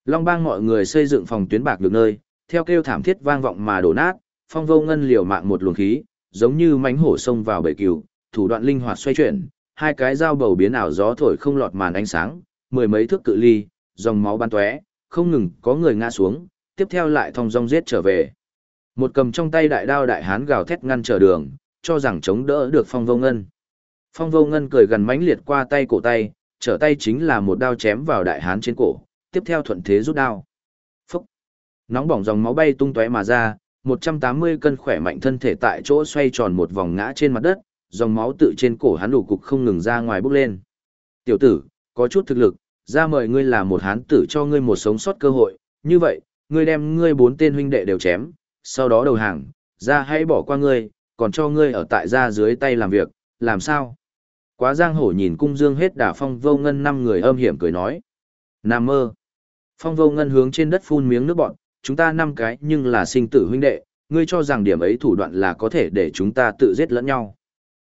Long bang mọi người xây dựng phòng tuyến bạc được nơi, theo kêu thảm thiết vang vọng mà đổ nát, phong vô ngân liều mạng một luồng khí, giống như mánh hổ xông vào bể cừu, thủ đoạn linh hoạt xoay chuyển, hai cái dao bầu biến ảo gió thổi không lọt màn ánh sáng, mười mấy thước cự ly, dòng máu bắn tóe, không ngừng có người ngã xuống, tiếp theo lại thong dong giết trở về. Một cầm trong tay đại đao đại hán gào thét ngăn trở đường, cho rằng chống đỡ được phong vô ngân. Phong vô ngân cười gần mãnh liệt qua tay cổ tay, trở tay chính là một đao chém vào đại hán trên cổ, tiếp theo thuận thế rút đao. Phúc! Nóng bỏng dòng máu bay tung tóe mà ra, 180 cân khỏe mạnh thân thể tại chỗ xoay tròn một vòng ngã trên mặt đất, dòng máu tự trên cổ hắn đủ cục không ngừng ra ngoài bốc lên. Tiểu tử, có chút thực lực, ra mời ngươi là một hán tử cho ngươi một sống sót cơ hội, như vậy, ngươi đem ngươi bốn tên huynh đệ đều chém, sau đó đầu hàng, ra hãy bỏ qua ngươi, còn cho ngươi ở tại ra dưới tay làm việc, làm sao? Quá giang hổ nhìn cung dương hết đả phong vô ngân năm người âm hiểm cười nói. Nam mơ. Phong vô ngân hướng trên đất phun miếng nước bọn, chúng ta năm cái nhưng là sinh tử huynh đệ, ngươi cho rằng điểm ấy thủ đoạn là có thể để chúng ta tự giết lẫn nhau.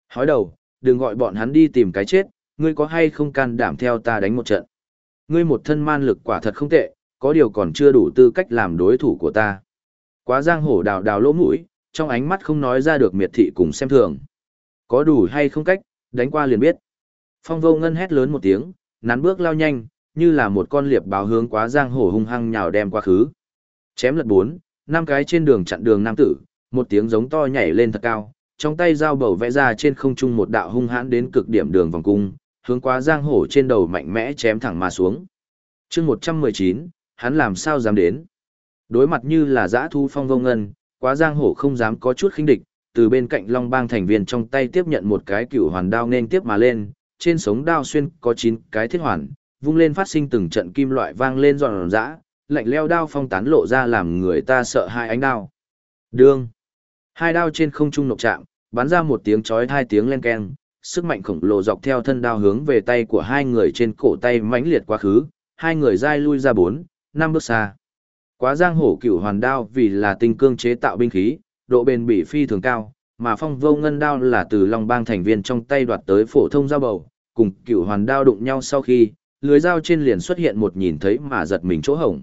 Hói đầu, đừng gọi bọn hắn đi tìm cái chết, ngươi có hay không can đảm theo ta đánh một trận. Ngươi một thân man lực quả thật không tệ, có điều còn chưa đủ tư cách làm đối thủ của ta. Quá giang hổ đào đào lỗ mũi, trong ánh mắt không nói ra được miệt thị cùng xem thường. Có đủ hay không cách, đánh qua liền biết. Phong vô ngân hét lớn một tiếng, nắn bước lao nhanh, như là một con liệp báo hướng quá giang hổ hung hăng nhào đem quá khứ. Chém lật bốn, năm cái trên đường chặn đường nam tử, một tiếng giống to nhảy lên thật cao, trong tay dao bầu vẽ ra trên không trung một đạo hung hãn đến cực điểm đường vòng cung, hướng quá giang hổ trên đầu mạnh mẽ chém thẳng mà xuống. chương 119, hắn làm sao dám đến. Đối mặt như là giã thu phong vông ngân, quá giang hổ không dám có chút khinh địch, từ bên cạnh long bang thành viên trong tay tiếp nhận một cái cựu hoàn đao nên tiếp mà lên, trên sống đao xuyên có 9 cái thiết hoàn, vung lên phát sinh từng trận kim loại vang lên giòn giã, lạnh leo đao phong tán lộ ra làm người ta sợ hai ánh đao. Đương. Hai đao trên không trung nộp chạm, bắn ra một tiếng chói hai tiếng len keng, sức mạnh khổng lồ dọc theo thân đao hướng về tay của hai người trên cổ tay mãnh liệt quá khứ, hai người dai lui ra bốn, năm bước xa. Quá giang hổ cửu hoàn đao vì là tinh cương chế tạo binh khí, độ bền bỉ phi thường cao, mà phong vô ngân đao là từ long bang thành viên trong tay đoạt tới phổ thông dao bầu, cùng cửu hoàn đao đụng nhau sau khi, lưới dao trên liền xuất hiện một nhìn thấy mà giật mình chỗ hổng.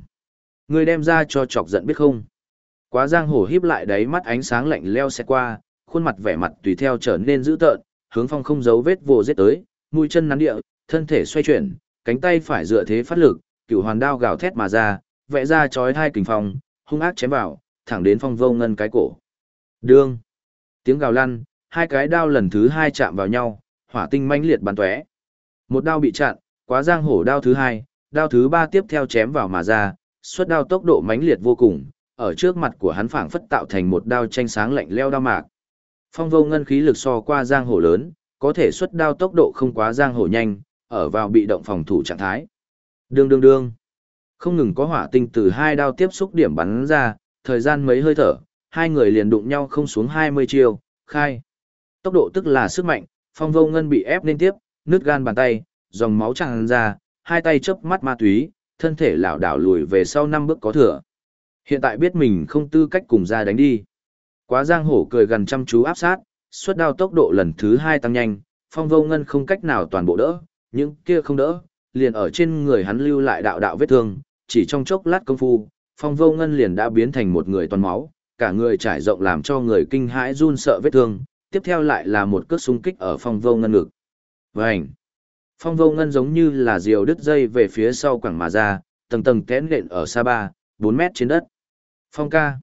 Người đem ra cho chọc giận biết không? Quá giang hồ híp lại đáy mắt ánh sáng lạnh leo xe qua, khuôn mặt vẻ mặt tùy theo trở nên dữ tợn, hướng phong không giấu vết vồ giết tới, mũi chân nắn địa, thân thể xoay chuyển, cánh tay phải dựa thế phát lực, cửu hoàn đao gào thét mà ra, vẽ ra chói hai kình phong, hung ác chém vào, thẳng đến phong vô ngân cái cổ. Đương. Tiếng gào lăn, hai cái đao lần thứ hai chạm vào nhau, hỏa tinh mãnh liệt bắn tóe. Một đao bị chặn, quá giang hổ đao thứ hai, đao thứ ba tiếp theo chém vào mà ra, xuất đao tốc độ mãnh liệt vô cùng, ở trước mặt của hắn phảng phất tạo thành một đao tranh sáng lạnh leo đao mạc. Phong vô ngân khí lực so qua giang hổ lớn, có thể xuất đao tốc độ không quá giang hổ nhanh, ở vào bị động phòng thủ trạng thái. Đương đương đương. Không ngừng có hỏa tinh từ hai đao tiếp xúc điểm bắn ra, thời gian mấy hơi thở, hai người liền đụng nhau không xuống 20 chiêu. khai. Tốc độ tức là sức mạnh, phong vô ngân bị ép liên tiếp, nứt gan bàn tay, dòng máu tràn ra, hai tay chớp mắt ma túy, thân thể lảo đảo lùi về sau năm bước có thừa. Hiện tại biết mình không tư cách cùng ra đánh đi. Quá giang hổ cười gần chăm chú áp sát, xuất đao tốc độ lần thứ hai tăng nhanh, phong vô ngân không cách nào toàn bộ đỡ, những kia không đỡ, liền ở trên người hắn lưu lại đạo đạo vết thương, chỉ trong chốc lát công phu, phong vô ngân liền đã biến thành một người toàn máu, cả người trải rộng làm cho người kinh hãi run sợ vết thương, tiếp theo lại là một cước xung kích ở phong vô ngân ngực. Vành! Phong vô ngân giống như là diều đứt dây về phía sau quảng mà ra, tầng tầng tén nện ở xa ba, 4 mét trên đất. Phong ca!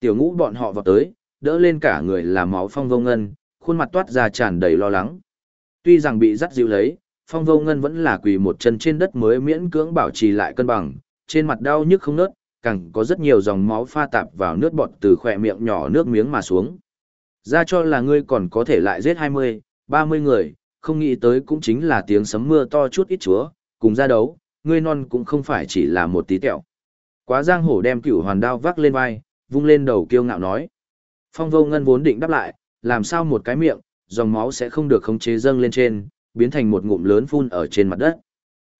Tiểu ngũ bọn họ vào tới, đỡ lên cả người là máu phong vô ngân, khuôn mặt toát ra tràn đầy lo lắng. Tuy rằng bị dắt dịu lấy, phong vô ngân vẫn là quỳ một chân trên đất mới miễn cưỡng bảo trì lại cân bằng, trên mặt đau nhức không nớt, càng có rất nhiều dòng máu pha tạp vào nước bọt từ khỏe miệng nhỏ nước miếng mà xuống. Ra cho là ngươi còn có thể lại giết 20, 30 người, không nghĩ tới cũng chính là tiếng sấm mưa to chút ít chúa, cùng ra đấu, ngươi non cũng không phải chỉ là một tí tẹo. Quá giang hổ đem cửu hoàn đao vác lên vai, vung lên đầu kiêu ngạo nói. Phong vô ngân vốn định đáp lại, làm sao một cái miệng, dòng máu sẽ không được khống chế dâng lên trên, biến thành một ngụm lớn phun ở trên mặt đất.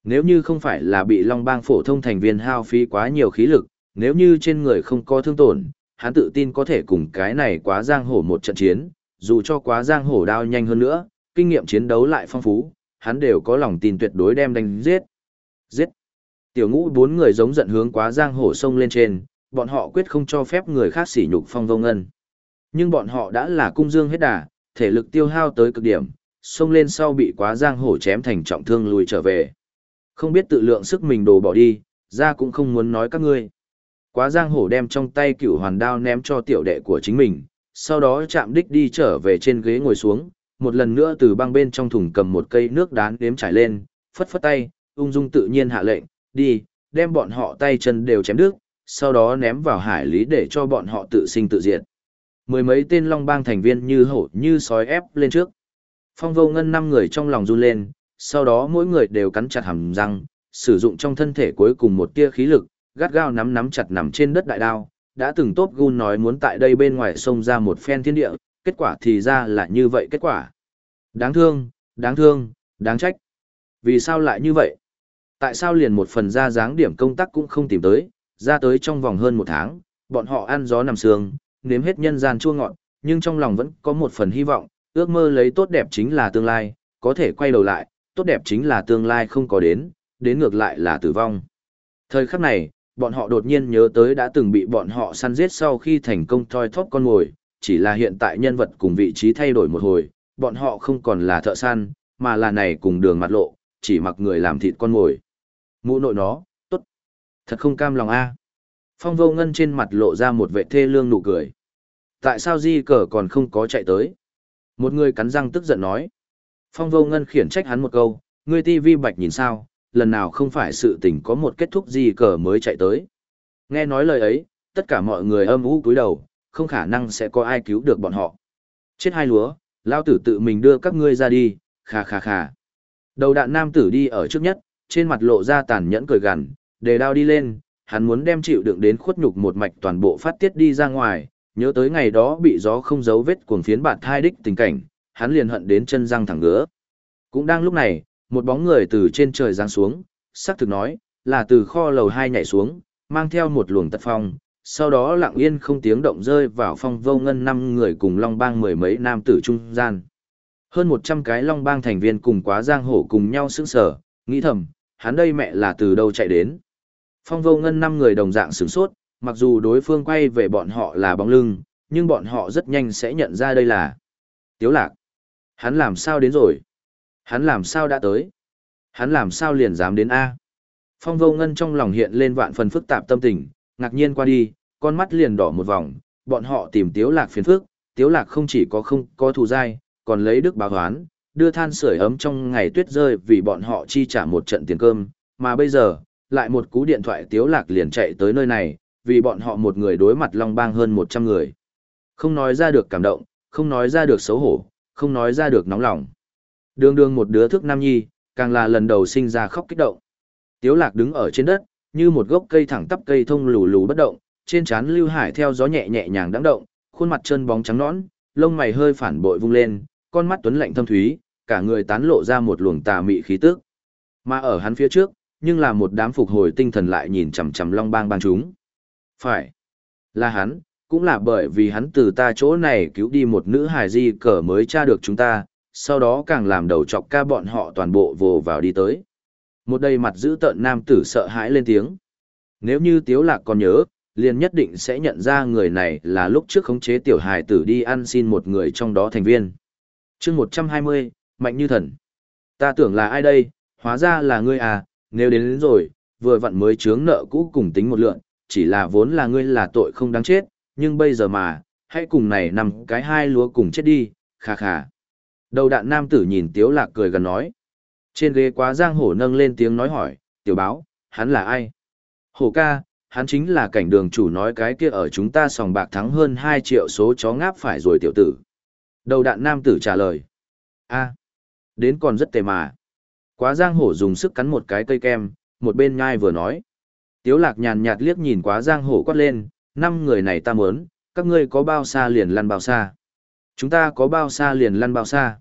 Nếu như không phải là bị Long Bang phổ thông thành viên hao phí quá nhiều khí lực, nếu như trên người không có thương tổn, hắn tự tin có thể cùng cái này quá giang hổ một trận chiến, dù cho quá giang hổ đao nhanh hơn nữa, kinh nghiệm chiến đấu lại phong phú, hắn đều có lòng tin tuyệt đối đem đánh giết. Giết! Tiểu ngũ bốn người giống giận hướng quá giang hổ sông lên trên, bọn họ quyết không cho phép người khác sỉ nhục phong vô ngân. Nhưng bọn họ đã là cung dương hết đà, thể lực tiêu hao tới cực điểm, xông lên sau bị quá giang hổ chém thành trọng thương lùi trở về. Không biết tự lượng sức mình đồ bỏ đi, ra cũng không muốn nói các ngươi. Quá giang hổ đem trong tay cửu hoàn đao ném cho tiểu đệ của chính mình, sau đó chạm đích đi trở về trên ghế ngồi xuống, một lần nữa từ băng bên trong thùng cầm một cây nước đán đếm trải lên, phất phất tay, ung dung tự nhiên hạ lệnh, đi, đem bọn họ tay chân đều chém đứt, sau đó ném vào hải lý để cho bọn họ tự sinh tự diệt. Mười mấy tên long bang thành viên như hổ như sói ép lên trước. Phong vô ngân năm người trong lòng run lên, sau đó mỗi người đều cắn chặt hàm răng, sử dụng trong thân thể cuối cùng một tia khí lực, gắt gao nắm nắm chặt nằm trên đất đại đao, đã từng tốt gun nói muốn tại đây bên ngoài sông ra một phen thiên địa, kết quả thì ra là như vậy kết quả. Đáng thương, đáng thương, đáng trách. Vì sao lại như vậy? Tại sao liền một phần ra dáng điểm công tác cũng không tìm tới, ra tới trong vòng hơn một tháng, bọn họ ăn gió nằm sương, nếm hết nhân gian chua ngọt, nhưng trong lòng vẫn có một phần hy vọng, ước mơ lấy tốt đẹp chính là tương lai, có thể quay đầu lại, tốt đẹp chính là tương lai không có đến, đến ngược lại là tử vong. Thời khắc này, bọn họ đột nhiên nhớ tới đã từng bị bọn họ săn giết sau khi thành công thoi thóp con mồi, chỉ là hiện tại nhân vật cùng vị trí thay đổi một hồi, bọn họ không còn là thợ săn, mà là này cùng đường mặt lộ, chỉ mặc người làm thịt con mồi. Mũ nội nó, tốt. Thật không cam lòng a. Phong vô ngân trên mặt lộ ra một vệ thê lương nụ cười. Tại sao di cờ còn không có chạy tới? Một người cắn răng tức giận nói. Phong vô ngân khiển trách hắn một câu, ngươi ti vi bạch nhìn sao, lần nào không phải sự tình có một kết thúc gì cờ mới chạy tới. Nghe nói lời ấy, tất cả mọi người âm ú cúi đầu, không khả năng sẽ có ai cứu được bọn họ. Chết hai lúa, lao tử tự mình đưa các ngươi ra đi, khà khà khà. Đầu đạn nam tử đi ở trước nhất, trên mặt lộ ra tàn nhẫn cười gằn, đề đao đi lên, hắn muốn đem chịu đựng đến khuất nhục một mạch toàn bộ phát tiết đi ra ngoài, nhớ tới ngày đó bị gió không giấu vết cuồng phiến bạt thai đích tình cảnh, hắn liền hận đến chân răng thẳng ngứa. Cũng đang lúc này, một bóng người từ trên trời giáng xuống, sắc thực nói, là từ kho lầu hai nhảy xuống, mang theo một luồng tật phong, sau đó lặng yên không tiếng động rơi vào phong vô ngân năm người cùng long bang mười mấy nam tử trung gian. Hơn một trăm cái long bang thành viên cùng quá giang hổ cùng nhau sững sở, nghĩ thầm, hắn đây mẹ là từ đâu chạy đến. Phong vô ngân năm người đồng dạng sửng sốt, mặc dù đối phương quay về bọn họ là bóng lưng, nhưng bọn họ rất nhanh sẽ nhận ra đây là Tiếu Lạc. Hắn làm sao đến rồi? Hắn làm sao đã tới? Hắn làm sao liền dám đến A? Phong vô ngân trong lòng hiện lên vạn phần phức tạp tâm tình, ngạc nhiên qua đi, con mắt liền đỏ một vòng, bọn họ tìm Tiếu Lạc phiền phức, Tiếu Lạc không chỉ có không có thù dai, còn lấy đức báo hoán, đưa than sưởi ấm trong ngày tuyết rơi vì bọn họ chi trả một trận tiền cơm, mà bây giờ, lại một cú điện thoại Tiếu Lạc liền chạy tới nơi này, vì bọn họ một người đối mặt Long Bang hơn 100 người. Không nói ra được cảm động, không nói ra được xấu hổ, không nói ra được nóng lòng. Đường đường một đứa thức nam nhi, càng là lần đầu sinh ra khóc kích động. Tiếu lạc đứng ở trên đất, như một gốc cây thẳng tắp cây thông lù lù bất động, trên trán lưu hải theo gió nhẹ nhẹ nhàng đắng động, khuôn mặt chân bóng trắng nõn, lông mày hơi phản bội vung lên, con mắt tuấn lạnh thâm thúy, cả người tán lộ ra một luồng tà mị khí tức. Mà ở hắn phía trước, nhưng là một đám phục hồi tinh thần lại nhìn chằm chằm Long Bang bang chúng. Phải, là hắn, cũng là bởi vì hắn từ ta chỗ này cứu đi một nữ hài di cờ mới tra được chúng ta, sau đó càng làm đầu chọc ca bọn họ toàn bộ vồ vào đi tới. Một đầy mặt giữ tợn nam tử sợ hãi lên tiếng. Nếu như Tiếu Lạc còn nhớ, liền nhất định sẽ nhận ra người này là lúc trước khống chế tiểu hài tử đi ăn xin một người trong đó thành viên. chương 120, Mạnh như thần. Ta tưởng là ai đây, hóa ra là ngươi à, nếu đến, đến rồi, vừa vặn mới chướng nợ cũ cùng tính một lượng, chỉ là vốn là ngươi là tội không đáng chết, nhưng bây giờ mà, hãy cùng này nằm cái hai lúa cùng chết đi, khà khà. Đầu đạn nam tử nhìn tiếu lạc cười gần nói. Trên ghế quá giang hổ nâng lên tiếng nói hỏi, tiểu báo, hắn là ai? Hổ ca, hắn chính là cảnh đường chủ nói cái kia ở chúng ta sòng bạc thắng hơn 2 triệu số chó ngáp phải rồi tiểu tử. Đầu đạn nam tử trả lời. a đến còn rất tệ mà. Quá giang hổ dùng sức cắn một cái cây kem, một bên nhai vừa nói. Tiếu lạc nhàn nhạt liếc nhìn quá giang hổ quát lên, năm người này ta muốn, các ngươi có bao xa liền lăn bao xa. Chúng ta có bao xa liền lăn bao xa.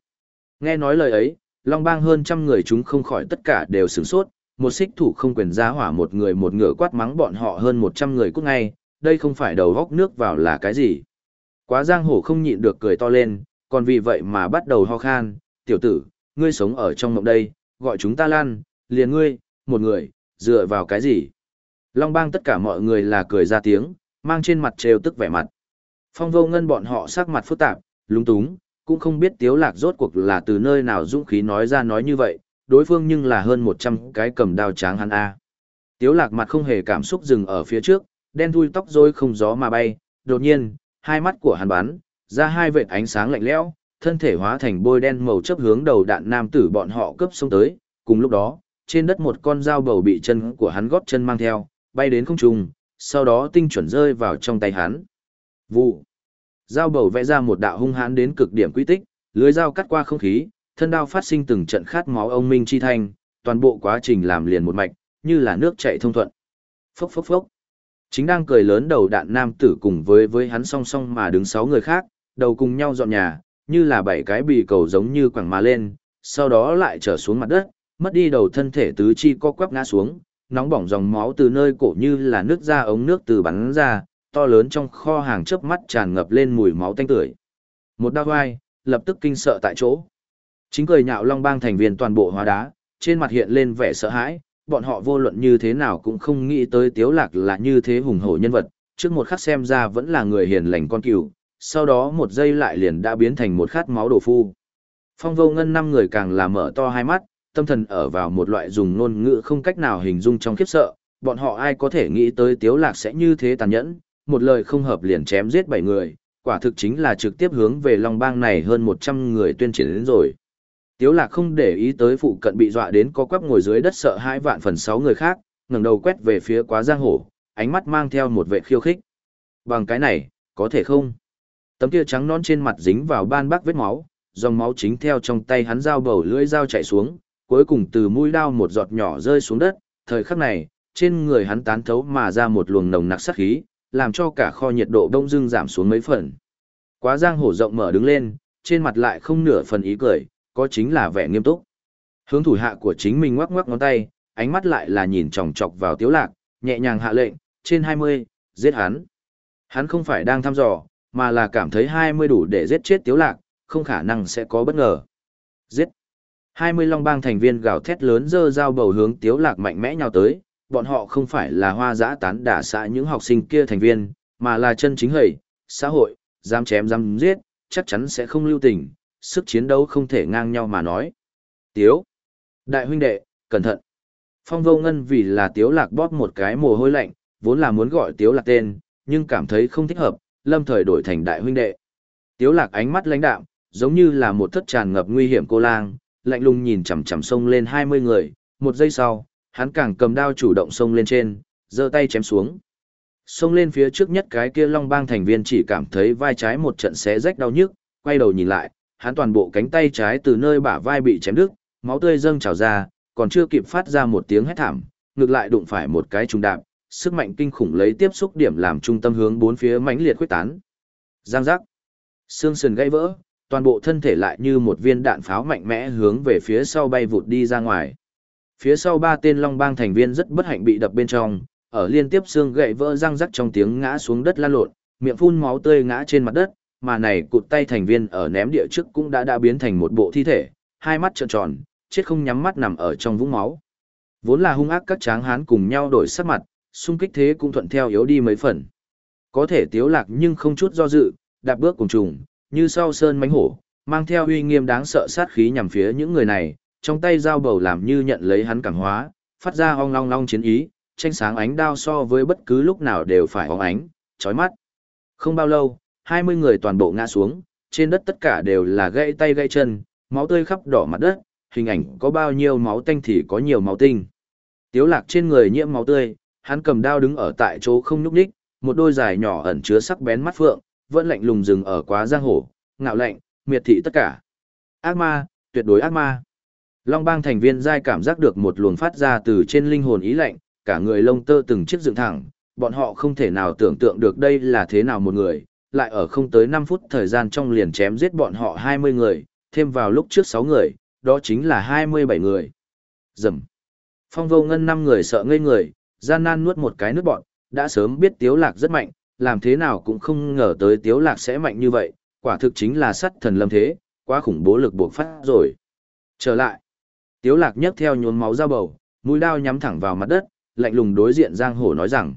Nghe nói lời ấy, Long bang hơn trăm người chúng không khỏi tất cả đều sửng sốt, một xích thủ không quyền giá hỏa một người một ngựa quát mắng bọn họ hơn một trăm người cút ngay, đây không phải đầu góc nước vào là cái gì. Quá giang hồ không nhịn được cười to lên, còn vì vậy mà bắt đầu ho khan, tiểu tử, ngươi sống ở trong mộng đây, gọi chúng ta lan, liền ngươi, một người, dựa vào cái gì. Long bang tất cả mọi người là cười ra tiếng, mang trên mặt trêu tức vẻ mặt. Phong vô ngân bọn họ sắc mặt phức tạp, lúng túng, cũng không biết tiếu lạc rốt cuộc là từ nơi nào dũng khí nói ra nói như vậy, đối phương nhưng là hơn 100 cái cầm đao tráng hắn A. Tiếu lạc mặt không hề cảm xúc dừng ở phía trước, đen thui tóc rối không gió mà bay, đột nhiên, hai mắt của hắn bắn, ra hai vệt ánh sáng lạnh lẽo, thân thể hóa thành bôi đen màu chấp hướng đầu đạn nam tử bọn họ cướp xông tới, cùng lúc đó, trên đất một con dao bầu bị chân của hắn gót chân mang theo, bay đến không trung, sau đó tinh chuẩn rơi vào trong tay hắn. Vụ. Dao bầu vẽ ra một đạo hung hãn đến cực điểm quy tích, lưới dao cắt qua không khí, thân đao phát sinh từng trận khát máu ông minh chi thanh, toàn bộ quá trình làm liền một mạch, như là nước chảy thông thuận. Phốc phốc phốc. Chính đang cười lớn đầu đạn nam tử cùng với với hắn song song mà đứng sáu người khác, đầu cùng nhau dọn nhà, như là bảy cái bì cầu giống như quẳng mà lên, sau đó lại trở xuống mặt đất, mất đi đầu thân thể tứ chi co quắp ngã xuống, nóng bỏng dòng máu từ nơi cổ như là nước ra ống nước từ bắn ra, to lớn trong kho hàng chớp mắt tràn ngập lên mùi máu tanh tưởi. Một đao vai, lập tức kinh sợ tại chỗ. Chính cười nhạo Long Bang thành viên toàn bộ hóa đá, trên mặt hiện lên vẻ sợ hãi, bọn họ vô luận như thế nào cũng không nghĩ tới Tiếu Lạc là như thế hùng hổ nhân vật, trước một khắc xem ra vẫn là người hiền lành con cừu, sau đó một giây lại liền đã biến thành một khát máu đổ phu. Phong vô ngân năm người càng là mở to hai mắt, tâm thần ở vào một loại dùng ngôn ngữ không cách nào hình dung trong khiếp sợ, bọn họ ai có thể nghĩ tới Tiếu Lạc sẽ như thế tàn nhẫn, một lời không hợp liền chém giết bảy người, quả thực chính là trực tiếp hướng về Long Bang này hơn 100 người tuyên chiến đến rồi. Tiếu Lạc không để ý tới phụ cận bị dọa đến có quắp ngồi dưới đất sợ hai vạn phần sáu người khác, ngẩng đầu quét về phía quá giang hổ, ánh mắt mang theo một vẻ khiêu khích. Bằng cái này, có thể không? Tấm kia trắng non trên mặt dính vào ban bác vết máu, dòng máu chính theo trong tay hắn dao bầu lưỡi dao chảy xuống, cuối cùng từ mũi dao một giọt nhỏ rơi xuống đất, thời khắc này, trên người hắn tán thấu mà ra một luồng nồng nặc sát khí, làm cho cả kho nhiệt độ đông dưng giảm xuống mấy phần. Quá giang hổ rộng mở đứng lên, trên mặt lại không nửa phần ý cười, có chính là vẻ nghiêm túc. Hướng thủ hạ của chính mình ngoắc ngoắc ngón tay, ánh mắt lại là nhìn chòng chọc vào tiếu lạc, nhẹ nhàng hạ lệnh, trên 20, giết hắn. Hắn không phải đang thăm dò, mà là cảm thấy 20 đủ để giết chết tiếu lạc, không khả năng sẽ có bất ngờ. Giết. 20 long bang thành viên gào thét lớn dơ dao bầu hướng tiếu lạc mạnh mẽ nhào tới, bọn họ không phải là hoa dã tán đả xã những học sinh kia thành viên, mà là chân chính hầy, xã hội, dám chém dám giết, chắc chắn sẽ không lưu tình, sức chiến đấu không thể ngang nhau mà nói. Tiếu. Đại huynh đệ, cẩn thận. Phong vô ngân vì là tiếu lạc bóp một cái mồ hôi lạnh, vốn là muốn gọi tiếu lạc tên, nhưng cảm thấy không thích hợp, lâm thời đổi thành đại huynh đệ. Tiếu lạc ánh mắt lãnh đạm, giống như là một thất tràn ngập nguy hiểm cô lang, lạnh lùng nhìn chằm chằm sông lên 20 người, một giây sau, hắn càng cầm đao chủ động sông lên trên, giơ tay chém xuống. Sông lên phía trước nhất cái kia long bang thành viên chỉ cảm thấy vai trái một trận xé rách đau nhức, quay đầu nhìn lại, hắn toàn bộ cánh tay trái từ nơi bả vai bị chém đứt, máu tươi dâng trào ra, còn chưa kịp phát ra một tiếng hét thảm, ngược lại đụng phải một cái trùng đạp, sức mạnh kinh khủng lấy tiếp xúc điểm làm trung tâm hướng bốn phía mãnh liệt khuếch tán. Giang giác, xương sườn gãy vỡ, toàn bộ thân thể lại như một viên đạn pháo mạnh mẽ hướng về phía sau bay vụt đi ra ngoài. Phía sau ba tên long bang thành viên rất bất hạnh bị đập bên trong, ở liên tiếp xương gãy vỡ răng rắc trong tiếng ngã xuống đất lăn lộn, miệng phun máu tươi ngã trên mặt đất, mà này cụt tay thành viên ở ném địa trước cũng đã đã biến thành một bộ thi thể, hai mắt trợn tròn, chết không nhắm mắt nằm ở trong vũng máu. Vốn là hung ác các tráng hán cùng nhau đổi sắc mặt, xung kích thế cũng thuận theo yếu đi mấy phần. Có thể tiếu lạc nhưng không chút do dự, đạp bước cùng trùng, như sau sơn mánh hổ, mang theo uy nghiêm đáng sợ sát khí nhằm phía những người này, trong tay dao bầu làm như nhận lấy hắn cảm hóa, phát ra ong long long chiến ý, tranh sáng ánh đao so với bất cứ lúc nào đều phải óng ánh, chói mắt. Không bao lâu, 20 người toàn bộ ngã xuống, trên đất tất cả đều là gãy tay gãy chân, máu tươi khắp đỏ mặt đất, hình ảnh có bao nhiêu máu tanh thì có nhiều máu tinh. Tiếu lạc trên người nhiễm máu tươi, hắn cầm đao đứng ở tại chỗ không nhúc nhích, một đôi dài nhỏ ẩn chứa sắc bén mắt phượng, vẫn lạnh lùng dừng ở quá giang hồ, ngạo lạnh, miệt thị tất cả. Ác ma, tuyệt đối ác ma. Long bang thành viên giai cảm giác được một luồng phát ra từ trên linh hồn ý lạnh, cả người lông tơ từng chiếc dựng thẳng, bọn họ không thể nào tưởng tượng được đây là thế nào một người, lại ở không tới 5 phút thời gian trong liền chém giết bọn họ 20 người, thêm vào lúc trước 6 người, đó chính là 27 người. Dầm. Phong vô ngân 5 người sợ ngây người, gian nan nuốt một cái nước bọn, đã sớm biết tiếu lạc rất mạnh, làm thế nào cũng không ngờ tới tiếu lạc sẽ mạnh như vậy, quả thực chính là sắt thần lâm thế, quá khủng bố lực buộc phát rồi. Trở lại. Tiếu lạc nhấc theo nhuốm máu ra bầu, mũi đao nhắm thẳng vào mặt đất, lạnh lùng đối diện giang hồ nói rằng.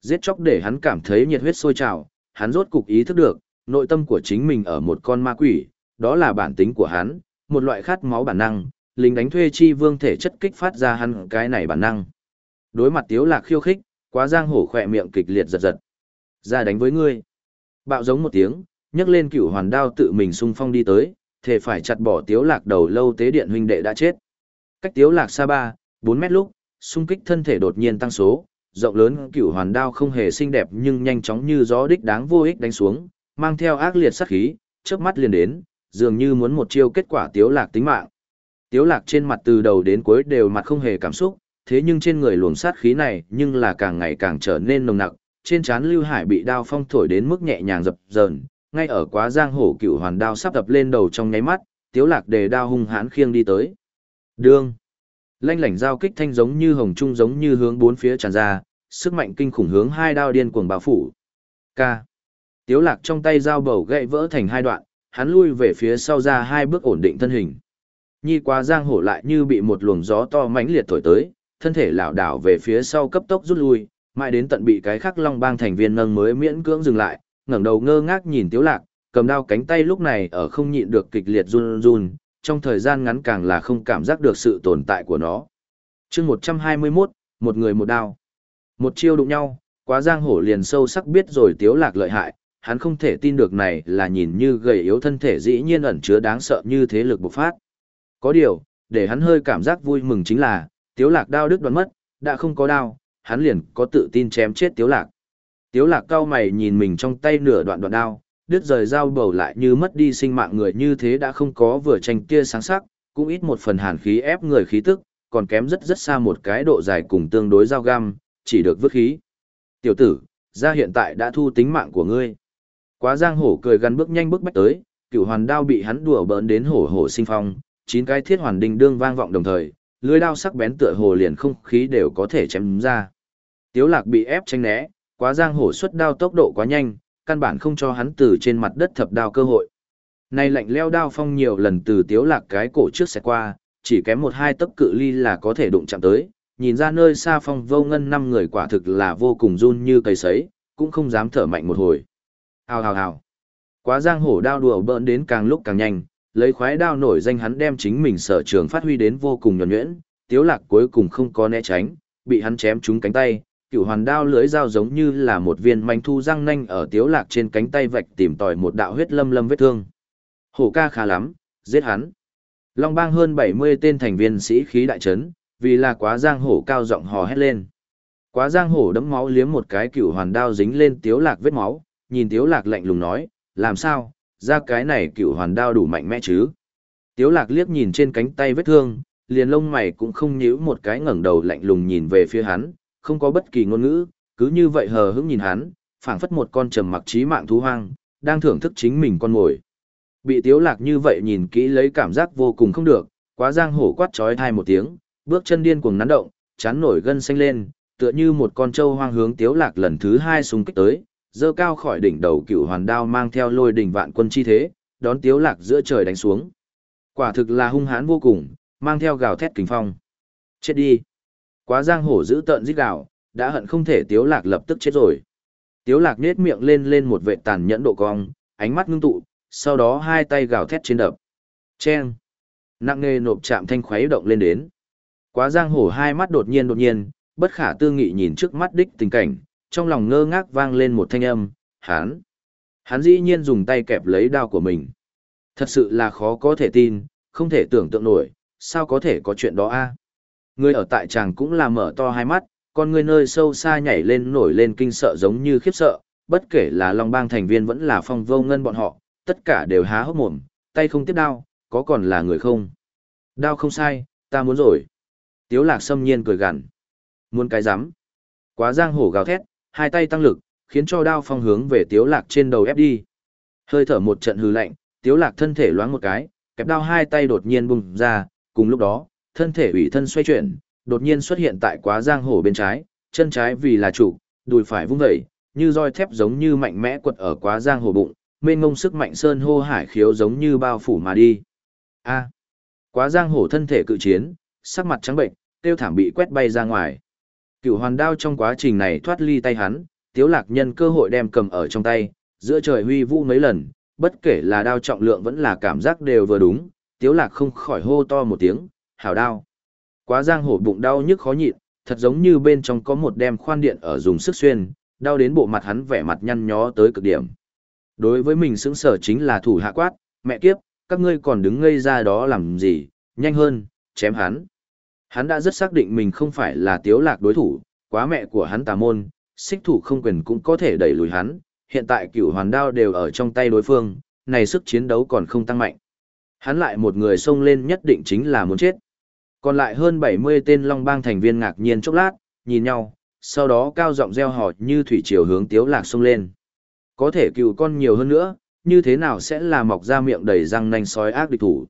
Giết chóc để hắn cảm thấy nhiệt huyết sôi trào, hắn rốt cục ý thức được, nội tâm của chính mình ở một con ma quỷ, đó là bản tính của hắn, một loại khát máu bản năng, lính đánh thuê chi vương thể chất kích phát ra hắn cái này bản năng. Đối mặt Tiếu Lạc khiêu khích, quá giang hổ khỏe miệng kịch liệt giật giật. Ra đánh với ngươi. Bạo giống một tiếng, nhấc lên cửu hoàn đao tự mình xung phong đi tới, thể phải chặt bỏ Tiếu Lạc đầu lâu tế điện huynh đệ đã chết. Cách Tiếu Lạc xa 3, 4 mét lúc, xung kích thân thể đột nhiên tăng số, rộng lớn cửu hoàn đao không hề xinh đẹp nhưng nhanh chóng như gió đích đáng vô ích đánh xuống, mang theo ác liệt sát khí, chớp mắt liền đến, dường như muốn một chiêu kết quả Tiếu Lạc tính mạng. Tiếu Lạc trên mặt từ đầu đến cuối đều mặt không hề cảm xúc, thế nhưng trên người luồng sát khí này nhưng là càng ngày càng trở nên nồng nặc, trên trán Lưu Hải bị đao phong thổi đến mức nhẹ nhàng dập dờn, ngay ở quá giang hổ cựu hoàn đao sắp đập lên đầu trong nháy mắt, Tiếu Lạc đề đao hung hãn khiêng đi tới. Đương. Lanh lảnh giao kích thanh giống như hồng trung giống như hướng bốn phía tràn ra, sức mạnh kinh khủng hướng hai đao điên cuồng bao phủ. K. Tiếu Lạc trong tay dao bầu gãy vỡ thành hai đoạn, hắn lui về phía sau ra hai bước ổn định thân hình. Nhi quá giang hổ lại như bị một luồng gió to mãnh liệt thổi tới, thân thể lảo đảo về phía sau cấp tốc rút lui, mãi đến tận bị cái khắc long bang thành viên nâng mới miễn cưỡng dừng lại, ngẩng đầu ngơ ngác nhìn Tiếu Lạc, cầm đao cánh tay lúc này ở không nhịn được kịch liệt run run, trong thời gian ngắn càng là không cảm giác được sự tồn tại của nó. Chương 121, một người một đao. Một chiêu đụng nhau, quá giang hổ liền sâu sắc biết rồi Tiếu Lạc lợi hại, hắn không thể tin được này là nhìn như gầy yếu thân thể dĩ nhiên ẩn chứa đáng sợ như thế lực bộc phát. Có điều, để hắn hơi cảm giác vui mừng chính là, tiếu lạc đao đứt đoạn mất, đã không có đao, hắn liền có tự tin chém chết tiếu lạc. Tiếu lạc cao mày nhìn mình trong tay nửa đoạn đoạn đao, đứt rời dao bầu lại như mất đi sinh mạng người như thế đã không có vừa tranh tia sáng sắc, cũng ít một phần hàn khí ép người khí tức, còn kém rất rất xa một cái độ dài cùng tương đối dao găm, chỉ được vứt khí. Tiểu tử, ra hiện tại đã thu tính mạng của ngươi. Quá giang hổ cười gần bước nhanh bước bách tới, cửu hoàn đao bị hắn đùa bỡn đến hổ hổ sinh phong, chín cái thiết hoàn đinh đương vang vọng đồng thời, lưới đao sắc bén tựa hồ liền không khí đều có thể chém ra. Tiếu lạc bị ép tránh né, quá giang hổ xuất đao tốc độ quá nhanh, căn bản không cho hắn từ trên mặt đất thập đao cơ hội. Nay lạnh leo đao phong nhiều lần từ tiếu lạc cái cổ trước sẽ qua, chỉ kém một hai tấc cự ly là có thể đụng chạm tới, nhìn ra nơi xa phong vô ngân năm người quả thực là vô cùng run như cây sấy, cũng không dám thở mạnh một hồi. Hào hào hào. Quá giang hổ đao đùa bỡn đến càng lúc càng nhanh, lấy khoái đao nổi danh hắn đem chính mình sở trường phát huy đến vô cùng nhuẩn nhuyễn, tiếu lạc cuối cùng không có né tránh, bị hắn chém trúng cánh tay, cửu hoàn đao lưới dao giống như là một viên manh thu răng nanh ở tiếu lạc trên cánh tay vạch tìm tòi một đạo huyết lâm lâm vết thương. Hổ ca khá lắm, giết hắn. Long bang hơn 70 tên thành viên sĩ khí đại trấn, vì là quá giang hổ cao giọng hò hét lên. Quá giang hổ đấm máu liếm một cái cửu hoàn đao dính lên tiếu lạc vết máu, nhìn tiếu lạc lạnh lùng nói, làm sao, ra cái này cựu hoàn đao đủ mạnh mẽ chứ. Tiếu lạc liếc nhìn trên cánh tay vết thương, liền lông mày cũng không nhíu một cái ngẩng đầu lạnh lùng nhìn về phía hắn, không có bất kỳ ngôn ngữ, cứ như vậy hờ hững nhìn hắn, phảng phất một con trầm mặc trí mạng thú hoang, đang thưởng thức chính mình con mồi. Bị tiếu lạc như vậy nhìn kỹ lấy cảm giác vô cùng không được, quá giang hổ quát chói thai một tiếng, bước chân điên cuồng nắn động, chán nổi gân xanh lên, tựa như một con trâu hoang hướng tiếu lạc lần thứ hai xung kích tới, dơ cao khỏi đỉnh đầu cựu hoàn đao mang theo lôi đỉnh vạn quân chi thế, đón tiếu lạc giữa trời đánh xuống. Quả thực là hung hãn vô cùng, mang theo gào thét kình phong. Chết đi. Quá giang hổ giữ tợn giết gào, đã hận không thể tiếu lạc lập tức chết rồi. Tiếu lạc nết miệng lên lên một vệ tàn nhẫn độ cong, ánh mắt ngưng tụ, sau đó hai tay gào thét trên đập. Chen. Nặng nề nộp chạm thanh khuấy động lên đến. Quá giang hổ hai mắt đột nhiên đột nhiên, bất khả tư nghị nhìn trước mắt đích tình cảnh, trong lòng ngơ ngác vang lên một thanh âm, hắn. Hắn dĩ nhiên dùng tay kẹp lấy đao của mình. Thật sự là khó có thể tin, không thể tưởng tượng nổi, sao có thể có chuyện đó a? Người ở tại tràng cũng là mở to hai mắt, con người nơi sâu xa nhảy lên nổi lên kinh sợ giống như khiếp sợ, bất kể là Long Bang thành viên vẫn là phong vô ngân bọn họ, tất cả đều há hốc mồm, tay không tiếp đao, có còn là người không? Đao không sai, ta muốn rồi. Tiếu lạc xâm nhiên cười gằn. Muốn cái dám, Quá giang hổ gào thét, hai tay tăng lực, khiến cho đao phong hướng về tiếu lạc trên đầu ép đi. Hơi thở một trận hừ lạnh, tiếu lạc thân thể loáng một cái, kẹp đao hai tay đột nhiên bung ra, cùng lúc đó, thân thể ủy thân xoay chuyển, đột nhiên xuất hiện tại quá giang hổ bên trái, chân trái vì là chủ, đùi phải vung dậy, như roi thép giống như mạnh mẽ quật ở quá giang hổ bụng, mênh ngông sức mạnh sơn hô hải khiếu giống như bao phủ mà đi. A. quá giang hổ thân thể cự chiến, sắc mặt trắng bệnh, tiêu thảm bị quét bay ra ngoài. Cửu hoàn đao trong quá trình này thoát ly tay hắn, tiếu lạc nhân cơ hội đem cầm ở trong tay, giữa trời huy vũ mấy lần, bất kể là đao trọng lượng vẫn là cảm giác đều vừa đúng, tiếu lạc không khỏi hô to một tiếng, hảo đao. Quá giang hổ bụng đau nhức khó nhịn, thật giống như bên trong có một đem khoan điện ở dùng sức xuyên, đau đến bộ mặt hắn vẻ mặt nhăn nhó tới cực điểm. Đối với mình sững sở chính là thủ hạ quát, mẹ kiếp, các ngươi còn đứng ngây ra đó làm gì, nhanh hơn, chém hắn. Hắn đã rất xác định mình không phải là tiếu lạc đối thủ, quá mẹ của hắn tà môn, xích thủ không quyền cũng có thể đẩy lùi hắn, hiện tại cửu hoàn đao đều ở trong tay đối phương, này sức chiến đấu còn không tăng mạnh. Hắn lại một người xông lên nhất định chính là muốn chết. Còn lại hơn 70 tên Long Bang thành viên ngạc nhiên chốc lát, nhìn nhau, sau đó cao giọng reo hò như thủy triều hướng Tiếu Lạc xông lên. Có thể cựu con nhiều hơn nữa, như thế nào sẽ là mọc ra miệng đầy răng nanh sói ác địch thủ.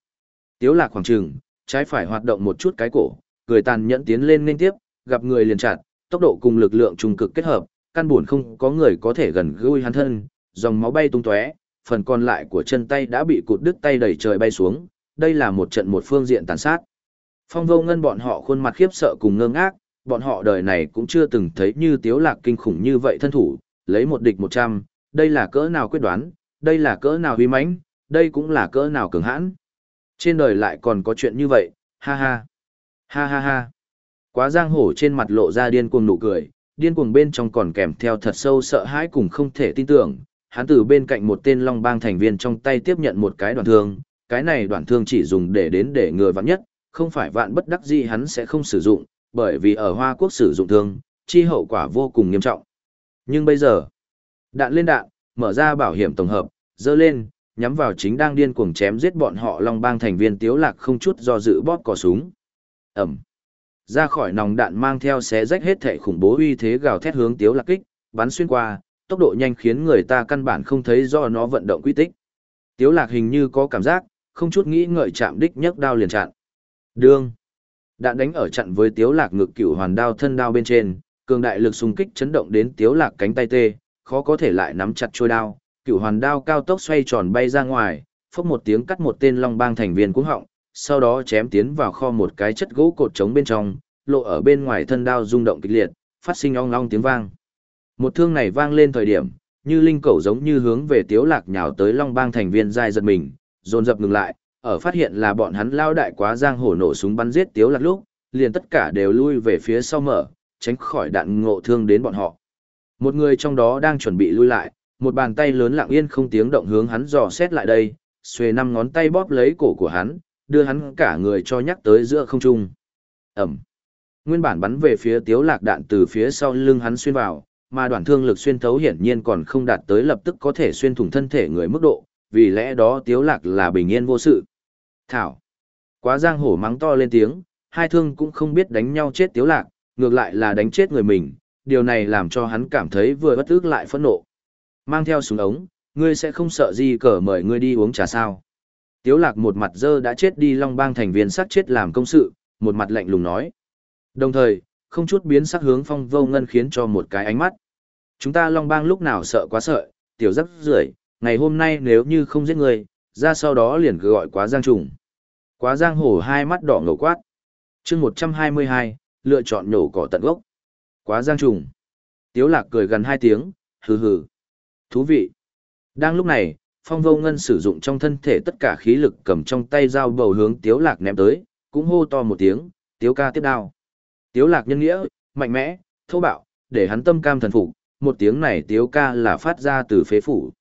Tiếu Lạc khoảng trừng, trái phải hoạt động một chút cái cổ, cười tàn nhẫn tiến lên nên tiếp, gặp người liền chặt, tốc độ cùng lực lượng trùng cực kết hợp, căn buồn không có người có thể gần gũi hắn thân, dòng máu bay tung tóe, phần còn lại của chân tay đã bị cụt đứt tay đẩy trời bay xuống, đây là một trận một phương diện tàn sát. Phong vô ngân bọn họ khuôn mặt khiếp sợ cùng ngơ ngác, bọn họ đời này cũng chưa từng thấy như tiếu lạc kinh khủng như vậy thân thủ, lấy một địch một trăm, đây là cỡ nào quyết đoán, đây là cỡ nào uy mãnh, đây cũng là cỡ nào cường hãn. Trên đời lại còn có chuyện như vậy, ha ha, ha ha ha. Quá giang hổ trên mặt lộ ra điên cuồng nụ cười, điên cuồng bên trong còn kèm theo thật sâu sợ hãi cùng không thể tin tưởng. Hắn từ bên cạnh một tên long bang thành viên trong tay tiếp nhận một cái đoạn thương, cái này đoạn thương chỉ dùng để đến để ngừa vạn nhất, không phải vạn bất đắc gì hắn sẽ không sử dụng, bởi vì ở Hoa Quốc sử dụng thương, chi hậu quả vô cùng nghiêm trọng. Nhưng bây giờ, đạn lên đạn, mở ra bảo hiểm tổng hợp, dơ lên, nhắm vào chính đang điên cuồng chém giết bọn họ Long Bang thành viên Tiếu Lạc không chút do dự bóp cò súng. Ẩm. Ra khỏi nòng đạn mang theo xé rách hết thể khủng bố uy thế gào thét hướng Tiếu Lạc kích, bắn xuyên qua, tốc độ nhanh khiến người ta căn bản không thấy do nó vận động quy tích. Tiếu Lạc hình như có cảm giác, không chút nghĩ ngợi chạm đích nhấc đao liền chặn. Đương. Đạn đánh ở chặn với tiếu lạc ngực cửu hoàn đao thân đao bên trên, cường đại lực xung kích chấn động đến tiếu lạc cánh tay tê, khó có thể lại nắm chặt trôi đao, cửu hoàn đao cao tốc xoay tròn bay ra ngoài, phốc một tiếng cắt một tên long bang thành viên cuống họng, sau đó chém tiến vào kho một cái chất gỗ cột trống bên trong, lộ ở bên ngoài thân đao rung động kịch liệt, phát sinh ong ong tiếng vang. Một thương này vang lên thời điểm, như linh cẩu giống như hướng về tiếu lạc nhào tới long bang thành viên dai giật mình, dồn dập ngừng lại, ở phát hiện là bọn hắn lao đại quá giang hổ nổ súng bắn giết tiếu lạc lúc, liền tất cả đều lui về phía sau mở, tránh khỏi đạn ngộ thương đến bọn họ. Một người trong đó đang chuẩn bị lui lại, một bàn tay lớn lặng yên không tiếng động hướng hắn dò xét lại đây, xuề năm ngón tay bóp lấy cổ của hắn, đưa hắn cả người cho nhắc tới giữa không trung. Ẩm. Nguyên bản bắn về phía tiếu lạc đạn từ phía sau lưng hắn xuyên vào, mà đoạn thương lực xuyên thấu hiển nhiên còn không đạt tới lập tức có thể xuyên thủng thân thể người mức độ, vì lẽ đó tiếu lạc là bình yên vô sự. Thảo. Quá giang hổ mắng to lên tiếng, hai thương cũng không biết đánh nhau chết tiếu lạc, ngược lại là đánh chết người mình, điều này làm cho hắn cảm thấy vừa bất ức lại phẫn nộ. Mang theo súng ống, ngươi sẽ không sợ gì cờ mời ngươi đi uống trà sao. Tiếu lạc một mặt dơ đã chết đi long bang thành viên sát chết làm công sự, một mặt lạnh lùng nói. Đồng thời, không chút biến sắc hướng phong vô ngân khiến cho một cái ánh mắt. Chúng ta long bang lúc nào sợ quá sợ, tiểu rắc rưởi ngày hôm nay nếu như không giết người, ra sau đó liền cứ gọi quá giang trùng. Quá giang hổ hai mắt đỏ ngầu quát. chương 122, lựa chọn nổ cỏ tận gốc. Quá giang trùng. Tiếu lạc cười gần hai tiếng, hừ hừ. Thú vị. Đang lúc này, phong vô ngân sử dụng trong thân thể tất cả khí lực cầm trong tay dao bầu hướng tiếu lạc ném tới, cũng hô to một tiếng, tiếu ca tiếp đao. Tiếu lạc nhân nghĩa, mạnh mẽ, thô bạo, để hắn tâm cam thần phục, một tiếng này tiếu ca là phát ra từ phế phủ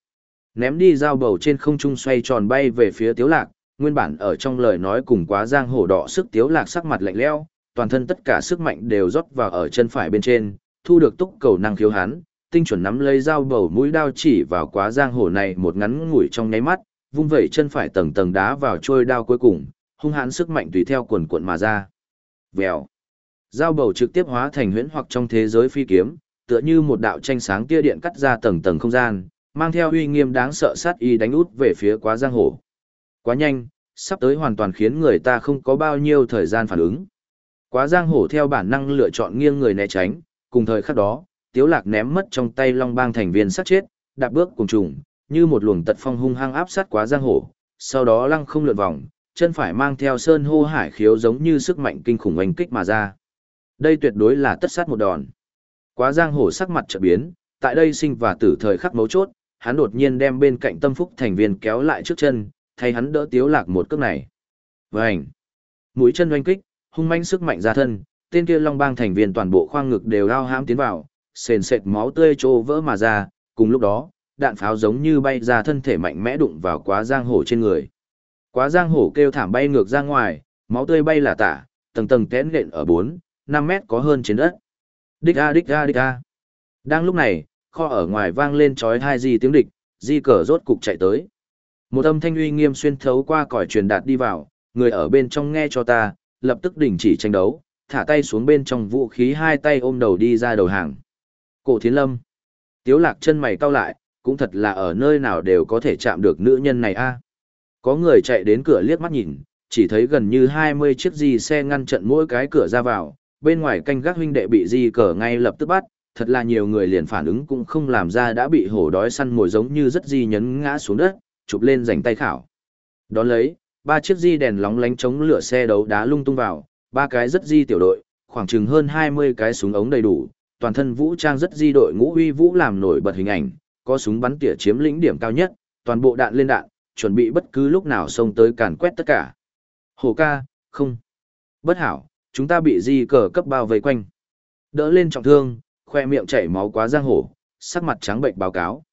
ném đi dao bầu trên không trung xoay tròn bay về phía tiếu lạc, nguyên bản ở trong lời nói cùng quá giang hổ đỏ sức tiếu lạc sắc mặt lạnh lẽo, toàn thân tất cả sức mạnh đều rót vào ở chân phải bên trên, thu được túc cầu năng khiếu hắn, tinh chuẩn nắm lấy dao bầu mũi đao chỉ vào quá giang hổ này một ngắn ngủi trong nháy mắt, vung vẩy chân phải tầng tầng đá vào trôi đao cuối cùng, hung hãn sức mạnh tùy theo quần cuộn mà ra. Vèo. Dao bầu trực tiếp hóa thành huyễn hoặc trong thế giới phi kiếm, tựa như một đạo tranh sáng tia điện cắt ra tầng tầng không gian, mang theo uy nghiêm đáng sợ sát y đánh út về phía quá giang hồ. Quá nhanh, sắp tới hoàn toàn khiến người ta không có bao nhiêu thời gian phản ứng. Quá giang hồ theo bản năng lựa chọn nghiêng người né tránh, cùng thời khắc đó, tiếu lạc ném mất trong tay long bang thành viên sát chết, đạp bước cùng trùng, như một luồng tật phong hung hăng áp sát quá giang hồ, sau đó lăng không lượn vòng, chân phải mang theo sơn hô hải khiếu giống như sức mạnh kinh khủng oanh kích mà ra. Đây tuyệt đối là tất sát một đòn. Quá giang hồ sắc mặt chợt biến, tại đây sinh và tử thời khắc mấu chốt, hắn đột nhiên đem bên cạnh tâm phúc thành viên kéo lại trước chân, thay hắn đỡ tiếu lạc một cước này. Vành! Mũi chân oanh kích, hung manh sức mạnh ra thân, tên kia long bang thành viên toàn bộ khoang ngực đều lao hãm tiến vào, sền sệt máu tươi trô vỡ mà ra, cùng lúc đó, đạn pháo giống như bay ra thân thể mạnh mẽ đụng vào quá giang hổ trên người. Quá giang hổ kêu thảm bay ngược ra ngoài, máu tươi bay là tả, tầng tầng tén lện ở 4, 5 mét có hơn trên đất. Đích a đích a đích a. Đang lúc này, kho ở ngoài vang lên chói hai gì tiếng địch, di cờ rốt cục chạy tới. Một âm thanh uy nghiêm xuyên thấu qua còi truyền đạt đi vào, người ở bên trong nghe cho ta, lập tức đình chỉ tranh đấu, thả tay xuống bên trong vũ khí hai tay ôm đầu đi ra đầu hàng. Cổ Thiến Lâm. Tiếu lạc chân mày cau lại, cũng thật là ở nơi nào đều có thể chạm được nữ nhân này a. Có người chạy đến cửa liếc mắt nhìn, chỉ thấy gần như 20 chiếc di xe ngăn chặn mỗi cái cửa ra vào, bên ngoài canh gác huynh đệ bị di cờ ngay lập tức bắt, thật là nhiều người liền phản ứng cũng không làm ra đã bị hổ đói săn mồi giống như rất di nhấn ngã xuống đất, chụp lên rảnh tay khảo. Đón lấy, ba chiếc di đèn lóng lánh chống lửa xe đấu đá lung tung vào, ba cái rất di tiểu đội, khoảng chừng hơn 20 cái súng ống đầy đủ, toàn thân vũ trang rất di đội ngũ uy vũ làm nổi bật hình ảnh, có súng bắn tỉa chiếm lĩnh điểm cao nhất, toàn bộ đạn lên đạn, chuẩn bị bất cứ lúc nào xông tới càn quét tất cả. Hổ ca, không. Bất hảo, chúng ta bị di cờ cấp bao vây quanh. Đỡ lên trọng thương, khoe miệng chảy máu quá giang hổ, sắc mặt trắng bệnh báo cáo.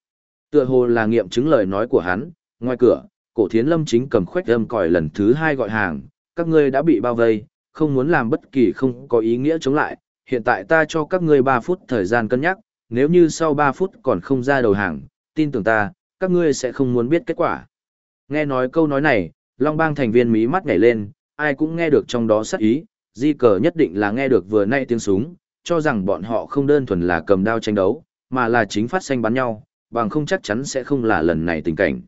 Tựa hồ là nghiệm chứng lời nói của hắn, ngoài cửa, cổ thiến lâm chính cầm khoách âm còi lần thứ hai gọi hàng, các ngươi đã bị bao vây, không muốn làm bất kỳ không có ý nghĩa chống lại, hiện tại ta cho các ngươi 3 phút thời gian cân nhắc, nếu như sau 3 phút còn không ra đầu hàng, tin tưởng ta, các ngươi sẽ không muốn biết kết quả. Nghe nói câu nói này, Long Bang thành viên mí mắt nhảy lên, ai cũng nghe được trong đó sắc ý, di cờ nhất định là nghe được vừa nay tiếng súng, cho rằng bọn họ không đơn thuần là cầm đao tranh đấu, mà là chính phát xanh bắn nhau, bằng không chắc chắn sẽ không là lần này tình cảnh.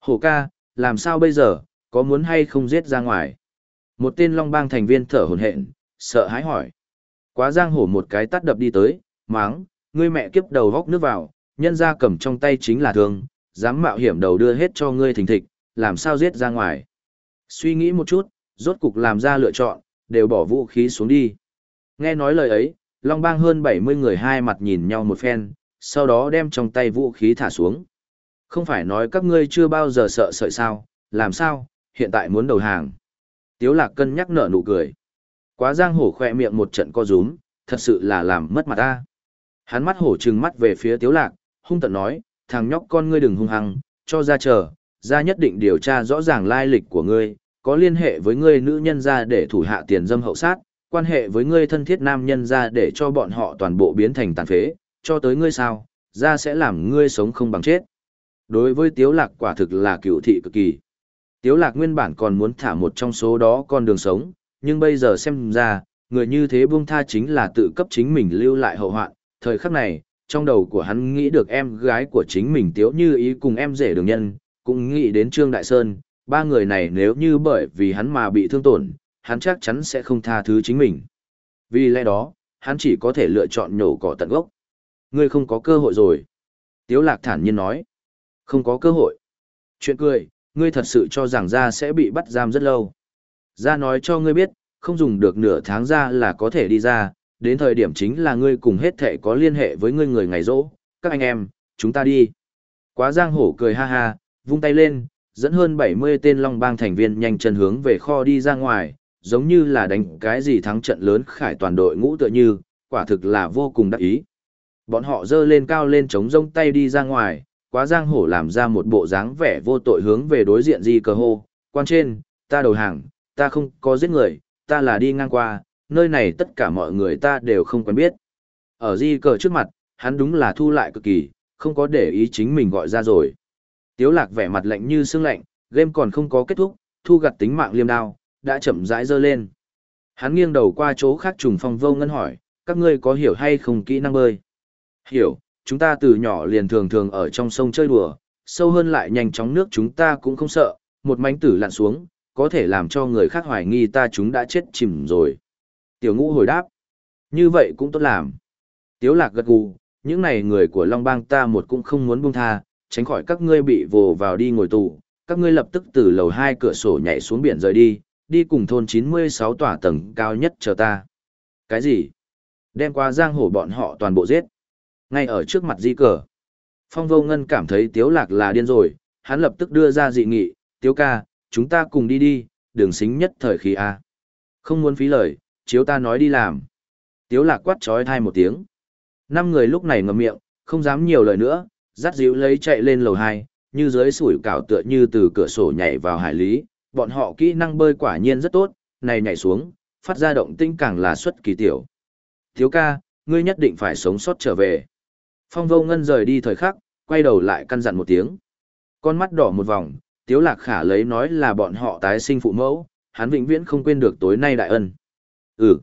Hổ ca, làm sao bây giờ, có muốn hay không giết ra ngoài? Một tên Long Bang thành viên thở hổn hển, sợ hãi hỏi. Quá giang hổ một cái tắt đập đi tới, máng, ngươi mẹ kiếp đầu góc nước vào, nhân ra cầm trong tay chính là thương, dám mạo hiểm đầu đưa hết cho ngươi thình thịch, làm sao giết ra ngoài. Suy nghĩ một chút, rốt cục làm ra lựa chọn, đều bỏ vũ khí xuống đi. Nghe nói lời ấy, Long Bang hơn 70 người hai mặt nhìn nhau một phen, sau đó đem trong tay vũ khí thả xuống. Không phải nói các ngươi chưa bao giờ sợ sợi sao, làm sao, hiện tại muốn đầu hàng. Tiếu lạc cân nhắc nở nụ cười. Quá giang hổ khỏe miệng một trận co rúm, thật sự là làm mất mặt ta. Hắn mắt hổ trừng mắt về phía tiếu lạc, hung tận nói, thằng nhóc con ngươi đừng hung hăng, cho ra chờ, ra nhất định điều tra rõ ràng lai lịch của ngươi, có liên hệ với ngươi nữ nhân ra để thủ hạ tiền dâm hậu sát, quan hệ với ngươi thân thiết nam nhân ra để cho bọn họ toàn bộ biến thành tàn phế, cho tới ngươi sao, ra sẽ làm ngươi sống không bằng chết. Đối với tiếu lạc quả thực là cựu thị cực kỳ. Tiếu lạc nguyên bản còn muốn thả một trong số đó con đường sống, nhưng bây giờ xem ra, người như thế buông tha chính là tự cấp chính mình lưu lại hậu hoạn. Thời khắc này, trong đầu của hắn nghĩ được em gái của chính mình tiếu như ý cùng em rể đường nhân, cũng nghĩ đến Trương Đại Sơn, ba người này nếu như bởi vì hắn mà bị thương tổn, hắn chắc chắn sẽ không tha thứ chính mình. Vì lẽ đó, hắn chỉ có thể lựa chọn nhổ cỏ tận gốc. Ngươi không có cơ hội rồi. Tiếu lạc thản nhiên nói. Không có cơ hội. Chuyện cười, ngươi thật sự cho rằng ra sẽ bị bắt giam rất lâu. Ra nói cho ngươi biết, không dùng được nửa tháng ra là có thể đi ra, đến thời điểm chính là ngươi cùng hết thể có liên hệ với ngươi người ngày rỗ. Các anh em, chúng ta đi. Quá giang hổ cười ha ha, vung tay lên, dẫn hơn 70 tên long bang thành viên nhanh chân hướng về kho đi ra ngoài, giống như là đánh cái gì thắng trận lớn khải toàn đội ngũ tựa như, quả thực là vô cùng đắc ý. Bọn họ dơ lên cao lên chống rông tay đi ra ngoài, quá giang hổ làm ra một bộ dáng vẻ vô tội hướng về đối diện di cờ hô, quan trên, ta đầu hàng, ta không có giết người, ta là đi ngang qua, nơi này tất cả mọi người ta đều không quen biết. Ở di cờ trước mặt, hắn đúng là thu lại cực kỳ, không có để ý chính mình gọi ra rồi. Tiếu lạc vẻ mặt lạnh như xương lạnh, game còn không có kết thúc, thu gặt tính mạng liêm đao, đã chậm rãi dơ lên. Hắn nghiêng đầu qua chỗ khác trùng phong vô ngân hỏi, các ngươi có hiểu hay không kỹ năng bơi? Hiểu, chúng ta từ nhỏ liền thường thường ở trong sông chơi đùa, sâu hơn lại nhanh chóng nước chúng ta cũng không sợ, một mảnh tử lặn xuống, có thể làm cho người khác hoài nghi ta chúng đã chết chìm rồi. Tiểu ngũ hồi đáp, như vậy cũng tốt làm. Tiếu lạc gật gù, những này người của Long Bang ta một cũng không muốn buông tha, tránh khỏi các ngươi bị vồ vào đi ngồi tù, các ngươi lập tức từ lầu hai cửa sổ nhảy xuống biển rời đi, đi cùng thôn 96 tòa tầng cao nhất chờ ta. Cái gì? Đem qua giang hồ bọn họ toàn bộ giết. Ngay ở trước mặt di cờ. Phong vô ngân cảm thấy tiếu lạc là điên rồi, hắn lập tức đưa ra dị nghị, tiếu ca, chúng ta cùng đi đi, đường xính nhất thời khí A. Không muốn phí lời, chiếu ta nói đi làm. Tiếu lạc quát trói thai một tiếng. Năm người lúc này ngậm miệng, không dám nhiều lời nữa, dắt dịu lấy chạy lên lầu hai, như dưới sủi cảo tựa như từ cửa sổ nhảy vào hải lý, bọn họ kỹ năng bơi quả nhiên rất tốt, này nhảy xuống, phát ra động tĩnh càng là xuất kỳ tiểu. Thiếu ca, ngươi nhất định phải sống sót trở về. Phong vô ngân rời đi thời khắc, quay đầu lại căn dặn một tiếng. Con mắt đỏ một vòng, tiếu lạc khả lấy nói là bọn họ tái sinh phụ mẫu, hắn vĩnh viễn không quên được tối nay đại ân. Ừ.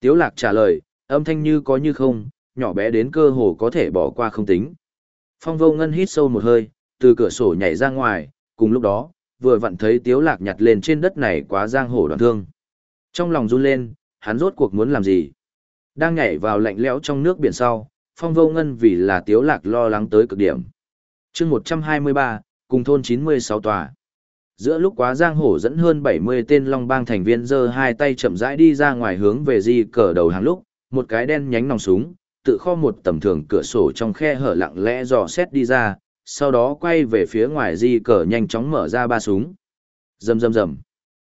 Tiếu lạc trả lời, âm thanh như có như không, nhỏ bé đến cơ hồ có thể bỏ qua không tính. Phong vô ngân hít sâu một hơi, từ cửa sổ nhảy ra ngoài, cùng lúc đó, vừa vặn thấy tiếu lạc nhặt lên trên đất này quá giang hồ đoạn thương. Trong lòng run lên, hắn rốt cuộc muốn làm gì? Đang nhảy vào lạnh lẽo trong nước biển sau, phong vô ngân vì là tiếu lạc lo lắng tới cực điểm. chương 123, cùng thôn 96 tòa. Giữa lúc quá giang hổ dẫn hơn 70 tên long bang thành viên giơ hai tay chậm rãi đi ra ngoài hướng về di cờ đầu hàng lúc, một cái đen nhánh nòng súng, tự kho một tầm thường cửa sổ trong khe hở lặng lẽ dò xét đi ra, sau đó quay về phía ngoài di cờ nhanh chóng mở ra ba súng. Rầm rầm rầm.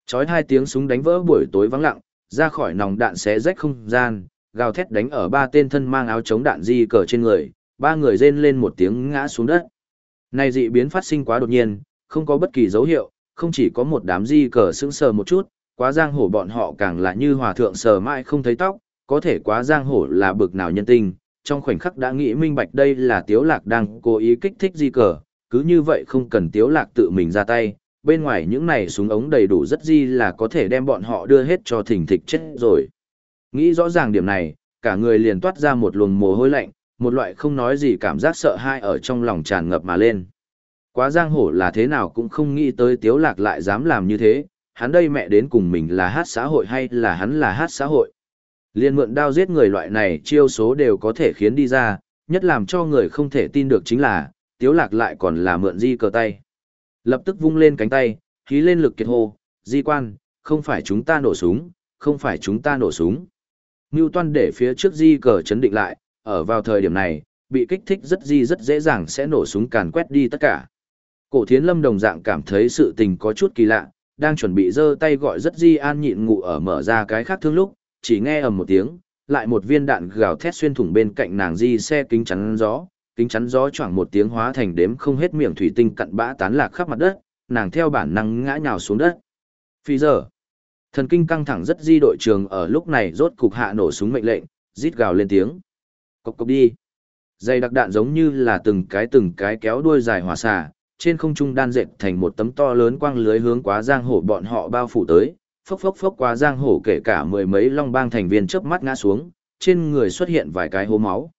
Chói hai tiếng súng đánh vỡ buổi tối vắng lặng, ra khỏi nòng đạn xé rách không gian, gào thét đánh ở ba tên thân mang áo chống đạn di cờ trên người, ba người rên lên một tiếng ngã xuống đất. Này dị biến phát sinh quá đột nhiên, không có bất kỳ dấu hiệu, không chỉ có một đám di cờ sững sờ một chút, quá giang hổ bọn họ càng là như hòa thượng sờ mãi không thấy tóc, có thể quá giang hổ là bực nào nhân tình. trong khoảnh khắc đã nghĩ minh bạch đây là tiếu lạc đang cố ý kích thích di cờ, cứ như vậy không cần tiếu lạc tự mình ra tay, bên ngoài những này súng ống đầy đủ rất di là có thể đem bọn họ đưa hết cho thỉnh thịch chết rồi. Nghĩ rõ ràng điểm này, cả người liền toát ra một luồng mồ hôi lạnh, một loại không nói gì cảm giác sợ hãi ở trong lòng tràn ngập mà lên. Quá giang hổ là thế nào cũng không nghĩ tới tiếu lạc lại dám làm như thế, hắn đây mẹ đến cùng mình là hát xã hội hay là hắn là hát xã hội. Liên mượn đao giết người loại này chiêu số đều có thể khiến đi ra, nhất làm cho người không thể tin được chính là, tiếu lạc lại còn là mượn di cờ tay. Lập tức vung lên cánh tay, khí lên lực kiệt hô, di quan, không phải chúng ta nổ súng, không phải chúng ta nổ súng. Ngưu toan để phía trước di cờ chấn định lại, ở vào thời điểm này, bị kích thích rất di rất dễ dàng sẽ nổ súng càn quét đi tất cả. Cổ thiến lâm đồng dạng cảm thấy sự tình có chút kỳ lạ, đang chuẩn bị giơ tay gọi rất di an nhịn ngủ ở mở ra cái khác thương lúc, chỉ nghe ầm một tiếng, lại một viên đạn gào thét xuyên thủng bên cạnh nàng di xe kính chắn gió, kính chắn gió choảng một tiếng hóa thành đếm không hết miệng thủy tinh cặn bã tán lạc khắp mặt đất, nàng theo bản năng ngã nhào xuống đất. Phi giờ, thần kinh căng thẳng rất di đội trường ở lúc này rốt cục hạ nổ súng mệnh lệnh, rít gào lên tiếng. Cộc cộc đi. Dây đặc đạn giống như là từng cái từng cái kéo đuôi dài hỏa xả trên không trung đan dệt thành một tấm to lớn quang lưới hướng quá giang hổ bọn họ bao phủ tới, phốc phốc phốc quá giang hổ kể cả mười mấy long bang thành viên chớp mắt ngã xuống, trên người xuất hiện vài cái hố máu.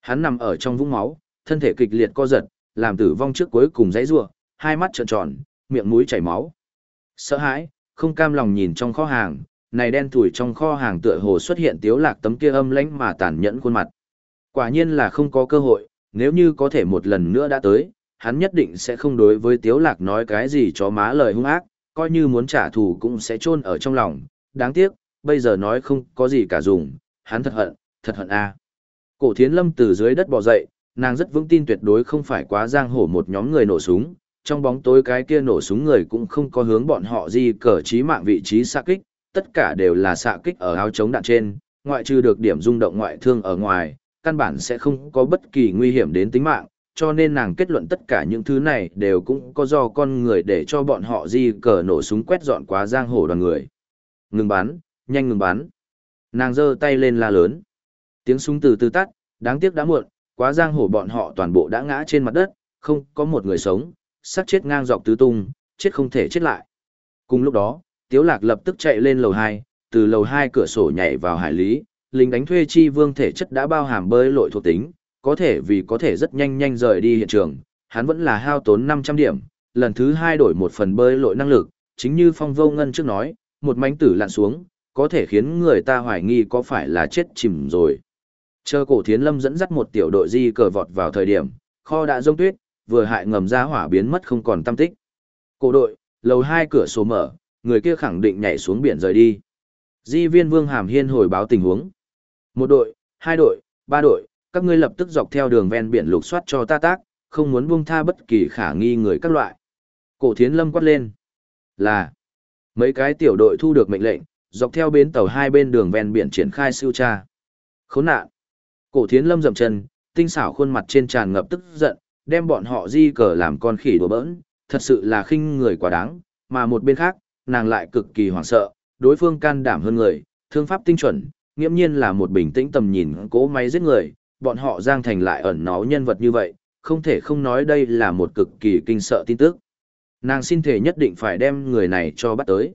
Hắn nằm ở trong vũng máu, thân thể kịch liệt co giật, làm tử vong trước cuối cùng dãy rủa, hai mắt trợn tròn, miệng mũi chảy máu. Sợ hãi, không cam lòng nhìn trong kho hàng, này đen thủi trong kho hàng tựa hồ xuất hiện tiếu lạc tấm kia âm lãnh mà tàn nhẫn khuôn mặt. Quả nhiên là không có cơ hội, nếu như có thể một lần nữa đã tới, hắn nhất định sẽ không đối với tiếu lạc nói cái gì cho má lời hung ác, coi như muốn trả thù cũng sẽ chôn ở trong lòng, đáng tiếc, bây giờ nói không có gì cả dùng, hắn thật hận, thật hận a. Cổ Thiến Lâm từ dưới đất bò dậy, nàng rất vững tin tuyệt đối không phải quá giang hổ một nhóm người nổ súng, trong bóng tối cái kia nổ súng người cũng không có hướng bọn họ gì cờ trí mạng vị trí xạ kích, tất cả đều là xạ kích ở áo chống đạn trên, ngoại trừ được điểm rung động ngoại thương ở ngoài, căn bản sẽ không có bất kỳ nguy hiểm đến tính mạng, cho nên nàng kết luận tất cả những thứ này đều cũng có do con người để cho bọn họ di cờ nổ súng quét dọn quá giang hồ đoàn người. Ngừng bắn, nhanh ngừng bắn. Nàng giơ tay lên la lớn. Tiếng súng từ từ tắt, đáng tiếc đã muộn, quá giang hồ bọn họ toàn bộ đã ngã trên mặt đất, không có một người sống, xác chết ngang dọc tứ tung, chết không thể chết lại. Cùng lúc đó, Tiếu Lạc lập tức chạy lên lầu 2, từ lầu 2 cửa sổ nhảy vào hải lý, lính đánh thuê chi vương thể chất đã bao hàm bơi lội thuộc tính, có thể vì có thể rất nhanh nhanh rời đi hiện trường, hắn vẫn là hao tốn 500 điểm, lần thứ hai đổi một phần bơi lội năng lực, chính như phong vô ngân trước nói, một mảnh tử lặn xuống, có thể khiến người ta hoài nghi có phải là chết chìm rồi. Chờ cổ thiến lâm dẫn dắt một tiểu đội di cờ vọt vào thời điểm, kho đã rông tuyết, vừa hại ngầm ra hỏa biến mất không còn tâm tích. Cổ đội, lầu hai cửa sổ mở, người kia khẳng định nhảy xuống biển rời đi. Di viên Vương Hàm Hiên hồi báo tình huống. Một đội, hai đội, ba đội, các ngươi lập tức dọc theo đường ven biển lục soát cho ta tác, không muốn buông tha bất kỳ khả nghi người các loại. Cổ thiến lâm quát lên. Là. Mấy cái tiểu đội thu được mệnh lệnh, dọc theo bến tàu hai bên đường ven biển triển khai siêu tra. Khốn nạn. Cổ thiến lâm dậm chân, tinh xảo khuôn mặt trên tràn ngập tức giận, đem bọn họ di cờ làm con khỉ đùa bỡn, thật sự là khinh người quá đáng, mà một bên khác, nàng lại cực kỳ hoảng sợ, đối phương can đảm hơn người, thương pháp tinh chuẩn, nghiễm nhiên là một bình tĩnh tầm nhìn cố máy giết người, bọn họ giang thành lại ẩn náu nhân vật như vậy, không thể không nói đây là một cực kỳ kinh sợ tin tức. Nàng xin thể nhất định phải đem người này cho bắt tới.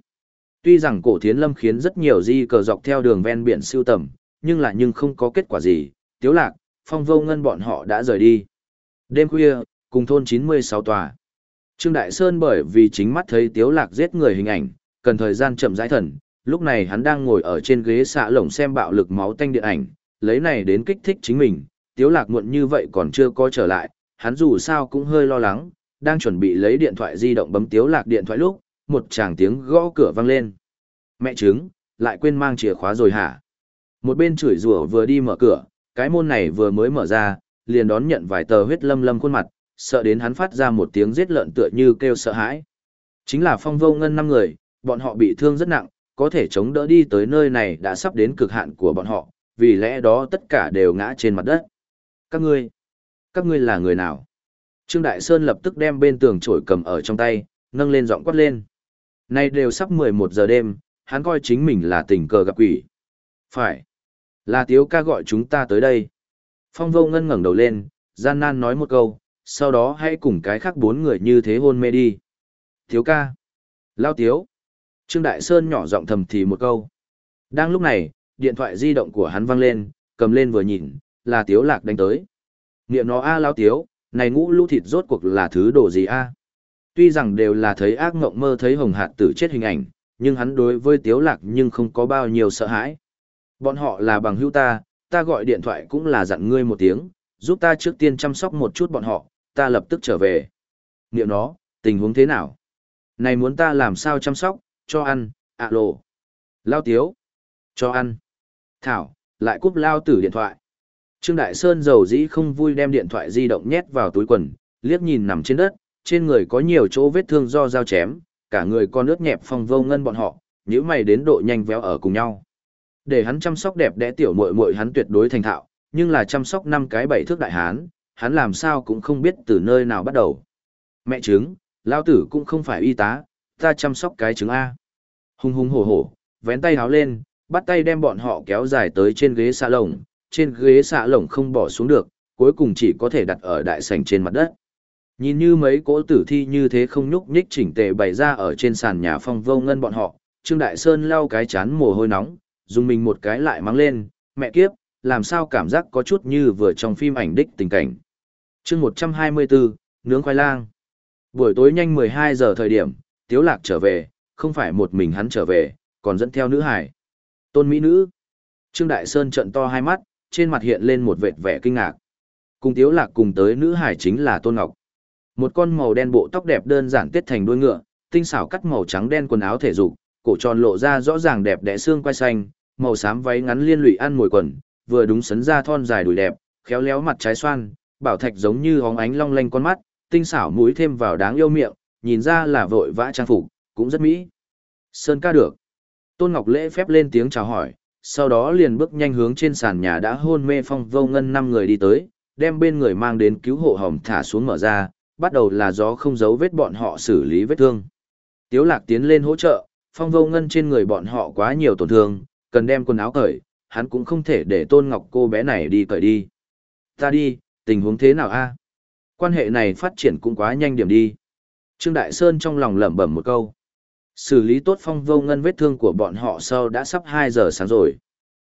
Tuy rằng cổ thiến lâm khiến rất nhiều di cờ dọc theo đường ven biển siêu tầm, nhưng là nhưng không có kết quả gì, tiếu lạc, phong vô ngân bọn họ đã rời đi. Đêm khuya, cùng thôn 96 tòa. Trương Đại Sơn bởi vì chính mắt thấy tiếu lạc giết người hình ảnh, cần thời gian chậm rãi thần, lúc này hắn đang ngồi ở trên ghế xạ lồng xem bạo lực máu tanh điện ảnh, lấy này đến kích thích chính mình, tiếu lạc muộn như vậy còn chưa có trở lại, hắn dù sao cũng hơi lo lắng, đang chuẩn bị lấy điện thoại di động bấm tiếu lạc điện thoại lúc, một tràng tiếng gõ cửa vang lên. Mẹ trứng, lại quên mang chìa khóa rồi hả? Một bên chửi rủa vừa đi mở cửa, cái môn này vừa mới mở ra, liền đón nhận vài tờ huyết lâm lâm khuôn mặt, sợ đến hắn phát ra một tiếng giết lợn tựa như kêu sợ hãi. Chính là phong vô ngân năm người, bọn họ bị thương rất nặng, có thể chống đỡ đi tới nơi này đã sắp đến cực hạn của bọn họ, vì lẽ đó tất cả đều ngã trên mặt đất. Các ngươi, các ngươi là người nào? Trương Đại Sơn lập tức đem bên tường trổi cầm ở trong tay, nâng lên giọng quát lên. Nay đều sắp 11 giờ đêm, hắn coi chính mình là tình cờ gặp quỷ. Phải. Là Tiếu ca gọi chúng ta tới đây. Phong vô ngân ngẩng đầu lên, gian nan nói một câu, sau đó hãy cùng cái khác bốn người như thế hôn mê đi. Tiếu ca. Lao Tiếu. Trương Đại Sơn nhỏ giọng thầm thì một câu. Đang lúc này, điện thoại di động của hắn vang lên, cầm lên vừa nhìn, là Tiếu Lạc đánh tới. Niệm nó a à, Lao Tiếu, này ngũ lũ thịt rốt cuộc là thứ đồ gì a? Tuy rằng đều là thấy ác ngộng mơ thấy hồng hạt tử chết hình ảnh, nhưng hắn đối với Tiếu Lạc nhưng không có bao nhiêu sợ hãi. Bọn họ là bằng hữu ta, ta gọi điện thoại cũng là dặn ngươi một tiếng, giúp ta trước tiên chăm sóc một chút bọn họ, ta lập tức trở về. Niệm nó, tình huống thế nào? Này muốn ta làm sao chăm sóc, cho ăn, ạ lộ. Lao tiếu. Cho ăn. Thảo, lại cúp lao tử điện thoại. Trương Đại Sơn giàu dĩ không vui đem điện thoại di động nhét vào túi quần, liếc nhìn nằm trên đất, trên người có nhiều chỗ vết thương do dao chém, cả người con ướt nhẹp phong vô ngân bọn họ, nếu mày đến độ nhanh véo ở cùng nhau. Để hắn chăm sóc đẹp đẽ tiểu muội muội hắn tuyệt đối thành thạo, nhưng là chăm sóc năm cái bảy thước đại hán, hắn làm sao cũng không biết từ nơi nào bắt đầu. Mẹ trứng, lao tử cũng không phải y tá, ta chăm sóc cái trứng A. Hung hung hổ hổ, vén tay háo lên, bắt tay đem bọn họ kéo dài tới trên ghế xạ lồng, trên ghế xạ lồng không bỏ xuống được, cuối cùng chỉ có thể đặt ở đại sảnh trên mặt đất. Nhìn như mấy cỗ tử thi như thế không nhúc nhích chỉnh tề bày ra ở trên sàn nhà phong vô ngân bọn họ, Trương Đại Sơn lau cái chán mồ hôi nóng, dùng mình một cái lại mắng lên, mẹ kiếp, làm sao cảm giác có chút như vừa trong phim ảnh đích tình cảnh. chương 124, nướng khoai lang. Buổi tối nhanh 12 giờ thời điểm, Tiếu Lạc trở về, không phải một mình hắn trở về, còn dẫn theo nữ hải. Tôn Mỹ Nữ. Trương Đại Sơn trợn to hai mắt, trên mặt hiện lên một vệt vẻ kinh ngạc. Cùng Tiếu Lạc cùng tới nữ hải chính là Tôn Ngọc. Một con màu đen bộ tóc đẹp đơn giản tiết thành đuôi ngựa, tinh xảo cắt màu trắng đen quần áo thể dục, cổ tròn lộ ra rõ ràng đẹp đẽ xương quai xanh, màu xám váy ngắn liên lụy ăn mồi quần, vừa đúng sấn ra thon dài đùi đẹp, khéo léo mặt trái xoan, bảo thạch giống như hóng ánh long lanh con mắt, tinh xảo mũi thêm vào đáng yêu miệng, nhìn ra là vội vã trang phục, cũng rất mỹ. Sơn ca được. Tôn Ngọc lễ phép lên tiếng chào hỏi, sau đó liền bước nhanh hướng trên sàn nhà đã hôn mê phong vô ngân năm người đi tới, đem bên người mang đến cứu hộ hồng thả xuống mở ra, bắt đầu là gió không giấu vết bọn họ xử lý vết thương. Tiếu lạc tiến lên hỗ trợ, phong vô ngân trên người bọn họ quá nhiều tổn thương, cần đem quần áo cởi, hắn cũng không thể để tôn ngọc cô bé này đi cởi đi. Ta đi, tình huống thế nào a? Quan hệ này phát triển cũng quá nhanh điểm đi. Trương Đại Sơn trong lòng lẩm bẩm một câu. Xử lý tốt phong vô ngân vết thương của bọn họ sau đã sắp 2 giờ sáng rồi.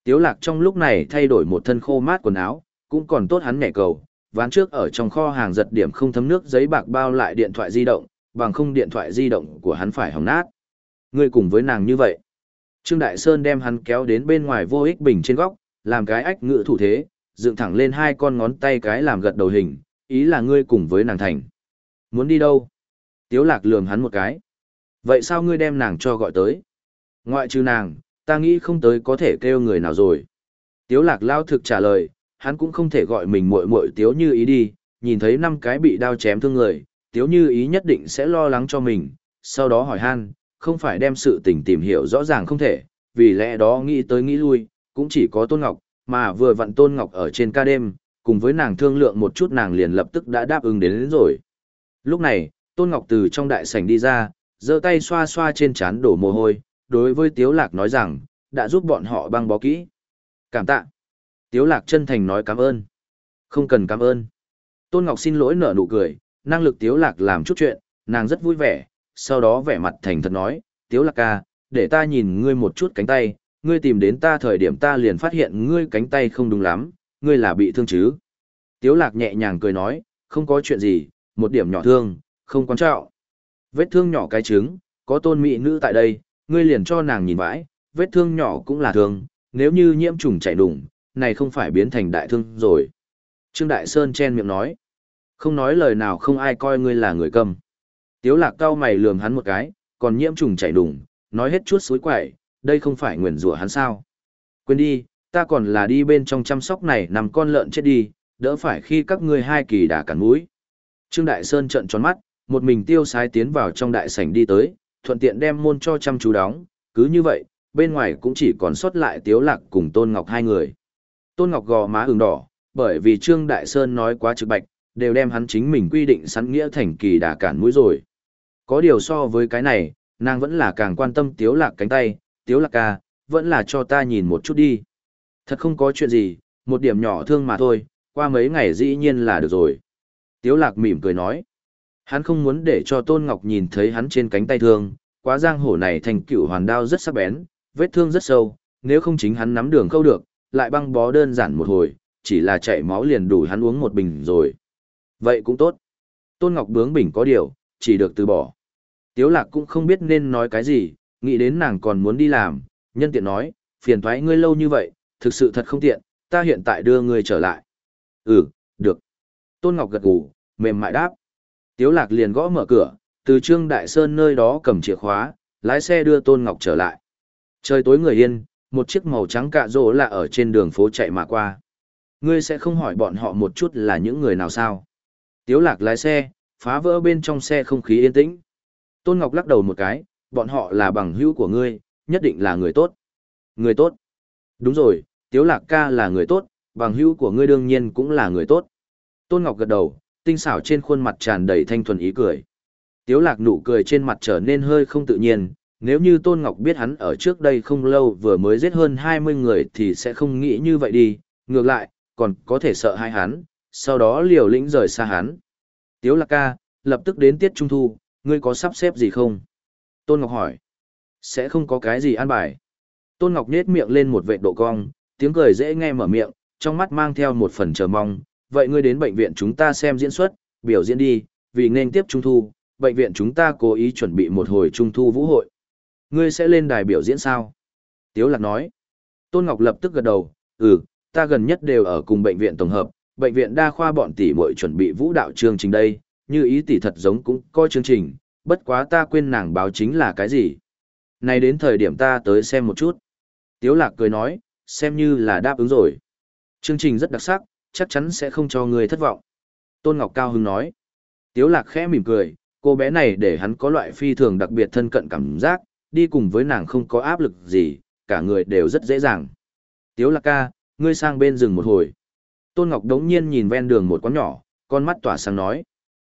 Tiếu lạc trong lúc này thay đổi một thân khô mát quần áo, cũng còn tốt hắn nhẹ cầu, ván trước ở trong kho hàng giật điểm không thấm nước giấy bạc bao lại điện thoại di động, bằng không điện thoại di động của hắn phải hỏng nát. Ngươi cùng với nàng như vậy. Trương Đại Sơn đem hắn kéo đến bên ngoài vô ích bình trên góc, làm cái ách ngữ thủ thế, dựng thẳng lên hai con ngón tay cái làm gật đầu hình, ý là ngươi cùng với nàng thành. Muốn đi đâu? Tiếu lạc lườm hắn một cái. Vậy sao ngươi đem nàng cho gọi tới? Ngoại trừ nàng, ta nghĩ không tới có thể kêu người nào rồi. Tiếu lạc lao thực trả lời, hắn cũng không thể gọi mình muội muội tiếu như ý đi, nhìn thấy năm cái bị đao chém thương người, tiếu như ý nhất định sẽ lo lắng cho mình, sau đó hỏi han, không phải đem sự tình tìm hiểu rõ ràng không thể, vì lẽ đó nghĩ tới nghĩ lui, cũng chỉ có Tôn Ngọc, mà vừa vặn Tôn Ngọc ở trên ca đêm, cùng với nàng thương lượng một chút nàng liền lập tức đã đáp ứng đến, đến rồi. Lúc này, Tôn Ngọc từ trong đại sảnh đi ra, giơ tay xoa xoa trên trán đổ mồ hôi, đối với Tiếu Lạc nói rằng, đã giúp bọn họ băng bó kỹ. Cảm tạ. Tiếu Lạc chân thành nói cảm ơn. Không cần cảm ơn. Tôn Ngọc xin lỗi nở nụ cười, năng lực Tiếu Lạc làm chút chuyện, nàng rất vui vẻ, sau đó vẻ mặt thành thật nói, Tiếu Lạc ca, để ta nhìn ngươi một chút cánh tay, ngươi tìm đến ta thời điểm ta liền phát hiện ngươi cánh tay không đúng lắm, ngươi là bị thương chứ. Tiếu Lạc nhẹ nhàng cười nói, không có chuyện gì, một điểm nhỏ thương, không quan trọng. Vết thương nhỏ cái trứng, có tôn mỹ nữ tại đây, ngươi liền cho nàng nhìn vãi, vết thương nhỏ cũng là thương, nếu như nhiễm trùng chảy đủng, này không phải biến thành đại thương rồi. Trương Đại Sơn chen miệng nói, không nói lời nào không ai coi ngươi là người cầm Tiếu lạc cao mày lườm hắn một cái, còn nhiễm trùng chảy đủng, nói hết chút suối quậy, đây không phải nguyền rủa hắn sao. Quên đi, ta còn là đi bên trong chăm sóc này nằm con lợn chết đi, đỡ phải khi các ngươi hai kỳ đả cắn mũi. Trương Đại Sơn trợn tròn mắt, một mình tiêu sái tiến vào trong đại sảnh đi tới, thuận tiện đem môn cho chăm chú đóng, cứ như vậy, bên ngoài cũng chỉ còn sót lại Tiếu Lạc cùng Tôn Ngọc hai người. Tôn Ngọc gò má ửng đỏ, bởi vì Trương Đại Sơn nói quá trực bạch, đều đem hắn chính mình quy định sẵn nghĩa thành kỳ đà cản mũi rồi. Có điều so với cái này, nàng vẫn là càng quan tâm Tiếu Lạc cánh tay, Tiếu Lạc ca, vẫn là cho ta nhìn một chút đi. Thật không có chuyện gì, một điểm nhỏ thương mà thôi, qua mấy ngày dĩ nhiên là được rồi. Tiếu Lạc mỉm cười nói. Hắn không muốn để cho Tôn Ngọc nhìn thấy hắn trên cánh tay thương, quá giang hổ này thành cựu hoàn đao rất sắc bén, vết thương rất sâu, nếu không chính hắn nắm đường câu được, lại băng bó đơn giản một hồi, chỉ là chạy máu liền đủ hắn uống một bình rồi. Vậy cũng tốt. Tôn Ngọc bướng bỉnh có điều, chỉ được từ bỏ. Tiếu lạc cũng không biết nên nói cái gì, nghĩ đến nàng còn muốn đi làm, nhân tiện nói, phiền thoái ngươi lâu như vậy, thực sự thật không tiện, ta hiện tại đưa ngươi trở lại. Ừ, được. Tôn Ngọc gật gù, mềm mại đáp. Tiếu lạc liền gõ mở cửa, từ Trương Đại Sơn nơi đó cầm chìa khóa, lái xe đưa Tôn Ngọc trở lại. Trời tối người yên, một chiếc màu trắng cạ rỗ là ở trên đường phố chạy mà qua. Ngươi sẽ không hỏi bọn họ một chút là những người nào sao? Tiếu lạc lái xe, phá vỡ bên trong xe không khí yên tĩnh. Tôn Ngọc lắc đầu một cái, bọn họ là bằng hữu của ngươi, nhất định là người tốt. Người tốt. Đúng rồi, Tiếu lạc ca là người tốt, bằng hữu của ngươi đương nhiên cũng là người tốt. Tôn Ngọc gật đầu, tinh xảo trên khuôn mặt tràn đầy thanh thuần ý cười. Tiếu lạc nụ cười trên mặt trở nên hơi không tự nhiên, nếu như Tôn Ngọc biết hắn ở trước đây không lâu vừa mới giết hơn 20 người thì sẽ không nghĩ như vậy đi, ngược lại, còn có thể sợ hai hắn, sau đó liều lĩnh rời xa hắn. Tiếu lạc ca, lập tức đến tiết trung thu, ngươi có sắp xếp gì không? Tôn Ngọc hỏi. Sẽ không có cái gì an bài. Tôn Ngọc nhếch miệng lên một vệt độ cong, tiếng cười dễ nghe mở miệng, trong mắt mang theo một phần chờ mong. Vậy ngươi đến bệnh viện chúng ta xem diễn xuất, biểu diễn đi, vì nên tiếp trung thu, bệnh viện chúng ta cố ý chuẩn bị một hồi trung thu vũ hội. Ngươi sẽ lên đài biểu diễn sao? Tiếu lạc nói. Tôn Ngọc lập tức gật đầu, ừ, ta gần nhất đều ở cùng bệnh viện tổng hợp, bệnh viện đa khoa bọn tỷ muội chuẩn bị vũ đạo chương trình đây, như ý tỷ thật giống cũng có chương trình, bất quá ta quên nàng báo chính là cái gì. Này đến thời điểm ta tới xem một chút. Tiếu lạc cười nói, xem như là đáp ứng rồi. Chương trình rất đặc sắc, chắc chắn sẽ không cho người thất vọng. Tôn Ngọc Cao Hưng nói. Tiếu lạc khẽ mỉm cười, cô bé này để hắn có loại phi thường đặc biệt thân cận cảm giác, đi cùng với nàng không có áp lực gì, cả người đều rất dễ dàng. Tiếu lạc ca, ngươi sang bên rừng một hồi. Tôn Ngọc đống nhiên nhìn ven đường một quán nhỏ, con mắt tỏa sáng nói.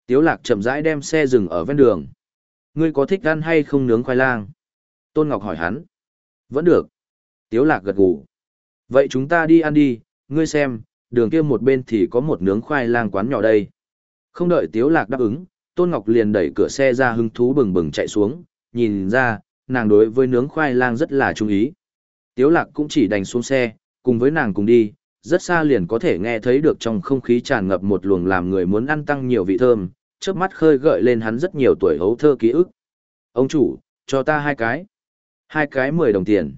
Tiếu lạc chậm rãi đem xe dừng ở ven đường. Ngươi có thích ăn hay không nướng khoai lang? Tôn Ngọc hỏi hắn. Vẫn được. Tiếu lạc gật gù. Vậy chúng ta đi ăn đi, ngươi xem, đường kia một bên thì có một nướng khoai lang quán nhỏ đây. Không đợi Tiếu lạc đáp ứng, Tôn Ngọc liền đẩy cửa xe ra hứng thú bừng bừng chạy xuống, nhìn ra, nàng đối với nướng khoai lang rất là trung ý. Tiếu lạc cũng chỉ đành xuống xe, cùng với nàng cùng đi, rất xa liền có thể nghe thấy được trong không khí tràn ngập một luồng làm người muốn ăn tăng nhiều vị thơm, Chớp mắt khơi gợi lên hắn rất nhiều tuổi hấu thơ ký ức. Ông chủ, cho ta hai cái. Hai cái mười đồng tiền.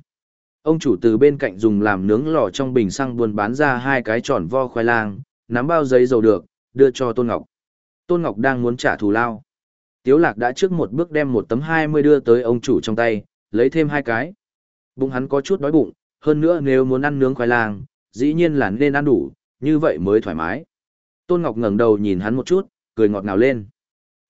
Ông chủ từ bên cạnh dùng làm nướng lò trong bình xăng buôn bán ra hai cái tròn vo khoai lang, nắm bao giấy dầu được, đưa cho Tôn Ngọc. Tôn Ngọc đang muốn trả thù lao. Tiếu lạc đã trước một bước đem một tấm hai mươi đưa tới ông chủ trong tay, lấy thêm hai cái. Bụng hắn có chút đói bụng, hơn nữa nếu muốn ăn nướng khoai lang, dĩ nhiên là nên ăn đủ, như vậy mới thoải mái. Tôn Ngọc ngẩng đầu nhìn hắn một chút, cười ngọt ngào lên.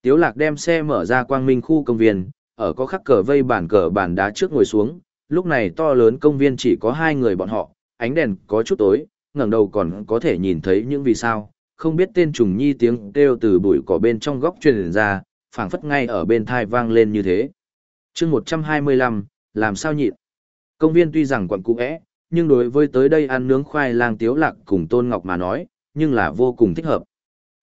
Tiếu lạc đem xe mở ra quang minh khu công viên, ở có khắc cờ vây bản cờ bản đá trước ngồi xuống, lúc này to lớn công viên chỉ có hai người bọn họ, ánh đèn có chút tối, ngẩng đầu còn có thể nhìn thấy những vì sao, không biết tên trùng nhi tiếng kêu từ bụi cỏ bên trong góc truyền ra, phảng phất ngay ở bên thai vang lên như thế. chương 125, làm sao nhịn? Công viên tuy rằng quận cũ ẽ, nhưng đối với tới đây ăn nướng khoai lang tiếu lạc cùng Tôn Ngọc mà nói, nhưng là vô cùng thích hợp.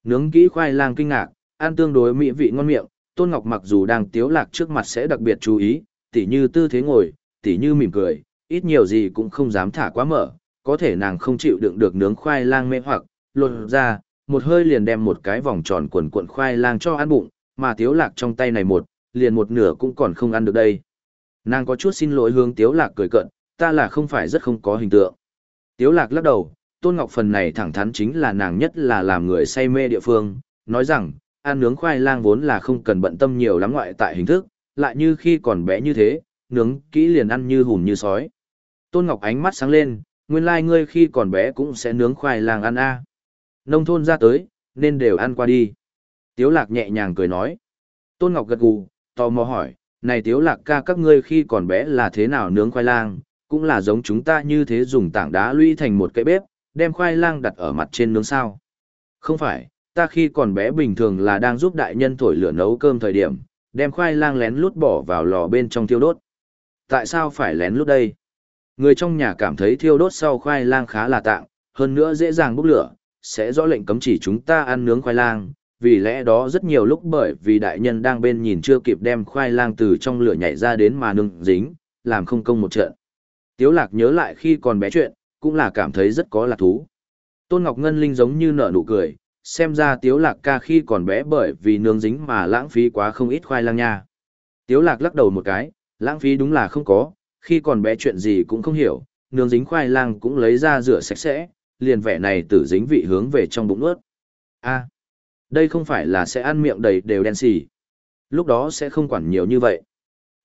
Nướng kỹ khoai lang kinh ngạc, ăn tương đối mỹ vị ngon miệng, Tôn Ngọc mặc dù đang tiếu lạc trước mặt sẽ đặc biệt chú ý, tỉ như tư thế ngồi, tỉ như mỉm cười, ít nhiều gì cũng không dám thả quá mở, có thể nàng không chịu đựng được nướng khoai lang mê hoặc, lột ra, một hơi liền đem một cái vòng tròn cuộn cuộn khoai lang cho ăn bụng, mà tiếu lạc trong tay này một, liền một nửa cũng còn không ăn được đây. Nàng có chút xin lỗi hướng tiếu lạc cười cận, ta là không phải rất không có hình tượng. Tiếu lạc lắc đầu, Tôn Ngọc phần này thẳng thắn chính là nàng nhất là làm người say mê địa phương, nói rằng, ăn nướng khoai lang vốn là không cần bận tâm nhiều lắm ngoại tại hình thức, lại như khi còn bé như thế, nướng kỹ liền ăn như hùm như sói. Tôn Ngọc ánh mắt sáng lên, nguyên lai like ngươi khi còn bé cũng sẽ nướng khoai lang ăn a. Nông thôn ra tới, nên đều ăn qua đi. Tiếu lạc nhẹ nhàng cười nói. Tôn Ngọc gật gù, tò mò hỏi, này tiếu lạc ca các ngươi khi còn bé là thế nào nướng khoai lang, cũng là giống chúng ta như thế dùng tảng đá lũy thành một cái bếp, đem khoai lang đặt ở mặt trên nướng sao. Không phải, ta khi còn bé bình thường là đang giúp đại nhân thổi lửa nấu cơm thời điểm, đem khoai lang lén lút bỏ vào lò bên trong thiêu đốt. Tại sao phải lén lút đây? Người trong nhà cảm thấy thiêu đốt sau khoai lang khá là tạng, hơn nữa dễ dàng bốc lửa, sẽ rõ lệnh cấm chỉ chúng ta ăn nướng khoai lang, vì lẽ đó rất nhiều lúc bởi vì đại nhân đang bên nhìn chưa kịp đem khoai lang từ trong lửa nhảy ra đến mà nướng dính, làm không công một trận. Tiếu lạc nhớ lại khi còn bé chuyện, cũng là cảm thấy rất có lạc thú. Tôn Ngọc Ngân Linh giống như nở nụ cười, xem ra Tiếu Lạc ca khi còn bé bởi vì nướng dính mà lãng phí quá không ít khoai lang nha. Tiếu Lạc lắc đầu một cái, lãng phí đúng là không có, khi còn bé chuyện gì cũng không hiểu, nướng dính khoai lang cũng lấy ra rửa sạch sẽ, liền vẻ này tử dính vị hướng về trong bụng nuốt. A, đây không phải là sẽ ăn miệng đầy đều đen xì. Lúc đó sẽ không quản nhiều như vậy.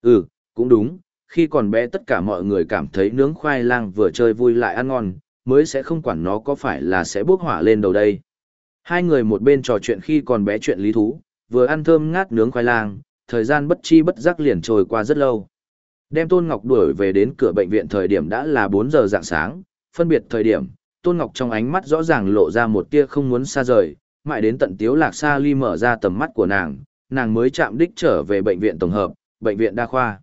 Ừ, cũng đúng, khi còn bé tất cả mọi người cảm thấy nướng khoai lang vừa chơi vui lại ăn ngon, mới sẽ không quản nó có phải là sẽ bốc hỏa lên đầu đây. Hai người một bên trò chuyện khi còn bé chuyện lý thú, vừa ăn thơm ngát nướng khoai lang, thời gian bất chi bất giác liền trôi qua rất lâu. Đem Tôn Ngọc đuổi về đến cửa bệnh viện thời điểm đã là 4 giờ dạng sáng, phân biệt thời điểm, Tôn Ngọc trong ánh mắt rõ ràng lộ ra một tia không muốn xa rời, mãi đến tận Tiếu Lạc Sa Ly mở ra tầm mắt của nàng, nàng mới chạm đích trở về bệnh viện tổng hợp, bệnh viện đa khoa.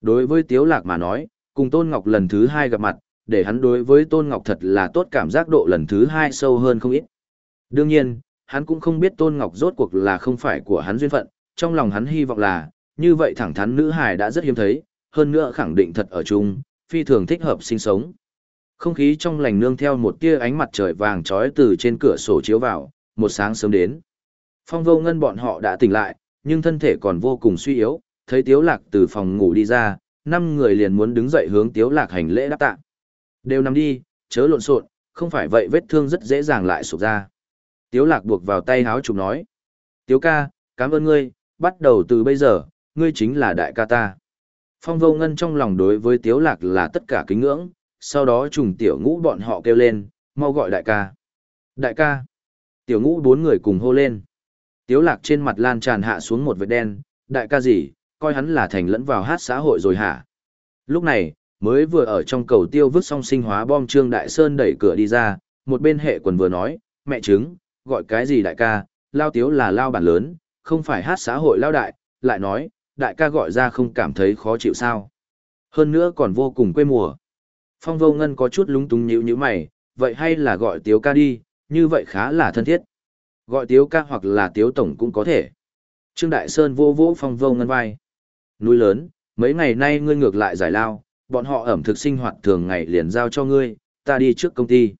Đối với Tiếu Lạc mà nói, cùng Tôn Ngọc lần thứ hai gặp mặt, để hắn đối với Tôn Ngọc thật là tốt cảm giác độ lần thứ hai sâu hơn không ít. Đương nhiên, hắn cũng không biết Tôn Ngọc rốt cuộc là không phải của hắn duyên phận, trong lòng hắn hy vọng là, như vậy thẳng thắn nữ hài đã rất hiếm thấy, hơn nữa khẳng định thật ở chung, phi thường thích hợp sinh sống. Không khí trong lành nương theo một tia ánh mặt trời vàng trói từ trên cửa sổ chiếu vào, một sáng sớm đến. Phong vô ngân bọn họ đã tỉnh lại, nhưng thân thể còn vô cùng suy yếu, thấy Tiếu Lạc từ phòng ngủ đi ra, năm người liền muốn đứng dậy hướng Tiếu Lạc hành lễ đáp tạ. Đều nằm đi, chớ lộn xộn, không phải vậy vết thương rất dễ dàng lại sụp ra. Tiếu Lạc buộc vào tay háo chụp nói. Tiếu ca, cảm ơn ngươi, bắt đầu từ bây giờ, ngươi chính là đại ca ta. Phong vô ngân trong lòng đối với Tiếu Lạc là tất cả kính ngưỡng, sau đó trùng tiểu ngũ bọn họ kêu lên, mau gọi đại ca. Đại ca. Tiểu ngũ bốn người cùng hô lên. Tiếu lạc trên mặt lan tràn hạ xuống một vệt đen, đại ca gì, coi hắn là thành lẫn vào hát xã hội rồi hả? Lúc này, mới vừa ở trong cầu tiêu vứt xong sinh hóa bom Trương Đại Sơn đẩy cửa đi ra, một bên hệ quần vừa nói, mẹ chứng, gọi cái gì đại ca, lao tiếu là lao bản lớn, không phải hát xã hội lao đại, lại nói, đại ca gọi ra không cảm thấy khó chịu sao. Hơn nữa còn vô cùng quê mùa. Phong vô ngân có chút lúng túng nhíu như mày, vậy hay là gọi tiếu ca đi, như vậy khá là thân thiết. Gọi tiếu ca hoặc là tiếu tổng cũng có thể. Trương Đại Sơn vô vỗ phong vô ngân vai núi lớn, mấy ngày nay ngươi ngược lại giải lao, bọn họ ẩm thực sinh hoạt thường ngày liền giao cho ngươi, ta đi trước công ty.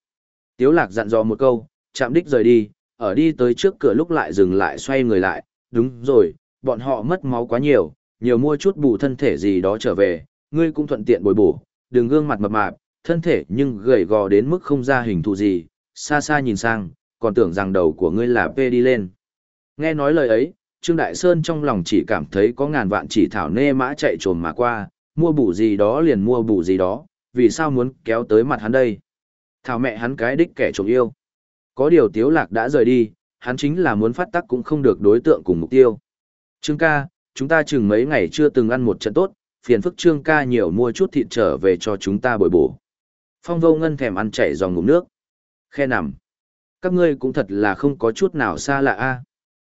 Tiếu lạc dặn dò một câu, chạm đích rời đi, ở đi tới trước cửa lúc lại dừng lại xoay người lại, đúng rồi, bọn họ mất máu quá nhiều, nhiều mua chút bù thân thể gì đó trở về, ngươi cũng thuận tiện bồi bổ, đừng gương mặt mập mạp, thân thể nhưng gầy gò đến mức không ra hình thù gì, xa xa nhìn sang, còn tưởng rằng đầu của ngươi là pê đi lên. Nghe nói lời ấy, Trương Đại Sơn trong lòng chỉ cảm thấy có ngàn vạn chỉ thảo nê mã chạy trồm mà qua, mua bù gì đó liền mua bù gì đó, vì sao muốn kéo tới mặt hắn đây? Thảo mẹ hắn cái đích kẻ trộm yêu. Có điều tiếu lạc đã rời đi, hắn chính là muốn phát tắc cũng không được đối tượng cùng mục tiêu. Trương ca, chúng ta chừng mấy ngày chưa từng ăn một trận tốt, phiền phức trương ca nhiều mua chút thịt trở về cho chúng ta bồi bổ. Phong vô ngân thèm ăn chảy dòng ngụm nước. Khe nằm. Các ngươi cũng thật là không có chút nào xa lạ a.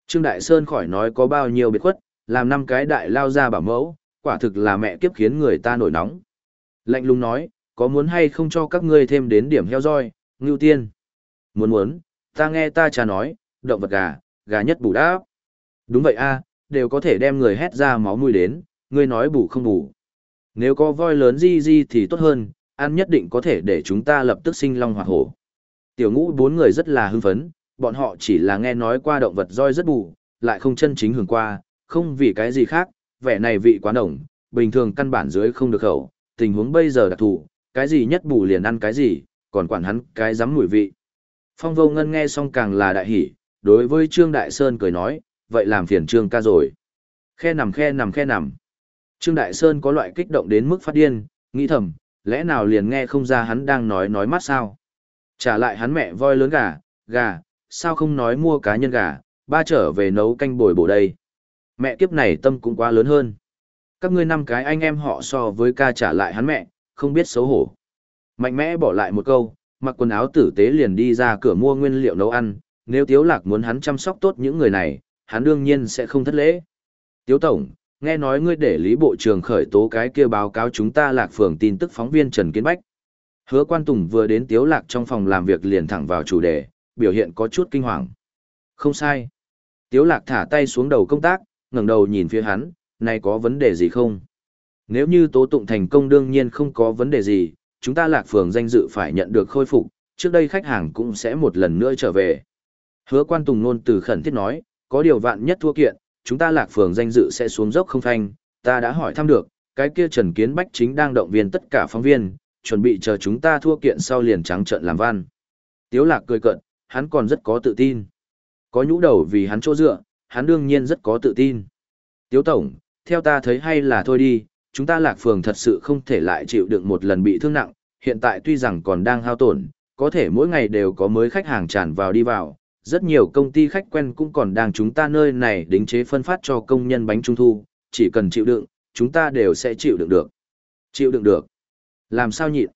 Trương Đại Sơn khỏi nói có bao nhiêu biệt khuất, làm năm cái đại lao ra bảo mẫu, quả thực là mẹ kiếp khiến người ta nổi nóng. Lạnh lùng nói, có muốn hay không cho các ngươi thêm đến điểm heo roi, ngưu tiên. Muốn muốn, ta nghe ta cha nói, động vật gà, gà nhất bù đáp. Đúng vậy a, đều có thể đem người hét ra máu mũi đến, ngươi nói bù không bù. Nếu có voi lớn gì gì thì tốt hơn, ăn nhất định có thể để chúng ta lập tức sinh long hoạt hổ. Tiểu ngũ bốn người rất là hưng phấn, bọn họ chỉ là nghe nói qua động vật roi rất bù, lại không chân chính hưởng qua, không vì cái gì khác, vẻ này vị quá nồng, bình thường căn bản dưới không được khẩu, tình huống bây giờ đặc thù, cái gì nhất bù liền ăn cái gì, còn quản hắn cái dám mùi vị. Phong vô ngân nghe xong càng là đại hỉ, đối với Trương Đại Sơn cười nói, vậy làm phiền Trương ca rồi. Khe nằm khe nằm khe nằm. Trương Đại Sơn có loại kích động đến mức phát điên, nghĩ thầm, lẽ nào liền nghe không ra hắn đang nói nói mắt sao. Trả lại hắn mẹ voi lớn gà, gà, sao không nói mua cá nhân gà, ba trở về nấu canh bồi bổ đây. Mẹ kiếp này tâm cũng quá lớn hơn. Các ngươi năm cái anh em họ so với ca trả lại hắn mẹ, không biết xấu hổ. Mạnh mẽ bỏ lại một câu, mặc quần áo tử tế liền đi ra cửa mua nguyên liệu nấu ăn, nếu Tiếu Lạc muốn hắn chăm sóc tốt những người này, hắn đương nhiên sẽ không thất lễ. Tiếu Tổng, nghe nói ngươi để Lý Bộ trưởng khởi tố cái kia báo cáo chúng ta Lạc Phường tin tức phóng viên Trần Kiến Bách. Hứa Quan Tùng vừa đến Tiếu Lạc trong phòng làm việc liền thẳng vào chủ đề, biểu hiện có chút kinh hoàng. Không sai. Tiếu Lạc thả tay xuống đầu công tác, ngẩng đầu nhìn phía hắn, này có vấn đề gì không? Nếu như tố tụng thành công đương nhiên không có vấn đề gì, chúng ta lạc phường danh dự phải nhận được khôi phục, trước đây khách hàng cũng sẽ một lần nữa trở về. Hứa quan tùng nôn từ khẩn thiết nói, có điều vạn nhất thua kiện, chúng ta lạc phường danh dự sẽ xuống dốc không thanh, ta đã hỏi thăm được, cái kia Trần Kiến Bách chính đang động viên tất cả phóng viên, chuẩn bị chờ chúng ta thua kiện sau liền trắng trợn làm văn. Tiếu lạc cười cận, hắn còn rất có tự tin. Có nhũ đầu vì hắn chỗ dựa, hắn đương nhiên rất có tự tin. Tiếu Tổng, theo ta thấy hay là thôi đi, chúng ta lạc phường thật sự không thể lại chịu đựng một lần bị thương nặng, hiện tại tuy rằng còn đang hao tổn, có thể mỗi ngày đều có mới khách hàng tràn vào đi vào, rất nhiều công ty khách quen cũng còn đang chúng ta nơi này đính chế phân phát cho công nhân bánh trung thu, chỉ cần chịu đựng, chúng ta đều sẽ chịu đựng được. Chịu đựng được. Làm sao nhịn?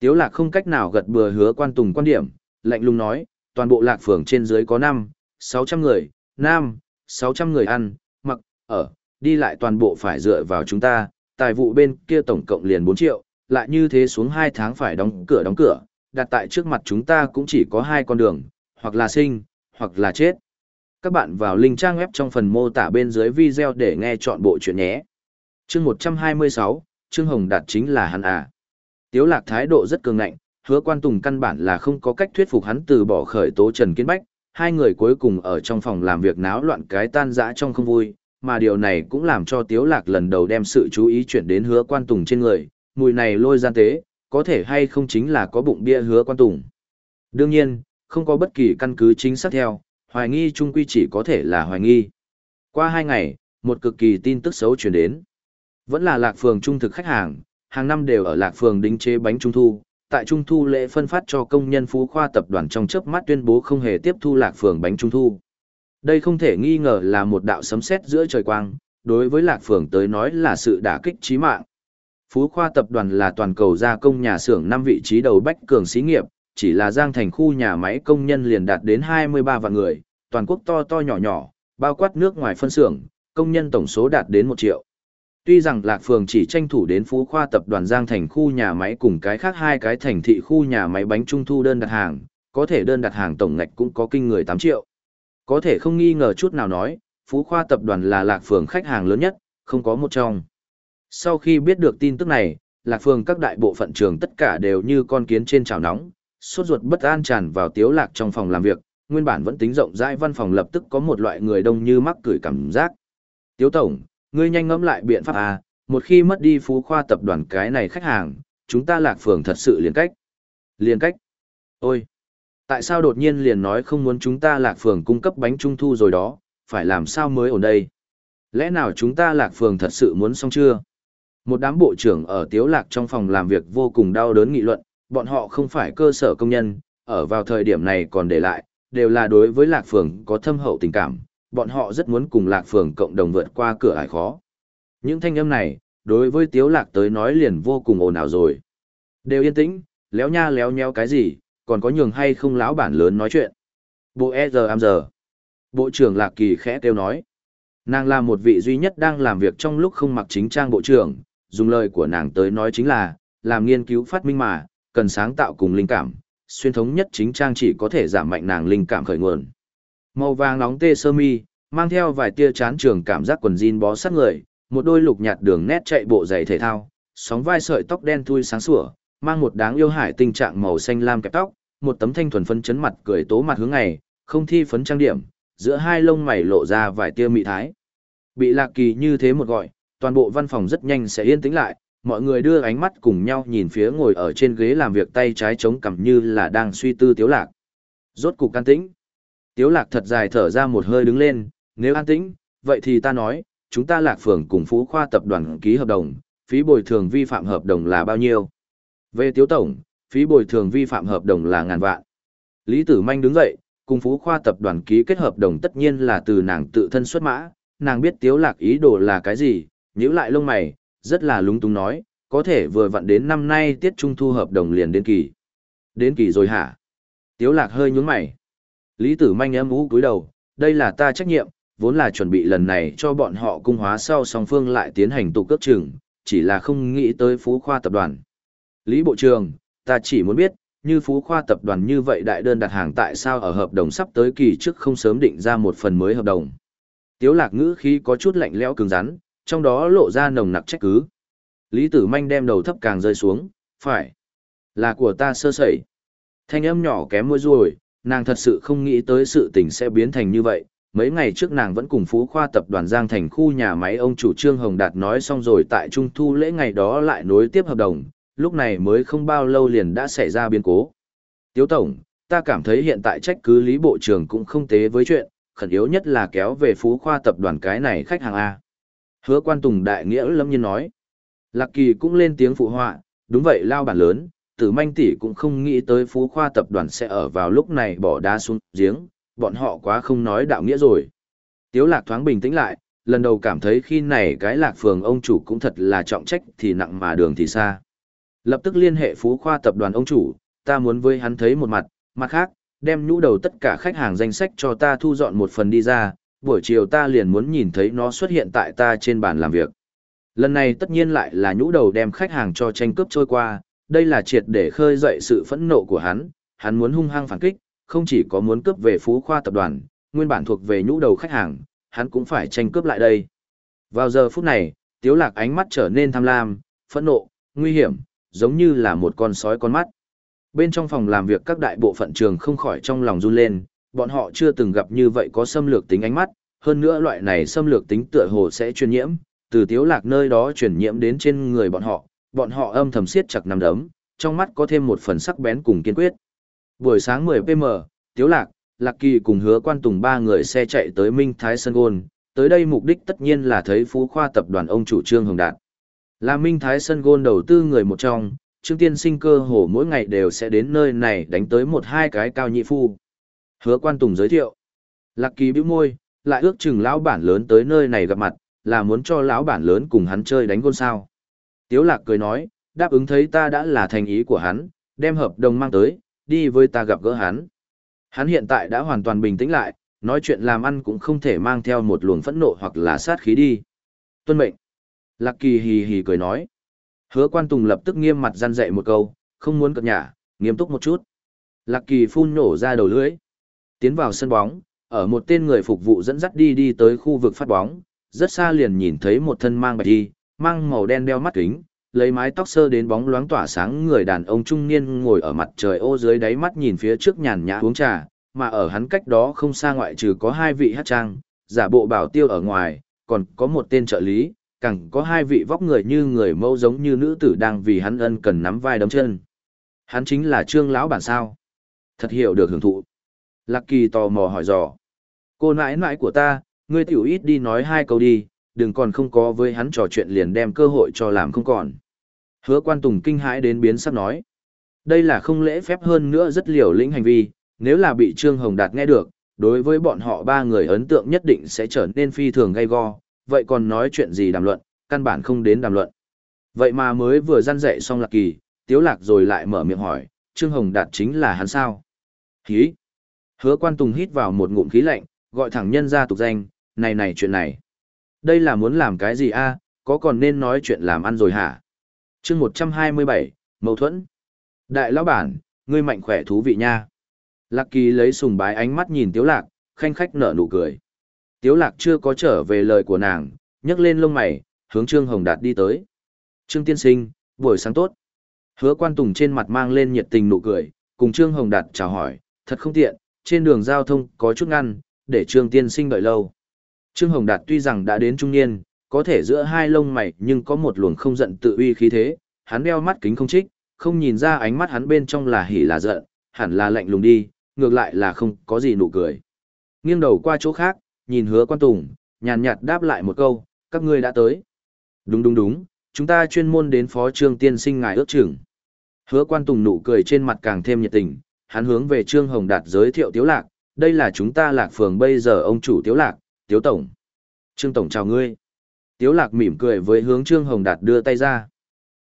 Tiếu lạc không cách nào gật bừa hứa quan tùng quan điểm, lạnh lùng nói, toàn bộ lạc phường trên dưới có 5, 600 người, nam, 600 người ăn, mặc, ở, đi lại toàn bộ phải dựa vào chúng ta, tài vụ bên kia tổng cộng liền 4 triệu, lại như thế xuống 2 tháng phải đóng cửa đóng cửa, đặt tại trước mặt chúng ta cũng chỉ có hai con đường, hoặc là sinh, hoặc là chết. Các bạn vào link trang web trong phần mô tả bên dưới video để nghe chọn bộ chuyện nhé. Chương 126, Trương Hồng Đạt chính là hắn à. Tiếu lạc thái độ rất cường ngạnh, hứa quan tùng căn bản là không có cách thuyết phục hắn từ bỏ khởi tố Trần Kiến Bách, hai người cuối cùng ở trong phòng làm việc náo loạn cái tan rã trong không vui, mà điều này cũng làm cho Tiếu Lạc lần đầu đem sự chú ý chuyển đến hứa quan tùng trên người, mùi này lôi gian tế, có thể hay không chính là có bụng bia hứa quan tùng. Đương nhiên, không có bất kỳ căn cứ chính xác theo, hoài nghi Chung quy chỉ có thể là hoài nghi. Qua hai ngày, một cực kỳ tin tức xấu chuyển đến. Vẫn là lạc phường trung thực khách hàng, hàng năm đều ở lạc phường đính chế bánh trung thu. Tại trung thu lễ phân phát cho công nhân phú khoa tập đoàn trong chớp mắt tuyên bố không hề tiếp thu lạc phường bánh trung thu. Đây không thể nghi ngờ là một đạo sấm sét giữa trời quang, đối với Lạc Phường tới nói là sự đả kích chí mạng. Phú Khoa tập đoàn là toàn cầu gia công nhà xưởng năm vị trí đầu bách cường xí nghiệp, chỉ là Giang Thành khu nhà máy công nhân liền đạt đến 23 vạn người, toàn quốc to to nhỏ nhỏ, bao quát nước ngoài phân xưởng, công nhân tổng số đạt đến 1 triệu. Tuy rằng Lạc Phường chỉ tranh thủ đến Phú Khoa tập đoàn Giang Thành khu nhà máy cùng cái khác hai cái thành thị khu nhà máy bánh trung thu đơn đặt hàng, có thể đơn đặt hàng tổng ngạch cũng có kinh người 8 triệu. Có thể không nghi ngờ chút nào nói, Phú Khoa tập đoàn là Lạc Phường khách hàng lớn nhất, không có một trong. Sau khi biết được tin tức này, Lạc Phường các đại bộ phận trường tất cả đều như con kiến trên chảo nóng, sốt ruột bất an tràn vào tiếu lạc trong phòng làm việc, nguyên bản vẫn tính rộng rãi văn phòng lập tức có một loại người đông như mắc cửi cảm giác. Tiếu tổng, ngươi nhanh ngẫm lại biện pháp à, một khi mất đi Phú Khoa tập đoàn cái này khách hàng, chúng ta Lạc Phường thật sự liền cách. Liền cách? Ôi! Tại sao đột nhiên liền nói không muốn chúng ta lạc phường cung cấp bánh trung thu rồi đó, phải làm sao mới ổn đây? Lẽ nào chúng ta lạc phường thật sự muốn xong chưa? Một đám bộ trưởng ở tiếu lạc trong phòng làm việc vô cùng đau đớn nghị luận, bọn họ không phải cơ sở công nhân, ở vào thời điểm này còn để lại, đều là đối với Lạc Phường có thâm hậu tình cảm, bọn họ rất muốn cùng Lạc Phường cộng đồng vượt qua cửa ải khó. Những thanh âm này, đối với Tiếu Lạc tới nói liền vô cùng ồn ào rồi. Đều yên tĩnh, léo nha léo nheo cái gì, còn có nhường hay không lão bản lớn nói chuyện. Bộ e giờ am giờ. Bộ trưởng Lạc Kỳ khẽ kêu nói. Nàng là một vị duy nhất đang làm việc trong lúc không mặc chính trang bộ trưởng, dùng lời của nàng tới nói chính là, làm nghiên cứu phát minh mà, cần sáng tạo cùng linh cảm, xuyên thống nhất chính trang chỉ có thể giảm mạnh nàng linh cảm khởi nguồn. Màu vàng nóng tê sơ mi, mang theo vài tia chán trường cảm giác quần jean bó sát người, một đôi lục nhạt đường nét chạy bộ giày thể thao, sóng vai sợi tóc đen thui sáng sủa, mang một đáng yêu hải tình trạng màu xanh lam kẹp tóc, một tấm thanh thuần phấn chấn mặt cười tố mặt hướng ngày, không thi phấn trang điểm, giữa hai lông mày lộ ra vài tia mị thái. Bị Lạc Kỳ như thế một gọi, toàn bộ văn phòng rất nhanh sẽ yên tĩnh lại, mọi người đưa ánh mắt cùng nhau nhìn phía ngồi ở trên ghế làm việc tay trái chống cằm như là đang suy tư Tiếu Lạc. Rốt cục an tĩnh. Tiếu Lạc thật dài thở ra một hơi đứng lên, nếu an tĩnh, vậy thì ta nói, chúng ta Lạc Phường cùng Phú Khoa tập đoàn ký hợp đồng, phí bồi thường vi phạm hợp đồng là bao nhiêu? Về Tiếu Tổng, phí bồi thường vi phạm hợp đồng là ngàn vạn. Lý Tử Manh đứng dậy, cùng Phú Khoa tập đoàn ký kết hợp đồng tất nhiên là từ nàng tự thân xuất mã, nàng biết Tiếu Lạc ý đồ là cái gì, nhíu lại lông mày, rất là lúng túng nói, có thể vừa vặn đến năm nay tiết trung thu hợp đồng liền đến kỳ. Đến kỳ rồi hả? Tiếu Lạc hơi nhướng mày. Lý Tử Manh ấm ú cúi đầu, đây là ta trách nhiệm, vốn là chuẩn bị lần này cho bọn họ cung hóa sau song phương lại tiến hành tụ cấp trường, chỉ là không nghĩ tới Phú Khoa tập đoàn. Lý Bộ trưởng, ta chỉ muốn biết, như Phú Khoa tập đoàn như vậy đại đơn đặt hàng tại sao ở hợp đồng sắp tới kỳ trước không sớm định ra một phần mới hợp đồng. Tiếu lạc ngữ khí có chút lạnh lẽo cứng rắn, trong đó lộ ra nồng nặc trách cứ. Lý Tử Manh đem đầu thấp càng rơi xuống, phải, là của ta sơ sẩy. Thanh âm nhỏ kém môi ruồi, nàng thật sự không nghĩ tới sự tình sẽ biến thành như vậy. Mấy ngày trước nàng vẫn cùng Phú Khoa tập đoàn Giang Thành khu nhà máy ông chủ Trương Hồng Đạt nói xong rồi tại Trung Thu lễ ngày đó lại nối tiếp hợp đồng, lúc này mới không bao lâu liền đã xảy ra biến cố. Tiếu Tổng, ta cảm thấy hiện tại trách cứ Lý Bộ trưởng cũng không tế với chuyện, khẩn yếu nhất là kéo về Phú Khoa tập đoàn cái này khách hàng A. Hứa quan tùng đại nghĩa lâm nhiên nói. Lạc Kỳ cũng lên tiếng phụ họa, đúng vậy lao bản lớn, tử manh tỷ cũng không nghĩ tới Phú Khoa tập đoàn sẽ ở vào lúc này bỏ đá xuống giếng, bọn họ quá không nói đạo nghĩa rồi. Tiếu lạc thoáng bình tĩnh lại, lần đầu cảm thấy khi này cái lạc phường ông chủ cũng thật là trọng trách thì nặng mà đường thì xa. Lập tức liên hệ Phú Khoa tập đoàn ông chủ, ta muốn với hắn thấy một mặt, mặt khác, đem nhũ đầu tất cả khách hàng danh sách cho ta thu dọn một phần đi ra, buổi chiều ta liền muốn nhìn thấy nó xuất hiện tại ta trên bàn làm việc. Lần này tất nhiên lại là nhũ đầu đem khách hàng cho tranh cướp trôi qua, đây là triệt để khơi dậy sự phẫn nộ của hắn, hắn muốn hung hăng phản kích, không chỉ có muốn cướp về phú khoa tập đoàn, nguyên bản thuộc về nhũ đầu khách hàng, hắn cũng phải tranh cướp lại đây. Vào giờ phút này, tiếu lạc ánh mắt trở nên tham lam, phẫn nộ, nguy hiểm, giống như là một con sói con mắt. Bên trong phòng làm việc các đại bộ phận trường không khỏi trong lòng run lên, bọn họ chưa từng gặp như vậy có xâm lược tính ánh mắt, hơn nữa loại này xâm lược tính tựa hồ sẽ truyền nhiễm, từ tiếu lạc nơi đó truyền nhiễm đến trên người bọn họ, bọn họ âm thầm siết chặt nằm đấm, trong mắt có thêm một phần sắc bén cùng kiên quyết. Buổi sáng 10 pm, tiếu lạc, lạc kỳ cùng hứa quan tùng ba người xe chạy tới Minh Thái Sơn Gôn, tới đây mục đích tất nhiên là thấy phú khoa tập đoàn ông chủ trương Hồng Đạt. Là Minh Thái Sơn Gôn đầu tư người một trong, Trương Tiên sinh cơ hồ mỗi ngày đều sẽ đến nơi này đánh tới một hai cái cao nhị phu. Hứa quan tùng giới thiệu. Lạc kỳ bĩu môi, lại ước chừng lão bản lớn tới nơi này gặp mặt, là muốn cho lão bản lớn cùng hắn chơi đánh gôn sao. Tiếu lạc cười nói, đáp ứng thấy ta đã là thành ý của hắn, đem hợp đồng mang tới, đi với ta gặp gỡ hắn. Hắn hiện tại đã hoàn toàn bình tĩnh lại, nói chuyện làm ăn cũng không thể mang theo một luồng phẫn nộ hoặc là sát khí đi. Tuân mệnh. Lạc kỳ hì hì cười nói. Hứa quan tùng lập tức nghiêm mặt gian dạy một câu, không muốn cập nhả, nghiêm túc một chút. Lạc kỳ phun nổ ra đầu lưỡi. Tiến vào sân bóng, ở một tên người phục vụ dẫn dắt đi đi tới khu vực phát bóng, rất xa liền nhìn thấy một thân mang bạch y, mang màu đen đeo mắt kính, lấy mái tóc sơ đến bóng loáng tỏa sáng người đàn ông trung niên ngồi ở mặt trời ô dưới đáy mắt nhìn phía trước nhàn nhã uống trà, mà ở hắn cách đó không xa ngoại trừ có hai vị hát trang, giả bộ bảo tiêu ở ngoài, còn có một tên trợ lý, càng có hai vị vóc người như người mẫu giống như nữ tử đang vì hắn ân cần nắm vai đấm chân. Hắn chính là trương lão bản sao. Thật hiểu được hưởng thụ. Lạc kỳ tò mò hỏi dò. Cô nãi nãi của ta, ngươi tiểu ít đi nói hai câu đi, đừng còn không có với hắn trò chuyện liền đem cơ hội cho làm không còn. Hứa quan tùng kinh hãi đến biến sắc nói. đây là không lễ phép hơn nữa rất liều lĩnh hành vi, nếu là bị Trương Hồng Đạt nghe được, đối với bọn họ ba người ấn tượng nhất định sẽ trở nên phi thường gay go, vậy còn nói chuyện gì đàm luận, căn bản không đến đàm luận. Vậy mà mới vừa gian dậy xong lạc kỳ, tiếu lạc rồi lại mở miệng hỏi, Trương Hồng Đạt chính là hắn sao? Hí! Hứa quan tùng hít vào một ngụm khí lạnh, gọi thẳng nhân ra tục danh, này này chuyện này. Đây là muốn làm cái gì a? có còn nên nói chuyện làm ăn rồi hả? chương 127, mâu thuẫn. Đại lão bản, ngươi mạnh khỏe thú vị nha. Lạc kỳ lấy sùng bái ánh mắt nhìn tiếu lạc, khanh khách nở nụ cười. Tiếu lạc chưa có trở về lời của nàng, nhấc lên lông mày, hướng Trương Hồng Đạt đi tới. Trương Tiên Sinh, buổi sáng tốt. Hứa quan tùng trên mặt mang lên nhiệt tình nụ cười, cùng Trương Hồng Đạt chào hỏi, thật không tiện, trên đường giao thông có chút ngăn, để Trương Tiên Sinh đợi lâu. Trương Hồng Đạt tuy rằng đã đến trung niên, có thể giữa hai lông mày nhưng có một luồng không giận tự uy khí thế, hắn đeo mắt kính không trích, không nhìn ra ánh mắt hắn bên trong là hỉ là giận, hẳn là lạnh lùng đi, ngược lại là không có gì nụ cười. Nghiêng đầu qua chỗ khác, nhìn hứa quan tùng, nhàn nhạt đáp lại một câu, các ngươi đã tới. Đúng đúng đúng, chúng ta chuyên môn đến phó trương tiên sinh ngài ước trưởng. Hứa quan tùng nụ cười trên mặt càng thêm nhiệt tình, hắn hướng về trương hồng đạt giới thiệu tiếu lạc, đây là chúng ta lạc phường bây giờ ông chủ tiếu lạc, tiếu tổng. Trương tổng chào ngươi. Tiếu lạc mỉm cười với hướng trương hồng đạt đưa tay ra.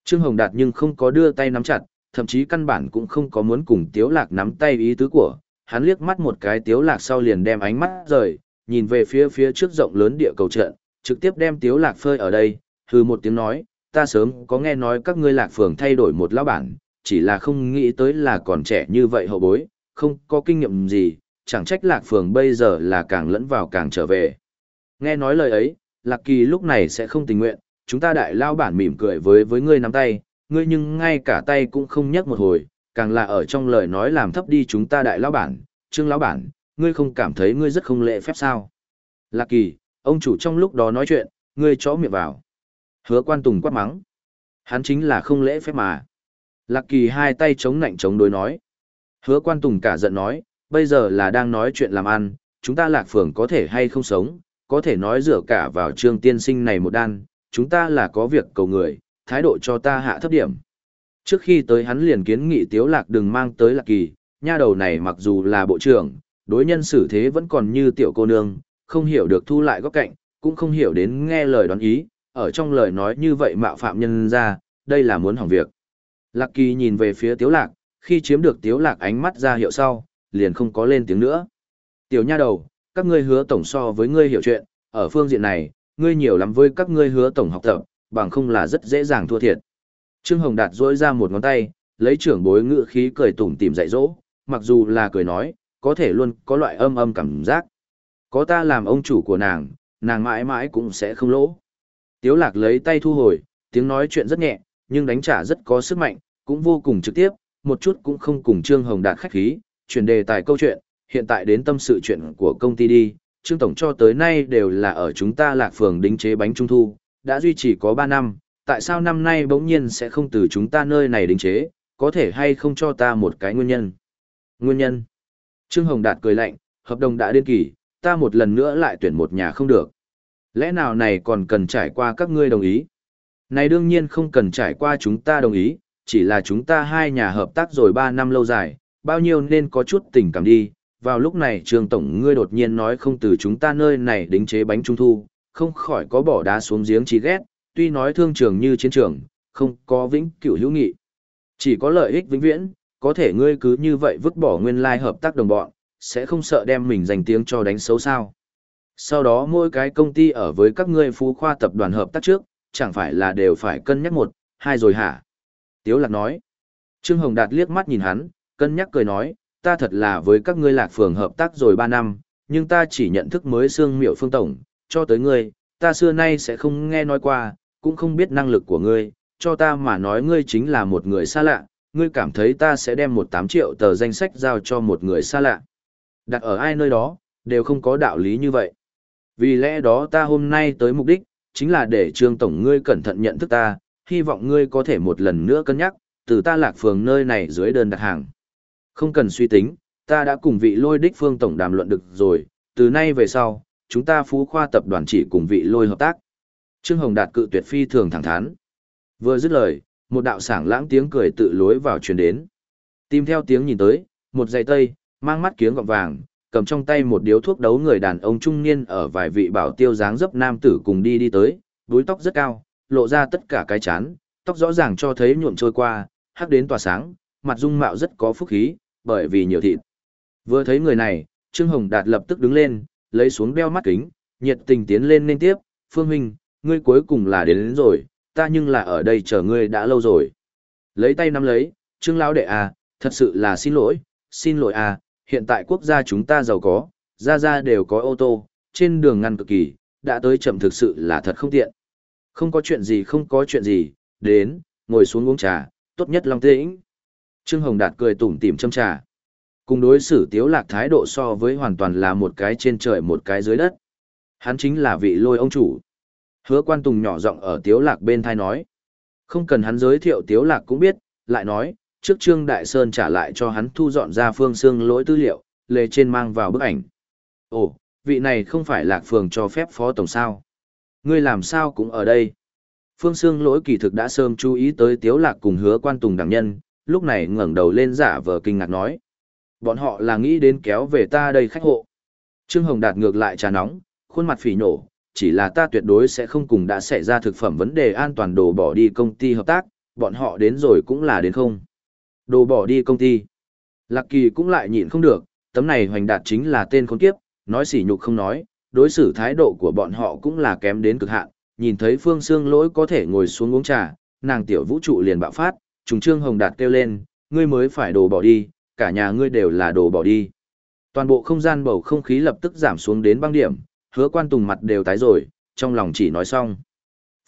Trương hồng đạt nhưng không có đưa tay nắm chặt, thậm chí căn bản cũng không có muốn cùng tiếu lạc nắm tay ý tứ của, hắn liếc mắt một cái tiếu lạc sau liền đem ánh mắt rời, nhìn về phía phía trước rộng lớn địa cầu trận, trực tiếp đem tiếu lạc phơi ở đây, hừ một tiếng nói, ta sớm có nghe nói các ngươi lạc phường thay đổi một lão bản, chỉ là không nghĩ tới là còn trẻ như vậy hậu bối, không có kinh nghiệm gì, chẳng trách lạc phường bây giờ là càng lẫn vào càng trở về. Nghe nói lời ấy, lạc kỳ lúc này sẽ không tình nguyện, chúng ta đại lao bản mỉm cười với với ngươi nắm tay, ngươi nhưng ngay cả tay cũng không nhấc một hồi, càng là ở trong lời nói làm thấp đi chúng ta đại lao bản, trương lao bản, ngươi không cảm thấy ngươi rất không lễ phép sao. Lạc kỳ, ông chủ trong lúc đó nói chuyện, ngươi chó miệng vào. Hứa quan tùng quát mắng. Hắn chính là không lễ phép mà. Lạc kỳ hai tay chống nạnh chống đối nói. Hứa quan tùng cả giận nói, bây giờ là đang nói chuyện làm ăn, chúng ta lạc phường có thể hay không sống, có thể nói dựa cả vào trương tiên sinh này một đan, chúng ta là có việc cầu người, thái độ cho ta hạ thấp điểm. Trước khi tới hắn liền kiến nghị tiếu lạc đừng mang tới lạc kỳ, nha đầu này mặc dù là bộ trưởng, đối nhân xử thế vẫn còn như tiểu cô nương, không hiểu được thu lại góc cạnh, cũng không hiểu đến nghe lời đoán ý, ở trong lời nói như vậy mạo phạm nhân ra, đây là muốn hỏng việc. Lạc kỳ nhìn về phía tiếu lạc, khi chiếm được tiếu lạc ánh mắt ra hiệu sau, liền không có lên tiếng nữa. Tiểu nha đầu, các ngươi hứa tổng so với ngươi hiểu chuyện, ở phương diện này, ngươi nhiều lắm với các ngươi hứa tổng học tập, bằng không là rất dễ dàng thua thiệt. Trương Hồng Đạt duỗi ra một ngón tay, lấy trưởng bối ngựa khí cười tủm tỉm dạy dỗ, mặc dù là cười nói, có thể luôn có loại âm âm cảm giác. Có ta làm ông chủ của nàng, nàng mãi mãi cũng sẽ không lỗ. Tiếu lạc lấy tay thu hồi, tiếng nói chuyện rất nhẹ, nhưng đánh trả rất có sức mạnh, cũng vô cùng trực tiếp, một chút cũng không cùng Trương Hồng Đạt khách khí, chuyển đề tài câu chuyện, hiện tại đến tâm sự chuyện của công ty đi, Trương Tổng cho tới nay đều là ở chúng ta lạc phường đính chế bánh trung thu, đã duy trì có 3 năm, tại sao năm nay bỗng nhiên sẽ không từ chúng ta nơi này đính chế, có thể hay không cho ta một cái nguyên nhân. Nguyên nhân. Trương Hồng Đạt cười lạnh, hợp đồng đã đến kỳ, ta một lần nữa lại tuyển một nhà không được. Lẽ nào này còn cần trải qua các ngươi đồng ý? Này đương nhiên không cần trải qua chúng ta đồng ý, chỉ là chúng ta hai nhà hợp tác rồi 3 năm lâu dài, bao nhiêu nên có chút tình cảm đi. Vào lúc này trường tổng ngươi đột nhiên nói không từ chúng ta nơi này đính chế bánh trung thu, không khỏi có bỏ đá xuống giếng chỉ ghét, tuy nói thương trường như chiến trường, không có vĩnh cửu hữu nghị. Chỉ có lợi ích vĩnh viễn, có thể ngươi cứ như vậy vứt bỏ nguyên lai hợp tác đồng bọn, sẽ không sợ đem mình dành tiếng cho đánh xấu sao. Sau đó mỗi cái công ty ở với các ngươi phú khoa tập đoàn hợp tác trước, chẳng phải là đều phải cân nhắc một, hai rồi hả? Tiếu lạc nói. Trương Hồng Đạt liếc mắt nhìn hắn, cân nhắc cười nói, ta thật là với các ngươi lạc phường hợp tác rồi ba năm, nhưng ta chỉ nhận thức mới xương miệu phương tổng, cho tới ngươi, ta xưa nay sẽ không nghe nói qua, cũng không biết năng lực của ngươi, cho ta mà nói ngươi chính là một người xa lạ, ngươi cảm thấy ta sẽ đem một tám triệu tờ danh sách giao cho một người xa lạ. Đặt ở ai nơi đó, đều không có đạo lý như vậy. Vì lẽ đó ta hôm nay tới mục đích, chính là để trương tổng ngươi cẩn thận nhận thức ta, hy vọng ngươi có thể một lần nữa cân nhắc, từ ta lạc phường nơi này dưới đơn đặt hàng. Không cần suy tính, ta đã cùng vị lôi đích phương tổng đàm luận được rồi, từ nay về sau, chúng ta phú khoa tập đoàn chỉ cùng vị lôi hợp tác. Trương Hồng Đạt cự tuyệt phi thường thẳng thắn. Vừa dứt lời, một đạo sảng lãng tiếng cười tự lối vào truyền đến. Tìm theo tiếng nhìn tới, một dây tây, mang mắt kiếng gọng vàng, cầm trong tay một điếu thuốc đấu người đàn ông trung niên ở vài vị bảo tiêu dáng dấp nam tử cùng đi đi tới, đuôi tóc rất cao, lộ ra tất cả cái chán, tóc rõ ràng cho thấy nhuộm trôi qua, hắc đến tỏa sáng, mặt dung mạo rất có phúc khí, bởi vì nhiều thịt. Vừa thấy người này, Trương Hồng Đạt lập tức đứng lên, lấy xuống đeo mắt kính, nhiệt tình tiến lên nên tiếp, Phương Huynh, ngươi cuối cùng là đến, đến rồi, ta nhưng là ở đây chờ ngươi đã lâu rồi. Lấy tay nắm lấy, Trương Lão Đệ à, thật sự là xin lỗi, xin lỗi à, hiện tại quốc gia chúng ta giàu có, ra ra đều có ô tô, trên đường ngăn cực kỳ, đã tới chậm thực sự là thật không tiện. Không có chuyện gì không có chuyện gì, đến, ngồi xuống uống trà, tốt nhất long tĩnh. Trương Hồng Đạt cười tủm tỉm châm trà. Cùng đối xử tiếu lạc thái độ so với hoàn toàn là một cái trên trời một cái dưới đất. Hắn chính là vị lôi ông chủ. Hứa quan tùng nhỏ giọng ở tiếu lạc bên thai nói. Không cần hắn giới thiệu tiếu lạc cũng biết, lại nói, trước Trương Đại Sơn trả lại cho hắn thu dọn ra phương xương lỗi tư liệu, lề trên mang vào bức ảnh. Ồ, vị này không phải lạc phường cho phép phó tổng sao. Ngươi làm sao cũng ở đây. Phương Sương lỗi kỳ thực đã sớm chú ý tới tiếu lạc cùng hứa quan tùng đảng nhân, lúc này ngẩng đầu lên giả vờ kinh ngạc nói. Bọn họ là nghĩ đến kéo về ta đây khách hộ. Trương Hồng Đạt ngược lại trà nóng, khuôn mặt phỉ nổ, chỉ là ta tuyệt đối sẽ không cùng đã xảy ra thực phẩm vấn đề an toàn đồ bỏ đi công ty hợp tác, bọn họ đến rồi cũng là đến không. Đồ bỏ đi công ty. Lạc Kỳ cũng lại nhịn không được, tấm này hoành đạt chính là tên con kiếp, nói sỉ nhục không nói, đối xử thái độ của bọn họ cũng là kém đến cực hạn, nhìn thấy Phương xương Lỗi có thể ngồi xuống uống trà, nàng tiểu vũ trụ liền bạo phát, trùng trương hồng đạt kêu lên, ngươi mới phải đồ bỏ đi, cả nhà ngươi đều là đồ bỏ đi. Toàn bộ không gian bầu không khí lập tức giảm xuống đến băng điểm, hứa quan tùng mặt đều tái rồi, trong lòng chỉ nói xong.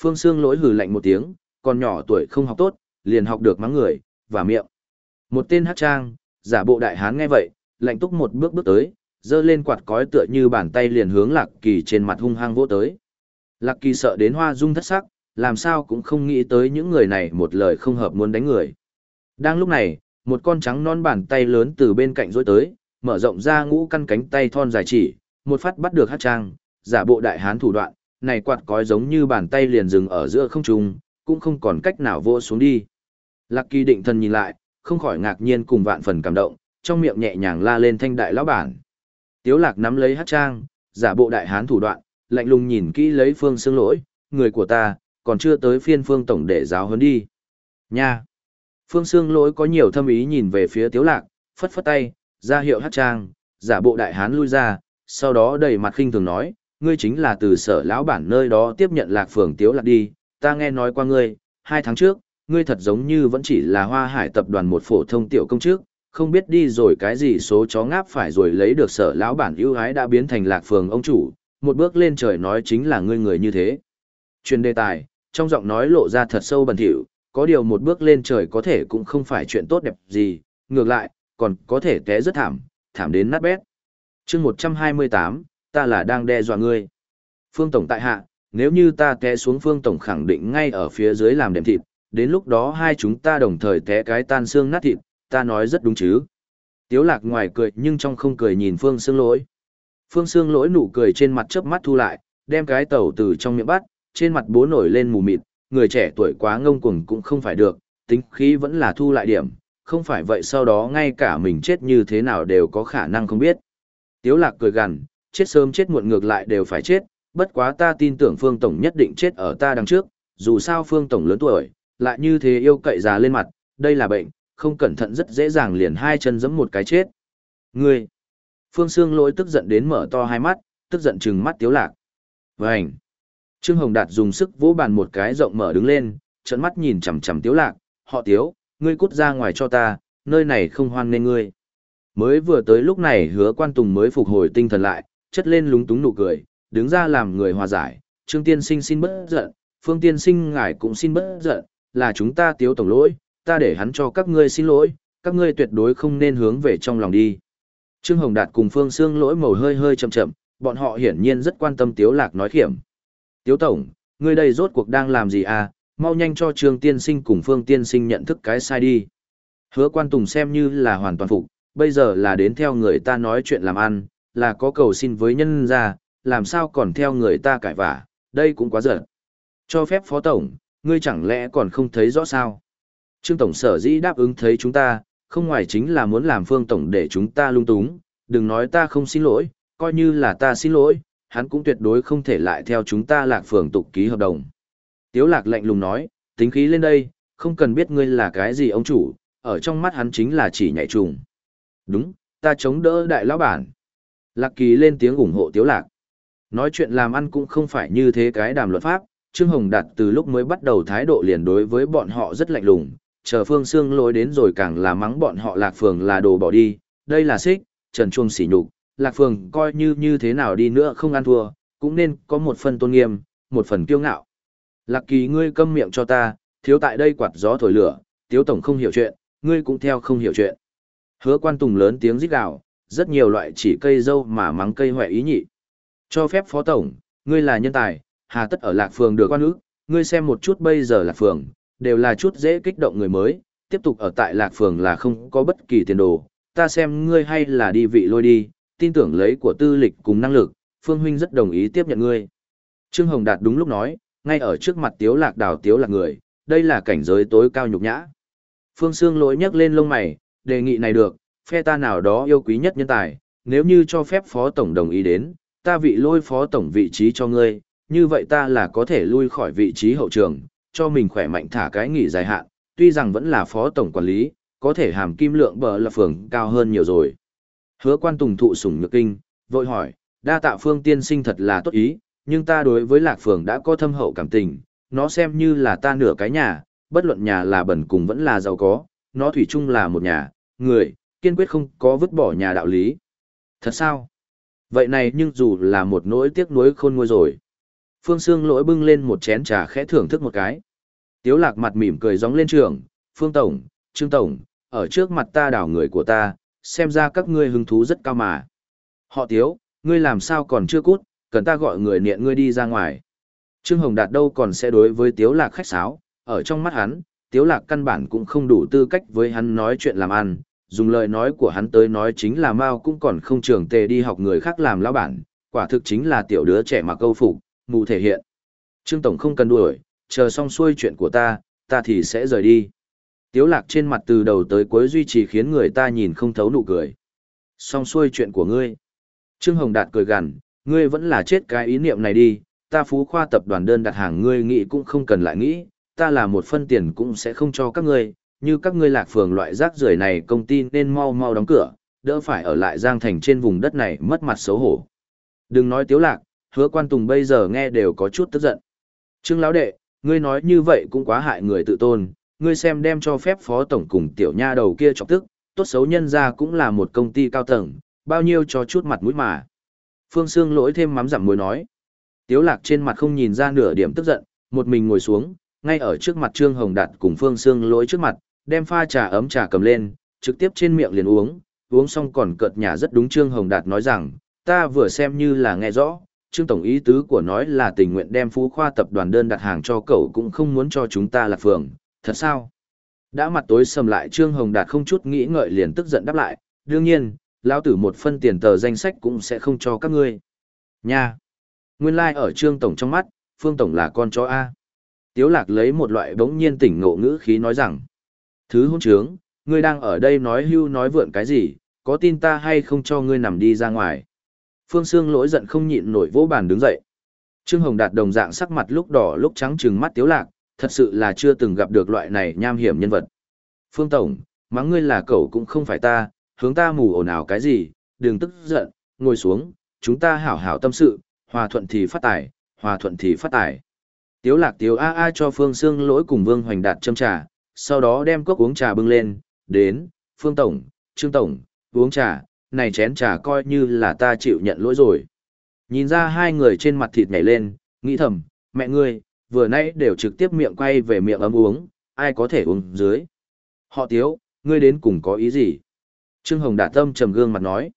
Phương Sương Lỗi hừ lạnh một tiếng, còn nhỏ tuổi không học tốt, liền học được mắng người, và miệng. Một tên hát trang, giả bộ đại hán nghe vậy, lạnh túc một bước bước tới, dơ lên quạt cói tựa như bàn tay liền hướng lạc kỳ trên mặt hung hăng vỗ tới. Lạc kỳ sợ đến hoa dung thất sắc, làm sao cũng không nghĩ tới những người này một lời không hợp muốn đánh người. Đang lúc này, một con trắng non bàn tay lớn từ bên cạnh rối tới, mở rộng ra ngũ căn cánh tay thon dài chỉ, một phát bắt được hát trang, giả bộ đại hán thủ đoạn, này quạt cói giống như bàn tay liền dừng ở giữa không trung, cũng không còn cách nào vô xuống đi. Lạc kỳ định thần nhìn lại, không khỏi ngạc nhiên cùng vạn phần cảm động, trong miệng nhẹ nhàng la lên thanh đại lão bản. Tiếu lạc nắm lấy hát trang, giả bộ đại hán thủ đoạn, lạnh lùng nhìn kỹ lấy phương xương lỗi, người của ta, còn chưa tới phiên phương tổng để giáo huấn đi. Nha! Phương xương lỗi có nhiều thâm ý nhìn về phía tiếu lạc, phất phất tay, ra hiệu hát trang, giả bộ đại hán lui ra, sau đó đầy mặt khinh thường nói, ngươi chính là từ sở lão bản nơi đó tiếp nhận lạc phường tiếu lạc đi, ta nghe nói qua ngươi, hai tháng trước, ngươi thật giống như vẫn chỉ là hoa hải tập đoàn một phổ thông tiểu công chức, không biết đi rồi cái gì số chó ngáp phải rồi lấy được sở lão bản ưu ái đã biến thành lạc phường ông chủ, một bước lên trời nói chính là ngươi người như thế. Truyền đề tài, trong giọng nói lộ ra thật sâu bẩn thỉu, có điều một bước lên trời có thể cũng không phải chuyện tốt đẹp gì, ngược lại, còn có thể té rất thảm, thảm đến nát bét. chương 128, ta là đang đe dọa ngươi. Phương Tổng tại hạ, nếu như ta té xuống Phương Tổng khẳng định ngay ở phía dưới làm đệm thịt, đến lúc đó hai chúng ta đồng thời té cái tan xương nát thịt, ta nói rất đúng chứ. Tiếu lạc ngoài cười nhưng trong không cười nhìn Phương Sương lỗi. Phương Sương lỗi nụ cười trên mặt chớp mắt thu lại, đem cái tẩu từ trong miệng bắt, trên mặt bố nổi lên mù mịt, người trẻ tuổi quá ngông cuồng cũng không phải được, tính khí vẫn là thu lại điểm, không phải vậy sau đó ngay cả mình chết như thế nào đều có khả năng không biết. Tiếu lạc cười gằn, chết sớm chết muộn ngược lại đều phải chết, bất quá ta tin tưởng Phương Tổng nhất định chết ở ta đằng trước, dù sao Phương Tổng lớn tuổi, lại như thế yêu cậy già lên mặt, đây là bệnh, không cẩn thận rất dễ dàng liền hai chân giẫm một cái chết. Ngươi! Phương Sương lỗi tức giận đến mở to hai mắt, tức giận trừng mắt tiếu lạc. Vânh! Trương Hồng Đạt dùng sức vỗ bàn một cái rộng mở đứng lên, trận mắt nhìn chằm chằm tiếu lạc, họ tiếu, ngươi cút ra ngoài cho ta, nơi này không hoan nên ngươi. Mới vừa tới lúc này hứa quan tùng mới phục hồi tinh thần lại, chất lên lúng túng nụ cười, đứng ra làm người hòa giải, Trương Tiên Sinh xin bớt giận, Phương Tiên Sinh ngài cũng xin bớt giận, là chúng ta tiếu tổng lỗi, ta để hắn cho các ngươi xin lỗi, các ngươi tuyệt đối không nên hướng về trong lòng đi. Trương Hồng Đạt cùng Phương Sương lỗi màu hơi hơi chậm chậm, bọn họ hiển nhiên rất quan tâm Tiếu Lạc nói khiểm. Tiếu Tổng, ngươi đây rốt cuộc đang làm gì à, mau nhanh cho Trương Tiên Sinh cùng Phương Tiên Sinh nhận thức cái sai đi. Hứa quan tùng xem như là hoàn toàn phục, bây giờ là đến theo người ta nói chuyện làm ăn, là có cầu xin với nhân gia, làm sao còn theo người ta cãi vả, đây cũng quá dở. Cho phép Phó Tổng, ngươi chẳng lẽ còn không thấy rõ sao? Trương Tổng sở dĩ đáp ứng thấy chúng ta, không ngoài chính là muốn làm Phương Tổng để chúng ta lung túng, đừng nói ta không xin lỗi, coi như là ta xin lỗi, hắn cũng tuyệt đối không thể lại theo chúng ta lạc phường tục ký hợp đồng. Tiếu lạc lạnh lùng nói, tính khí lên đây, không cần biết ngươi là cái gì ông chủ, ở trong mắt hắn chính là chỉ nhảy trùng. Đúng, ta chống đỡ đại lão bản. Lạc kỳ lên tiếng ủng hộ tiếu lạc. Nói chuyện làm ăn cũng không phải như thế cái đàm luật pháp, Trương Hồng Đạt từ lúc mới bắt đầu thái độ liền đối với bọn họ rất lạnh lùng, chờ Phương Sương lối đến rồi càng là mắng bọn họ Lạc Phường là đồ bỏ đi, đây là xích, trần chuông xỉ nhục, Lạc Phường coi như như thế nào đi nữa không ăn thua, cũng nên có một phần tôn nghiêm, một phần kiêu ngạo. Lạc Kỳ ngươi câm miệng cho ta, thiếu tại đây quạt gió thổi lửa, Tiếu Tổng không hiểu chuyện, ngươi cũng theo không hiểu chuyện. Hứa quan tùng lớn tiếng rít gào, rất nhiều loại chỉ cây dâu mà mắng cây hoẹ ý nhị. Cho phép Phó Tổng, ngươi là nhân tài, hà tất ở Lạc Phường được quan ước, ngươi xem một chút bây giờ Lạc Phường, đều là chút dễ kích động người mới, tiếp tục ở tại Lạc Phường là không có bất kỳ tiền đồ, ta xem ngươi hay là đi vị lôi đi, tin tưởng lấy của tư lịch cùng năng lực, Phương Huynh rất đồng ý tiếp nhận ngươi. Trương Hồng Đạt đúng lúc nói, ngay ở trước mặt Tiếu Lạc đào Tiếu Lạc người, đây là cảnh giới tối cao nhục nhã. Phương Sương lỗi nhấc lên lông mày, đề nghị này được, phe ta nào đó yêu quý nhất nhân tài, nếu như cho phép Phó Tổng đồng ý đến, ta vị lôi Phó Tổng vị trí cho ngươi, như vậy ta là có thể lui khỏi vị trí hậu trường, cho mình khỏe mạnh thả cái nghỉ dài hạn, tuy rằng vẫn là Phó Tổng quản lý, có thể hàm kim lượng bờ là phường cao hơn nhiều rồi. Hứa quan tùng thụ sủng nhược kinh, vội hỏi, đa tạ phương tiên sinh thật là tốt ý, nhưng ta đối với lạc phường đã có thâm hậu cảm tình, nó xem như là ta nửa cái nhà, bất luận nhà là bẩn cùng vẫn là giàu có, nó thủy chung là một nhà, người, kiên quyết không có vứt bỏ nhà đạo lý. Thật sao? Vậy này nhưng dù là một nỗi tiếc nuối khôn nguôi rồi. Phương Sương lỗi bưng lên một chén trà khẽ thưởng thức một cái. Tiếu lạc mặt mỉm cười gióng lên trường, Phương Tổng, Trương Tổng, ở trước mặt ta đảo người của ta, xem ra các ngươi hứng thú rất cao mà. Họ Tiếu, ngươi làm sao còn chưa cút, cần ta gọi người niệm ngươi đi ra ngoài. Trương Hồng Đạt đâu còn sẽ đối với Tiếu Lạc khách sáo, ở trong mắt hắn, Tiếu Lạc căn bản cũng không đủ tư cách với hắn nói chuyện làm ăn, dùng lời nói của hắn tới nói chính là Mao cũng còn không trường tề đi học người khác làm lão bản, quả thực chính là tiểu đứa trẻ mà câu phục, mù thể hiện. Trương Tổng không cần đuổi, chờ xong xuôi chuyện của ta, ta thì sẽ rời đi. Tiếu lạc trên mặt từ đầu tới cuối duy trì khiến người ta nhìn không thấu nụ cười. Xong xuôi chuyện của ngươi. Trương Hồng Đạt cười gằn, ngươi vẫn là chết cái ý niệm này đi, ta phú khoa tập đoàn đơn đặt hàng ngươi nghĩ cũng không cần lại nghĩ, ta là một phân tiền cũng sẽ không cho các ngươi, như các ngươi lạc phường loại rác rưởi này công ty nên mau mau đóng cửa, đỡ phải ở lại Giang Thành trên vùng đất này mất mặt xấu hổ. Đừng nói tiếu lạc, hứa quan tùng bây giờ nghe đều có chút tức giận. Trương lão đệ, ngươi nói như vậy cũng quá hại người tự tôn, ngươi xem đem cho phép phó tổng cùng tiểu nha đầu kia chọc tức, tốt xấu nhân ra cũng là một công ty cao tầng, bao nhiêu cho chút mặt mũi mà. Phương Sương lỗi thêm mắm giảm muối nói. Tiếu lạc trên mặt không nhìn ra nửa điểm tức giận, một mình ngồi xuống, ngay ở trước mặt Trương Hồng Đạt cùng Phương Sương lỗi trước mặt, đem pha trà ấm trà cầm lên, trực tiếp trên miệng liền uống, uống xong còn cợt nhà rất đúng Trương Hồng Đạt nói rằng, ta vừa xem như là nghe rõ, Trương Tổng ý tứ của nói là tình nguyện đem phú khoa tập đoàn đơn đặt hàng cho cậu cũng không muốn cho chúng ta là phường, thật sao? Đã mặt tối sầm lại Trương Hồng Đạt không chút nghĩ ngợi liền tức giận đáp lại, đương nhiên, lão tử một phân tiền tờ danh sách cũng sẽ không cho các ngươi. Nha! Nguyên lai like ở Trương Tổng trong mắt, Phương Tổng là con chó A. Tiếu lạc lấy một loại bỗng nhiên tỉnh ngộ ngữ khí nói rằng, Thứ hôn trướng, ngươi đang ở đây nói hưu nói vượn cái gì, có tin ta hay không cho ngươi nằm đi ra ngoài. Phương Sương lỗi giận không nhịn nổi vỗ bàn đứng dậy. Trương Hồng Đạt đồng dạng sắc mặt lúc đỏ lúc trắng trừng mắt tiếu lạc, thật sự là chưa từng gặp được loại này nham hiểm nhân vật. Phương Tổng, mắng ngươi là cậu cũng không phải ta, hướng ta mù ồn ào cái gì, đừng tức giận, ngồi xuống, chúng ta hảo hảo tâm sự, hòa thuận thì phát tài, hòa thuận thì phát tài. Tiếu lạc tiếu a a cho Phương Sương lỗi cùng Vương Hoành Đạt châm trà, sau đó đem cốc uống trà bưng lên, đến, Phương Tổng, Trương Tổng, uống trà, này chén trà coi như là ta chịu nhận lỗi rồi. Nhìn ra hai người trên mặt thịt nhảy lên, nghĩ thầm, mẹ ngươi, vừa nãy đều trực tiếp miệng quay về miệng ấm uống, ai có thể uống dưới. Họ tiếu, ngươi đến cùng có ý gì? Trương Hồng Đạt Tâm trầm gương mặt nói.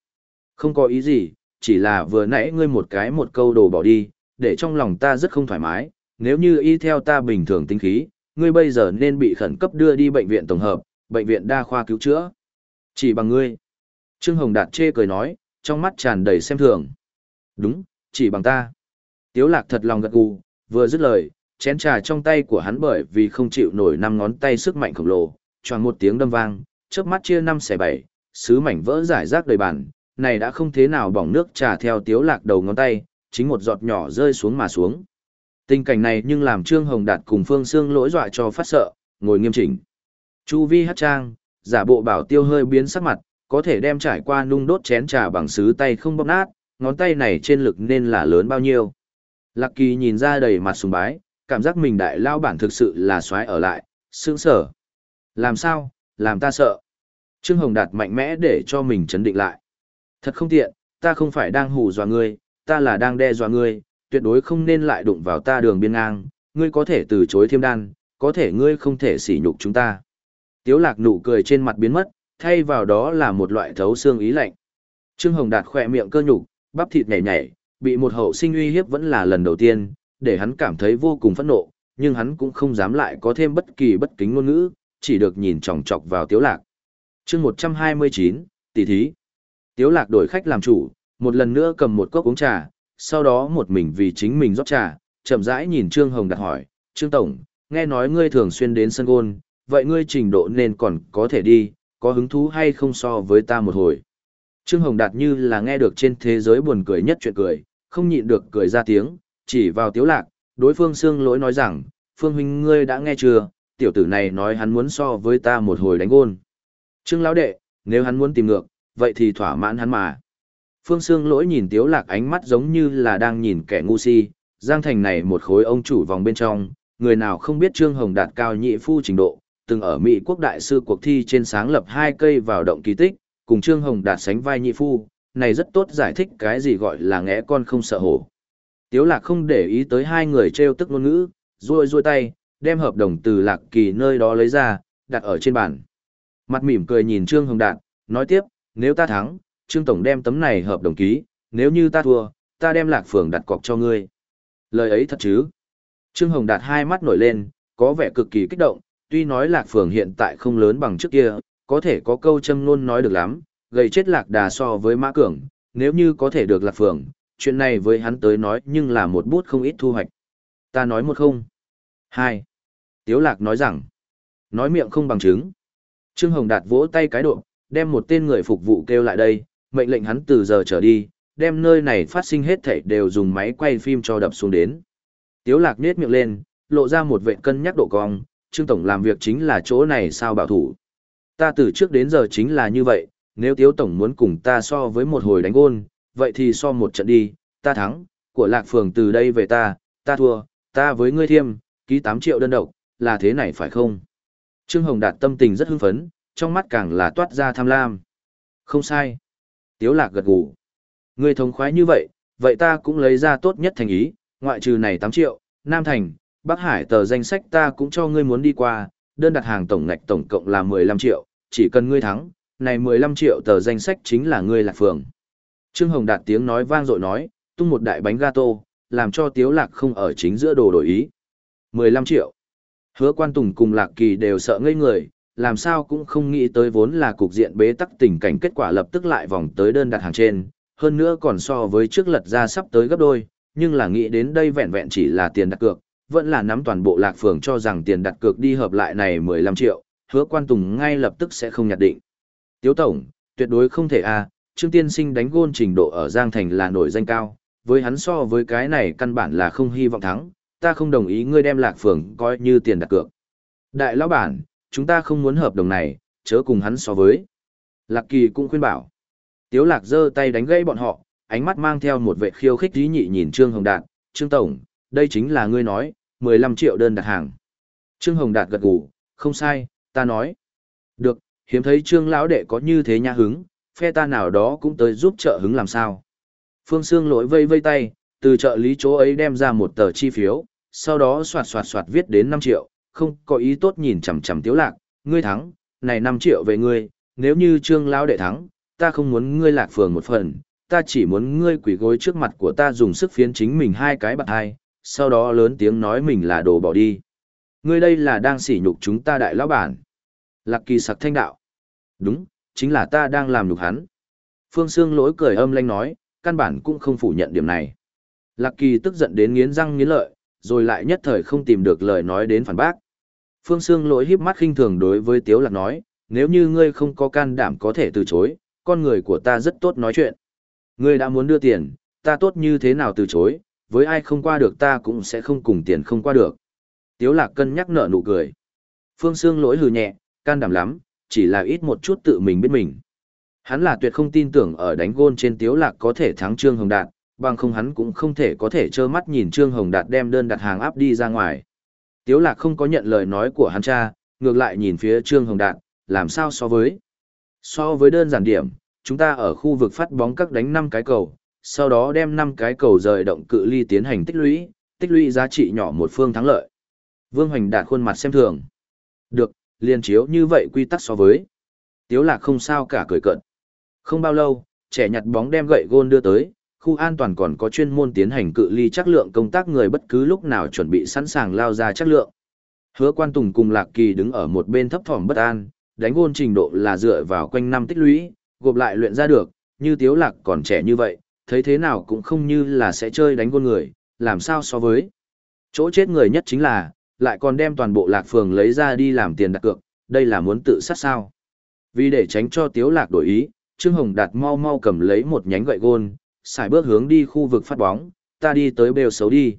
Không có ý gì, chỉ là vừa nãy ngươi một cái một câu đồ bỏ đi, để trong lòng ta rất không thoải mái, nếu như y theo ta bình thường tinh khí, ngươi bây giờ nên bị khẩn cấp đưa đi bệnh viện tổng hợp, bệnh viện đa khoa cứu chữa. Chỉ bằng ngươi. Trương Hồng Đạt chê cười nói, trong mắt tràn đầy xem thường. Đúng, chỉ bằng ta. Tiếu lạc thật lòng gật gù, vừa dứt lời, chén trà trong tay của hắn bởi vì không chịu nổi năm ngón tay sức mạnh khổng lồ, choàng một tiếng đâm vang, chớp mắt chia năm xẻ bảy, sứ mảnh vỡ giải rác đầy bàn, này đã không thế nào bỏng nước trà theo tiếu lạc đầu ngón tay, chính một giọt nhỏ rơi xuống mà xuống. Tình cảnh này nhưng làm Trương Hồng Đạt cùng Phương Sương lỗi dọa cho phát sợ, ngồi nghiêm chỉnh. Chu vi hát trang, giả bộ bảo tiêu hơi biến sắc mặt, có thể đem trải qua nung đốt chén trà bằng sứ tay không bóp nát, ngón tay này trên lực nên là lớn bao nhiêu. Lạc Kỳ nhìn ra đầy mặt sùng bái, cảm giác mình đại lao bản thực sự là xoái ở lại, sướng sở. Làm sao, làm ta sợ. Trương Hồng Đạt mạnh mẽ để cho mình chấn định lại. Thật không tiện, ta không phải đang hù dọa ngươi, ta là đang đe dọa ngươi, tuyệt đối không nên lại đụng vào ta đường biên ngang, ngươi có thể từ chối thiêm đan, có thể ngươi không thể sỉ nhục chúng ta. Tiếu lạc nụ cười trên mặt biến mất, thay vào đó là một loại thấu xương ý lạnh. Trương Hồng Đạt khỏe miệng cơ nhục, bắp thịt nhảy nhảy, bị một hậu sinh uy hiếp vẫn là lần đầu tiên, để hắn cảm thấy vô cùng phẫn nộ, nhưng hắn cũng không dám lại có thêm bất kỳ bất kính ngôn ngữ, chỉ được nhìn chòng chọc vào Tiếu Lạc. Chương 129, tỷ thí. Tiếu Lạc đổi khách làm chủ, một lần nữa cầm một cốc uống trà, sau đó một mình vì chính mình rót trà, chậm rãi nhìn Trương Hồng Đạt hỏi, Trương Tổng, nghe nói ngươi thường xuyên đến sân gôn, vậy ngươi trình độ nên còn có thể đi, có hứng thú hay không so với ta một hồi. Trương Hồng Đạt như là nghe được trên thế giới buồn cười nhất chuyện cười, không nhịn được cười ra tiếng, chỉ vào tiếu lạc, đối phương xương lỗi nói rằng, Phương huynh ngươi đã nghe chưa, tiểu tử này nói hắn muốn so với ta một hồi đánh gôn. Trương lão đệ, nếu hắn muốn tìm ngược, vậy thì thỏa mãn hắn mà. Phương Sương lỗi nhìn tiếu lạc ánh mắt giống như là đang nhìn kẻ ngu si, Giang Thành này một khối ông chủ vòng bên trong, người nào không biết Trương Hồng đạt cao nhị phu trình độ, từng ở Mỹ quốc đại sư cuộc thi trên sáng lập hai cây vào động kỳ tích, cùng Trương Hồng đạt sánh vai nhị phu, này rất tốt giải thích cái gì gọi là ngẽ con không sợ hổ. Tiếu lạc không để ý tới hai người treo tức ngôn ngữ, ruôi ruôi tay, đem hợp đồng từ lạc kỳ nơi đó lấy ra, đặt ở trên bàn. Mặt mỉm cười nhìn Trương Hồng Đạt, nói tiếp, nếu ta thắng, Trương Tổng đem tấm này hợp đồng ký, nếu như ta thua, ta đem lạc phường đặt cọc cho ngươi. Lời ấy thật chứ? Trương Hồng Đạt hai mắt nổi lên, có vẻ cực kỳ kích động, tuy nói lạc phường hiện tại không lớn bằng trước kia, có thể có câu châm luôn nói được lắm, gầy chết lạc đà so với mã cường, nếu như có thể được lạc phường, chuyện này với hắn tới nói nhưng là một bút không ít thu hoạch. Ta nói một không. Hai. Tiếu lạc nói rằng, nói miệng không bằng chứng. Trương Hồng Đạt vỗ tay cái độ, đem một tên người phục vụ kêu lại đây, mệnh lệnh hắn từ giờ trở đi, đem nơi này phát sinh hết thảy đều dùng máy quay phim cho đập xuống đến. Tiếu lạc nết miệng lên, lộ ra một vệ cân nhắc độ cong, Trương Tổng làm việc chính là chỗ này sao bảo thủ. Ta từ trước đến giờ chính là như vậy, nếu Tiếu Tổng muốn cùng ta so với một hồi đánh gôn, vậy thì so một trận đi, ta thắng, của lạc phường từ đây về ta, ta thua, ta với ngươi thiêm, ký 8 triệu đơn độc, là thế này phải không? Trương Hồng Đạt tâm tình rất hưng phấn, trong mắt càng là toát ra tham lam. Không sai. Tiếu lạc gật gù. Ngươi thống khoái như vậy, vậy ta cũng lấy ra tốt nhất thành ý, ngoại trừ này 8 triệu, Nam Thành, Bắc Hải tờ danh sách ta cũng cho ngươi muốn đi qua, đơn đặt hàng tổng ngạch tổng cộng là 15 triệu, chỉ cần ngươi thắng, này 15 triệu tờ danh sách chính là ngươi lạc phường. Trương Hồng Đạt tiếng nói vang dội nói, tung một đại bánh gato, làm cho Tiếu Lạc không ở chính giữa đồ đổi ý. 15 triệu. Hứa quan tùng cùng Lạc Kỳ đều sợ ngây người, làm sao cũng không nghĩ tới vốn là cục diện bế tắc tình cảnh kết quả lập tức lại vòng tới đơn đặt hàng trên, hơn nữa còn so với trước lật ra sắp tới gấp đôi, nhưng là nghĩ đến đây vẹn vẹn chỉ là tiền đặt cược, vẫn là nắm toàn bộ lạc phường cho rằng tiền đặt cược đi hợp lại này 15 triệu, hứa quan tùng ngay lập tức sẽ không nhặt định. Tiếu tổng, tuyệt đối không thể a à, Trương Tiên Sinh đánh gôn trình độ ở Giang Thành là nổi danh cao, với hắn so với cái này căn bản là không hy vọng thắng, ta không đồng ý ngươi đem lạc phường coi như tiền đặt cược. Đại lão bản, chúng ta không muốn hợp đồng này, chớ cùng hắn so với. Lạc Kỳ cũng khuyên bảo. Tiếu Lạc giơ tay đánh gãy bọn họ, ánh mắt mang theo một vệ khiêu khích dí nhị nhìn Trương Hồng Đạt, "Trương tổng, đây chính là ngươi nói, 15 triệu đơn đặt hàng." Trương Hồng Đạt gật gù, "Không sai, ta nói." "Được, hiếm thấy Trương lão đệ có như thế nha hứng, phe ta nào đó cũng tới giúp trợ hứng làm sao?" Phương Sương lỗi vây vây tay, từ trợ lý chỗ ấy đem ra một tờ chi phiếu, sau đó soạt soạt soạt viết đến 5 triệu, không có ý tốt nhìn chằm chằm tiếu lạc, ngươi thắng, này 5 triệu về ngươi, nếu như trương lão đệ thắng, ta không muốn ngươi lạc phường một phần, ta chỉ muốn ngươi quỳ gối trước mặt của ta dùng sức phiến chính mình hai cái bạc hai, sau đó lớn tiếng nói mình là đồ bỏ đi. Ngươi đây là đang sỉ nhục chúng ta đại lão bản. Lạc kỳ sặc thanh đạo. Đúng, chính là ta đang làm nhục hắn. Phương Sương lỗi cười âm lanh nói, căn bản cũng không phủ nhận điểm này. Lạc kỳ tức giận đến nghiến răng nghiến lợi, rồi lại nhất thời không tìm được lời nói đến phản bác. Phương Sương lỗi híp mắt khinh thường đối với Tiếu Lạc nói, nếu như ngươi không có can đảm có thể từ chối, con người của ta rất tốt nói chuyện. Ngươi đã muốn đưa tiền, ta tốt như thế nào từ chối, với ai không qua được ta cũng sẽ không cùng tiền không qua được. Tiếu lạc cân nhắc nở nụ cười. Phương Sương lỗi hừ nhẹ, can đảm lắm, chỉ là ít một chút tự mình biết mình. Hắn là tuyệt không tin tưởng ở đánh gôn trên Tiếu lạc có thể thắng Trương Hồng Đạt, bằng không hắn cũng không thể có thể trơ mắt nhìn Trương Hồng Đạt đem đơn đặt hàng áp đi ra ngoài. Tiếu lạc không có nhận lời nói của hắn cha, ngược lại nhìn phía Trương Hồng Đạt, làm sao so với. So với đơn giản điểm, chúng ta ở khu vực phát bóng các đánh 5 cái cầu, sau đó đem 5 cái cầu rời động cự ly tiến hành tích lũy, tích lũy giá trị nhỏ một phương thắng lợi. Vương Hoành Đạt khuôn mặt xem thường. Được, liền chiếu như vậy quy tắc so với. Tiếu lạc không sao cả cười cợt. Không bao lâu, trẻ nhặt bóng đem gậy gôn đưa tới, khu an toàn còn có chuyên môn tiến hành cự ly chắc lượng công tác người bất cứ lúc nào chuẩn bị sẵn sàng lao ra chắc lượng. Hứa quan tùng cùng lạc kỳ đứng ở một bên thấp thỏm bất an, đánh gôn trình độ là dựa vào quanh năm tích lũy, gộp lại luyện ra được, như tiếu lạc còn trẻ như vậy, thấy thế nào cũng không như là sẽ chơi đánh con người, làm sao so với. Chỗ chết người nhất chính là, lại còn đem toàn bộ lạc phường lấy ra đi làm tiền đặt cược, đây là muốn tự sát sao. Vì để tránh cho tiếu lạc đổi ý, Trương Hồng Đạt mau mau cầm lấy một nhánh gậy gôn, xài bước hướng đi khu vực phát bóng, ta đi tới bêu xấu đi.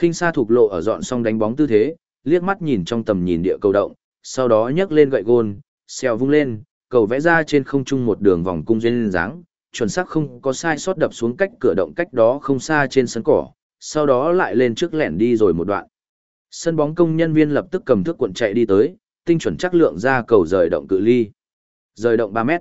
Kinh sa thuộc lộ ở dọn xong đánh bóng tư thế, liếc mắt nhìn trong tầm nhìn địa cầu động, sau đó nhấc lên gậy gôn, xèo vung lên, cầu vẽ ra trên không trung một đường vòng cung duyên dáng, chuẩn xác không có sai sót đập xuống cách cửa động cách đó không xa trên sân cỏ, sau đó lại lên trước lẻn đi rồi một đoạn. Sân bóng công nhân viên lập tức cầm thước cuộn chạy đi tới, tinh chuẩn chắc lượng ra cầu rời động cự ly. Rời động 3 mét.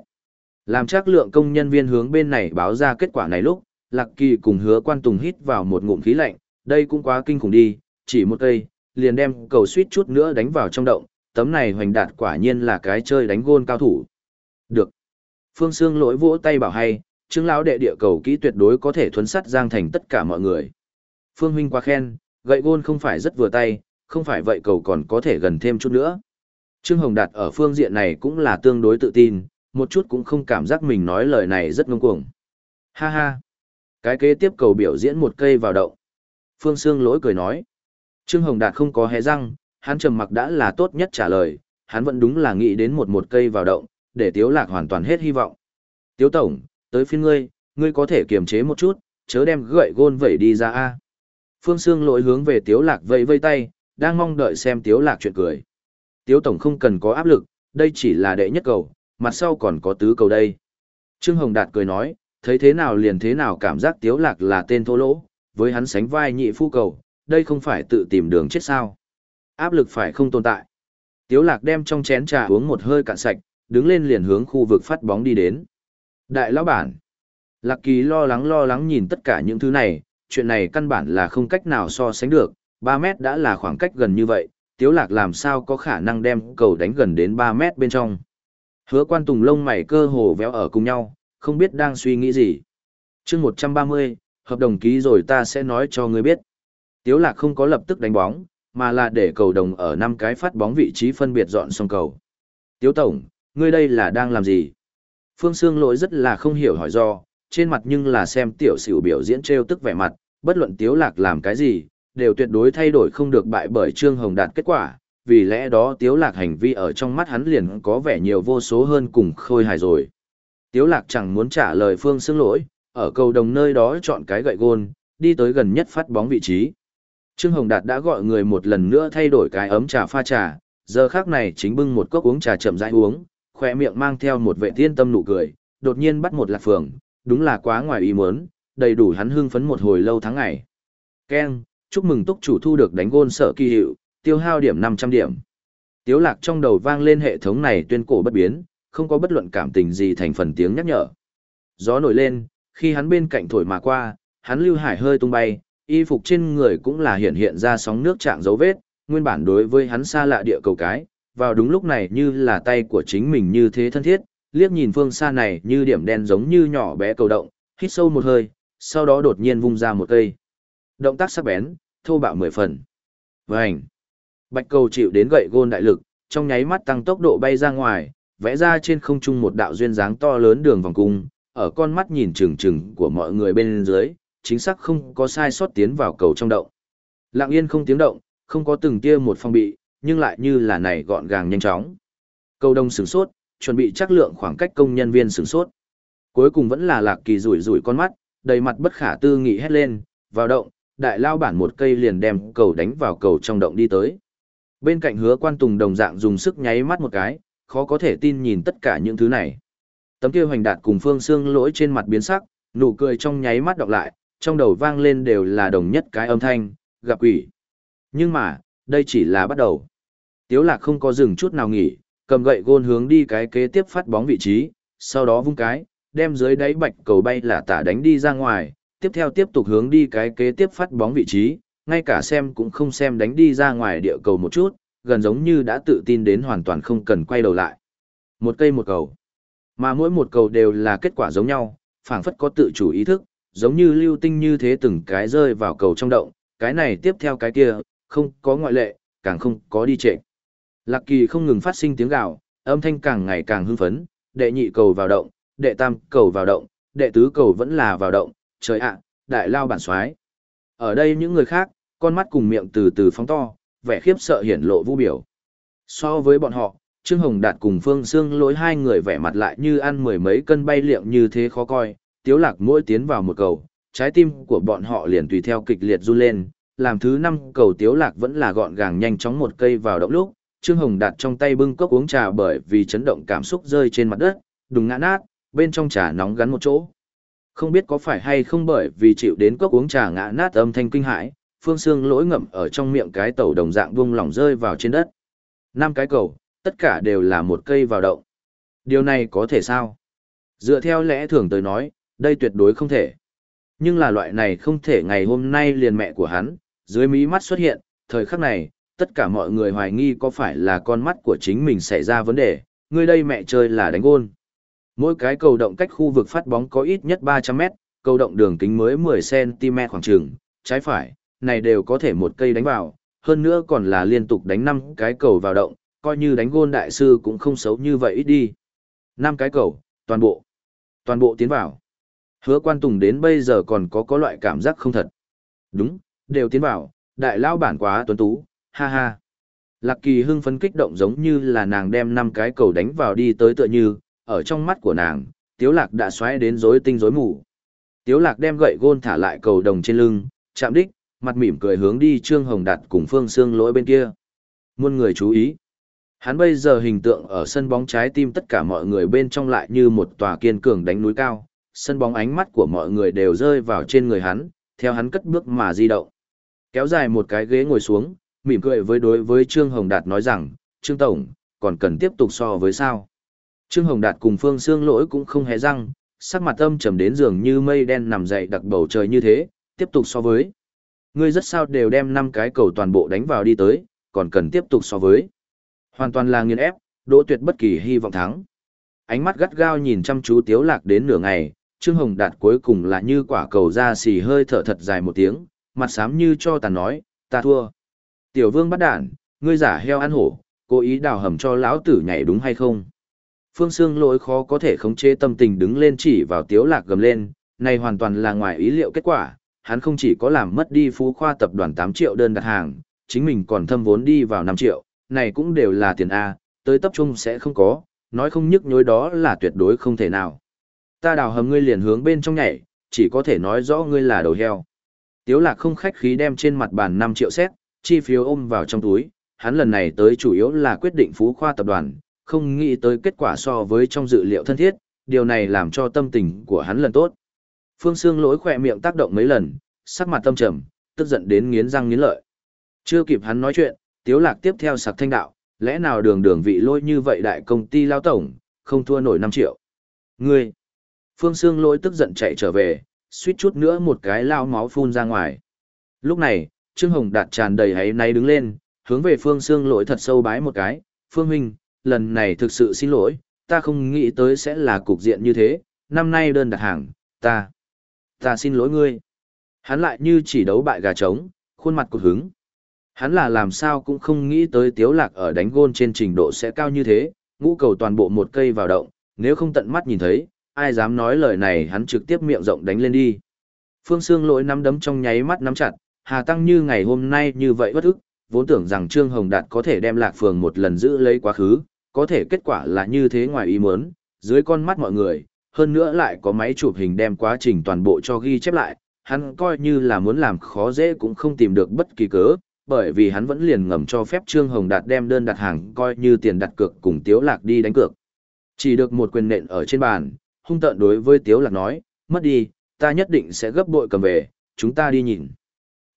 Làm chắc lượng công nhân viên hướng bên này báo ra kết quả này lúc, Lạc Kỳ cùng hứa quan tùng hít vào một ngụm khí lạnh, đây cũng quá kinh khủng đi, chỉ một cây, liền đem cầu suýt chút nữa đánh vào trong động, tấm này hoành đạt quả nhiên là cái chơi đánh gôn cao thủ. Phương Sương lỗi vỗ tay bảo hay, chứng lão đệ địa cầu kỹ tuyệt đối có thể thuấn sắt giang thành tất cả mọi người. Phương huynh quá khen, gậy gôn không phải rất vừa tay, không phải vậy cầu còn có thể gần thêm chút nữa. Trương Hồng Đạt ở phương diện này cũng là tương đối tự tin, một chút cũng không cảm giác mình nói lời này rất ngông cuồng. Ha ha. Cái kế tiếp cầu biểu diễn một cây vào động. Phương Sương lỗi cười nói. Trương Hồng Đạt không có hé răng, hắn trầm mặc đã là tốt nhất trả lời, hắn vẫn đúng là nghĩ đến một một cây vào động, để Tiếu Lạc hoàn toàn hết hy vọng. Tiếu Tổng, tới phiên ngươi, ngươi có thể kiềm chế một chút, chớ đem gậy gôn vẩy đi ra a. Phương Sương lỗi hướng về Tiếu Lạc vẫy vây tay, đang mong đợi xem Tiếu Lạc chuyện cười. Tiếu Tổng không cần có áp lực, đây chỉ là đệ nhất cầu, mặt sau còn có tứ cầu đây. Trương Hồng Đạt cười nói, thấy thế nào liền thế nào cảm giác Tiếu Lạc là tên thô lỗ, với hắn sánh vai nhị phu cầu, đây không phải tự tìm đường chết sao. Áp lực phải không tồn tại. Tiếu Lạc đem trong chén trà uống một hơi cạn sạch, đứng lên liền hướng khu vực phát bóng đi đến. Đại lão bản. Lạc Kỳ lo lắng lo lắng nhìn tất cả những thứ này, chuyện này căn bản là không cách nào so sánh được, 3 mét đã là khoảng cách gần như vậy, Tiếu Lạc làm sao có khả năng đem cầu đánh gần đến 3 mét bên trong. Hứa quan tùng lông mày cơ hồ véo ở cùng nhau, không biết đang suy nghĩ gì. Trước 130, hợp đồng ký rồi ta sẽ nói cho ngươi biết. Tiếu Lạc không có lập tức đánh bóng, mà là để cầu đồng ở năm cái phát bóng vị trí phân biệt dọn xong cầu. Tiếu Tổng, ngươi đây là đang làm gì? Phương Sương lỗi rất là không hiểu hỏi do, trên mặt nhưng là xem tiểu sửu biểu diễn treo tức vẻ mặt, bất luận Tiếu Lạc làm cái gì, đều tuyệt đối thay đổi không được bại bởi Trương Hồng đạt kết quả, vì lẽ đó Tiếu Lạc hành vi ở trong mắt hắn liền có vẻ nhiều vô số hơn cùng khôi hài rồi. Tiếu Lạc chẳng muốn trả lời Phương Sương lỗi, ở cầu đồng nơi đó chọn cái gậy gôn, đi tới gần nhất phát bóng vị trí. Trương Hồng Đạt đã gọi người một lần nữa thay đổi cái ấm trà pha trà, giờ khác này chính bưng một cốc uống trà chậm rãi uống, khỏe miệng mang theo một vệ thiên tâm nụ cười, đột nhiên bắt một lạc phường, đúng là quá ngoài ý muốn, đầy đủ hắn hưng phấn một hồi lâu tháng ngày. Ken, chúc mừng túc chủ thu được đánh gôn sở kỳ hiệu, tiêu hao điểm 500 điểm. Tiếu lạc trong đầu vang lên hệ thống này tuyên cổ bất biến, không có bất luận cảm tình gì thành phần tiếng nhắc nhở. Gió nổi lên, khi hắn bên cạnh thổi mà qua, hắn lưu hải hơi tung bay, y phục trên người cũng là hiện hiện ra sóng nước trạng dấu vết, nguyên bản đối với hắn xa lạ địa cầu cái, vào đúng lúc này như là tay của chính mình như thế thân thiết, liếc nhìn phương xa này như điểm đen giống như nhỏ bé cầu động, hít sâu một hơi, sau đó đột nhiên vung ra một cây. Động tác sắc bén, thô bạo mười phần. Vành. Bạch cầu chịu đến gậy gôn đại lực, trong nháy mắt tăng tốc độ bay ra ngoài, vẽ ra trên không trung một đạo duyên dáng to lớn đường vòng cung, ở con mắt nhìn chừng chừng của mọi người bên dưới, chính xác không có sai sót tiến vào cầu trong động. Lặng yên không tiếng động, không có từng tia một phong bị, nhưng lại như là này gọn gàng nhanh chóng. Cầu đông sửng sốt, chuẩn bị chắc lượng khoảng cách công nhân viên sửng sốt. Cuối cùng vẫn là lạc kỳ rủi rủi con mắt, đầy mặt bất khả tư nghị hét lên, vào động, đại lao bản một cây liền đem cầu đánh vào cầu trong động đi tới. Bên cạnh hứa quan tùng đồng dạng dùng sức nháy mắt một cái, khó có thể tin nhìn tất cả những thứ này. Tấm kia hoành đạt cùng phương xương lỗi trên mặt biến sắc, nụ cười trong nháy mắt đọc lại, trong đầu vang lên đều là đồng nhất cái âm thanh, gặp quỷ. Nhưng mà, đây chỉ là bắt đầu. Tiếu lạc không có dừng chút nào nghỉ, cầm gậy gôn hướng đi cái kế tiếp phát bóng vị trí, sau đó vung cái, đem dưới đáy bạch cầu bay là tả đánh đi ra ngoài, tiếp theo tiếp tục hướng đi cái kế tiếp phát bóng vị trí, ngay cả xem cũng không xem đánh đi ra ngoài địa cầu một chút, gần giống như đã tự tin đến hoàn toàn không cần quay đầu lại. Một cây một cầu. Mà mỗi một cầu đều là kết quả giống nhau, phảng phất có tự chủ ý thức, giống như lưu tinh như thế từng cái rơi vào cầu trong động, cái này tiếp theo cái kia, không có ngoại lệ, càng không có đi trệ. Lạc kỳ không ngừng phát sinh tiếng gào, âm thanh càng ngày càng hưng phấn, đệ nhị cầu vào động, đệ tam cầu vào động, đệ tứ cầu vẫn là vào động, trời ạ, đại lao bản soái. Ở đây những người khác, con mắt cùng miệng từ từ phóng to, vẻ khiếp sợ hiển lộ vu biểu. So với bọn họ, Trương Hồng Đạt cùng Phương Sương lối hai người vẻ mặt lại như ăn mười mấy cân bay liệng như thế khó coi, tiếu lạc mỗi tiến vào một cầu, trái tim của bọn họ liền tùy theo kịch liệt run lên, làm thứ năm cầu tiếu lạc vẫn là gọn gàng nhanh chóng một cây vào động lúc, Trương Hồng đặt trong tay bưng cốc uống trà bởi vì chấn động cảm xúc rơi trên mặt đất, đùng ngã nát, bên trong trà nóng gắn một chỗ. Không biết có phải hay không bởi vì chịu đến cốc uống trà ngã nát âm thanh kinh hãi, phương xương lỗi ngậm ở trong miệng cái tàu đồng dạng vung lỏng rơi vào trên đất. Năm cái cầu, tất cả đều là một cây vào động. Điều này có thể sao? Dựa theo lẽ thường tới nói, đây tuyệt đối không thể. Nhưng là loại này không thể ngày hôm nay liền mẹ của hắn, dưới mí mắt xuất hiện, thời khắc này, tất cả mọi người hoài nghi có phải là con mắt của chính mình xảy ra vấn đề, người đây mẹ chơi là đánh gôn. Mỗi cái cầu động cách khu vực phát bóng có ít nhất 300 mét, cầu động đường kính mới 10cm khoảng trường, trái phải, này đều có thể một cây đánh vào, hơn nữa còn là liên tục đánh 5 cái cầu vào động, coi như đánh gôn đại sư cũng không xấu như vậy ít đi. 5 cái cầu, toàn bộ, toàn bộ tiến vào. Hứa quan tùng đến bây giờ còn có có loại cảm giác không thật. Đúng, đều tiến vào, đại lao bản quá tuấn tú, ha ha. Lạc kỳ hưng phấn kích động giống như là nàng đem 5 cái cầu đánh vào đi tới tựa như, ở trong mắt của nàng, tiếu lạc đã xoáy đến rối tinh rối mù. Tiếu lạc đem gậy gôn thả lại cầu đồng trên lưng, chạm đích, mặt mỉm cười hướng đi Trương Hồng Đạt cùng Phương Sương lỗi bên kia. Muôn người chú ý. Hắn bây giờ hình tượng ở sân bóng trái tim tất cả mọi người bên trong lại như một tòa kiên cường đánh núi cao, sân bóng ánh mắt của mọi người đều rơi vào trên người hắn, theo hắn cất bước mà di động. Kéo dài một cái ghế ngồi xuống, mỉm cười với đối với Trương Hồng Đạt nói rằng, Trương Tổng, còn cần tiếp tục so với sao. Trương Hồng Đạt cùng Phương Sương Lỗi cũng không hề răng, sắc mặt âm trầm đến giường như mây đen nằm dậy đặc bầu trời như thế, tiếp tục so với. Ngươi rất sao đều đem năm cái cầu toàn bộ đánh vào đi tới, còn cần tiếp tục so với. Hoàn toàn là nghiền ép, đỗ tuyệt bất kỳ hy vọng thắng. Ánh mắt gắt gao nhìn chăm chú Tiếu Lạc đến nửa ngày, Trương Hồng Đạt cuối cùng là như quả cầu ra xì hơi thở thật dài một tiếng, mặt xám như cho tàn nói, ta thua. Tiểu vương bắt đản, ngươi giả heo ăn hổ, cố ý đào hầm cho lão tử nhảy đúng hay không? Phương Sương lỗi khó có thể khống chế tâm tình đứng lên chỉ vào tiếu lạc gầm lên, này hoàn toàn là ngoài ý liệu kết quả, hắn không chỉ có làm mất đi phú khoa tập đoàn 8 triệu đơn đặt hàng, chính mình còn thâm vốn đi vào 5 triệu, này cũng đều là tiền A, tới tập trung sẽ không có, nói không nhức nhối đó là tuyệt đối không thể nào. Ta đào hầm ngươi liền hướng bên trong nhảy, chỉ có thể nói rõ ngươi là đầu heo. Tiếu lạc không khách khí đem trên mặt bàn 5 triệu xét, chi phiếu ôm vào trong túi, hắn lần này tới chủ yếu là quyết định phú khoa tập đoàn, không nghĩ tới kết quả so với trong dự liệu thân thiết, điều này làm cho tâm tình của hắn lần tốt. Phương Sương lỗi khỏe miệng tác động mấy lần, sắc mặt tâm trầm, tức giận đến nghiến răng nghiến lợi. Chưa kịp hắn nói chuyện, Tiếu Lạc tiếp theo sạc thanh đạo, lẽ nào đường đường vị lôi như vậy đại công ty lao tổng, không thua nổi 5 triệu. Ngươi! Phương Sương lỗi tức giận chạy trở về, suýt chút nữa một cái lao máu phun ra ngoài. Lúc này, Trương Hồng Đạt tràn đầy hãy náy đứng lên, hướng về Phương Sương lỗi thật sâu bái một cái, Phương Huynh, lần này thực sự xin lỗi, ta không nghĩ tới sẽ là cục diện như thế, năm nay đơn đặt hàng, ta, ta xin lỗi ngươi. Hắn lại như chỉ đấu bại gà trống, khuôn mặt cục hứng. Hắn là làm sao cũng không nghĩ tới tiếu lạc ở đánh gôn trên trình độ sẽ cao như thế, ngũ cầu toàn bộ một cây vào động, nếu không tận mắt nhìn thấy, ai dám nói lời này hắn trực tiếp miệng rộng đánh lên đi. Phương Sương lỗi nắm đấm trong nháy mắt nắm chặt, Hà Tăng như ngày hôm nay như vậy bất ức, vốn tưởng rằng Trương Hồng Đạt có thể đem lạc phường một lần giữ lấy quá khứ, có thể kết quả là như thế ngoài ý muốn, dưới con mắt mọi người, hơn nữa lại có máy chụp hình đem quá trình toàn bộ cho ghi chép lại, hắn coi như là muốn làm khó dễ cũng không tìm được bất kỳ cớ, bởi vì hắn vẫn liền ngầm cho phép Trương Hồng Đạt đem đơn đặt hàng coi như tiền đặt cược cùng Tiếu Lạc đi đánh cược. Chỉ được một quyền nện ở trên bàn, hung tợn đối với Tiếu Lạc nói, mất đi, ta nhất định sẽ gấp bội cầm về, chúng ta đi nhìn.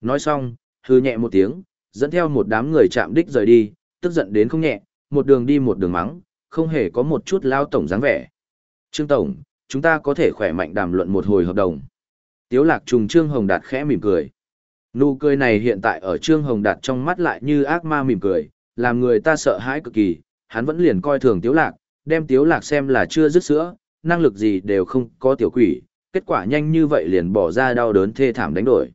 Nói xong, hư nhẹ một tiếng, dẫn theo một đám người chạm đích rời đi, tức giận đến không nhẹ, một đường đi một đường mắng, không hề có một chút lao tổng dáng vẻ. Trương Tổng, chúng ta có thể khỏe mạnh đàm luận một hồi hợp đồng. Tiếu lạc trùng Trương Hồng Đạt khẽ mỉm cười. Nụ cười này hiện tại ở Trương Hồng Đạt trong mắt lại như ác ma mỉm cười, làm người ta sợ hãi cực kỳ, hắn vẫn liền coi thường Tiếu lạc, đem Tiếu lạc xem là chưa dứt sữa, năng lực gì đều không có tiểu quỷ, kết quả nhanh như vậy liền bỏ ra đau đớn thê thảm đánh đổi.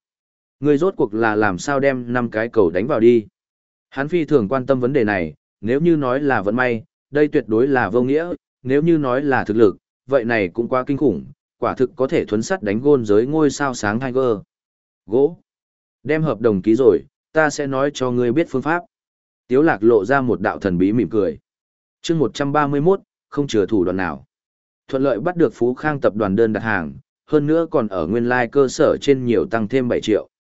Người rốt cuộc là làm sao đem năm cái cầu đánh vào đi. Hắn phi thường quan tâm vấn đề này, nếu như nói là vận may, đây tuyệt đối là vô nghĩa, nếu như nói là thực lực, vậy này cũng quá kinh khủng, quả thực có thể thuấn sắt đánh gôn giới ngôi sao sáng Tiger. Gỗ. Đem hợp đồng ký rồi, ta sẽ nói cho ngươi biết phương pháp. Tiếu lạc lộ ra một đạo thần bí mỉm cười. chương 131, không chừa thủ đoạn nào. Thuận lợi bắt được Phú Khang tập đoàn đơn đặt hàng, hơn nữa còn ở nguyên lai like cơ sở trên nhiều tăng thêm 7 triệu.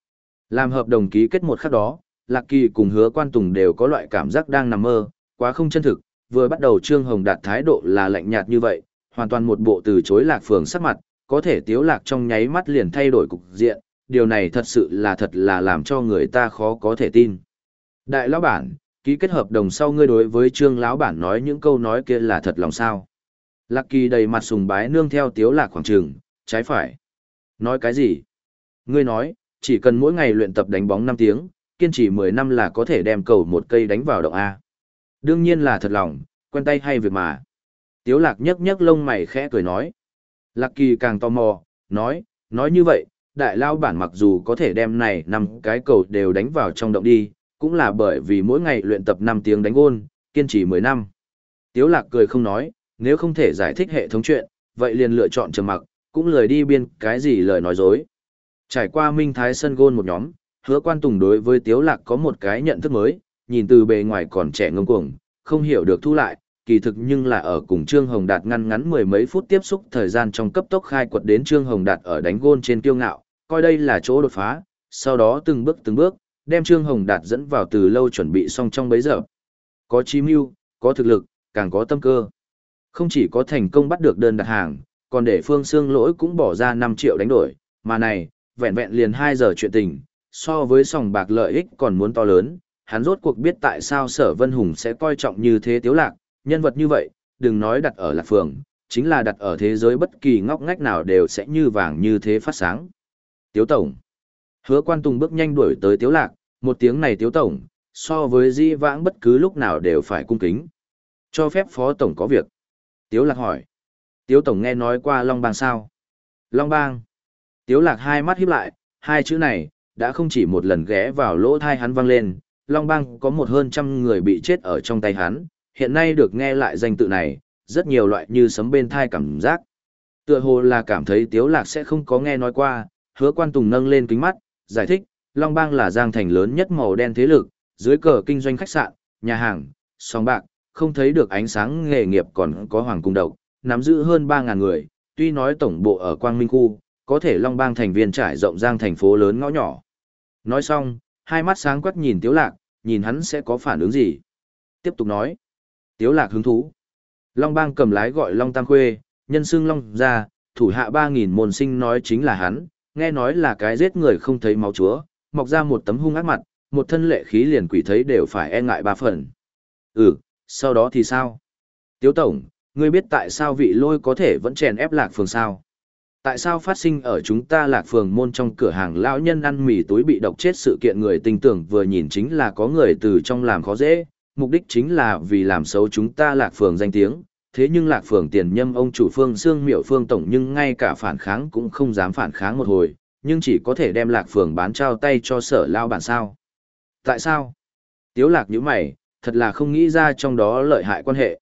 Làm hợp đồng ký kết một khắc đó, Lạc Kỳ cùng hứa quan tùng đều có loại cảm giác đang nằm mơ, quá không chân thực, vừa bắt đầu Trương Hồng đạt thái độ là lạnh nhạt như vậy, hoàn toàn một bộ từ chối Lạc Phường sắc mặt, có thể tiếu lạc trong nháy mắt liền thay đổi cục diện, điều này thật sự là thật là làm cho người ta khó có thể tin. Đại lão bản, ký kết hợp đồng sau ngươi đối với Trương lão bản nói những câu nói kia là thật lòng sao? Lạc Kỳ đầy mặt sùng bái nương theo tiếu lạc khoảng trường, trái phải. Nói cái gì? Ngươi nói, chỉ cần mỗi ngày luyện tập đánh bóng 5 tiếng, kiên trì 10 năm là có thể đem cầu một cây đánh vào động A. Đương nhiên là thật lòng, quen tay hay việc mà. Tiếu lạc nhấc nhấc lông mày khẽ cười nói. Lạc kỳ càng tò mò, nói, nói như vậy, đại lao bản mặc dù có thể đem này năm cái cầu đều đánh vào trong động đi, cũng là bởi vì mỗi ngày luyện tập 5 tiếng đánh gôn, kiên trì 10 năm. Tiếu lạc cười không nói, nếu không thể giải thích hệ thống chuyện, vậy liền lựa chọn trầm mặc, cũng lời đi biên cái gì lời nói dối. Trải qua Minh Thái sân gôn một nhóm, hứa quan tùng đối với Tiếu Lạc có một cái nhận thức mới, nhìn từ bề ngoài còn trẻ ngông cuồng, không hiểu được thu lại, kỳ thực nhưng là ở cùng Trương Hồng Đạt ngăn ngắn mười mấy phút tiếp xúc thời gian trong cấp tốc khai quật đến Trương Hồng Đạt ở đánh gôn trên kiêu ngạo, coi đây là chỗ đột phá, sau đó từng bước từng bước, đem Trương Hồng Đạt dẫn vào từ lâu chuẩn bị xong trong bấy giờ. Có chi mưu, có thực lực, càng có tâm cơ. Không chỉ có thành công bắt được đơn đặt hàng, còn để Phương Sương Lỗi cũng bỏ ra 5 triệu đánh đổi, mà này, vẹn vẹn liền 2 giờ chuyện tình, so với sòng bạc lợi ích còn muốn to lớn, hắn rốt cuộc biết tại sao sở Vân Hùng sẽ coi trọng như thế tiếu lạc, nhân vật như vậy, đừng nói đặt ở lạc phường, chính là đặt ở thế giới bất kỳ ngóc ngách nào đều sẽ như vàng như thế phát sáng. Tiếu Tổng Hứa quan tùng bước nhanh đuổi tới tiếu lạc, một tiếng này tiếu Tổng, so với di vãng bất cứ lúc nào đều phải cung kính. Cho phép Phó Tổng có việc. Tiếu lạc hỏi. Tiếu Tổng nghe nói qua Long Bang sao? Long Bang. Tiếu lạc hai mắt híp lại, hai chữ này, đã không chỉ một lần ghé vào lỗ tai hắn vang lên, Long Bang có một hơn trăm người bị chết ở trong tay hắn, hiện nay được nghe lại danh tự này, rất nhiều loại như sấm bên tai cảm giác. Tựa hồ là cảm thấy Tiếu Lạc sẽ không có nghe nói qua, hứa quan tùng nâng lên kính mắt, giải thích, Long Bang là giang thành lớn nhất màu đen thế lực, dưới cờ kinh doanh khách sạn, nhà hàng, song bạc, không thấy được ánh sáng nghề nghiệp còn có hoàng cung độc, nắm giữ hơn 3.000 người, tuy nói tổng bộ ở Quang Minh Khu, có thể Long Bang thành viên trải rộng giang thành phố lớn ngõ nhỏ. Nói xong, hai mắt sáng quắc nhìn Tiếu Lạc, nhìn hắn sẽ có phản ứng gì. Tiếp tục nói. Tiếu Lạc hứng thú. Long Bang cầm lái gọi Long Tam Khuê, nhân xưng Long ra, thủ hạ 3.000 môn sinh nói chính là hắn, nghe nói là cái giết người không thấy máu chúa, mọc ra một tấm hung ác mặt, một thân lệ khí liền quỷ thấy đều phải e ngại ba phần. Ừ, sau đó thì sao? Tiếu Tổng, ngươi biết tại sao vị lôi có thể vẫn chèn ép lạc phường sao? Tại sao phát sinh ở chúng ta lạc phường môn trong cửa hàng lão nhân ăn mì túi bị độc chết sự kiện người tình tưởng vừa nhìn chính là có người từ trong làm khó dễ, mục đích chính là vì làm xấu chúng ta lạc phường danh tiếng. Thế nhưng lạc phường tiền nhâm ông chủ phương xương miệu phương tổng nhưng ngay cả phản kháng cũng không dám phản kháng một hồi, nhưng chỉ có thể đem lạc phường bán trao tay cho sở lao bản sao. Tại sao? Tiếu lạc như mày, thật là không nghĩ ra trong đó lợi hại quan hệ.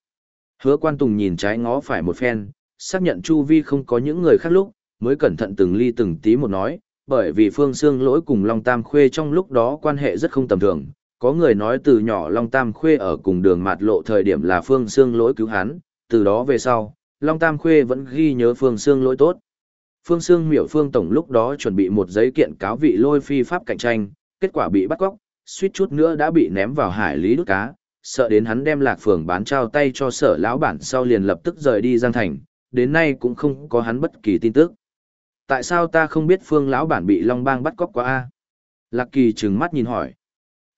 Hứa quan tùng nhìn trái ngó phải một phen, xác nhận chu vi không có những người khác lúc, mới cẩn thận từng ly từng tí một nói, bởi vì Phương Sương lỗi cùng Long Tam Khuê trong lúc đó quan hệ rất không tầm thường, có người nói từ nhỏ Long Tam Khuê ở cùng đường mạt lộ thời điểm là Phương Sương lỗi cứu hắn, từ đó về sau, Long Tam Khuê vẫn ghi nhớ Phương Sương lỗi tốt. Phương Sương miểu Phương Tổng lúc đó chuẩn bị một giấy kiện cáo vị lôi phi pháp cạnh tranh, kết quả bị bắt cóc, suýt chút nữa đã bị ném vào hải lý đút cá, sợ đến hắn đem lạc phường bán trao tay cho sở lão bản sau liền lập tức rời đi Giang Thành, đến nay cũng không có hắn bất kỳ tin tức. Tại sao ta không biết phương lão bản bị Long Bang bắt cóc quá a? Lạc Kỳ trừng mắt nhìn hỏi.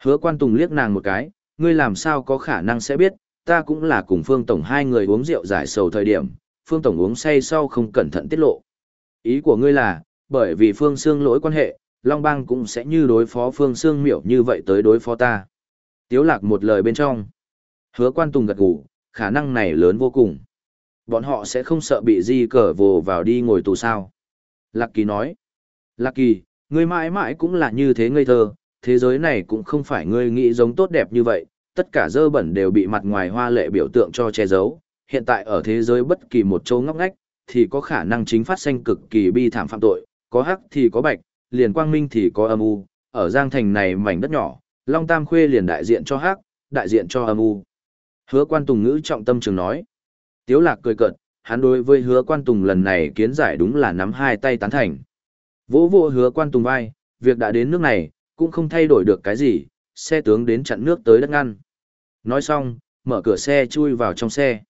Hứa quan tùng liếc nàng một cái, ngươi làm sao có khả năng sẽ biết, ta cũng là cùng Phương Tổng hai người uống rượu giải sầu thời điểm, Phương Tổng uống say sau không cẩn thận tiết lộ. Ý của ngươi là, bởi vì Phương Sương lỗi quan hệ, Long Bang cũng sẽ như đối phó Phương Sương miểu như vậy tới đối phó ta. Tiếu lạc một lời bên trong. Hứa quan tùng gật gù, khả năng này lớn vô cùng. Bọn họ sẽ không sợ bị di cờ vồ vào đi ngồi tù sao. Lạc Kỳ nói. Lạc Kỳ, ngươi mãi mãi cũng là như thế ngây thơ, thế giới này cũng không phải ngươi nghĩ giống tốt đẹp như vậy, tất cả dơ bẩn đều bị mặt ngoài hoa lệ biểu tượng cho che giấu. Hiện tại ở thế giới bất kỳ một chỗ ngóc ngách, thì có khả năng chính phát sinh cực kỳ bi thảm phạm tội, có hắc thì có bạch, liền quang minh thì có âm u, ở Giang Thành này mảnh đất nhỏ, Long Tam Khuê liền đại diện cho hắc, đại diện cho âm u. Hứa quan tùng ngữ trọng tâm trường nói. Tiếu lạc cười cợt, hắn đối với hứa quan tùng lần này kiến giải đúng là nắm hai tay tán thành. Vỗ vỗ hứa quan tùng vai, việc đã đến nước này, cũng không thay đổi được cái gì, xe tướng đến chặn nước tới đất ngăn. Nói xong, mở cửa xe chui vào trong xe.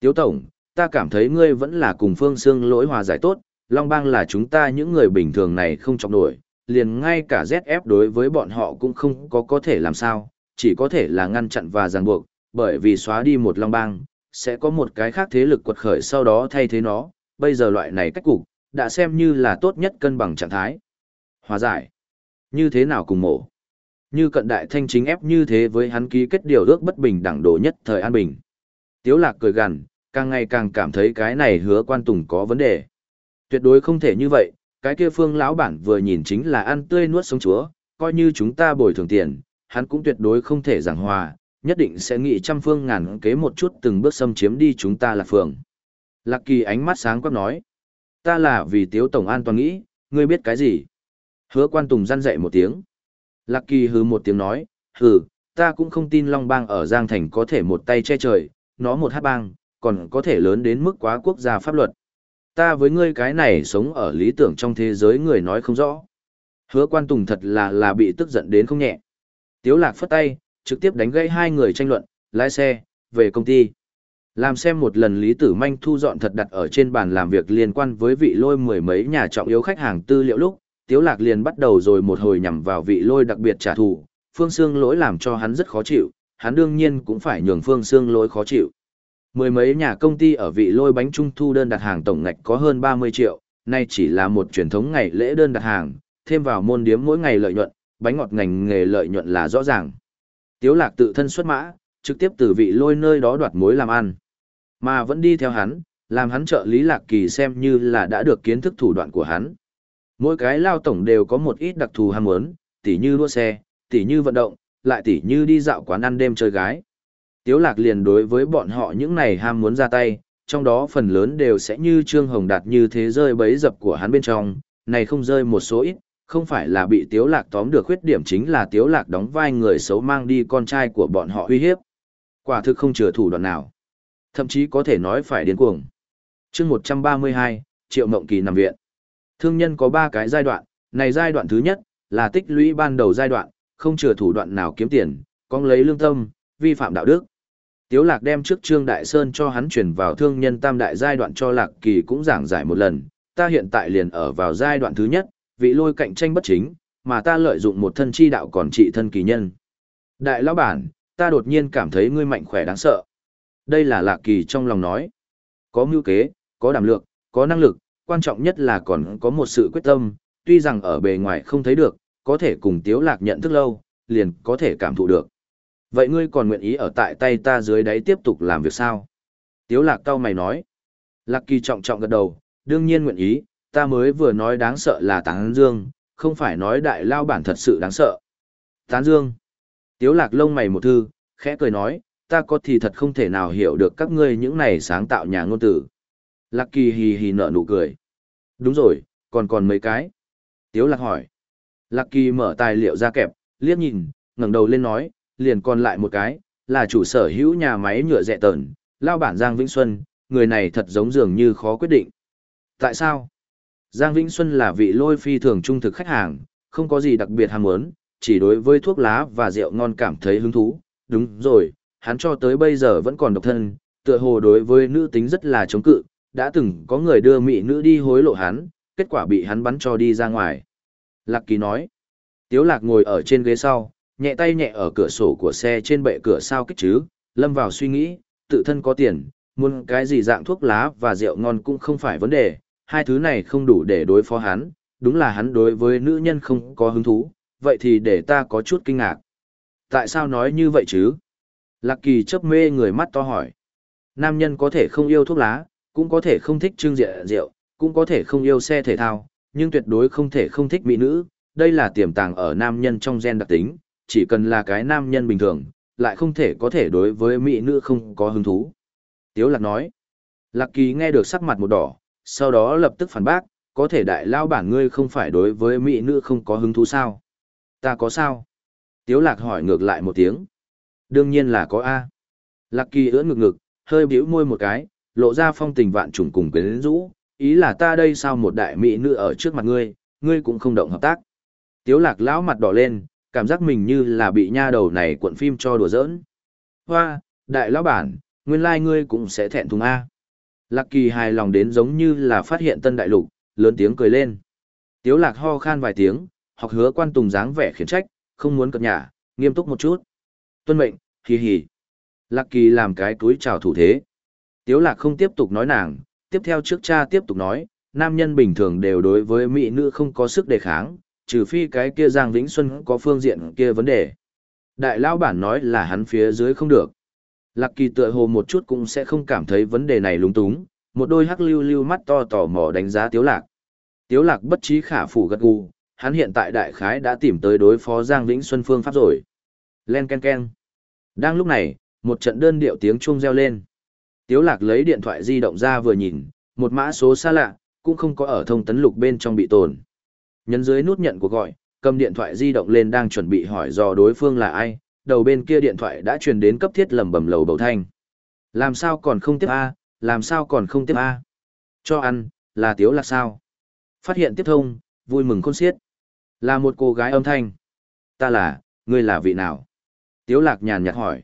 Tiếu tổng, ta cảm thấy ngươi vẫn là cùng phương xương lỗi hòa giải tốt, Long Bang là chúng ta những người bình thường này không chọc nổi, liền ngay cả ZF đối với bọn họ cũng không có có thể làm sao, chỉ có thể là ngăn chặn và ràng buộc, bởi vì xóa đi một Long Bang, sẽ có một cái khác thế lực quật khởi sau đó thay thế nó, bây giờ loại này cách cục, đã xem như là tốt nhất cân bằng trạng thái. Hòa giải. Như thế nào cùng mổ? Như cận đại thanh chính ép như thế với hắn ký kết điều ước bất bình đẳng đồ nhất thời an bình. Tiếu lạc cười gằn, càng ngày càng cảm thấy cái này hứa quan tùng có vấn đề. Tuyệt đối không thể như vậy, cái kia phương lão bản vừa nhìn chính là ăn tươi nuốt sống chúa, coi như chúng ta bồi thường tiền, hắn cũng tuyệt đối không thể giảng hòa, nhất định sẽ nghị trăm phương ngàn kế một chút từng bước xâm chiếm đi chúng ta là phường. Lạc kỳ ánh mắt sáng quắc nói, ta là vì tiếu tổng an toàn nghĩ, ngươi biết cái gì? Hứa quan tùng răn dậy một tiếng. Lạc kỳ hứ một tiếng nói, hừ, ta cũng không tin Long Bang ở Giang Thành có thể một tay che trời, nó một hát bang, còn có thể lớn đến mức quá quốc gia pháp luật. Ta với ngươi cái này sống ở lý tưởng trong thế giới người nói không rõ. Hứa quan tùng thật là là bị tức giận đến không nhẹ. Tiếu lạc phất tay, trực tiếp đánh gãy hai người tranh luận, lái xe, về công ty. Làm xem một lần Lý Tử Manh thu dọn thật đặt ở trên bàn làm việc liên quan với vị lôi mười mấy nhà trọng yếu khách hàng tư liệu lúc, Tiếu Lạc liền bắt đầu rồi một hồi nhằm vào vị lôi đặc biệt trả thù, Phương Sương lỗi làm cho hắn rất khó chịu, hắn đương nhiên cũng phải nhường Phương Sương lỗi khó chịu. Mười mấy nhà công ty ở vị lôi bánh trung thu đơn đặt hàng tổng ngạch có hơn 30 triệu, nay chỉ là một truyền thống ngày lễ đơn đặt hàng, thêm vào môn điếm mỗi ngày lợi nhuận, bánh ngọt ngành nghề lợi nhuận là rõ ràng. Tiếu lạc tự thân xuất mã, trực tiếp từ vị lôi nơi đó đoạt mối làm ăn. Mà vẫn đi theo hắn, làm hắn trợ lý lạc kỳ xem như là đã được kiến thức thủ đoạn của hắn. Mỗi cái lao tổng đều có một ít đặc thù ham muốn, tỉ như đua xe, tỉ như vận động, lại tỉ như đi dạo quán ăn đêm chơi gái. Tiếu lạc liền đối với bọn họ những này ham muốn ra tay, trong đó phần lớn đều sẽ như Trương Hồng Đạt như thế rơi bấy dập của hắn bên trong, này không rơi một số ít, không phải là bị Tiếu Lạc tóm được khuyết điểm chính là Tiếu Lạc đóng vai người xấu mang đi con trai của bọn họ uy hiếp. Quả thực không chừa thủ đoạn nào. Thậm chí có thể nói phải điên cuồng. chương 132, Triệu Mộng Kỳ nằm viện. Thương nhân có 3 cái giai đoạn, này giai đoạn thứ nhất, là tích lũy ban đầu giai đoạn, không chừa thủ đoạn nào kiếm tiền, con lấy lương tâm, vi phạm đạo đức. Tiếu Lạc đem trước Trương Đại Sơn cho hắn chuyển vào thương nhân tam đại giai đoạn cho Lạc Kỳ cũng giảng giải một lần, ta hiện tại liền ở vào giai đoạn thứ nhất, vị lôi cạnh tranh bất chính, mà ta lợi dụng một thân chi đạo còn trị thân kỳ nhân. Đại lão bản, ta đột nhiên cảm thấy ngươi mạnh khỏe đáng sợ. Đây là Lạc Kỳ trong lòng nói. Có mưu kế, có đảm lược, có năng lực, quan trọng nhất là còn có một sự quyết tâm, tuy rằng ở bề ngoài không thấy được, có thể cùng Tiếu Lạc nhận thức lâu, liền có thể cảm thụ được. Vậy ngươi còn nguyện ý ở tại tay ta dưới đáy tiếp tục làm việc sao? Tiếu lạc cao mày nói. Lạc kỳ trọng trọng gật đầu, đương nhiên nguyện ý, ta mới vừa nói đáng sợ là tán dương, không phải nói đại lao bản thật sự đáng sợ. Tán dương. Tiếu lạc lông mày một thư, khẽ cười nói, ta có thì thật không thể nào hiểu được các ngươi những này sáng tạo nhà ngôn tử. Lạc kỳ hì hì nở nụ cười. Đúng rồi, còn còn mấy cái. Tiếu lạc hỏi. Lạc kỳ mở tài liệu ra kẹp, liếc nhìn, ngẩng đầu lên nói, liền còn lại một cái, là chủ sở hữu nhà máy nhựa rẻ tờn, lao bản Giang Vĩnh Xuân, người này thật giống dường như khó quyết định. Tại sao? Giang Vĩnh Xuân là vị lôi phi thường trung thực khách hàng, không có gì đặc biệt ham muốn, chỉ đối với thuốc lá và rượu ngon cảm thấy hứng thú. Đúng rồi, hắn cho tới bây giờ vẫn còn độc thân, tựa hồ đối với nữ tính rất là chống cự, đã từng có người đưa mỹ nữ đi hối lộ hắn, kết quả bị hắn bắn cho đi ra ngoài. Lạc Kỳ nói, Tiếu Lạc ngồi ở trên ghế sau, nhẹ tay nhẹ ở cửa sổ của xe trên bệ cửa sao kích chứ, lâm vào suy nghĩ, tự thân có tiền, muốn cái gì dạng thuốc lá và rượu ngon cũng không phải vấn đề, hai thứ này không đủ để đối phó hắn, đúng là hắn đối với nữ nhân không có hứng thú, vậy thì để ta có chút kinh ngạc. Tại sao nói như vậy chứ? Lạc Kỳ chấp mê người mắt to hỏi. Nam nhân có thể không yêu thuốc lá, cũng có thể không thích trưng rượu rượu, cũng có thể không yêu xe thể thao, nhưng tuyệt đối không thể không thích mỹ nữ, đây là tiềm tàng ở nam nhân trong gen đặc tính, chỉ cần là cái nam nhân bình thường, lại không thể có thể đối với mỹ nữ không có hứng thú. Tiếu Lạc nói. Lạc Kỳ nghe được sắc mặt một đỏ, sau đó lập tức phản bác, có thể đại lao bản ngươi không phải đối với mỹ nữ không có hứng thú sao? Ta có sao? Tiếu Lạc hỏi ngược lại một tiếng. Đương nhiên là có A. Lạc Kỳ ưỡn ngực ngực, hơi bĩu môi một cái, lộ ra phong tình vạn trùng cùng quyến rũ, ý là ta đây sao một đại mỹ nữ ở trước mặt ngươi, ngươi cũng không động hợp tác. Tiếu Lạc lão mặt đỏ lên, cảm giác mình như là bị nha đầu này cuộn phim cho đùa giỡn. Hoa, đại lão bản, nguyên lai like ngươi cũng sẽ thẹn thùng A. Lạc Kỳ hài lòng đến giống như là phát hiện tân đại lục, lớn tiếng cười lên. Tiếu Lạc ho khan vài tiếng, học hứa quan tùng dáng vẻ khiển trách, không muốn cập nhả, nghiêm túc một chút. Tuân mệnh, hì hì. Lạc Kỳ làm cái túi chào thủ thế. Tiếu Lạc không tiếp tục nói nàng, tiếp theo trước cha tiếp tục nói, nam nhân bình thường đều đối với mỹ nữ không có sức đề kháng, trừ phi cái kia Giang Vĩnh Xuân có phương diện kia vấn đề. Đại lão bản nói là hắn phía dưới không được. Lạc Kỳ tựa hồ một chút cũng sẽ không cảm thấy vấn đề này lúng túng, một đôi hắc lưu lưu mắt to tò mò đánh giá Tiếu Lạc. Tiếu Lạc bất trí khả phủ gật gù, hắn hiện tại đại khái đã tìm tới đối phó Giang Vĩnh Xuân phương pháp rồi. Len ken ken. Đang lúc này, một trận đơn điệu tiếng chuông reo lên. Tiếu Lạc lấy điện thoại di động ra vừa nhìn, một mã số xa lạ, cũng không có ở thông tấn lục bên trong bị tồn. Nhấn dưới nút nhận cuộc gọi, cầm điện thoại di động lên đang chuẩn bị hỏi dò đối phương là ai, đầu bên kia điện thoại đã truyền đến cấp thiết lầm bầm lầu bầu thanh. Làm sao còn không tiếp A, làm sao còn không tiếp A. Cho ăn, là tiếu lạc sao. Phát hiện tiếp thông, vui mừng khôn xiết. Là một cô gái âm thanh. Ta là, ngươi là vị nào? Tiếu lạc nhàn nhạt hỏi.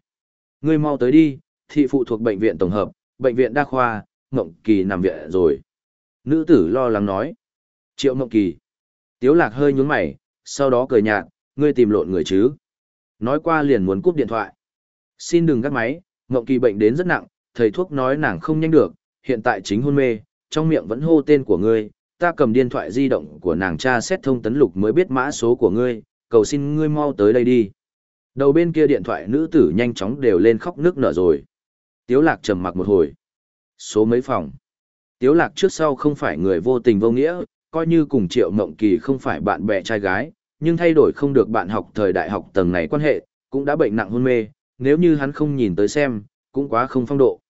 Ngươi mau tới đi, thị phụ thuộc bệnh viện tổng hợp, bệnh viện đa khoa, Ngộng Kỳ nằm viện rồi. Nữ tử lo lắng nói. Triệu Ngộng Kỳ. Tiếu lạc hơi nhún mày, sau đó cười nhạt, ngươi tìm lộn người chứ. Nói qua liền muốn cúp điện thoại. Xin đừng gắt máy, Ngộng Kỳ bệnh đến rất nặng, thầy thuốc nói nàng không nhanh được, hiện tại chính hôn mê, trong miệng vẫn hô tên của ngươi, ta cầm điện thoại di động của nàng tra xét thông tấn lục mới biết mã số của ngươi, cầu xin ngươi mau tới đây đi. Đầu bên kia điện thoại nữ tử nhanh chóng đều lên khóc nước nở rồi. Tiếu lạc trầm mặc một hồi. Số mấy phòng. Tiếu lạc trước sau không phải người vô tình vô nghĩa, coi như cùng triệu mộng kỳ không phải bạn bè trai gái, nhưng thay đổi không được bạn học thời đại học tầng này quan hệ, cũng đã bệnh nặng hôn mê, nếu như hắn không nhìn tới xem, cũng quá không phong độ.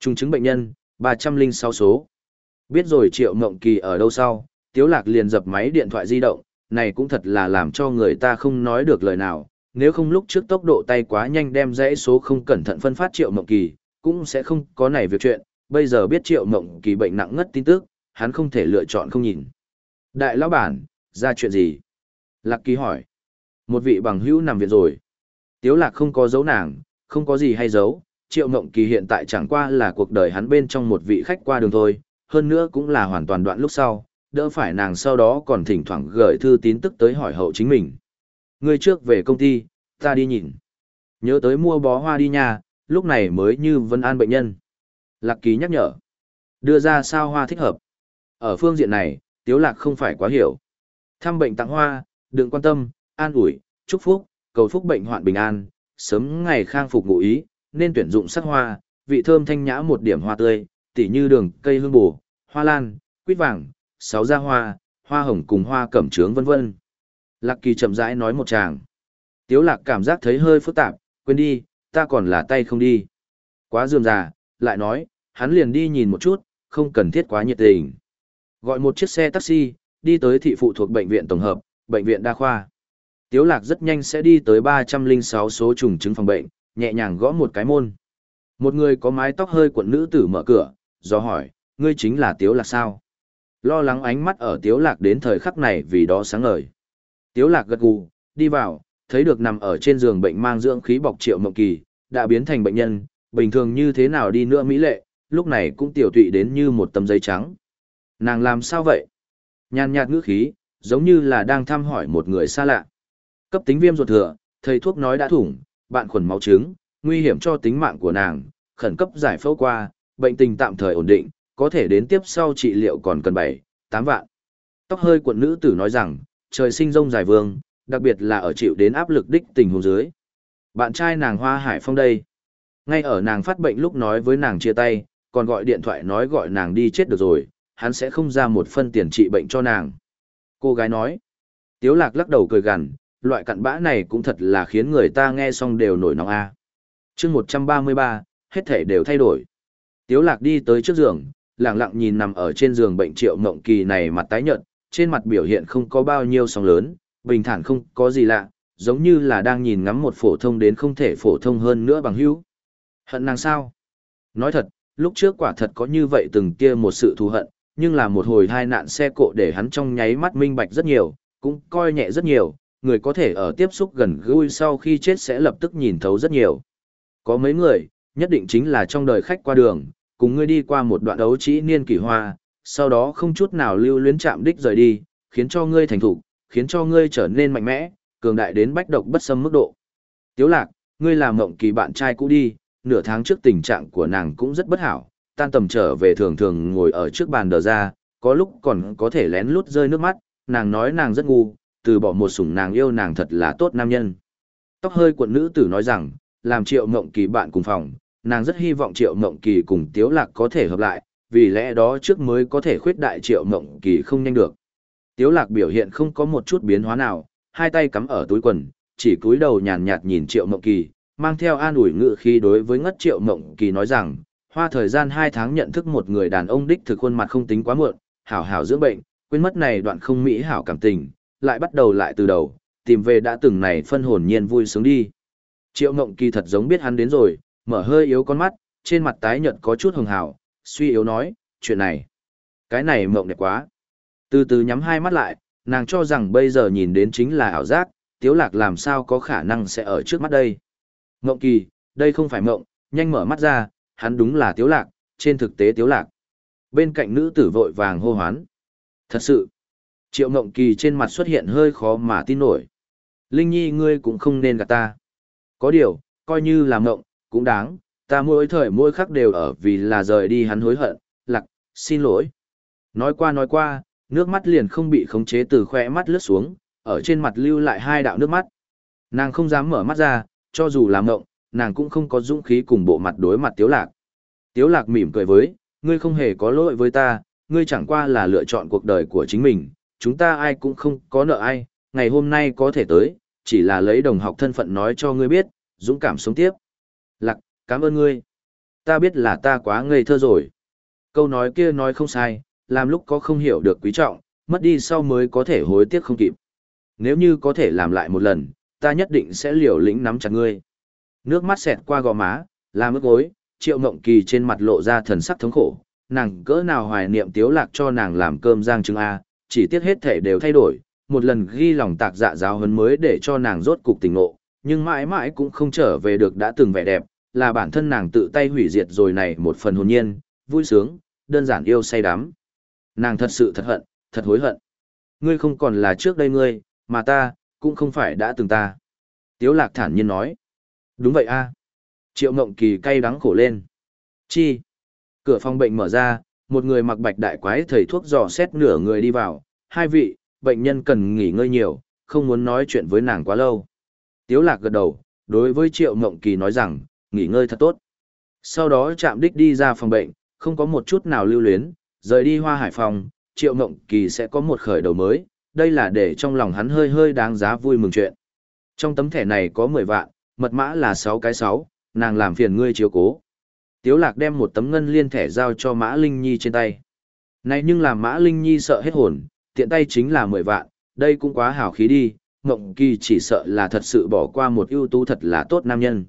Trung chứng bệnh nhân, 306 số. Biết rồi triệu Ngộng kỳ ở đâu sau, tiếu lạc liền dập máy điện thoại di động, này cũng thật là làm cho người ta không nói được lời nào, nếu không lúc trước tốc độ tay quá nhanh đem dãy số không cẩn thận phân phát triệu Ngộng kỳ, cũng sẽ không có này việc chuyện, bây giờ biết triệu Ngộng kỳ bệnh nặng ngất tin tức, hắn không thể lựa chọn không nhìn. Đại lão bản, ra chuyện gì? Lạc kỳ hỏi. Một vị bằng hữu nằm viện rồi. Tiếu lạc không có dấu nàng, không có gì hay giấu, triệu mộng kỳ hiện tại chẳng qua là cuộc đời hắn bên trong một vị khách qua đường thôi, hơn nữa cũng là hoàn toàn đoạn lúc sau, đỡ phải nàng sau đó còn thỉnh thoảng gửi thư tín tức tới hỏi hậu chính mình. Người trước về công ty, ta đi nhìn. Nhớ tới mua bó hoa đi nha, lúc này mới như vân an bệnh nhân. Lạc Kỳ nhắc nhở. Đưa ra sao hoa thích hợp. Ở phương diện này, Tiếu Lạc không phải quá hiểu. Thăm bệnh tặng hoa, đừng quan tâm, an ủi, chúc phúc, cầu phúc bệnh hoạn bình an, sớm ngày khang phục ngụ ý, nên tuyển dụng sắc hoa, vị thơm thanh nhã một điểm hoa tươi, tỉ như đường cây hương bổ, hoa lan, quýt vàng, sáu gia hoa, hoa hồng cùng hoa cẩm trướng vân vân. Lạc Kỳ chậm rãi nói một tràng. Tiếu Lạc cảm giác thấy hơi phức tạp, quên đi, ta còn là tay không đi. Quá dườm già, lại nói, hắn liền đi nhìn một chút, không cần thiết quá nhiệt tình. Gọi một chiếc xe taxi, đi tới thị phụ thuộc bệnh viện tổng hợp, bệnh viện đa khoa. Tiếu lạc rất nhanh sẽ đi tới 306 số trùng chứng phòng bệnh, nhẹ nhàng gõ một cái môn. Một người có mái tóc hơi cuộn nữ tử mở cửa, do hỏi, ngươi chính là Tiếu lạc sao? Lo lắng ánh mắt ở Tiếu lạc đến thời khắc này vì đó sáng ngời. Tiếu lạc gật gù, đi vào, thấy được nằm ở trên giường bệnh mang dưỡng khí bọc triệu mộng kỳ, đã biến thành bệnh nhân, bình thường như thế nào đi nữa mỹ lệ, lúc này cũng tiểu tụy đến như một tấm giấy trắng. Nàng làm sao vậy? Nhàn nhạt ngữ khí, giống như là đang thăm hỏi một người xa lạ. Cấp tính viêm ruột thừa, thầy thuốc nói đã thủng, bạn khuẩn máu trứng, nguy hiểm cho tính mạng của nàng, khẩn cấp giải phẫu qua, bệnh tình tạm thời ổn định, có thể đến tiếp sau trị liệu còn cần 7, 8 vạn. Tóc hơi quận nữ tử nói rằng, trời sinh rông dài vương, đặc biệt là ở chịu đến áp lực đích tình huống dưới. Bạn trai nàng Hoa Hải Phong đây. Ngay ở nàng phát bệnh lúc nói với nàng chia tay, còn gọi điện thoại nói gọi nàng đi chết được rồi, hắn sẽ không ra một phân tiền trị bệnh cho nàng. Cô gái nói. Tiếu lạc lắc đầu cười gằn, loại cặn bã này cũng thật là khiến người ta nghe xong đều nổi nóng a. À. Chương 133, hết thể đều thay đổi. Tiếu lạc đi tới trước giường, lặng lặng nhìn nằm ở trên giường bệnh triệu mộng kỳ này mặt tái nhợt, trên mặt biểu hiện không có bao nhiêu sóng lớn, bình thản không có gì lạ, giống như là đang nhìn ngắm một phổ thông đến không thể phổ thông hơn nữa bằng hữu. Hận nàng sao? Nói thật, lúc trước quả thật có như vậy từng kia một sự thù hận, nhưng là một hồi hai nạn xe cộ để hắn trong nháy mắt minh bạch rất nhiều, cũng coi nhẹ rất nhiều, người có thể ở tiếp xúc gần gũi sau khi chết sẽ lập tức nhìn thấu rất nhiều. Có mấy người, nhất định chính là trong đời khách qua đường, cùng ngươi đi qua một đoạn đấu trĩ niên kỳ hoa, sau đó không chút nào lưu luyến chạm đích rời đi, khiến cho ngươi thành thủ, khiến cho ngươi trở nên mạnh mẽ, cường đại đến bách độc bất xâm mức độ. Tiếu lạc, ngươi làm mộng kỳ bạn trai cũ đi, nửa tháng trước tình trạng của nàng cũng rất bất hảo, tan tầm trở về thường thường ngồi ở trước bàn đờ ra, có lúc còn có thể lén lút rơi nước mắt, nàng nói nàng rất ngu, từ bỏ một sủng nàng yêu nàng thật là tốt nam nhân. Tóc hơi quận nữ tử nói rằng, làm triệu mộng kỳ bạn cùng phòng, nàng rất hy vọng triệu mộng kỳ cùng tiếu lạc có thể hợp lại, vì lẽ đó trước mới có thể khuyết đại triệu mộng kỳ không nhanh được. Tiếu lạc biểu hiện không có một chút biến hóa nào, hai tay cắm ở túi quần, chỉ cúi đầu nhàn nhạt nhìn triệu mộng kỳ, mang theo an ủi ngự khi đối với ngất triệu mộng kỳ nói rằng, hoa thời gian hai tháng nhận thức một người đàn ông đích thực khuôn mặt không tính quá muộn, hảo hảo dưỡng bệnh, quên mất này đoạn không mỹ hảo cảm tình, lại bắt đầu lại từ đầu, tìm về đã từng này phân hồn nhiên vui sướng đi. Triệu Ngộng Kỳ thật giống biết hắn đến rồi, mở hơi yếu con mắt, trên mặt tái nhợt có chút hồng hào, suy yếu nói, chuyện này, cái này mộng đẹp quá. Từ từ nhắm hai mắt lại, nàng cho rằng bây giờ nhìn đến chính là ảo giác, Tiếu Lạc làm sao có khả năng sẽ ở trước mắt đây. Ngộng Kỳ, đây không phải mộng, nhanh mở mắt ra, hắn đúng là Tiếu Lạc, trên thực tế Tiếu Lạc. Bên cạnh nữ tử vội vàng hô hoán. Thật sự, Triệu mộng Kỳ trên mặt xuất hiện hơi khó mà tin nổi. Linh Nhi ngươi cũng không nên gạt ta. Có điều, coi như là mộng, cũng đáng, ta mỗi thời mỗi khắc đều ở vì là rời đi hắn hối hận, lạc, xin lỗi. Nói qua nói qua, nước mắt liền không bị khống chế từ khóe mắt lướt xuống, ở trên mặt lưu lại hai đạo nước mắt. Nàng không dám mở mắt ra, cho dù là mộng, nàng cũng không có dũng khí cùng bộ mặt đối mặt Tiếu Lạc. Tiếu Lạc mỉm cười với, ngươi không hề có lỗi với ta, ngươi chẳng qua là lựa chọn cuộc đời của chính mình, chúng ta ai cũng không có nợ ai, ngày hôm nay có thể tới, chỉ là lấy đồng học thân phận nói cho ngươi biết, dũng cảm sống tiếp. Lạc, cảm ơn ngươi. Ta biết là ta quá ngây thơ rồi. Câu nói kia nói không sai, làm lúc có không hiểu được quý trọng, mất đi sau mới có thể hối tiếc không kịp. Nếu như có thể làm lại một lần, ta nhất định sẽ liều lĩnh nắm chặt ngươi. Nước mắt xẹt qua gò má, làm ướt gối, triệu mộng kỳ trên mặt lộ ra thần sắc thống khổ, nàng cỡ nào hoài niệm tiếu lạc cho nàng làm cơm giang trứng A, chỉ tiếc hết thể đều thay đổi, một lần ghi lòng tạc dạ giáo hấn mới để cho nàng rốt cục tỉnh ngộ, nhưng mãi mãi cũng không trở về được đã từng vẻ đẹp, là bản thân nàng tự tay hủy diệt rồi này một phần hồn nhiên, vui sướng, đơn giản yêu say đắm. Nàng thật sự thật hận, thật hối hận. Ngươi không còn là trước đây ngươi, mà ta, cũng không phải đã từng ta. Tiếu lạc thản nhiên nói. Đúng vậy a. Triệu Ngộng Kỳ cay đắng khổ lên. Chi? Cửa phòng bệnh mở ra, một người mặc bạch đại quái thầy thuốc dò xét nửa người đi vào. Hai vị, bệnh nhân cần nghỉ ngơi nhiều, không muốn nói chuyện với nàng quá lâu. Tiếu lạc gật đầu, đối với Triệu Ngộng Kỳ nói rằng, nghỉ ngơi thật tốt. Sau đó chạm đích đi ra phòng bệnh, không có một chút nào lưu luyến, rời đi hoa hải phòng, Triệu Ngộng Kỳ sẽ có một khởi đầu mới, đây là để trong lòng hắn hơi hơi đáng giá vui mừng chuyện. Trong tấm thẻ này có 10 vạn, mật mã là 6 cái 6, nàng làm phiền ngươi chiếu cố. Tiếu lạc đem một tấm ngân liên thẻ giao cho Mã Linh Nhi trên tay. Này nhưng làm Mã Linh Nhi sợ hết hồn, tiện tay chính là 10 vạn, đây cũng quá hảo khí đi, Ngộng Kỳ chỉ sợ là thật sự bỏ qua một ưu tú thật là tốt nam nhân.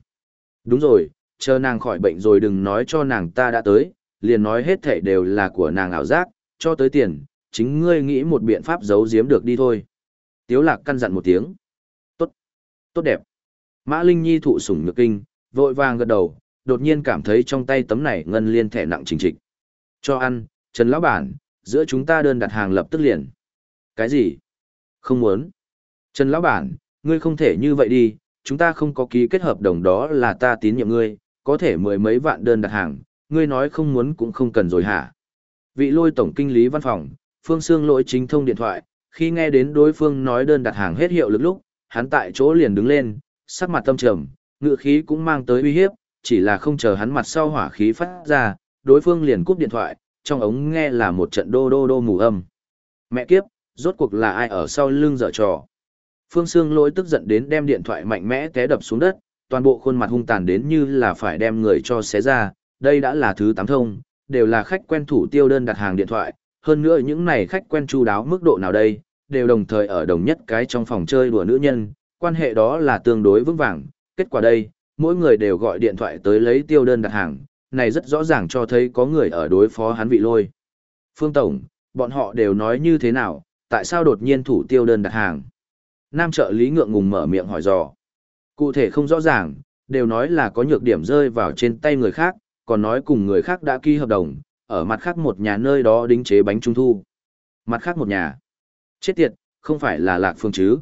Đúng rồi, chờ nàng khỏi bệnh rồi đừng nói cho nàng ta đã tới, liền nói hết thảy đều là của nàng ảo giác, cho tới tiền, chính ngươi nghĩ một biện pháp giấu giếm được đi thôi. Tiếu lạc căn dặn một tiếng. Tốt, tốt đẹp. Mã Linh Nhi thụ sủng nhược kinh, vội vàng gật đầu, đột nhiên cảm thấy trong tay tấm này ngân liên thẻ nặng trình trịch. Cho ăn, Trần Lão Bản, giữa chúng ta đơn đặt hàng lập tức liền. Cái gì? Không muốn. Trần Lão Bản, ngươi không thể như vậy đi, chúng ta không có ký kết hợp đồng đó là ta tín nhiệm ngươi, có thể mười mấy vạn đơn đặt hàng, ngươi nói không muốn cũng không cần rồi hả? Vị lôi tổng kinh lý văn phòng, Phương Sương lỗi chính thông điện thoại, khi nghe đến đối phương nói đơn đặt hàng hết hiệu lực lúc, hắn tại chỗ liền đứng lên, sắc mặt tâm trầm, ngựa khí cũng mang tới uy hiếp, chỉ là không chờ hắn mặt sau hỏa khí phát ra, đối phương liền cúp điện thoại, trong ống nghe là một trận đô đô đô mù âm. Mẹ kiếp, rốt cuộc là ai ở sau lưng dở trò. Phương Sương lỗi tức giận đến đem điện thoại mạnh mẽ té đập xuống đất, toàn bộ khuôn mặt hung tàn đến như là phải đem người cho xé ra, đây đã là thứ tám thông, đều là khách quen thủ tiêu đơn đặt hàng điện thoại, hơn nữa những này khách quen chu đáo mức độ nào đây, đều đồng thời ở đồng nhất cái trong phòng chơi đùa nữ nhân, quan hệ đó là tương đối vững vàng, kết quả đây, mỗi người đều gọi điện thoại tới lấy tiêu đơn đặt hàng, này rất rõ ràng cho thấy có người ở đối phó hắn vị lôi. Phương Tổng, bọn họ đều nói như thế nào, tại sao đột nhiên thủ tiêu đơn đặt hàng? Nam trợ lý ngượng ngùng mở miệng hỏi dò. Cụ thể không rõ ràng, đều nói là có nhược điểm rơi vào trên tay người khác, còn nói cùng người khác đã ký hợp đồng, ở mặt khác một nhà nơi đó đính chế bánh trung thu. Mặt khác một nhà. Chết tiệt, không phải là Lạc Phương chứ.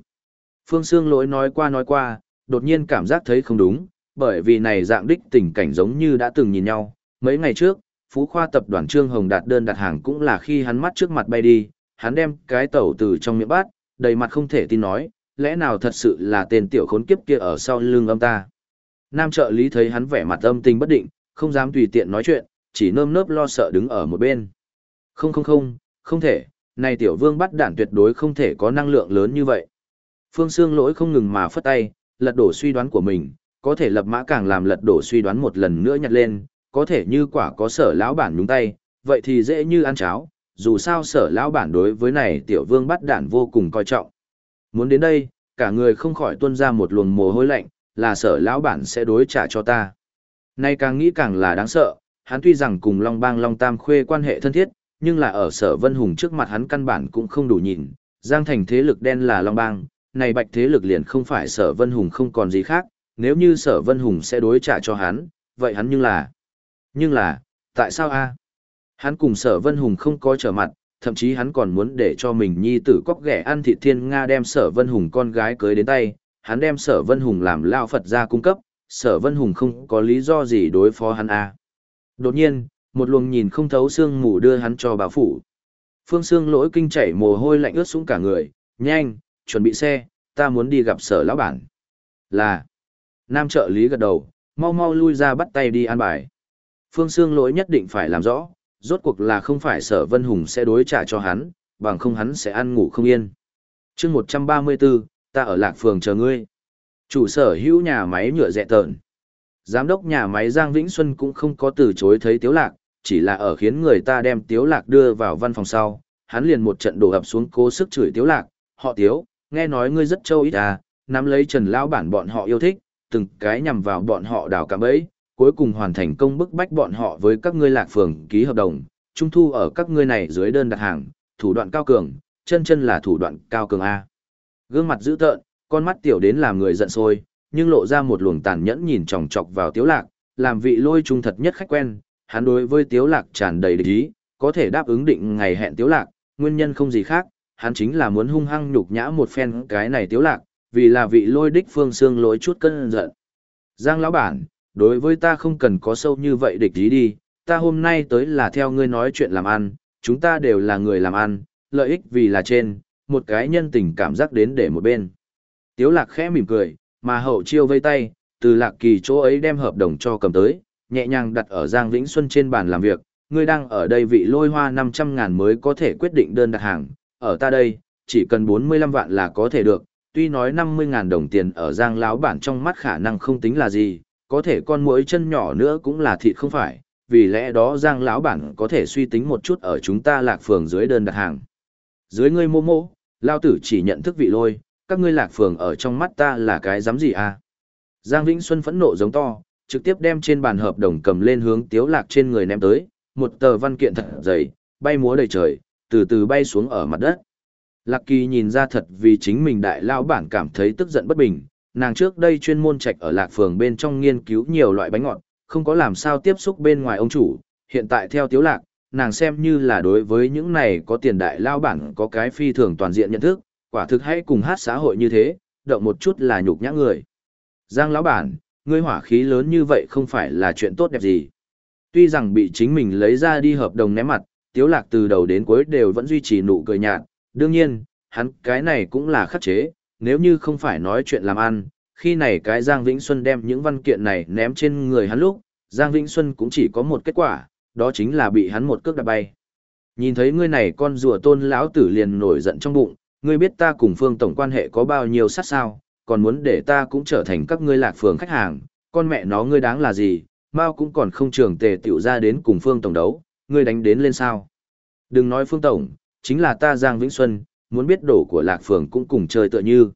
Phương Sương lỗi nói qua nói qua, đột nhiên cảm giác thấy không đúng, bởi vì này dạng đích tình cảnh giống như đã từng nhìn nhau. Mấy ngày trước, Phú Khoa tập đoàn Trương Hồng đạt đơn đặt hàng cũng là khi hắn mắt trước mặt bay đi, hắn đem cái tẩu từ trong miệng bát, đầy mặt không thể tin nói, lẽ nào thật sự là tên tiểu khốn kiếp kia ở sau lưng âm ta. Nam trợ lý thấy hắn vẻ mặt âm tình bất định, không dám tùy tiện nói chuyện, chỉ nơm nớp lo sợ đứng ở một bên. Không không không, không thể, này tiểu vương bắt đản tuyệt đối không thể có năng lượng lớn như vậy. Phương Sương lỗi không ngừng mà phất tay, lật đổ suy đoán của mình, có thể lập mã càng làm lật đổ suy đoán một lần nữa nhặt lên, có thể như quả có sở lão bản nhúng tay, vậy thì dễ như ăn cháo, dù sao sở lão bản đối với này tiểu vương bắt đản vô cùng coi trọng. Muốn đến đây, cả người không khỏi tuôn ra một luồng mồ hôi lạnh, là sở lão bản sẽ đối trả cho ta. Nay càng nghĩ càng là đáng sợ, hắn tuy rằng cùng Long Bang Long Tam Khuê quan hệ thân thiết, nhưng là ở sở Vân Hùng trước mặt hắn căn bản cũng không đủ nhìn, Giang Thành thế lực đen là Long Bang, này bạch thế lực liền không phải sở Vân Hùng không còn gì khác, nếu như sở Vân Hùng sẽ đối trả cho hắn, vậy hắn nhưng là... Nhưng là, tại sao a? Hắn cùng sở Vân Hùng không có trở mặt, thậm chí hắn còn muốn để cho mình nhi tử cóc ghẻ ăn thịt thiên Nga đem sở Vân Hùng con gái cưới đến tay, hắn đem sở Vân Hùng làm lao Phật ra cung cấp, sở Vân Hùng không có lý do gì đối phó hắn a. Đột nhiên, một luồng nhìn không thấu xương mù đưa hắn cho bà phủ. Phương Sương lỗi kinh chảy mồ hôi lạnh ướt xuống cả người, nhanh, chuẩn bị xe, ta muốn đi gặp sở lão bản. Là, nam trợ lý gật đầu, mau mau lui ra bắt tay đi an bài. Phương Sương lỗi nhất định phải làm rõ, rốt cuộc là không phải sở Vân Hùng sẽ đối trả cho hắn, bằng không hắn sẽ ăn ngủ không yên. chương 134, ta ở lạc phường chờ ngươi. Chủ sở hữu nhà máy nhựa dẹ tợn. Giám đốc nhà máy Giang Vĩnh Xuân cũng không có từ chối thấy Tiếu Lạc, chỉ là ở khiến người ta đem Tiếu Lạc đưa vào văn phòng sau, hắn liền một trận đổ ập xuống cố sức chửi Tiếu Lạc, họ Tiếu, nghe nói ngươi rất châu ít à, nắm lấy Trần Lão bản bọn họ yêu thích, từng cái nhằm vào bọn họ đào cả bẫy, cuối cùng hoàn thành công bức bách bọn họ với các ngươi lạc phường ký hợp đồng, trung thu ở các ngươi này dưới đơn đặt hàng, thủ đoạn cao cường, chân chân là thủ đoạn cao cường A. Gương mặt dữ tợn, con mắt tiểu đến làm người giận sôi nhưng lộ ra một luồng tàn nhẫn nhìn chòng chọc vào tiếu lạc, làm vị lôi trung thật nhất khách quen, hắn đối với tiếu lạc tràn đầy địch ý, có thể đáp ứng định ngày hẹn tiếu lạc, nguyên nhân không gì khác, hắn chính là muốn hung hăng nhục nhã một phen cái này tiếu lạc, vì là vị lôi đích phương xương lỗi chút cân giận. Giang lão bản, đối với ta không cần có sâu như vậy địch ý đi, ta hôm nay tới là theo ngươi nói chuyện làm ăn, chúng ta đều là người làm ăn, lợi ích vì là trên, một cái nhân tình cảm giác đến để một bên. Tiếu lạc khẽ mỉm cười, mà hậu chiêu vây tay, từ lạc kỳ chỗ ấy đem hợp đồng cho cầm tới, nhẹ nhàng đặt ở Giang Vĩnh Xuân trên bàn làm việc, ngươi đang ở đây vị lôi hoa 500 ngàn mới có thể quyết định đơn đặt hàng, ở ta đây, chỉ cần 45 vạn là có thể được, tuy nói 50 ngàn đồng tiền ở Giang lão bản trong mắt khả năng không tính là gì, có thể con mũi chân nhỏ nữa cũng là thịt không phải, vì lẽ đó Giang lão bản có thể suy tính một chút ở chúng ta lạc phường dưới đơn đặt hàng. Dưới ngươi mô mô, lao tử chỉ nhận thức vị lôi, các ngươi lạc phường ở trong mắt ta là cái dám gì à? Giang Vĩnh Xuân phẫn nộ giống to, trực tiếp đem trên bàn hợp đồng cầm lên hướng tiếu lạc trên người ném tới, một tờ văn kiện thật dày, bay múa đầy trời, từ từ bay xuống ở mặt đất. Lạc Kỳ nhìn ra thật vì chính mình đại lao bản cảm thấy tức giận bất bình, nàng trước đây chuyên môn trạch ở lạc phường bên trong nghiên cứu nhiều loại bánh ngọt, không có làm sao tiếp xúc bên ngoài ông chủ, hiện tại theo tiếu lạc, nàng xem như là đối với những này có tiền đại lao bản có cái phi thường toàn diện nhận thức, quả thực hãy cùng hát xã hội như thế, động một chút là nhục nhã người. Giang lão bản, ngươi hỏa khí lớn như vậy không phải là chuyện tốt đẹp gì. Tuy rằng bị chính mình lấy ra đi hợp đồng ném mặt, tiếu lạc từ đầu đến cuối đều vẫn duy trì nụ cười nhạt, đương nhiên, hắn cái này cũng là khắc chế, nếu như không phải nói chuyện làm ăn, khi này cái Giang Vĩnh Xuân đem những văn kiện này ném trên người hắn lúc, Giang Vĩnh Xuân cũng chỉ có một kết quả, đó chính là bị hắn một cước đạp bay. Nhìn thấy ngươi này con rùa tôn lão tử liền nổi giận trong bụng, ngươi biết ta cùng phương tổng quan hệ có bao nhiêu sát sao, còn muốn để ta cũng trở thành các ngươi lạc phường khách hàng, con mẹ nó ngươi đáng là gì, mau cũng còn không trường tề tiểu ra đến cùng phương tổng đấu, ngươi đánh đến lên sao. Đừng nói phương tổng, chính là ta Giang Vĩnh Xuân, muốn biết đổ của lạc phường cũng cùng chơi tựa như.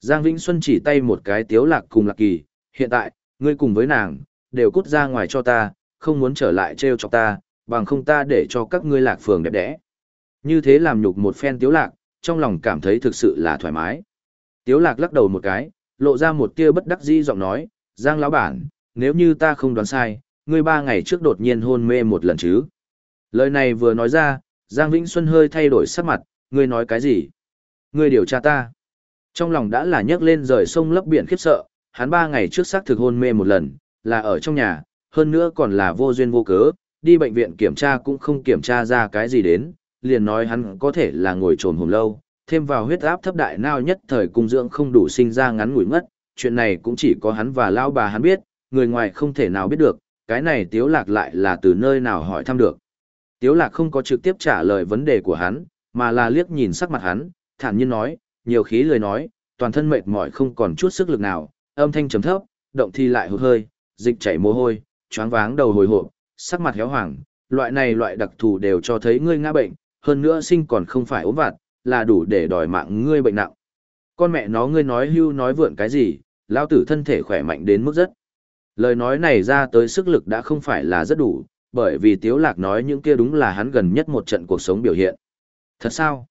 Giang Vĩnh Xuân chỉ tay một cái tiếu lạc cùng lạc kỳ, hiện tại, ngươi cùng với nàng, đều cút ra ngoài cho ta, không muốn trở lại treo chọc ta, bằng không ta để cho các ngươi lạc phường đẹp đẽ. Như thế làm nhục một phen tiếu lạc, trong lòng cảm thấy thực sự là thoải mái. Tiếu lạc lắc đầu một cái, lộ ra một tia bất đắc dĩ giọng nói, Giang lão bản, nếu như ta không đoán sai, ngươi ba ngày trước đột nhiên hôn mê một lần chứ. Lời này vừa nói ra, Giang Vĩnh Xuân hơi thay đổi sắc mặt, ngươi nói cái gì? Ngươi điều tra ta. Trong lòng đã là nhấc lên rời sông lấp biển khiếp sợ, hắn ba ngày trước xác thực hôn mê một lần, là ở trong nhà, hơn nữa còn là vô duyên vô cớ, đi bệnh viện kiểm tra cũng không kiểm tra ra cái gì đến, liền nói hắn có thể là ngồi trồn hồn lâu, thêm vào huyết áp thấp đại nào nhất thời cung dưỡng không đủ sinh ra ngắn ngủi mất, chuyện này cũng chỉ có hắn và lao bà hắn biết, người ngoài không thể nào biết được, cái này tiếu lạc lại là từ nơi nào hỏi thăm được. Tiếu lạc không có trực tiếp trả lời vấn đề của hắn, mà là liếc nhìn sắc mặt hắn, thản nhiên nói, nhiều khí lời nói, toàn thân mệt mỏi không còn chút sức lực nào, âm thanh trầm thấp, động thì lại hụt hơi, dịch chảy mồ hôi, choáng váng đầu hồi hộp, sắc mặt héo hoàng, loại này loại đặc thù đều cho thấy ngươi ngã bệnh, hơn nữa sinh còn không phải ốm vặt, là đủ để đòi mạng ngươi bệnh nặng. Con mẹ nó ngươi nói hưu nói vượn cái gì, lao tử thân thể khỏe mạnh đến mức rất. Lời nói này ra tới sức lực đã không phải là rất đủ, bởi vì Tiếu Lạc nói những kia đúng là hắn gần nhất một trận cuộc sống biểu hiện. Thật sao?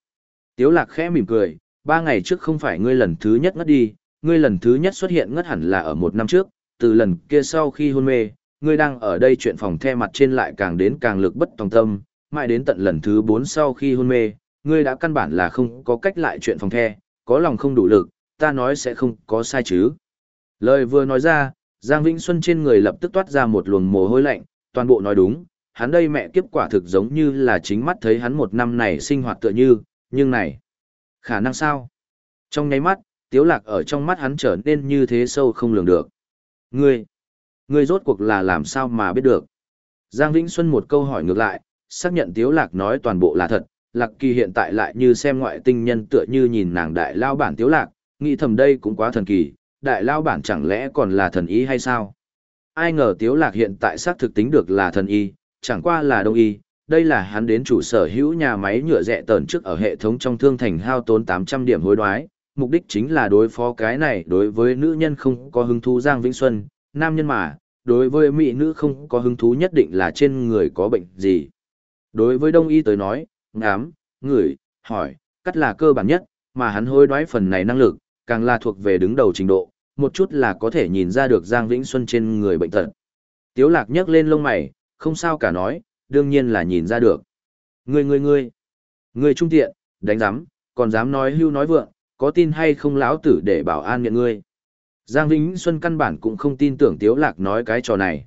Tiếu Lạc khẽ mỉm cười, ba ngày trước không phải ngươi lần thứ nhất ngất đi, ngươi lần thứ nhất xuất hiện ngất hẳn là ở một năm trước, từ lần kia sau khi hôn mê, ngươi đang ở đây chuyện phòng the mặt trên lại càng đến càng lực bất tòng tâm, mãi đến tận lần thứ bốn sau khi hôn mê, ngươi đã căn bản là không có cách lại chuyện phòng the, có lòng không đủ lực, ta nói sẽ không có sai chứ. Lời vừa nói ra, Giang Vĩnh Xuân trên người lập tức toát ra một luồng mồ hôi lạnh, toàn bộ nói đúng, hắn đây mẹ kiếp quả thực giống như là chính mắt thấy hắn một năm này sinh hoạt tựa như, nhưng này, khả năng sao? Trong nháy mắt, tiếu lạc ở trong mắt hắn trở nên như thế sâu không lường được. Ngươi, ngươi rốt cuộc là làm sao mà biết được? Giang Vĩnh Xuân một câu hỏi ngược lại, xác nhận tiếu lạc nói toàn bộ là thật, lạc kỳ hiện tại lại như xem ngoại tinh nhân tựa như nhìn nàng đại lao bản tiếu lạc, nghĩ thầm đây cũng quá thần kỳ, đại lao bản chẳng lẽ còn là thần ý hay sao? Ai ngờ tiếu lạc hiện tại xác thực tính được là thần y, chẳng qua là đông y, đây là hắn đến chủ sở hữu nhà máy nhựa rẻ tờn trước ở hệ thống trong thương thành hao tốn 800 điểm hối đoái, mục đích chính là đối phó cái này đối với nữ nhân không có hứng thú Giang Vĩnh Xuân, nam nhân mà, đối với mỹ nữ không có hứng thú nhất định là trên người có bệnh gì. Đối với đông y tới nói, ngám, ngửi, hỏi, cắt là cơ bản nhất, mà hắn hối đoái phần này năng lực, càng là thuộc về đứng đầu trình độ, một chút là có thể nhìn ra được Giang Vĩnh Xuân trên người bệnh tật. Tiếu lạc nhấc lên lông mày, không sao cả nói, đương nhiên là nhìn ra được. Ngươi ngươi ngươi, ngươi trung tiện, đánh giám, còn dám nói hưu nói vượng, có tin hay không lão tử để bảo an nhận ngươi. Giang Vĩnh Xuân căn bản cũng không tin tưởng Tiếu Lạc nói cái trò này.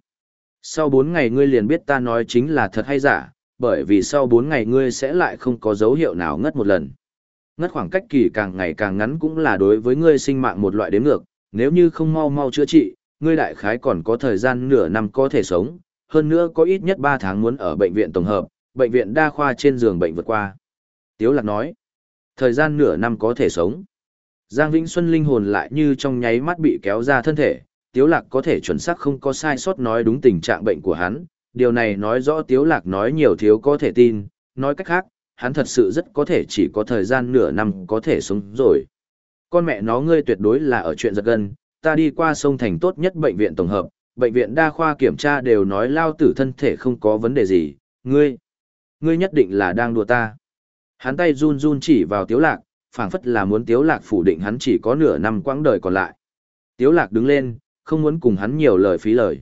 Sau 4 ngày ngươi liền biết ta nói chính là thật hay giả, bởi vì sau 4 ngày ngươi sẽ lại không có dấu hiệu nào ngất một lần. Ngất khoảng cách kỳ càng ngày càng ngắn cũng là đối với ngươi sinh mạng một loại đếm ngược, nếu như không mau mau chữa trị, ngươi đại khái còn có thời gian nửa năm có thể sống, hơn nữa có ít nhất 3 tháng muốn ở bệnh viện tổng hợp, bệnh viện đa khoa trên giường bệnh vượt qua. Tiếu Lạc nói, thời gian nửa năm có thể sống. Giang Vĩnh Xuân linh hồn lại như trong nháy mắt bị kéo ra thân thể, Tiếu Lạc có thể chuẩn xác không có sai sót nói đúng tình trạng bệnh của hắn, điều này nói rõ Tiếu Lạc nói nhiều thiếu có thể tin, nói cách khác, hắn thật sự rất có thể chỉ có thời gian nửa năm có thể sống rồi con mẹ nó ngươi tuyệt đối là ở chuyện giật gân, ta đi qua sông thành tốt nhất bệnh viện tổng hợp, bệnh viện đa khoa kiểm tra đều nói lao tử thân thể không có vấn đề gì, ngươi, ngươi nhất định là đang đùa ta. Hắn tay run run chỉ vào tiếu lạc, phảng phất là muốn tiếu lạc phủ định hắn chỉ có nửa năm quãng đời còn lại. Tiếu lạc đứng lên, không muốn cùng hắn nhiều lời phí lời.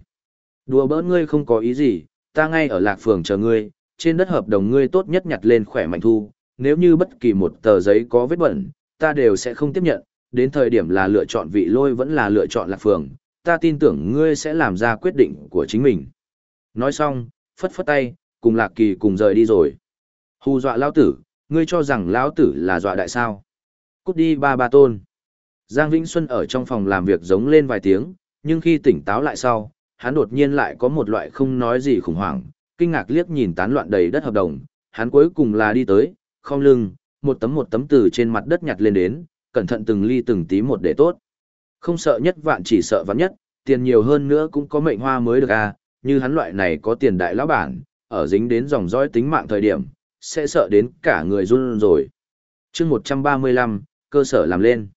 Đùa bỡn ngươi không có ý gì, ta ngay ở lạc phường chờ ngươi, trên đất hợp đồng ngươi tốt nhất nhặt lên khỏe mạnh thu, nếu như bất kỳ một tờ giấy có vết bẩn, ta đều sẽ không tiếp nhận, đến thời điểm là lựa chọn vị lôi vẫn là lựa chọn lạc phường, ta tin tưởng ngươi sẽ làm ra quyết định của chính mình. Nói xong, phất phất tay, cùng lạc kỳ cùng rời đi rồi. Hù dọa lão tử, ngươi cho rằng lão tử là dọa đại sao. Cút đi ba ba tôn. Giang Vĩnh Xuân ở trong phòng làm việc giống lên vài tiếng, nhưng khi tỉnh táo lại sau, hắn đột nhiên lại có một loại không nói gì khủng hoảng, kinh ngạc liếc nhìn tán loạn đầy đất hợp đồng, hắn cuối cùng là đi tới, không lưng, một tấm một tấm từ trên mặt đất nhặt lên đến, cẩn thận từng ly từng tí một để tốt. Không sợ nhất vạn chỉ sợ vạn nhất, tiền nhiều hơn nữa cũng có mệnh hoa mới được à, như hắn loại này có tiền đại lão bản, ở dính đến dòng dõi tính mạng thời điểm, sẽ sợ đến cả người run rồi. chương 135, cơ sở làm lên.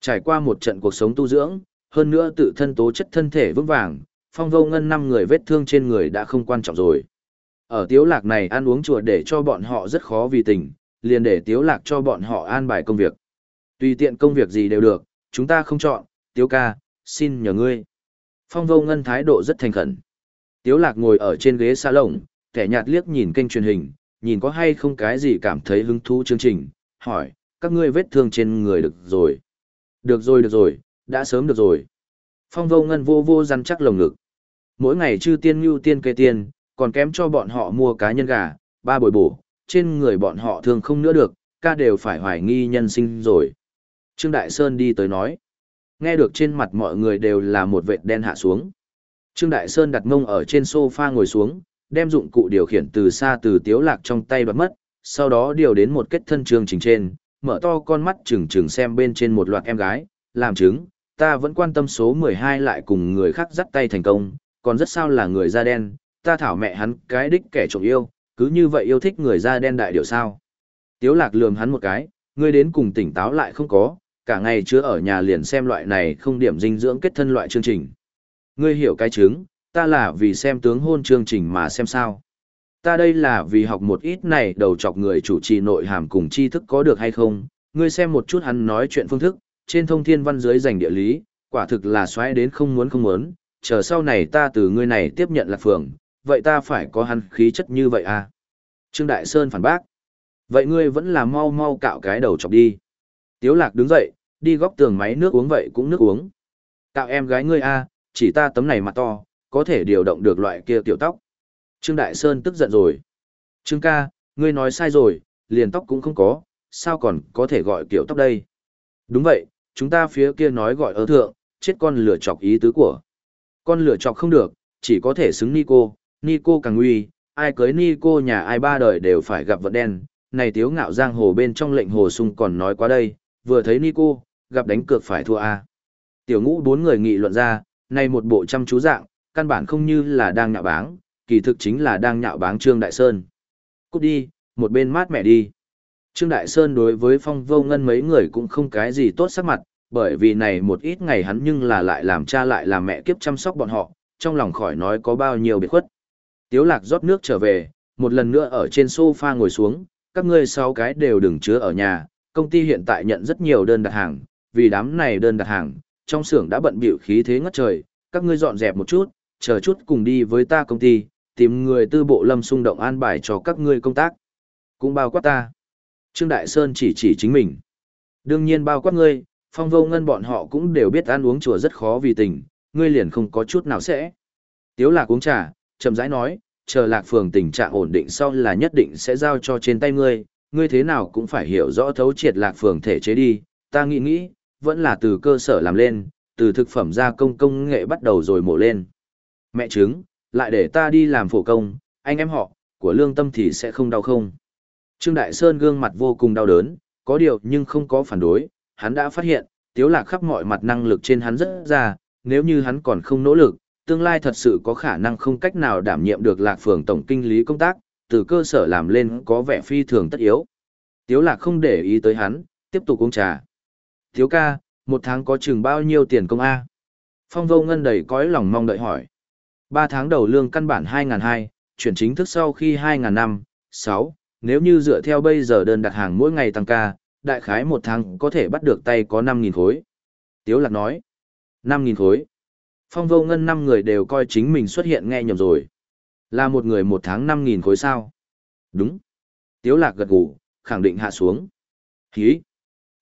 Trải qua một trận cuộc sống tu dưỡng, hơn nữa tự thân tố chất thân thể vững vàng, phong vô ngân năm người vết thương trên người đã không quan trọng rồi. Ở tiếu lạc này ăn uống chùa để cho bọn họ rất khó vì tình, liền để tiếu lạc cho bọn họ an bài công việc. Tùy tiện công việc gì đều được, chúng ta không chọn, tiếu ca, xin nhờ ngươi. Phong vô ngân thái độ rất thành khẩn. Tiếu lạc ngồi ở trên ghế xa lồng, kẻ nhạt liếc nhìn kênh truyền hình, nhìn có hay không cái gì cảm thấy hứng thú chương trình, hỏi, các ngươi vết thương trên người được rồi. Được rồi được rồi, đã sớm được rồi. Phong vô ngân vô vô rắn chắc lồng ngực. Mỗi ngày chư tiên ngưu tiên kê tiên, còn kém cho bọn họ mua cá nhân gà, ba bồi bổ, trên người bọn họ thường không nữa được, ca đều phải hoài nghi nhân sinh rồi. Trương Đại Sơn đi tới nói. Nghe được trên mặt mọi người đều là một vệt đen hạ xuống. Trương Đại Sơn đặt mông ở trên sofa ngồi xuống, đem dụng cụ điều khiển từ xa từ tiếu lạc trong tay đoạt mất, sau đó điều đến một kết thân chương trình trên, mở to con mắt chừng chừng xem bên trên một loạt em gái, làm chứng, ta vẫn quan tâm số 12 lại cùng người khác dắt tay thành công, còn rất sao là người da đen, ta thảo mẹ hắn cái đích kẻ trộm yêu, cứ như vậy yêu thích người da đen đại điều sao. Tiếu lạc lườm hắn một cái, ngươi đến cùng tỉnh táo lại không có, cả ngày chứa ở nhà liền xem loại này không điểm dinh dưỡng kết thân loại chương trình. Ngươi hiểu cái chứng, ta là vì xem tướng hôn chương trình mà xem sao. Ta đây là vì học một ít này đầu chọc người chủ trì nội hàm cùng tri thức có được hay không, ngươi xem một chút hắn nói chuyện phương thức, trên thông thiên văn dưới dành địa lý, quả thực là xoáy đến không muốn không muốn, chờ sau này ta từ ngươi này tiếp nhận là phường, vậy ta phải có hắn khí chất như vậy à? Trương Đại Sơn phản bác. Vậy ngươi vẫn là mau mau cạo cái đầu chọc đi. Tiếu lạc đứng dậy, đi góc tường máy nước uống vậy cũng nước uống. Cạo em gái ngươi a, à, chỉ ta tấm này mặt to, có thể điều động được loại kia tiểu tóc. Trương Đại Sơn tức giận rồi. Trương ca, ngươi nói sai rồi, liền tóc cũng không có, sao còn có thể gọi kiểu tóc đây? Đúng vậy, chúng ta phía kia nói gọi ớ thượng, chết con lửa chọc ý tứ của. Con lửa chọc không được, chỉ có thể xứng ni cô. Nico, càng nguy, ai cưới Nico nhà ai ba đời đều phải gặp vật đen. Này tiếu ngạo giang hồ bên trong lệnh hồ sung còn nói qua đây, vừa thấy Nico, gặp đánh cược phải thua a. Tiểu ngũ bốn người nghị luận ra, này một bộ chăm chú dạng, căn bản không như là đang nhạo báng, kỳ thực chính là đang nhạo báng Trương Đại Sơn. Cút đi, một bên mát mẹ đi. Trương Đại Sơn đối với phong vô ngân mấy người cũng không cái gì tốt sắc mặt, bởi vì này một ít ngày hắn nhưng là lại làm cha lại làm mẹ kiếp chăm sóc bọn họ, trong lòng khỏi nói có bao nhiêu biệt khuất. Tiếu lạc rót nước trở về, một lần nữa ở trên sofa ngồi xuống, các ngươi sáu cái đều đừng chứa ở nhà, công ty hiện tại nhận rất nhiều đơn đặt hàng, vì đám này đơn đặt hàng, trong xưởng đã bận bịu khí thế ngất trời, các ngươi dọn dẹp một chút, chờ chút cùng đi với ta công ty, tìm người tư bộ lâm xung động an bài cho các ngươi công tác. Cũng bao quát ta. Trương Đại Sơn chỉ chỉ chính mình. Đương nhiên bao quát ngươi, phong vô ngân bọn họ cũng đều biết ăn uống chùa rất khó vì tình, ngươi liền không có chút nào sẽ. Tiếu lạc uống trà, chậm rãi nói, chờ lạc phường tình trạng ổn định sau là nhất định sẽ giao cho trên tay ngươi, ngươi thế nào cũng phải hiểu rõ thấu triệt lạc phường thể chế đi, ta nghĩ nghĩ, vẫn là từ cơ sở làm lên, từ thực phẩm gia công công nghệ bắt đầu rồi mổ lên. Mẹ trứng, lại để ta đi làm phổ công, anh em họ, của lương tâm thì sẽ không đau không. Trương Đại Sơn gương mặt vô cùng đau đớn, có điều nhưng không có phản đối, hắn đã phát hiện, tiếu lạc khắp mọi mặt năng lực trên hắn rất ra, nếu như hắn còn không nỗ lực, tương lai thật sự có khả năng không cách nào đảm nhiệm được lạc phường tổng kinh lý công tác, từ cơ sở làm lên có vẻ phi thường tất yếu. Tiếu lạc không để ý tới hắn, tiếp tục uống trà. Tiếu ca, một tháng có chừng bao nhiêu tiền công A? Phong vô ngân đầy cõi lòng mong đợi hỏi. Ba tháng đầu lương căn bản 2.200, chuyển chính thức sau khi 2.500, 6, nếu như dựa theo bây giờ đơn đặt hàng mỗi ngày tăng ca, đại khái một tháng có thể bắt được tay có 5.000 khối. Tiếu lạc nói, 5.000 khối. Phong vô ngân năm người đều coi chính mình xuất hiện nghe nhầm rồi. Là một người một tháng 5.000 khối sao? Đúng. Tiếu lạc gật gù, khẳng định hạ xuống. Khí.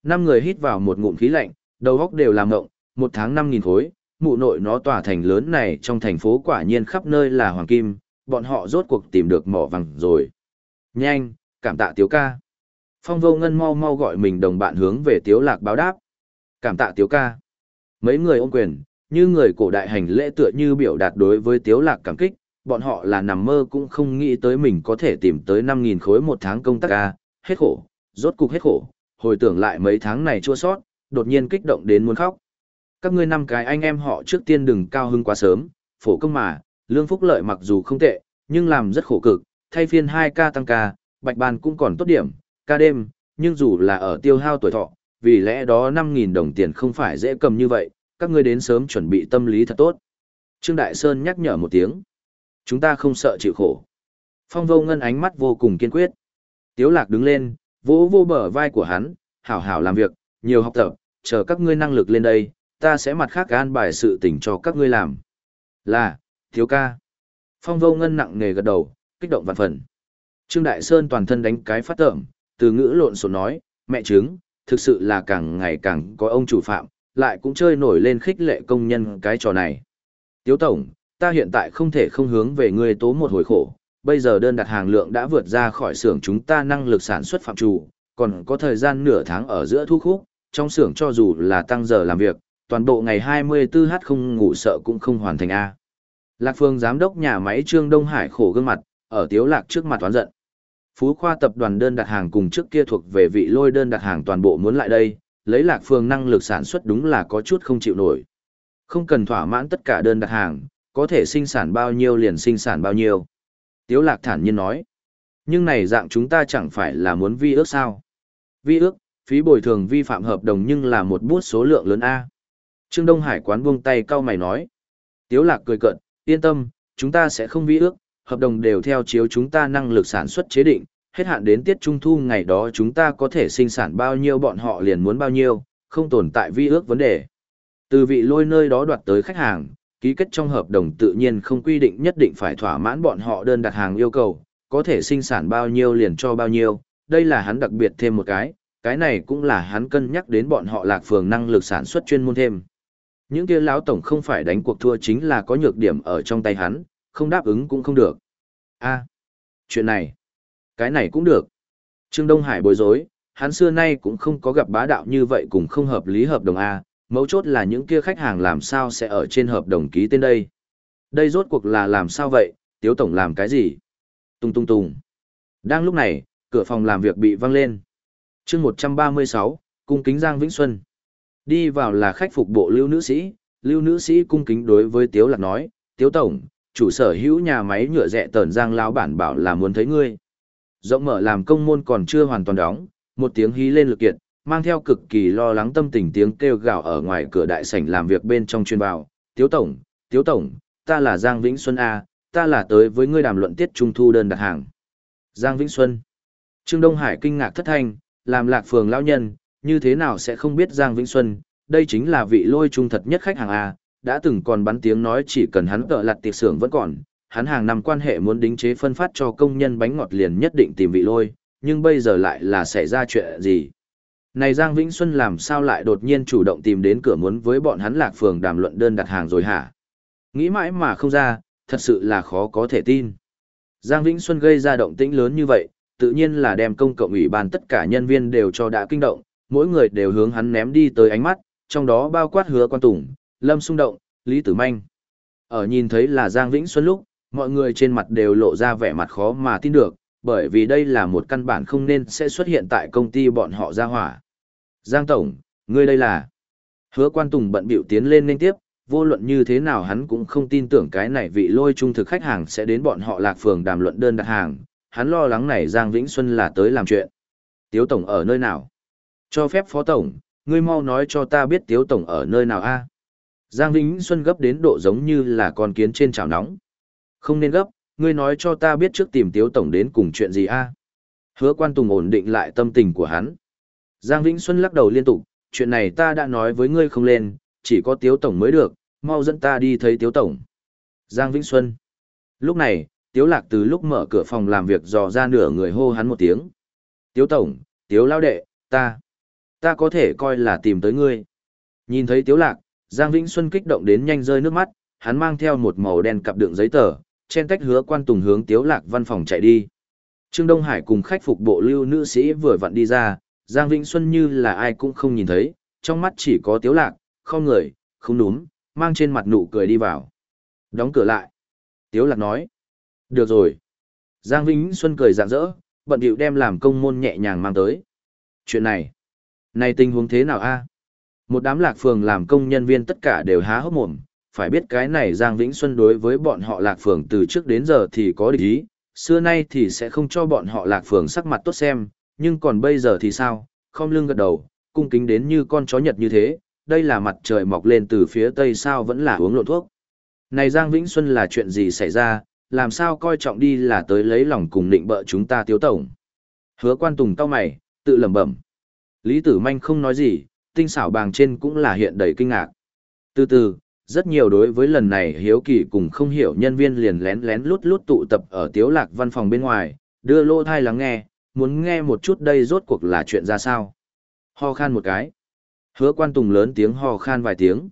Năm người hít vào một ngụm khí lạnh, đầu óc đều làm ngộng, một tháng 5.000 khối, mụ nội nó tỏa thành lớn này trong thành phố quả nhiên khắp nơi là hoàng kim, bọn họ rốt cuộc tìm được mỏ vàng rồi. Nhanh, cảm tạ tiếu ca. Phong vô ngân mau mau gọi mình đồng bạn hướng về tiếu lạc báo đáp. Cảm tạ tiếu ca. Mấy người ôm quyền, như người cổ đại hành lễ tựa như biểu đạt đối với tiếu lạc cảm kích, bọn họ là nằm mơ cũng không nghĩ tới mình có thể tìm tới 5.000 khối một tháng công tác ca, hết khổ, rốt cục hết khổ, hồi tưởng lại mấy tháng này chua sót, đột nhiên kích động đến muốn khóc. Các ngươi năm cái anh em họ trước tiên đừng cao hưng quá sớm, phổ công mà, lương phúc lợi mặc dù không tệ, nhưng làm rất khổ cực, thay phiên 2 ca tăng ca, bạch bàn cũng còn tốt điểm, ca đêm, nhưng dù là ở tiêu hao tuổi thọ, vì lẽ đó 5.000 đồng tiền không phải dễ cầm như vậy, các ngươi đến sớm chuẩn bị tâm lý thật tốt. Trương Đại Sơn nhắc nhở một tiếng. Chúng ta không sợ chịu khổ. Phong vô ngân ánh mắt vô cùng kiên quyết. Tiếu lạc đứng lên, vỗ vô bờ vai của hắn, hảo hảo làm việc, nhiều học tập, chờ các ngươi năng lực lên đây, ta sẽ mặt khác an bài sự tình cho các ngươi làm. Là, thiếu ca. Phong vô ngân nặng nề gật đầu, kích động vạn phần. Trương Đại Sơn toàn thân đánh cái phát tởm, từ ngữ lộn xộn nói, mẹ chứng, thực sự là càng ngày càng có ông chủ phạm, lại cũng chơi nổi lên khích lệ công nhân cái trò này. Tiếu Tổng, ta hiện tại không thể không hướng về ngươi tố một hồi khổ, bây giờ đơn đặt hàng lượng đã vượt ra khỏi xưởng chúng ta năng lực sản xuất phạm trù, còn có thời gian nửa tháng ở giữa thu khúc, trong xưởng cho dù là tăng giờ làm việc, toàn bộ ngày 24h không ngủ sợ cũng không hoàn thành A. Lạc Phương giám đốc nhà máy Trương Đông Hải khổ gương mặt, ở Tiếu Lạc trước mặt toán giận. Phú Khoa tập đoàn đơn đặt hàng cùng trước kia thuộc về vị lôi đơn đặt hàng toàn bộ muốn lại đây, lấy Lạc Phương năng lực sản xuất đúng là có chút không chịu nổi. Không cần thỏa mãn tất cả đơn đặt hàng, có thể sinh sản bao nhiêu liền sinh sản bao nhiêu. Tiếu Lạc thản nhiên nói. Nhưng này dạng chúng ta chẳng phải là muốn vi ước sao? Vi ước, phí bồi thường vi phạm hợp đồng nhưng là một bút số lượng lớn A. Trương Đông Hải quán buông tay cau mày nói. Tiếu Lạc cười cợt, yên tâm, chúng ta sẽ không vi ước, hợp đồng đều theo chiếu chúng ta năng lực sản xuất chế định, hết hạn đến tiết trung thu ngày đó chúng ta có thể sinh sản bao nhiêu bọn họ liền muốn bao nhiêu, không tồn tại vi ước vấn đề. Từ vị lôi nơi đó đoạt tới khách hàng, ký kết trong hợp đồng tự nhiên không quy định nhất định phải thỏa mãn bọn họ đơn đặt hàng yêu cầu, có thể sinh sản bao nhiêu liền cho bao nhiêu, đây là hắn đặc biệt thêm một cái, cái này cũng là hắn cân nhắc đến bọn họ lạc phường năng lực sản xuất chuyên môn thêm. Những kia lão tổng không phải đánh cuộc thua chính là có nhược điểm ở trong tay hắn, không đáp ứng cũng không được. A, chuyện này, cái này cũng được. Trương Đông Hải bối rối, hắn xưa nay cũng không có gặp bá đạo như vậy cùng không hợp lý hợp đồng A, mấu chốt là những kia khách hàng làm sao sẽ ở trên hợp đồng ký tên đây. Đây rốt cuộc là làm sao vậy, Tiếu Tổng làm cái gì? Tung tung tung. Đang lúc này, cửa phòng làm việc bị văng lên. chương 136, cung kính Giang Vĩnh Xuân. Đi vào là khách phục bộ lưu nữ sĩ, lưu nữ sĩ cung kính đối với Tiếu Lạc nói, Tiếu Tổng, chủ sở hữu nhà máy nhựa rẻ tờn Giang lão bản bảo là muốn thấy ngươi. Rộng mở làm công môn còn chưa hoàn toàn đóng, một tiếng hí lên lực kiện, mang theo cực kỳ lo lắng tâm tình tiếng kêu gào ở ngoài cửa đại sảnh làm việc bên trong chuyên vào. Tiếu Tổng, Tiếu Tổng, ta là Giang Vĩnh Xuân A, ta là tới với ngươi đàm luận tiết trung thu đơn đặt hàng. Giang Vĩnh Xuân. Trương Đông Hải kinh ngạc thất thanh, làm lạc phường lão nhân, như thế nào sẽ không biết Giang Vĩnh Xuân, đây chính là vị lôi trung thật nhất khách hàng A, đã từng còn bắn tiếng nói chỉ cần hắn cỡ lặt tiệc xưởng vẫn còn, hắn hàng năm quan hệ muốn đính chế phân phát cho công nhân bánh ngọt liền nhất định tìm vị lôi, nhưng bây giờ lại là xảy ra chuyện gì? Này Giang Vĩnh Xuân làm sao lại đột nhiên chủ động tìm đến cửa muốn với bọn hắn lạc phường đàm luận đơn đặt hàng rồi hả? Nghĩ mãi mà không ra, thật sự là khó có thể tin. Giang Vĩnh Xuân gây ra động tĩnh lớn như vậy, tự nhiên là đem công cộng ủy ban tất cả nhân viên đều cho đã kinh động, mỗi người đều hướng hắn ném đi tới ánh mắt, trong đó bao quát hứa quan tùng, lâm xung động, lý tử manh. Ở nhìn thấy là Giang Vĩnh Xuân lúc, mọi người trên mặt đều lộ ra vẻ mặt khó mà tin được, bởi vì đây là một căn bản không nên sẽ xuất hiện tại công ty bọn họ ra hỏa. Giang Tổng, ngươi đây là... Hứa quan tùng bận biểu tiến lên nên tiếp, vô luận như thế nào hắn cũng không tin tưởng cái này vị lôi trung thực khách hàng sẽ đến bọn họ lạc phường đàm luận đơn đặt hàng, hắn lo lắng này Giang Vĩnh Xuân là tới làm chuyện. Tiếu Tổng ở nơi nào? Cho phép Phó Tổng, Ngươi mau nói cho ta biết Tiếu Tổng ở nơi nào a Giang Vĩnh Xuân gấp đến độ giống như là con kiến trên chảo nóng. Không nên gấp, ngươi nói cho ta biết trước tìm Tiếu Tổng đến cùng chuyện gì a Hứa quan tùng ổn định lại tâm tình của hắn. Giang Vĩnh Xuân lắc đầu liên tục, chuyện này ta đã nói với ngươi không lên, chỉ có Tiếu Tổng mới được, mau dẫn ta đi thấy Tiếu Tổng. Giang Vĩnh Xuân. Lúc này, Tiếu Lạc từ lúc mở cửa phòng làm việc dò ra nửa người hô hắn một tiếng. Tiếu Tổng, Tiếu Lao Đệ, ta, ta có thể coi là tìm tới ngươi. Nhìn thấy Tiếu Lạc, Giang Vĩnh Xuân kích động đến nhanh rơi nước mắt, hắn mang theo một màu đen cặp đựng giấy tờ, chen tách hứa quan tùng hướng Tiếu Lạc văn phòng chạy đi. Trương Đông Hải cùng khách phục bộ lưu nữ sĩ vừa vặn đi ra, Giang Vĩnh Xuân như là ai cũng không nhìn thấy, trong mắt chỉ có Tiếu Lạc, không người, không núm, mang trên mặt nụ cười đi vào. Đóng cửa lại. Tiếu Lạc nói. Được rồi. Giang Vĩnh Xuân cười rạng rỡ, bận điệu đem làm công môn nhẹ nhàng mang tới. Chuyện này. Này tình huống thế nào a? Một đám lạc phường làm công nhân viên tất cả đều há hốc mồm, phải biết cái này Giang Vĩnh Xuân đối với bọn họ lạc phường từ trước đến giờ thì có địch ý, xưa nay thì sẽ không cho bọn họ lạc phường sắc mặt tốt xem, nhưng còn bây giờ thì sao, không lưng gật đầu, cung kính đến như con chó nhật như thế, đây là mặt trời mọc lên từ phía tây sao vẫn là uống lộn thuốc. Này Giang Vĩnh Xuân là chuyện gì xảy ra, làm sao coi trọng đi là tới lấy lòng cùng định bợ chúng ta tiếu tổng. Hứa quan tùng cao mày, tự lẩm bẩm. Lý tử manh không nói gì, tinh xảo bàng trên cũng là hiện đầy kinh ngạc. Từ từ, rất nhiều đối với lần này hiếu kỳ cùng không hiểu nhân viên liền lén lén lút lút tụ tập ở tiếu lạc văn phòng bên ngoài, đưa lô thai lắng nghe, muốn nghe một chút đây rốt cuộc là chuyện ra sao. Ho khan một cái. Hứa quan tùng lớn tiếng ho khan vài tiếng.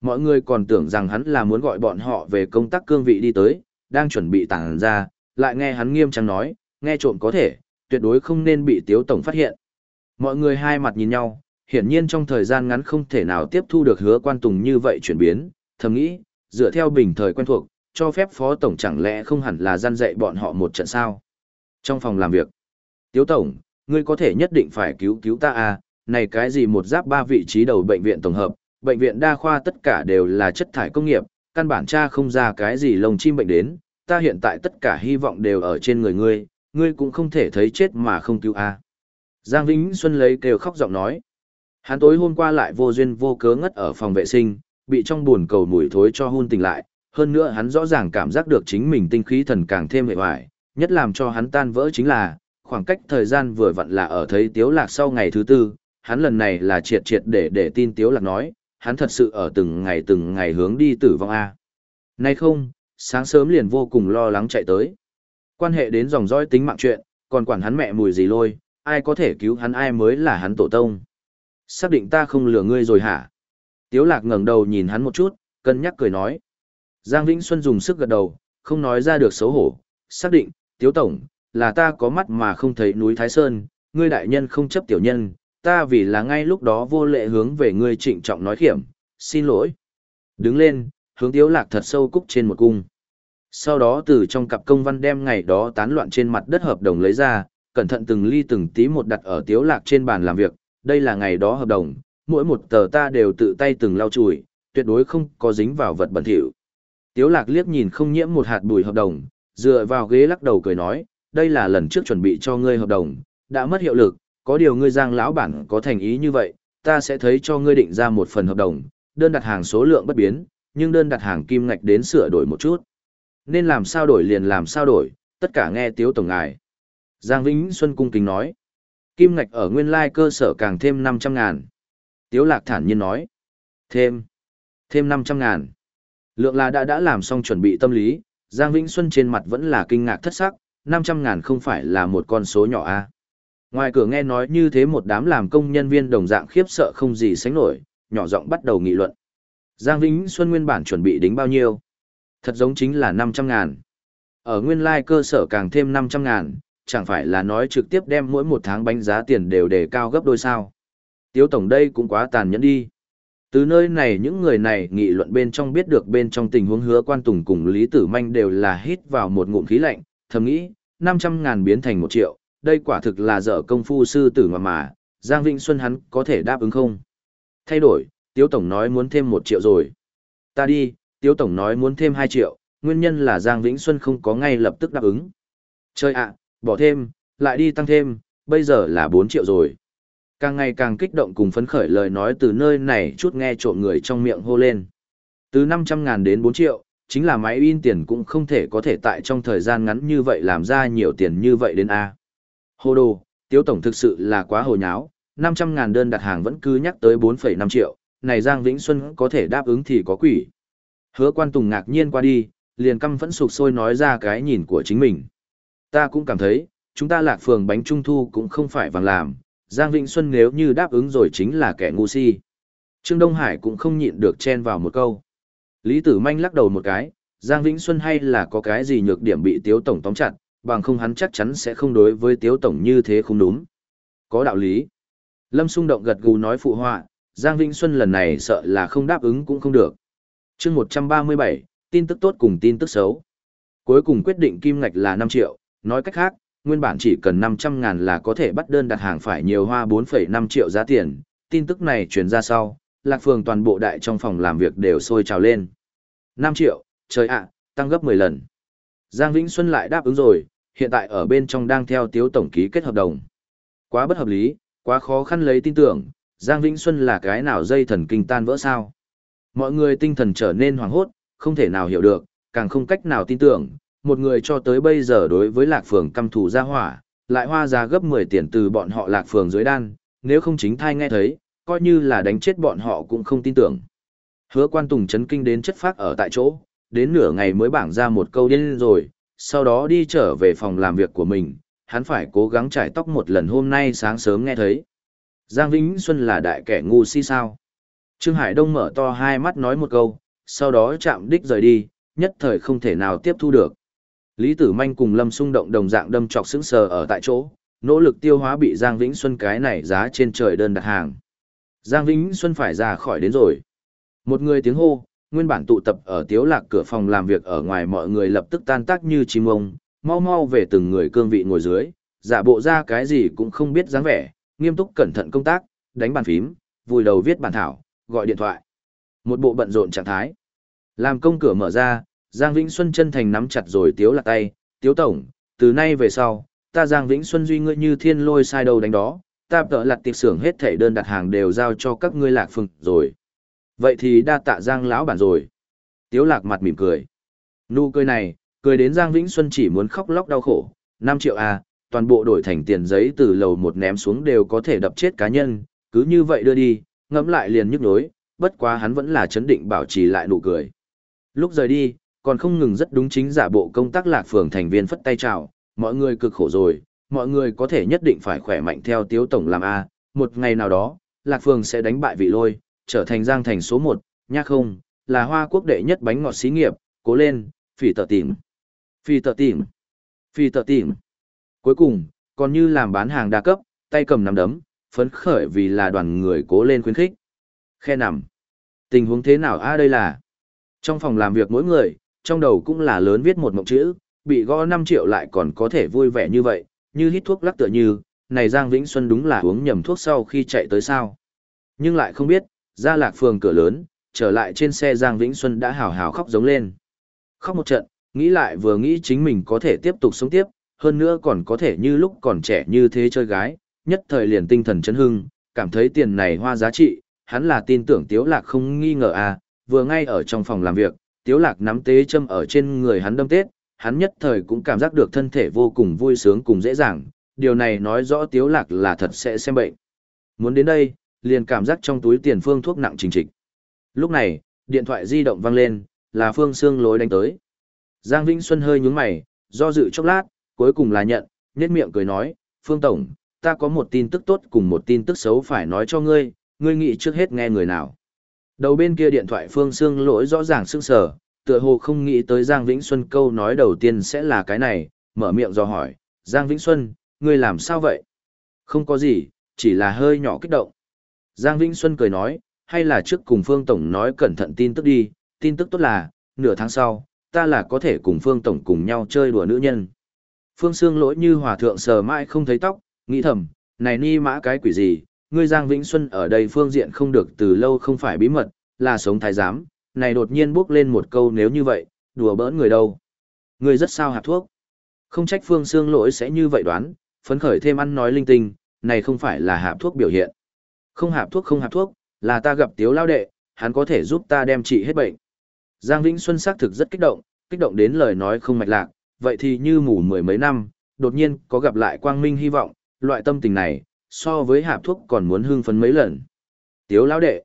Mọi người còn tưởng rằng hắn là muốn gọi bọn họ về công tác cương vị đi tới, đang chuẩn bị tàng ra, lại nghe hắn nghiêm trang nói, nghe trộm có thể, tuyệt đối không nên bị tiếu tổng phát hiện. Mọi người hai mặt nhìn nhau, hiển nhiên trong thời gian ngắn không thể nào tiếp thu được hứa quan tùng như vậy chuyển biến, thầm nghĩ, dựa theo bình thời quen thuộc, cho phép phó tổng chẳng lẽ không hẳn là gian dạy bọn họ một trận sao. Trong phòng làm việc, tiếu tổng, ngươi có thể nhất định phải cứu cứu ta à, này cái gì một giáp ba vị trí đầu bệnh viện tổng hợp, bệnh viện đa khoa tất cả đều là chất thải công nghiệp, căn bản cha không ra cái gì lồng chim bệnh đến, ta hiện tại tất cả hy vọng đều ở trên người ngươi, ngươi cũng không thể thấy chết mà không cứu a. Giang Vĩnh Xuân lấy kêu khóc giọng nói. Hắn tối hôm qua lại vô duyên vô cớ ngất ở phòng vệ sinh, bị trong buồn cầu mùi thối cho hôn tỉnh lại, hơn nữa hắn rõ ràng cảm giác được chính mình tinh khí thần càng thêm hệ hoại, nhất làm cho hắn tan vỡ chính là, khoảng cách thời gian vừa vặn là ở thấy Tiếu Lạc sau ngày thứ tư, hắn lần này là triệt triệt để để tin Tiếu Lạc nói, hắn thật sự ở từng ngày từng ngày hướng đi tử vong A. Nay không, sáng sớm liền vô cùng lo lắng chạy tới. Quan hệ đến dòng dõi tính mạng chuyện, còn quản hắn mẹ mùi gì lôi, ai có thể cứu hắn ai mới là hắn tổ tông. Xác định ta không lừa ngươi rồi hả? Tiếu lạc ngẩng đầu nhìn hắn một chút, cân nhắc cười nói. Giang Vĩnh Xuân dùng sức gật đầu, không nói ra được xấu hổ. Xác định, Tiếu Tổng, là ta có mắt mà không thấy núi Thái Sơn, ngươi đại nhân không chấp tiểu nhân, ta vì là ngay lúc đó vô lệ hướng về ngươi trịnh trọng nói khiểm, xin lỗi. Đứng lên, hướng tiếu lạc thật sâu cúc trên một cung. Sau đó từ trong cặp công văn đem ngày đó tán loạn trên mặt đất hợp đồng lấy ra, cẩn thận từng ly từng tí một đặt ở tiếu lạc trên bàn làm việc, đây là ngày đó hợp đồng, mỗi một tờ ta đều tự tay từng lau chùi, tuyệt đối không có dính vào vật bẩn thỉu. Tiếu lạc liếc nhìn không nhiễm một hạt bụi hợp đồng, dựa vào ghế lắc đầu cười nói, đây là lần trước chuẩn bị cho ngươi hợp đồng, đã mất hiệu lực, có điều ngươi giang lão bản có thành ý như vậy, ta sẽ thấy cho ngươi định ra một phần hợp đồng, đơn đặt hàng số lượng bất biến, nhưng đơn đặt hàng kim ngạch đến sửa đổi một chút. Nên làm sao đổi liền làm sao đổi, tất cả nghe tiếu tổng ngài. Giang Vĩnh Xuân cung kính nói. Kim ngạch ở nguyên lai cơ sở càng thêm 500 ngàn. Tiếu lạc thản nhiên nói. Thêm. Thêm 500 ngàn. Lượng là đã đã làm xong chuẩn bị tâm lý, Giang Vĩnh Xuân trên mặt vẫn là kinh ngạc thất sắc, 500 ngàn không phải là một con số nhỏ a. Ngoài cửa nghe nói như thế một đám làm công nhân viên đồng dạng khiếp sợ không gì sánh nổi, nhỏ giọng bắt đầu nghị luận. Giang Vĩnh Xuân nguyên bản chuẩn bị đính bao nhiêu? Thật giống chính là 500 ngàn. Ở nguyên lai like cơ sở càng thêm 500 ngàn, chẳng phải là nói trực tiếp đem mỗi một tháng bánh giá tiền đều đề cao gấp đôi sao. Tiếu tổng đây cũng quá tàn nhẫn đi. Từ nơi này những người này nghị luận bên trong biết được bên trong tình huống hứa quan tùng cùng Lý Tử Manh đều là hít vào một ngụm khí lạnh, thầm nghĩ, 500 ngàn biến thành 1 triệu, đây quả thực là dở công phu sư tử mà mà, Giang Vĩnh Xuân hắn có thể đáp ứng không? Thay đổi, Tiếu Tổng nói muốn thêm một triệu rồi. Ta đi, Tiếu Tổng nói muốn thêm hai triệu, nguyên nhân là Giang Vĩnh Xuân không có ngay lập tức đáp ứng. Chơi ạ, bỏ thêm, lại đi tăng thêm, bây giờ là bốn triệu rồi. Càng ngày càng kích động cùng phấn khởi lời nói từ nơi này chút nghe trộm người trong miệng hô lên. Từ 500 ngàn đến 4 triệu, chính là máy in tiền cũng không thể có thể tại trong thời gian ngắn như vậy làm ra nhiều tiền như vậy đến A. Hồ đồ, tiếu tổng thực sự là quá hồ nháo, 500 ngàn đơn đặt hàng vẫn cứ nhắc tới 4,5 triệu, này Giang Vĩnh Xuân có thể đáp ứng thì có quỷ. Hứa quan tùng ngạc nhiên qua đi, liền căm phẫn sụp sôi nói ra cái nhìn của chính mình. Ta cũng cảm thấy, chúng ta lạc phường bánh trung thu cũng không phải vàng làm, Giang Vĩnh Xuân nếu như đáp ứng rồi chính là kẻ ngu si. Trương Đông Hải cũng không nhịn được chen vào một câu. Lý Tử Manh lắc đầu một cái, Giang Vĩnh Xuân hay là có cái gì nhược điểm bị Tiếu Tổng tóm chặt, bằng không hắn chắc chắn sẽ không đối với Tiếu Tổng như thế không đúng. Có đạo lý. Lâm xung động gật gù nói phụ họa, Giang Vĩnh Xuân lần này sợ là không đáp ứng cũng không được. chương 137, tin tức tốt cùng tin tức xấu. Cuối cùng quyết định kim ngạch là 5 triệu, nói cách khác, nguyên bản chỉ cần 500 ngàn là có thể bắt đơn đặt hàng phải nhiều hoa 4,5 triệu giá tiền. Tin tức này truyền ra sau, Lạc Phường toàn bộ đại trong phòng làm việc đều sôi trào lên. 5 triệu, trời ạ, tăng gấp 10 lần. Giang Vĩnh Xuân lại đáp ứng rồi, hiện tại ở bên trong đang theo tiếu tổng ký kết hợp đồng. Quá bất hợp lý, quá khó khăn lấy tin tưởng, Giang Vĩnh Xuân là cái nào dây thần kinh tan vỡ sao. Mọi người tinh thần trở nên hoảng hốt, không thể nào hiểu được, càng không cách nào tin tưởng, một người cho tới bây giờ đối với lạc phường căm thù ra hỏa, lại hoa ra gấp 10 tiền từ bọn họ lạc phường dưới đan, nếu không chính thai nghe thấy, coi như là đánh chết bọn họ cũng không tin tưởng. Hứa quan tùng chấn kinh đến chất phát ở tại chỗ, đến nửa ngày mới bảng ra một câu điên rồi, sau đó đi trở về phòng làm việc của mình, hắn phải cố gắng trải tóc một lần hôm nay sáng sớm nghe thấy. Giang Vĩnh Xuân là đại kẻ ngu si sao. Trương Hải Đông mở to hai mắt nói một câu, sau đó chạm đích rời đi, nhất thời không thể nào tiếp thu được. Lý Tử Manh cùng Lâm Xung động đồng dạng đâm chọc sững sờ ở tại chỗ, nỗ lực tiêu hóa bị Giang Vĩnh Xuân cái này giá trên trời đơn đặt hàng. Giang Vĩnh Xuân phải ra khỏi đến rồi. Một người tiếng hô, nguyên bản tụ tập ở tiếu lạc cửa phòng làm việc ở ngoài mọi người lập tức tan tác như chim ông, mau mau về từng người cương vị ngồi dưới, giả bộ ra cái gì cũng không biết dáng vẻ, nghiêm túc cẩn thận công tác, đánh bàn phím, vùi đầu viết bản thảo, gọi điện thoại. Một bộ bận rộn trạng thái. Làm công cửa mở ra, Giang Vĩnh Xuân chân thành nắm chặt rồi tiếu lạc tay, tiếu tổng, từ nay về sau, ta Giang Vĩnh Xuân duy ngươi như thiên lôi sai đầu đánh đó, ta tợ lặt tiệc xưởng hết thảy đơn đặt hàng đều giao cho các ngươi lạc phừng rồi. Vậy thì đa tạ Giang lão bản rồi. Tiếu lạc mặt mỉm cười. Nụ cười này, cười đến Giang Vĩnh Xuân chỉ muốn khóc lóc đau khổ, 5 triệu à, toàn bộ đổi thành tiền giấy từ lầu một ném xuống đều có thể đập chết cá nhân, cứ như vậy đưa đi, ngẫm lại liền nhức nhối, bất quá hắn vẫn là chấn định bảo trì lại nụ cười. Lúc rời đi, còn không ngừng rất đúng chính giả bộ công tác lạc phường thành viên phất tay chào, mọi người cực khổ rồi, mọi người có thể nhất định phải khỏe mạnh theo tiếu tổng làm A, một ngày nào đó, lạc phường sẽ đánh bại vị lôi, trở thành giang thành số một, nha không, là hoa quốc đệ nhất bánh ngọt xí nghiệp, cố lên, phỉ tờ tìm, phỉ tờ tìm, phỉ tờ tìm. Cuối cùng, còn như làm bán hàng đa cấp, tay cầm nắm đấm, phấn khởi vì là đoàn người cố lên khuyến khích. Khe nằm. Tình huống thế nào a đây là? Trong phòng làm việc mỗi người, trong đầu cũng là lớn viết một mộng chữ, bị gõ 5 triệu lại còn có thể vui vẻ như vậy, như hít thuốc lắc tựa như, này Giang Vĩnh Xuân đúng là uống nhầm thuốc sau khi chạy tới sao. Nhưng lại không biết, ra lạc phường cửa lớn, trở lại trên xe Giang Vĩnh Xuân đã hào hào khóc giống lên. Khóc một trận, nghĩ lại vừa nghĩ chính mình có thể tiếp tục sống tiếp, hơn nữa còn có thể như lúc còn trẻ như thế chơi gái, nhất thời liền tinh thần chấn hưng, cảm thấy tiền này hoa giá trị, hắn là tin tưởng Tiếu Lạc không nghi ngờ à, vừa ngay ở trong phòng làm việc, Tiếu Lạc nắm tế châm ở trên người hắn đâm tết, hắn nhất thời cũng cảm giác được thân thể vô cùng vui sướng cùng dễ dàng, điều này nói rõ Tiếu Lạc là thật sẽ xem bệnh. Muốn đến đây, liền cảm giác trong túi tiền phương thuốc nặng trình trịch. Lúc này, điện thoại di động vang lên, là Phương Sương lối đánh tới. Giang Vĩnh Xuân hơi nhướng mày, do dự chốc lát, cuối cùng là nhận, nhếch miệng cười nói, Phương Tổng, ta có một tin tức tốt cùng một tin tức xấu phải nói cho ngươi, ngươi nghĩ trước hết nghe người nào. Đầu bên kia điện thoại Phương Sương lỗi rõ ràng sưng sở, tựa hồ không nghĩ tới Giang Vĩnh Xuân câu nói đầu tiên sẽ là cái này, mở miệng do hỏi, Giang Vĩnh Xuân, ngươi làm sao vậy? Không có gì, chỉ là hơi nhỏ kích động. Giang Vĩnh Xuân cười nói, hay là trước cùng Phương Tổng nói cẩn thận tin tức đi, tin tức tốt là, nửa tháng sau, ta là có thể cùng Phương Tổng cùng nhau chơi đùa nữ nhân. Phương Sương lỗi như hòa thượng sờ mãi không thấy tóc, nghĩ thầm, này ni mã cái quỷ gì, ngươi Giang Vĩnh Xuân ở đây phương diện không được từ lâu không phải bí mật, là sống thái giám, này đột nhiên bước lên một câu nếu như vậy, đùa bỡn người đâu. Ngươi rất sao hạ thuốc. Không trách Phương Sương lỗi sẽ như vậy đoán, phấn khởi thêm ăn nói linh tinh, này không phải là hạp thuốc biểu hiện. Không hạp thuốc không hạp thuốc, là ta gặp tiếu lao đệ, hắn có thể giúp ta đem trị hết bệnh. Giang Vĩnh Xuân xác thực rất kích động, kích động đến lời nói không mạch lạc, vậy thì như mù mười mấy năm, đột nhiên có gặp lại quang minh hy vọng, loại tâm tình này, so với hạp thuốc còn muốn hưng phấn mấy lần. Tiếu lão đệ.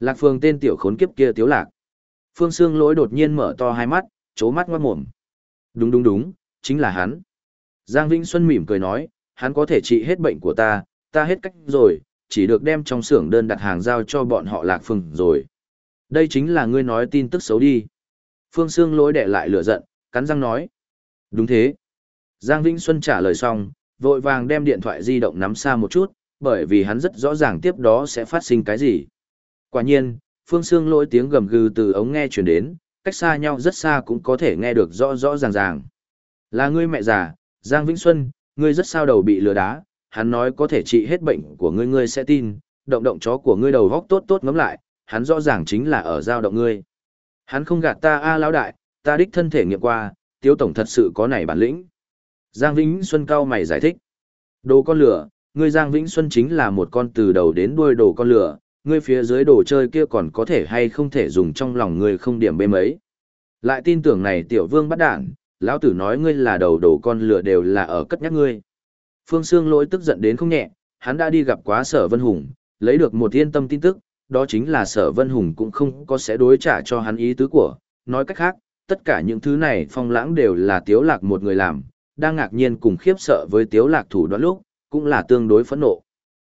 Lạc Phương tên tiểu khốn kiếp kia tiếu lạc. Phương Sương lỗi đột nhiên mở to hai mắt, chố mắt ngoát mồm. Đúng đúng đúng, chính là hắn. Giang Vĩnh Xuân mỉm cười nói, hắn có thể trị hết bệnh của ta, ta hết cách rồi, chỉ được đem trong xưởng đơn đặt hàng giao cho bọn họ lạc phương rồi. Đây chính là ngươi nói tin tức xấu đi. Phương Sương lỗi đệ lại lửa giận, cắn răng nói. Đúng thế. Giang Vĩnh Xuân trả lời xong, vội vàng đem điện thoại di động nắm xa một chút, bởi vì hắn rất rõ ràng tiếp đó sẽ phát sinh cái gì. Quả nhiên, Phương Sương lỗi tiếng gầm gừ từ ống nghe chuyển đến, cách xa nhau rất xa cũng có thể nghe được rõ rõ ràng ràng. Là ngươi mẹ già, Giang Vĩnh Xuân, ngươi rất sao đầu bị lừa đá, hắn nói có thể trị hết bệnh của ngươi ngươi sẽ tin, động động chó của ngươi đầu góc tốt tốt ngắm lại, hắn rõ ràng chính là ở giao động ngươi. Hắn không gạt ta a lão đại, ta đích thân thể nghiệm qua, tiêu tổng thật sự có này bản lĩnh. Giang Vĩnh Xuân cao mày giải thích. Đồ con lửa, ngươi Giang Vĩnh Xuân chính là một con từ đầu đến đuôi đồ con lửa, ngươi phía dưới đồ chơi kia còn có thể hay không thể dùng trong lòng ngươi không điểm bê mấy. Lại tin tưởng này tiểu vương bắt đản, lão tử nói ngươi là đầu đồ con lửa đều là ở cất nhắc ngươi. Phương Sương lỗi tức giận đến không nhẹ, hắn đã đi gặp quá sở Vân Hùng, lấy được một yên tâm tin tức, đó chính là sở Vân Hùng cũng không có sẽ đối trả cho hắn ý tứ của. Nói cách khác, tất cả những thứ này phong lãng đều là tiếu lạc một người làm, đang ngạc nhiên cùng khiếp sợ với tiếu lạc thủ đoạn lúc, cũng là tương đối phẫn nộ.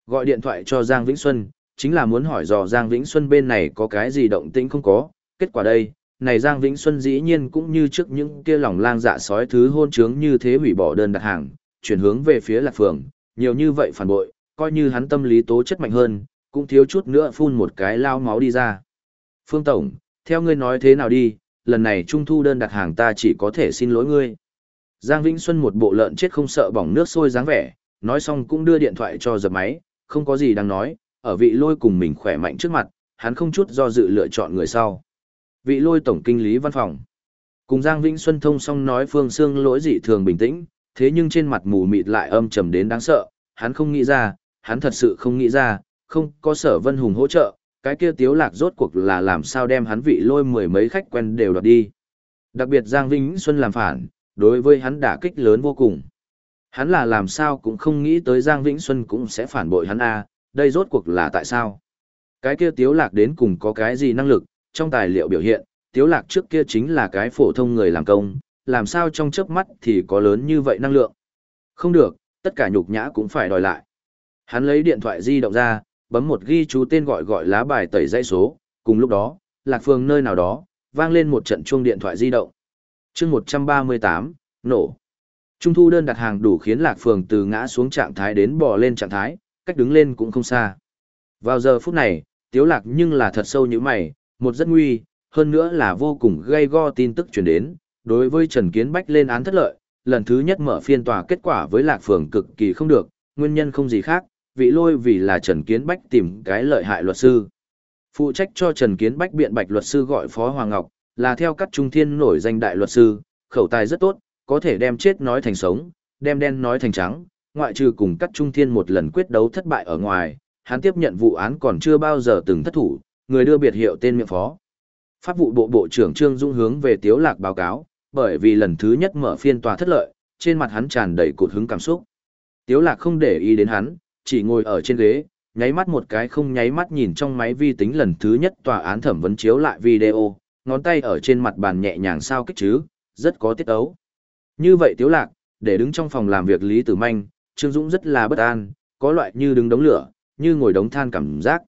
Gọi điện thoại cho Giang Vĩnh Xuân, chính là muốn hỏi dò Giang Vĩnh Xuân bên này có cái gì động tĩnh không có, kết quả đây, này Giang Vĩnh Xuân dĩ nhiên cũng như trước những kia lòng lang dạ sói thứ hôn trướng như thế hủy bỏ đơn đặt hàng, chuyển hướng về phía lạc phường, nhiều như vậy phản bội, coi như hắn tâm lý tố chất mạnh hơn, cũng thiếu chút nữa phun một cái lao máu đi ra. Phương Tổng, theo ngươi nói thế nào đi, lần này trung thu đơn đặt hàng ta chỉ có thể xin lỗi ngươi. Giang Vĩnh Xuân một bộ lợn chết không sợ bỏng nước sôi dáng vẻ, nói xong cũng đưa điện thoại cho dập máy, không có gì đang nói, ở vị lôi cùng mình khỏe mạnh trước mặt, hắn không chút do dự lựa chọn người sau. Vị lôi tổng kinh lý văn phòng. Cùng Giang Vĩnh Xuân thông xong nói Phương Sương lỗi dị thường bình tĩnh, thế nhưng trên mặt mù mịt lại âm trầm đến đáng sợ, hắn không nghĩ ra, hắn thật sự không nghĩ ra, không có sở vân hùng hỗ trợ, cái kia tiếu lạc rốt cuộc là làm sao đem hắn vị lôi mười mấy khách quen đều đoạt đi. Đặc biệt Giang Vĩnh Xuân làm phản, đối với hắn đả kích lớn vô cùng. Hắn là làm sao cũng không nghĩ tới Giang Vĩnh Xuân cũng sẽ phản bội hắn a, đây rốt cuộc là tại sao? Cái kia tiếu lạc đến cùng có cái gì năng lực, trong tài liệu biểu hiện, tiếu lạc trước kia chính là cái phổ thông người làm công, làm sao trong chớp mắt thì có lớn như vậy năng lượng. Không được, tất cả nhục nhã cũng phải đòi lại. Hắn lấy điện thoại di động ra, bấm một ghi chú tên gọi gọi lá bài tẩy dãy số, cùng lúc đó, lạc phương nơi nào đó, vang lên một trận chuông điện thoại di động chương 138, nổ. Trung thu đơn đặt hàng đủ khiến lạc phường từ ngã xuống trạng thái đến bò lên trạng thái, cách đứng lên cũng không xa. Vào giờ phút này, tiếu lạc nhưng là thật sâu như mày, một rất nguy, hơn nữa là vô cùng gây go tin tức truyền đến, đối với Trần Kiến Bách lên án thất lợi, lần thứ nhất mở phiên tòa kết quả với Lạc Phường cực kỳ không được, nguyên nhân không gì khác, vị lôi vì là Trần Kiến Bách tìm cái lợi hại luật sư. Phụ trách cho Trần Kiến Bách biện bạch luật sư gọi Phó Hoàng Ngọc, là theo các trung thiên nổi danh đại luật sư, khẩu tài rất tốt, có thể đem chết nói thành sống, đem đen nói thành trắng, ngoại trừ cùng các trung thiên một lần quyết đấu thất bại ở ngoài, hắn tiếp nhận vụ án còn chưa bao giờ từng thất thủ, người đưa biệt hiệu tên miệng phó. Pháp vụ bộ bộ trưởng Trương Dung hướng về Tiếu Lạc báo cáo, bởi vì lần thứ nhất mở phiên tòa thất lợi, trên mặt hắn tràn đầy cột hứng cảm xúc. Tiếu lạc không để ý đến hắn, chỉ ngồi ở trên ghế, nháy mắt một cái không nháy mắt nhìn trong máy vi tính lần thứ nhất tòa án thẩm vấn chiếu lại video, ngón tay ở trên mặt bàn nhẹ nhàng sao kích chứ, rất có tiết ấu. Như vậy Tiếu lạc, để đứng trong phòng làm việc Lý Tử Manh, Trương Dũng rất là bất an, có loại như đứng đống lửa, như ngồi đống than cảm giác.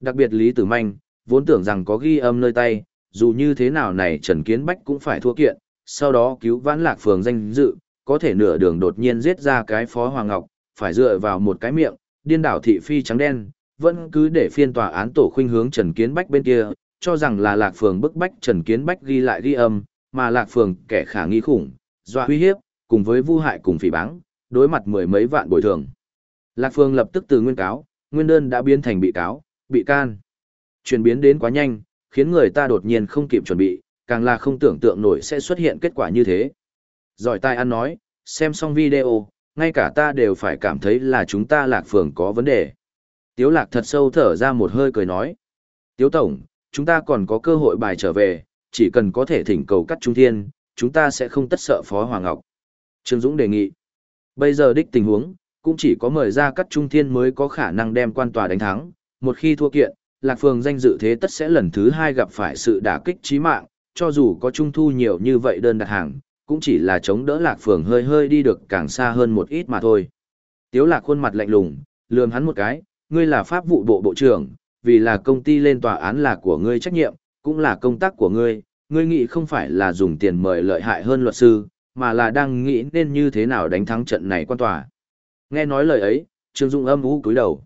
Đặc biệt Lý Tử Manh, vốn tưởng rằng có ghi âm nơi tay, dù như thế nào này Trần Kiến Bách cũng phải thua kiện, sau đó cứu vãn lạc phường danh dự, có thể nửa đường đột nhiên giết ra cái phó Hoàng Ngọc, phải dựa vào một cái miệng, điên đảo thị phi trắng đen, vẫn cứ để phiên tòa án tổ khuynh hướng Trần Kiến Bách bên kia, cho rằng là lạc phường bức bách Trần Kiến Bách ghi lại ghi âm, mà lạc phường kẻ khả nghi khủng, dọa uy hiếp, cùng với vu hại cùng phỉ báng, đối mặt mười mấy vạn bồi thường. Lạc phường lập tức từ nguyên cáo, nguyên đơn đã biến thành bị cáo, bị can. Chuyển biến đến quá nhanh, khiến người ta đột nhiên không kịp chuẩn bị, càng là không tưởng tượng nổi sẽ xuất hiện kết quả như thế. Giỏi tai ăn nói, xem xong video, ngay cả ta đều phải cảm thấy là chúng ta lạc phường có vấn đề. Tiếu lạc thật sâu thở ra một hơi cười nói. Tiếu tổng, chúng ta còn có cơ hội bài trở về, chỉ cần có thể thỉnh cầu cắt trung thiên, chúng ta sẽ không tất sợ Phó Hoàng Ngọc. Trương Dũng đề nghị. Bây giờ đích tình huống, cũng chỉ có mời ra cắt trung thiên mới có khả năng đem quan tòa đánh thắng. Một khi thua kiện, Lạc Phường danh dự thế tất sẽ lần thứ hai gặp phải sự đả kích chí mạng, cho dù có trung thu nhiều như vậy đơn đặt hàng, cũng chỉ là chống đỡ Lạc Phường hơi hơi đi được càng xa hơn một ít mà thôi. Tiếu Lạc khuôn mặt lạnh lùng, lườm hắn một cái, ngươi là pháp vụ bộ bộ trưởng, vì là công ty lên tòa án là của ngươi trách nhiệm, cũng là công tác của ngươi, ngươi nghĩ không phải là dùng tiền mời lợi hại hơn luật sư, mà là đang nghĩ nên như thế nào đánh thắng trận này quan tòa. Nghe nói lời ấy, Trương Dũng âm u cúi đầu.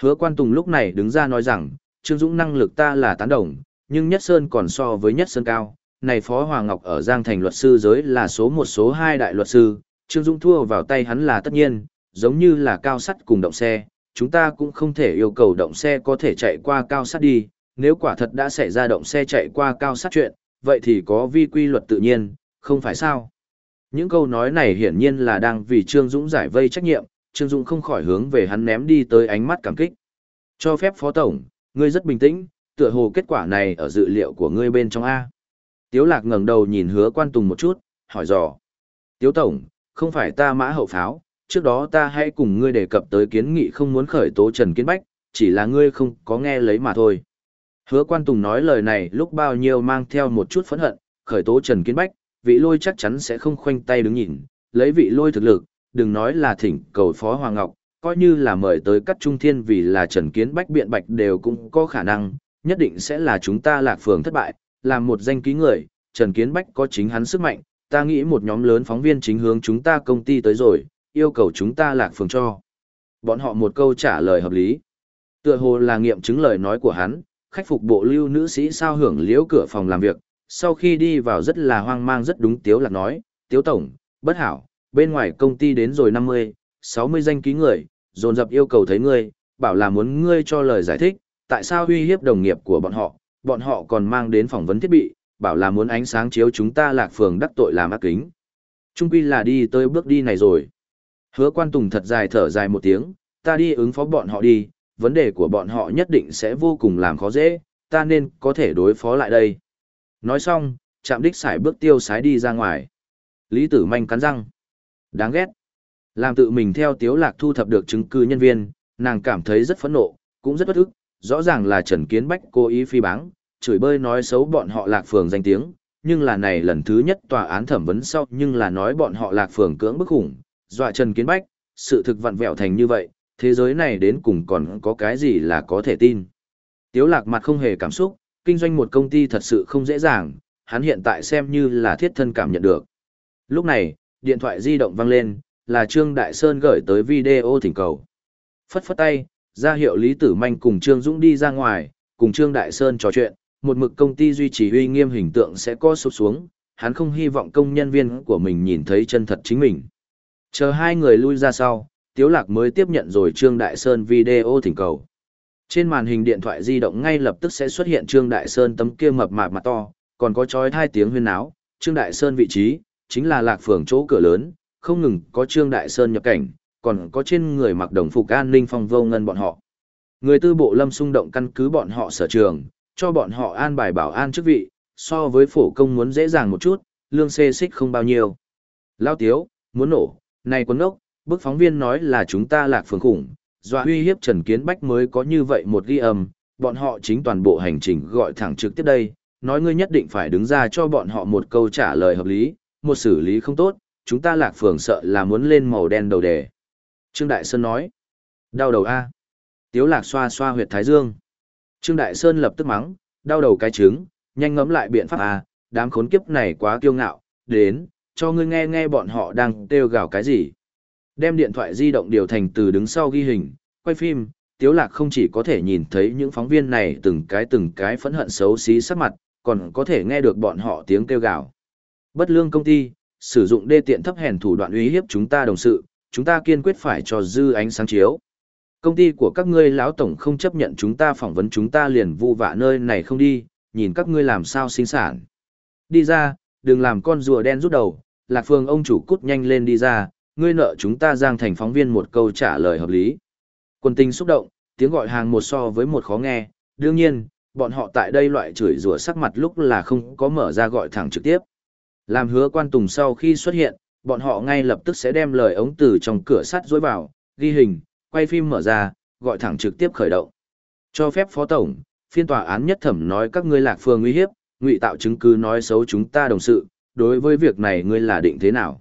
Hứa quan tùng lúc này đứng ra nói rằng, Trương Dũng năng lực ta là tán đồng, nhưng Nhất Sơn còn so với Nhất Sơn cao. Này Phó Hoàng Ngọc ở Giang Thành luật sư giới là số một số hai đại luật sư, Trương Dũng thua vào tay hắn là tất nhiên, giống như là cao sắt cùng động xe, chúng ta cũng không thể yêu cầu động xe có thể chạy qua cao sát đi, nếu quả thật đã xảy ra động xe chạy qua cao sát chuyện, vậy thì có vi quy luật tự nhiên, không phải sao? Những câu nói này hiển nhiên là đang vì Trương Dũng giải vây trách nhiệm, Trương Dũng không khỏi hướng về hắn ném đi tới ánh mắt cảm kích. Cho phép Phó Tổng, ngươi rất bình tĩnh, tựa hồ kết quả này ở dự liệu của ngươi bên trong A. Tiếu lạc ngẩng đầu nhìn hứa quan tùng một chút, hỏi dò. Tiếu Tổng, không phải ta mã hậu pháo, trước đó ta hãy cùng ngươi đề cập tới kiến nghị không muốn khởi tố Trần Kiến Bách, chỉ là ngươi không có nghe lấy mà thôi. Hứa quan tùng nói lời này lúc bao nhiêu mang theo một chút phẫn hận, khởi tố Trần Kiến Bách, vị lôi chắc chắn sẽ không khoanh tay đứng nhìn, lấy vị lôi thực lực, đừng nói là thỉnh cầu Phó Hoàng Ngọc, coi như là mời tới cắt trung thiên vì là Trần Kiến Bách biện bạch đều cũng có khả năng, nhất định sẽ là chúng ta lạc phường thất bại, làm một danh ký người, Trần Kiến Bách có chính hắn sức mạnh, ta nghĩ một nhóm lớn phóng viên chính hướng chúng ta công ty tới rồi, yêu cầu chúng ta lạc phường cho. Bọn họ một câu trả lời hợp lý. Tựa hồ là nghiệm chứng lời nói của hắn, khách phục bộ lưu nữ sĩ sao hưởng liễu cửa phòng làm việc, sau khi đi vào rất là hoang mang rất đúng tiếu lạc nói, tiếu tổng, bất hảo, bên ngoài công ty đến rồi 50, 60 danh ký người, dồn dập yêu cầu thấy ngươi, bảo là muốn ngươi cho lời giải thích, tại sao uy hiếp đồng nghiệp của bọn họ, bọn họ còn mang đến phỏng vấn thiết bị, bảo là muốn ánh sáng chiếu chúng ta lạc phường đắc tội làm ác kính. Trung quy là đi tới bước đi này rồi. Hứa quan tùng thật dài thở dài một tiếng, ta đi ứng phó bọn họ đi, vấn đề của bọn họ nhất định sẽ vô cùng làm khó dễ, ta nên có thể đối phó lại đây. Nói xong, chạm đích xài bước tiêu sái đi ra ngoài. Lý tử manh cắn răng. Đáng ghét. Làm tự mình theo tiếu lạc thu thập được chứng cứ nhân viên, nàng cảm thấy rất phẫn nộ, cũng rất bất ức, rõ ràng là Trần Kiến Bách cố ý phi báng, chửi bơi nói xấu bọn họ lạc phường danh tiếng, nhưng là này lần thứ nhất tòa án thẩm vấn sau nhưng là nói bọn họ lạc phường cưỡng bức khủng, dọa Trần Kiến Bách, sự thực vặn vẹo thành như vậy, thế giới này đến cùng còn có cái gì là có thể tin. Tiếu lạc mặt không hề cảm xúc, kinh doanh một công ty thật sự không dễ dàng, hắn hiện tại xem như là thiết thân cảm nhận được. Lúc này, điện thoại di động vang lên, là Trương Đại Sơn gửi tới video thỉnh cầu. Phất phất tay, ra hiệu Lý Tử Manh cùng Trương Dũng đi ra ngoài, cùng Trương Đại Sơn trò chuyện, một mực công ty duy trì uy nghiêm hình tượng sẽ co sụp xuống, hắn không hy vọng công nhân viên của mình nhìn thấy chân thật chính mình. Chờ hai người lui ra sau, Tiếu Lạc mới tiếp nhận rồi Trương Đại Sơn video thỉnh cầu. Trên màn hình điện thoại di động ngay lập tức sẽ xuất hiện Trương Đại Sơn tấm kia mập mạp mặt to, còn có chói hai tiếng huyên náo, Trương Đại Sơn vị trí, chính là lạc phường chỗ cửa lớn, không ngừng có Trương Đại Sơn nhập cảnh, còn có trên người mặc đồng phục an ninh phong vô ngân bọn họ. Người tư bộ lâm xung động căn cứ bọn họ sở trường, cho bọn họ an bài bảo an chức vị, so với phổ công muốn dễ dàng một chút, lương xê xích không bao nhiêu. Lao tiếu, muốn nổ, này quân ốc, bức phóng viên nói là chúng ta lạc phường khủng, dọa uy hiếp Trần Kiến Bách mới có như vậy một ghi âm, bọn họ chính toàn bộ hành trình gọi thẳng trực tiếp đây, nói ngươi nhất định phải đứng ra cho bọn họ một câu trả lời hợp lý, một xử lý không tốt, chúng ta lạc phường sợ là muốn lên màu đen đầu đề. Trương Đại Sơn nói, đau đầu A. Tiếu lạc xoa xoa huyệt thái dương. Trương Đại Sơn lập tức mắng, đau đầu cái trứng, nhanh ngấm lại biện pháp A, đám khốn kiếp này quá kiêu ngạo, đến, cho ngươi nghe nghe bọn họ đang kêu gào cái gì. Đem điện thoại di động điều thành từ đứng sau ghi hình, quay phim, Tiếu Lạc không chỉ có thể nhìn thấy những phóng viên này từng cái từng cái phẫn hận xấu xí sắc mặt, còn có thể nghe được bọn họ tiếng kêu gào. Bất lương công ty, sử dụng đê tiện thấp hèn thủ đoạn uy hiếp chúng ta đồng sự, chúng ta kiên quyết phải cho dư ánh sáng chiếu. Công ty của các ngươi lão tổng không chấp nhận chúng ta phỏng vấn chúng ta liền vu vạ nơi này không đi, nhìn các ngươi làm sao sinh sản. Đi ra, đừng làm con rùa đen rút đầu, lạc phương ông chủ cút nhanh lên đi ra, ngươi nợ chúng ta giang thành phóng viên một câu trả lời hợp lý. Quân tình xúc động, tiếng gọi hàng một so với một khó nghe, đương nhiên, bọn họ tại đây loại chửi rủa sắc mặt lúc là không có mở ra gọi thẳng trực tiếp. Làm hứa quan tùng sau khi xuất hiện, bọn họ ngay lập tức sẽ đem lời ống từ trong cửa sắt dối vào, ghi hình, quay phim mở ra, gọi thẳng trực tiếp khởi động. Cho phép phó tổng, phiên tòa án nhất thẩm nói các ngươi lạc phường uy hiếp, ngụy tạo chứng cứ nói xấu chúng ta đồng sự, đối với việc này ngươi là định thế nào?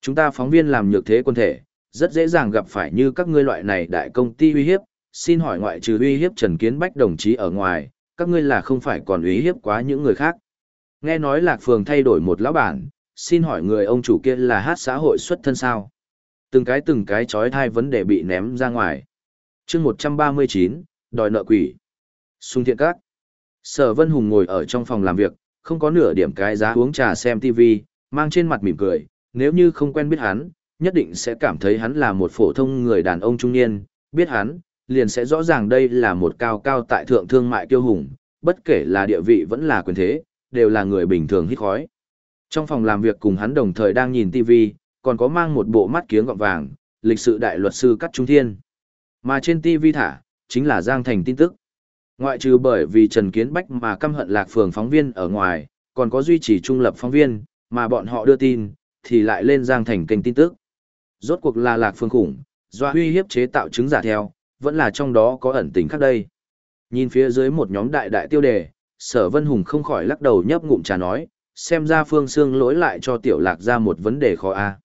Chúng ta phóng viên làm nhược thế quân thể, rất dễ dàng gặp phải như các ngươi loại này đại công ty uy hiếp, xin hỏi ngoại trừ uy hiếp Trần Kiến Bách đồng chí ở ngoài, các ngươi là không phải còn uy hiếp quá những người khác. Nghe nói lạc phường thay đổi một lão bản, xin hỏi người ông chủ kia là hát xã hội xuất thân sao? Từng cái từng cái trói thai vấn đề bị ném ra ngoài. chương 139, đòi nợ quỷ. Xung thiện các. Sở Vân Hùng ngồi ở trong phòng làm việc, không có nửa điểm cái giá uống trà xem TV, mang trên mặt mỉm cười, nếu như không quen biết hắn, nhất định sẽ cảm thấy hắn là một phổ thông người đàn ông trung niên, biết hắn, liền sẽ rõ ràng đây là một cao cao tại thượng thương mại kiêu hùng, bất kể là địa vị vẫn là quyền thế, đều là người bình thường hít khói. Trong phòng làm việc cùng hắn đồng thời đang nhìn TV, còn có mang một bộ mắt kiếng gọng vàng, lịch sự đại luật sư Cắt Trung Thiên. Mà trên TV thả, chính là Giang Thành tin tức. Ngoại trừ bởi vì Trần Kiến Bách mà căm hận lạc phường phóng viên ở ngoài, còn có duy trì trung lập phóng viên, mà bọn họ đưa tin, thì lại lên Giang Thành kênh tin tức. Rốt cuộc là lạc phường khủng, do huy hiếp chế tạo chứng giả theo, vẫn là trong đó có ẩn tình khác đây. Nhìn phía dưới một nhóm đại đại tiêu đề, sở vân hùng không khỏi lắc đầu nhấp ngụm trà nói, xem ra phương xương lỗi lại cho tiểu lạc ra một vấn đề khó a à.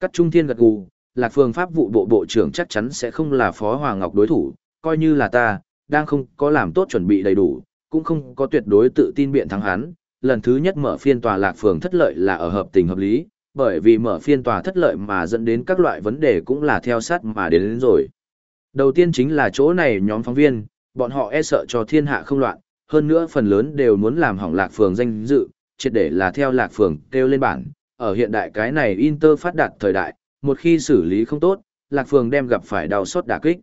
Cắt trung thiên gật gù, lạc phương pháp vụ bộ bộ trưởng chắc chắn sẽ không là phó Hoàng Ngọc đối thủ, coi như là ta, đang không có làm tốt chuẩn bị đầy đủ, cũng không có tuyệt đối tự tin biện thắng hắn. Lần thứ nhất mở phiên tòa lạc phường thất lợi là ở hợp tình hợp lý, bởi vì mở phiên tòa thất lợi mà dẫn đến các loại vấn đề cũng là theo sát mà đến, đến rồi. Đầu tiên chính là chỗ này nhóm phóng viên, bọn họ e sợ cho thiên hạ không loạn, hơn nữa phần lớn đều muốn làm hỏng lạc phường danh dự, triệt để là theo lạc phường kêu lên bản. Ở hiện đại cái này Inter phát đạt thời đại, một khi xử lý không tốt, lạc phường đem gặp phải đau xót đả kích.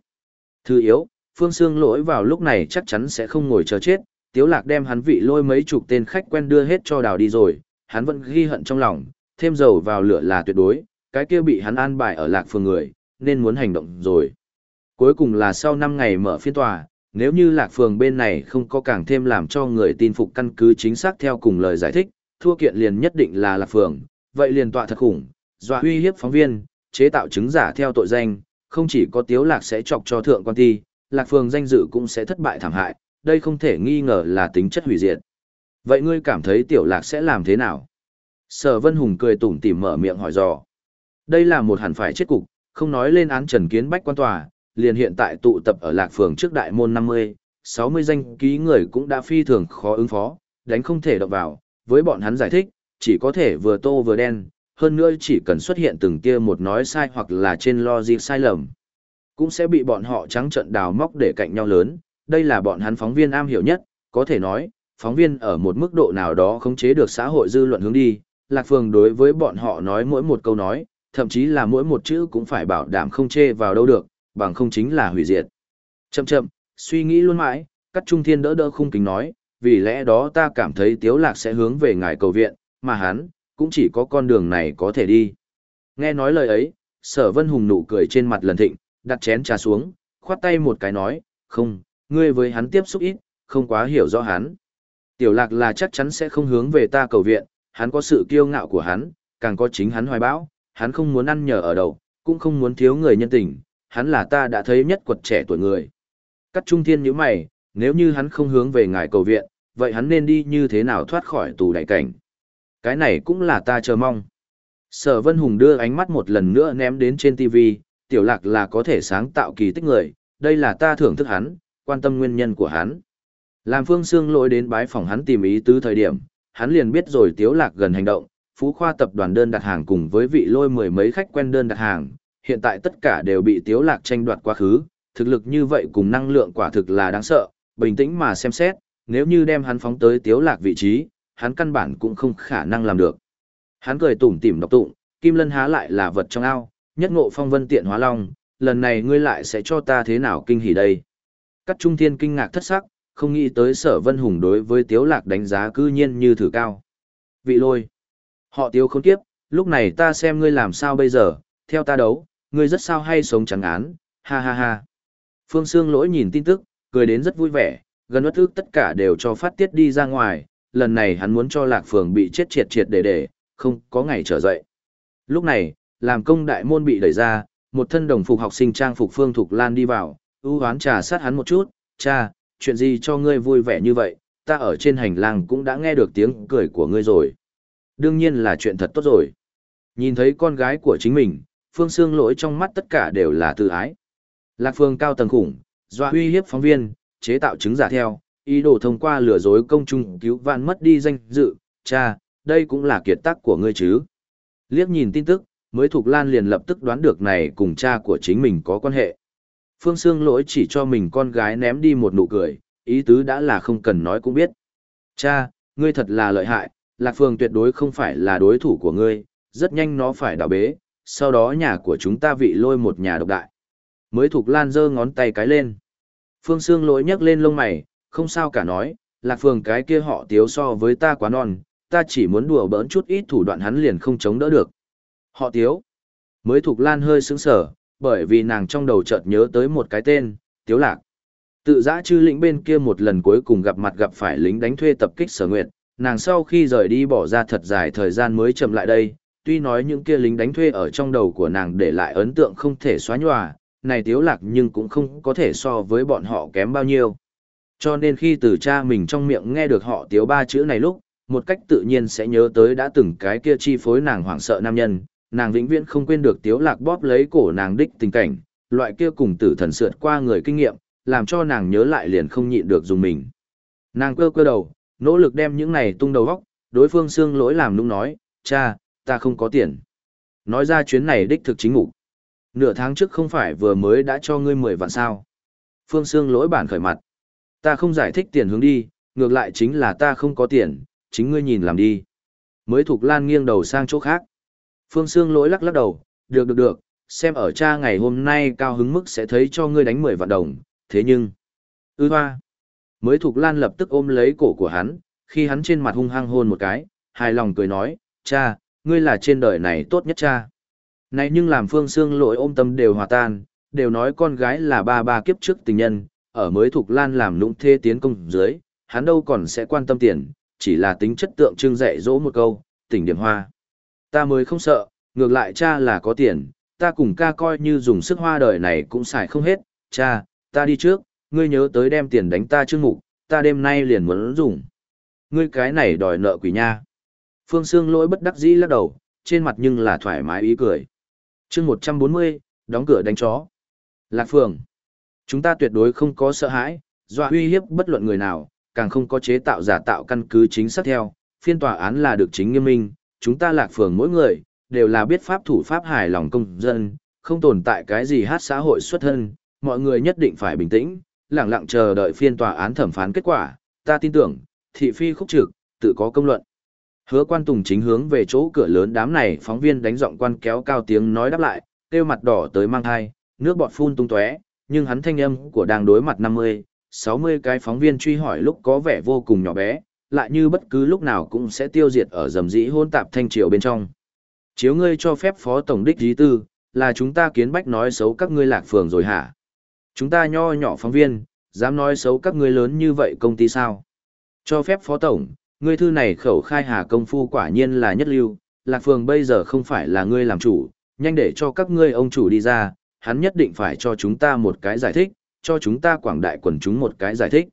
Thứ yếu, Phương Sương lỗi vào lúc này chắc chắn sẽ không ngồi chờ chết, Tiếu Lạc đem hắn vị lôi mấy chục tên khách quen đưa hết cho đào đi rồi, hắn vẫn ghi hận trong lòng, thêm dầu vào lửa là tuyệt đối, cái kia bị hắn an bài ở lạc phường người, nên muốn hành động rồi. Cuối cùng là sau 5 ngày mở phiên tòa, nếu như lạc phường bên này không có càng thêm làm cho người tin phục căn cứ chính xác theo cùng lời giải thích, thua kiện liền nhất định là lạc phường, vậy liền tọa thật khủng, dọa uy hiếp phóng viên, chế tạo chứng giả theo tội danh, không chỉ có tiếu lạc sẽ chọc cho thượng quan ti, lạc phường danh dự cũng sẽ thất bại thảm hại, đây không thể nghi ngờ là tính chất hủy diệt. Vậy ngươi cảm thấy tiểu lạc sẽ làm thế nào? Sở Vân Hùng cười tủm tỉm mở miệng hỏi dò. Đây là một hẳn phải chết cục, không nói lên án Trần Kiến Bách quan tòa, liền hiện tại tụ tập ở lạc phường trước đại môn 50, 60 danh ký người cũng đã phi thường khó ứng phó, đánh không thể động vào, với bọn hắn giải thích, chỉ có thể vừa tô vừa đen, hơn nữa chỉ cần xuất hiện từng kia một nói sai hoặc là trên logic sai lầm, cũng sẽ bị bọn họ trắng trận đào móc để cạnh nhau lớn, đây là bọn hắn phóng viên am hiểu nhất, có thể nói, phóng viên ở một mức độ nào đó khống chế được xã hội dư luận hướng đi, Lạc Phường đối với bọn họ nói mỗi một câu nói, thậm chí là mỗi một chữ cũng phải bảo đảm không chê vào đâu được, bằng không chính là hủy diệt. Chậm chậm, suy nghĩ luôn mãi, cắt trung thiên đỡ đỡ khung kính nói, vì lẽ đó ta cảm thấy Tiếu Lạc sẽ hướng về ngài cầu viện, mà hắn, cũng chỉ có con đường này có thể đi. Nghe nói lời ấy, sở vân hùng nụ cười trên mặt lần thịnh, đặt chén trà xuống, khoát tay một cái nói, không, ngươi với hắn tiếp xúc ít, không quá hiểu rõ hắn. Tiểu lạc là chắc chắn sẽ không hướng về ta cầu viện, hắn có sự kiêu ngạo của hắn, càng có chính hắn hoài bão, hắn không muốn ăn nhờ ở đầu, cũng không muốn thiếu người nhân tình, hắn là ta đã thấy nhất quật trẻ tuổi người. Cắt trung thiên như mày, nếu như hắn không hướng về ngài cầu viện, vậy hắn nên đi như thế nào thoát khỏi tù đại cảnh. Cái này cũng là ta chờ mong. Sở Vân Hùng đưa ánh mắt một lần nữa ném đến trên TV, tiểu lạc là có thể sáng tạo kỳ tích người, đây là ta thưởng thức hắn, quan tâm nguyên nhân của hắn. Làm Phương Sương lỗi đến bái phòng hắn tìm ý tứ thời điểm, hắn liền biết rồi tiếu lạc gần hành động, Phú Khoa tập đoàn đơn đặt hàng cùng với vị lôi mười mấy khách quen đơn đặt hàng, hiện tại tất cả đều bị tiếu lạc tranh đoạt quá khứ, thực lực như vậy cùng năng lượng quả thực là đáng sợ, bình tĩnh mà xem xét, nếu như đem hắn phóng tới tiếu lạc vị trí, hắn căn bản cũng không khả năng làm được. Hắn cười tủm tỉm độc tụng, Kim Lân há lại là vật trong ao, nhất ngộ phong vân tiện hóa long, lần này ngươi lại sẽ cho ta thế nào kinh hỉ đây. Cắt trung thiên kinh ngạc thất sắc, không nghĩ tới sở vân hùng đối với tiếu lạc đánh giá cư nhiên như thử cao. Vị lôi. Họ tiếu không tiếp, lúc này ta xem ngươi làm sao bây giờ, theo ta đấu, ngươi rất sao hay sống trắng án, ha ha ha. Phương Sương lỗi nhìn tin tức, cười đến rất vui vẻ, gần bất ức tất cả đều cho phát tiết đi ra ngoài, lần này hắn muốn cho Lạc Phường bị chết triệt triệt để để, không có ngày trở dậy. Lúc này, làm công đại môn bị đẩy ra, một thân đồng phục học sinh trang phục Phương Thục Lan đi vào, ưu hoán trà sát hắn một chút, cha, chuyện gì cho ngươi vui vẻ như vậy, ta ở trên hành lang cũng đã nghe được tiếng cười của ngươi rồi. Đương nhiên là chuyện thật tốt rồi. Nhìn thấy con gái của chính mình, Phương Sương lỗi trong mắt tất cả đều là tự ái. Lạc Phương cao tầng khủng, doa uy hiếp phóng viên, chế tạo chứng giả theo, ý đồ thông qua lừa dối công chúng cứu vạn mất đi danh dự, cha, đây cũng là kiệt tác của ngươi chứ. Liếc nhìn tin tức, mới thuộc Lan liền lập tức đoán được này cùng cha của chính mình có quan hệ. Phương Sương lỗi chỉ cho mình con gái ném đi một nụ cười, ý tứ đã là không cần nói cũng biết. Cha, ngươi thật là lợi hại, Lạc Phương tuyệt đối không phải là đối thủ của ngươi, rất nhanh nó phải đảo bế, sau đó nhà của chúng ta vị lôi một nhà độc đại. Mới thuộc Lan giơ ngón tay cái lên. Phương Sương lỗi nhấc lên lông mày, không sao cả nói, Lạc Phương cái kia họ tiếu so với ta quá non, ta chỉ muốn đùa bỡn chút ít thủ đoạn hắn liền không chống đỡ được. Họ tiếu. Mới thuộc Lan hơi sững sở, bởi vì nàng trong đầu chợt nhớ tới một cái tên, tiếu lạc. Tự giã chư lĩnh bên kia một lần cuối cùng gặp mặt gặp phải lính đánh thuê tập kích sở nguyệt, nàng sau khi rời đi bỏ ra thật dài thời gian mới chậm lại đây, tuy nói những kia lính đánh thuê ở trong đầu của nàng để lại ấn tượng không thể xóa nhòa, này tiếu lạc nhưng cũng không có thể so với bọn họ kém bao nhiêu. Cho nên khi từ cha mình trong miệng nghe được họ tiếu ba chữ này lúc, một cách tự nhiên sẽ nhớ tới đã từng cái kia chi phối nàng hoảng sợ nam nhân, nàng vĩnh viễn không quên được tiếu lạc bóp lấy cổ nàng đích tình cảnh, loại kia cùng tử thần sượt qua người kinh nghiệm, làm cho nàng nhớ lại liền không nhịn được dùng mình. Nàng cơ cơ đầu, nỗ lực đem những này tung đầu góc, đối phương xương lỗi làm nũng nói, cha, ta không có tiền. Nói ra chuyến này đích thực chính ngủ. Nửa tháng trước không phải vừa mới đã cho ngươi 10 vạn sao. Phương Sương lỗi bản khởi mặt. Ta không giải thích tiền hướng đi, ngược lại chính là ta không có tiền, chính ngươi nhìn làm đi. Mới thuộc lan nghiêng đầu sang chỗ khác. Phương Sương lỗi lắc lắc đầu, được được được, xem ở cha ngày hôm nay cao hứng mức sẽ thấy cho ngươi đánh 10 vạn đồng, thế nhưng... Ư hoa! Mới Thục lan lập tức ôm lấy cổ của hắn, khi hắn trên mặt hung hăng hôn một cái, hài lòng cười nói, cha, ngươi là trên đời này tốt nhất cha. Này nhưng làm phương Sương lỗi ôm tâm đều hòa tan, đều nói con gái là ba ba kiếp trước tình nhân, ở mới Thục lan làm nũng thê tiến công dưới, hắn đâu còn sẽ quan tâm tiền, chỉ là tính chất tượng trưng dạy dỗ một câu, tỉnh điểm hoa. Ta mới không sợ, ngược lại cha là có tiền, ta cùng ca coi như dùng sức hoa đời này cũng xài không hết, cha, ta đi trước, ngươi nhớ tới đem tiền đánh ta chương mục, ta đêm nay liền muốn dùng. Ngươi cái này đòi nợ quỷ nha. Phương Sương lỗi bất đắc dĩ lắc đầu, trên mặt nhưng là thoải mái ý cười. chương 140, đóng cửa đánh chó. Lạc Phường. Chúng ta tuyệt đối không có sợ hãi, dọa uy hiếp bất luận người nào, càng không có chế tạo giả tạo căn cứ chính xác theo, phiên tòa án là được chính nghiêm minh, chúng ta Lạc Phường mỗi người, đều là biết pháp thủ pháp hài lòng công dân, không tồn tại cái gì hát xã hội xuất thân, mọi người nhất định phải bình tĩnh, lặng lặng chờ đợi phiên tòa án thẩm phán kết quả, ta tin tưởng, thị phi khúc trực, tự có công luận. Hứa quan tùng chính hướng về chỗ cửa lớn đám này phóng viên đánh giọng quan kéo cao tiếng nói đáp lại, kêu mặt đỏ tới mang thai, nước bọt phun tung tóe, nhưng hắn thanh âm của đang đối mặt 50, 60 cái phóng viên truy hỏi lúc có vẻ vô cùng nhỏ bé, lại như bất cứ lúc nào cũng sẽ tiêu diệt ở dầm dĩ hôn tạp thanh triều bên trong. Chiếu ngươi cho phép phó tổng đích dí tư, là chúng ta kiến bách nói xấu các ngươi lạc phường rồi hả? Chúng ta nho nhỏ phóng viên, dám nói xấu các ngươi lớn như vậy công ty sao? Cho phép phó tổng, ngươi thư này khẩu khai hà công phu quả nhiên là nhất lưu, lạc phường bây giờ không phải là ngươi làm chủ, nhanh để cho các ngươi ông chủ đi ra, hắn nhất định phải cho chúng ta một cái giải thích, cho chúng ta quảng đại quần chúng một cái giải thích.